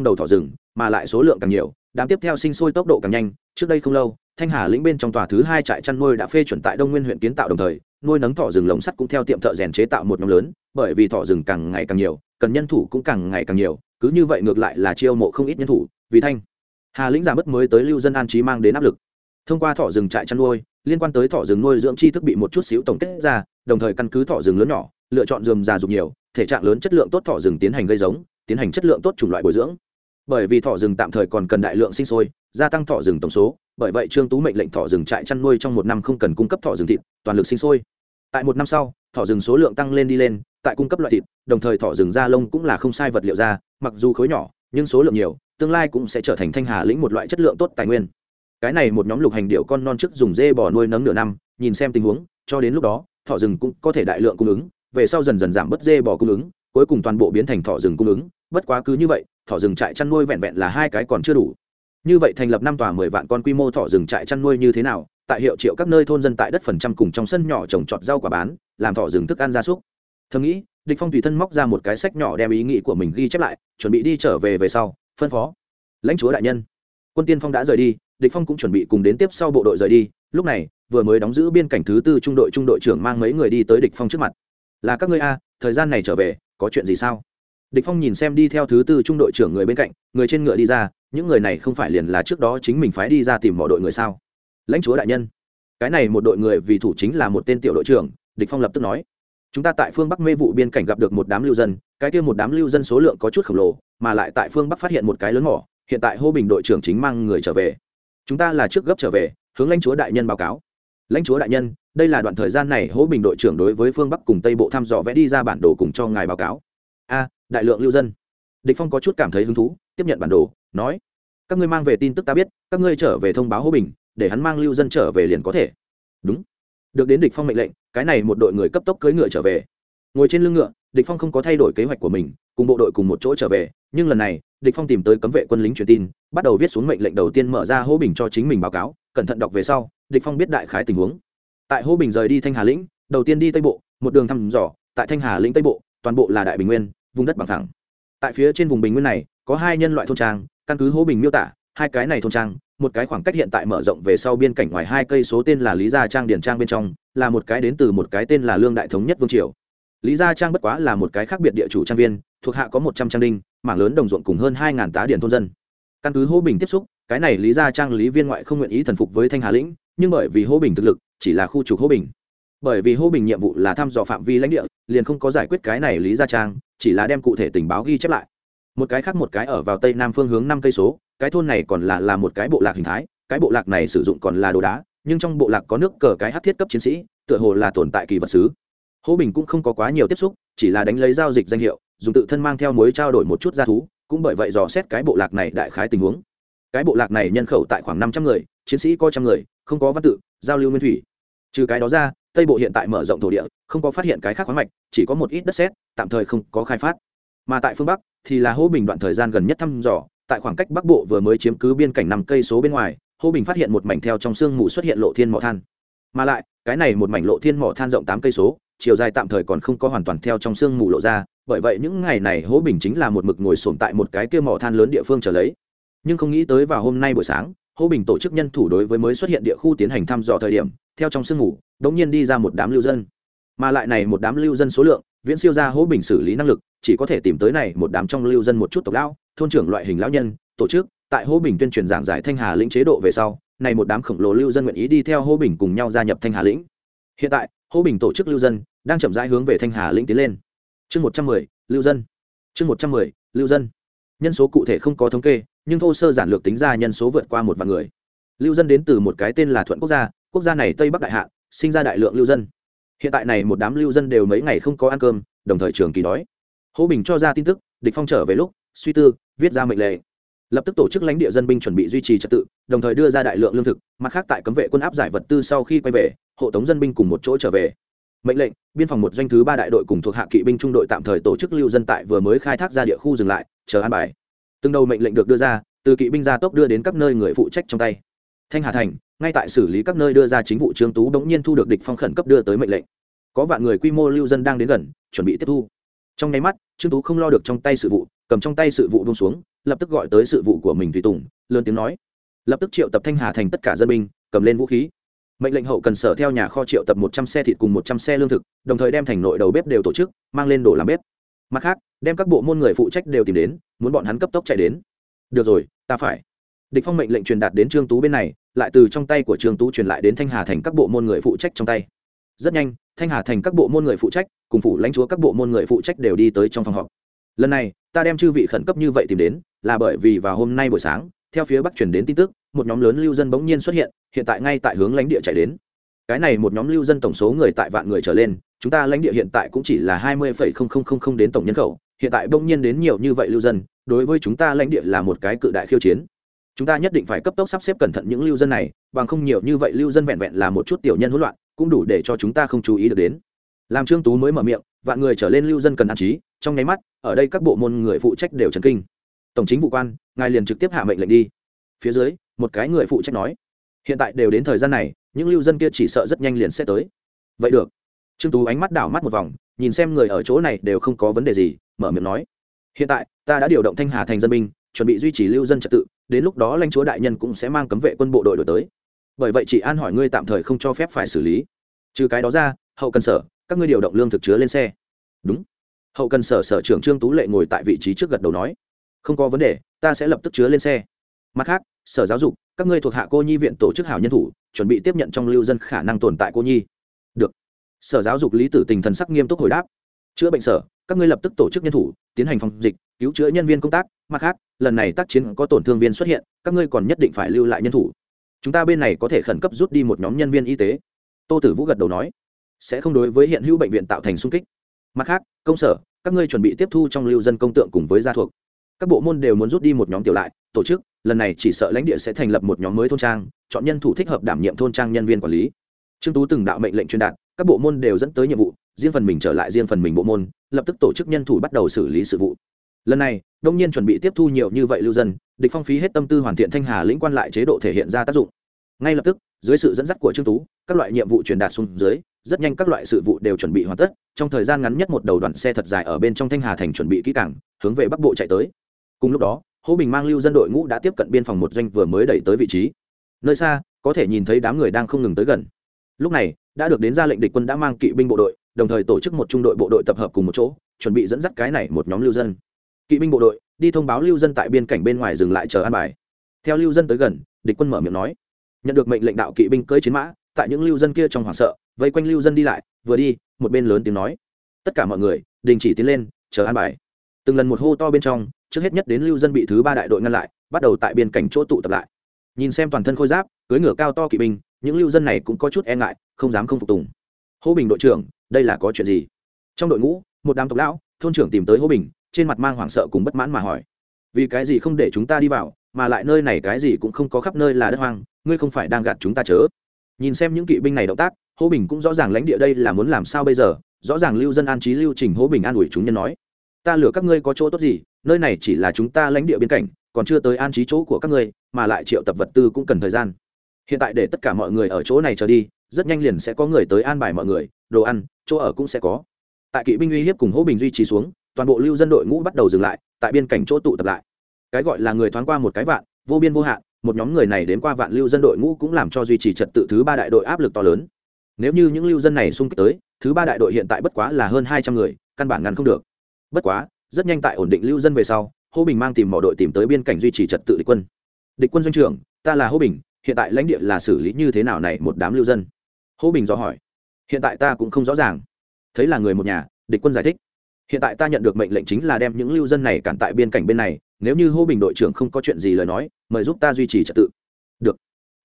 đầu thỏ rừng, mà lại số lượng càng nhiều, đám tiếp theo sinh sôi tốc độ càng nhanh. Trước đây không lâu, thanh hà lĩnh bên trong tòa thứ hai trại chăn nuôi đã phê chuẩn tại đông nguyên huyện kiến tạo đồng thời, nuôi nấng thỏ rừng lồng sắt cũng theo tiệm thợ rèn chế tạo một nhóm lớn, bởi vì thỏ rừng càng ngày càng nhiều, cần nhân thủ cũng càng ngày càng nhiều, cứ như vậy ngược lại là chiêu mộ không ít nhân thủ, vì thanh hà lĩnh giảm bớt mới tới lưu dân an trí mang đến áp lực thông qua thỏ rừng trại chăn nuôi liên quan tới thỏ rừng nuôi dưỡng chi thức bị một chút xíu tổng kết ra đồng thời căn cứ thỏ rừng lớn nhỏ lựa chọn dườm già dục nhiều thể trạng lớn chất lượng tốt thỏ rừng tiến hành gây giống tiến hành chất lượng tốt chủng loại bồi dưỡng bởi vì thỏ rừng tạm thời còn cần đại lượng sinh sôi gia tăng thỏ rừng tổng số bởi vậy trương tú mệnh lệnh thỏ rừng trại chăn nuôi trong một năm không cần cung cấp thỏ rừng thịt toàn lực sinh sôi tại một năm sau thỏ rừng số lượng tăng lên đi lên tại cung cấp loại thịt đồng thời thỏ rừng da lông cũng là không sai vật liệu da mặc dù khối nhỏ nhưng số lượng nhiều, tương lai cũng sẽ trở thành thanh hà lĩnh một loại chất lượng tốt tài nguyên. Cái này một nhóm lục hành điệu con non trước dùng dê bò nuôi nấng nửa năm, nhìn xem tình huống, cho đến lúc đó, thỏ rừng cũng có thể đại lượng cung ứng, về sau dần dần giảm bớt dê bò cung ứng, cuối cùng toàn bộ biến thành thỏ rừng cung ứng, bất quá cứ như vậy, thỏ rừng trại chăn nuôi vẹn vẹn là hai cái còn chưa đủ. Như vậy thành lập năm tòa mười vạn con quy mô thỏ rừng trại chăn nuôi như thế nào, tại hiệu triệu các nơi thôn dân tại đất phần trăm cùng trong sân nhỏ trồng trọt rau quả bán, làm thỏ rừng thức ăn gia súc. Thầm nghĩ địch phong tùy thân móc ra một cái sách nhỏ đem ý nghĩ của mình ghi chép lại, chuẩn bị đi trở về về sau, phân phó. Lãnh chúa đại nhân, quân tiên phong đã rời đi, địch phong cũng chuẩn bị cùng đến tiếp sau bộ đội rời đi, lúc này, vừa mới đóng giữ biên cảnh thứ tư trung đội trung đội trưởng mang mấy người đi tới địch phong trước mặt. Là các ngươi a, thời gian này trở về, có chuyện gì sao? Địch phong nhìn xem đi theo thứ tư trung đội trưởng người bên cạnh, người trên ngựa đi ra, những người này không phải liền là trước đó chính mình phái đi ra tìm mọi đội người sao? Lãnh chúa đại nhân, cái này một đội người vì thủ chính là một tên tiểu đội trưởng, địch phong lập tức nói chúng ta tại phương bắc mê vụ biên cảnh gặp được một đám lưu dân, cái kia một đám lưu dân số lượng có chút khổng lồ, mà lại tại phương bắc phát hiện một cái lớn mỏ, hiện tại hô bình đội trưởng chính mang người trở về. Chúng ta là trước gấp trở về, hướng lãnh chúa đại nhân báo cáo. Lãnh chúa đại nhân, đây là đoạn thời gian này hỗ bình đội trưởng đối với phương bắc cùng tây bộ thăm dò vẽ đi ra bản đồ cùng cho ngài báo cáo. A, đại lượng lưu dân. Địch phong có chút cảm thấy hứng thú, tiếp nhận bản đồ, nói, các ngươi mang về tin tức ta biết, các ngươi trở về thông báo hỗ bình, để hắn mang lưu dân trở về liền có thể. Đúng. Được đến địch phong mệnh lệnh cái này một đội người cấp tốc cưỡi ngựa trở về. Ngồi trên lưng ngựa, địch phong không có thay đổi kế hoạch của mình, cùng bộ đội cùng một chỗ trở về, nhưng lần này, địch phong tìm tới cấm vệ quân lính truyền tin, bắt đầu viết xuống mệnh lệnh đầu tiên mở ra hô bình cho chính mình báo cáo, cẩn thận đọc về sau, địch phong biết đại khái tình huống. Tại hô bình rời đi thanh hà lĩnh, đầu tiên đi tây bộ, một đường thăm dò, tại thanh hà lĩnh tây bộ, toàn bộ là đại bình nguyên, vùng đất bằng thẳng tại phía trên vùng bình nguyên này, có hai nhân loại thôn trang, căn cứ hố bình miêu tả, hai cái này thôn trang một cái khoảng cách hiện tại mở rộng về sau biên cảnh ngoài hai cây số tên là lý gia trang điền trang bên trong, là một cái đến từ một cái tên là lương đại thống nhất vương triều. Lý gia trang bất quá là một cái khác biệt địa chủ trang viên, thuộc hạ có một trăm trang đinh, mảng lớn đồng ruộng cùng hơn hai ngàn tá điền thôn dân. Căn cứ hô bình tiếp xúc, cái này lý gia trang lý viên ngoại không nguyện ý thần phục với thanh hà lĩnh, nhưng bởi vì hô bình thực lực, chỉ là khu trục hô bình. Bởi vì hô bình nhiệm vụ là thăm dò phạm vi lãnh địa, liền không có giải quyết cái này lý gia trang, chỉ là đem cụ thể tình báo ghi chép lại. Một cái khác một cái ở vào tây nam phương hướng năm cây số cái thôn này còn là là một cái bộ lạc hình thái, cái bộ lạc này sử dụng còn là đồ đá, nhưng trong bộ lạc có nước cờ cái hát thiết cấp chiến sĩ, tựa hồ là tồn tại kỳ vật sứ. Hỗ bình cũng không có quá nhiều tiếp xúc, chỉ là đánh lấy giao dịch danh hiệu, dùng tự thân mang theo mối trao đổi một chút g thú, cũng bởi vậy dò xét cái bộ lạc này đại khái tình huống. Cái bộ lạc này nhân khẩu tại khoảng năm trăm người, chiến sĩ có trăm người, không có văn tự, giao lưu nguyên thủy. Trừ cái đó ra, tây bộ hiện tại mở rộng thổ địa, không có phát hiện cái khác khoáng mạch, chỉ có một ít đất sét, tạm thời không có khai phát. Mà tại phương bắc, thì là hỗ bình đoạn thời gian gần nhất thăm dò tại khoảng cách bắc bộ vừa mới chiếm cứ biên cảnh năm cây số bên ngoài, hô bình phát hiện một mảnh theo trong sương mù xuất hiện lộ thiên mỏ than. Mà lại, cái này một mảnh lộ thiên mỏ than rộng tám cây số, chiều dài tạm thời còn không có hoàn toàn theo trong sương mù lộ ra, bởi vậy những ngày này hố bình chính là một mực ngồi sồn tại một cái kia mỏ than lớn địa phương trở lấy. Nhưng không nghĩ tới vào hôm nay buổi sáng hố bình tổ chức nhân thủ đối với mới xuất hiện địa khu tiến hành thăm dò thời điểm, theo trong sương mù, đống nhiên đi ra một đám lưu dân. Mà lại này một đám lưu dân số lượng, viễn siêu ra hố bình xử lý năng lực, chỉ có thể tìm tới này một đám trong lưu dân một chút tộc lão thôn trưởng loại hình lão nhân, tổ chức, tại hố bình tuyên truyền giảng giải thanh hà lĩnh chế độ về sau, này một đám khổng lồ lưu dân nguyện ý đi theo hố bình cùng nhau gia nhập thanh hà lĩnh. Hiện tại, hố bình tổ chức lưu dân đang chậm rãi hướng về thanh hà lĩnh tiến lên. Chương một trăm mười, lưu dân. Chương một trăm mười, lưu dân. Nhân số cụ thể không có thống kê, nhưng thô sơ giản lược tính ra nhân số vượt qua một vạn người. Lưu dân đến từ một cái tên là thuận quốc gia quốc gia này tây bắc đại hạ, sinh ra đại lượng lưu dân. Hiện tại này một đám lưu dân đều mấy ngày không có ăn cơm, đồng thời trường kỳ đói. Hố bình cho ra tin tức địch phong trở về lúc, suy tư, viết ra mệnh lệnh lập tức tổ chức lãnh địa dân binh chuẩn bị duy trì trật tự, đồng thời đưa ra đại lượng lương thực, mặt khác tại cấm vệ quân áp giải vật tư sau khi quay về, hộ tống dân binh cùng một chỗ trở về. Mệnh lệnh, biên phòng một doanh thứ ba đại đội cùng thuộc hạ kỵ binh trung đội tạm thời tổ chức lưu dân tại vừa mới khai thác ra địa khu dừng lại, chờ an bài. Từng đầu mệnh lệnh được đưa ra, từ kỵ binh ra tốc đưa đến các nơi người phụ trách trong tay. Thanh hà thành, ngay tại xử lý các nơi đưa ra chính vụ trương tú bỗng nhiên thu được địch phong khẩn cấp đưa tới mệnh lệnh. Có vạn người quy mô lưu dân đang đến gần, chuẩn bị tiếp thu trong nháy mắt, trương tú không lo được trong tay sự vụ, cầm trong tay sự vụ buông xuống, lập tức gọi tới sự vụ của mình tùy tùng, lớn tiếng nói. Lập tức triệu tập thanh hà thành tất cả dân binh, cầm lên vũ khí. Mệnh lệnh hậu cần sở theo nhà kho triệu tập một trăm xe thịt cùng một trăm xe lương thực, đồng thời đem thành nội đầu bếp đều tổ chức, mang lên đổ làm bếp. Mặt khác, đem các bộ môn người phụ trách đều tìm đến, muốn bọn hắn cấp tốc chạy đến. Được rồi, ta phải. Địch phong mệnh lệnh truyền đạt đến trương tú bên này, lại từ trong tay của trương tú truyền lại đến thanh hà thành các bộ môn người phụ trách trong tay rất nhanh, thanh hà thành các bộ môn người phụ trách, cùng phủ lãnh chúa các bộ môn người phụ trách đều đi tới trong phòng họp. Lần này, ta đem chư vị khẩn cấp như vậy tìm đến, là bởi vì vào hôm nay buổi sáng, theo phía bắc chuyển đến tin tức, một nhóm lớn lưu dân bỗng nhiên xuất hiện hiện tại ngay tại hướng lãnh địa chạy đến. Cái này một nhóm lưu dân tổng số người tại vạn người trở lên, chúng ta lãnh địa hiện tại cũng chỉ là hai mươi đến tổng nhân khẩu, hiện tại bỗng nhiên đến nhiều như vậy lưu dân, đối với chúng ta lãnh địa là một cái cự đại khiêu chiến. Chúng ta nhất định phải cấp tốc sắp xếp cẩn thận những lưu dân này, bằng không nhiều như vậy lưu dân vẹn vẹn là một chút tiểu nhân hỗn loạn cũng đủ để cho chúng ta không chú ý được đến. Làm trương tú mới mở miệng, vạn người trở lên lưu dân cần an trí, trong nháy mắt, ở đây các bộ môn người phụ trách đều chấn kinh. Tổng chính vụ quan, ngài liền trực tiếp hạ mệnh lệnh đi. Phía dưới, một cái người phụ trách nói, hiện tại đều đến thời gian này, những lưu dân kia chỉ sợ rất nhanh liền sẽ tới. Vậy được. Trương tú ánh mắt đảo mắt một vòng, nhìn xem người ở chỗ này đều không có vấn đề gì, mở miệng nói, hiện tại, ta đã điều động thanh hà thành dân binh, chuẩn bị duy trì lưu dân trật tự, đến lúc đó lãnh chúa đại nhân cũng sẽ mang cấm vệ quân bộ đội đổi tới. Bởi vậy chị an hỏi ngươi tạm thời không cho phép phải xử lý trừ cái đó ra, hậu cần sở, các ngươi điều động lương thực chứa lên xe. Đúng. Hậu cần sở sở trưởng trương tú lệ ngồi tại vị trí trước gật đầu nói, không có vấn đề, ta sẽ lập tức chứa lên xe. Mặt khác, sở giáo dục, các ngươi thuộc hạ cô nhi viện tổ chức hảo nhân thủ, chuẩn bị tiếp nhận trong lưu dân khả năng tồn tại cô nhi. Được. Sở giáo dục lý tử tình thần sắc nghiêm túc hồi đáp, chữa bệnh sở, các ngươi lập tức tổ chức nhân thủ, tiến hành phòng dịch, cứu chữa nhân viên công tác. Mặt khác, lần này tác chiến có tổn thương viên xuất hiện, các ngươi còn nhất định phải lưu lại nhân thủ. Chúng ta bên này có thể khẩn cấp rút đi một nhóm nhân viên y tế tô tử vũ gật đầu nói, sẽ không đối với hiện hữu bệnh viện tạo thành sung kích. Mặt khác, công sở, các ngươi chuẩn bị tiếp thu trong lưu dân công tượng cùng với gia thuộc. Các bộ môn đều muốn rút đi một nhóm tiểu lại, tổ chức, lần này chỉ sợ lãnh địa sẽ thành lập một nhóm mới thôn trang, chọn nhân thủ thích hợp đảm nhiệm thôn trang nhân viên quản lý. Trương tú từng đạo mệnh lệnh truyền đạt, các bộ môn đều dẫn tới nhiệm vụ, riêng phần mình trở lại riêng phần mình bộ môn, lập tức tổ chức nhân thủ bắt đầu xử lý sự vụ. Lần này, đông nhiên chuẩn bị tiếp thu nhiều như vậy lưu dân, địch phong phí hết tâm tư hoàn thiện thanh hà lĩnh quan lại chế độ thể hiện ra tác dụng ngay lập tức, dưới sự dẫn dắt của trương tú, các loại nhiệm vụ truyền đạt xuống dưới, rất nhanh các loại sự vụ đều chuẩn bị hoàn tất. Trong thời gian ngắn nhất một đầu đoàn xe thật dài ở bên trong thanh hà thành chuẩn bị kỹ cảng hướng về bắc bộ chạy tới. Cùng lúc đó hố bình mang lưu dân đội ngũ đã tiếp cận biên phòng một doanh vừa mới đẩy tới vị trí. Nơi xa, có thể nhìn thấy đám người đang không ngừng tới gần. Lúc này, đã được đến ra lệnh địch quân đã mang kỵ binh bộ đội, đồng thời tổ chức một trung đội bộ đội tập hợp cùng một chỗ, chuẩn bị dẫn dắt cái này một nhóm lưu dân. Kỵ binh bộ đội đi thông báo lưu dân tại biên cảnh bên ngoài dừng lại chờ an bài. Theo lưu dân tới gần, địch quân mở miệng nói nhận được mệnh lệnh đạo kỵ binh cưỡi chiến mã, tại những lưu dân kia trong hoảng sợ, vây quanh lưu dân đi lại, vừa đi, một bên lớn tiếng nói. Tất cả mọi người, đình chỉ tiến lên, chờ an bài. Từng lần một hô to bên trong, trước hết nhất đến lưu dân bị thứ ba đại đội ngăn lại, bắt đầu tại biên cảnh chỗ tụ tập lại. Nhìn xem toàn thân khôi giáp cưới ngựa cao to kỵ binh, những lưu dân này cũng có chút e ngại, không dám không phục tùng. Hô bình đội trưởng, đây là có chuyện gì? Trong đội ngũ, một đám tộc lão, thôn trưởng tìm tới hô bình, trên mặt mang hoảng sợ cùng bất mãn mà hỏi. Vì cái gì không để chúng ta đi vào? Mà lại nơi này cái gì cũng không có khắp nơi là đất hoang, ngươi không phải đang gạt chúng ta chớ. Nhìn xem những kỵ binh này động tác hô bình cũng rõ ràng lãnh địa đây là muốn làm sao bây giờ, rõ ràng lưu dân an trí lưu trình hô bình an ủi chúng nhân nói, ta lừa các ngươi có chỗ tốt gì, nơi này chỉ là chúng ta lãnh địa biên cảnh, còn chưa tới an trí chỗ của các ngươi, mà lại triệu tập vật tư cũng cần thời gian. Hiện tại để tất cả mọi người ở chỗ này chờ đi, rất nhanh liền sẽ có người tới an bài mọi người, đồ ăn, chỗ ở cũng sẽ có. Tại kỵ binh uy hiếp cùng hỗ bình duy trì xuống, toàn bộ lưu dân đội ngũ bắt đầu dừng lại, tại biên cảnh chỗ tụ tập lại cái gọi là người thoáng qua một cái vạn, vô biên vô hạn, một nhóm người này đến qua vạn lưu dân đội ngũ cũng làm cho duy trì trật tự thứ ba đại đội áp lực to lớn. Nếu như những lưu dân này xung kích tới, thứ ba đại đội hiện tại bất quá là hơn hai trăm người, căn bản ngăn không được. Bất quá, rất nhanh tại ổn định lưu dân về sau, hô bình mang tìm mỏ đội tìm tới biên cảnh duy trì trật tự địch quân. Địch quân doanh trưởng, ta là hô bình, hiện tại lãnh địa là xử lý như thế nào này một đám lưu dân? Hô bình do hỏi. Hiện tại ta cũng không rõ ràng. Thấy là người một nhà, địch quân giải thích. Hiện tại ta nhận được mệnh lệnh chính là đem những lưu dân này cản tại biên cảnh bên này nếu như hô bình đội trưởng không có chuyện gì lời nói, mời giúp ta duy trì trật tự. Được.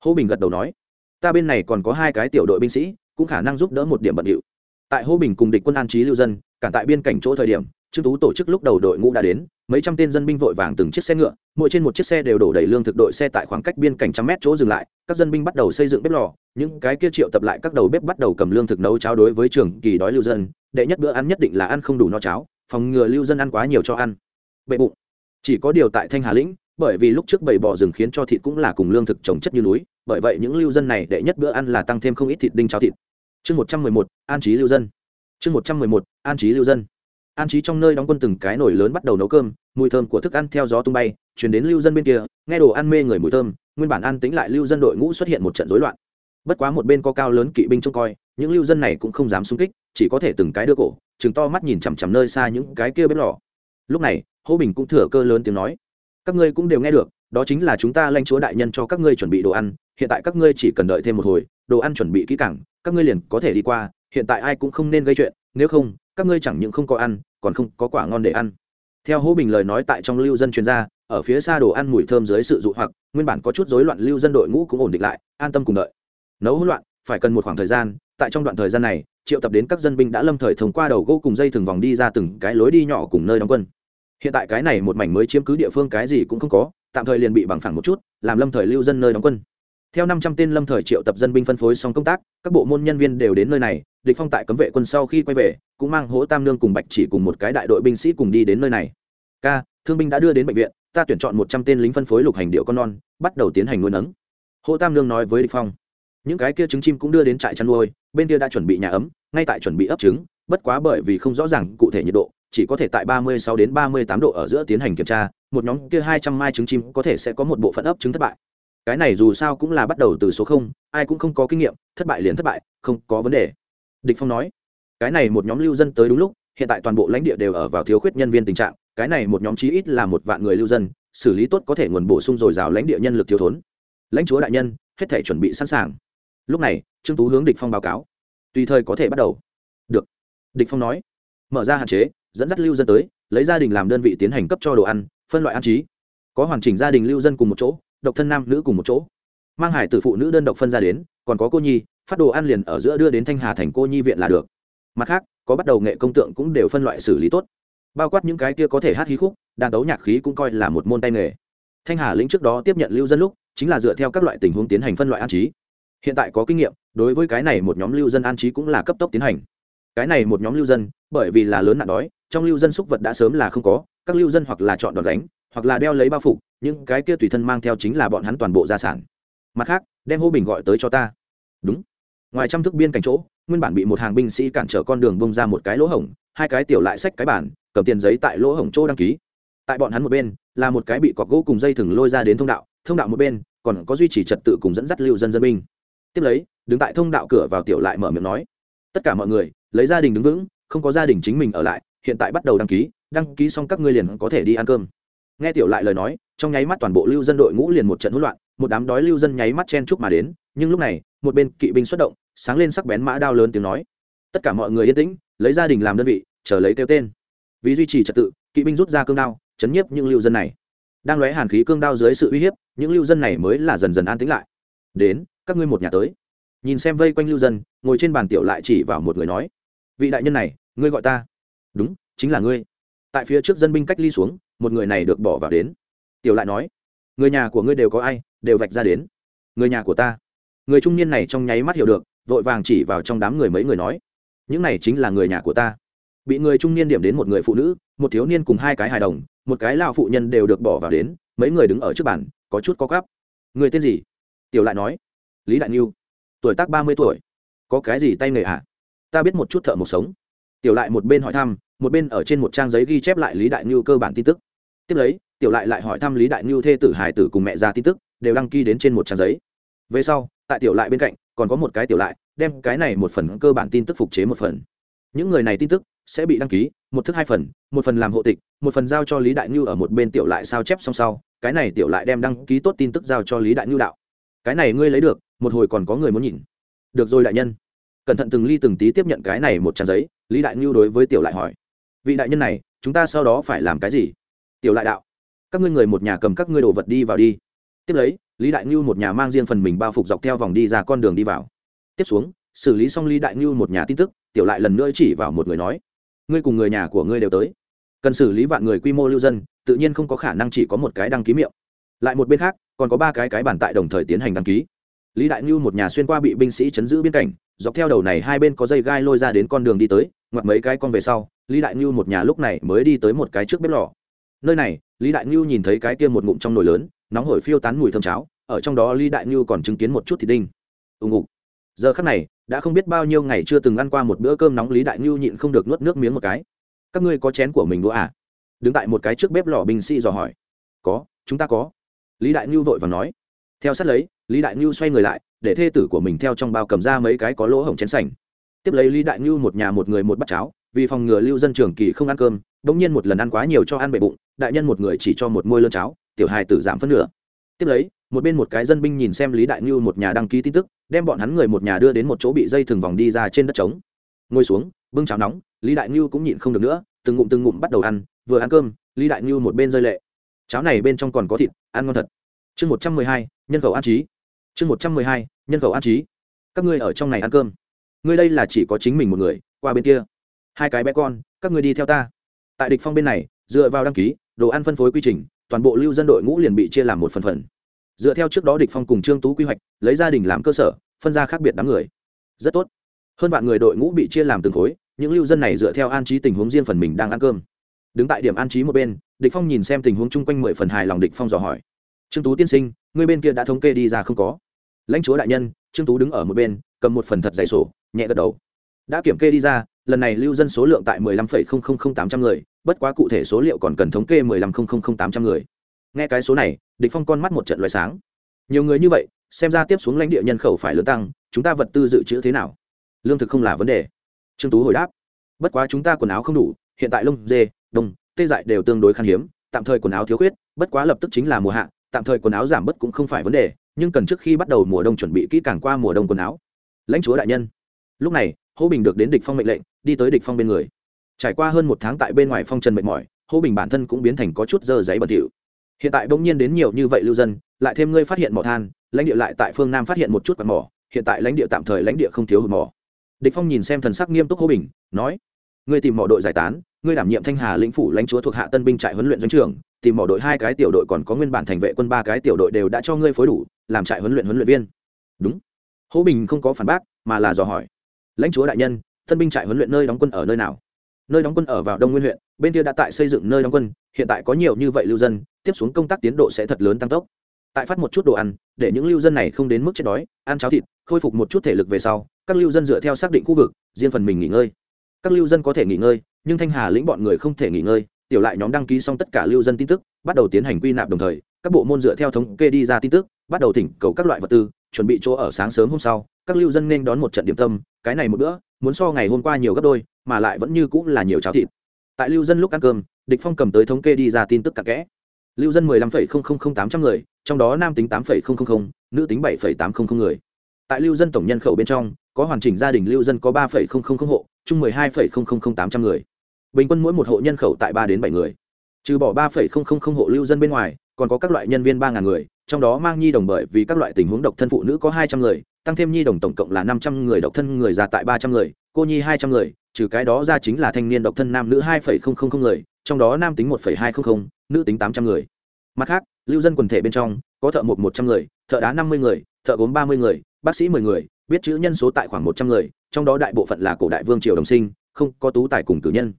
Hô bình gật đầu nói, ta bên này còn có hai cái tiểu đội binh sĩ, cũng khả năng giúp đỡ một điểm bận điệu tại hô bình cùng địch quân an trí lưu dân, cản tại biên cảnh chỗ thời điểm, trương tú tổ chức lúc đầu đội ngũ đã đến, mấy trăm tên dân binh vội vàng từng chiếc xe ngựa, mỗi trên một chiếc xe đều đổ đầy lương thực đội xe tại khoảng cách biên cảnh trăm mét chỗ dừng lại, các dân binh bắt đầu xây dựng bếp lò, những cái kia triệu tập lại các đầu bếp bắt đầu cầm lương thực nấu cháo đối với trường kỳ đói lưu dân, đệ nhất bữa ăn nhất định là ăn không đủ no cháo, phòng ngừa lưu dân ăn quá nhiều cho ăn. Bệ bụng chỉ có điều tại thanh hà lĩnh, bởi vì lúc trước bầy bò rừng khiến cho thịt cũng là cùng lương thực trồng chất như núi, bởi vậy những lưu dân này đệ nhất bữa ăn là tăng thêm không ít thịt đinh cháo thịt. Chương một trăm mười một, an trí lưu dân. Chương một trăm mười một, an trí lưu dân. An trí trong nơi đóng quân từng cái nồi lớn bắt đầu nấu cơm, mùi thơm của thức ăn theo gió tung bay chuyển đến lưu dân bên kia, nghe đồ ăn mê người mùi thơm, nguyên bản an tính lại lưu dân đội ngũ xuất hiện một trận rối loạn. Bất quá một bên có cao lớn kỵ binh trông coi, những lưu dân này cũng không dám xung kích, chỉ có thể từng cái đưa cổ chừng to mắt nhìn chằm chằm nơi xa những cái kia bếp lò. Lúc này hô bình cũng thừa cơ lớn tiếng nói, các ngươi cũng đều nghe được, đó chính là chúng ta lanh chúa đại nhân cho các ngươi chuẩn bị đồ ăn, hiện tại các ngươi chỉ cần đợi thêm một hồi, đồ ăn chuẩn bị kỹ càng, các ngươi liền có thể đi qua, hiện tại ai cũng không nên gây chuyện, nếu không, các ngươi chẳng những không có ăn, còn không có quả ngon để ăn. Theo hô bình lời nói tại trong lưu dân chuyên gia ở phía xa đồ ăn mùi thơm dưới sự dụ hoặc, nguyên bản có chút rối loạn lưu dân đội ngũ cũng ổn định lại, an tâm cùng đợi. Nấu hỗn loạn, phải cần một khoảng thời gian, tại trong đoạn thời gian này, triệu tập đến các dân binh đã lâm thời thông qua đầu gỗ cùng dây thường vòng đi ra từng cái lối đi nhỏ cùng nơi đóng quân hiện tại cái này một mảnh mới chiếm cứ địa phương cái gì cũng không có, tạm thời liền bị bằng phẳng một chút, làm lâm thời lưu dân nơi đóng quân. Theo năm trăm tên lâm thời triệu tập dân binh phân phối xong công tác, các bộ môn nhân viên đều đến nơi này, địch phong tại cấm vệ quân sau khi quay về, cũng mang hỗ tam nương cùng bạch chỉ cùng một cái đại đội binh sĩ cùng đi đến nơi này. Ca, thương binh đã đưa đến bệnh viện, ta tuyển chọn một trăm tên lính phân phối lục hành điệu con non, bắt đầu tiến hành nuôi nấng. Hỗ tam nương nói với địch phong. Những cái kia trứng chim cũng đưa đến trại chăn nuôi, bên kia đã chuẩn bị nhà ấm, ngay tại chuẩn bị ấp trứng, bất quá bởi vì không rõ ràng cụ thể nhiệt độ chỉ có thể tại 36 đến 38 độ ở giữa tiến hành kiểm tra, một nhóm kia 200 mai trứng chim có thể sẽ có một bộ phận ấp trứng thất bại. Cái này dù sao cũng là bắt đầu từ số không, ai cũng không có kinh nghiệm, thất bại liền thất bại, không có vấn đề. Địch phong nói, cái này một nhóm lưu dân tới đúng lúc, hiện tại toàn bộ lãnh địa đều ở vào thiếu khuyết nhân viên tình trạng, cái này một nhóm chí ít là một vạn người lưu dân, xử lý tốt có thể nguồn bổ sung dồi dào lãnh địa nhân lực thiếu thốn. Lãnh chúa đại nhân, hết thể chuẩn bị sẵn sàng. Lúc này, trương tú hướng địch phong báo cáo. Tùy thời có thể bắt đầu. Được. Địch phong nói, mở ra hạn chế dẫn dắt lưu dân tới, lấy gia đình làm đơn vị tiến hành cấp cho đồ ăn, phân loại ăn trí. Có hoàn chỉnh gia đình lưu dân cùng một chỗ, độc thân nam nữ cùng một chỗ. Mang hải tử phụ nữ đơn độc phân ra đến, còn có cô nhi, phát đồ ăn liền ở giữa đưa đến thanh hà thành cô nhi viện là được. Mặt khác, có bắt đầu nghệ công tượng cũng đều phân loại xử lý tốt. Bao quát những cái kia có thể hát hí khúc, đàn tấu nhạc khí cũng coi là một môn tay nghề. Thanh hà lĩnh trước đó tiếp nhận lưu dân lúc, chính là dựa theo các loại tình huống tiến hành phân loại an trí. Hiện tại có kinh nghiệm, đối với cái này một nhóm lưu dân an trí cũng là cấp tốc tiến hành. Cái này một nhóm lưu dân, bởi vì là lớn nạn đói trong lưu dân xúc vật đã sớm là không có, các lưu dân hoặc là chọn đòn đánh, hoặc là đeo lấy bao phục, những cái kia tùy thân mang theo chính là bọn hắn toàn bộ gia sản. Mặt khác, đem hô bình gọi tới cho ta. Đúng. Ngoài trăm thước biên cảnh chỗ, nguyên bản bị một hàng binh sĩ cản trở con đường bông ra một cái lỗ hổng, hai cái tiểu lại sách cái bản cầm tiền giấy tại lỗ hổng chỗ đăng ký. Tại bọn hắn một bên, là một cái bị cọc gỗ cùng dây thừng lôi ra đến thông đạo thông đạo một bên, còn có duy trì trật tự cùng dẫn dắt lưu dân dân binh. Tiếp lấy, đứng tại thông đạo cửa vào tiểu lại mở miệng nói, tất cả mọi người, lấy gia đình đứng vững, không có gia đình chính mình ở lại hiện tại bắt đầu đăng ký đăng ký xong các ngươi liền có thể đi ăn cơm. Nghe tiểu lại lời nói, trong nháy mắt toàn bộ lưu dân đội ngũ liền một trận hỗn loạn, một đám đói lưu dân nháy mắt chen chúc mà đến, nhưng lúc này, một bên kỵ binh xuất động, sáng lên sắc bén mã đao lớn tiếng nói. Tất cả mọi người yên tĩnh, lấy gia đình làm đơn vị, chờ lấy kêu tên. Vì duy trì trật tự, kỵ binh rút ra cương đao, chấn nhiếp những lưu dân này. Đang lóe hàn khí cương đao dưới sự uy hiếp, những lưu dân này mới là dần dần an tĩnh lại. Đến, các ngươi một nhà tới. Nhìn xem vây quanh lưu dân, ngồi trên bàn tiểu lại chỉ vào một người nói. Vị đại nhân này, ngươi gọi ta đúng, chính là ngươi. Tại phía trước dân binh cách ly xuống, một người này được bỏ vào đến. Tiểu lại nói, người nhà của ngươi đều có ai, đều vạch ra đến. Người nhà của ta. Người trung niên này trong nháy mắt hiểu được, vội vàng chỉ vào trong đám người mấy người nói, những này chính là người nhà của ta. Bị người trung niên điểm đến một người phụ nữ, một thiếu niên cùng hai cái hài đồng, một cái lao phụ nhân đều được bỏ vào đến, mấy người đứng ở trước bàn, có chút có gắp người tên gì? Tiểu lại nói, lý đại niu tuổi tác ba mươi tuổi. Có cái gì tay nghề à ta biết một chút thợ một sống. Tiểu lại một bên hỏi thăm một bên ở trên một trang giấy ghi chép lại lý đại niu cơ bản tin tức. Tiếp lấy, tiểu lại lại hỏi thăm lý đại niu thê tử hải tử cùng mẹ ra tin tức, đều đăng ký đến trên một trang giấy. Về sau, tại tiểu lại bên cạnh, còn có một cái tiểu lại, đem cái này một phần cơ bản tin tức phục chế một phần. Những người này tin tức sẽ bị đăng ký, một thức hai phần, một phần làm hộ tịch, một phần giao cho lý đại ngưu ở một bên tiểu lại sao chép xong sau, cái này tiểu lại đem đăng ký tốt tin tức giao cho lý đại ngưu đạo. Cái này ngươi lấy được, một hồi còn có người muốn nhìn. Được rồi đại nhân. Cẩn thận từng ly từng tí tiếp nhận cái này một trang giấy, lý đại ngưu đối với tiểu lại hỏi vị đại nhân này, chúng ta sau đó phải làm cái gì? Tiểu lại đạo, các ngươi người một nhà cầm các ngươi đồ vật đi vào đi. Tiếp lấy, lý đại ngưu một nhà mang riêng phần mình bao phục dọc theo vòng đi ra con đường đi vào. Tiếp xuống, xử lý xong lý đại ngưu một nhà tin tức, tiểu lại lần nữa chỉ vào một người nói, ngươi cùng người nhà của ngươi đều tới. Cần xử lý vạn người quy mô lưu dân, tự nhiên không có khả năng chỉ có một cái đăng ký miệng. Lại một bên khác, còn có ba cái cái bản tại đồng thời tiến hành đăng ký. Lý đại ngưu một nhà xuyên qua bị binh sĩ chấn giữ biên cảnh, dọc theo đầu này hai bên có dây gai lôi ra đến con đường đi tới ngoặt mấy cái con về sau, lý đại ngưu một nhà lúc này mới đi tới một cái trước bếp lò. Nơi này, lý đại ngưu nhìn thấy cái kia một ngụm trong nồi lớn, nóng hổi phiêu tán mùi thơm cháo, ở trong đó lý đại ngưu còn chứng kiến một chút thịt đinh. Ùng ục giờ khắc này, đã không biết bao nhiêu ngày chưa từng ăn qua một bữa cơm nóng lý đại ngưu nhịn không được nuốt nước miếng một cái. Các ngươi có chén của mình đũa à? Đứng tại một cái trước bếp lò binh sĩ dò hỏi. Có, chúng ta có. Lý đại ngưu vội và nói. Theo sát lấy, lý đại ngưu xoay người lại, để thê tử của mình theo trong bao cầm ra mấy cái có lỗ hổng chén sành tiếp lấy lý đại ngưu một nhà một người một bát cháo, vì phòng ngừa lưu dân trường kỳ không ăn cơm đ ỗ n g nhiên một lần ăn quá nhiều cho ăn bệ bụng, đại nhân một người chỉ cho một môi lơn cháo, tiểu hài tử giảm phân nửa. Tiếp lấy, một bên một cái dân binh nhìn xem lý đại ngưu một nhà đăng ký tin tức, đem bọn hắn người một nhà đưa đến một chỗ bị dây thừng vòng đi ra trên đất trống. Ngồi xuống, bưng cháo nóng, lý đại ngưu cũng nhịn không được nữa, từng ngụm từng ngụm bắt đầu ăn, vừa ăn cơm, lý đại ngưu một bên rơi lệ. Cháo này bên trong còn có thịt, ăn ngon thật. Chương một trăm mười hai, nhân khẩu an trí. Chương một trăm mười hai, nhân khẩu an trí. Các ngươi ở trong này ăn cơm ngươi đây là chỉ có chính mình một người, qua bên kia. Hai cái bé con, các ngươi đi theo ta. Tại địch phong bên này, dựa vào đăng ký, đồ ăn phân phối quy trình, toàn bộ lưu dân đội ngũ liền bị chia làm một phần phần. Dựa theo trước đó địch phong cùng trương tú quy hoạch, lấy gia đình làm cơ sở, phân ra khác biệt đám người. Rất tốt. Hơn vạn người đội ngũ bị chia làm từng khối, những lưu dân này dựa theo an trí tình huống riêng phần mình đang ăn cơm. Đứng tại điểm an trí một bên, địch phong nhìn xem tình huống chung quanh mười phần hài lòng địch phong dò hỏi. Trương tú tiên sinh, ngươi bên kia đã thống kê đi ra không có? Lãnh chúa đại nhân, trương tú đứng ở một bên, cầm một phần thật dày sổ nhẹ gật đầu. Đã kiểm kê đi ra, lần này lưu dân số lượng tại mười lăm phẩy không không không tám trăm người, bất quá cụ thể số liệu còn cần thống kê mười lăm không không không tám trăm người. Nghe cái số này, địch phong con mắt một trận loại sáng. Nhiều người như vậy, xem ra tiếp xuống lãnh địa nhân khẩu phải lớn tăng, chúng ta vật tư dự trữ thế nào? Lương thực không là vấn đề. Trương tú hồi đáp. Bất quá chúng ta quần áo không đủ, hiện tại lông dê, đông, tê dại đều tương đối khan hiếm, tạm thời quần áo thiếu khuyết, bất quá lập tức chính là mùa hạ, tạm thời quần áo giảm bớt cũng không phải vấn đề, nhưng cần trước khi bắt đầu mùa đông chuẩn bị kỹ càng qua mùa đông quần áo. Lãnh chúa đại nhân lúc này, hô bình được đến địch phong mệnh lệnh, đi tới địch phong bên người. Trải qua hơn một tháng tại bên ngoài phong trần mệt mỏi, hô bình bản thân cũng biến thành có chút dơ giấy bẩn thỉu. Hiện tại bỗng nhiên đến nhiều như vậy lưu dân, lại thêm ngươi phát hiện mỏ than, lãnh địa lại tại phương nam phát hiện một chút quạt mỏ, hiện tại lãnh địa tạm thời lãnh địa không thiếu hụt mỏ. Địch phong nhìn xem thần sắc nghiêm túc hô bình, nói, ngươi tìm mỏ đội giải tán, ngươi đảm nhiệm thanh hà lĩnh phủ lãnh chúa thuộc hạ tân binh trại huấn luyện doanh trưởng, tìm mỏ đội hai cái tiểu đội còn có nguyên bản thành vệ quân ba cái tiểu đội đều đã cho ngươi phối đủ, làm trại huấn luyện huấn luyện viên. Đúng. Hỗ bình không có phản bác, mà là dò hỏi lãnh chúa đại nhân, thân binh trại huấn luyện nơi đóng quân ở nơi nào? Nơi đóng quân ở vào đông nguyên huyện, bên kia đã tại xây dựng nơi đóng quân, hiện tại có nhiều như vậy lưu dân, tiếp xuống công tác tiến độ sẽ thật lớn tăng tốc. Tại phát một chút đồ ăn, để những lưu dân này không đến mức chết đói, ăn cháo thịt, khôi phục một chút thể lực về sau, các lưu dân dựa theo xác định khu vực, riêng phần mình nghỉ ngơi. Các lưu dân có thể nghỉ ngơi, nhưng thanh hà lĩnh bọn người không thể nghỉ ngơi, tiểu lại nhóm đăng ký xong tất cả lưu dân tin tức, bắt đầu tiến hành quy nạp đồng thời, các bộ môn dựa theo thống kê đi ra tin tức, bắt đầu thỉnh cầu các loại vật tư chuẩn bị chỗ ở sáng sớm hôm sau các lưu dân nên đón một trận điểm tâm cái này một bữa muốn so ngày hôm qua nhiều gấp đôi mà lại vẫn như cũng là nhiều cháo thịt tại lưu dân lúc ăn cơm địch phong cầm tới thống kê đi ra tin tức cặn kẽ lưu dân mười lăm phẩy không không không tám trăm người trong đó nam tính tám phẩy không không không nữ tính bảy phẩy tám không không người tại lưu dân tổng nhân khẩu bên trong có hoàn chỉnh gia đình lưu dân có ba phẩy không không không hộ chung mười hai phẩy không không không tám trăm người bình quân mỗi một hộ nhân khẩu tại ba đến bảy người trừ bỏ ba phẩy không không không hộ lưu dân bên ngoài còn có các loại nhân viên ba ngàn người, trong đó mang nhi đồng bởi vì các loại tình huống độc thân phụ nữ có hai trăm người, tăng thêm nhi đồng tổng cộng là năm trăm người độc thân người già tại ba trăm người, cô nhi hai trăm người, trừ cái đó ra chính là thanh niên độc thân nam nữ hai phẩy không không không người, trong đó nam tính một phẩy hai không không, nữ tính tám trăm người. Mặt khác, lưu dân quần thể bên trong, có thợ một một trăm người, thợ đá năm mươi người, thợ gốm ba mươi người, bác sĩ mười người, biết chữ nhân số tại khoảng một trăm người, trong đó đại bộ phận là cổ đại vương triều đồng sinh, không có tú tài cùng cử nhân.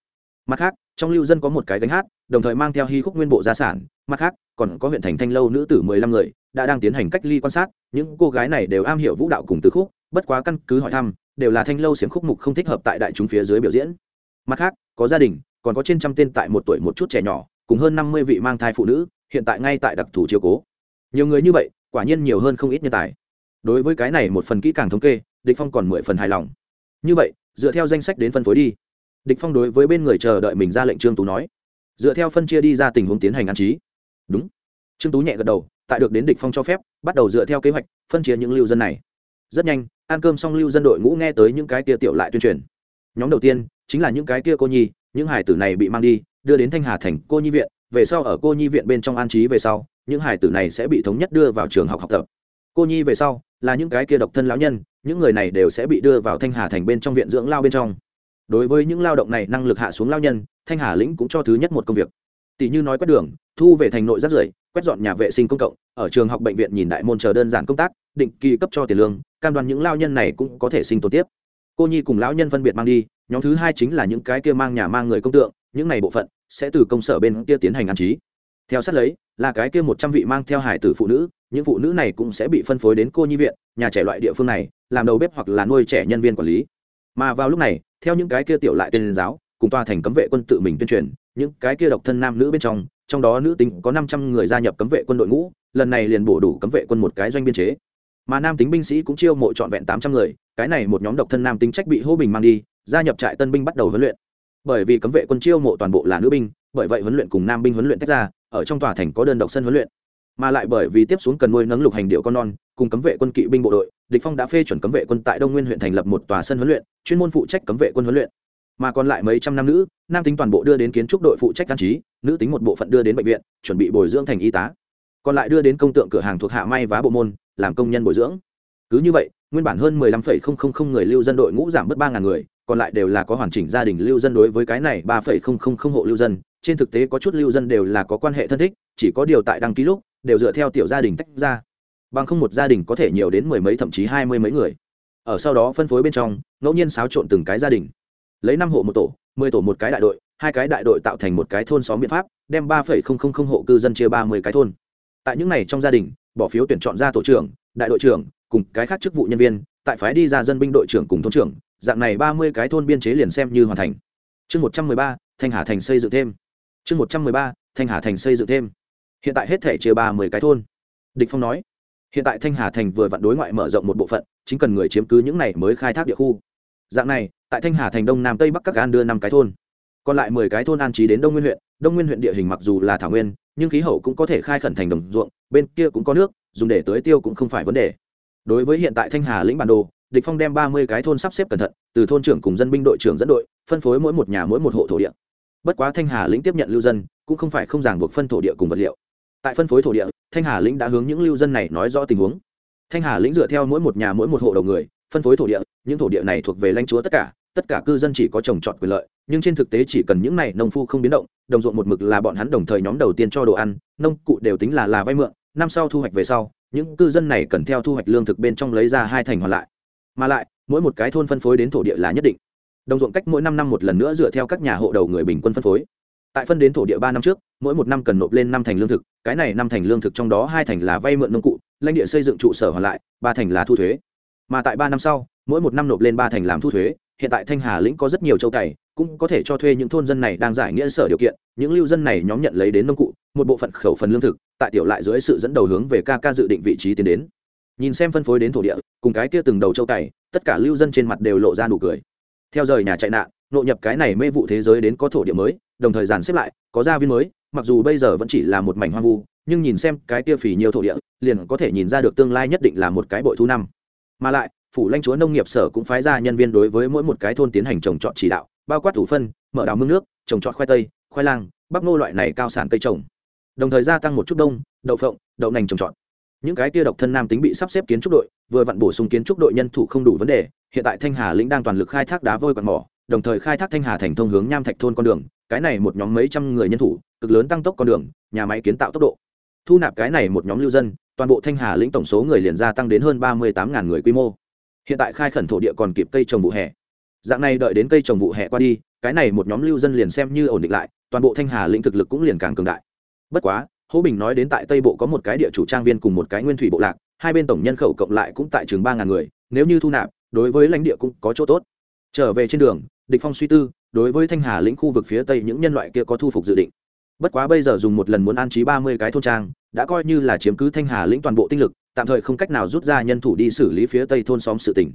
Mặt khác, trong lưu dân có một cái gánh hát, đồng thời mang theo hy khúc nguyên bộ gia sản mặt khác, còn có huyện thành thanh lâu nữ tử mười lăm người, đã đang tiến hành cách ly quan sát, những cô gái này đều am hiểu vũ đạo cùng tứ khúc, bất quá căn cứ hỏi thăm, đều là thanh lâu xiềng khúc mục không thích hợp tại đại chúng phía dưới biểu diễn. Mặt khác, có gia đình, còn có trên trăm tên tại một tuổi một chút trẻ nhỏ, cùng hơn năm mươi vị mang thai phụ nữ, hiện tại ngay tại đặc thù chiếu cố. Nhiều người như vậy, quả nhiên nhiều hơn không ít nhân tài. Đối với cái này một phần kỹ càng thống kê, địch phong còn mười phần hài lòng. Như vậy, dựa theo danh sách đến phân phối đi. Địch phong đối với bên người chờ đợi mình ra lệnh trương tú nói. Dựa theo phân chia đi ra tình huống tiến hành an trí đúng. Trương tú nhẹ gật đầu, tại được đến địch phong cho phép, bắt đầu dựa theo kế hoạch, phân chia những lưu dân này. Rất nhanh, ăn cơm xong lưu dân đội ngũ nghe tới những cái kia tiểu lại tuyên truyền. Nhóm đầu tiên, chính là những cái kia cô nhi, những hải tử này bị mang đi, đưa đến thanh hà thành cô nhi viện, về sau ở cô nhi viện bên trong an trí về sau, những hải tử này sẽ bị thống nhất đưa vào trường học học tập. Cô nhi về sau, là những cái kia độc thân lão nhân, những người này đều sẽ bị đưa vào thanh hà thành bên trong viện dưỡng lao bên trong. Đối với những lao động này năng lực hạ xuống lao nhân, thanh hà lĩnh cũng cho thứ nhất một công việc tỷ như nói quét đường, thu về thành nội rác rưởi, quét dọn nhà vệ sinh công cộng, ở trường học bệnh viện nhìn đại môn chờ đơn giản công tác, định kỳ cấp cho tiền lương, cam đoan những lao nhân này cũng có thể sinh tồn tiếp. Cô nhi cùng lão nhân phân biệt mang đi, nhóm thứ hai chính là những cái kia mang nhà mang người công tượng, những này bộ phận sẽ từ công sở bên kia tiến hành an trí. Theo sát lấy, là cái kia một trăm vị mang theo hải tử phụ nữ, những phụ nữ này cũng sẽ bị phân phối đến cô nhi viện, nhà trẻ loại địa phương này, làm đầu bếp hoặc là nuôi trẻ nhân viên quản lý. Mà vào lúc này, theo những cái kia tiểu lại tên giáo, cùng tòa thành cấm vệ quân tự mình tuyên truyền những cái kia độc thân nam nữ bên trong trong đó nữ tính có năm trăm người gia nhập cấm vệ quân đội ngũ, lần này liền bổ đủ cấm vệ quân một cái doanh biên chế. Mà nam tính binh sĩ cũng chiêu mộ trọn vẹn tám trăm người, cái này một nhóm độc thân nam tính trách bị hô bình mang đi, gia nhập trại tân binh bắt đầu huấn luyện. Bởi vì cấm vệ quân chiêu mộ toàn bộ là nữ binh, bởi vậy huấn luyện cùng nam binh huấn luyện tách ra, ở trong tòa thành có đơn độc sân huấn luyện. Mà lại bởi vì tiếp xuống cần nuôi nấng lục hành điệu con non, cùng cấm vệ quân kỵ binh bộ đội, địch phong đã phê chuẩn cấm vệ quân tại đông nguyên huyện thành lập một tòa sân huấn luyện, chuyên môn phụ trách cấm vệ quân huấn luyện mà còn lại mấy trăm nam nữ nam tính toàn bộ đưa đến kiến trúc đội phụ trách an trí nữ tính một bộ phận đưa đến bệnh viện chuẩn bị bồi dưỡng thành y tá. Còn lại đưa đến công tượng cửa hàng thuộc hạ may vá bộ môn làm công nhân bồi dưỡng. Cứ như vậy nguyên bản hơn 15,000 người lưu dân đội ngũ giảm bớt 3.000 người còn lại đều là có hoàn chỉnh gia đình lưu dân đối với cái này 3,000 hộ lưu dân trên thực tế có chút lưu dân đều là có quan hệ thân thích chỉ có điều tại đăng ký lúc đều dựa theo tiểu gia đình tách ra. Bằng không một gia đình có thể nhiều đến mười mấy thậm chí hai mươi mấy người. Ở sau đó phân phối bên trong ngẫu nhiên xáo trộn từng cái gia đình lấy năm hộ một tổ, mười tổ một cái đại đội, hai cái đại đội tạo thành một cái thôn xóm biện pháp, đem ba phẩy không không không hộ cư dân chia ba mươi cái thôn. Tại những này trong gia đình, bỏ phiếu tuyển chọn ra tổ trưởng, đại đội trưởng, cùng cái khác chức vụ nhân viên, tại phái đi ra dân binh đội trưởng cùng thôn trưởng, dạng này ba mươi cái thôn biên chế liền xem như hoàn thành. Chương một trăm mười ba, thanh hà thành xây dựng thêm. Chương một trăm mười ba, thanh hà thành xây dựng thêm. Hiện tại hết thể chia ba mươi cái thôn. Địch phong nói, hiện tại thanh hà thành vừa vặn đối ngoại mở rộng một bộ phận, chính cần người chiếm cứ những này mới khai thác địa khu. Dạng này tại thanh hà thành đông nam tây bắc các gan đưa năm cái thôn. Còn lại mười cái thôn an trí đến đông nguyên huyện. Đông nguyên huyện địa hình mặc dù là thảo nguyên, nhưng khí hậu cũng có thể khai khẩn thành đồng ruộng, bên kia cũng có nước, dùng để tưới tiêu cũng không phải vấn đề. Đối với hiện tại thanh hà lĩnh bản đồ, địch phong đem ba mươi cái thôn sắp xếp cẩn thận, từ thôn trưởng cùng dân binh đội trưởng dẫn đội, phân phối mỗi một nhà mỗi một hộ thổ địa. Bất quá thanh hà lĩnh tiếp nhận lưu dân, cũng không phải không ràng buộc phân thổ địa cùng vật liệu. Tại phân phối thổ địa, thanh hà lĩnh đã hướng những lưu dân này nói rõ tình huống. Thanh hà lĩnh dựa theo mỗi một nhà mỗi một hộ đầu người, phân phối thổ địa, những thổ địa này thuộc về lãnh chúa tất cả tất cả cư dân chỉ có trồng trọt quyền lợi, nhưng trên thực tế chỉ cần những này nông phu không biến động, đồng ruộng một mực là bọn hắn đồng thời nhóm đầu tiên cho đồ ăn, nông cụ đều tính là là vay mượn, năm sau thu hoạch về sau, những cư dân này cần theo thu hoạch lương thực bên trong lấy ra hai thành hoàn lại. Mà lại, mỗi một cái thôn phân phối đến thổ địa là nhất định. Đồng ruộng cách mỗi năm năm một lần nữa dựa theo các nhà hộ đầu người bình quân phân phối. Tại phân đến thổ địa ba năm trước, mỗi một năm cần nộp lên năm thành lương thực, cái này năm thành lương thực trong đó hai thành là vay mượn nông cụ, lãnh địa xây dựng trụ sở hoàn lại, ba thành là thu thuế. Mà tại ba năm sau, mỗi một năm nộp lên ba thành làm thu thuế hiện tại thanh hà lĩnh có rất nhiều châu cày, cũng có thể cho thuê những thôn dân này đang giải nghĩa sở điều kiện, những lưu dân này nhóm nhận lấy đến nông cụ, một bộ phận khẩu phần lương thực, tại tiểu lại dưới sự dẫn đầu hướng về ca ca dự định vị trí tiến đến. Nhìn xem phân phối đến thổ địa, cùng cái kia từng đầu châu cày, tất cả lưu dân trên mặt đều lộ ra nụ cười. Theo rời nhà chạy nạn, nội nhập cái này mê vụ thế giới đến có thổ địa mới, đồng thời dàn xếp lại, có gia viên mới, mặc dù bây giờ vẫn chỉ là một mảnh hoang vu, nhưng nhìn xem cái kia phì nhiều thổ địa, liền có thể nhìn ra được tương lai nhất định là một cái bội thu năm. Mà lại phủ lãnh chúa nông nghiệp sở cũng phái ra nhân viên đối với mỗi một cái thôn tiến hành trồng trọt chỉ đạo, bao quát thủ phân, mở đào mương nước, trồng trọt khoai tây, khoai lang, bắp ngô loại này cao sản cây trồng. Đồng thời gia tăng một chút đông, đậu phộng, đậu nành trồng trọt. Những cái kia độc thân nam tính bị sắp xếp kiến trúc đội, vừa vặn bổ sung kiến trúc đội nhân thủ không đủ vấn đề, hiện tại thanh hà lĩnh đang toàn lực khai thác đá vôi quạt mỏ, đồng thời khai thác thanh hà thành thông hướng nham thạch thôn con đường, cái này một nhóm mấy trăm người nhân thủ, cực lớn tăng tốc con đường, nhà máy kiến tạo tốc độ. Thu nạp cái này một nhóm lưu dân, toàn bộ thanh hà lĩnh tổng số người liền gia tăng đến hơn ba mươi tám người quy mô hiện tại khai khẩn thổ địa còn kịp cây trồng vụ hè. Dạng này đợi đến cây trồng vụ hè qua đi, cái này một nhóm lưu dân liền xem như ổn định lại, toàn bộ thanh hà lĩnh thực lực cũng liền càng cường đại. Bất quá hỗ bình nói đến tại tây bộ có một cái địa chủ trang viên cùng một cái nguyên thủy bộ lạc, hai bên tổng nhân khẩu cộng lại cũng tại chừng ba ngàn người, nếu như thu nạp, đối với lãnh địa cũng có chỗ tốt. Trở về trên đường, địch phong suy tư, đối với thanh hà lĩnh khu vực phía tây những nhân loại kia có thu phục dự định bất quá bây giờ dùng một lần muốn an trí ba mươi cái thôn trang, đã coi như là chiếm cứ thanh hà lĩnh toàn bộ tinh lực, tạm thời không cách nào rút ra nhân thủ đi xử lý phía tây thôn xóm sự tỉnh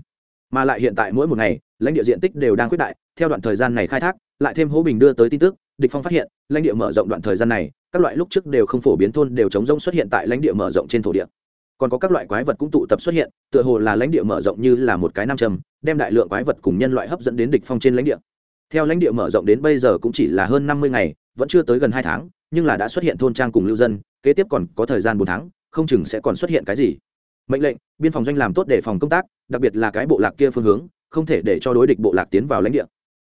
mà lại hiện tại mỗi một ngày, lãnh địa diện tích đều đang quyết đại, theo đoạn thời gian này khai thác, lại thêm hố bình đưa tới tin tức, địch phong phát hiện, lãnh địa mở rộng đoạn thời gian này, các loại lúc trước đều không phổ biến thôn đều chống rông xuất hiện tại lãnh địa mở rộng trên thổ địa. Còn có các loại quái vật cũng tụ tập xuất hiện, tựa hồ là lãnh địa mở rộng như là một cái nam châm, đem đại lượng quái vật cùng nhân loại hấp dẫn đến địch phong trên lãnh địa. Theo lãnh địa mở rộng đến bây giờ cũng chỉ là hơn năm mươi ngày vẫn chưa tới gần hai tháng, nhưng là đã xuất hiện thôn trang cùng lưu dân, kế tiếp còn có thời gian bốn tháng, không chừng sẽ còn xuất hiện cái gì. Mệnh lệnh, biên phòng doanh làm tốt để phòng công tác, đặc biệt là cái bộ lạc kia phương hướng, không thể để cho đối địch bộ lạc tiến vào lãnh địa.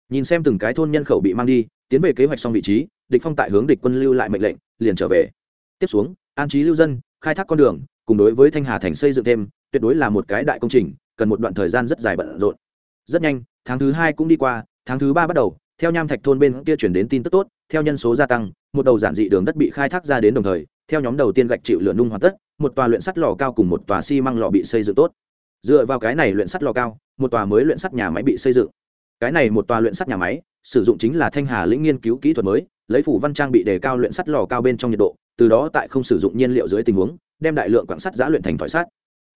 Nhìn xem từng cái thôn nhân khẩu bị mang đi, tiến về kế hoạch xong vị trí, địch phong tại hướng địch quân lưu lại mệnh lệnh, liền trở về. Tiếp xuống, an trí lưu dân, khai thác con đường, cùng đối với thanh hà thành xây dựng thêm, tuyệt đối là một cái đại công trình, cần một đoạn thời gian rất dài bận rộn. Rất nhanh, tháng thứ hai cũng đi qua, tháng thứ ba bắt đầu, theo nham thạch thôn bên kia chuyển đến tin tức tốt theo nhân số gia tăng, một đầu giản dị đường đất bị khai thác ra đến đồng thời, theo nhóm đầu tiên gạch chịu lửa nung hoàn tất, một tòa luyện sắt lò cao cùng một tòa xi măng lò bị xây dựng tốt. Dựa vào cái này luyện sắt lò cao, một tòa mới luyện sắt nhà máy bị xây dựng. Cái này một tòa luyện sắt nhà máy, sử dụng chính là thanh hà lĩnh nghiên cứu kỹ thuật mới, lấy phủ văn trang bị đề cao luyện sắt lò cao bên trong nhiệt độ, từ đó tại không sử dụng nhiên liệu dưới tình huống, đem đại lượng quảng sắt giã luyện thành thỏi sắt.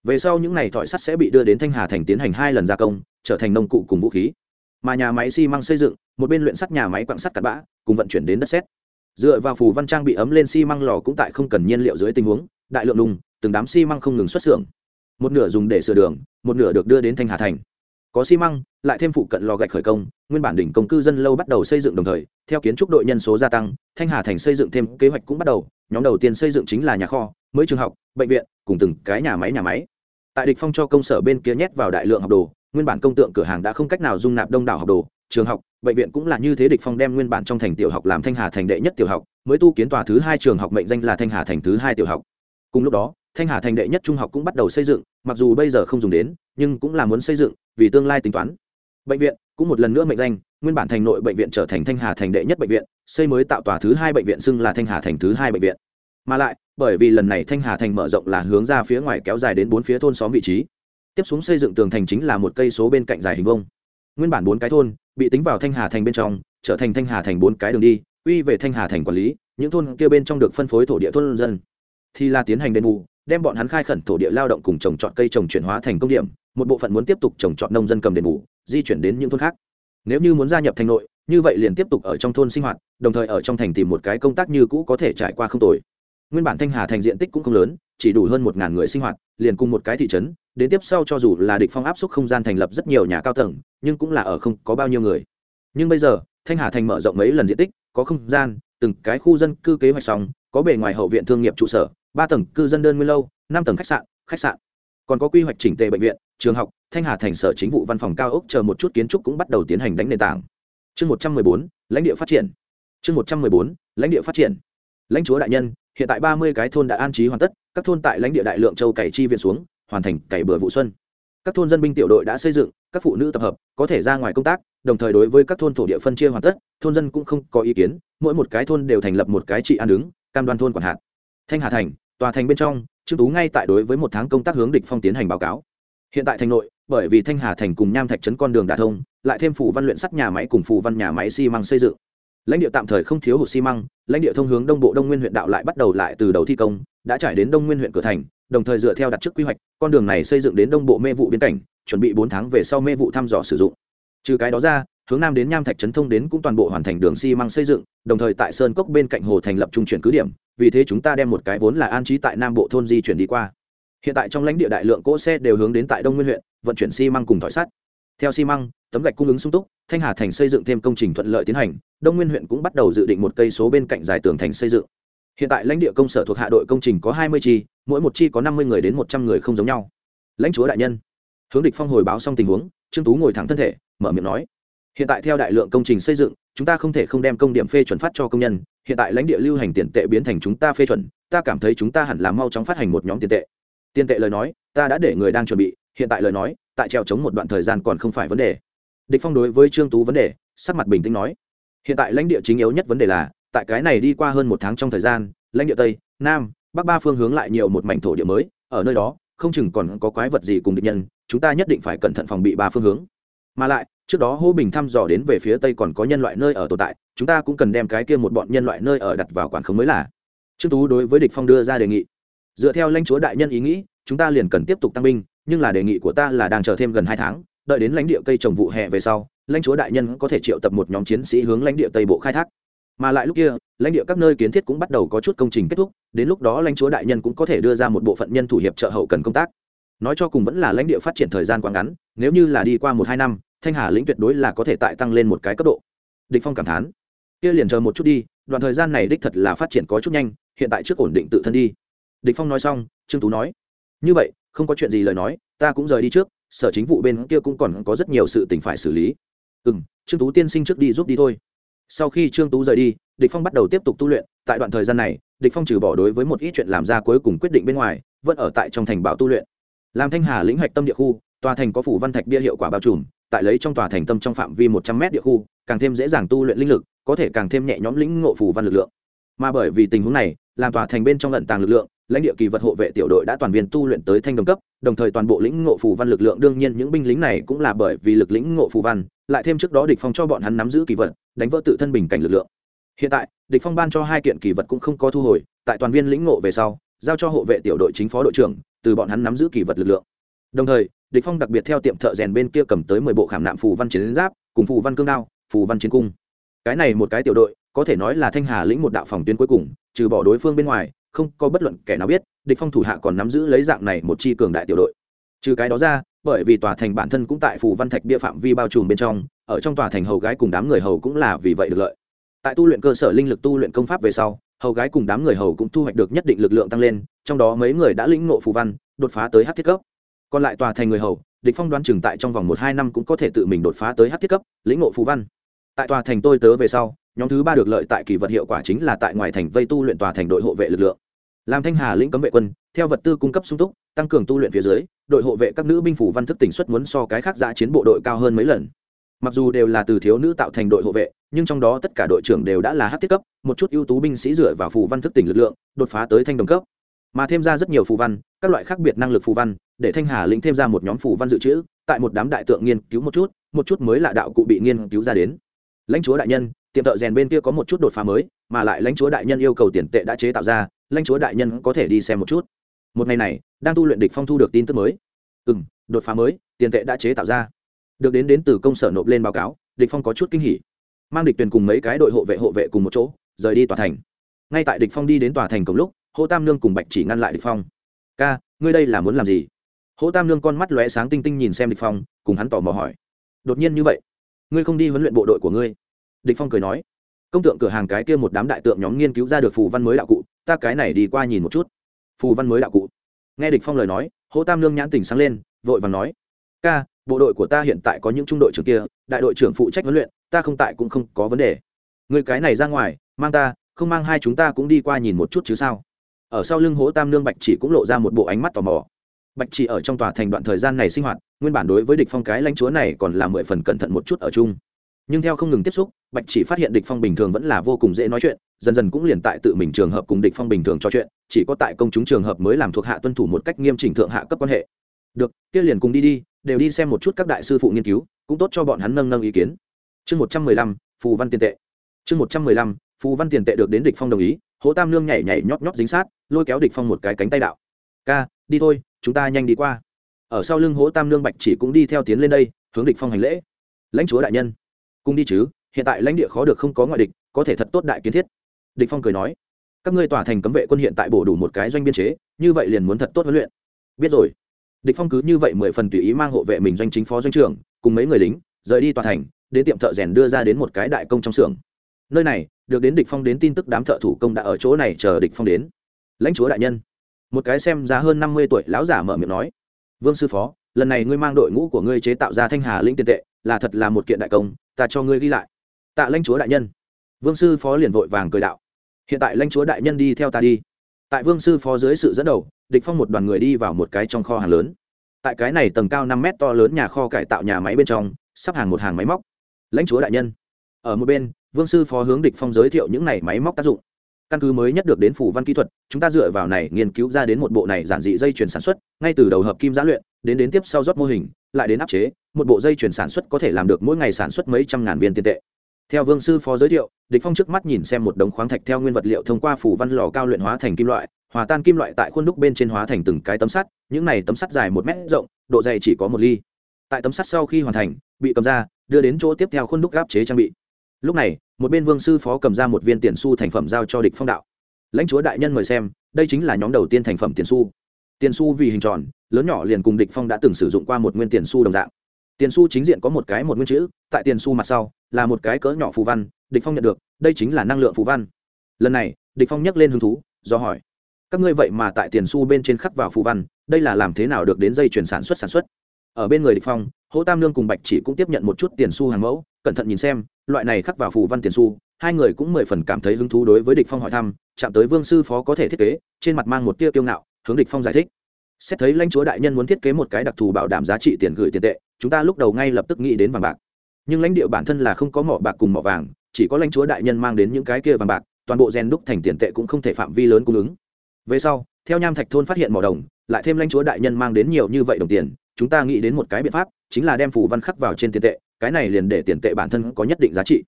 Về sau những này thỏi sắt sẽ bị đưa đến thanh hà thành tiến hành hai lần gia công, trở thành nông cụ cùng vũ khí. Mà nhà máy xi măng xây dựng một bên luyện sắt nhà máy quặng sắt cắt bã, cùng vận chuyển đến đất xét dựa vào phù văn trang bị ấm lên xi măng lò cũng tại không cần nhiên liệu dưới tình huống, đại lượng đùng từng đám xi măng không ngừng xuất xưởng. Một nửa dùng để sửa đường, một nửa được đưa đến thanh hà thành. Có xi măng, lại thêm phụ cận lò gạch khởi công, nguyên bản đỉnh công cư dân lâu bắt đầu xây dựng đồng thời, theo kiến trúc đội nhân số gia tăng, thanh hà thành xây dựng thêm kế hoạch cũng bắt đầu, nhóm đầu tiên xây dựng chính là nhà kho, mới trường học, bệnh viện, cùng từng cái nhà máy nhà máy. Tại địch phong cho công sở bên kia nhét vào đại lượng học đồ, nguyên bản công tượng cửa hàng đã không cách nào dung nạp đông đảo học đồ trường học, bệnh viện cũng là như thế địch phong đem nguyên bản trong thành tiểu học làm thanh hà thành đệ nhất tiểu học, mới tu kiến tòa thứ hai trường học mệnh danh là thanh hà thành thứ hai tiểu học. Cùng lúc đó, thanh hà thành đệ nhất trung học cũng bắt đầu xây dựng, mặc dù bây giờ không dùng đến, nhưng cũng là muốn xây dựng, vì tương lai tính toán. Bệnh viện cũng một lần nữa mệnh danh, nguyên bản thành nội bệnh viện trở thành thanh hà thành đệ nhất bệnh viện, xây mới tạo tòa thứ hai bệnh viện xưng là thanh hà thành thứ hai bệnh viện. Mà lại, bởi vì lần này thanh hà thành mở rộng là hướng ra phía ngoài kéo dài đến bốn phía thôn xóm vị trí. Tiếp xuống xây dựng tường thành chính là một cây số bên cạnh dài hình vông nguyên bản bốn cái thôn bị tính vào thanh hà thành bên trong, trở thành thanh hà thành bốn cái đường đi uy về thanh hà thành quản lý, những thôn kia bên trong được phân phối thổ địa thôn dân. Thì là tiến hành đền bù, đem bọn hắn khai khẩn thổ địa lao động cùng trồng trọt cây trồng chuyển hóa thành công điểm, một bộ phận muốn tiếp tục trồng trọt nông dân cầm đền bù, di chuyển đến những thôn khác. Nếu như muốn gia nhập thành nội, như vậy liền tiếp tục ở trong thôn sinh hoạt, đồng thời ở trong thành tìm một cái công tác như cũ có thể trải qua không tồi. Nguyên bản thanh hà thành diện tích cũng không lớn, chỉ đủ hơn một ngàn người sinh hoạt, liền cùng một cái thị trấn đến tiếp sau cho dù là địch phong áp suất không gian thành lập rất nhiều nhà cao tầng, nhưng cũng là ở không có bao nhiêu người. Nhưng bây giờ, thanh hà thành mở rộng mấy lần diện tích, có không gian, từng cái khu dân cư kế hoạch xong, có bề ngoài hậu viện thương nghiệp trụ sở, ba tầng cư dân đơn nguyên lâu, năm tầng khách sạn khách sạn. Còn có quy hoạch chỉnh tề bệnh viện, trường học, thanh hà thành sở chính vụ văn phòng cao ốc chờ một chút kiến trúc cũng bắt đầu tiến hành đánh nền tảng. Chương một trăm mười bốn, lãnh địa phát triển. Chương một trăm mười bốn, lãnh địa phát triển. Lãnh chúa đại nhân, hiện tại ba mươi cái thôn đã an trí hoàn tất, các thôn tại lãnh địa đại lượng châu cày chi viện xuống hoàn thành cày bừa vụ xuân. Các thôn dân binh tiểu đội đã xây dựng, các phụ nữ tập hợp, có thể ra ngoài công tác, đồng thời đối với các thôn thổ địa phân chia hoàn tất, thôn dân cũng không có ý kiến, mỗi một cái thôn đều thành lập một cái trị an đứng, cam đoan thôn quản hạt. Thanh hà thành, tòa thành bên trong, trương tú ngay tại đối với một tháng công tác hướng địch phong tiến hành báo cáo. Hiện tại thành nội, bởi vì thanh hà thành cùng nham thạch trấn con đường đã thông, lại thêm phủ văn luyện sắt nhà máy cùng phủ văn nhà máy xi măng xây dựng. Lãnh địa tạm thời không thiếu hụt xi măng, lãnh địa thông hướng đông bộ đông nguyên huyện đạo lại bắt đầu lại từ đầu thi công đã trải đến đông nguyên huyện cửa thành, đồng thời dựa theo đặt trước quy hoạch, con đường này xây dựng đến đông bộ mê vụ biên cảnh, chuẩn bị bốn tháng về sau mê vụ thăm dò sử dụng. Trừ cái đó ra, hướng nam đến nham thạch trấn thông đến cũng toàn bộ hoàn thành đường xi măng xây dựng, đồng thời tại sơn cốc bên cạnh hồ thành lập trung chuyển cứ điểm, vì thế chúng ta đem một cái vốn là an trí tại nam bộ thôn di chuyển đi qua. Hiện tại trong lãnh địa đại lượng cỗ xe đều hướng đến tại đông nguyên huyện, vận chuyển xi măng cùng thỏi sắt. Theo xi măng, tấm gạch cung ứng sung túc, thanh hà thành xây dựng thêm công trình thuận lợi tiến hành, đông nguyên huyện cũng bắt đầu dự định một cây số bên cạnh dài tường thành xây dựng hiện tại lãnh địa công sở thuộc hạ đội công trình có hai mươi chi, mỗi một chi có năm mươi người đến một trăm người không giống nhau. Lãnh chúa đại nhân. Hướng địch phong hồi báo xong tình huống, trương tú ngồi thẳng thân thể, mở miệng nói. Hiện tại theo đại lượng công trình xây dựng, chúng ta không thể không đem công điểm phê chuẩn phát cho công nhân. Hiện tại lãnh địa lưu hành tiền tệ biến thành chúng ta phê chuẩn, ta cảm thấy chúng ta hẳn là mau chóng phát hành một nhóm tiền tệ. Tiền tệ lời nói, ta đã để người đang chuẩn bị. Hiện tại lời nói, tại treo chống một đoạn thời gian còn không phải vấn đề. Địch phong đối với trương tú vấn đề, sắc mặt bình tĩnh nói. Hiện tại lãnh địa chính yếu nhất vấn đề là tại cái này đi qua hơn một tháng trong thời gian, lãnh địa tây, nam, bắc ba phương hướng lại nhiều một mảnh thổ địa mới, ở nơi đó, không chừng còn có quái vật gì cùng địch nhân, chúng ta nhất định phải cẩn thận phòng bị ba phương hướng. Mà lại, trước đó hô bình thăm dò đến về phía tây còn có nhân loại nơi ở tồn tại, chúng ta cũng cần đem cái kia một bọn nhân loại nơi ở đặt vào quản khống mới là. Trương tú đối với địch phong đưa ra đề nghị. Dựa theo lãnh chúa đại nhân ý nghĩ, chúng ta liền cần tiếp tục tăng binh, nhưng là đề nghị của ta là đang chờ thêm gần hai tháng, đợi đến lãnh địa cây trồng vụ hè về sau, lãnh chúa đại nhân có thể triệu tập một nhóm chiến sĩ hướng lãnh địa tây bộ khai thác mà lại lúc kia, lãnh địa các nơi kiến thiết cũng bắt đầu có chút công trình kết thúc, đến lúc đó lãnh chúa đại nhân cũng có thể đưa ra một bộ phận nhân thủ hiệp trợ hậu cần công tác. Nói cho cùng vẫn là lãnh địa phát triển thời gian quá ngắn, nếu như là đi qua một hai năm, thanh hà lĩnh tuyệt đối là có thể tại tăng lên một cái cấp độ. Địch phong cảm thán. Kia liền chờ một chút đi, đoạn thời gian này đích thật là phát triển có chút nhanh, hiện tại trước ổn định tự thân đi. Địch phong nói xong, trương tú nói. Như vậy, không có chuyện gì lời nói, ta cũng rời đi trước, sở chính vụ bên kia cũng còn có rất nhiều sự tình phải xử lý. Ừ trương tú tiên sinh trước đi giúp đi thôi sau khi trương tú rời đi, địch phong bắt đầu tiếp tục tu luyện. Tại đoạn thời gian này, địch phong trừ bỏ đối với một ít chuyện làm ra cuối cùng quyết định bên ngoài, vẫn ở tại trong thành bảo tu luyện. Làm thanh hà lĩnh hoạch tâm địa khu, tòa thành có phủ văn thạch bia hiệu quả bao trùm, tại lấy trong tòa thành tâm trong phạm vi một trăm mét địa khu, càng thêm dễ dàng tu luyện linh lực, có thể càng thêm nhẹ nhõm lĩnh ngộ phủ văn lực lượng. Mà bởi vì tình huống này, làm tòa thành bên trong lận tàng lực lượng, lãnh địa kỳ vật hộ vệ tiểu đội đã toàn viên tu luyện tới thanh đồng cấp, đồng thời toàn bộ lĩnh ngộ phù văn lực lượng, đương nhiên những binh lính này cũng là bởi vì lực lĩnh ngộ phù văn lại thêm trước đó địch phong cho bọn hắn nắm giữ kỳ vật, đánh vỡ tự thân bình cảnh lực lượng. Hiện tại, địch phong ban cho hai kiện kỳ vật cũng không có thu hồi, tại toàn viên lĩnh ngộ về sau, giao cho hộ vệ tiểu đội chính phó đội trưởng, từ bọn hắn nắm giữ kỳ vật lực lượng. Đồng thời, địch phong đặc biệt theo tiệm thợ rèn bên kia cầm tới mười bộ khảm nạm phù văn chiến giáp, cùng phù văn cương đao, phù văn chiến cung. Cái này một cái tiểu đội, có thể nói là thanh hà lĩnh một đạo phòng tuyến cuối cùng, trừ bỏ đối phương bên ngoài, không có bất luận kẻ nào biết, địch phong thủ hạ còn nắm giữ lấy dạng này một chi cường đại tiểu đội. Trừ cái đó ra bởi vì tòa thành bản thân cũng tại phủ văn thạch bia phạm vi bao trùm bên trong, ở trong tòa thành hầu gái cùng đám người hầu cũng là vì vậy được lợi. Tại tu luyện cơ sở linh lực tu luyện công pháp về sau, hầu gái cùng đám người hầu cũng thu hoạch được nhất định lực lượng tăng lên, trong đó mấy người đã lĩnh ngộ phù văn, đột phá tới hát thiết cấp. Còn lại tòa thành người hầu, địch phong đoán chừng tại trong vòng một hai năm cũng có thể tự mình đột phá tới hát thiết cấp, lĩnh ngộ phù văn. Tại tòa thành tôi tớ về sau, nhóm thứ ba được lợi tại kỳ vật hiệu quả chính là tại ngoài thành vây tu luyện tòa thành đội hộ vệ lực lượng làm thanh hà lĩnh cấm vệ quân, theo vật tư cung cấp sung túc, tăng cường tu luyện phía dưới, đội hộ vệ các nữ binh phủ văn thức tỉnh xuất muốn so cái khác giã chiến bộ đội cao hơn mấy lần. Mặc dù đều là từ thiếu nữ tạo thành đội hộ vệ, nhưng trong đó tất cả đội trưởng đều đã là hát tiết cấp, một chút ưu tú binh sĩ dựa vào phù văn thức tỉnh lực lượng, đột phá tới thanh đồng cấp. Mà thêm ra rất nhiều phù văn, các loại khác biệt năng lực phù văn, để thanh hà lĩnh thêm ra một nhóm phù văn dự trữ, tại một đám đại tượng nghiên cứu một chút một chút mới là đạo cụ bị nghiên cứu ra đến. Lãnh chúa đại nhân tiệm thợ rèn bên kia có một chút đột phá mới, mà lại lãnh chúa đại nhân yêu cầu tiền tệ đã chế tạo ra, lãnh chúa đại nhân có thể đi xem một chút. Một ngày này, đang tu luyện địch phong thu được tin tức mới. Ừ đột phá mới, tiền tệ đã chế tạo ra. Được đến đến từ công sở nộp lên báo cáo, địch phong có chút kinh hỉ. Mang địch tuyển cùng mấy cái đội hộ vệ hộ vệ cùng một chỗ, rời đi tòa thành. Ngay tại địch phong đi đến tòa thành cùng lúc, hô tam nương cùng bạch chỉ ngăn lại địch phong. Ca, ngươi đây là muốn làm gì? Hô tam nương con mắt lóe sáng tinh tinh nhìn xem địch phong, cùng hắn tò mò hỏi. Đột nhiên như vậy, ngươi không đi huấn luyện bộ đội của ngươi? Địch phong cười nói, công tượng cửa hàng cái kia một đám đại tượng nhóm nghiên cứu ra được phù văn mới đạo cụ, ta cái này đi qua nhìn một chút. Phù văn mới đạo cụ? Nghe địch phong lời nói, hỗ tam lương nhãn tỉnh sáng lên, vội vàng nói, ca, bộ đội của ta hiện tại có những trung đội trưởng kia, đại đội trưởng phụ trách huấn luyện, ta không tại cũng không có vấn đề. Người cái này ra ngoài, mang ta, không mang hai chúng ta cũng đi qua nhìn một chút chứ sao? Ở sau lưng hỗ tam lương bạch chỉ cũng lộ ra một bộ ánh mắt tò mò. Bạch chỉ ở trong tòa thành đoạn thời gian này sinh hoạt, nguyên bản đối với địch phong cái lãnh chúa này còn là mười phần cẩn thận một chút ở chung nhưng theo không ngừng tiếp xúc, bạch chỉ phát hiện địch phong bình thường vẫn là vô cùng dễ nói chuyện, dần dần cũng liền tại tự mình trường hợp cùng địch phong bình thường trò chuyện, chỉ có tại công chúng trường hợp mới làm thuộc hạ tuân thủ một cách nghiêm chỉnh thượng hạ cấp quan hệ. Được, kia liền cùng đi đi, đều đi xem một chút các đại sư phụ nghiên cứu, cũng tốt cho bọn hắn nâng nâng ý kiến. Chương một trăm mười lăm, phù văn tiền tệ. Chương một trăm mười lăm, phù văn tiền tệ được đến địch phong đồng ý hỗ tam lương nhảy nhảy nhót nhót dính sát, lôi kéo địch phong một cái cánh tay đạo. Ca, đi thôi, chúng ta nhanh đi qua. Ở sau lưng hỗ tam lương bạch chỉ cũng đi theo tiến lên đây, hướng địch phong hành lễ. Lãnh chúa đại nhân cùng đi chứ, hiện tại lãnh địa khó được không có ngoại địch, có thể thật tốt đại kiến thiết. Địch phong cười nói, các ngươi tòa thành cấm vệ quân hiện tại bổ đủ một cái doanh biên chế, như vậy liền muốn thật tốt huấn luyện. Biết rồi. Địch phong cứ như vậy mười phần tùy ý mang hộ vệ mình doanh chính phó doanh trưởng, cùng mấy người lính, rời đi tòa thành, đến tiệm thợ rèn đưa ra đến một cái đại công trong xưởng. Nơi này, được đến địch phong đến tin tức đám thợ thủ công đã ở chỗ này chờ địch phong đến. Lãnh chúa đại nhân. Một cái xem giá hơn năm mươi tuổi lão giả mở miệng nói, vương sư phó, lần này ngươi mang đội ngũ của ngươi chế tạo ra thanh hà linh tiền tệ, là thật là một kiện đại công ta cho ngươi ghi lại. Tạ lãnh chúa đại nhân. Vương sư phó liền vội vàng cười đạo. Hiện tại lãnh chúa đại nhân đi theo ta đi. Tại vương sư phó dưới sự dẫn đầu, địch phong một đoàn người đi vào một cái trong kho hàng lớn. Tại cái này tầng cao năm mét to lớn nhà kho cải tạo nhà máy bên trong, sắp hàng một hàng máy móc. Lãnh chúa đại nhân. Ở một bên, vương sư phó hướng địch phong giới thiệu những này máy móc tác dụng căn cứ mới nhất được đến phủ văn kỹ thuật, chúng ta dựa vào này nghiên cứu ra đến một bộ này giản dị dây chuyển sản xuất, ngay từ đầu hợp kim giã luyện, đến đến tiếp sau rót mô hình, lại đến áp chế, một bộ dây chuyển sản xuất có thể làm được mỗi ngày sản xuất mấy trăm ngàn viên tiền tệ. Theo vương sư phó giới thiệu, địch phong trước mắt nhìn xem một đống khoáng thạch theo nguyên vật liệu thông qua phủ văn lò cao luyện hóa thành kim loại, hòa tan kim loại tại khuôn đúc bên trên hóa thành từng cái tấm sắt, những này tấm sắt dài một mét rộng, độ dày chỉ có một ly. Tại tấm sắt sau khi hoàn thành, bị cầm ra, đưa đến chỗ tiếp theo khuôn đúc gáp chế trang bị. Lúc này một bên vương sư phó cầm ra một viên tiền su thành phẩm giao cho địch phong đạo. Lãnh chúa đại nhân mời xem, đây chính là nhóm đầu tiên thành phẩm tiền su tiền su vì hình tròn, lớn nhỏ liền cùng địch phong đã từng sử dụng qua một nguyên tiền su đồng dạng. Tiền su chính diện có một cái một nguyên chữ, tại tiền su mặt sau, là một cái cỡ nhỏ phù văn, địch phong nhận được, đây chính là năng lượng phù văn. Lần này, địch phong nhắc lên hứng thú, do hỏi, các ngươi vậy mà tại tiền su bên trên khắc vào phù văn, đây là làm thế nào được đến dây chuyển sản xuất sản xuất? Ở bên người địch phong, hỗ tam lương cùng bạch chỉ cũng tiếp nhận một chút tiền su hàng mẫu cẩn thận nhìn xem, loại này khắc vào phù văn tiền su hai người cũng mười phần cảm thấy hứng thú đối với địch phong hỏi thăm, chạm tới vương sư phó có thể thiết kế, trên mặt mang một tia kiêu ngạo, hướng địch phong giải thích. Xét thấy lãnh chúa đại nhân muốn thiết kế một cái đặc thù bảo đảm giá trị tiền gửi tiền tệ, chúng ta lúc đầu ngay lập tức nghĩ đến vàng bạc. Nhưng lãnh địa bản thân là không có mỏ bạc cùng mỏ vàng, chỉ có lãnh chúa đại nhân mang đến những cái kia vàng bạc, toàn bộ gen đúc thành tiền tệ cũng không thể phạm vi lớn cung ứng. Về sau, theo nham thạch thôn phát hiện mỏ đồng, lại thêm lãnh chúa đại nhân mang đến nhiều như vậy đồng tiền, chúng ta nghĩ đến một cái biện pháp, chính là đem phù văn khắc vào trên tiền tệ cái này liền để tiền tệ bản thân có nhất định giá trị.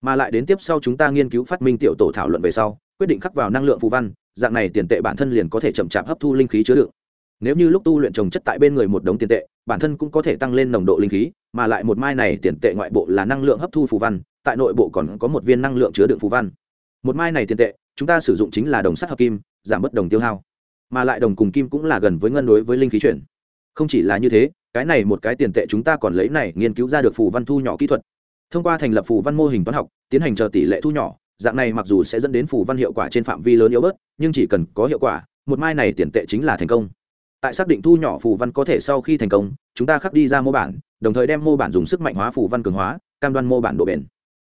Mà lại đến tiếp sau chúng ta nghiên cứu phát minh tiểu tổ thảo luận về sau, quyết định khắc vào năng lượng phù văn, dạng này tiền tệ bản thân liền có thể chậm chạp hấp thu linh khí chứa đựng. Nếu như lúc tu luyện trồng chất tại bên người một đống tiền tệ, bản thân cũng có thể tăng lên nồng độ linh khí, mà lại một mai này tiền tệ ngoại bộ là năng lượng hấp thu phù văn, tại nội bộ còn có một viên năng lượng chứa đựng phù văn. Một mai này tiền tệ, chúng ta sử dụng chính là đồng sắt hợp kim, giảm bất đồng tiêu hao. Mà lại đồng cùng kim cũng là gần với ngân đối với linh khí chuyển. Không chỉ là như thế cái này một cái tiền tệ chúng ta còn lấy này nghiên cứu ra được phù văn thu nhỏ kỹ thuật. Thông qua thành lập phù văn mô hình toán học, tiến hành chờ tỷ lệ thu nhỏ, dạng này mặc dù sẽ dẫn đến phù văn hiệu quả trên phạm vi lớn yếu bớt, nhưng chỉ cần có hiệu quả, một mai này tiền tệ chính là thành công. Tại xác định thu nhỏ phù văn có thể sau khi thành công, chúng ta khắc đi ra mô bản, đồng thời đem mô bản dùng sức mạnh hóa phù văn cường hóa, cam đoan mô bản độ bền.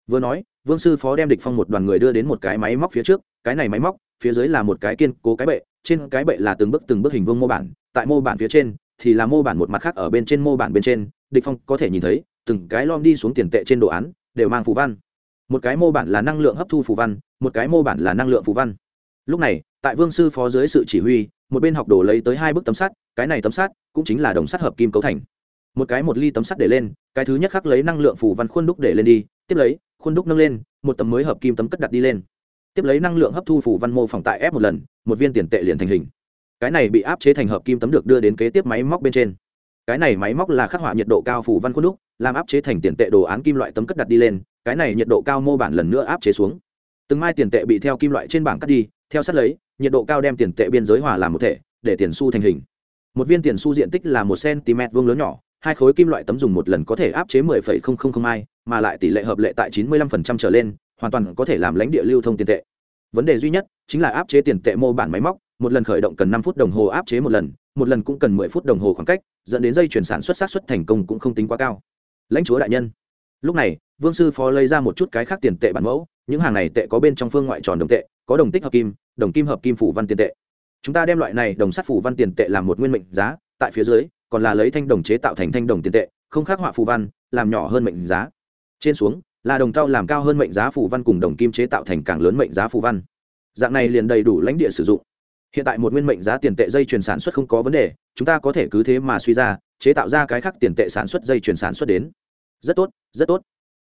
Vừa nói, vương sư phó đem địch phong một đoàn người đưa đến một cái máy móc phía trước, cái này máy móc, phía dưới là một cái kiên cố cái bệ, trên cái bệ là từng bước từng bước hình vuông mô bản, tại mô bản phía trên thì là mô bản một mặt khác ở bên trên mô bản bên trên, địch phong có thể nhìn thấy, từng cái lom đi xuống tiền tệ trên đồ án, đều mang phù văn. Một cái mô bản là năng lượng hấp thu phù văn, một cái mô bản là năng lượng phù văn. Lúc này, tại vương sư phó dưới sự chỉ huy, một bên học đồ lấy tới hai bức tấm sắt, cái này tấm sắt cũng chính là đồng sắt hợp kim cấu thành. Một cái một ly tấm sắt để lên, cái thứ nhất khắc lấy năng lượng phù văn khuôn đúc để lên đi, tiếp lấy, khuôn đúc nâng lên, một tấm mới hợp kim tấm cất đặt đi lên. Tiếp lấy năng lượng hấp thu phù văn mô phỏng tại ép một lần, một viên tiền tệ liền thành hình cái này bị áp chế thành hợp kim tấm được đưa đến kế tiếp máy móc bên trên. Cái này máy móc là khắc họa nhiệt độ cao phủ văn khuôn đúc làm áp chế thành tiền tệ đồ án kim loại tấm cất đặt đi lên cái này nhiệt độ cao mô bản lần nữa áp chế xuống. Từng mai tiền tệ bị theo kim loại trên bảng cắt đi theo sát lấy nhiệt độ cao đem tiền tệ biên giới hòa làm một thể để tiền su thành hình. Một viên tiền su diện tích là một cm vuông lớn nhỏ hai khối kim loại tấm dùng một lần có thể áp chế 10,000 mai mà lại tỷ lệ hợp lệ tại 95% trở lên hoàn toàn có thể làm lãnh địa lưu thông tiền tệ. Vấn đề duy nhất chính là áp chế tiền tệ mô bản máy móc một lần khởi động cần năm phút đồng hồ áp chế một lần một lần cũng cần mười phút đồng hồ khoảng cách, dẫn đến dây chuyển sản xuất sát xuất thành công cũng không tính quá cao. Lãnh chúa đại nhân. Lúc này, vương sư phó lấy ra một chút cái khác tiền tệ bản mẫu, những hàng này tệ có bên trong phương ngoại tròn đồng tệ, có đồng tích hợp kim, đồng kim hợp kim phủ văn tiền tệ. Chúng ta đem loại này đồng sắt phủ văn tiền tệ làm một nguyên mệnh giá, tại phía dưới, còn là lấy thanh đồng chế tạo thành thanh đồng tiền tệ, không khác họa phù văn, làm nhỏ hơn mệnh giá. Trên xuống, là đồng tao làm cao hơn mệnh giá phù văn cùng đồng kim chế tạo thành càng lớn mệnh giá phù văn. Dạng này liền đầy đủ lãnh địa sử dụng hiện tại một nguyên mệnh giá tiền tệ dây chuyển sản xuất không có vấn đề, chúng ta có thể cứ thế mà suy ra, chế tạo ra cái khác tiền tệ sản xuất dây chuyển sản xuất đến. Rất tốt rất tốt.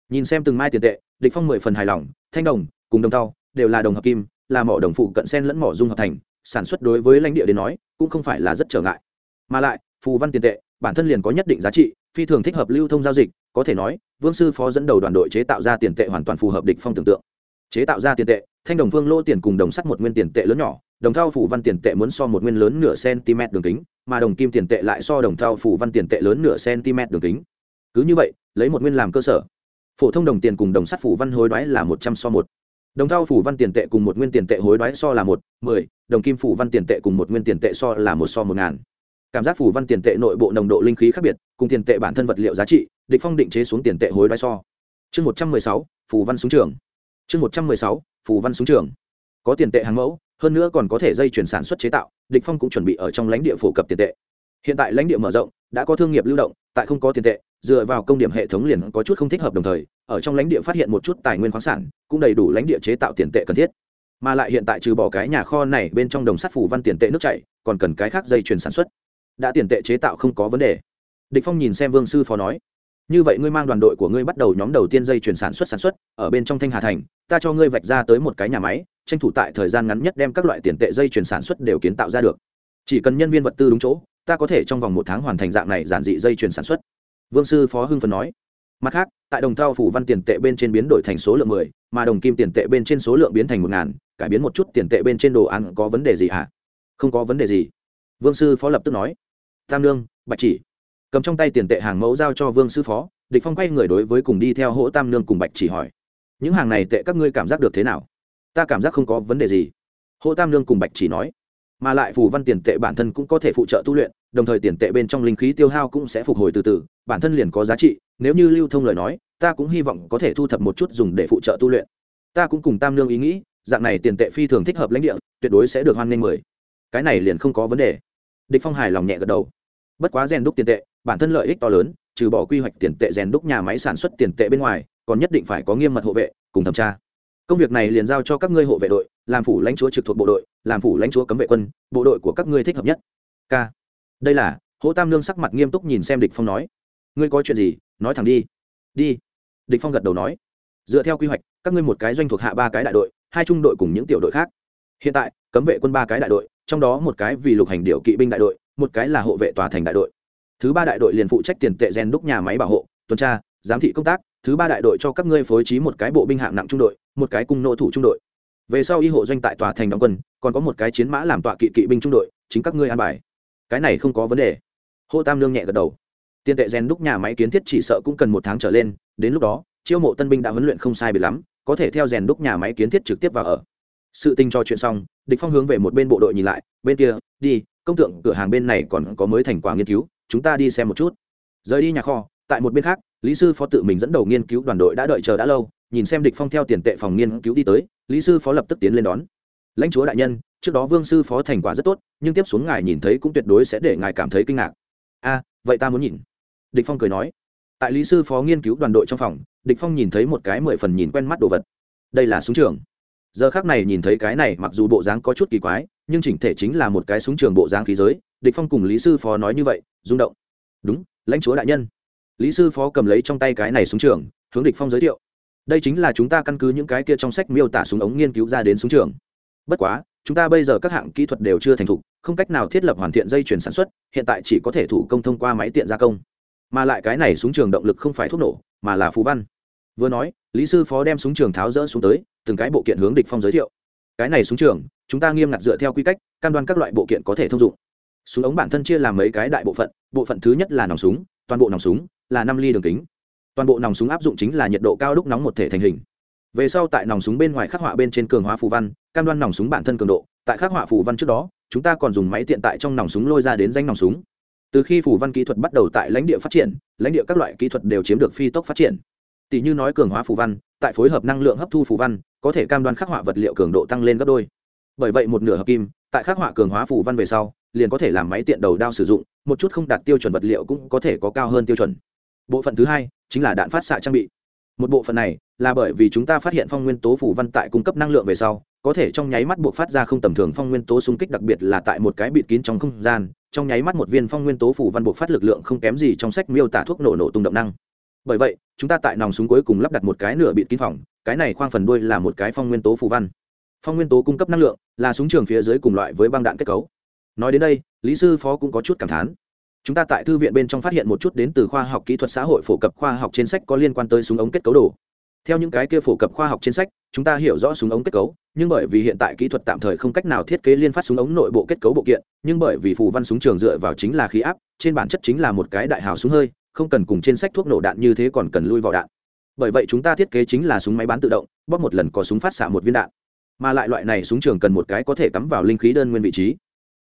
Nhìn xem từng mai tiền tệ, địch phong mười phần hài lòng, thanh đồng, cùng đồng thau, đều là đồng hợp kim, là mỏ đồng phụ cận sen lẫn mỏ dung hợp thành, sản xuất đối với lãnh địa đến nói, cũng không phải là rất trở ngại. Mà lại, phù văn tiền tệ, bản thân liền có nhất định giá trị, phi thường thích hợp lưu thông giao dịch, có thể nói, vương sư phó dẫn đầu đoàn đội chế tạo ra tiền tệ hoàn toàn phù hợp địch phong tưởng tượng. Chế tạo ra tiền tệ, thanh đồng vương lô tiền cùng đồng sắt một nguyên tiền tệ lớn nhỏ đồng thau phủ văn tiền tệ muốn so một nguyên lớn nửa cm đường kính mà đồng kim tiền tệ lại so đồng thau phủ văn tiền tệ lớn nửa cm đường kính cứ như vậy lấy một nguyên làm cơ sở phổ thông đồng tiền cùng đồng sắt phủ văn hối đoái là một trăm so một đồng thau phủ văn tiền tệ cùng một nguyên tiền tệ hối đoái so là một mười đồng kim phủ văn tiền tệ cùng một nguyên tiền tệ so là một so một ngàn cảm giác phủ văn tiền tệ nội bộ nồng độ linh khí khác biệt cùng tiền tệ bản thân vật liệu giá trị địch phong định chế xuống tiền tệ hối đoái so chương một trăm mười sáu phủ văn súng trường chương một trăm mười sáu phủ văn súng trường có tiền tệ hàng mẫu hơn nữa còn có thể dây chuyển sản xuất chế tạo, địch phong cũng chuẩn bị ở trong lãnh địa phổ cập tiền tệ. Hiện tại lãnh địa mở rộng, đã có thương nghiệp lưu động, tại không có tiền tệ, dựa vào công điểm hệ thống liền có chút không thích hợp đồng thời, ở trong lãnh địa phát hiện một chút tài nguyên khoáng sản, cũng đầy đủ lãnh địa chế tạo tiền tệ cần thiết. Mà lại hiện tại trừ bỏ cái nhà kho này bên trong đồng sắt phủ văn tiền tệ nước chảy, còn cần cái khác dây chuyển sản xuất. Đã tiền tệ chế tạo không có vấn đề. Địch phong nhìn xem vương sư phó nói, như vậy ngươi mang đoàn đội của ngươi bắt đầu nhóm đầu tiên dây chuyển sản xuất sản xuất, ở bên trong thanh hà thành ta cho ngươi vạch ra tới một cái nhà máy, tranh thủ tại thời gian ngắn nhất đem các loại tiền tệ dây chuyển sản xuất đều kiến tạo ra được. Chỉ cần nhân viên vật tư đúng chỗ, ta có thể trong vòng một tháng hoàn thành dạng này giản dị dây chuyển sản xuất. Vương sư phó hưng phần nói. Mặt khác, tại đồng thao phủ văn tiền tệ bên trên biến đổi thành số lượng mười, mà đồng kim tiền tệ bên trên số lượng biến thành một ngàn, cải biến một chút tiền tệ bên trên đồ ăn có vấn đề gì hả? À? không có vấn đề gì. Vương sư phó lập tức nói. Tam lương bạch chỉ. Cầm trong tay tiền tệ hàng mẫu giao cho vương sư phó, địch phong quay người đối với cùng đi theo hỗ tam lương cùng bạch chỉ hỏi những hàng này tệ các ngươi cảm giác được thế nào? Ta cảm giác không có vấn đề gì. Hỗ tam nương cùng bạch chỉ nói, mà lại phù văn tiền tệ bản thân cũng có thể phụ trợ tu luyện, đồng thời tiền tệ bên trong linh khí tiêu hao cũng sẽ phục hồi từ từ, bản thân liền có giá trị, nếu như lưu thông lời nói, ta cũng hy vọng có thể thu thập một chút dùng để phụ trợ tu luyện. Ta cũng cùng tam nương ý nghĩ, dạng này tiền tệ phi thường thích hợp lãnh địa, tuyệt đối sẽ được hoan nghênh mười. Cái này liền không có vấn đề. Địch phong hài lòng nhẹ gật đầu. Bất quá rèn đúc tiền tệ, bản thân lợi ích to lớn, trừ bỏ quy hoạch tiền tệ rèn đúc nhà máy sản xuất tiền tệ bên ngoài còn nhất định phải có nghiêm mật hộ vệ, cùng thẩm tra. Công việc này liền giao cho các ngươi hộ vệ đội, làm phủ lãnh chúa trực thuộc bộ đội, làm phủ lãnh chúa cấm vệ quân, bộ đội của các ngươi thích hợp nhất. K. Đây là, hỗ tam lương sắc mặt nghiêm túc nhìn xem địch phong nói. Ngươi có chuyện gì, nói thẳng đi. Đi. Địch phong gật đầu nói. Dựa theo quy hoạch, các ngươi một cái doanh thuộc hạ ba cái đại đội, hai trung đội cùng những tiểu đội khác. Hiện tại, cấm vệ quân ba cái đại đội, trong đó một cái vì lục hành điệu kỵ binh đại đội, một cái là hộ vệ tòa thành đại đội. Thứ ba đại đội liền phụ trách tiền tệ gen đúc nhà máy bảo hộ, tuần tra, giám thị công tác thứ ba đại đội cho các ngươi phối trí một cái bộ binh hạng nặng trung đội, một cái cung nô thủ trung đội. Về sau y hộ doanh tại tòa thành đóng quân, còn có một cái chiến mã làm tọa kỵ kỵ binh trung đội, chính các ngươi an bài. Cái này không có vấn đề. Hô tam lương nhẹ gật đầu. Tiền tệ rèn đúc nhà máy kiến thiết chỉ sợ cũng cần một tháng trở lên, đến lúc đó, chiêu mộ tân binh đã huấn luyện không sai biệt lắm, có thể theo rèn đúc nhà máy kiến thiết trực tiếp vào ở. Sự tình cho chuyện xong, địch phong hướng về một bên bộ đội nhìn lại, bên kia, đi, công tượng cửa hàng bên này còn có mới thành quả nghiên cứu, chúng ta đi xem một chút. Rời đi nhà kho, tại một bên khác lý sư phó tự mình dẫn đầu nghiên cứu đoàn đội đã đợi chờ đã lâu, nhìn xem địch phong theo tiền tệ phòng nghiên cứu đi tới, lý sư phó lập tức tiến lên đón. Lãnh chúa đại nhân, trước đó vương sư phó thành quả rất tốt, nhưng tiếp xuống ngài nhìn thấy cũng tuyệt đối sẽ để ngài cảm thấy kinh ngạc. A, vậy ta muốn nhìn. Địch phong cười nói. Tại lý sư phó nghiên cứu đoàn đội trong phòng, địch phong nhìn thấy một cái mười phần nhìn quen mắt đồ vật. Đây là súng trường. Giờ khắc này nhìn thấy cái này, mặc dù bộ dáng có chút kỳ quái, nhưng chỉnh thể chính là một cái súng trường bộ dáng khí giới, địch phong cùng lý sư phó nói như vậy, rung động. Đúng, lãnh chúa đại nhân lý sư phó cầm lấy trong tay cái này súng trường, hướng địch phong giới thiệu. Đây chính là chúng ta căn cứ những cái kia trong sách miêu tả súng ống nghiên cứu ra đến súng trường. Bất quá, chúng ta bây giờ các hạng kỹ thuật đều chưa thành thục, không cách nào thiết lập hoàn thiện dây chuyển sản xuất, hiện tại chỉ có thể thủ công thông qua máy tiện gia công. Mà lại cái này súng trường động lực không phải thuốc nổ, mà là phú văn. Vừa nói, lý sư phó đem súng trường tháo rỡ xuống tới, từng cái bộ kiện hướng địch phong giới thiệu. Cái này súng trường, chúng ta nghiêm ngặt dựa theo quy cách, cam đoan các loại bộ kiện có thể thông dụng. Súng ống bản thân chia làm mấy cái đại bộ phận bộ phận thứ nhất là nòng súng, toàn bộ nòng súng là năm ly đường kính. Toàn bộ nòng súng áp dụng chính là nhiệt độ cao đúc nóng một thể thành hình. Về sau tại nòng súng bên ngoài khắc họa bên trên cường hóa phù văn, cam đoan nòng súng bản thân cường độ. Tại khắc họa phù văn trước đó, chúng ta còn dùng máy tiện tại trong nòng súng lôi ra đến danh nòng súng. Từ khi phù văn kỹ thuật bắt đầu tại lãnh địa phát triển, lãnh địa các loại kỹ thuật đều chiếm được phi tốc phát triển. Tỷ như nói cường hóa phù văn, tại phối hợp năng lượng hấp thu phù văn, có thể cam đoan khắc họa vật liệu cường độ tăng lên gấp đôi. Bởi vậy một nửa hợp kim, tại khắc họa cường hóa phù văn về sau, liền có thể làm máy tiện đầu đao sử dụng, một chút không đạt tiêu chuẩn vật liệu cũng có thể có cao hơn tiêu chuẩn bộ phận thứ hai chính là đạn phát xạ trang bị. Một bộ phận này là bởi vì chúng ta phát hiện phong nguyên tố phủ văn tại cung cấp năng lượng về sau, có thể trong nháy mắt buộc phát ra không tầm thường phong nguyên tố xung kích, đặc biệt là tại một cái bịt kín trong không gian, trong nháy mắt một viên phong nguyên tố phủ văn buộc phát lực lượng không kém gì trong sách miêu tả thuốc nổ nổ tung động năng. Bởi vậy, chúng ta tại nòng súng cuối cùng lắp đặt một cái nửa bịt kín phòng, cái này khoang phần đuôi là một cái phong nguyên tố phủ văn. Phong nguyên tố cung cấp năng lượng là súng trường phía dưới cùng loại với băng đạn kết cấu. Nói đến đây, lý sư phó cũng có chút cảm thán chúng ta tại thư viện bên trong phát hiện một chút đến từ khoa học kỹ thuật xã hội phổ cập khoa học trên sách có liên quan tới súng ống kết cấu đồ. Theo những cái kia phổ cập khoa học trên sách, chúng ta hiểu rõ súng ống kết cấu, nhưng bởi vì hiện tại kỹ thuật tạm thời không cách nào thiết kế liên phát súng ống nội bộ kết cấu bộ kiện, nhưng bởi vì phù văn súng trường dựa vào chính là khí áp, trên bản chất chính là một cái đại hào súng hơi, không cần cùng trên sách thuốc nổ đạn như thế còn cần lui vào đạn. Bởi vậy chúng ta thiết kế chính là súng máy bán tự động, bóp một lần có súng phát xạ một viên đạn. Mà lại loại này súng trường cần một cái có thể cắm vào linh khí đơn nguyên vị trí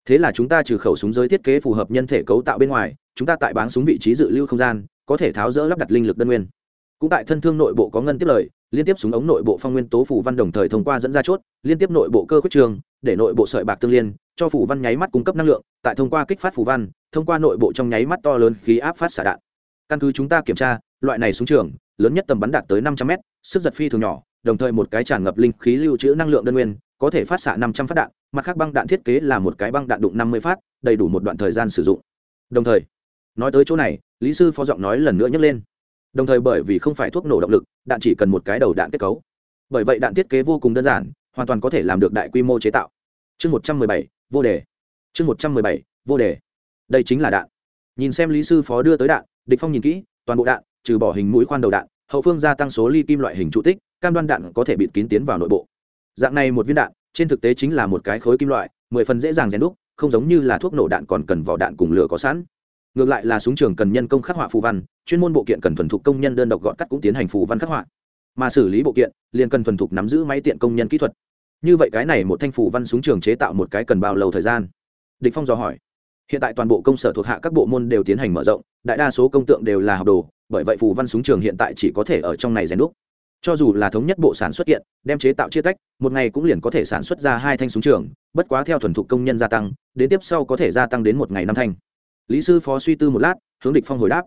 thế là chúng ta trừ khẩu súng giới thiết kế phù hợp nhân thể cấu tạo bên ngoài, chúng ta tại báng súng vị trí dự lưu không gian, có thể tháo rỡ lắp đặt linh lực đơn nguyên. Cũng tại thân thương nội bộ có ngân tiếp lời, liên tiếp súng ống nội bộ phong nguyên tố phủ văn đồng thời thông qua dẫn ra chốt, liên tiếp nội bộ cơ quyết trường, để nội bộ sợi bạc tương liên, cho phủ văn nháy mắt cung cấp năng lượng, tại thông qua kích phát phủ văn, thông qua nội bộ trong nháy mắt to lớn khí áp phát xả đạn. Căn cứ chúng ta kiểm tra, loại này súng trường, lớn nhất tầm bắn đạt tới năm trăm m sức giật phi thường nhỏ, đồng thời một cái tràn ngập linh khí lưu trữ năng lượng đơn nguyên có thể phát xạ năm trăm phát đạn, mặt khác băng đạn thiết kế là một cái băng đạn đụng năm mươi phát, đầy đủ một đoạn thời gian sử dụng. Đồng thời, nói tới chỗ này, lý sư phó giọng nói lần nữa nhấc lên. Đồng thời bởi vì không phải thuốc nổ động lực, đạn chỉ cần một cái đầu đạn kết cấu. Bởi vậy đạn thiết kế vô cùng đơn giản, hoàn toàn có thể làm được đại quy mô chế tạo. Chương một trăm mười bảy, vô đề. Chương một trăm mười bảy, vô đề. Đây chính là đạn. Nhìn xem lý sư phó đưa tới đạn, địch phong nhìn kỹ, toàn bộ đạn, trừ bỏ hình mũi khoan đầu đạn, hậu phương gia tăng số ly kim loại hình trụ tích, cam đoan đạn có thể bịt kín tiến vào nội bộ dạng này một viên đạn, trên thực tế chính là một cái khối kim loại, mười phần dễ dàng rèn đúc, không giống như là thuốc nổ đạn còn cần vỏ đạn cùng lửa có sẵn. Ngược lại là súng trường cần nhân công khắc họa phù văn, chuyên môn bộ kiện cần thuần thục công nhân đơn độc gọn cắt cũng tiến hành phù văn khắc họa. Mà xử lý bộ kiện, liền cần thuần thục nắm giữ máy tiện công nhân kỹ thuật. Như vậy cái này một thanh phù văn súng trường chế tạo một cái cần bao lâu thời gian? Địch phong dò hỏi. Hiện tại toàn bộ công sở thuộc hạ các bộ môn đều tiến hành mở rộng, đại đa số công tượng đều là học đồ, bởi vậy phù văn súng trường hiện tại chỉ có thể ở trong này rèn đúc cho dù là thống nhất bộ sản xuất kiện, đem chế tạo chia tách, một ngày cũng liền có thể sản xuất ra hai thanh súng trường, bất quá theo thuần thục công nhân gia tăng, đến tiếp sau có thể gia tăng đến một ngày năm thanh. Lý sư phó suy tư một lát, hướng địch phong hồi đáp.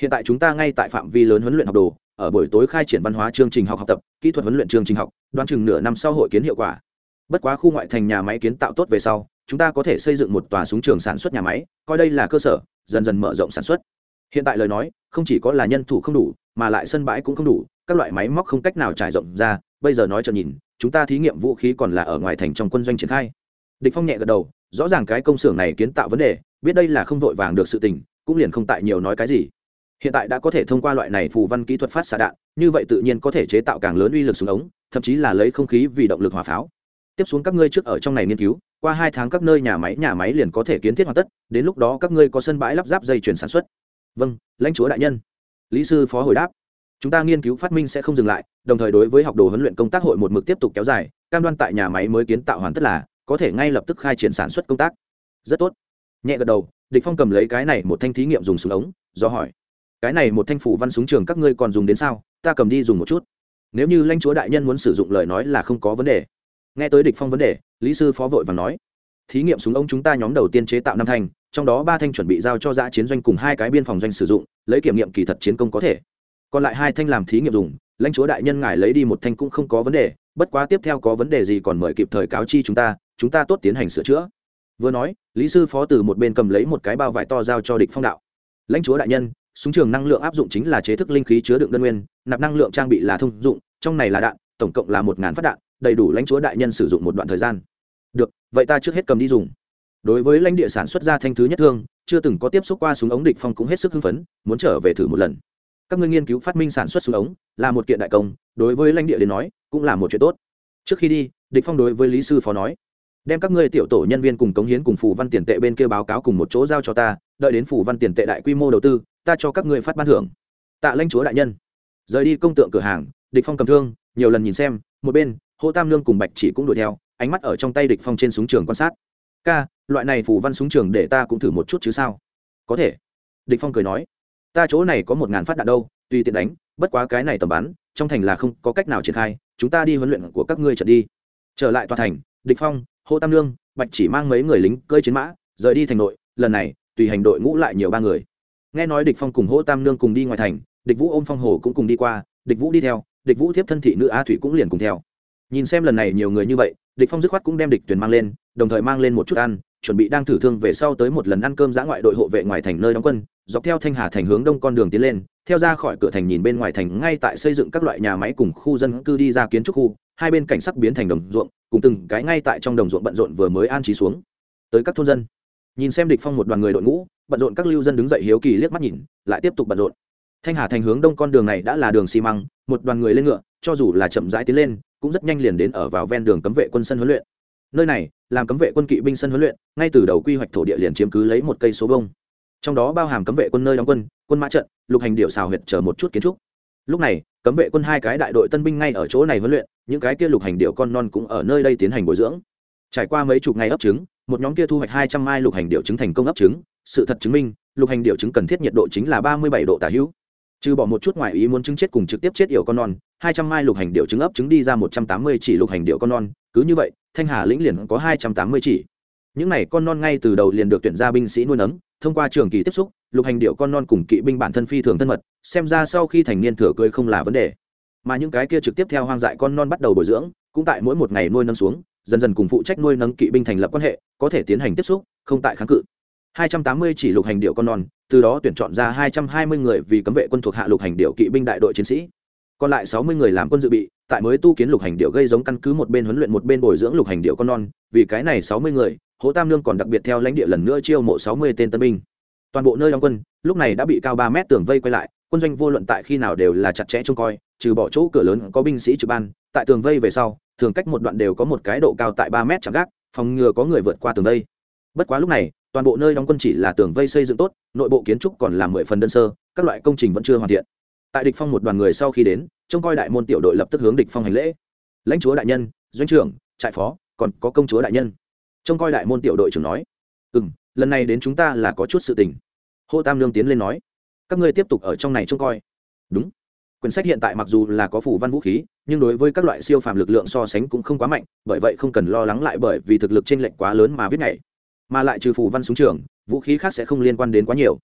Hiện tại chúng ta ngay tại phạm vi lớn huấn luyện học đồ, ở buổi tối khai triển văn hóa chương trình học học tập, kỹ thuật huấn luyện chương trình học, đoán chừng nửa năm sau hội kiến hiệu quả. Bất quá khu ngoại thành nhà máy kiến tạo tốt về sau, chúng ta có thể xây dựng một tòa súng trường sản xuất nhà máy, coi đây là cơ sở, dần dần mở rộng sản xuất. Hiện tại lời nói, không chỉ có là nhân thủ không đủ, mà lại sân bãi cũng không đủ các loại máy móc không cách nào trải rộng ra, bây giờ nói cho nhìn, chúng ta thí nghiệm vũ khí còn là ở ngoài thành trong quân doanh triển khai. Địch phong nhẹ gật đầu, rõ ràng cái công xưởng này kiến tạo vấn đề, biết đây là không vội vàng được sự tình, cũng liền không tại nhiều nói cái gì. Hiện tại đã có thể thông qua loại này phù văn kỹ thuật phát xạ đạn, như vậy tự nhiên có thể chế tạo càng lớn uy lực súng ống, thậm chí là lấy không khí vì động lực hỏa pháo. Tiếp xuống các ngươi trước ở trong này nghiên cứu, qua hai tháng các nơi nhà máy nhà máy liền có thể kiến thiết hoàn tất, đến lúc đó các ngươi có sân bãi lắp ráp dây chuyển sản xuất. Vâng lãnh chúa đại nhân. Lý sư phó hồi đáp chúng ta nghiên cứu phát minh sẽ không dừng lại, đồng thời đối với học đồ huấn luyện công tác hội một mực tiếp tục kéo dài, cam đoan tại nhà máy mới kiến tạo hoàn tất là, có thể ngay lập tức khai triển sản xuất công tác. Rất tốt. Nhẹ gật đầu, địch phong cầm lấy cái này một thanh thí nghiệm dùng súng ống, do hỏi. Cái này một thanh phủ văn súng trường các ngươi còn dùng đến sao? Ta cầm đi dùng một chút. Nếu như lãnh chúa đại nhân muốn sử dụng lời nói là không có vấn đề. Nghe tới địch phong vấn đề, lý sư phó vội vàng nói. Thí nghiệm súng ống chúng ta nhóm đầu tiên chế tạo năm thanh, trong đó ba thanh chuẩn bị giao cho giã chiến doanh cùng hai cái biên phòng doanh sử dụng, lấy kiểm nghiệm kỳ thật chiến công có thể còn lại hai thanh làm thí nghiệm dùng, lãnh chúa đại nhân ngài lấy đi một thanh cũng không có vấn đề, bất quá tiếp theo có vấn đề gì còn mời kịp thời cáo chi chúng ta chúng ta tốt tiến hành sửa chữa. Vừa nói, lý sư phó từ một bên cầm lấy một cái bao vải to giao cho địch phong đạo. Lãnh chúa đại nhân, súng trường năng lượng áp dụng chính là chế thức linh khí chứa đựng đơn nguyên, nạp năng lượng trang bị là thông dụng, trong này là đạn, tổng cộng là một ngàn phát đạn, đầy đủ lãnh chúa đại nhân sử dụng một đoạn thời gian. Được, vậy ta trước hết cầm đi dùng. Đối với lãnh địa sản xuất ra thanh thứ nhất thương, chưa từng có tiếp xúc qua súng ống địch phong cũng hết sức hưng phấn, muốn trở về thử một lần các ngươi nghiên cứu phát minh sản xuất súng ống là một kiện đại công, đối với lãnh địa đến nói, cũng là một chuyện tốt. Trước khi đi, địch phong đối với lý sư phó nói, đem các ngươi tiểu tổ nhân viên cùng cống hiến cùng phủ văn tiền tệ bên kia báo cáo cùng một chỗ giao cho ta, đợi đến phủ văn tiền tệ đại quy mô đầu tư, ta cho các ngươi phát ban thưởng. Tạ lãnh chúa đại nhân. Rời đi công tượng cửa hàng, địch phong cầm thương, nhiều lần nhìn xem, một bên, hô tam lương cùng bạch chỉ cũng đuổi theo, ánh mắt ở trong tay địch phong trên súng trường quan sát. Ca, loại này phủ văn súng trường để ta cũng thử một chút chứ sao? Có thể. Địch phong cười nói ta chỗ này có một ngàn phát đạn đâu, tùy tiện đánh, bất quá cái này tầm bắn, trong thành là không có cách nào triển khai, chúng ta đi huấn luyện của các ngươi trận đi. Trở lại tòa thành, địch phong, hô tam lương bạch chỉ mang mấy người lính cơi chiến mã, rời đi thành nội, lần này, tùy hành đội ngũ lại nhiều ba người. Nghe nói địch phong cùng hô tam lương cùng đi ngoài thành, địch vũ ôm phong hồ cũng cùng đi qua, địch vũ đi theo, địch vũ tiếp thân thị nữ a thủy cũng liền cùng theo. Nhìn xem lần này nhiều người như vậy, địch phong dứt khoát cũng đem địch tuyển mang lên, đồng thời mang lên một chút ăn chuẩn bị đang thử thương về sau tới một lần ăn cơm giã ngoại đội hộ vệ ngoài thành nơi đóng quân, dọc theo thanh hà thành hướng đông con đường tiến lên, theo ra khỏi cửa thành nhìn bên ngoài thành ngay tại xây dựng các loại nhà máy cùng khu dân cư đi ra kiến trúc khu, hai bên cảnh sắc biến thành đồng ruộng, cùng từng cái ngay tại trong đồng ruộng bận rộn vừa mới an trí xuống. Tới các thôn dân. Nhìn xem địch phong một đoàn người đội ngũ, bận rộn các lưu dân đứng dậy hiếu kỳ liếc mắt nhìn, lại tiếp tục bận rộn. Thanh hà thành hướng đông con đường này đã là đường xi măng, một đoàn người lên ngựa, cho dù là chậm rãi tiến lên, cũng rất nhanh liền đến ở vào ven đường cấm vệ quân sân huấn luyện nơi này, làm cấm vệ quân kỵ binh sân huấn luyện, ngay từ đầu quy hoạch thổ địa liền chiếm cứ lấy một cây số vông trong đó bao hàm cấm vệ quân nơi đóng quân quân mã trận, lục hành điệu xào huyệt chờ một chút kiến trúc. Lúc này, cấm vệ quân hai cái đại đội tân binh ngay ở chỗ này huấn luyện, những cái kia lục hành điệu con non cũng ở nơi đây tiến hành bồi dưỡng. Trải qua mấy chục ngày ấp trứng, một nhóm kia thu hoạch hai trăm mai lục hành điệu trứng thành công ấp trứng, sự thật chứng minh, lục hành điệu trứng cần thiết nhiệt độ chính là ba mươi bảy độ tả hữu. Trừ bỏ một chút ngoài ý muốn trứng chết cùng trực tiếp chết yểu con non, hai trăm mai lục hành điệu trứng ấp trứng đi ra một trăm tám mươi chỉ lục hành điệu con non, cứ như vậy thanh hà lĩnh liền có hai trăm tám mươi chỉ. Những này con non ngay từ đầu liền được tuyển ra binh sĩ nuôi nấng, thông qua trường kỳ tiếp xúc, lục hành điệu con non cùng kỵ binh bản thân phi thường thân mật, xem ra sau khi thành niên thừa cưới không là vấn đề. Mà những cái kia trực tiếp theo hoang dại con non bắt đầu bồi dưỡng, cũng tại mỗi một ngày nuôi nâng xuống, dần dần cùng phụ trách nuôi nấng kỵ binh thành lập quan hệ, có thể tiến hành tiếp xúc, không tại kháng cự. 280 chỉ lục hành điệu con non, từ đó tuyển chọn ra 220 người vì cấm vệ quân thuộc hạ lục hành điệu kỵ binh đại đội chiến sĩ. Còn lại 60 người làm quân dự bị tại mới tu kiến lục hành điệu gây giống căn cứ một bên huấn luyện một bên bồi dưỡng lục hành điệu con non, vì cái này 60 người hỗ tam lương còn đặc biệt theo lãnh địa lần nữa chiêu mộ 60 tên tân binh. Toàn bộ nơi đóng quân, lúc này đã bị cao ba mét tường vây quay lại, quân doanh vô luận tại khi nào đều là chặt chẽ trông coi, trừ bỏ chỗ cửa lớn có binh sĩ trực ban, tại tường vây về sau, thường cách một đoạn đều có một cái độ cao tại ba mét chẳng gác, phòng ngừa có người vượt qua tường vây. Bất quá lúc này, toàn bộ nơi đóng quân chỉ là tường vây xây dựng tốt, nội bộ kiến trúc còn là mười phần đơn sơ, các loại công trình vẫn chưa hoàn thiện. Tại địch phong một đoàn người sau khi đến trông coi đại môn tiểu đội lập tức hướng địch phong hành lễ. Lãnh chúa đại nhân, doanh trưởng, trại phó, còn có công chúa đại nhân. Trông coi đại môn tiểu đội trưởng nói. Ừ lần này đến chúng ta là có chút sự tình. Hô tam lương tiến lên nói. Các ngươi tiếp tục ở trong này trông coi. Đúng. Quyển sách hiện tại mặc dù là có phủ văn vũ khí, nhưng đối với các loại siêu phàm lực lượng so sánh cũng không quá mạnh, bởi vậy không cần lo lắng lại bởi vì thực lực t r ê n lệch quá lớn mà viết này mà lại trừ phủ văn súng trường, vũ khí khác sẽ không liên quan đến quá nhiều.